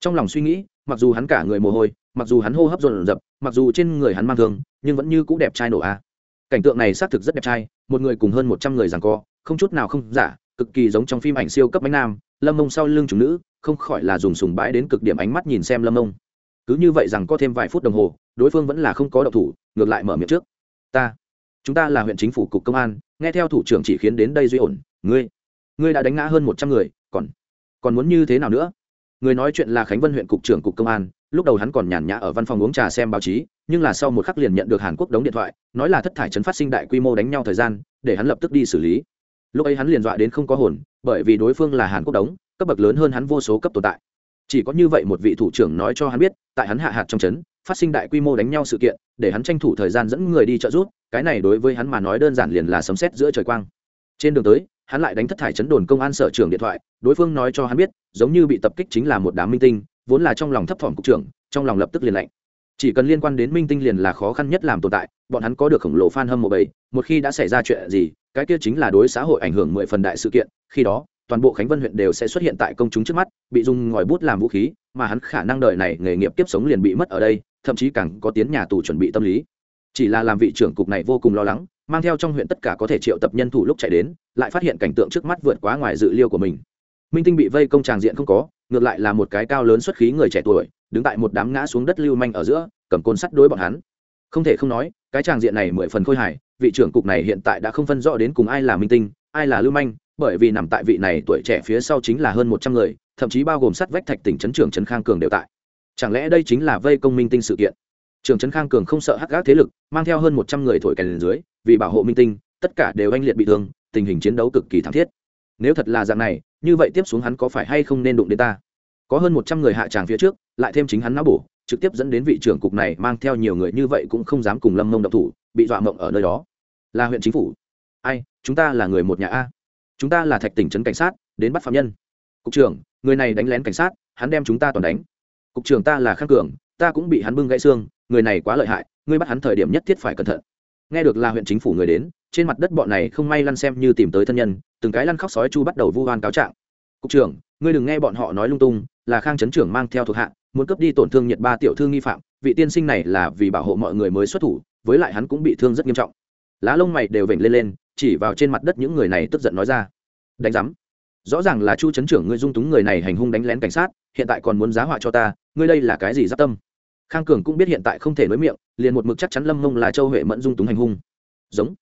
trong lòng suy nghĩ, mặc dù hắn cả người mồ hôi, mặc dù hắn hô hấp dồn dập, mặc dù trên người hắn mang thương, nhưng vẫn như c ũ đẹp trai nổ a. Cảnh tượng này xác thực rất đẹp trai, một người cùng hơn một trăm người rằng co, không chút nào không giả, cực kỳ giống trong phim ảnh siêu cấp bánh nam, lâm mông sau lưng chúng nữ, không khỏi là dùng sùng bãi đến cực điểm ánh mắt nhìn xem lâm mông. Cứ như vậy rằng có thêm vài phút đồng hồ, đối phương vẫn là không có độc thủ, ngược lại mở miệng trước. Ta, chúng ta là huyện chính phủ cục công an, nghe theo thủ trưởng chỉ khiến đến đây duy ổn, ngươi ngươi đã đánh ngã hơn một trăm người, còn còn muốn như thế nào nữa? Người nói chuyện là khánh vân huyện cục trưởng cục công an, lúc đầu hắn còn nhàn nhã ở văn phòng uống trà xem báo chí, nhưng là sau một khắc liền nhận được hàn quốc đóng điện thoại, nói là thất thải chấn phát sinh đại quy mô đánh nhau thời gian, để hắn lập tức đi xử lý. Lúc ấy hắn liền dọa đến không có hồn, bởi vì đối phương là hàn quốc đóng, cấp bậc lớn hơn hắn vô số cấp tồn tại. Chỉ có như vậy một vị thủ trưởng nói cho hắn biết, tại hắn hạ hạt trong trấn, phát sinh đại quy mô đánh nhau sự kiện, để hắn tranh thủ thời gian dẫn người đi trợ giúp, cái này đối với hắn mà nói đơn giản liền là sấm sét giữa trời quang. Trên đường tới hắn lại đánh thất thải chấn đồn công an sở trưởng điện thoại, đối phương nói cho hắn biết, giống như bị tập kích chính là một đám minh tinh, vốn là trong lòng thấp thỏm cục trưởng, trong lòng lập tức liền lạnh. Chỉ cần liên quan đến minh tinh liền là khó khăn nhất làm tồn tại, bọn hắn có được khổng lồ fan hâm mộ bầy một khi đã xảy ra chuyện gì, cái kia chính là đối xã hội ảnh hưởng mười phần đại sự kiện, khi đó, toàn bộ khánh vân huyện đều sẽ xuất hiện tại công chúng trước mắt, bị dùng ngòi bút làm vũ khí, mà hắn khả năng đợi này nghề nghiệp tiếp sống liền bị mất ở đây, thậm chí càng có tiến nhà tù chuẩn bị tâm lý. Chỉ là làm vị trưởng cục này vô cùng lo lắng mang theo trong huyện tất cả có thể triệu tập nhân thủ lúc chạy đến, lại phát hiện cảnh tượng trước mắt vượt quá ngoài dự liêu của mình. Minh tinh bị vây công tràng diện không có, ngược lại là một cái cao lớn xuất khí người trẻ tuổi, đứng tại một đám ngã xuống đất lưu manh ở giữa, cầm côn sắt đối bọn hắn. Không thể không nói, cái tràng diện này mười phần khôi hài, vị trưởng cục này hiện tại đã không phân rõ đến cùng ai là minh tinh, ai là lưu manh, bởi vì nằm tại vị này tuổi trẻ phía sau chính là hơn một trăm người, thậm chí bao gồm sắt vách thạch tỉnh trấn trưởng trấn khang cường đều tại. Chẳng lẽ đây chính là vây công minh tinh sự kiện? Trường trấn khang cường không sợ hắc gác thế lực, mang theo hơn một trăm người thổi kèn dưới vì bảo hộ minh tinh, tất cả đều anh liệt bị thương, tình hình chiến đấu cực kỳ thảm thiết. Nếu thật là dạng này, như vậy tiếp xuống hắn có phải hay không nên đụng đến ta? Có hơn một trăm người hạ tràng phía trước, lại thêm chính hắn não bổ, trực tiếp dẫn đến vị trưởng cục này mang theo nhiều người như vậy cũng không dám cùng lâm mông độc thủ, bị dọa mộng ở nơi đó. Là huyện chính phủ. Ai, chúng ta là người một nhà a. Chúng ta là thạch tỉnh trấn cảnh sát, đến bắt phạm nhân. Cục trưởng, người này đánh lén cảnh sát, hắn đem chúng ta toàn đánh. Cục trưởng ta là khang cường, ta cũng bị hắn bưng gãy xương, người này quá lợi hại, ngươi bắt hắn thời điểm nhất thiết phải cẩn thận nghe được là huyện chính phủ người đến, trên mặt đất bọn này không may lăn xem như tìm tới thân nhân, từng cái lăn khóc sói chu bắt đầu vu oan cáo trạng. Cục trưởng, ngươi đừng nghe bọn họ nói lung tung, là khang chấn trưởng mang theo thuộc hạ, muốn cướp đi tổn thương nhiệt ba tiểu thư nghi phạm, vị tiên sinh này là vì bảo hộ mọi người mới xuất thủ, với lại hắn cũng bị thương rất nghiêm trọng. Lá lông mày đều vểnh lên lên, chỉ vào trên mặt đất những người này tức giận nói ra. Đánh giám, rõ ràng là chu chấn trưởng ngươi dung túng người này hành hung đánh lén cảnh sát, hiện tại còn muốn giá họa cho ta, ngươi đây là cái gì giáp tâm? Khang cường cũng biết hiện tại không thể nói miệng, liền một mực chắc chắn lâm mông là châu huệ mẫn dung túng hành hung. Giống.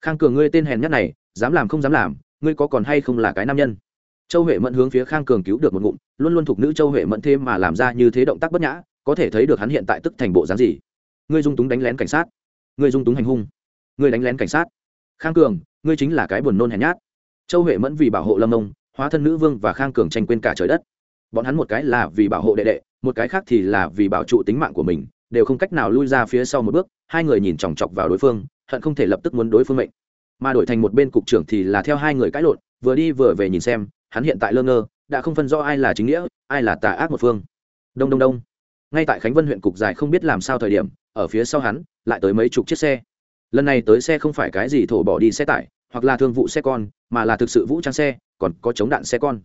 Khang cường ngươi tên hèn nhất này, dám làm không dám làm, ngươi có còn hay không là cái nam nhân? Châu huệ mẫn hướng phía khang cường cứu được một ngụm, luôn luôn thuộc nữ châu huệ mẫn thêm mà làm ra như thế động tác bất nhã, có thể thấy được hắn hiện tại tức thành bộ dáng gì. Ngươi dung túng đánh lén cảnh sát. Ngươi dung túng hành hung. Ngươi đánh lén cảnh sát. Khang cường, ngươi chính là cái buồn nôn hèn nhát. Châu huệ mẫn vì bảo hộ lâm ông hóa thân nữ vương và khang cường tranh quên cả trời đất bọn hắn một cái là vì bảo hộ đệ đệ, một cái khác thì là vì bảo trụ tính mạng của mình, đều không cách nào lui ra phía sau một bước, hai người nhìn chòng chọc vào đối phương, hận không thể lập tức muốn đối phương mệnh. Mà đổi thành một bên cục trưởng thì là theo hai người cãi lộn, vừa đi vừa về nhìn xem, hắn hiện tại lơ ngơ, đã không phân rõ ai là chính nghĩa, ai là tà ác một phương. Đông đông đông. Ngay tại khánh vân huyện cục dài không biết làm sao thời điểm, ở phía sau hắn, lại tới mấy chục chiếc xe. Lần này tới xe không phải cái gì thổ bỏ đi xe tải, hoặc là thương vụ xe con, mà là thực sự vũ trang xe, còn có chống đạn xe con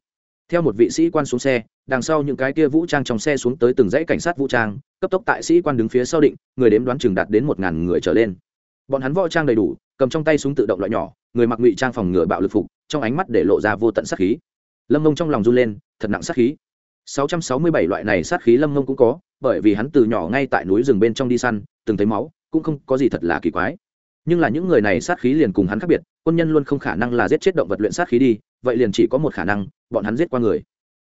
theo một vị sĩ quan xuống xe, đằng sau những cái kia vũ trang trong xe xuống tới từng dãy cảnh sát vũ trang, cấp tốc tại sĩ quan đứng phía sau định, người đếm đoán chừng đạt đến một ngàn người trở lên. Bọn hắn võ trang đầy đủ, cầm trong tay súng tự động loại nhỏ, người mặc ngụy trang phòng ngừa bạo lực phục, trong ánh mắt để lộ ra vô tận sát khí. Lâm mông trong lòng run lên, thật nặng sát khí. 667 loại này sát khí lâm mông cũng có, bởi vì hắn từ nhỏ ngay tại núi rừng bên trong đi săn, từng thấy máu, cũng không có gì thật là kỳ quái. Nhưng là những người này sát khí liền cùng hắn khác biệt, quân nhân luôn không khả năng là giết chết động vật luyện sát khí đi, vậy liền chỉ có một khả năng bọn hắn giết qua người.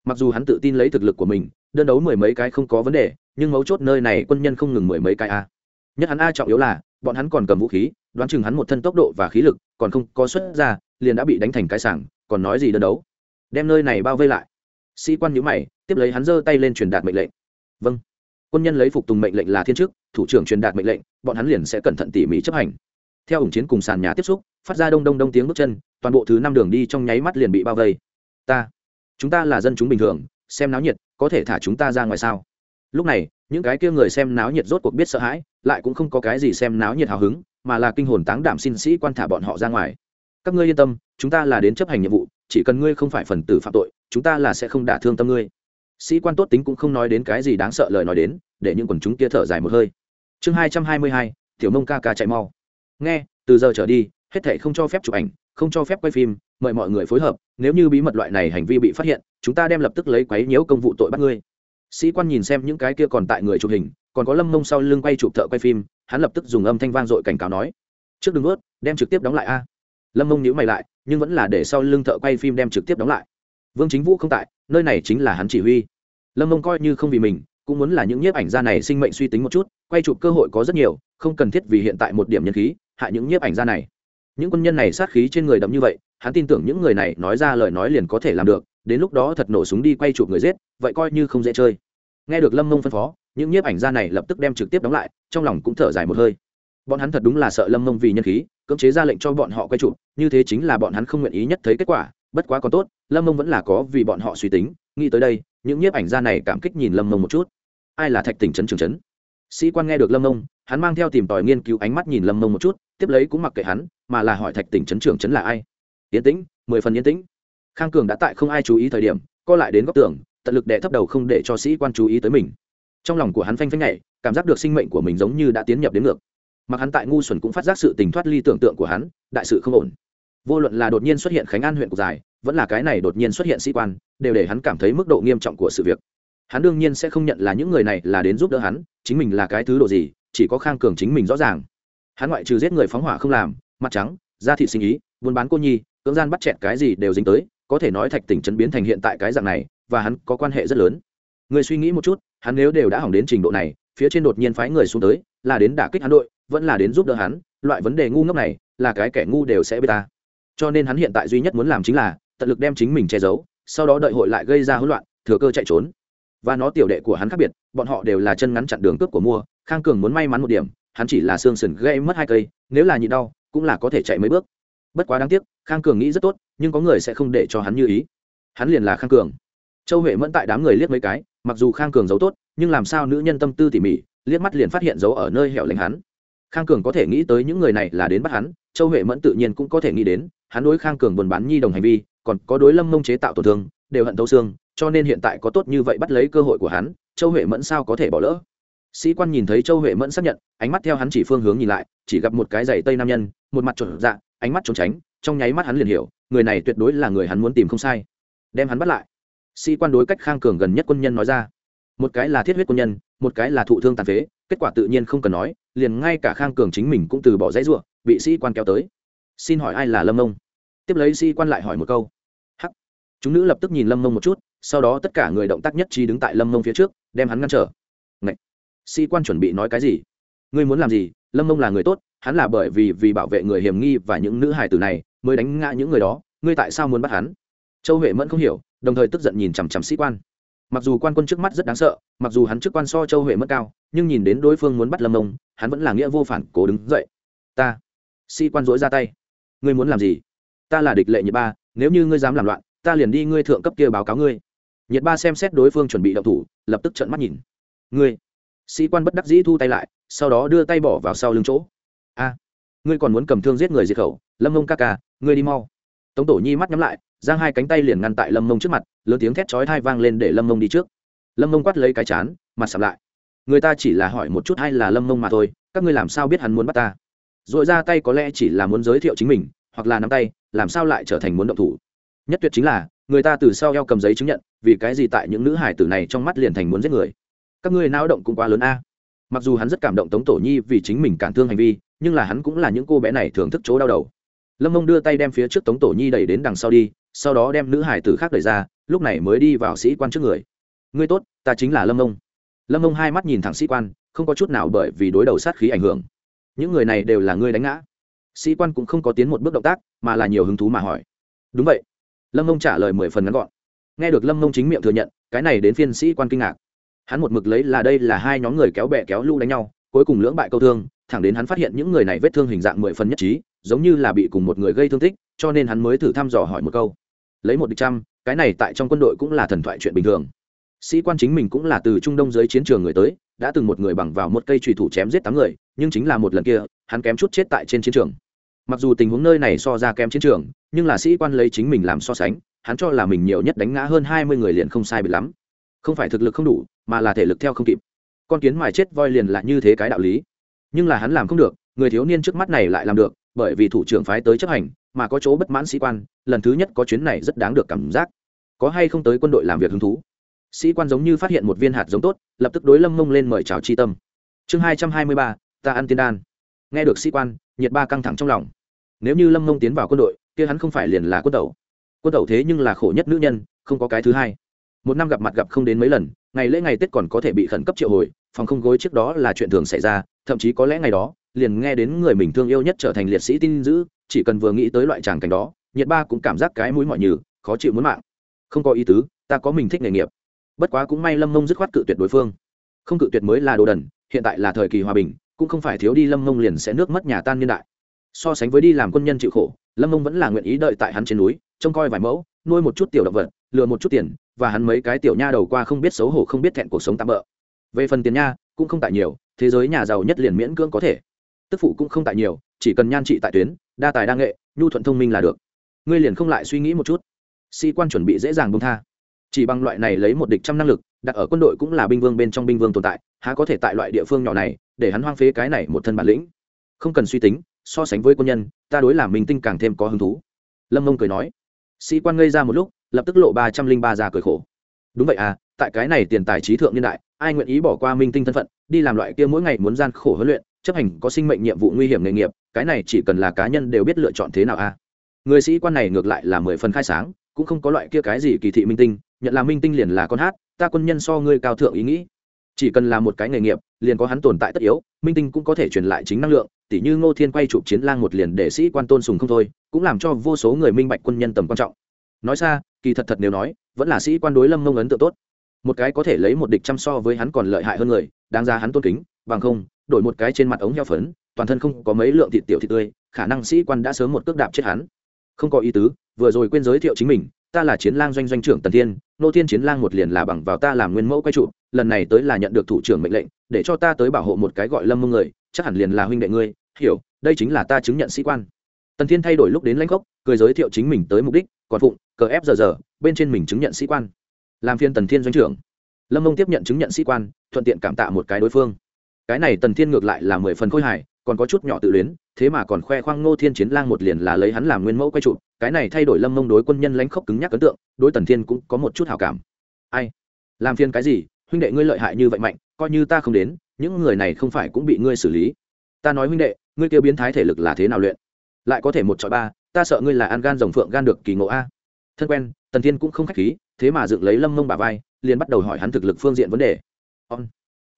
Mặc dù hắn tự tin lấy thực lực của mình, đơn đấu mười mấy cái không có vấn đề, nhưng mấu chốt nơi này quân nhân không ngừng mười mấy cái a. Nhất hắn a trọng yếu là, bọn hắn còn cầm vũ khí, đoán chừng hắn một thân tốc độ và khí lực, còn không có xuất ra, liền đã bị đánh thành cái sảng, còn nói gì đơn đấu. Đem nơi này bao vây lại. Sĩ quan nhữ mày, tiếp lấy hắn giơ tay lên truyền đạt mệnh lệnh. Vâng. Quân nhân lấy phục tùng mệnh lệnh là thiên chức, thủ trưởng truyền đạt mệnh lệnh, bọn hắn liền sẽ cẩn thận tỉ mỉ chấp hành. Theo ủng chiến cùng sàn nhà tiếp xúc, phát ra đông đông đông tiếng bước chân, toàn bộ thứ năm đường đi trong nháy mắt liền bị bao vây ta, chúng ta là dân chúng bình thường, xem náo nhiệt, có thể thả chúng ta ra ngoài sao? Lúc này, những cái kia người xem náo nhiệt rốt cuộc biết sợ hãi, lại cũng không có cái gì xem náo nhiệt hào hứng, mà là kinh hồn táng đảm xin sĩ quan thả bọn họ ra ngoài. Các ngươi yên tâm, chúng ta là đến chấp hành nhiệm vụ, chỉ cần ngươi không phải phần tử phạm tội, chúng ta là sẽ không đả thương tâm ngươi. Sĩ quan tốt tính cũng không nói đến cái gì đáng sợ lời nói đến, để những quần chúng kia thở dài một hơi. Chương hai trăm hai mươi hai, tiểu mông ca ca chạy mau. Nghe, từ giờ trở đi, hết thảy không cho phép chụp ảnh không cho phép quay phim, mời mọi người phối hợp, nếu như bí mật loại này hành vi bị phát hiện, chúng ta đem lập tức lấy quấy nhiễu công vụ tội bắt ngươi. Sĩ quan nhìn xem những cái kia còn tại người chụp hình, còn có lâm mông sau lưng quay chụp thợ quay phim, hắn lập tức dùng âm thanh vang dội cảnh cáo nói, trước đừng ướt đem trực tiếp đóng lại a. Lâm mông nhữ mày lại, nhưng vẫn là để sau lưng thợ quay phim đem trực tiếp đóng lại. Vương chính vũ không tại, nơi này chính là hắn chỉ huy. Lâm mông coi như không vì mình, cũng muốn là những nhiếp ảnh gia này sinh mệnh suy tính một chút, quay chụp cơ hội có rất nhiều, không cần thiết vì hiện tại một điểm nhân khí hại những nhiếp ảnh gia này những quân nhân này sát khí trên người đậm như vậy, hắn tin tưởng những người này nói ra lời nói liền có thể làm được, đến lúc đó thật nổ súng đi quay chụp người giết, vậy coi như không dễ chơi. Nghe được lâm mông phân phó, những nhiếp ảnh gia này lập tức đem trực tiếp đóng lại, trong lòng cũng thở dài một hơi. Bọn hắn thật đúng là sợ lâm mông vì nhân khí, cưỡng chế ra lệnh cho bọn họ quay chụp, như thế chính là bọn hắn không nguyện ý nhất thấy kết quả, bất quá còn tốt, lâm mông vẫn là có vì bọn họ suy tính, nghĩ tới đây, những nhiếp ảnh gia này cảm kích nhìn lâm mông một chút. Ai là thạch tỉnh trấn trường trấn? Sĩ quan nghe được lâm mông, hắn mang theo tìm tòi nghiên cứu ánh mắt nhìn lâm mông một chút, tiếp lấy cũng mặc kệ hắn mà là hỏi thạch tỉnh trấn trưởng trấn là ai? Yến tĩnh, mười phần yên tĩnh. Khang cường đã tại không ai chú ý thời điểm, co lại đến góc tường, tận lực đệ thấp đầu không để cho sĩ quan chú ý tới mình. Trong lòng của hắn phanh phanh nhảy, cảm giác được sinh mệnh của mình giống như đã tiến nhập đến ngược. Mặc hắn tại ngu xuẩn cũng phát giác sự tình thoát ly tưởng tượng của hắn, đại sự không ổn. Vô luận là đột nhiên xuất hiện khánh an huyện cục dài, vẫn là cái này đột nhiên xuất hiện sĩ quan, đều để hắn cảm thấy mức độ nghiêm trọng của sự việc. Hắn đương nhiên sẽ không nhận là những người này là đến giúp đỡ hắn, chính mình là cái thứ độ gì, chỉ có khang cường chính mình rõ ràng. Hắn ngoại trừ giết người phóng hỏa không làm mặt trắng, da thị sinh ý, buôn bán cô nhi, cưỡng gian bắt chẹt cái gì đều dính tới, có thể nói thạch tỉnh chấn biến thành hiện tại cái dạng này, và hắn có quan hệ rất lớn. Người suy nghĩ một chút, hắn nếu đều đã hỏng đến trình độ này, phía trên đột nhiên phái người xuống tới, là đến đả kích hắn đội, vẫn là đến giúp đỡ hắn, loại vấn đề ngu ngốc này, là cái kẻ ngu đều sẽ bê ta. Cho nên hắn hiện tại duy nhất muốn làm chính là, tận lực đem chính mình che giấu, sau đó đợi hội lại gây ra hỗn loạn, thừa cơ chạy trốn. Và nó tiểu đệ của hắn khác biệt, bọn họ đều là chân ngắn chặn đường cướp của mua, khang cường muốn may mắn một điểm, hắn chỉ là xương sườn gây mất hai cây, nếu là nhịn đau cũng là có thể chạy mấy bước. Bất quá đáng tiếc, khang cường nghĩ rất tốt, nhưng có người sẽ không để cho hắn như ý. Hắn liền là khang cường. Châu huệ mẫn tại đám người liếc mấy cái, mặc dù khang cường giấu tốt, nhưng làm sao nữ nhân tâm tư tỉ mỉ, liếc mắt liền phát hiện giấu ở nơi hẻo lánh hắn. Khang cường có thể nghĩ tới những người này là đến bắt hắn, châu huệ mẫn tự nhiên cũng có thể nghĩ đến, hắn đối khang cường buồn bán nhi đồng hành vi, còn có đối lâm mông chế tạo tổn thương, đều hận thấu xương, cho nên hiện tại có tốt như vậy bắt lấy cơ hội của hắn, châu huệ mẫn sao có thể bỏ lỡ? Sĩ quan nhìn thấy châu huệ mẫn xác nhận, ánh mắt theo hắn chỉ phương hướng nhìn lại, chỉ gặp một cái giày tây nam nhân, một mặt trộn dạ ánh mắt trốn tránh, trong nháy mắt hắn liền hiểu, người này tuyệt đối là người hắn muốn tìm không sai. Đem hắn bắt lại. Sĩ quan đối cách khang cường gần nhất quân nhân nói ra. Một cái là thiết huyết quân nhân, một cái là thụ thương tàn phế, kết quả tự nhiên không cần nói, liền ngay cả khang cường chính mình cũng từ bỏ dãy ruộng bị sĩ quan kéo tới. Xin hỏi ai là lâm mông tiếp lấy sĩ quan lại hỏi một câu. Hắc. Chúng nữ lập tức nhìn lâm mông một chút, sau đó tất cả người động tác nhất trí đứng tại lâm mông phía trước, đem hắn ngăn trở. Ngậy! Sĩ quan chuẩn bị nói cái gì? Ngươi muốn làm gì? Lâm mông là người tốt, hắn là bởi vì vì bảo vệ người hiểm nghi và những nữ hài tử này mới đánh ngã những người đó, ngươi tại sao muốn bắt hắn? Châu huệ mẫn không hiểu, đồng thời tức giận nhìn chằm chằm sĩ quan. Mặc dù quan quân trước mắt rất đáng sợ, mặc dù hắn trước quan so châu huệ mất cao, nhưng nhìn đến đối phương muốn bắt lâm mông, hắn vẫn là nghĩa vô phản cố đứng dậy. Ta, sĩ quan dối ra tay. Ngươi muốn làm gì? Ta là địch lệ nhiệt ba, nếu như ngươi dám làm loạn, ta liền đi ngươi thượng cấp kia báo cáo ngươi. Nhiệt ba xem xét đối phương chuẩn bị động thủ, lập tức trận mắt nhìn. Ngươi sĩ quan bất đắc dĩ thu tay lại, sau đó đưa tay bỏ vào sau lưng chỗ. A, ngươi còn muốn cầm thương giết người diệt khẩu, lâm mông ca ca, ngươi đi mau. Tống tổ nhi mắt nhắm lại, giang hai cánh tay liền ngăn tại lâm mông trước mặt, lớn tiếng thét chói thai vang lên để lâm mông đi trước. Lâm mông quát lấy cái chán, mặt sầm lại. Người ta chỉ là hỏi một chút hay là lâm mông mà thôi, các ngươi làm sao biết hắn muốn bắt ta? R ồ i ra tay có lẽ chỉ là muốn giới thiệu chính mình, hoặc là nắm tay, làm sao lại trở thành muốn động thủ? Nhất tuyệt chính là, người ta từ sau eo cầm giấy chứng nhận, vì cái gì tại những nữ hải tử này trong mắt liền thành muốn giết người? Các ngươi náo động cũng quá lớn a. Mặc dù hắn rất cảm động tống tổ nhi vì chính mình cản thương hành vi, nhưng là hắn cũng là những cô bé này thưởng thức chỗ đau đầu. Lâm mông đưa tay đem phía trước tống tổ nhi đẩy đến đằng sau đi, sau đó đem nữ hải tử khác đẩy ra, lúc này mới đi vào sĩ quan trước người. Ngươi tốt, ta chính là lâm mông. Lâm mông hai mắt nhìn thẳng sĩ quan, không có chút nào bởi vì đối đầu sát khí ảnh hưởng. Những người này đều là ngươi đánh ngã. Sĩ quan cũng không có tiến một bước động tác, mà là nhiều hứng thú mà hỏi. Đúng vậy. Lâm mông trả lời mười phần ngắn gọn. Nghe được lâm mông chính miệng thừa nhận, cái này đến phiên sĩ quan kinh ngạc hắn một mực lấy là đây là hai nhóm người kéo bè kéo lũ đánh nhau, cuối cùng lưỡng bại câu thương, thẳng đến hắn phát hiện những người này vết thương hình dạng mười phần nhất trí, giống như là bị cùng một người gây thương tích, cho nên hắn mới thử thăm dò hỏi một câu. Lấy một địch trăm, cái này tại trong quân đội cũng là thần thoại chuyện bình thường. Sĩ quan chính mình cũng là từ trung đông dưới chiến trường người tới, đã từng một người bằng vào một cây trùy thủ chém giết tám người, nhưng chính là một lần kia, hắn kém chút chết tại trên chiến trường. Mặc dù tình huống nơi này so ra kém chiến trường, nhưng là sĩ quan lấy chính mình làm so sánh, hắn cho là mình nhiều nhất đánh ngã hơn hai mươi người liền không sai bị lắm. Không phải thực lực không đủ mà là thể lực theo không kịp. Con kiến mài chết voi liền là như thế cái đạo lý. Nhưng là hắn làm không được, người thiếu niên trước mắt này lại làm được, bởi vì thủ trưởng phái tới chấp hành, mà có chỗ bất mãn sĩ quan, lần thứ nhất có chuyến này rất đáng được cảm giác. Có hay không tới quân đội làm việc hứng thú? Sĩ quan giống như phát hiện một viên hạt giống tốt, lập tức đối lâm mông lên mời chào chi tâm. Chương hai trăm hai mươi ba, ta ăn tiên đan. Nghe được sĩ quan, nhiệt ba căng thẳng trong lòng. Nếu như lâm mông tiến vào quân đội, kia hắn không phải liền là quân tẩu. Quân tẩu thế nhưng là khổ nhất nữ nhân, không có cái thứ hai. Một năm gặp mặt gặp không đến mấy lần ngày lễ ngày tết còn có thể bị khẩn cấp triệu hồi, phòng không gối trước đó là chuyện thường xảy ra, thậm chí có lẽ ngày đó, liền nghe đến người mình thương yêu nhất trở thành liệt sĩ tin giữ, chỉ cần vừa nghĩ tới loại tràng cảnh đó nhiệt ba cũng cảm giác cái mũi mọi nhừ, khó chịu muốn mạng. Không có ý tứ, ta có mình thích nghề nghiệp. Bất quá cũng may lâm mông dứt khoát cự tuyệt đối phương. Không cự tuyệt mới là đồ đần, hiện tại là thời kỳ hòa bình, cũng không phải thiếu đi lâm mông liền sẽ nước mất nhà tan niên đại. So sánh với đi làm quân nhân chịu khổ, lâm mông vẫn là nguyện ý đợi tại hắn trên núi, trông coi vài mẫu, nuôi một chút tiểu động vật lừa một chút tiền, và hắn mấy cái tiểu nha đầu qua không biết xấu hổ không biết thẹn cuộc sống tạm bỡ về phần tiền nha, cũng không tại nhiều, thế giới nhà giàu nhất liền miễn cưỡng có thể. Tức phụ cũng không tại nhiều, chỉ cần nhan trị tại tuyến, đa tài đa nghệ, nhu thuận thông minh là được. Ngươi liền không lại suy nghĩ một chút. Sĩ quan chuẩn bị dễ dàng bông tha. Chỉ bằng loại này lấy một địch trăm năng lực, đặt ở quân đội cũng là binh vương bên trong binh vương tồn tại, há có thể tại loại địa phương nhỏ này, để hắn hoang phế cái này một thân bản lĩnh. Không cần suy tính, so sánh với quân nhân, ta đối làm mình tinh càng thêm có hứng thú. Lâm mông cười nói. Sĩ quan ngây ra một lúc lập tức lộ ba trăm linh ba ra cười khổ. Đúng vậy à tại cái này tiền tài trí thượng niên đại, ai nguyện ý bỏ qua minh tinh thân phận, đi làm loại kia mỗi ngày muốn gian khổ huấn luyện, chấp hành có sinh mệnh nhiệm vụ nguy hiểm nghề nghiệp, cái này chỉ cần là cá nhân đều biết lựa chọn thế nào a à. người sĩ quan này ngược lại là mười phần khai sáng, cũng không có loại kia cái gì kỳ thị minh tinh, nhận là minh tinh liền là con hát, ta quân nhân so ngươi cao thượng ý nghĩ. Chỉ cần là một cái nghề nghiệp, liền có hắn tồn tại tất yếu, minh tinh cũng có thể truyền lại chính năng lượng, tỉ như ngô thiên quay chụp chiến lang một liền để sĩ quan tôn sùng không thôi, cũng làm cho vô số người minh bạch quân nhân tầm quan trọng. Nói xa kỳ thật thật nếu nói, vẫn là sĩ quan đối lâm mông ấn tượng tốt. Một cái có thể lấy một địch chăm so với hắn còn lợi hại hơn người, đáng ra hắn tôn kính, bằng không, đổi một cái trên mặt ống heo phấn, toàn thân không có mấy lượng thịt tiểu thịt tươi, khả năng sĩ quan đã sớm một cước đạp chết hắn. Không có ý tứ, vừa rồi quên giới thiệu chính mình, ta là chiến lang doanh doanh trưởng tần thiên, nô thiên chiến lang một liền là bằng vào ta làm nguyên mẫu quay trụ, lần này tới là nhận được thủ trưởng mệnh lệnh, để cho ta tới bảo hộ một cái gọi lâm mông người, chắc hẳn liền là huynh đệ ngươi, hiểu, đây chính là ta chứng nhận sĩ quan tần thiên thay đổi lúc đến lãnh gốc, cười giới thiệu chính mình tới mục đích, còn phụng, cờ ép giờ giờ, bên trên mình chứng nhận sĩ quan. Làm phiên tần thiên doanh trưởng. Lâm mông tiếp nhận chứng nhận sĩ quan, thuận tiện cảm tạ một cái đối phương. Cái này tần thiên ngược lại là mười phần khôi hài, còn có chút nhỏ tự luyến, thế mà còn khoe khoang ngô thiên chiến lang một liền là lấy hắn làm nguyên mẫu quay trụ, cái này thay đổi lâm mông đối quân nhân lãnh khốc cứng nhắc ấn tượng, đối tần thiên cũng có một chút hào cảm. Ai? Làm phiên cái gì? Huynh đệ ngươi lợi hại như vậy mạnh, coi như ta không đến, những người này không phải cũng bị ngươi xử lý. Ta nói huynh đệ, ngươi kêu biến thái thể lực là thế nào luyện? Lại có thể một chọi ba, ta sợ ngươi là ăn gan rồng phượng gan được kỳ ngộ a. Thân quen, tần thiên cũng không khách khí, thế mà dựng lấy lâm mông bà vai, liền bắt đầu hỏi hắn thực lực phương diện vấn đề. On.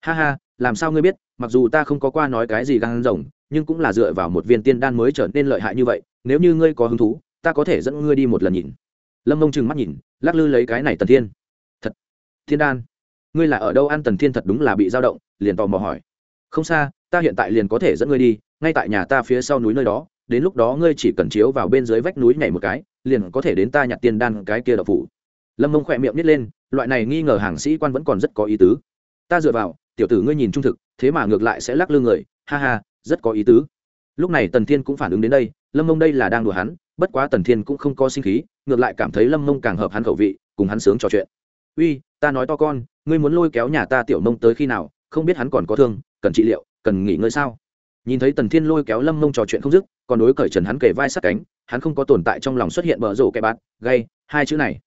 Ha ha, làm sao ngươi biết, mặc dù ta không có qua nói cái gì gan rồng, nhưng cũng là dựa vào một viên tiên đan mới trở nên lợi hại như vậy, nếu như ngươi có hứng thú, ta có thể dẫn ngươi đi một lần nhìn. Lâm mông trừng mắt nhìn, lắc lư lấy cái này tần thiên. Thật. Thiên đan. Ngươi là ở đâu ăn tần thiên thật đúng là bị dao động, liền tò mò hỏi. Không xa, ta hiện tại liền có thể dẫn ngươi đi, ngay tại nhà ta phía sau núi nơi đó đến lúc đó ngươi chỉ cần chiếu vào bên dưới vách núi nhảy một cái, liền có thể đến ta nhặt tiền đan cái kia đậu phủ. Lâm mông khỏe miệng nít lên, loại này nghi ngờ hàng sĩ quan vẫn còn rất có ý tứ. Ta dựa vào, tiểu tử ngươi nhìn trung thực, thế mà ngược lại sẽ lắc lư người, ha ha, rất có ý tứ. Lúc này tần thiên cũng phản ứng đến đây, lâm mông đây là đang đùa hắn, bất quá tần thiên cũng không có sinh khí, ngược lại cảm thấy lâm mông càng hợp hắn khẩu vị, cùng hắn sướng trò chuyện. Uy, ta nói to con, ngươi muốn lôi kéo nhà ta tiểu mông tới khi nào, không biết hắn còn có thương, cần trị liệu, cần nghỉ ngơi sao? Nhìn thấy tần thiên lôi kéo lâm mông trò chuyện không dứt, còn đối cởi trần hắn kề vai sát cánh, hắn không có tồn tại trong lòng xuất hiện bở rổ kẻ bạt, gay, hai chữ này.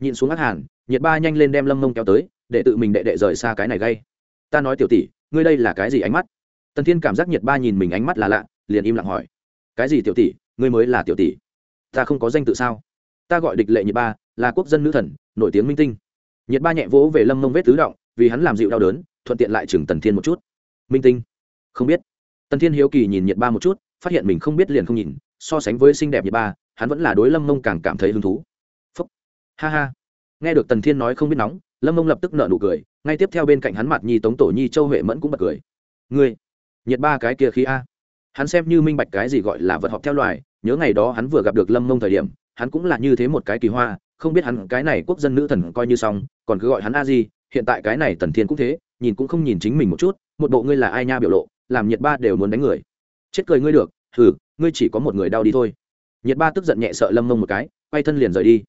Nhìn xuống ác hàn, nhiệt ba nhanh lên đem lâm mông kéo tới, để tự mình đệ đệ rời xa cái này gay. Ta nói tiểu tỷ, ngươi đây là cái gì ánh mắt? Tần thiên cảm giác nhiệt ba nhìn mình ánh mắt là lạ, liền im lặng hỏi. Cái gì tiểu tỷ, ngươi mới là tiểu tỷ? Ta không có danh tự sao? Ta gọi địch lệ nhiệt ba, là quốc dân nữ thần, nổi tiếng minh tinh. Nhiệt ba nhẹ vỗ về lâm mông vết tứ động, vì hắn làm dịu đau đớn, thuận tiện lại chừng tần thiên một chút. Minh tinh. Không biết tần thiên hiếu kỳ nhìn nhiệt ba một chút, phát hiện mình không biết liền không nhìn, so sánh với xinh đẹp nhiệt ba, hắn vẫn là đối lâm mông càng cảm thấy hứng thú. Phúc. Ha ha. Nghe được tần thiên nói không biết nóng, lâm mông lập tức nợ nụ cười, ngay tiếp theo bên cạnh hắn mặt nhi tống tổ nhi châu huệ mẫn cũng bật cười. Ngươi nhiệt ba cái kia khí a. Hắn xem như minh bạch cái gì gọi là vật họp theo loài, nhớ ngày đó hắn vừa gặp được lâm mông thời điểm, hắn cũng là như thế một cái kỳ hoa, không biết hắn cái này quốc dân nữ thần coi như xong, còn cứ gọi hắn a di, hiện tại cái này tần thiên cũng thế, nhìn cũng không nhìn chính mình một chút, một bộ ngươi là ai nha biểu lộ làm nhiệt ba đều muốn đánh người. Chết cười ngươi được, hừ, ngươi chỉ có một người đau đi thôi. Nhiệt ba tức giận nhẹ sợ lâm mông một cái, quay thân liền rời đi.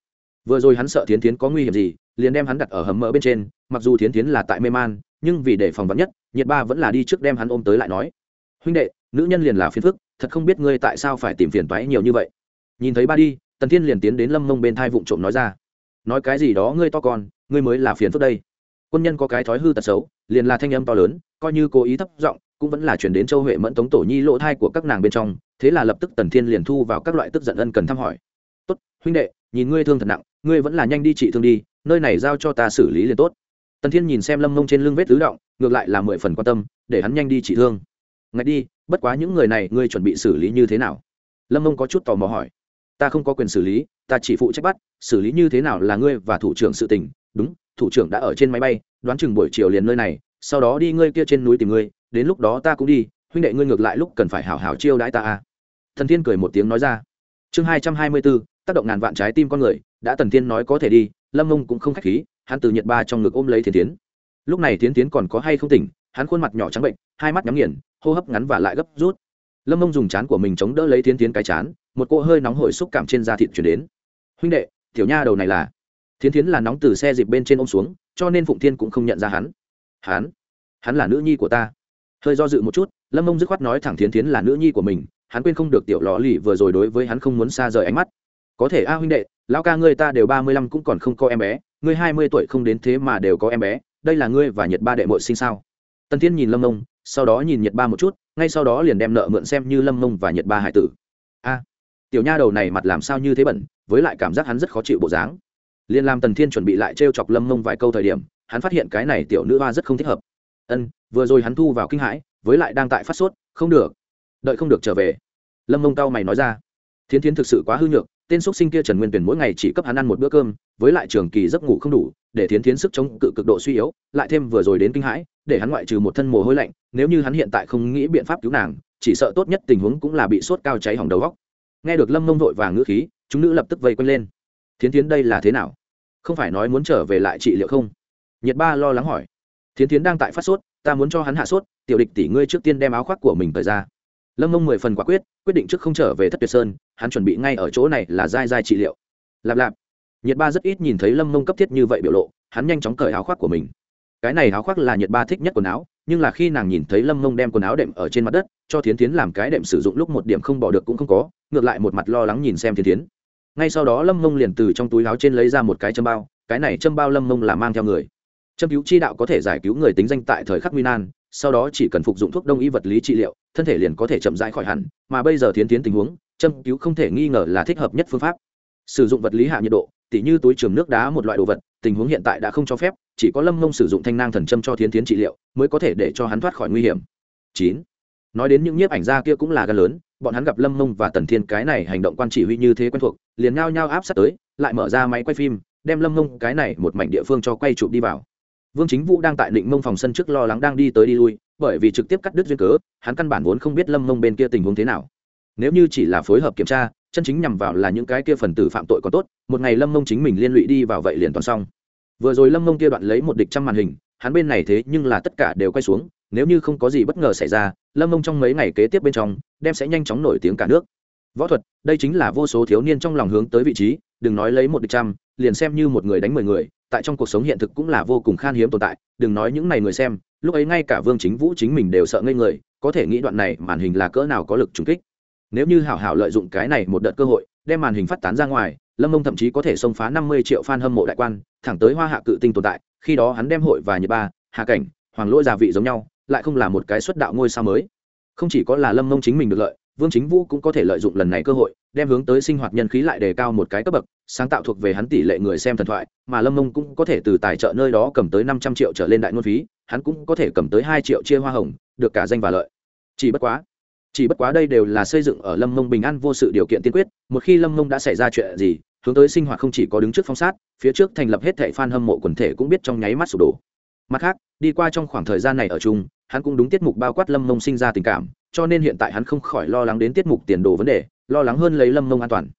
Vừa rồi hắn sợ thiến thiến có nguy hiểm gì, liền đem hắn đặt ở hầm mỡ bên trên, mặc dù thiến thiến là tại mê man, nhưng vì để phòng vắn nhất, nhiệt ba vẫn là đi trước đem hắn ôm tới lại nói. Huynh đệ, nữ nhân liền là phiền phức, thật không biết ngươi tại sao phải tìm phiền toái nhiều như vậy. Nhìn thấy ba đi, tần thiên liền tiến đến lâm mông bên thai vụng trộm nói ra. Nói cái gì đó ngươi to con, ngươi mới là phiền phức đây. Quân nhân có cái thói hư tật xấu, liền là thanh âm to lớn, coi như cố ý thấp giọng cũng vẫn là chuyển đến châu huệ mẫn tống tổ nhi lỗ thai của các nàng bên trong, thế là lập tức tần thiên liền thu vào các loại tức giận ân cần thăm hỏi. Tốt, huynh đệ, nhìn ngươi thương thật nặng, ngươi vẫn là nhanh đi trị thương đi, nơi này giao cho ta xử lý liền tốt. Tần thiên nhìn xem lâm mông trên lưng vết tứ động, ngược lại là mười phần quan tâm, để hắn nhanh đi trị thương. Ngạch đi, bất quá những người này ngươi chuẩn bị xử lý như thế nào? Lâm mông có chút tò mò hỏi. Ta không có quyền xử lý, ta chỉ phụ trách bắt, xử lý như thế nào là ngươi và thủ trưởng sự tình. Đúng, thủ trưởng đã ở trên máy bay, đoán chừng buổi chiều liền nơi này, sau đó đi ngươi kia trên núi tìm ngươi đến lúc đó ta cũng đi, huynh đệ ngươi ngược lại lúc cần phải hảo hảo chiêu đãi ta a thần thiên cười một tiếng nói ra. Chương hai trăm hai mươi bốn tác động ngàn vạn trái tim con người, đã tần thiên nói có thể đi, lâm mông cũng không k h á c h khí, hắn từ nhiệt ba trong ngực ôm lấy thiên tiến lúc này thiên tiến còn có hay không tỉnh, hắn khuôn mặt nhỏ trắng bệnh, hai mắt nhắm nghiền, hô hấp ngắn và lại gấp rút. Lâm mông dùng chán của mình chống đỡ lấy thiên tiến cái chán, một cỗ hơi nóng hổi xúc cảm trên da thịt chuyển đến. Huynh đệ, tiểu nha đầu này là thiên tiến là nóng từ xe dịp bên trên ôm xuống, cho nên phụng thiên cũng không nhận ra hắn. Hắn? Hắn là nữ nhi của ta? Hơi do dự một chút, lâm mông dứt khoát nói thẳng thiến thiến là nữ nhi của mình, hắn quên không được tiểu lò lì vừa rồi đối với hắn không muốn xa rời ánh mắt. Có thể a huynh đệ, lão ca ngươi ta đều ba mươi lăm cũng còn không có em bé, ngươi hai mươi tuổi không đến thế mà đều có em bé, đây là ngươi và nhật ba đệ mội sinh sao? Tần thiên nhìn lâm mông, sau đó nhìn nhật ba một chút, ngay sau đó liền đem nợ mượn xem như lâm mông và nhật ba hải tử. A, tiểu nha đầu này mặt làm sao như thế bẩn, với lại cảm giác hắn rất khó chịu bộ dáng. Liền làm tần thiên chuẩn bị lại t chọc lâm mông vài câu thời điểm, hắn phát hiện cái này tiểu nữ hoa rất không thích hợp ân, vừa rồi hắn thu vào kinh hãi, với lại đang tại phát sốt, không được. Đợi không được trở về. Lâm mông cao mày nói ra. Thiến thiến thực sự quá hư nhược, tên x sinh kia trần nguyên tuyển mỗi ngày chỉ cấp hắn ăn một bữa cơm, với lại trường kỳ giấc ngủ không đủ, để thiến thiến sức chống cự cực độ suy yếu, lại thêm vừa rồi đến kinh hãi, để hắn ngoại trừ một thân mồ hôi lạnh, nếu như hắn hiện tại không nghĩ biện pháp cứu nàng, chỉ sợ tốt nhất tình huống cũng là bị sốt cao cháy hỏng đầu góc nghe được lâm mông vội vàng ngữ khí, chúng nữ lập tức vây quanh lên. Thiến thiến đây là thế nào? Không phải nói muốn trở về lại trị liệu không? Nhiệt ba lo lắng hỏi thiến thiến đang tại phát sốt, ta muốn cho hắn hạ sốt, tiểu địch tỷ ngươi trước tiên đem áo khoác của mình thời ra. Lâm mông mười phần quả quyết quyết định trước không trở về thất tuyệt sơn, hắn chuẩn bị ngay ở chỗ này là dai dai trị liệu. Lạp lạp. Nhiệt ba rất ít nhìn thấy lâm mông cấp thiết như vậy biểu lộ, hắn nhanh chóng cởi áo khoác của mình. Cái này áo khoác là nhiệt ba thích nhất quần áo, nhưng là khi nàng nhìn thấy lâm mông đem quần áo đệm ở trên mặt đất, cho thiến tiến làm cái đệm sử dụng lúc một điểm không bỏ được cũng không có, ngược lại một mặt lo lắng nhìn xem thiến tiến ngay sau đó lâm mông liền từ trong túi áo trên lấy ra một cái châm bao, cái này châm bao lâm mông là mang theo người châm cứu chi đạo có thể giải cứu người tính danh tại thời khắc nguy nan, sau đó chỉ cần phục dụng thuốc đông y vật lý trị liệu, thân thể liền có thể chậm rãi khỏi hẳn, mà bây giờ tiến tiến tình huống, châm cứu không thể nghi ngờ là thích hợp nhất phương pháp. Sử dụng vật lý hạ nhiệt độ, tỉ như túi trường nước đá một loại đồ vật, tình huống hiện tại đã không cho phép, chỉ có lâm mông sử dụng thanh nang thần châm cho tiến tiến trị liệu, mới có thể để cho hắn thoát khỏi nguy hiểm. Chín. Nói đến những nhiếp ảnh gia kia cũng là gan lớn, bọn hắn gặp lâm mông và tần thiên cái này hành động quan chỉ huy như thế quen thuộc, liền nhao nhao áp sát tới, lại mở ra máy quay phim, đem lâm mông cái này một mảnh địa phương cho quay chụp đi vào vương chính vũ đang tại định mông phòng sân trước lo lắng đang đi tới đi lui, bởi vì trực tiếp cắt đứt duyên cớ, hắn căn bản vốn không biết lâm mông bên kia tình huống thế nào. Nếu như chỉ là phối hợp kiểm tra, chân chính nhằm vào là những cái kia phần tử phạm tội còn tốt, một ngày lâm mông chính mình liên lụy đi vào vậy liền toàn xong. Vừa rồi lâm mông kia đoạn lấy một địch trăm màn hình, hắn bên này thế nhưng là tất cả đều quay xuống, nếu như không có gì bất ngờ xảy ra, lâm mông trong mấy ngày kế tiếp bên trong, đem sẽ nhanh chóng nổi tiếng cả nước. Võ thuật, đây chính là vô số thiếu niên trong lòng hướng tới vị trí, đừng nói lấy một địch trăm, liền xem như một người đánh mười người tại trong cuộc sống hiện thực cũng là vô cùng khan hiếm tồn tại, đừng nói những này người xem, lúc ấy ngay cả vương chính vũ chính mình đều sợ ngây người, có thể nghĩ đoạn này màn hình là cỡ nào có lực trùng kích. Nếu như hảo hảo lợi dụng cái này một đợt cơ hội, đem màn hình phát tán ra ngoài, lâm mông thậm chí có thể xông phá năm mươi triệu fan hâm mộ đại quan, thẳng tới hoa hạ cự tinh tồn tại, khi đó hắn đem hội và nhật ba hạ cảnh, hoàng lỗi gia vị giống nhau, lại không là một cái xuất đạo ngôi sao mới. Không chỉ có là lâm mông chính mình được lợi, vương chính vũ cũng có thể lợi dụng lần này cơ hội đem hướng tới sinh hoạt nhân khí lại đề cao một cái cấp bậc, sáng tạo thuộc về hắn tỷ lệ người xem thần thoại, mà lâm mông cũng có thể từ tài trợ nơi đó cầm tới năm trăm triệu trở lên đại ngôn phí, hắn cũng có thể cầm tới hai triệu chia hoa hồng, được cả danh và lợi. Chỉ bất quá, chỉ bất quá đây đều là xây dựng ở lâm mông bình an vô sự điều kiện tiên quyết, một khi lâm mông đã xảy ra chuyện gì, hướng tới sinh hoạt không chỉ có đứng trước phong sát, phía trước thành lập hết thệ f a n hâm mộ quần thể cũng biết trong nháy mắt sụp đổ. Mặt khác, đi qua trong khoảng thời gian này ở chung, hắn cũng đúng tiết mục bao quát lâm mông sinh ra tình cảm, cho nên hiện tại hắn không khỏi lo lắng đến tiết mục tiền đồ vấn đề lo lắng hơn lấy lâm mông an toàn.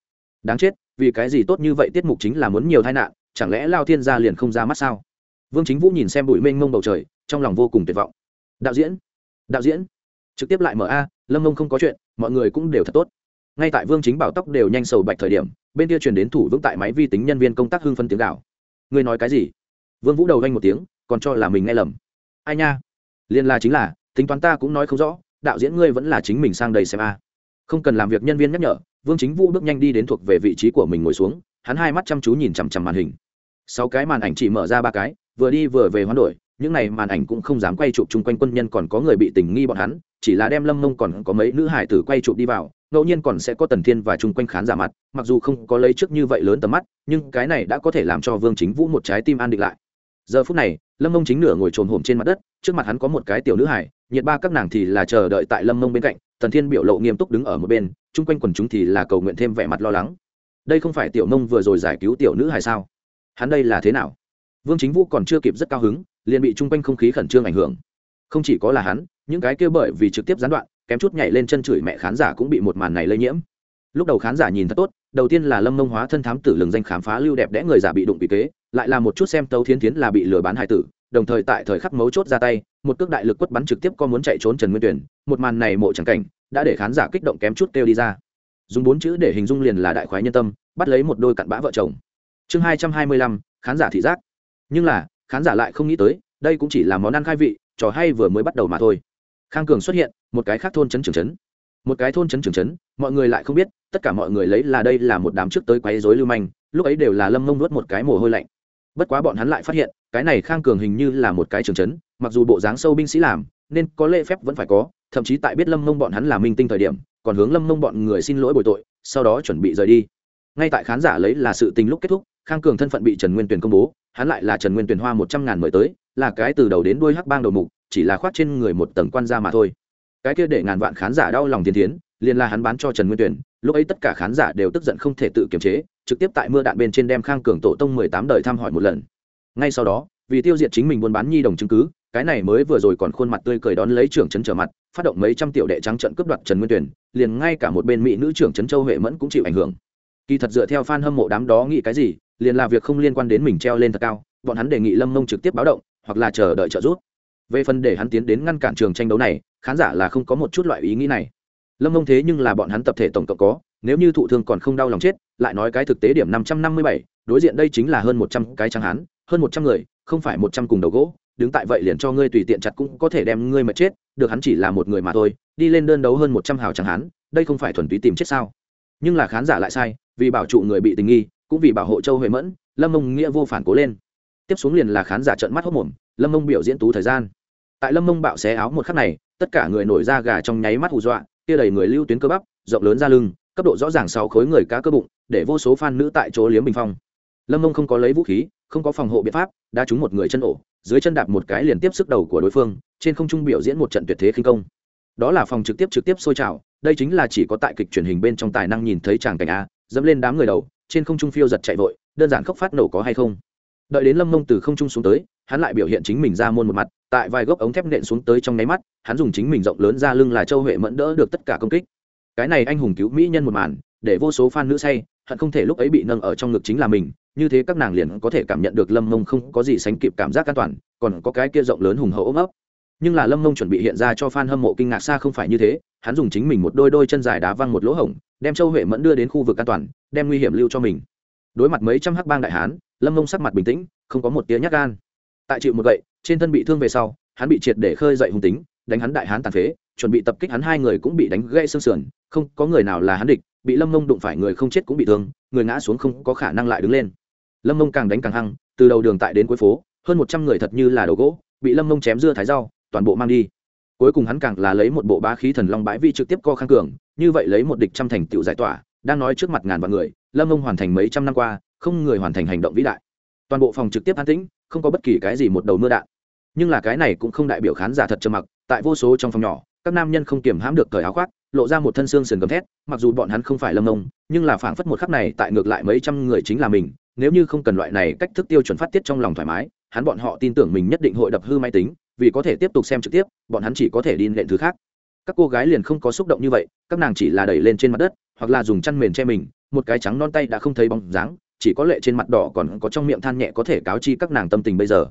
Đáng chết, vì cái gì tốt như vậy tiết mục chính là muốn nhiều tai nạn, chẳng lẽ lao thiên gia liền không ra mắt sao? Vương chính vũ nhìn xem bụi mênh mông bầu trời, trong lòng vô cùng tuyệt vọng. Đạo diễn đạo diễn, trực tiếp lại mở a, lâm mông không có chuyện, mọi người cũng đều thật tốt. Ngay tại vương chính bảo tóc đều nhanh sầu bạch thời điểm, bên kia truyền đến thủ vững tại máy vi tính nhân viên công tác hưng phân tiếng gạo ngươi nói cái gì? Vương vũ đầu ganh một tiếng, còn cho là mình nghe lầm. Ai nha? Liên la chính là, tính toán ta cũng nói không rõ, đạo diễn ngươi vẫn là chính mình sang đây xem a không cần làm việc nhân viên nhắc nhở, vương chính vũ bước nhanh đi đến thuộc về vị trí của mình ngồi xuống, hắn hai mắt chăm chú nhìn chằm chằm màn hình. Sáu cái màn ảnh chỉ mở ra ba cái, vừa đi vừa về hoán đổi, những này màn ảnh cũng không dám quay chụp chung quanh quân nhân còn có người bị tình nghi bọn hắn, chỉ là đem lâm mông còn có mấy nữ hải tử quay chụp đi vào, ngẫu nhiên còn sẽ có tần thiên và chung quanh khán giả mặt, mặc dù không có lấy trước như vậy lớn tầm mắt, nhưng cái này đã có thể làm cho vương chính vũ một trái tim an định lại. Giờ phút này, lâm mông chính nửa ngồi trồn hổm trên mặt đất, trước mặt hắn có một cái tiểu nữ hải, nhiệt ba các nàng thì là chờ đợi tại lâm mông bên cạnh tần thiên biểu lộ nghiêm túc đứng ở một bên, chung quanh quần chúng thì là cầu nguyện thêm vẻ mặt lo lắng. Đây không phải tiểu mông vừa rồi giải cứu tiểu nữ hay sao? Hắn đây là thế nào? Vương chính vũ còn chưa kịp rất cao hứng, liền bị chung quanh không khí khẩn trương ảnh hưởng. Không chỉ có là hắn, những cái kia bởi vì trực tiếp gián đoạn, kém chút nhảy lên chân chửi mẹ khán giả cũng bị một màn này lây nhiễm. Lúc đầu khán giả nhìn thật tốt, đầu tiên là lâm mông hóa thân thám tử lừng danh khám phá lưu đẹp đẽ người giả bị đụng bị kế, lại là một chút xem tấu thiến thiến là bị lừa bán hải tử đồng thời tại thời khắc mấu chốt ra tay, một cước đại lực quất bắn trực tiếp có muốn chạy trốn trần nguyên tuyển một màn này mộ chẳng cảnh, đã để khán giả kích động kém chút kêu đi ra. Dùng bốn chữ để hình dung liền là đại khoái nhân tâm, bắt lấy một đôi cặn bã vợ chồng. Chương hai trăm hai mươi lăm, khán giả thị giác. Nhưng là, khán giả lại không nghĩ tới, đây cũng chỉ là món ăn khai vị, trò hay vừa mới bắt đầu mà thôi. Khang cường xuất hiện, một cái khác thôn chấn trường chấn một cái thôn chấn trường chấn mọi người lại không biết, tất cả mọi người lấy là đây là một đám trước tới quấy rối lưu manh, lúc ấy đều là lâm mông nuốt một cái mồ hôi lạnh. Bất quá bọn hắn lại phát hiện cái này khang cường hình như là một cái trường chấn, mặc dù bộ dáng sâu binh sĩ làm, nên có lễ phép vẫn phải có, thậm chí tại biết lâm mông bọn hắn là minh tinh thời điểm, còn hướng lâm mông bọn người xin lỗi bồi tội, sau đó chuẩn bị rời đi ngay tại khán giả lấy là sự tình lúc kết thúc, khang cường thân phận bị trần nguyên tuyền công bố, hắn lại là trần nguyên tuyền hoa một trăm ngàn mời tới, là cái từ đầu đến đuôi hắc bang đầu mục, chỉ là khoác trên người một tầng quan gia mà thôi cái kia để ngàn vạn khán giả đau lòng tiến tiến, liền là hắn bán cho trần nguyên tuyền. lúc ấy tất cả khán giả đều tức giận không thể tự kiềm chế, trực tiếp tại mưa đạn bên trên đem khang cường tổ tông mười tám đời thăm hỏi một lần ngay sau đó, vì tiêu diệt chính mình buôn bán nhi đồng chứng cứ, cái này mới vừa rồi còn khuôn mặt tươi cười đón lấy trưởng trấn trở mặt, phát động mấy trăm tiểu đệ trắng trận cướp đoạt trần nguyên tuyển, liền ngay cả một bên mỹ nữ trưởng trấn châu huệ mẫn cũng chịu ảnh hưởng. Kỳ thật dựa theo f a n hâm mộ đám đó nghĩ cái gì, liền là việc không liên quan đến mình treo lên thật cao, bọn hắn đề nghị lâm mông trực tiếp báo động, hoặc là chờ đợi trợ giúp. Về phần để hắn tiến đến ngăn cản trường tranh đấu này, khán giả là không có một chút loại ý nghĩ này. Lâm mông thế nhưng là bọn hắn tập thể tổng cộng có, nếu như thụ thương còn không đau lòng chết, lại nói cái thực tế điểm năm trăm năm mươi bảy, đối diện đây chính là hơn một trăm cái trắng hán hơn một trăm người, không phải một trăm cùng đầu gỗ, đứng tại vậy liền cho ngươi tùy tiện chặt cũng có thể đem ngươi mà chết, được hắn chỉ là một người mà thôi, đi lên đơn đấu hơn một trăm hào chẳng hán đây không phải thuần túy tìm chết sao? Nhưng là khán giả lại sai, vì bảo trụ người bị tình nghi, cũng vì bảo hộ châu huệ mẫn, lâm mông nghĩa vô phản cố lên. Tiếp xuống liền là khán giả trợn mắt hốc mồm, lâm mông biểu diễn tú thời gian. Tại lâm mông bạo xé áo một khắc này, tất cả người nổi da gà trong nháy mắt hù dọa, kia đầy người lưu tuyến cơ bắp, rộng lớn ra lưng, cấp độ rõ ràng sáu khối người cá cơ bụng, để vô số fan nữ tại chỗ liếm bình phong. Lâm mông không có lấy vũ khí không có phòng hộ biện pháp đã trúng một người chân ổ, dưới chân đạp một cái liền tiếp sức đầu của đối phương, trên không trung biểu diễn một trận tuyệt thế khinh công. Đó là phòng trực tiếp trực tiếp sôi trào, đây chính là chỉ có tại kịch truyền hình bên trong tài năng nhìn thấy chàng cảnh a, dẫm lên đám người đầu, trên không trung phiêu giật chạy vội, đơn giản khốc phát nổ có hay không. Đợi đến lâm mông từ không trung xuống tới, hắn lại biểu hiện chính mình ra môn một mặt, tại vài gốc ống thép nện xuống tới trong nháy mắt, hắn dùng chính mình rộng lớn ra lưng là châu huệ mẫn đỡ được tất cả công kích. Cái này anh hùng cứu mỹ nhân một màn để vô số fan nữ say, hận không thể lúc ấy bị nâng ở trong ngực chính là mình, như thế các nàng liền có thể cảm nhận được lâm mông không có gì sánh kịp cảm giác an toàn, còn có cái kia rộng lớn hùng hậu ôm ấp. Nhưng là lâm mông chuẩn bị hiện ra cho fan hâm mộ kinh ngạc xa không phải như thế, hắn dùng chính mình một đôi đôi chân dài đá văng một lỗ hổng, đem châu huệ mẫn đưa đến khu vực an toàn, đem nguy hiểm lưu cho mình. Đối mặt mấy trăm hắc bang đại hán, lâm mông sắc mặt bình tĩnh, không có một tia nhát gan. Tại chịu một gậy, trên thân bị thương về sau, hắn bị triệt để khơi dậy hung tính, đánh hắn đại hán tàn phế, chuẩn bị tập kích hắn hai người cũng bị đánh gãy xương sườn, không có người nào là hắn địch bị lâm mông đụng phải người không chết cũng bị thương, người ngã xuống không có khả năng lại đứng lên. Lâm mông càng đánh càng hăng, từ đầu đường tại đến cuối phố, hơn một trăm người thật như là đầu gỗ, bị lâm mông chém dưa thái rau, toàn bộ mang đi. Cuối cùng hắn càng là lấy một bộ bá khí thần long bãi vi trực tiếp co khang cường, như vậy lấy một địch trăm thành tựu giải tỏa, đang nói trước mặt ngàn vạn người, lâm mông hoàn thành mấy trăm năm qua, không người hoàn thành hành động vĩ đại. Toàn bộ phòng trực tiếp an tĩnh, không có bất kỳ cái gì một đầu mưa đạn. Nhưng là cái này cũng không đại biểu khán giả thật trầm mặc, tại vô số trong phòng nhỏ các nam nhân không kiềm hãm được cởi áo khoác lộ ra một thân xương sườn gầm thét mặc dù bọn hắn không phải lâm nông, nhưng là phảng phất một khắc này tại ngược lại mấy trăm người chính là mình nếu như không cần loại này cách thức tiêu chuẩn phát tiết trong lòng thoải mái hắn bọn họ tin tưởng mình nhất định hội đập hư máy tính vì có thể tiếp tục xem trực tiếp bọn hắn chỉ có thể đi nện thứ khác. Các cô gái liền không có xúc động như vậy các nàng chỉ là đẩy lên trên mặt đất hoặc là dùng chăn mền che mình một cái trắng non tay đã không thấy bóng dáng chỉ có lệ trên mặt đỏ còn có trong miệng than nhẹ có thể cáo chi các nàng tâm tình bây giờ.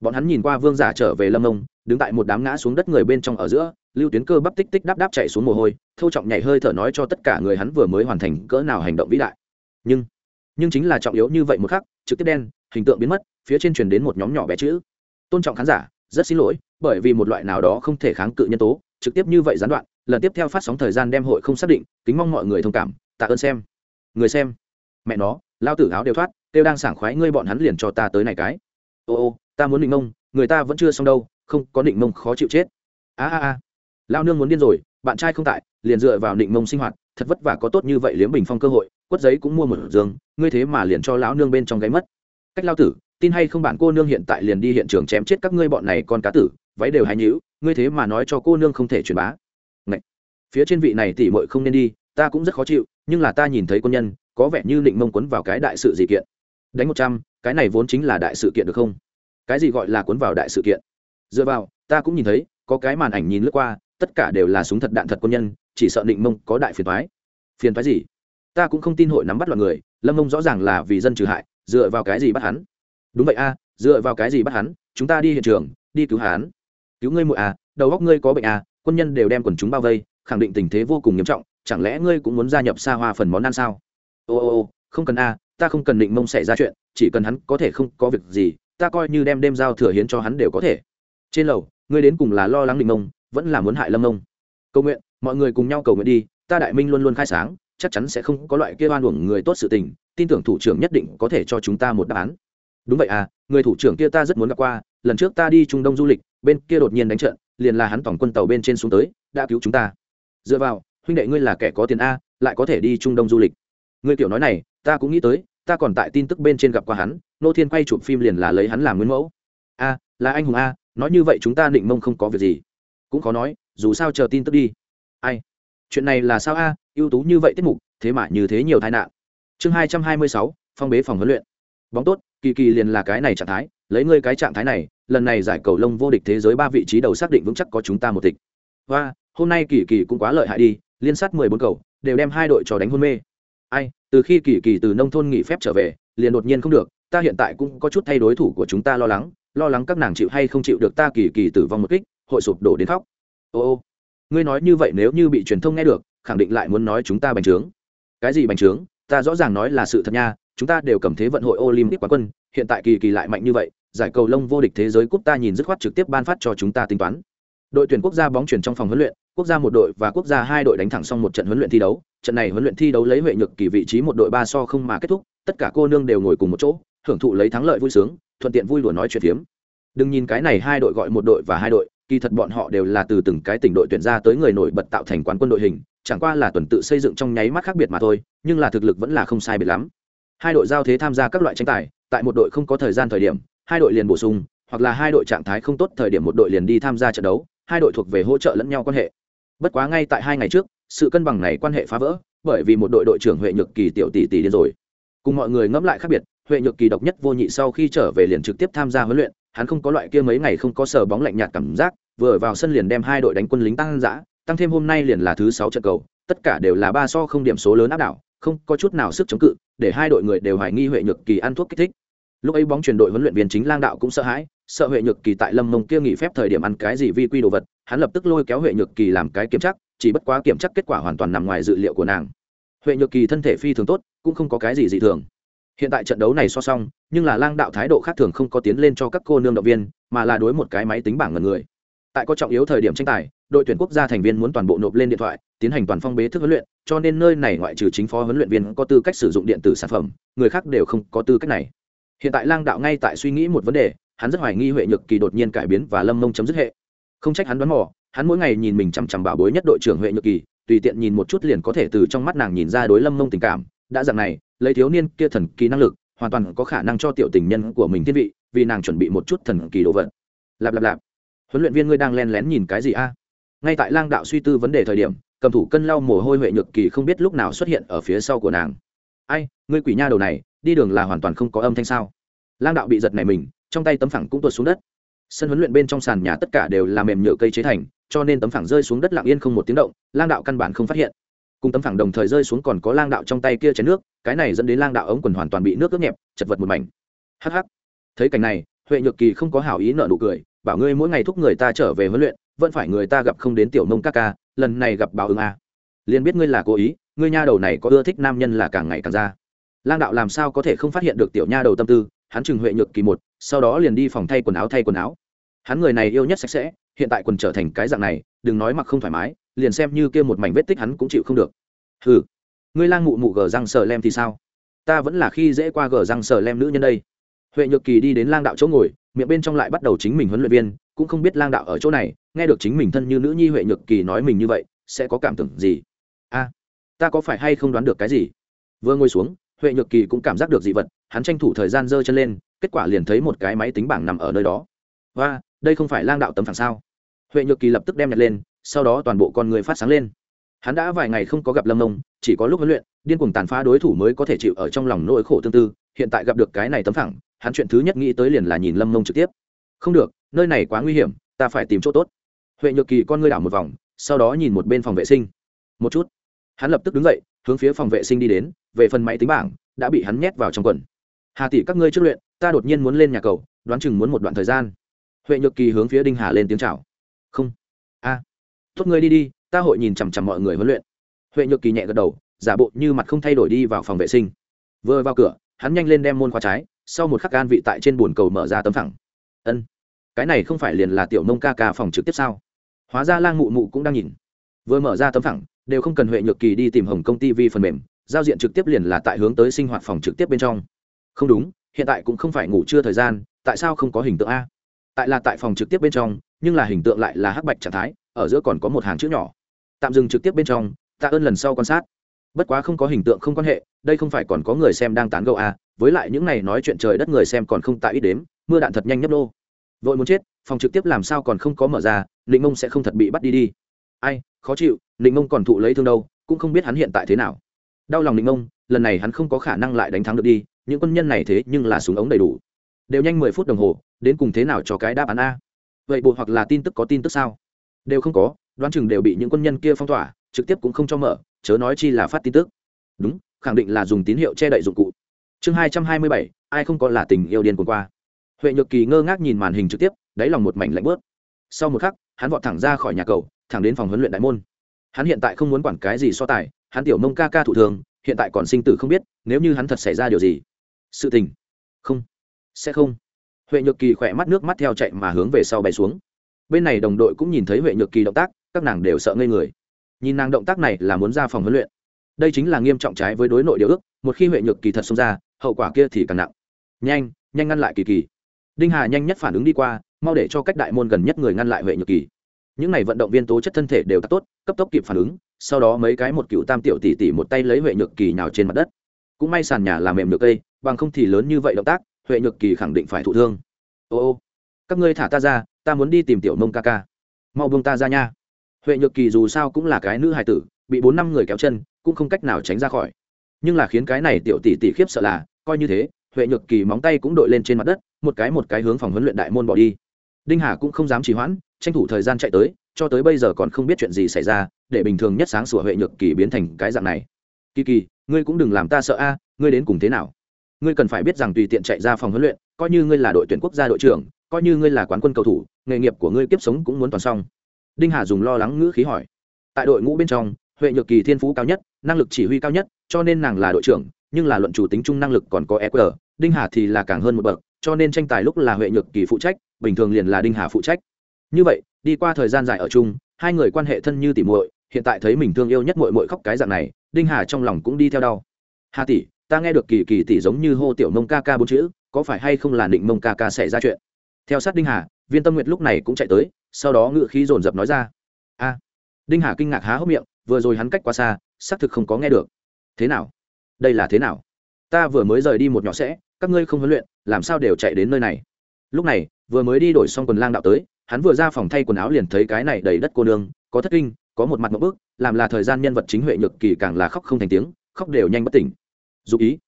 Bọn hắn nhìn qua vương giả trở về lâm ông đứng tại một đám ngã xuống đất người bên trong ở giữa lưu tuyến cơ bắp tích tích đáp đáp chạy xuống mồ hôi thâu trọng nhảy hơi thở nói cho tất cả người hắn vừa mới hoàn thành cỡ nào hành động vĩ đại. Nhưng nhưng chính là trọng yếu như vậy một khắc, trực tiếp đen, hình tượng biến mất, phía trên truyền đến một nhóm nhỏ bé chữ. Tôn trọng khán giả, rất xin lỗi, bởi vì một loại nào đó không thể kháng cự nhân tố, trực tiếp như vậy gián đoạn, lần tiếp theo phát sóng thời gian đem hội không xác định, kính mong mọi người thông cảm, tạ ơn xem. Người xem, mẹ nó, lao tử áo đều thoát đều đang sảng khoái ngươi bọn hắn liền cho ta tới này cái. Ô ô, ta muốn định mông, người ta vẫn chưa xong đâu, không có định mông khó chịu chết. A a a lao nương muốn điên rồi, bạn trai không tại, liền dựa vào định mông sinh hoạt, thật vất vả có tốt như vậy liếm bình phong cơ hội, quất giấy cũng mua một giường, ngươi thế mà liền cho lão nương bên trong gáy mất. Cách lao tử, tin hay không bạn cô nương hiện tại liền đi hiện trường chém chết các ngươi bọn này con cá tử, váy đều hay nhữ ngươi thế mà nói cho cô nương không thể truyền bá. Ngậy! phía trên vị này tỉ mội không nên đi, ta cũng rất khó chịu, nhưng là ta nhìn thấy quân nhân, có vẻ như định mông quấn vào cái đại sự gì kiện. Đánh một trăm, cái này vốn chính là đại sự kiện được không? Cái gì gọi là cuốn vào đại sự kiện? Dựa vào, ta cũng nhìn thấy, có cái màn ảnh nhìn lướt qua tất cả đều là súng thật đạn thật quân nhân, chỉ sợ định mông có đại phiền thoái phiền thoái gì? Ta cũng không tin hội nắm bắt loạn người, lâm mông rõ ràng là vì dân trừ hại, dựa vào cái gì bắt hắn? Đúng vậy a, dựa vào cái gì bắt hắn? Chúng ta đi hiện trường, đi cứu hắn. Cứu ngươi muội à đầu góc ngươi có bệnh à quân nhân đều đem quần chúng bao vây, khẳng định tình thế vô cùng nghiêm trọng, chẳng lẽ ngươi cũng muốn gia nhập xa hoa phần món ăn sao? Ô ô ô, không cần a, ta không cần định mông xảy ra chuyện, chỉ cần hắn có thể không có việc gì, ta coi như đem đêm giao thừa hiến cho hắn đều có thể. Trên lầu, ngươi đến cùng là lo lắng định mông vẫn là muốn hại lâm nông. Cầu nguyện, mọi người cùng nhau cầu nguyện đi, ta đại minh luôn luôn khai sáng, chắc chắn sẽ không có loại kia oan uổng người tốt sự tình, tin tưởng thủ trưởng nhất định có thể cho chúng ta một đáp án. Đúng vậy à người thủ trưởng kia ta rất muốn gặp qua, lần trước ta đi trung đông du lịch, bên kia đột nhiên đánh trận, liền là hắn tổng quân tàu bên trên xuống tới, đã cứu chúng ta. Dựa vào, huynh đệ ngươi là kẻ có tiền a, lại có thể đi trung đông du lịch. Ngươi kiểu nói này, ta cũng nghĩ tới, ta còn tại tin tức bên trên gặp qua hắn, nô thiên quay chụp phim liền là lấy hắn làm nguyên mẫu. A, là anh hùng a, nói như vậy chúng ta định mông không có việc gì cũng khó nói, dù sao chờ tin tức đi. Ai? Chuyện này là sao a? Ưu tú như vậy tiết mục, thế mà như thế nhiều tai nạn. Chương hai trăm hai mươi sáu, phong bế phòng huấn luyện. Bóng tốt, kỳ kỳ liền là cái này trạng thái, lấy ngươi cái trạng thái này, lần này giải cầu lông vô địch thế giới ba vị trí đầu xác định vững chắc có chúng ta một tịch và, hôm nay kỳ kỳ cũng quá lợi hại đi, liên sát mười bốn cầu, đều đem hai đội trò đánh hôn mê. Ai, từ khi kỳ kỳ từ nông thôn nghỉ phép trở về, liền đột nhiên không được, ta hiện tại cũng có chút thay đối thủ của chúng ta lo lắng lo lắng các nàng chịu hay không chịu được ta kỳ kỳ tử vong một kích hội sụp đổ đến khóc. Ô ô, ngươi nói như vậy nếu như bị truyền thông nghe được, khẳng định lại muốn nói chúng ta bành trướng. Cái gì bành trướng? Ta rõ ràng nói là sự thật nha, chúng ta đều cầm thế vận hội olympic quán quân, hiện tại kỳ kỳ lại mạnh như vậy, giải cầu lông vô địch thế giới cúp ta nhìn dứt khoát trực tiếp ban phát cho chúng ta tính toán. Đội tuyển quốc gia bóng chuyển trong phòng huấn luyện, quốc gia một đội và quốc gia hai đội đánh thẳng xong một trận huấn luyện thi đấu. Trận này huấn luyện thi đấu lấy huệ nhược kỳ vị trí một đội ba so không mà kết thúc, tất cả cô nương đều ngồi cùng một chỗ, hưởng thụ lấy thắng lợi vui sướng, thuận tiện vui đùa nói chuyện phiếm. Đừng nhìn cái này hai đội gọi một đội và hai đội kỳ thật bọn họ đều là từ từng cái tỉnh đội tuyển ra tới người nổi bật tạo thành quán quân đội hình, chẳng qua là tuần tự xây dựng trong nháy mắt khác biệt mà thôi, nhưng là thực lực vẫn là không sai biệt lắm. Hai đội giao thế tham gia các loại tranh tài, tại một đội không có thời gian thời điểm, hai đội liền bổ sung, hoặc là hai đội trạng thái không tốt thời điểm một đội liền đi tham gia trận đấu, hai đội thuộc về hỗ trợ lẫn nhau quan hệ. Bất quá ngay tại hai ngày trước, sự cân bằng này quan hệ phá vỡ, bởi vì một đội đội trưởng huệ nhược kỳ tiểu tỷ tỷ điên rồi. Cùng mọi người ngẫm lại khác biệt, huệ nhược kỳ độc nhất vô nhị sau khi trở về liền trực tiếp tham gia huấn luyện hắn không có loại kia mấy ngày không có sờ bóng lạnh nhạt cảm giác, vừa vào sân liền đem hai đội đánh quân lính tăng dã, tăng thêm hôm nay liền là thứ sáu trận cầu, tất cả đều là ba so không điểm số lớn áp đảo, không có chút nào sức chống cự, để hai đội người đều hoài nghi huệ nhược kỳ ăn thuốc kích thích. Lúc ấy bóng chuyển đội huấn luyện viên chính lang đạo cũng sợ hãi, sợ huệ nhược kỳ tại lâm mông kia nghỉ phép thời điểm ăn cái gì vi quy đồ vật, hắn lập tức lôi kéo huệ nhược kỳ làm cái kiểm chắc chỉ bất quá kiểm chắc kết quả hoàn toàn nằm ngoài dự liệu của nàng. Huệ nhược kỳ thân thể phi thường tốt, cũng không có cái gì dị thường hiện tại trận đấu này so xong, nhưng là lang đạo thái độ khác thường không có tiến lên cho các cô nương động viên, mà là đối một cái máy tính bảng ngần người. Tại có trọng yếu thời điểm tranh tài, đội tuyển quốc gia thành viên muốn toàn bộ nộp lên điện thoại, tiến hành toàn phong bế thức huấn luyện, cho nên nơi này ngoại trừ chính phó huấn luyện viên có tư cách sử dụng điện tử sản phẩm, người khác đều không có tư cách này. Hiện tại lang đạo ngay tại suy nghĩ một vấn đề, hắn rất hoài nghi huệ nhược kỳ đột nhiên cải biến và lâm mông chấm dứt hệ. Không trách hắn đoán mò, hắn mỗi ngày nhìn mình chằm chằm bảo bối nhất đội trưởng huệ nhược kỳ, tùy tiện nhìn một chút liền có thể từ trong mắt nàng nhìn ra đối lâm mông tình cảm đã dạng này, lấy thiếu niên kia thần kỳ năng lực, hoàn toàn có khả năng cho tiểu tình nhân của mình thiên vị, vì nàng chuẩn bị một chút thần kỳ đồ vật. Lạp lạp lạp. Huấn luyện viên ngươi đang len lén nhìn cái gì a? Ngay tại lang đạo suy tư vấn đề thời điểm, cầm thủ cân lau mồ hôi huệ nhược kỳ không biết lúc nào xuất hiện ở phía sau của nàng. Ai, ngươi quỷ nha đầu này, đi đường là hoàn toàn không có âm thanh sao? Lang đạo bị giật này mình, trong tay tấm phẳng cũng tuột xuống đất. Sân huấn luyện bên trong sàn nhà tất cả đều là mềm nhựa cây chế thành, cho nên tấm phẳng rơi xuống đất lặng yên không một tiếng động, lang đạo căn bản không phát hiện cùng tấm phẳng đồng thời rơi xuống còn có lang đạo trong tay kia chén nước, cái này dẫn đến lang đạo ống quần hoàn toàn bị nước ướt nhẹp, chật vật một mảnh. Hắc hắc. Thấy cảnh này, huệ nhược kỳ không có hảo ý nợ nụ cười, bảo ngươi mỗi ngày thúc người ta trở về huấn luyện, vẫn phải người ta gặp không đến tiểu mông các ca, lần này gặp báo ứng à. liền biết ngươi là cố ý, ngươi nha đầu này có ưa thích nam nhân là càng ngày càng ra. Lang đạo làm sao có thể không phát hiện được tiểu nha đầu tâm tư, hắn chừng huệ nhược kỳ một, sau đó liền đi phòng thay quần áo thay quần áo. Hắn người này yêu nhất sạch sẽ, hiện tại quần trở thành cái dạng này, đừng nói mặc không thoải mái liền xem như kia một mảnh vết tích hắn cũng chịu không được. Hừ, ngươi lang mụ mụ gờ răng sờ lem thì sao? Ta vẫn là khi dễ qua gờ răng sờ lem nữ nhân đây. Huệ nhược kỳ đi đến lang đạo chỗ ngồi miệng bên trong lại bắt đầu chính mình huấn luyện viên cũng không biết lang đạo ở chỗ này nghe được chính mình thân như nữ nhi huệ nhược kỳ nói mình như vậy sẽ có cảm tưởng gì? A ta có phải hay không đoán được cái gì? Vừa ngồi xuống huệ nhược kỳ cũng cảm giác được dị vật hắn tranh thủ thời gian giơ chân lên kết quả liền thấy một cái máy tính bảng nằm ở nơi đó. Và đây không phải lang đạo tấm phẳng sao? Huệ nhược kỳ lập tức đem nhặt lên sau đó toàn bộ con người phát sáng lên. Hắn đã vài ngày không có gặp lâm mông chỉ có lúc huấn luyện điên cuồng tàn phá đối thủ mới có thể chịu ở trong lòng nỗi khổ tương tư hiện tại gặp được cái này tấm thẳng, hắn chuyện thứ nhất nghĩ tới liền là nhìn lâm mông trực tiếp. Không được nơi này quá nguy hiểm ta phải tìm chỗ tốt. Huệ nhược kỳ con ngươi đảo một vòng sau đó nhìn một bên phòng vệ sinh. Một chút. Hắn lập tức đứng dậy hướng phía phòng vệ sinh đi đến về phần máy tính bảng đã bị hắn nhét vào trong quần. Hà tỷ các ngươi trước luyện ta đột nhiên muốn lên nhà cầu đoán chừng muốn một đoạn thời gian. Huệ nhược kỳ hướng phía đinh hà lên tiếng chào. Không. A tốt, ngươi đi đi, ta hội nhìn chằm chằm mọi người huấn luyện. Huệ nhược kỳ nhẹ gật đầu, giả bộ như mặt không thay đổi đi vào phòng vệ sinh. Vừa vào cửa, hắn nhanh lên đem môn khóa trái, sau một khắc gan vị tại trên bồn cầu mở ra tấm thẳng ân, cái này không phải liền là tiểu nông ca ca phòng trực tiếp sao? Hóa ra lang mụ mụ cũng đang nhìn. Vừa mở ra tấm thẳng đều không cần huệ nhược kỳ đi tìm hồng công ty vi phần mềm, giao diện trực tiếp liền là tại hướng tới sinh hoạt phòng trực tiếp bên trong. Không đúng, hiện tại cũng không phải ngủ trưa thời gian, tại sao không có hình tượng a? Tại là tại phòng trực tiếp bên trong, nhưng là hình tượng lại là hắc bạch trạng thái ở giữa còn có một hàng chữ nhỏ. Tạm dừng trực tiếp bên trong, tạ ơn lần sau quan sát. Bất quá không có hình tượng không quan hệ, đây không phải còn có người xem đang tán gẫu à với lại những này nói chuyện trời đất người xem còn không tại ít đếm, mưa đạn thật nhanh nhấp đô vội muốn chết, phòng trực tiếp làm sao còn không có mở ra định mông sẽ không thật bị bắt đi đi. Ai, khó chịu định mông còn thụ lấy thương đâu, cũng không biết hắn hiện tại thế nào. Đau lòng định mông, lần này hắn không có khả năng lại đánh thắng được đi, những quân nhân này thế nhưng là súng ống đầy đủ. Đều nhanh mười phút đồng hồ, đến cùng thế nào cho cái đáp án a? Vậy bộ hoặc là tin tức có tin tức sao? Đều không có, đoán chừng đều bị những quân nhân kia phong tỏa, trực tiếp cũng không cho mở, chớ nói chi là phát tin tức. Đúng, khẳng định là dùng tín hiệu che đậy dụng cụ. Chương hai trăm hai mươi bảy, ai không có là tình yêu điên cuồng qua. Huệ nhược kỳ ngơ ngác nhìn màn hình trực tiếp, đáy lòng một mảnh lạnh bớt sau một khắc, hắn vọt thẳng ra khỏi nhà cầu, thẳng đến phòng huấn luyện đại môn. Hắn hiện tại không muốn quản cái gì so tài, hắn tiểu nông ca ca thủ thường, hiện tại còn sinh tử không biết, nếu như hắn thật xảy ra điều gì. Sự tình. Không. Sẽ không. Huệ nhược kỳ khỏe mắt nước mắt theo chạy mà hướng về sau bay xuống bên này đồng đội cũng nhìn thấy huệ nhược kỳ động tác, các nàng đều sợ ngây người. Nhìn nàng động tác này là muốn ra phòng huấn luyện. Đây chính là nghiêm trọng trái với đối nội điều ước, một khi huệ nhược kỳ thật xông ra, hậu quả kia thì càng nặng. Nhanh nhanh ngăn lại kỳ kỳ. Đinh hà nhanh nhất phản ứng đi qua, mau để cho cách đại môn gần nhất người ngăn lại huệ nhược kỳ. Những n à y vận động viên tố chất thân thể đều tắt tốt, cấp tốc kịp phản ứng, sau đó mấy cái một cựu tam tiểu tỷ tỷ một tay lấy huệ nhược kỳ nào trên mặt đất. Cũng may sàn nhà làm mềm được cây, bằng không thì lớn như vậy động tác, huệ nhược kỳ khẳng định phải thụ thương. Ô ô, các ngươi thả ta ra ta muốn đi tìm tiểu nông ca ca. Mau buông ta ra nha. Huệ nhược kỳ dù sao cũng là cái nữ hài tử, bị bốn năm người kéo chân, cũng không cách nào tránh ra khỏi. Nhưng là khiến cái này tiểu tỷ tỷ khiếp sợ là, coi như thế, huệ nhược kỳ móng tay cũng đội lên trên mặt đất, một cái một cái hướng phòng huấn luyện đại môn bỏ đi. Đinh hà cũng không dám trì hoãn, tranh thủ thời gian chạy tới, cho tới bây giờ còn không biết chuyện gì xảy ra, để bình thường nhất sáng sủa huệ nhược kỳ biến thành cái dạng này. Kỳ kỳ, ngươi cũng đừng làm ta sợ a, ngươi đến cùng thế nào? Ngươi cần phải biết rằng tùy tiện chạy ra phòng huấn luyện, coi như ngươi là đội tuyển quốc gia đội trưởng coi như ngươi là quán quân cầu thủ, nghề nghiệp của ngươi kiếp sống cũng muốn toàn xong. Đinh hà dùng lo lắng ngữ khí hỏi. Tại đội ngũ bên trong, huệ nhược kỳ thiên phú cao nhất, năng lực chỉ huy cao nhất, cho nên nàng là đội trưởng, nhưng là luận chủ tính chung năng lực còn có eq đinh hà thì là càng hơn một bậc, cho nên tranh tài lúc là huệ nhược kỳ phụ trách, bình thường liền là đinh hà phụ trách. Như vậy, đi qua thời gian dài ở chung, hai người quan hệ thân như tỉ muội, hiện tại thấy mình thương yêu nhất muội muội khóc cái dạng này, đinh hà trong lòng cũng đi theo đau. Hà tỷ, ta nghe được kỳ kỳ tỷ giống như hô tiểu mông ca ca bốn chữ, có phải hay không là định mông ca ca xảy ra chuyện? Theo sát đinh hà, viên tâm nguyệt lúc này cũng chạy tới, sau đó ngự khí dồn dập nói ra. A. Đinh hà kinh ngạc há hốc miệng, vừa rồi hắn cách quá xa, xác thực không có nghe được. Thế nào? Đây là thế nào? Ta vừa mới rời đi một nhỏ sẽ, các ngươi không huấn luyện, làm sao đều chạy đến nơi này? Lúc này, vừa mới đi đổi xong quần lang đạo tới, hắn vừa ra phòng thay quần áo liền thấy cái này đầy đất cô nương, có thất kinh, có một mặt một bước làm là thời gian nhân vật chính huệ nhược kỳ càng là khóc không thành tiếng, khóc đều nhanh bất tỉnh. Dù ý.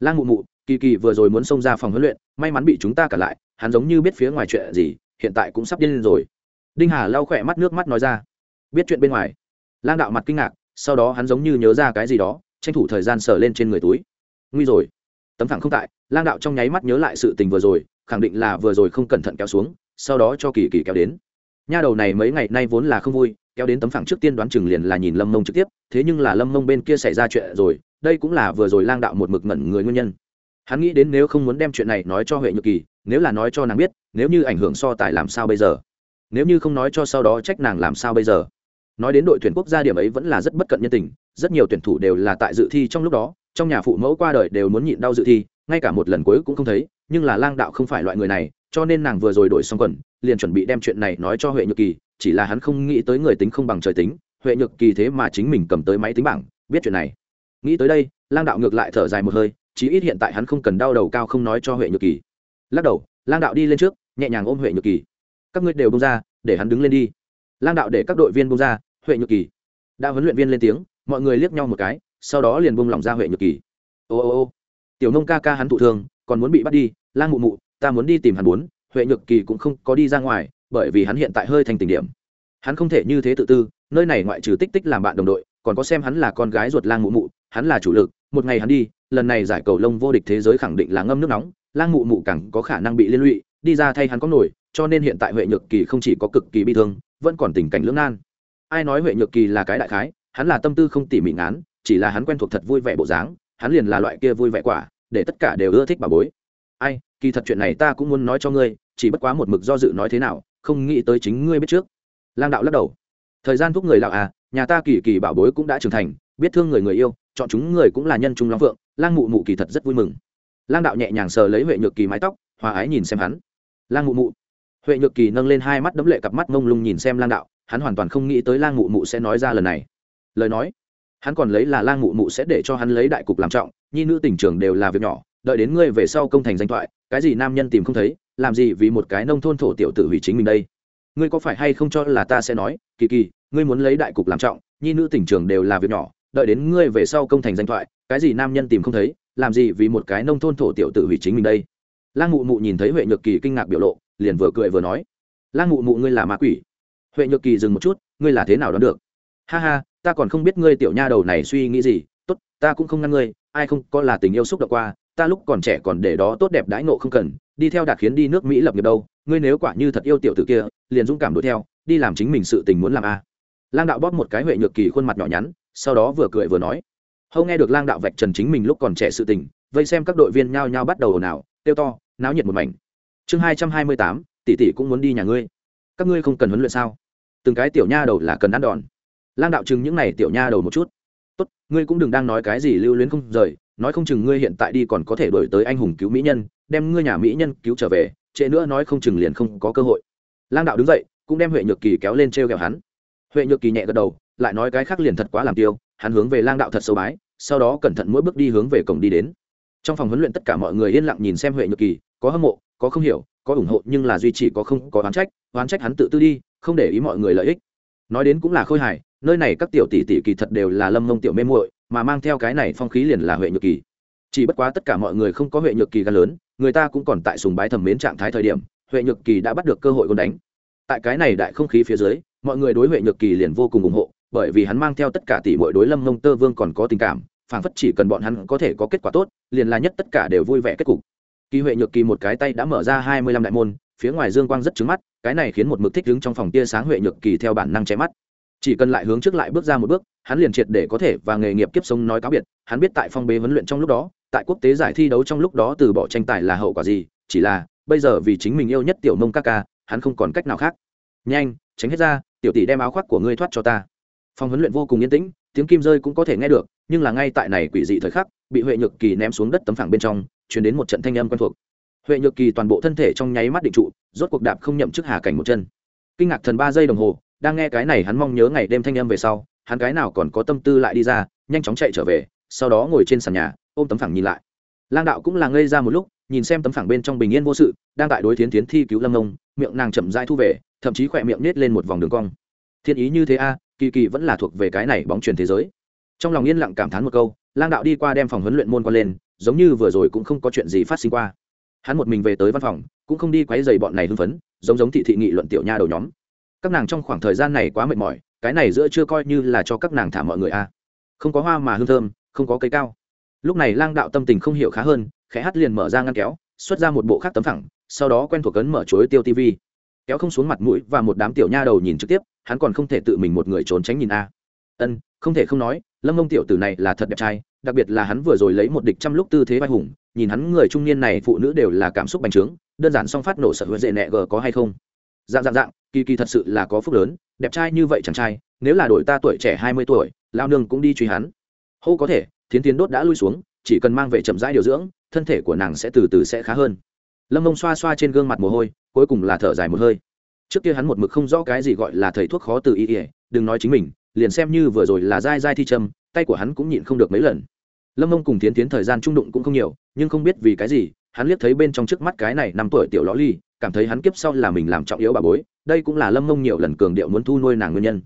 Lang mụ mụ kỳ kỳ vừa rồi muốn xông ra phòng huấn luyện, may mắn bị chúng ta cả lại, hắn giống như biết phía ngoài chuyện gì, hiện tại cũng sắp điên lên rồi. Đinh hà lau khỏe mắt nước mắt nói ra. Biết chuyện bên ngoài. Lang đạo mặt kinh ngạc, sau đó hắn giống như nhớ ra cái gì đó, tranh thủ thời gian sờ lên trên người túi. Nguy rồi. Tấm thẳng không tại, lang đạo trong nháy mắt nhớ lại sự tình vừa rồi, khẳng định là vừa rồi không cẩn thận kéo xuống, sau đó cho kỳ kỳ kéo đến. Nha đầu này mấy ngày nay vốn là không vui, kéo đến tấm phẳng trước tiên đoán chừng liền là nhìn lâm mông trực tiếp, thế nhưng là lâm mông bên kia xảy ra chuyện rồi, đây cũng là vừa rồi lang đạo một mực ngẩn người nguyên nhân hắn nghĩ đến nếu không muốn đem chuyện này nói cho huệ nhược kỳ, nếu là nói cho nàng biết, nếu như ảnh hưởng so tài làm sao bây giờ? Nếu như không nói cho sau đó trách nàng làm sao bây giờ? Nói đến đội tuyển quốc gia điểm ấy vẫn là rất bất cận nhân tình, rất nhiều tuyển thủ đều là tại dự thi trong lúc đó, trong nhà phụ mẫu qua đời đều muốn nhịn đau dự thi, ngay cả một lần cuối cũng không thấy, nhưng là lang đạo không phải loại người này, cho nên nàng vừa rồi đổi xong quần, liền chuẩn bị đem chuyện này nói cho huệ nhược kỳ, chỉ là hắn không nghĩ tới người tính không bằng trời tính, huệ nhược kỳ thế mà chính mình cầm tới máy tính bảng, biết chuyện này. Nghĩ tới đây, lang đạo ngược lại thở dài một hơi chí ít hiện tại hắn không cần đau đầu cao không nói cho huệ nhược kỳ. Lắc đầu, lang đạo đi lên trước, nhẹ nhàng ôm huệ nhược kỳ. Các ngươi đều bông ra, để hắn đứng lên đi. Lang đạo để các đội viên bông ra, huệ nhược kỳ. Đã huấn luyện viên lên tiếng, mọi người liếc nhau một cái, sau đó liền bông lỏng ra huệ nhược kỳ. Ô ô ô. Tiểu nông ca ca hắn thụ thương, còn muốn bị bắt đi, lang mụ mụ, ta muốn đi tìm hắn muốn huệ nhược kỳ cũng không có đi ra ngoài, bởi vì hắn hiện tại hơi thành tình điểm. Hắn không thể như thế tự tư, nơi này ngoại trừ tích tích làm bạn đồng đội, còn có xem hắn là con gái ruột lang mụ mụ, hắn là chủ lực một ngày hắn đi, lần này giải cầu lông vô địch thế giới khẳng định là ngâm nước nóng, lang mụ mụ càng có khả năng bị liên lụy, đi ra thay hắn có nổi, cho nên hiện tại huệ nhược kỳ không chỉ có cực kỳ bi thương, vẫn còn tình cảnh lưỡng nan. Ai nói huệ nhược kỳ là cái đại khái, hắn là tâm tư không tỉ mỉ ngán, chỉ là hắn quen thuộc thật vui vẻ bộ dáng, hắn liền là loại kia vui vẻ quả, để tất cả đều ưa thích bà bối. Ai, kỳ thật chuyện này ta cũng muốn nói cho ngươi, chỉ bất quá một mực do dự nói thế nào, không nghĩ tới chính ngươi biết trước. Lang đạo lắc đầu. Thời gian thúc người lạo à nhà ta kỳ kỳ bảo bối cũng đã trưởng thành biết thương người người yêu, chọn chúng người cũng là nhân trung long phượng, lang mụ mụ kỳ thật rất vui mừng. Lang đạo nhẹ nhàng sờ lấy huệ nhược kỳ mái tóc, hòa ái nhìn xem hắn. Lang mụ mụ. Huệ nhược kỳ nâng lên hai mắt đấm lệ cặp mắt mông lung nhìn xem lang đạo, hắn hoàn toàn không nghĩ tới lang mụ mụ sẽ nói ra lần này. Lời nói, hắn còn lấy là lang mụ mụ sẽ để cho hắn lấy đại cục làm trọng, nhi nữ tình trường đều là việc nhỏ, đợi đến ngươi về sau công thành danh thoại, cái gì nam nhân tìm không thấy, làm gì vì một cái nông thôn thổ tiểu tử hủy chính mình đây? Ngươi có phải hay không cho là ta sẽ nói, kỳ kỳ, ngươi muốn lấy đại cục làm trọng, nhi nữ tình trường đều là việc nhỏ đợi đến ngươi về sau công thành danh thoại, cái gì nam nhân tìm không thấy, làm gì vì một cái nông thôn thổ tiểu tử hủy chính mình đây? Lang mụ mụ nhìn thấy huệ nhược kỳ kinh ngạc biểu lộ, liền vừa cười vừa nói, lang mụ mụ ngươi là ma quỷ. Huệ nhược kỳ dừng một chút, ngươi là thế nào đoán được? Ha ha, ta còn không biết ngươi tiểu nha đầu này suy nghĩ gì, tốt, ta cũng không ngăn ngươi, ai không có là tình yêu xúc động qua, ta lúc còn trẻ còn để đó tốt đẹp đãi nộ không cần, đi theo đạt khiến đi nước mỹ lập nghiệp đâu, ngươi nếu quả như thật yêu tiểu tử kia, liền dũng cảm đuổi theo, đi làm chính mình sự tình muốn làm a. Lang đạo bóp một cái huệ nhược kỳ khuôn mặt nhỏ nhắn sau đó vừa cười vừa nói. Hâu nghe được lang đạo vạch trần chính mình lúc còn trẻ sự tình, vây xem các đội viên nhao nhao bắt đầu ồn ào tiêu to, náo nhiệt một mảnh. Chương hai trăm hai mươi tám, tỷ tỷ cũng muốn đi nhà ngươi. Các ngươi không cần huấn luyện sao? Từng cái tiểu nha đầu là cần ăn đòn. Lang đạo chừng những này tiểu nha đầu một chút. Tốt, ngươi cũng đừng đang nói cái gì lưu luyến không rời, nói không chừng ngươi hiện tại đi còn có thể đổi tới anh hùng cứu mỹ nhân, đem ngươi nhà mỹ nhân cứu trở về, trễ nữa nói không chừng liền không có cơ hội. Lang đạo đứng dậy, cũng đem huệ nhược kỳ kéo lên t r e o g ẹ o hắn. Huệ nhược kỳ nhẹ gật đầu lại nói cái khác liền thật quá làm tiêu, hắn hướng về lang đạo thật sâu bái, sau đó cẩn thận mỗi bước đi hướng về cổng đi đến. Trong phòng huấn luyện tất cả mọi người yên lặng nhìn xem huệ nhược kỳ, có hâm mộ, có không hiểu, có ủng hộ nhưng là duy chỉ có không, có oán trách oán trách hắn tự tư đi, không để ý mọi người lợi ích. Nói đến cũng là khôi hài, nơi này các tiểu tỷ tỷ kỳ thật đều là lâm mông tiểu mê muội, mà mang theo cái này phong khí liền là huệ nhược kỳ. Chỉ bất quá tất cả mọi người không có huệ nhược kỳ gan lớn, người ta cũng còn tại sùng bái thẩm mến trạng thái thời điểm, huệ nhược kỳ đã bắt được cơ hội gôn đánh. Tại cái này đại không khí phía dưới, mọi người đối huệ nhược kỳ liền vô cùng ủng hộ bởi vì hắn mang theo tất cả tỷ muội đối lâm mông tơ vương còn có tình cảm, phảng phất chỉ cần bọn hắn có thể có kết quả tốt, liền là nhất tất cả đều vui vẻ kết cục. Kỳ huệ nhược kỳ một cái tay đã mở ra hai mươi lăm đại môn, phía ngoài dương quang rất chói mắt, cái này khiến một mực thích đứng trong phòng tia sáng huệ nhược kỳ theo bản năng che mắt. Chỉ cần lại hướng trước lại bước ra một bước, hắn liền triệt để có thể và nghề nghiệp kiếp sống nói cáo biệt, hắn biết tại phong bế huấn luyện trong lúc đó, tại quốc tế giải thi đấu trong lúc đó từ bỏ tranh tài là hậu quả gì, chỉ là, bây giờ vì chính mình yêu nhất tiểu mông ca ca, hắn không còn cách nào khác. Nhanh, tránh hết ra, tiểu tỷ đem áo khoác của ngươi thoát cho ta phòng huấn luyện vô cùng yên tĩnh, tiếng kim rơi cũng có thể nghe được, nhưng là ngay tại này quỷ dị thời khắc, bị huệ nhược kỳ ném xuống đất tấm phẳng bên trong chuyển đến một trận thanh âm quen thuộc. Huệ nhược kỳ toàn bộ thân thể trong nháy mắt định trụ, rốt cuộc đạp không nhậm chức hà cảnh một chân. Kinh ngạc thần ba giây đồng hồ, đang nghe cái này hắn mong nhớ ngày đêm thanh âm về sau, hắn cái nào còn có tâm tư lại đi ra, nhanh chóng chạy trở về, sau đó ngồi trên sàn nhà, ôm tấm phẳng nhìn lại. Lang đạo cũng là ngây ra một lúc, nhìn xem tấm phẳng bên trong bình yên vô sự, đang tại đối thiến tiến thi cứu lâm ông miệng nàng chậm dai thu về, thậm chí khỏe miệng nết lên một vòng đường cong. Thiên ý như thế a kỳ kỳ vẫn là thuộc về cái này bóng truyền thế giới. Trong lòng yên lặng cảm thán một câu lang đạo đi qua đem phòng huấn luyện môn qua lên giống như vừa rồi cũng không có chuyện gì phát sinh qua. Hắn một mình về tới văn phòng cũng không đi quấy dày bọn này hưng phấn giống giống thị thị nghị luận tiểu nha đầu nhóm. Các nàng trong khoảng thời gian này quá mệt mỏi cái này giữa chưa coi như là cho các nàng thả mọi người a. Không có hoa mà hương thơm không có cây cao. Lúc này lang đạo tâm tình không hiểu khá hơn khẽ hát liền mở ra ngăn kéo xuất ra một bộ khác tấm thẳng, sau đó quen thuộc cấn mở chối tiêu tv kéo không xuống mặt mũi và một đám tiểu nha đầu nhìn trực tiếp hắn còn không thể tự mình một người trốn tránh nhìn a. Ân, không thể không nói, lâm mông tiểu tử này là thật đẹp trai, đặc biệt là hắn vừa rồi lấy một địch trăm lúc tư thế vai hùng, nhìn hắn người trung niên này phụ nữ đều là cảm xúc bành trướng, đơn giản song phát nổ sợ hữu dễ nẹ gờ có hay không? Dạng dạng dạng, kỳ kỳ thật sự là có phúc lớn, đẹp trai như vậy chàng trai, nếu là đổi ta tuổi trẻ hai mươi tuổi lao nương cũng đi truy hắn. Hô có thể, thiến tiến đốt đã lui xuống, chỉ cần mang về chậm rãi điều dưỡng, thân thể của nàng sẽ từ từ sẽ khá hơn. Lâm mông xoa xoa trên gương mặt mồ hôi, cuối cùng là thở dài một hơi trước kia hắn một mực không rõ cái gì gọi là thầy thuốc khó từ y ỉa đừng nói chính mình, liền xem như vừa rồi là dai dai thi trâm tay của hắn cũng nhịn không được mấy lần. Lâm mông cùng tiến tiến thời gian trung đụng cũng không nhiều, nhưng không biết vì cái gì, hắn liếc thấy bên trong trước mắt cái này năm tuổi tiểu ló ly, cảm thấy hắn kiếp sau là mình làm trọng yếu bà bối, đây cũng là lâm mông nhiều lần cường điệu muốn thu nuôi nàng nguyên nhân.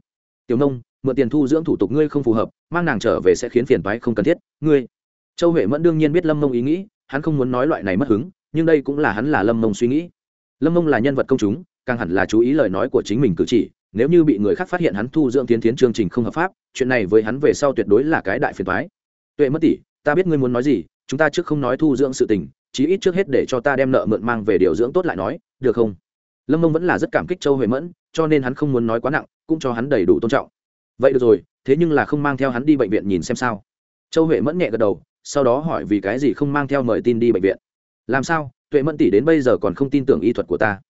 Tiểu nông mượn tiền thu dưỡng thủ tục ngươi không phù hợp, mang nàng trở về sẽ khiến phiền toái không cần thiết, ngươi. Châu huệ mẫn đương nhiên biết lâm mông ý nghĩ, hắn không muốn nói loại này mất hứng, nhưng đây cũng là hắn là lâm mông suy nghĩ. Lâm mông là nhân vật công chúng càng hẳn là chú ý lời nói của chính mình cử chỉ, nếu như bị người khác phát hiện hắn thu dưỡng tiến tiến chương trình không hợp pháp, chuyện này với hắn về sau tuyệt đối là cái đại phiền toái. Tuệ mất tỷ, ta biết ngươi muốn nói gì, chúng ta trước không nói thu dưỡng sự tình, chí ít trước hết để cho ta đem nợ mượn mang về điều dưỡng tốt lại nói, được không? Lâm mông vẫn là rất cảm kích châu huệ mẫn, cho nên hắn không muốn nói quá nặng, cũng cho hắn đầy đủ tôn trọng. Vậy được rồi, thế nhưng là không mang theo hắn đi bệnh viện nhìn xem sao. Châu huệ mẫn nhẹ gật đầu, sau đó hỏi vì cái gì không mang theo mời tin đi bệnh viện. Làm sao? Tuệ mẫn tỷ đến bây giờ còn không tin tưởng y thuật của ta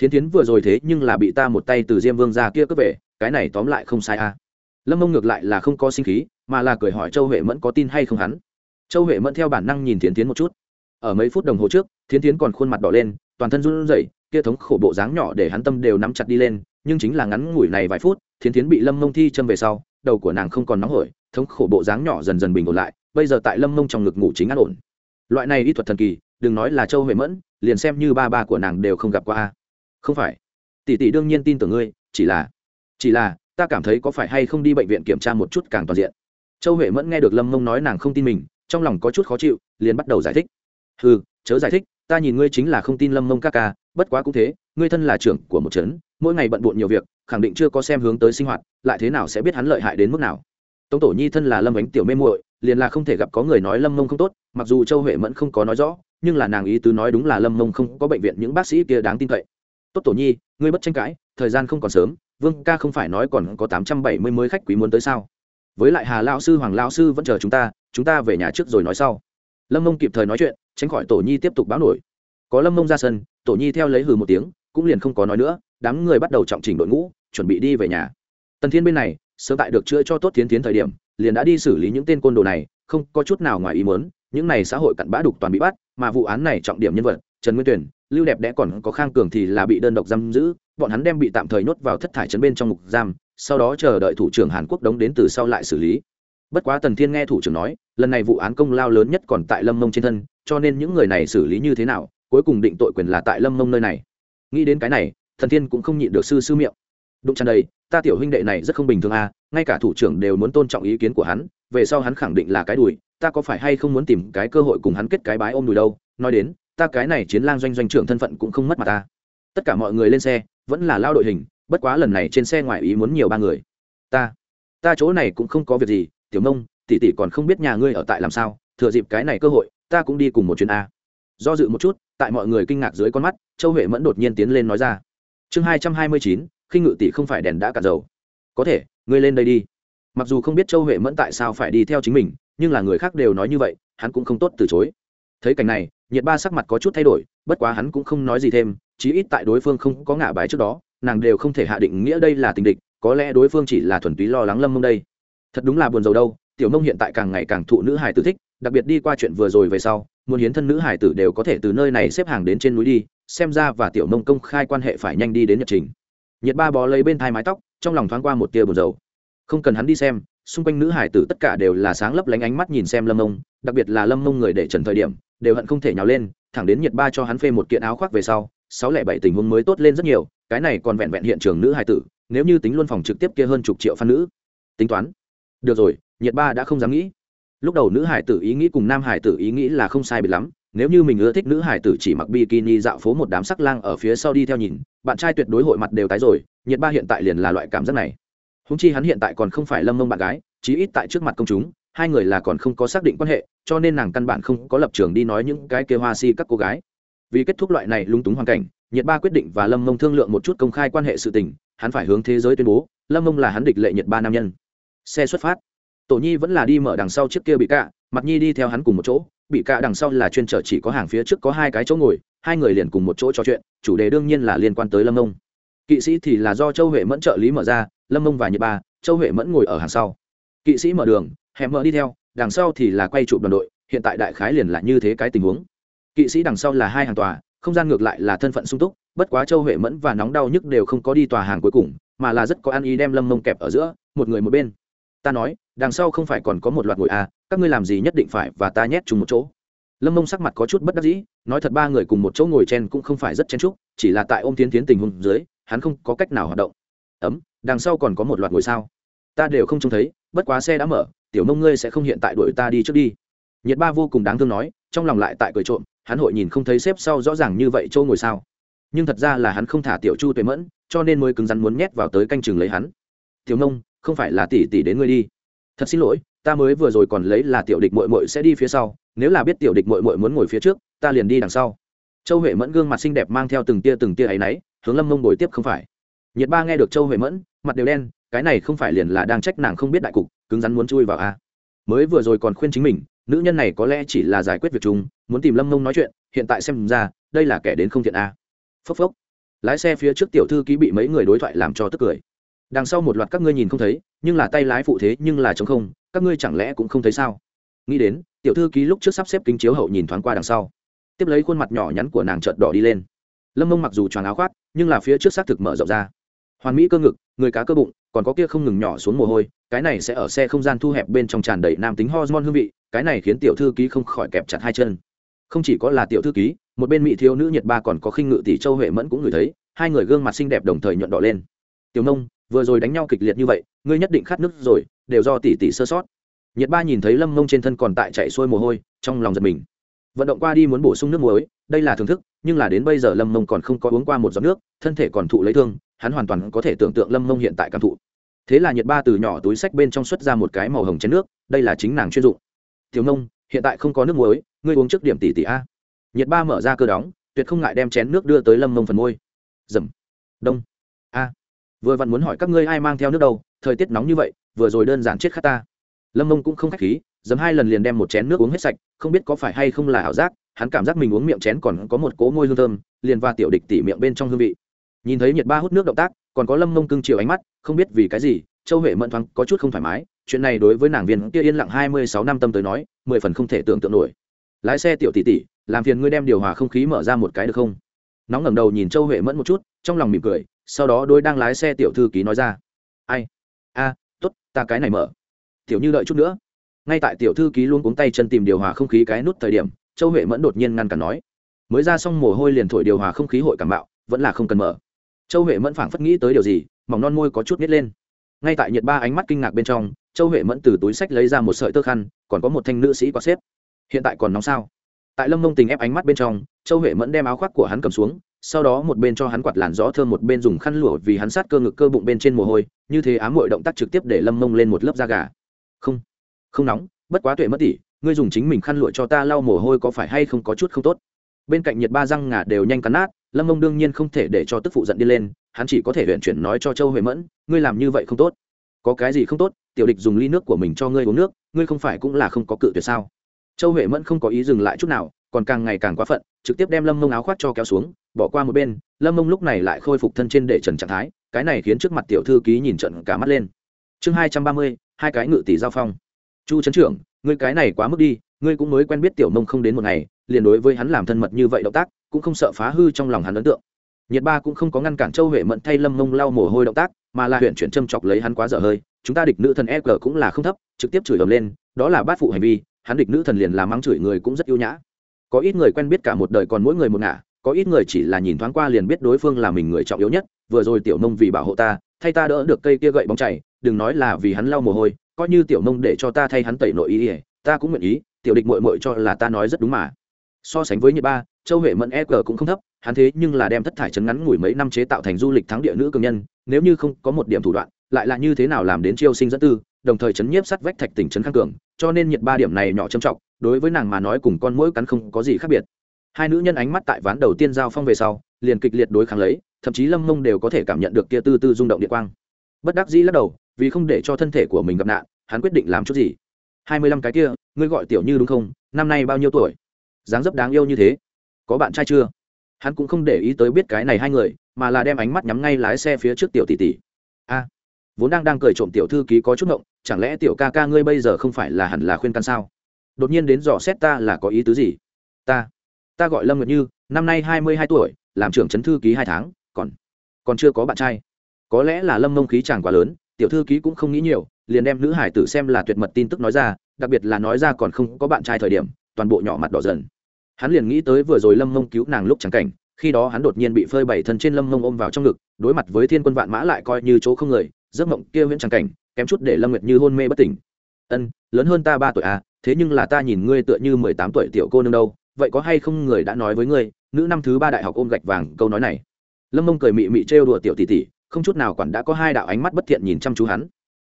thiến thiến vừa rồi thế nhưng là bị ta một tay từ diêm vương ra kia cướp về, cái này tóm lại không sai à. Lâm mông ngược lại là không có sinh khí, mà là cười hỏi châu huệ mẫn có tin hay không hắn. Châu huệ mẫn theo bản năng nhìn thiến thiến một chút. Ở mấy phút đồng hồ trước, thiến thiến còn khuôn mặt đỏ lên, toàn thân run rẩy, kia thống khổ bộ dáng nhỏ để hắn tâm đều nắm chặt đi lên, nhưng chính là ngắn ngủi này vài phút, thiến thiến bị lâm mông thi châm về sau, đầu của nàng không còn nóng hổi, thống khổ bộ dáng nhỏ dần dần bình ổn lại, bây giờ tại lâm mông trong ngực ngủ chính an ổn. Loại này y thuật thần kỳ, đừng nói là châu huệ mẫn, liền xem như ba ba của nàng đều không gặp qua không phải. Tỷ tỷ đương nhiên tin tưởng ngươi, chỉ là chỉ là, ta cảm thấy có phải hay không đi bệnh viện kiểm tra một chút càng toàn diện. Châu huệ mẫn nghe được lâm mông nói nàng không tin mình, trong lòng có chút khó chịu, liền bắt đầu giải thích. Ừ chớ giải thích, ta nhìn ngươi chính là không tin lâm mông các ca, bất quá cũng thế, ngươi thân là trưởng của một trấn, mỗi ngày bận bộn nhiều việc, khẳng định chưa có xem hướng tới sinh hoạt, lại thế nào sẽ biết hắn lợi hại đến mức nào. Tống tổ nhi thân là lâm ánh tiểu mê muội, liền là không thể gặp có người nói lâm mông không tốt, mặc dù châu huệ mẫn không có nói rõ, nhưng là nàng ý tứ nói đúng là lâm mông không có bệnh viện những bác sĩ kia đáng tin cậy tốt tổ nhi, ngươi bất tranh cãi, thời gian không còn sớm, vương ca không phải nói còn có tám trăm bảy mươi mới khách quý muốn tới sao? Với lại hà lao sư, hoàng lao sư vẫn chờ chúng ta chúng ta về nhà trước rồi nói sau. Lâm mông kịp thời nói chuyện, tránh khỏi tổ nhi tiếp tục báo nổi. Có lâm mông ra sân, tổ nhi theo lấy hừ một tiếng, cũng liền không có nói nữa, đám người bắt đầu trọng trình đội ngũ, chuẩn bị đi về nhà. Tần thiên bên này, sớm tại được chữa cho tốt tiến tiến thời điểm, liền đã đi xử lý những tên côn đồ này, không có chút nào ngoài ý muốn, những này xã hội cặn bã đục toàn bị bắt, mà vụ án này trọng điểm nhân vật trần nguyên tuyển lưu đẹp đẽ còn có khang cường thì là bị đơn độc giam giữ, bọn hắn đem bị tạm thời nhốt vào thất thải trấn bên trong ngục giam, sau đó chờ đợi thủ trưởng hàn quốc đóng đến từ sau lại xử lý. Bất quá tần thiên nghe thủ trưởng nói, lần này vụ án công lao lớn nhất còn tại lâm mông trên thân, cho nên những người này xử lý như thế nào, cuối cùng định tội quyền là tại lâm mông nơi này. Nghĩ đến cái này thần thiên cũng không nhịn được sư sư miệng. Đụng chăn đây ta tiểu huynh đệ này rất không bình thường à ngay cả thủ trưởng đều muốn tôn trọng ý kiến của hắn, về sau hắn khẳng định là cái đùi, ta có phải hay không muốn tìm cái cơ hội cùng hắn kết cái bái ôm đùi đâu, nói đến ta cái này chiến lang doanh doanh trưởng thân phận cũng không mất mà ta. Tất cả mọi người lên xe, vẫn là lao đội hình, bất quá lần này trên xe ngoài ý muốn nhiều ba người. Ta ta chỗ này cũng không có việc gì, tiểu mông tỷ tỷ còn không biết nhà ngươi ở tại làm sao, thừa dịp cái này cơ hội, ta cũng đi cùng một chuyến a. Do dự một chút, tại mọi người kinh ngạc dưới con mắt, châu huệ mẫn đột nhiên tiến lên nói ra. Chương hai trăm hai mươi chín, khi ngự tỷ không phải đèn đã cạn dầu. Có thể, ngươi lên đây đi. Mặc dù không biết châu huệ mẫn tại sao phải đi theo chính mình, nhưng là người khác đều nói như vậy, hắn cũng không tốt từ chối. Thấy cảnh này nhiệt ba sắc mặt có chút thay đổi, bất quá hắn cũng không nói gì thêm, chí ít tại đối phương không có ngả bài trước đó, nàng đều không thể hạ định nghĩa đây là tình địch, có lẽ đối phương chỉ là thuần túy lo lắng lâm mông đây. Thật đúng là buồn rầu đâu, tiểu mông hiện tại càng ngày càng thụ nữ hải tử thích, đặc biệt đi qua chuyện vừa rồi về sau, muốn hiến thân nữ hải tử đều có thể từ nơi này xếp hàng đến trên núi đi, xem ra và tiểu mông công khai quan hệ phải nhanh đi đến nhật trình. Nhiệt ba bó lấy bên thai mái tóc, trong lòng thoáng qua một tia buồn rầu. Không cần hắn đi xem xung quanh nữ hải tử tất cả đều là sáng lấp lánh ánh mắt nhìn xem lâm mông đặc biệt là lâm mông người để trần thời điểm, đều hận không thể nhào lên, thẳng đến nhiệt ba cho hắn phê một kiện áo khoác về sau, sáu lẻ bảy tình huống mới tốt lên rất nhiều, cái này còn vẹn vẹn hiện trường nữ hải tử, nếu như tính luôn phòng trực tiếp kia hơn chục triệu phan nữ. Tính toán. Được rồi, nhiệt ba đã không dám nghĩ. Lúc đầu nữ hải tử ý nghĩ cùng nam hải tử ý nghĩ là không sai biệt lắm, nếu như mình ưa thích nữ hải tử chỉ mặc bikini dạo phố một đám sắc lang ở phía sau đi theo nhìn, bạn trai tuyệt đối hội mặt đều tái rồi, nhiệt ba hiện tại liền là loại cảm giác này húng chi hắn hiện tại còn không phải lâm mông bạn gái, chí ít tại trước mặt công chúng, hai người là còn không có xác định quan hệ, cho nên nàng căn bản không có lập trường đi nói những cái kêu hoa si các cô gái. Vì kết thúc loại này lung túng hoàn cảnh, nhiệt ba quyết định và lâm mông thương lượng một chút công khai quan hệ sự tình, hắn phải hướng thế giới tuyên bố, lâm mông là hắn địch lệ nhiệt ba nam nhân. Xe xuất phát. Tổ nhi vẫn là đi mở đằng sau chiếc kia bị cạ, mặt nhi đi theo hắn cùng một chỗ, bị cạ đằng sau là chuyên trở chỉ có hàng phía trước có hai cái chỗ ngồi, hai người liền cùng một chỗ trò chuyện, chủ đề đương nhiên là liên quan tới lâm mông. Kỵ sĩ thì là do châu huệ mẫn trợ lý mở ra lâm mông và nhật ba, châu huệ mẫn ngồi ở hàng sau. Kỵ sĩ mở đường hẹn mở đi theo, đằng sau thì là quay chụp đoàn đội, hiện tại đại khái liền là như thế cái tình huống. Kỵ sĩ đằng sau là hai hàng tòa, không gian ngược lại là thân phận sung túc, bất quá châu huệ mẫn và nóng đau nhức đều không có đi tòa hàng cuối cùng, mà là rất có ăn ý đem lâm mông kẹp ở giữa, một người một bên. Ta nói, đằng sau không phải còn có một loạt ngồi à các ngươi làm gì nhất định phải và ta nhét chung một chỗ. Lâm mông sắc mặt có chút bất đắc dĩ, nói thật ba người cùng một chỗ ngồi chen cũng không phải rất chen trúc chỉ là tại ôm tiến tiến tình huống dưới, hắn không có cách nào hoạt động. Ấm đằng sau còn có một loạt ngồi sao. Ta đều không trông thấy, bất quá xe đã mở, tiểu mông ngươi sẽ không hiện tại đuổi ta đi trước đi. Nhiệt ba vô cùng đáng thương nói, trong lòng lại tại cười trộm, hắn hội nhìn không thấy xếp sau rõ ràng như vậy châu ngồi sao. Nhưng thật ra là hắn không thả tiểu chu tuệ mẫn, cho nên mới cứng rắn muốn nhét vào tới canh chừng lấy hắn. Tiểu nông, không phải là tỷ tỷ đến ngươi đi. Thật xin lỗi, ta mới vừa rồi còn lấy là tiểu địch mội mội sẽ đi phía sau, nếu là biết tiểu địch mội mội muốn ngồi phía trước, ta liền đi đằng sau. Châu huệ mẫn gương mặt xinh đẹp mang theo từng tia từng tia áy náy, hướng lâm mông bồi tiếp không phải. Nhiệt ba nghe được châu huệ mẫn mặt đều đen, cái này không phải liền là đang trách nàng không biết đại cục, cứng rắn muốn chui vào a. À. mới vừa rồi còn khuyên chính mình, nữ nhân này có lẽ chỉ là giải quyết việc chúng muốn tìm lâm mông nói chuyện, hiện tại xem ra, đây là kẻ đến không thiện a. À. phốc phốc. Lái xe phía trước tiểu thư ký bị mấy người đối thoại làm cho tức cười. Đằng sau một loạt các ngươi nhìn không thấy, nhưng là tay lái phụ thế nhưng là chống không, các ngươi chẳng lẽ cũng không thấy sao? Nghĩ đến, tiểu thư ký lúc trước sắp xếp kính chiếu hậu nhìn thoáng qua đằng sau. Tiếp lấy khuôn mặt nhỏ nhắn của nàng trợt đỏ đi lên. Lâm mông mặc dù choàng áo khoác, nhưng là phía trước xác thực mở rộng ra. Hoàn mỹ cơ ngực người cá cơ bụng, còn có kia không ngừng nhỏ xuống mồ hôi, cái này sẽ ở xe không gian thu hẹp bên trong tràn đầy nam tính hormone hương vị, cái này khiến tiểu thư ký không khỏi kẹp chặt hai chân. Không chỉ có là tiểu thư ký, một bên mỹ thiếu nữ nhiệt ba còn có khinh ngự tỷ châu huệ mẫn cũng ngửi thấy, hai người gương mặt xinh đẹp đồng thời nhuận đỏ lên. Tiểu nông, vừa rồi đánh nhau kịch liệt như vậy, ngươi nhất định khát nước rồi, đều do tỷ tỷ sơ sót. Nhiệt ba nhìn thấy lâm mông trên thân còn tại chạy xuôi mồ hôi, trong lòng giật mình. Vận động qua đi muốn bổ sung nước muối, đây là thưởng thức nhưng là đến bây giờ lâm mông còn không có uống qua một giọt nước, thân thể còn thụ lấy thương, hắn hoàn toàn có thể tưởng tượng lâm mông hiện tại cảm thụ. Thế là nhiệt ba từ nhỏ túi sách bên trong xuất ra một cái màu hồng chén nước, đây là chính nàng chuyên dụng. Thiếu nông, hiện tại không có nước muối, ngươi uống trước điểm tỷ tỷ a. Nhiệt ba mở ra cơ đóng, tuyệt không ngại đem chén nước đưa tới lâm mông phần môi. Dầm, đông, a, vừa vặn muốn hỏi các ngươi ai mang theo nước đâu, thời tiết nóng như vậy, vừa rồi đơn giản chết khát ta. Lâm mông cũng không k h á c h khí, dầm hai lần liền đem một chén nước uống hết sạch, không biết có phải hay không là ảo giác hắn cảm giác mình uống miệng chén còn có một cố môi hương thơm liền và tiểu địch tỉ miệng bên trong hương vị. Nhìn thấy nhiệt ba hút nước động tác còn có lâm mông cưng chiều ánh mắt không biết vì cái gì châu huệ mẫn thoáng có chút không thoải mái chuyện này đối với nàng viên kia yên lặng hai mươi sáu năm tâm tới nói mười phần không thể tưởng tượng nổi. Lái xe tiểu tỷ tỷ làm phiền ngươi đem điều hòa không khí mở ra một cái được không? Nóng ngẩng đầu nhìn châu huệ mẫn một chút trong lòng mỉm cười sau đó đôi đang lái xe tiểu thư ký nói ra. Ai? A à, t ố t ta cái này mở. Tiểu như đợi chút nữa. Ngay tại tiểu thư ký luôn cuống tay chân tìm điều hòa không khí cái nút thời điểm châu huệ mẫn đột nhiên ngăn cản nói. Mới ra xong mồ hôi liền thổi điều hòa không khí hội cảm bạo, vẫn là không cần mở. Châu huệ mẫn phảng phất nghĩ tới điều gì, mỏng non môi có chút nít lên. Ngay tại nhiệt ba ánh mắt kinh ngạc bên trong, châu huệ mẫn từ túi sách lấy ra một sợi tơ khăn, còn có một thanh nữ sĩ quạt xếp. Hiện tại còn nóng sao? Tại lâm mông tình ép ánh mắt bên trong, châu huệ mẫn đem áo khoác của hắn cầm xuống, sau đó một bên cho hắn quạt làn gió thơm, một bên dùng khăn lụa vì hắn sát cơ ngực cơ bụng bên trên mồ hôi, như thế ám hội động tác trực tiếp để lâm mông lên một lớp da gà. Không không nóng, bất quá tuệ mất tỉ ngươi dùng chính mình khăn lụa cho ta lau mồ hôi có phải hay không có chút không tốt? Bên cạnh nhiệt ba răng ngà đều nhanh cắn nát, lâm mông đương nhiên không thể để cho tức phụ giận đi lên, hắn chỉ có thể huyện chuyển nói cho châu huệ mẫn, ngươi làm như vậy không tốt. Có cái gì không tốt, tiểu địch dùng ly nước của mình cho ngươi uống nước, ngươi không phải cũng là không có cự tuyệt sao? Châu huệ mẫn không có ý dừng lại chút nào, còn càng ngày càng quá phận, trực tiếp đem lâm mông áo khoác cho kéo xuống, bỏ qua một bên, lâm mông lúc này lại khôi phục thân trên để trần trạng thái, cái này khiến trước mặt tiểu thư ký nhìn trận cả mắt lên. Chương hai trăm ba mươi, hai cái ngự tỷ giao phong. Chu trấn trưởng ngươi cái này quá mức đi, ngươi cũng mới quen biết tiểu mông không đến một ngày, liền đối với hắn làm thân mật như vậy động tác, cũng không sợ phá hư trong lòng hắn ấn tượng. Nhiệt ba cũng không có ngăn cản châu huệ mẫn thay lâm mông lau mồ hôi động tác, mà là huyện chuyển châm chọc lấy hắn quá dở hơi, chúng ta địch nữ thần e g cũng là không thấp, trực tiếp chửi ầm lên, đó là bát phụ hành vi, hắn địch nữ thần liền làm mắng chửi người cũng rất yêu nhã. Có ít người quen biết cả một đời còn mỗi người một ngả, có ít người chỉ là nhìn thoáng qua liền biết đối phương là mình người trọng yếu nhất, vừa rồi tiểu nông vì bảo hộ ta, thay ta đỡ được cây kia gậy bóng chảy, đừng nói là vì hắn lau mồ hôi coi như tiểu mông để cho ta thay hắn tẩy nội ý ỉa, ta cũng nguyện ý, tiểu địch mội mội cho là ta nói rất đúng mà. So sánh với nhiệt ba, châu huệ mẫn e g cũng không thấp, hắn thế nhưng là đem thất thải chấn ngắn ngủi mấy năm chế tạo thành du lịch thắng địa nữ cường nhân, nếu như không có một điểm thủ đoạn, lại là như thế nào làm đến chiêu sinh dẫn tư, đồng thời chấn nhiếp sắt vách thạch tỉnh trấn khang cường, cho nên nhiệt ba điểm này nhỏ trầm trọng, đối với nàng mà nói cùng con mỗi cắn không có gì khác biệt. Hai nữ nhân ánh mắt tại ván đầu tiên giao phong về sau, liền kịch liệt đối kháng lấy, thậm chí lâm mông đều có thể cảm nhận được kia tư tư rung động địa quang. Bất đắc dĩ lắc đầu, vì không để cho thân thể của mình gặp nạn hắn quyết định làm chút gì? Hai mươi lăm cái kia, ngươi gọi tiểu như đúng không? Năm nay bao nhiêu tuổi? Dáng dấp đáng yêu như thế. Có bạn trai chưa? Hắn cũng không để ý tới biết cái này hai người, mà là đem ánh mắt nhắm ngay lái xe phía trước tiểu tỷ tỷ. A, vốn đang đang cười trộm tiểu thư ký có chút ngộng, chẳng lẽ tiểu ca ca ngươi bây giờ không phải là hẳn là khuyên can sao? Đột nhiên đến dò xét ta là có ý tứ gì? Ta ta gọi lâm nguyệt như, năm nay hai mươi hai tuổi, làm trưởng chấn thư ký hai tháng, còn còn chưa có bạn trai. Có lẽ là lâm mông khí chàng quá lớn, tiểu thư ký cũng không nghĩ nhiều liền đem nữ hải tử xem là tuyệt mật tin tức nói ra, đặc biệt là nói ra còn không có bạn trai thời điểm, toàn bộ nhỏ mặt đỏ dần. Hắn liền nghĩ tới vừa rồi lâm mông cứu nàng lúc chẳng cảnh, khi đó hắn đột nhiên bị phơi bảy thân trên lâm mông ôm vào trong ngực, đối mặt với thiên quân vạn mã lại coi như chỗ không người, giấc mộng kia viễn chẳng cảnh, kém chút để lâm nguyệt như hôn mê bất tỉnh. Ân, lớn hơn ta ba tuổi à thế nhưng là ta nhìn ngươi tựa như mười tám tuổi tiểu cô nương đâu, vậy có hay không người đã nói với ngươi, nữ năm thứ ba đại học ôm gạch vàng, câu nói này. Lâm mông cười mị mị trêu đùa tiểu tỷ tỷ, không chút nào quản đã có hai đạo ánh mắt bất thiện nhìn chăm chú hắn.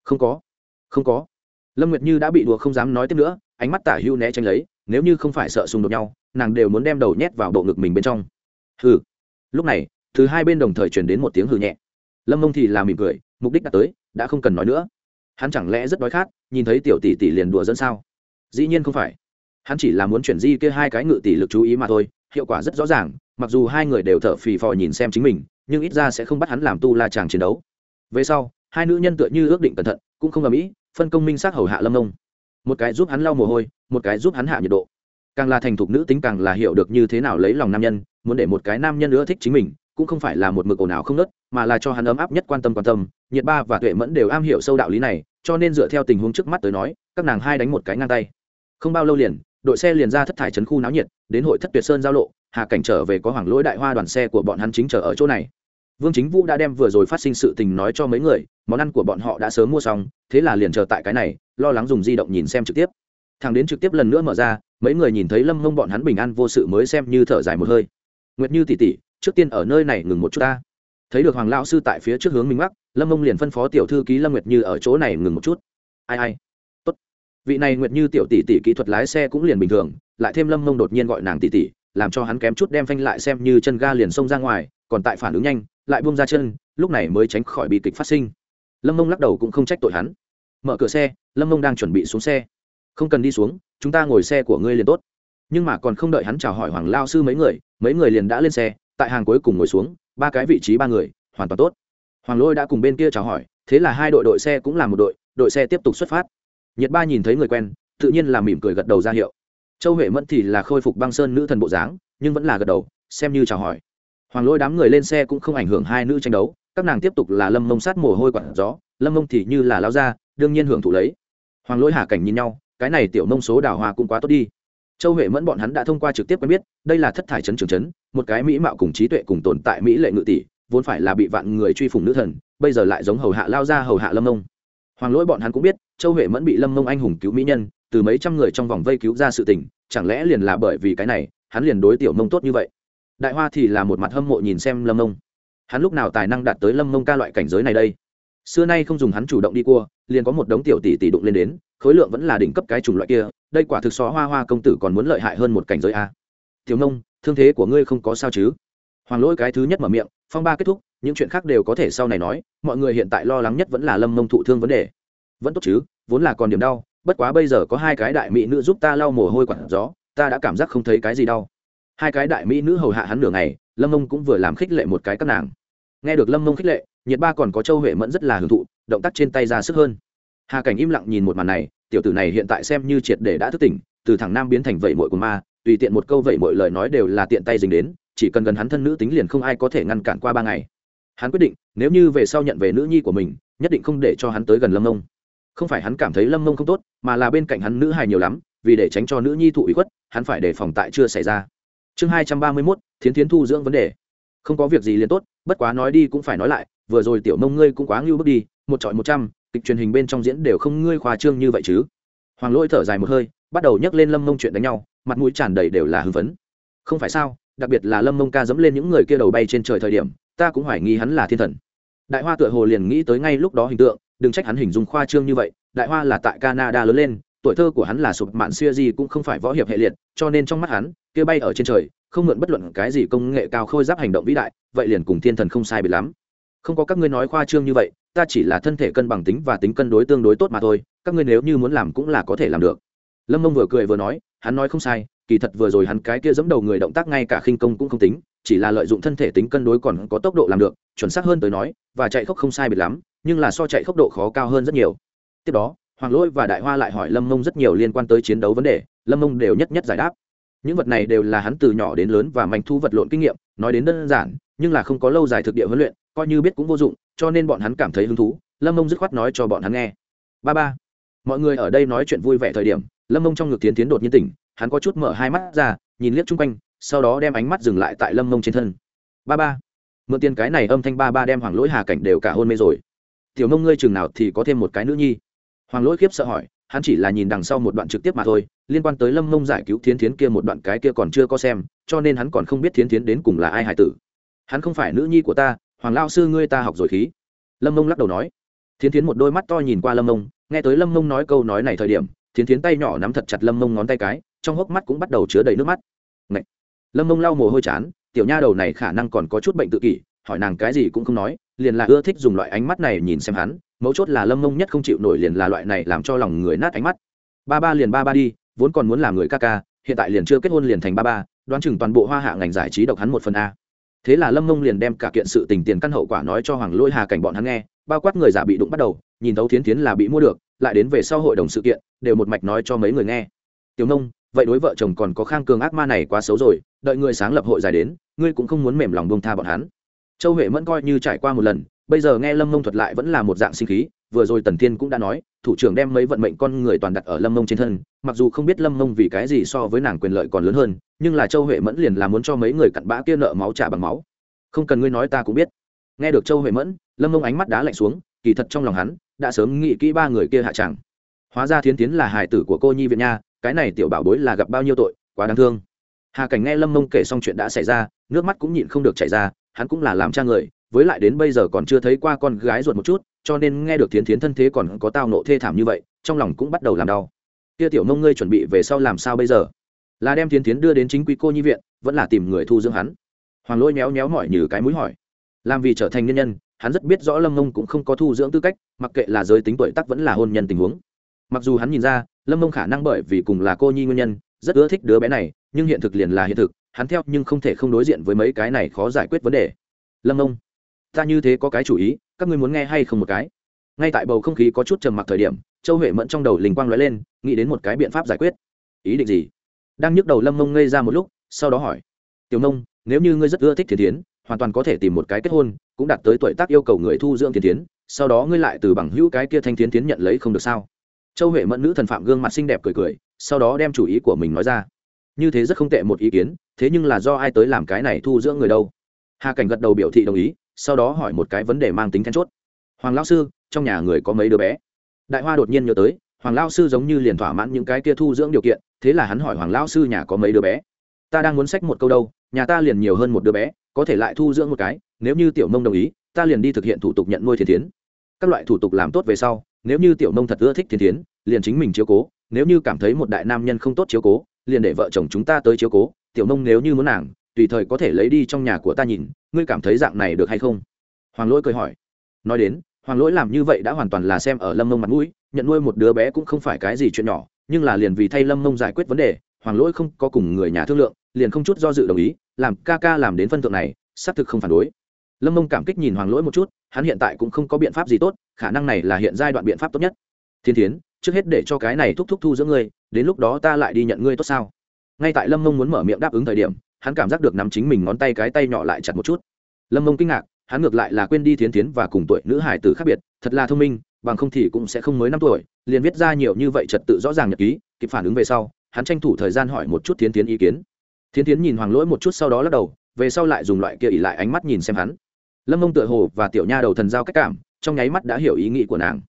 Không có không có. Lâm nguyệt như đã bị đùa không dám nói tiếp nữa, ánh mắt tả hưu né tránh lấy, nếu như không phải sợ xung đột nhau, nàng đều muốn đem đầu nhét vào bộ ngực mình bên trong. Hừ. Lúc này thứ hai bên đồng thời truyền đến một tiếng hừ nhẹ. Lâm mông thì là mỉm cười, mục đích đã tới, đã không cần nói nữa. Hắn chẳng lẽ rất đói khát, nhìn thấy tiểu tỷ tỷ liền đùa dẫn sao? Dĩ nhiên không phải. Hắn chỉ là muốn chuyển di kia hai cái ngự tỷ lực chú ý mà thôi, hiệu quả rất rõ ràng, mặc dù hai người đều thở phì phò nhìn xem chính mình, nhưng ít ra sẽ không bắt hắn làm tu la chàng chiến đấu. Về sau, hai nữ nhân tựa như ước định cẩn thận cũng không ầm ĩ phân công minh sát hầu hạ lâm nông. Một cái giúp hắn lau mồ hôi, một cái giúp hắn hạ nhiệt độ. Càng là thành thục nữ tính càng là hiểu được như thế nào lấy lòng nam nhân, muốn để một cái nam nhân nữa thích chính mình, cũng không phải là một mực ồn ào không nớt, mà là cho hắn ấm áp nhất quan tâm quan tâm. Nhiệt ba và tuệ mẫn đều am hiểu sâu đạo lý này, cho nên dựa theo tình huống trước mắt tới nói, các nàng hai đánh một cái ngang tay. Không bao lâu liền, đội xe liền ra thất thải trấn khu náo nhiệt, đến hội thất tuyệt sơn giao lộ, hà cảnh trở về có hoàng lỗi đại hoa đoàn xe của bọn hắn chính chờ ở chỗ này vương chính vũ đã đem vừa rồi phát sinh sự tình nói cho mấy người, món ăn của bọn họ đã sớm mua xong, thế là liền chờ tại cái này, lo lắng dùng di động nhìn xem trực tiếp. Thằng đến trực tiếp lần nữa mở ra, mấy người nhìn thấy lâm mông bọn hắn bình an vô sự mới xem như thở dài một hơi. Nguyệt như tỉ tỉ trước tiên ở nơi này ngừng một chút ta. Thấy được hoàng lão sư tại phía trước hướng minh mắc lâm mông liền phân phó tiểu thư ký lâm nguyệt như ở chỗ này ngừng một chút. Ai ai. Tốt. Vị này nguyệt như tiểu tỷ tỷ kỹ thuật lái xe cũng liền bình thường, lại thêm lâm mông đột nhiên gọi nàng tỷ tỷ, làm cho hắn kém chút đem phanh lại xem như chân ga liền xông ra ngoài, còn tại phản ứng nhanh lại buông ra chân, lúc này mới tránh khỏi bị kịch phát sinh. Lâm mông lắc đầu cũng không trách tội hắn. Mở cửa xe, lâm mông đang chuẩn bị xuống xe. Không cần đi xuống, chúng ta ngồi xe của ngươi liền tốt. Nhưng mà còn không đợi hắn chào hỏi hoàng lao sư mấy người mấy người liền đã lên xe, tại hàng cuối cùng ngồi xuống, ba cái vị trí ba người, hoàn toàn tốt. Hoàng lôi đã cùng bên kia chào hỏi, thế là hai đội đội xe cũng là một đội đội xe tiếp tục xuất phát. Nhật ba nhìn thấy người quen, tự nhiên là mỉm cười gật đầu ra hiệu. Châu huệ mẫn thì là khôi phục băng sơn nữ thần bộ dáng, nhưng vẫn là gật đầu, xem như chào hỏi hoàng lôi đám người lên xe cũng không ảnh hưởng hai nữ tranh đấu, các nàng tiếp tục là lâm mông sát mồ hôi quặn gió, lâm mông thì như là lao ra, đương nhiên hưởng thụ lấy. Hoàng lỗi hà cảnh nhìn nhau, cái này tiểu mông số đào hoa cũng quá tốt đi. Châu huệ mẫn bọn hắn đã thông qua trực tiếp quen biết, đây là thất thải trấn trường trấn một cái mỹ mạo cùng trí tuệ cùng tồn tại mỹ lệ ngự tỷ, vốn phải là bị vạn người truy phủng nữ thần, bây giờ lại giống hầu hạ lao ra hầu hạ lâm mông. Hoàng lỗi bọn hắn cũng biết, châu huệ mẫn bị lâm mông anh hùng cứu mỹ nhân, từ mấy trăm người trong vòng vây cứu ra sự tình, chẳng lẽ liền là bởi vì cái này, hắn liền đối tiểu mông tốt như vậy? Đại hoa thì là một mặt hâm mộ nhìn xem lâm mông hắn lúc nào tài năng đạt tới lâm mông ca loại cảnh giới này đây? Xưa nay không dùng hắn chủ động đi cua, liền có một đống tiểu tỷ tỷ đụng lên đến, khối lượng vẫn là đỉnh cấp cái chủng loại kia, đây quả thực xó hoa hoa công tử còn muốn lợi hại hơn một cảnh giới a. Thiếu nông thương thế của ngươi không có sao chứ? Hoàng lỗi cái thứ nhất mở miệng, phong ba kết thúc, những chuyện khác đều có thể sau này nói, mọi người hiện tại lo lắng nhất vẫn là lâm mông thụ thương vấn đề. Vẫn tốt chứ, vốn là còn điểm đau, bất quá bây giờ có hai cái đại mỹ nữ giúp ta lau mồ hôi quặn gió, ta đã cảm giác không thấy cái gì đau hai cái đại mỹ nữ hầu hạ hắn nửa ngày, lâm mông cũng vừa làm khích lệ một cái các nàng. Nghe được lâm mông khích lệ, nhiệt ba còn có châu huệ mẫn rất là hưởng thụ, động tác trên tay ra sức hơn. Hà cảnh im lặng nhìn một màn này, tiểu tử này hiện tại xem như triệt để đã thức tỉnh, từ thằng nam biến thành vẩy mội của ma, tùy tiện một câu vẩy mội lời nói đều là tiện tay dính đến, chỉ cần gần hắn thân nữ tính liền không ai có thể ngăn cản qua ba ngày. Hắn quyết định, nếu như về sau nhận về nữ nhi của mình, nhất định không để cho hắn tới gần lâm mông. Không phải hắn cảm thấy lâm mông không tốt, mà là bên cạnh hắn nữ hài nhiều lắm, vì để tránh cho nữ nhi thụ ủy khuất, hắn phải đề phòng tại chưa xảy ra chương hai trăm ba mươi mốt, thiến thiến thu dưỡng vấn đề. Không có việc gì liền tốt, bất quá nói đi cũng phải nói lại, vừa rồi tiểu mông ngươi cũng quá ngưu bước đi, một trọi một trăm, kịch truyền hình bên trong diễn đều không ngươi khoa trương như vậy chứ. Hoàng lỗi thở dài một hơi, bắt đầu nhấc lên lâm mông chuyện đánh nhau, mặt mũi tràn đầy đều là hưng phấn. Không phải sao, đặc biệt là lâm mông ca dẫm lên những người kia đầu bay trên trời thời điểm, ta cũng hoài nghi hắn là thiên thần. Đại hoa tựa hồ liền nghĩ tới ngay lúc đó hình tượng, đừng trách hắn hình dung khoa trương như vậy, đại hoa là tại canada lớn lên, tuổi thơ của hắn là sụp mạn xuya gì cũng không phải võ hiệp hệ liệt, cho nên trong mắt hắn kia bay ở trên trời, không mượn bất luận cái gì công nghệ cao khôi giáp hành động vĩ đại, vậy liền cùng thiên thần không sai biệt lắm. Không có các ngươi nói khoa trương như vậy, ta chỉ là thân thể cân bằng tính và tính cân đối tương đối tốt mà thôi, các ngươi nếu như muốn làm cũng là có thể làm được. Lâm mông vừa cười vừa nói, hắn nói không sai, kỳ thật vừa rồi hắn cái kia giẫm đầu người động tác ngay cả khinh công cũng không tính, chỉ là lợi dụng thân thể tính cân đối còn có tốc độ làm được, chuẩn xác hơn tới nói, và chạy khốc không sai biệt lắm, nhưng là so chạy khốc độ khó cao hơn rất nhiều. Tiếp đó, hoàng lỗi và đại hoa lại hỏi lâm mông rất nhiều liên quan tới chiến đấu vấn đề, lâm mông đều nhất nhất giải đáp những vật này đều là hắn từ nhỏ đến lớn và manh thu vật lộn kinh nghiệm, nói đến đơn giản, nhưng là không có lâu dài thực địa huấn luyện, coi như biết cũng vô dụng, cho nên bọn hắn cảm thấy hứng thú. Lâm mông dứt khoát nói cho bọn hắn nghe. Ba ba, mọi người ở đây nói chuyện vui vẻ thời điểm, lâm mông trong ngực tiến tiến đột nhiên tỉnh, hắn có chút mở hai mắt ra, nhìn liếc chung quanh, sau đó đem ánh mắt dừng lại tại lâm mông trên thân. Ba ba, mượn tiền cái này âm thanh ba ba đem hoàng lỗi hà cảnh đều cả hôn mê rồi. Tiểu mông ngươi chừng nào thì có thêm một cái nữ nhi? Hoàng lỗi khiếp sợ hỏi, hắn chỉ là nhìn đằng sau một đoạn trực tiếp mà thôi liên quan tới lâm mông giải cứu thiến thiến kia một đoạn cái kia còn chưa có xem, cho nên hắn còn không biết thiến thiến đến cùng là ai hải tử. Hắn không phải nữ nhi của ta, hoàng lao sư ngươi ta học rồi khí. Lâm mông lắc đầu nói. Thiến thiến một đôi mắt to nhìn qua lâm mông, nghe tới lâm mông nói câu nói này thời điểm, thiến thiến tay nhỏ nắm thật chặt lâm mông ngón tay cái, trong hốc mắt cũng bắt đầu chứa đầy nước mắt. Ngậy! lâm mông lau mồ hôi chán, tiểu nha đầu này khả năng còn có chút bệnh tự kỷ, hỏi nàng cái gì cũng không nói, liền là ưa thích dùng loại ánh mắt này nhìn xem hắn, mấu chốt là lâm mông nhất không chịu nổi liền là loại này làm cho lòng người nát ánh mắt. Ba ba liền ba ba đi vốn còn muốn làm người ca ca, hiện tại liền chưa kết hôn liền thành ba ba, đoán chừng toàn bộ hoa hạ ngành giải trí độc hắn một phần a. Thế là lâm mông liền đem cả kiện sự tình tiền căn hậu quả nói cho hoàng lôi hà cảnh bọn hắn nghe, bao quát người giả bị đụng bắt đầu, nhìn thấu thiến thiến là bị mua được, lại đến về sau hội đồng sự kiện, đều một mạch nói cho mấy người nghe. Tiểu nông, vậy đối vợ chồng còn có khang cường ác ma này quá xấu rồi, đợi người sáng lập hội giải đến, ngươi cũng không muốn mềm lòng bông tha bọn hắn. Châu huệ mẫn coi như trải qua một lần, bây giờ nghe lâm mông thuật lại vẫn là một dạng sinh khí vừa rồi tần thiên cũng đã nói, thủ trưởng đem mấy vận mệnh con người toàn đặt ở lâm mông trên thân, mặc dù không biết lâm mông vì cái gì so với nàng quyền lợi còn lớn hơn, nhưng là châu huệ mẫn liền là muốn cho mấy người cặn bã kia nợ máu trả bằng máu. Không cần ngươi nói ta cũng biết. Nghe được châu huệ mẫn, lâm mông ánh mắt đá lạnh xuống, kỳ thật trong lòng hắn, đã sớm nghĩ kỹ ba người kia hạ chẳng. Hóa ra thiến tiến là hài tử của cô nhi viện nha, cái này tiểu bảo bối là gặp bao nhiêu tội, quá đáng thương. Hà cảnh nghe lâm mông kể xong chuyện đã xảy ra, nước mắt cũng nhịn không được chảy ra, hắn cũng là làm cha người với lại đến bây giờ còn chưa thấy qua con gái ruột một chút, cho nên nghe được thiến thiến thân thế còn có tao nộ thê thảm như vậy, trong lòng cũng bắt đầu làm đau. Kia tiểu mông ngươi chuẩn bị về sau làm sao bây giờ? Là đem thiến thiến đưa đến chính quy cô nhi viện, vẫn là tìm người thu dưỡng hắn? Hoàng lôi méo méo mỏi như cái mũi hỏi. Làm vì trở thành nhân nhân, hắn rất biết rõ lâm mông cũng không có thu dưỡng tư cách, mặc kệ là giới tính tuổi tác vẫn là hôn nhân tình huống. Mặc dù hắn nhìn ra, lâm mông khả năng bởi vì cùng là cô nhi nguyên nhân, rất ưa thích đứa bé này, nhưng hiện thực liền là hiện thực, hắn theo nhưng không thể không đối diện với mấy cái này khó giải quyết vấn đề. Lâm mông ta như thế có cái chủ ý, các ngươi muốn nghe hay không một cái? Ngay tại bầu không khí có chút trầm mặc thời điểm, châu huệ mẫn trong đầu linh quang lóe lên, nghĩ đến một cái biện pháp giải quyết. Ý định gì? Đang nhức đầu lâm mông ngây ra một lúc, sau đó hỏi. Tiểu mông, nếu như ngươi rất ưa thích thiên tiến hoàn toàn có thể tìm một cái kết hôn, cũng đạt tới tuổi tác yêu cầu người thu dưỡng thiên tiến sau đó ngươi lại từ bằng hữu cái kia thanh tiến tiến nhận lấy không được sao? Châu huệ mẫn nữ thần phạm gương mặt xinh đẹp cười cười, sau đó đem chủ ý của mình nói ra. Như thế rất không tệ một ý kiến, thế nhưng là do ai tới làm cái này thu dưỡng người đâu? Hà cảnh gật đầu biểu thị đồng ý sau đó hỏi một cái vấn đề mang tính then chốt. Hoàng lao sư, trong nhà người có mấy đứa bé? Đại hoa đột nhiên nhớ tới, hoàng lao sư giống như liền thỏa mãn những cái kia thu dưỡng điều kiện, thế là hắn hỏi hoàng lao sư nhà có mấy đứa bé? Ta đang muốn sách một câu đâu, nhà ta liền nhiều hơn một đứa bé, có thể lại thu dưỡng một cái, nếu như tiểu mông đồng ý, ta liền đi thực hiện thủ tục nhận nuôi thiên tiến các loại thủ tục làm tốt về sau, nếu như tiểu mông thật ưa thích thiên tiến liền chính mình chiếu cố, nếu như cảm thấy một đại nam nhân không tốt chiếu cố, liền để vợ chồng chúng ta tới chiếu cố, tiểu mông nếu như muốn nàng, tùy thời có thể lấy đi trong nhà của ta nhìn ngươi cảm thấy dạng này được hay không? Hoàng lỗi cười hỏi. Nói đến, hoàng lỗi làm như vậy đã hoàn toàn là xem ở lâm mông mặt mũi, nhận nuôi một đứa bé cũng không phải cái gì chuyện nhỏ, nhưng là liền vì thay lâm mông giải quyết vấn đề, hoàng lỗi không có cùng người nhà thương lượng, liền không chút do dự đồng ý, làm ca ca làm đến phân thượng này, xác thực không phản đối. Lâm mông cảm kích nhìn hoàng lỗi một chút, hắn hiện tại cũng không có biện pháp gì tốt, khả năng này là hiện giai đoạn biện pháp tốt nhất. Thiên thiến, trước hết để cho cái này thúc thúc thu giữa ngươi, đến lúc đó ta lại đi nhận ngươi tốt sao? Ngay tại lâm mông muốn mở miệng đáp ứng thời điểm hắn cảm giác được nắm chính mình ngón tay cái tay nhỏ lại chặt một chút. Lâm mông kinh ngạc, hắn ngược lại là quên đi thiến tiến và cùng tuổi nữ hải tử khác biệt, thật là thông minh, bằng không thì cũng sẽ không mới năm tuổi, liền viết ra nhiều như vậy trật tự rõ ràng nhật ký, kịp phản ứng về sau, hắn tranh thủ thời gian hỏi một chút thiến tiến ý kiến. Thiến tiến nhìn hoàng lỗi một chút sau đó lắc đầu, về sau lại dùng loại kia ỉ lại ánh mắt nhìn xem hắn. Lâm mông tựa hồ và tiểu nha đầu thần giao cách cảm, trong nháy mắt đã hiểu ý nghĩ của nàng.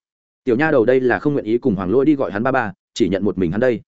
Tiểu nha đầu đây là không nguyện ý cùng hoàng lỗi đi gọi hắn ba ba, chỉ nhận một mình hắn đây.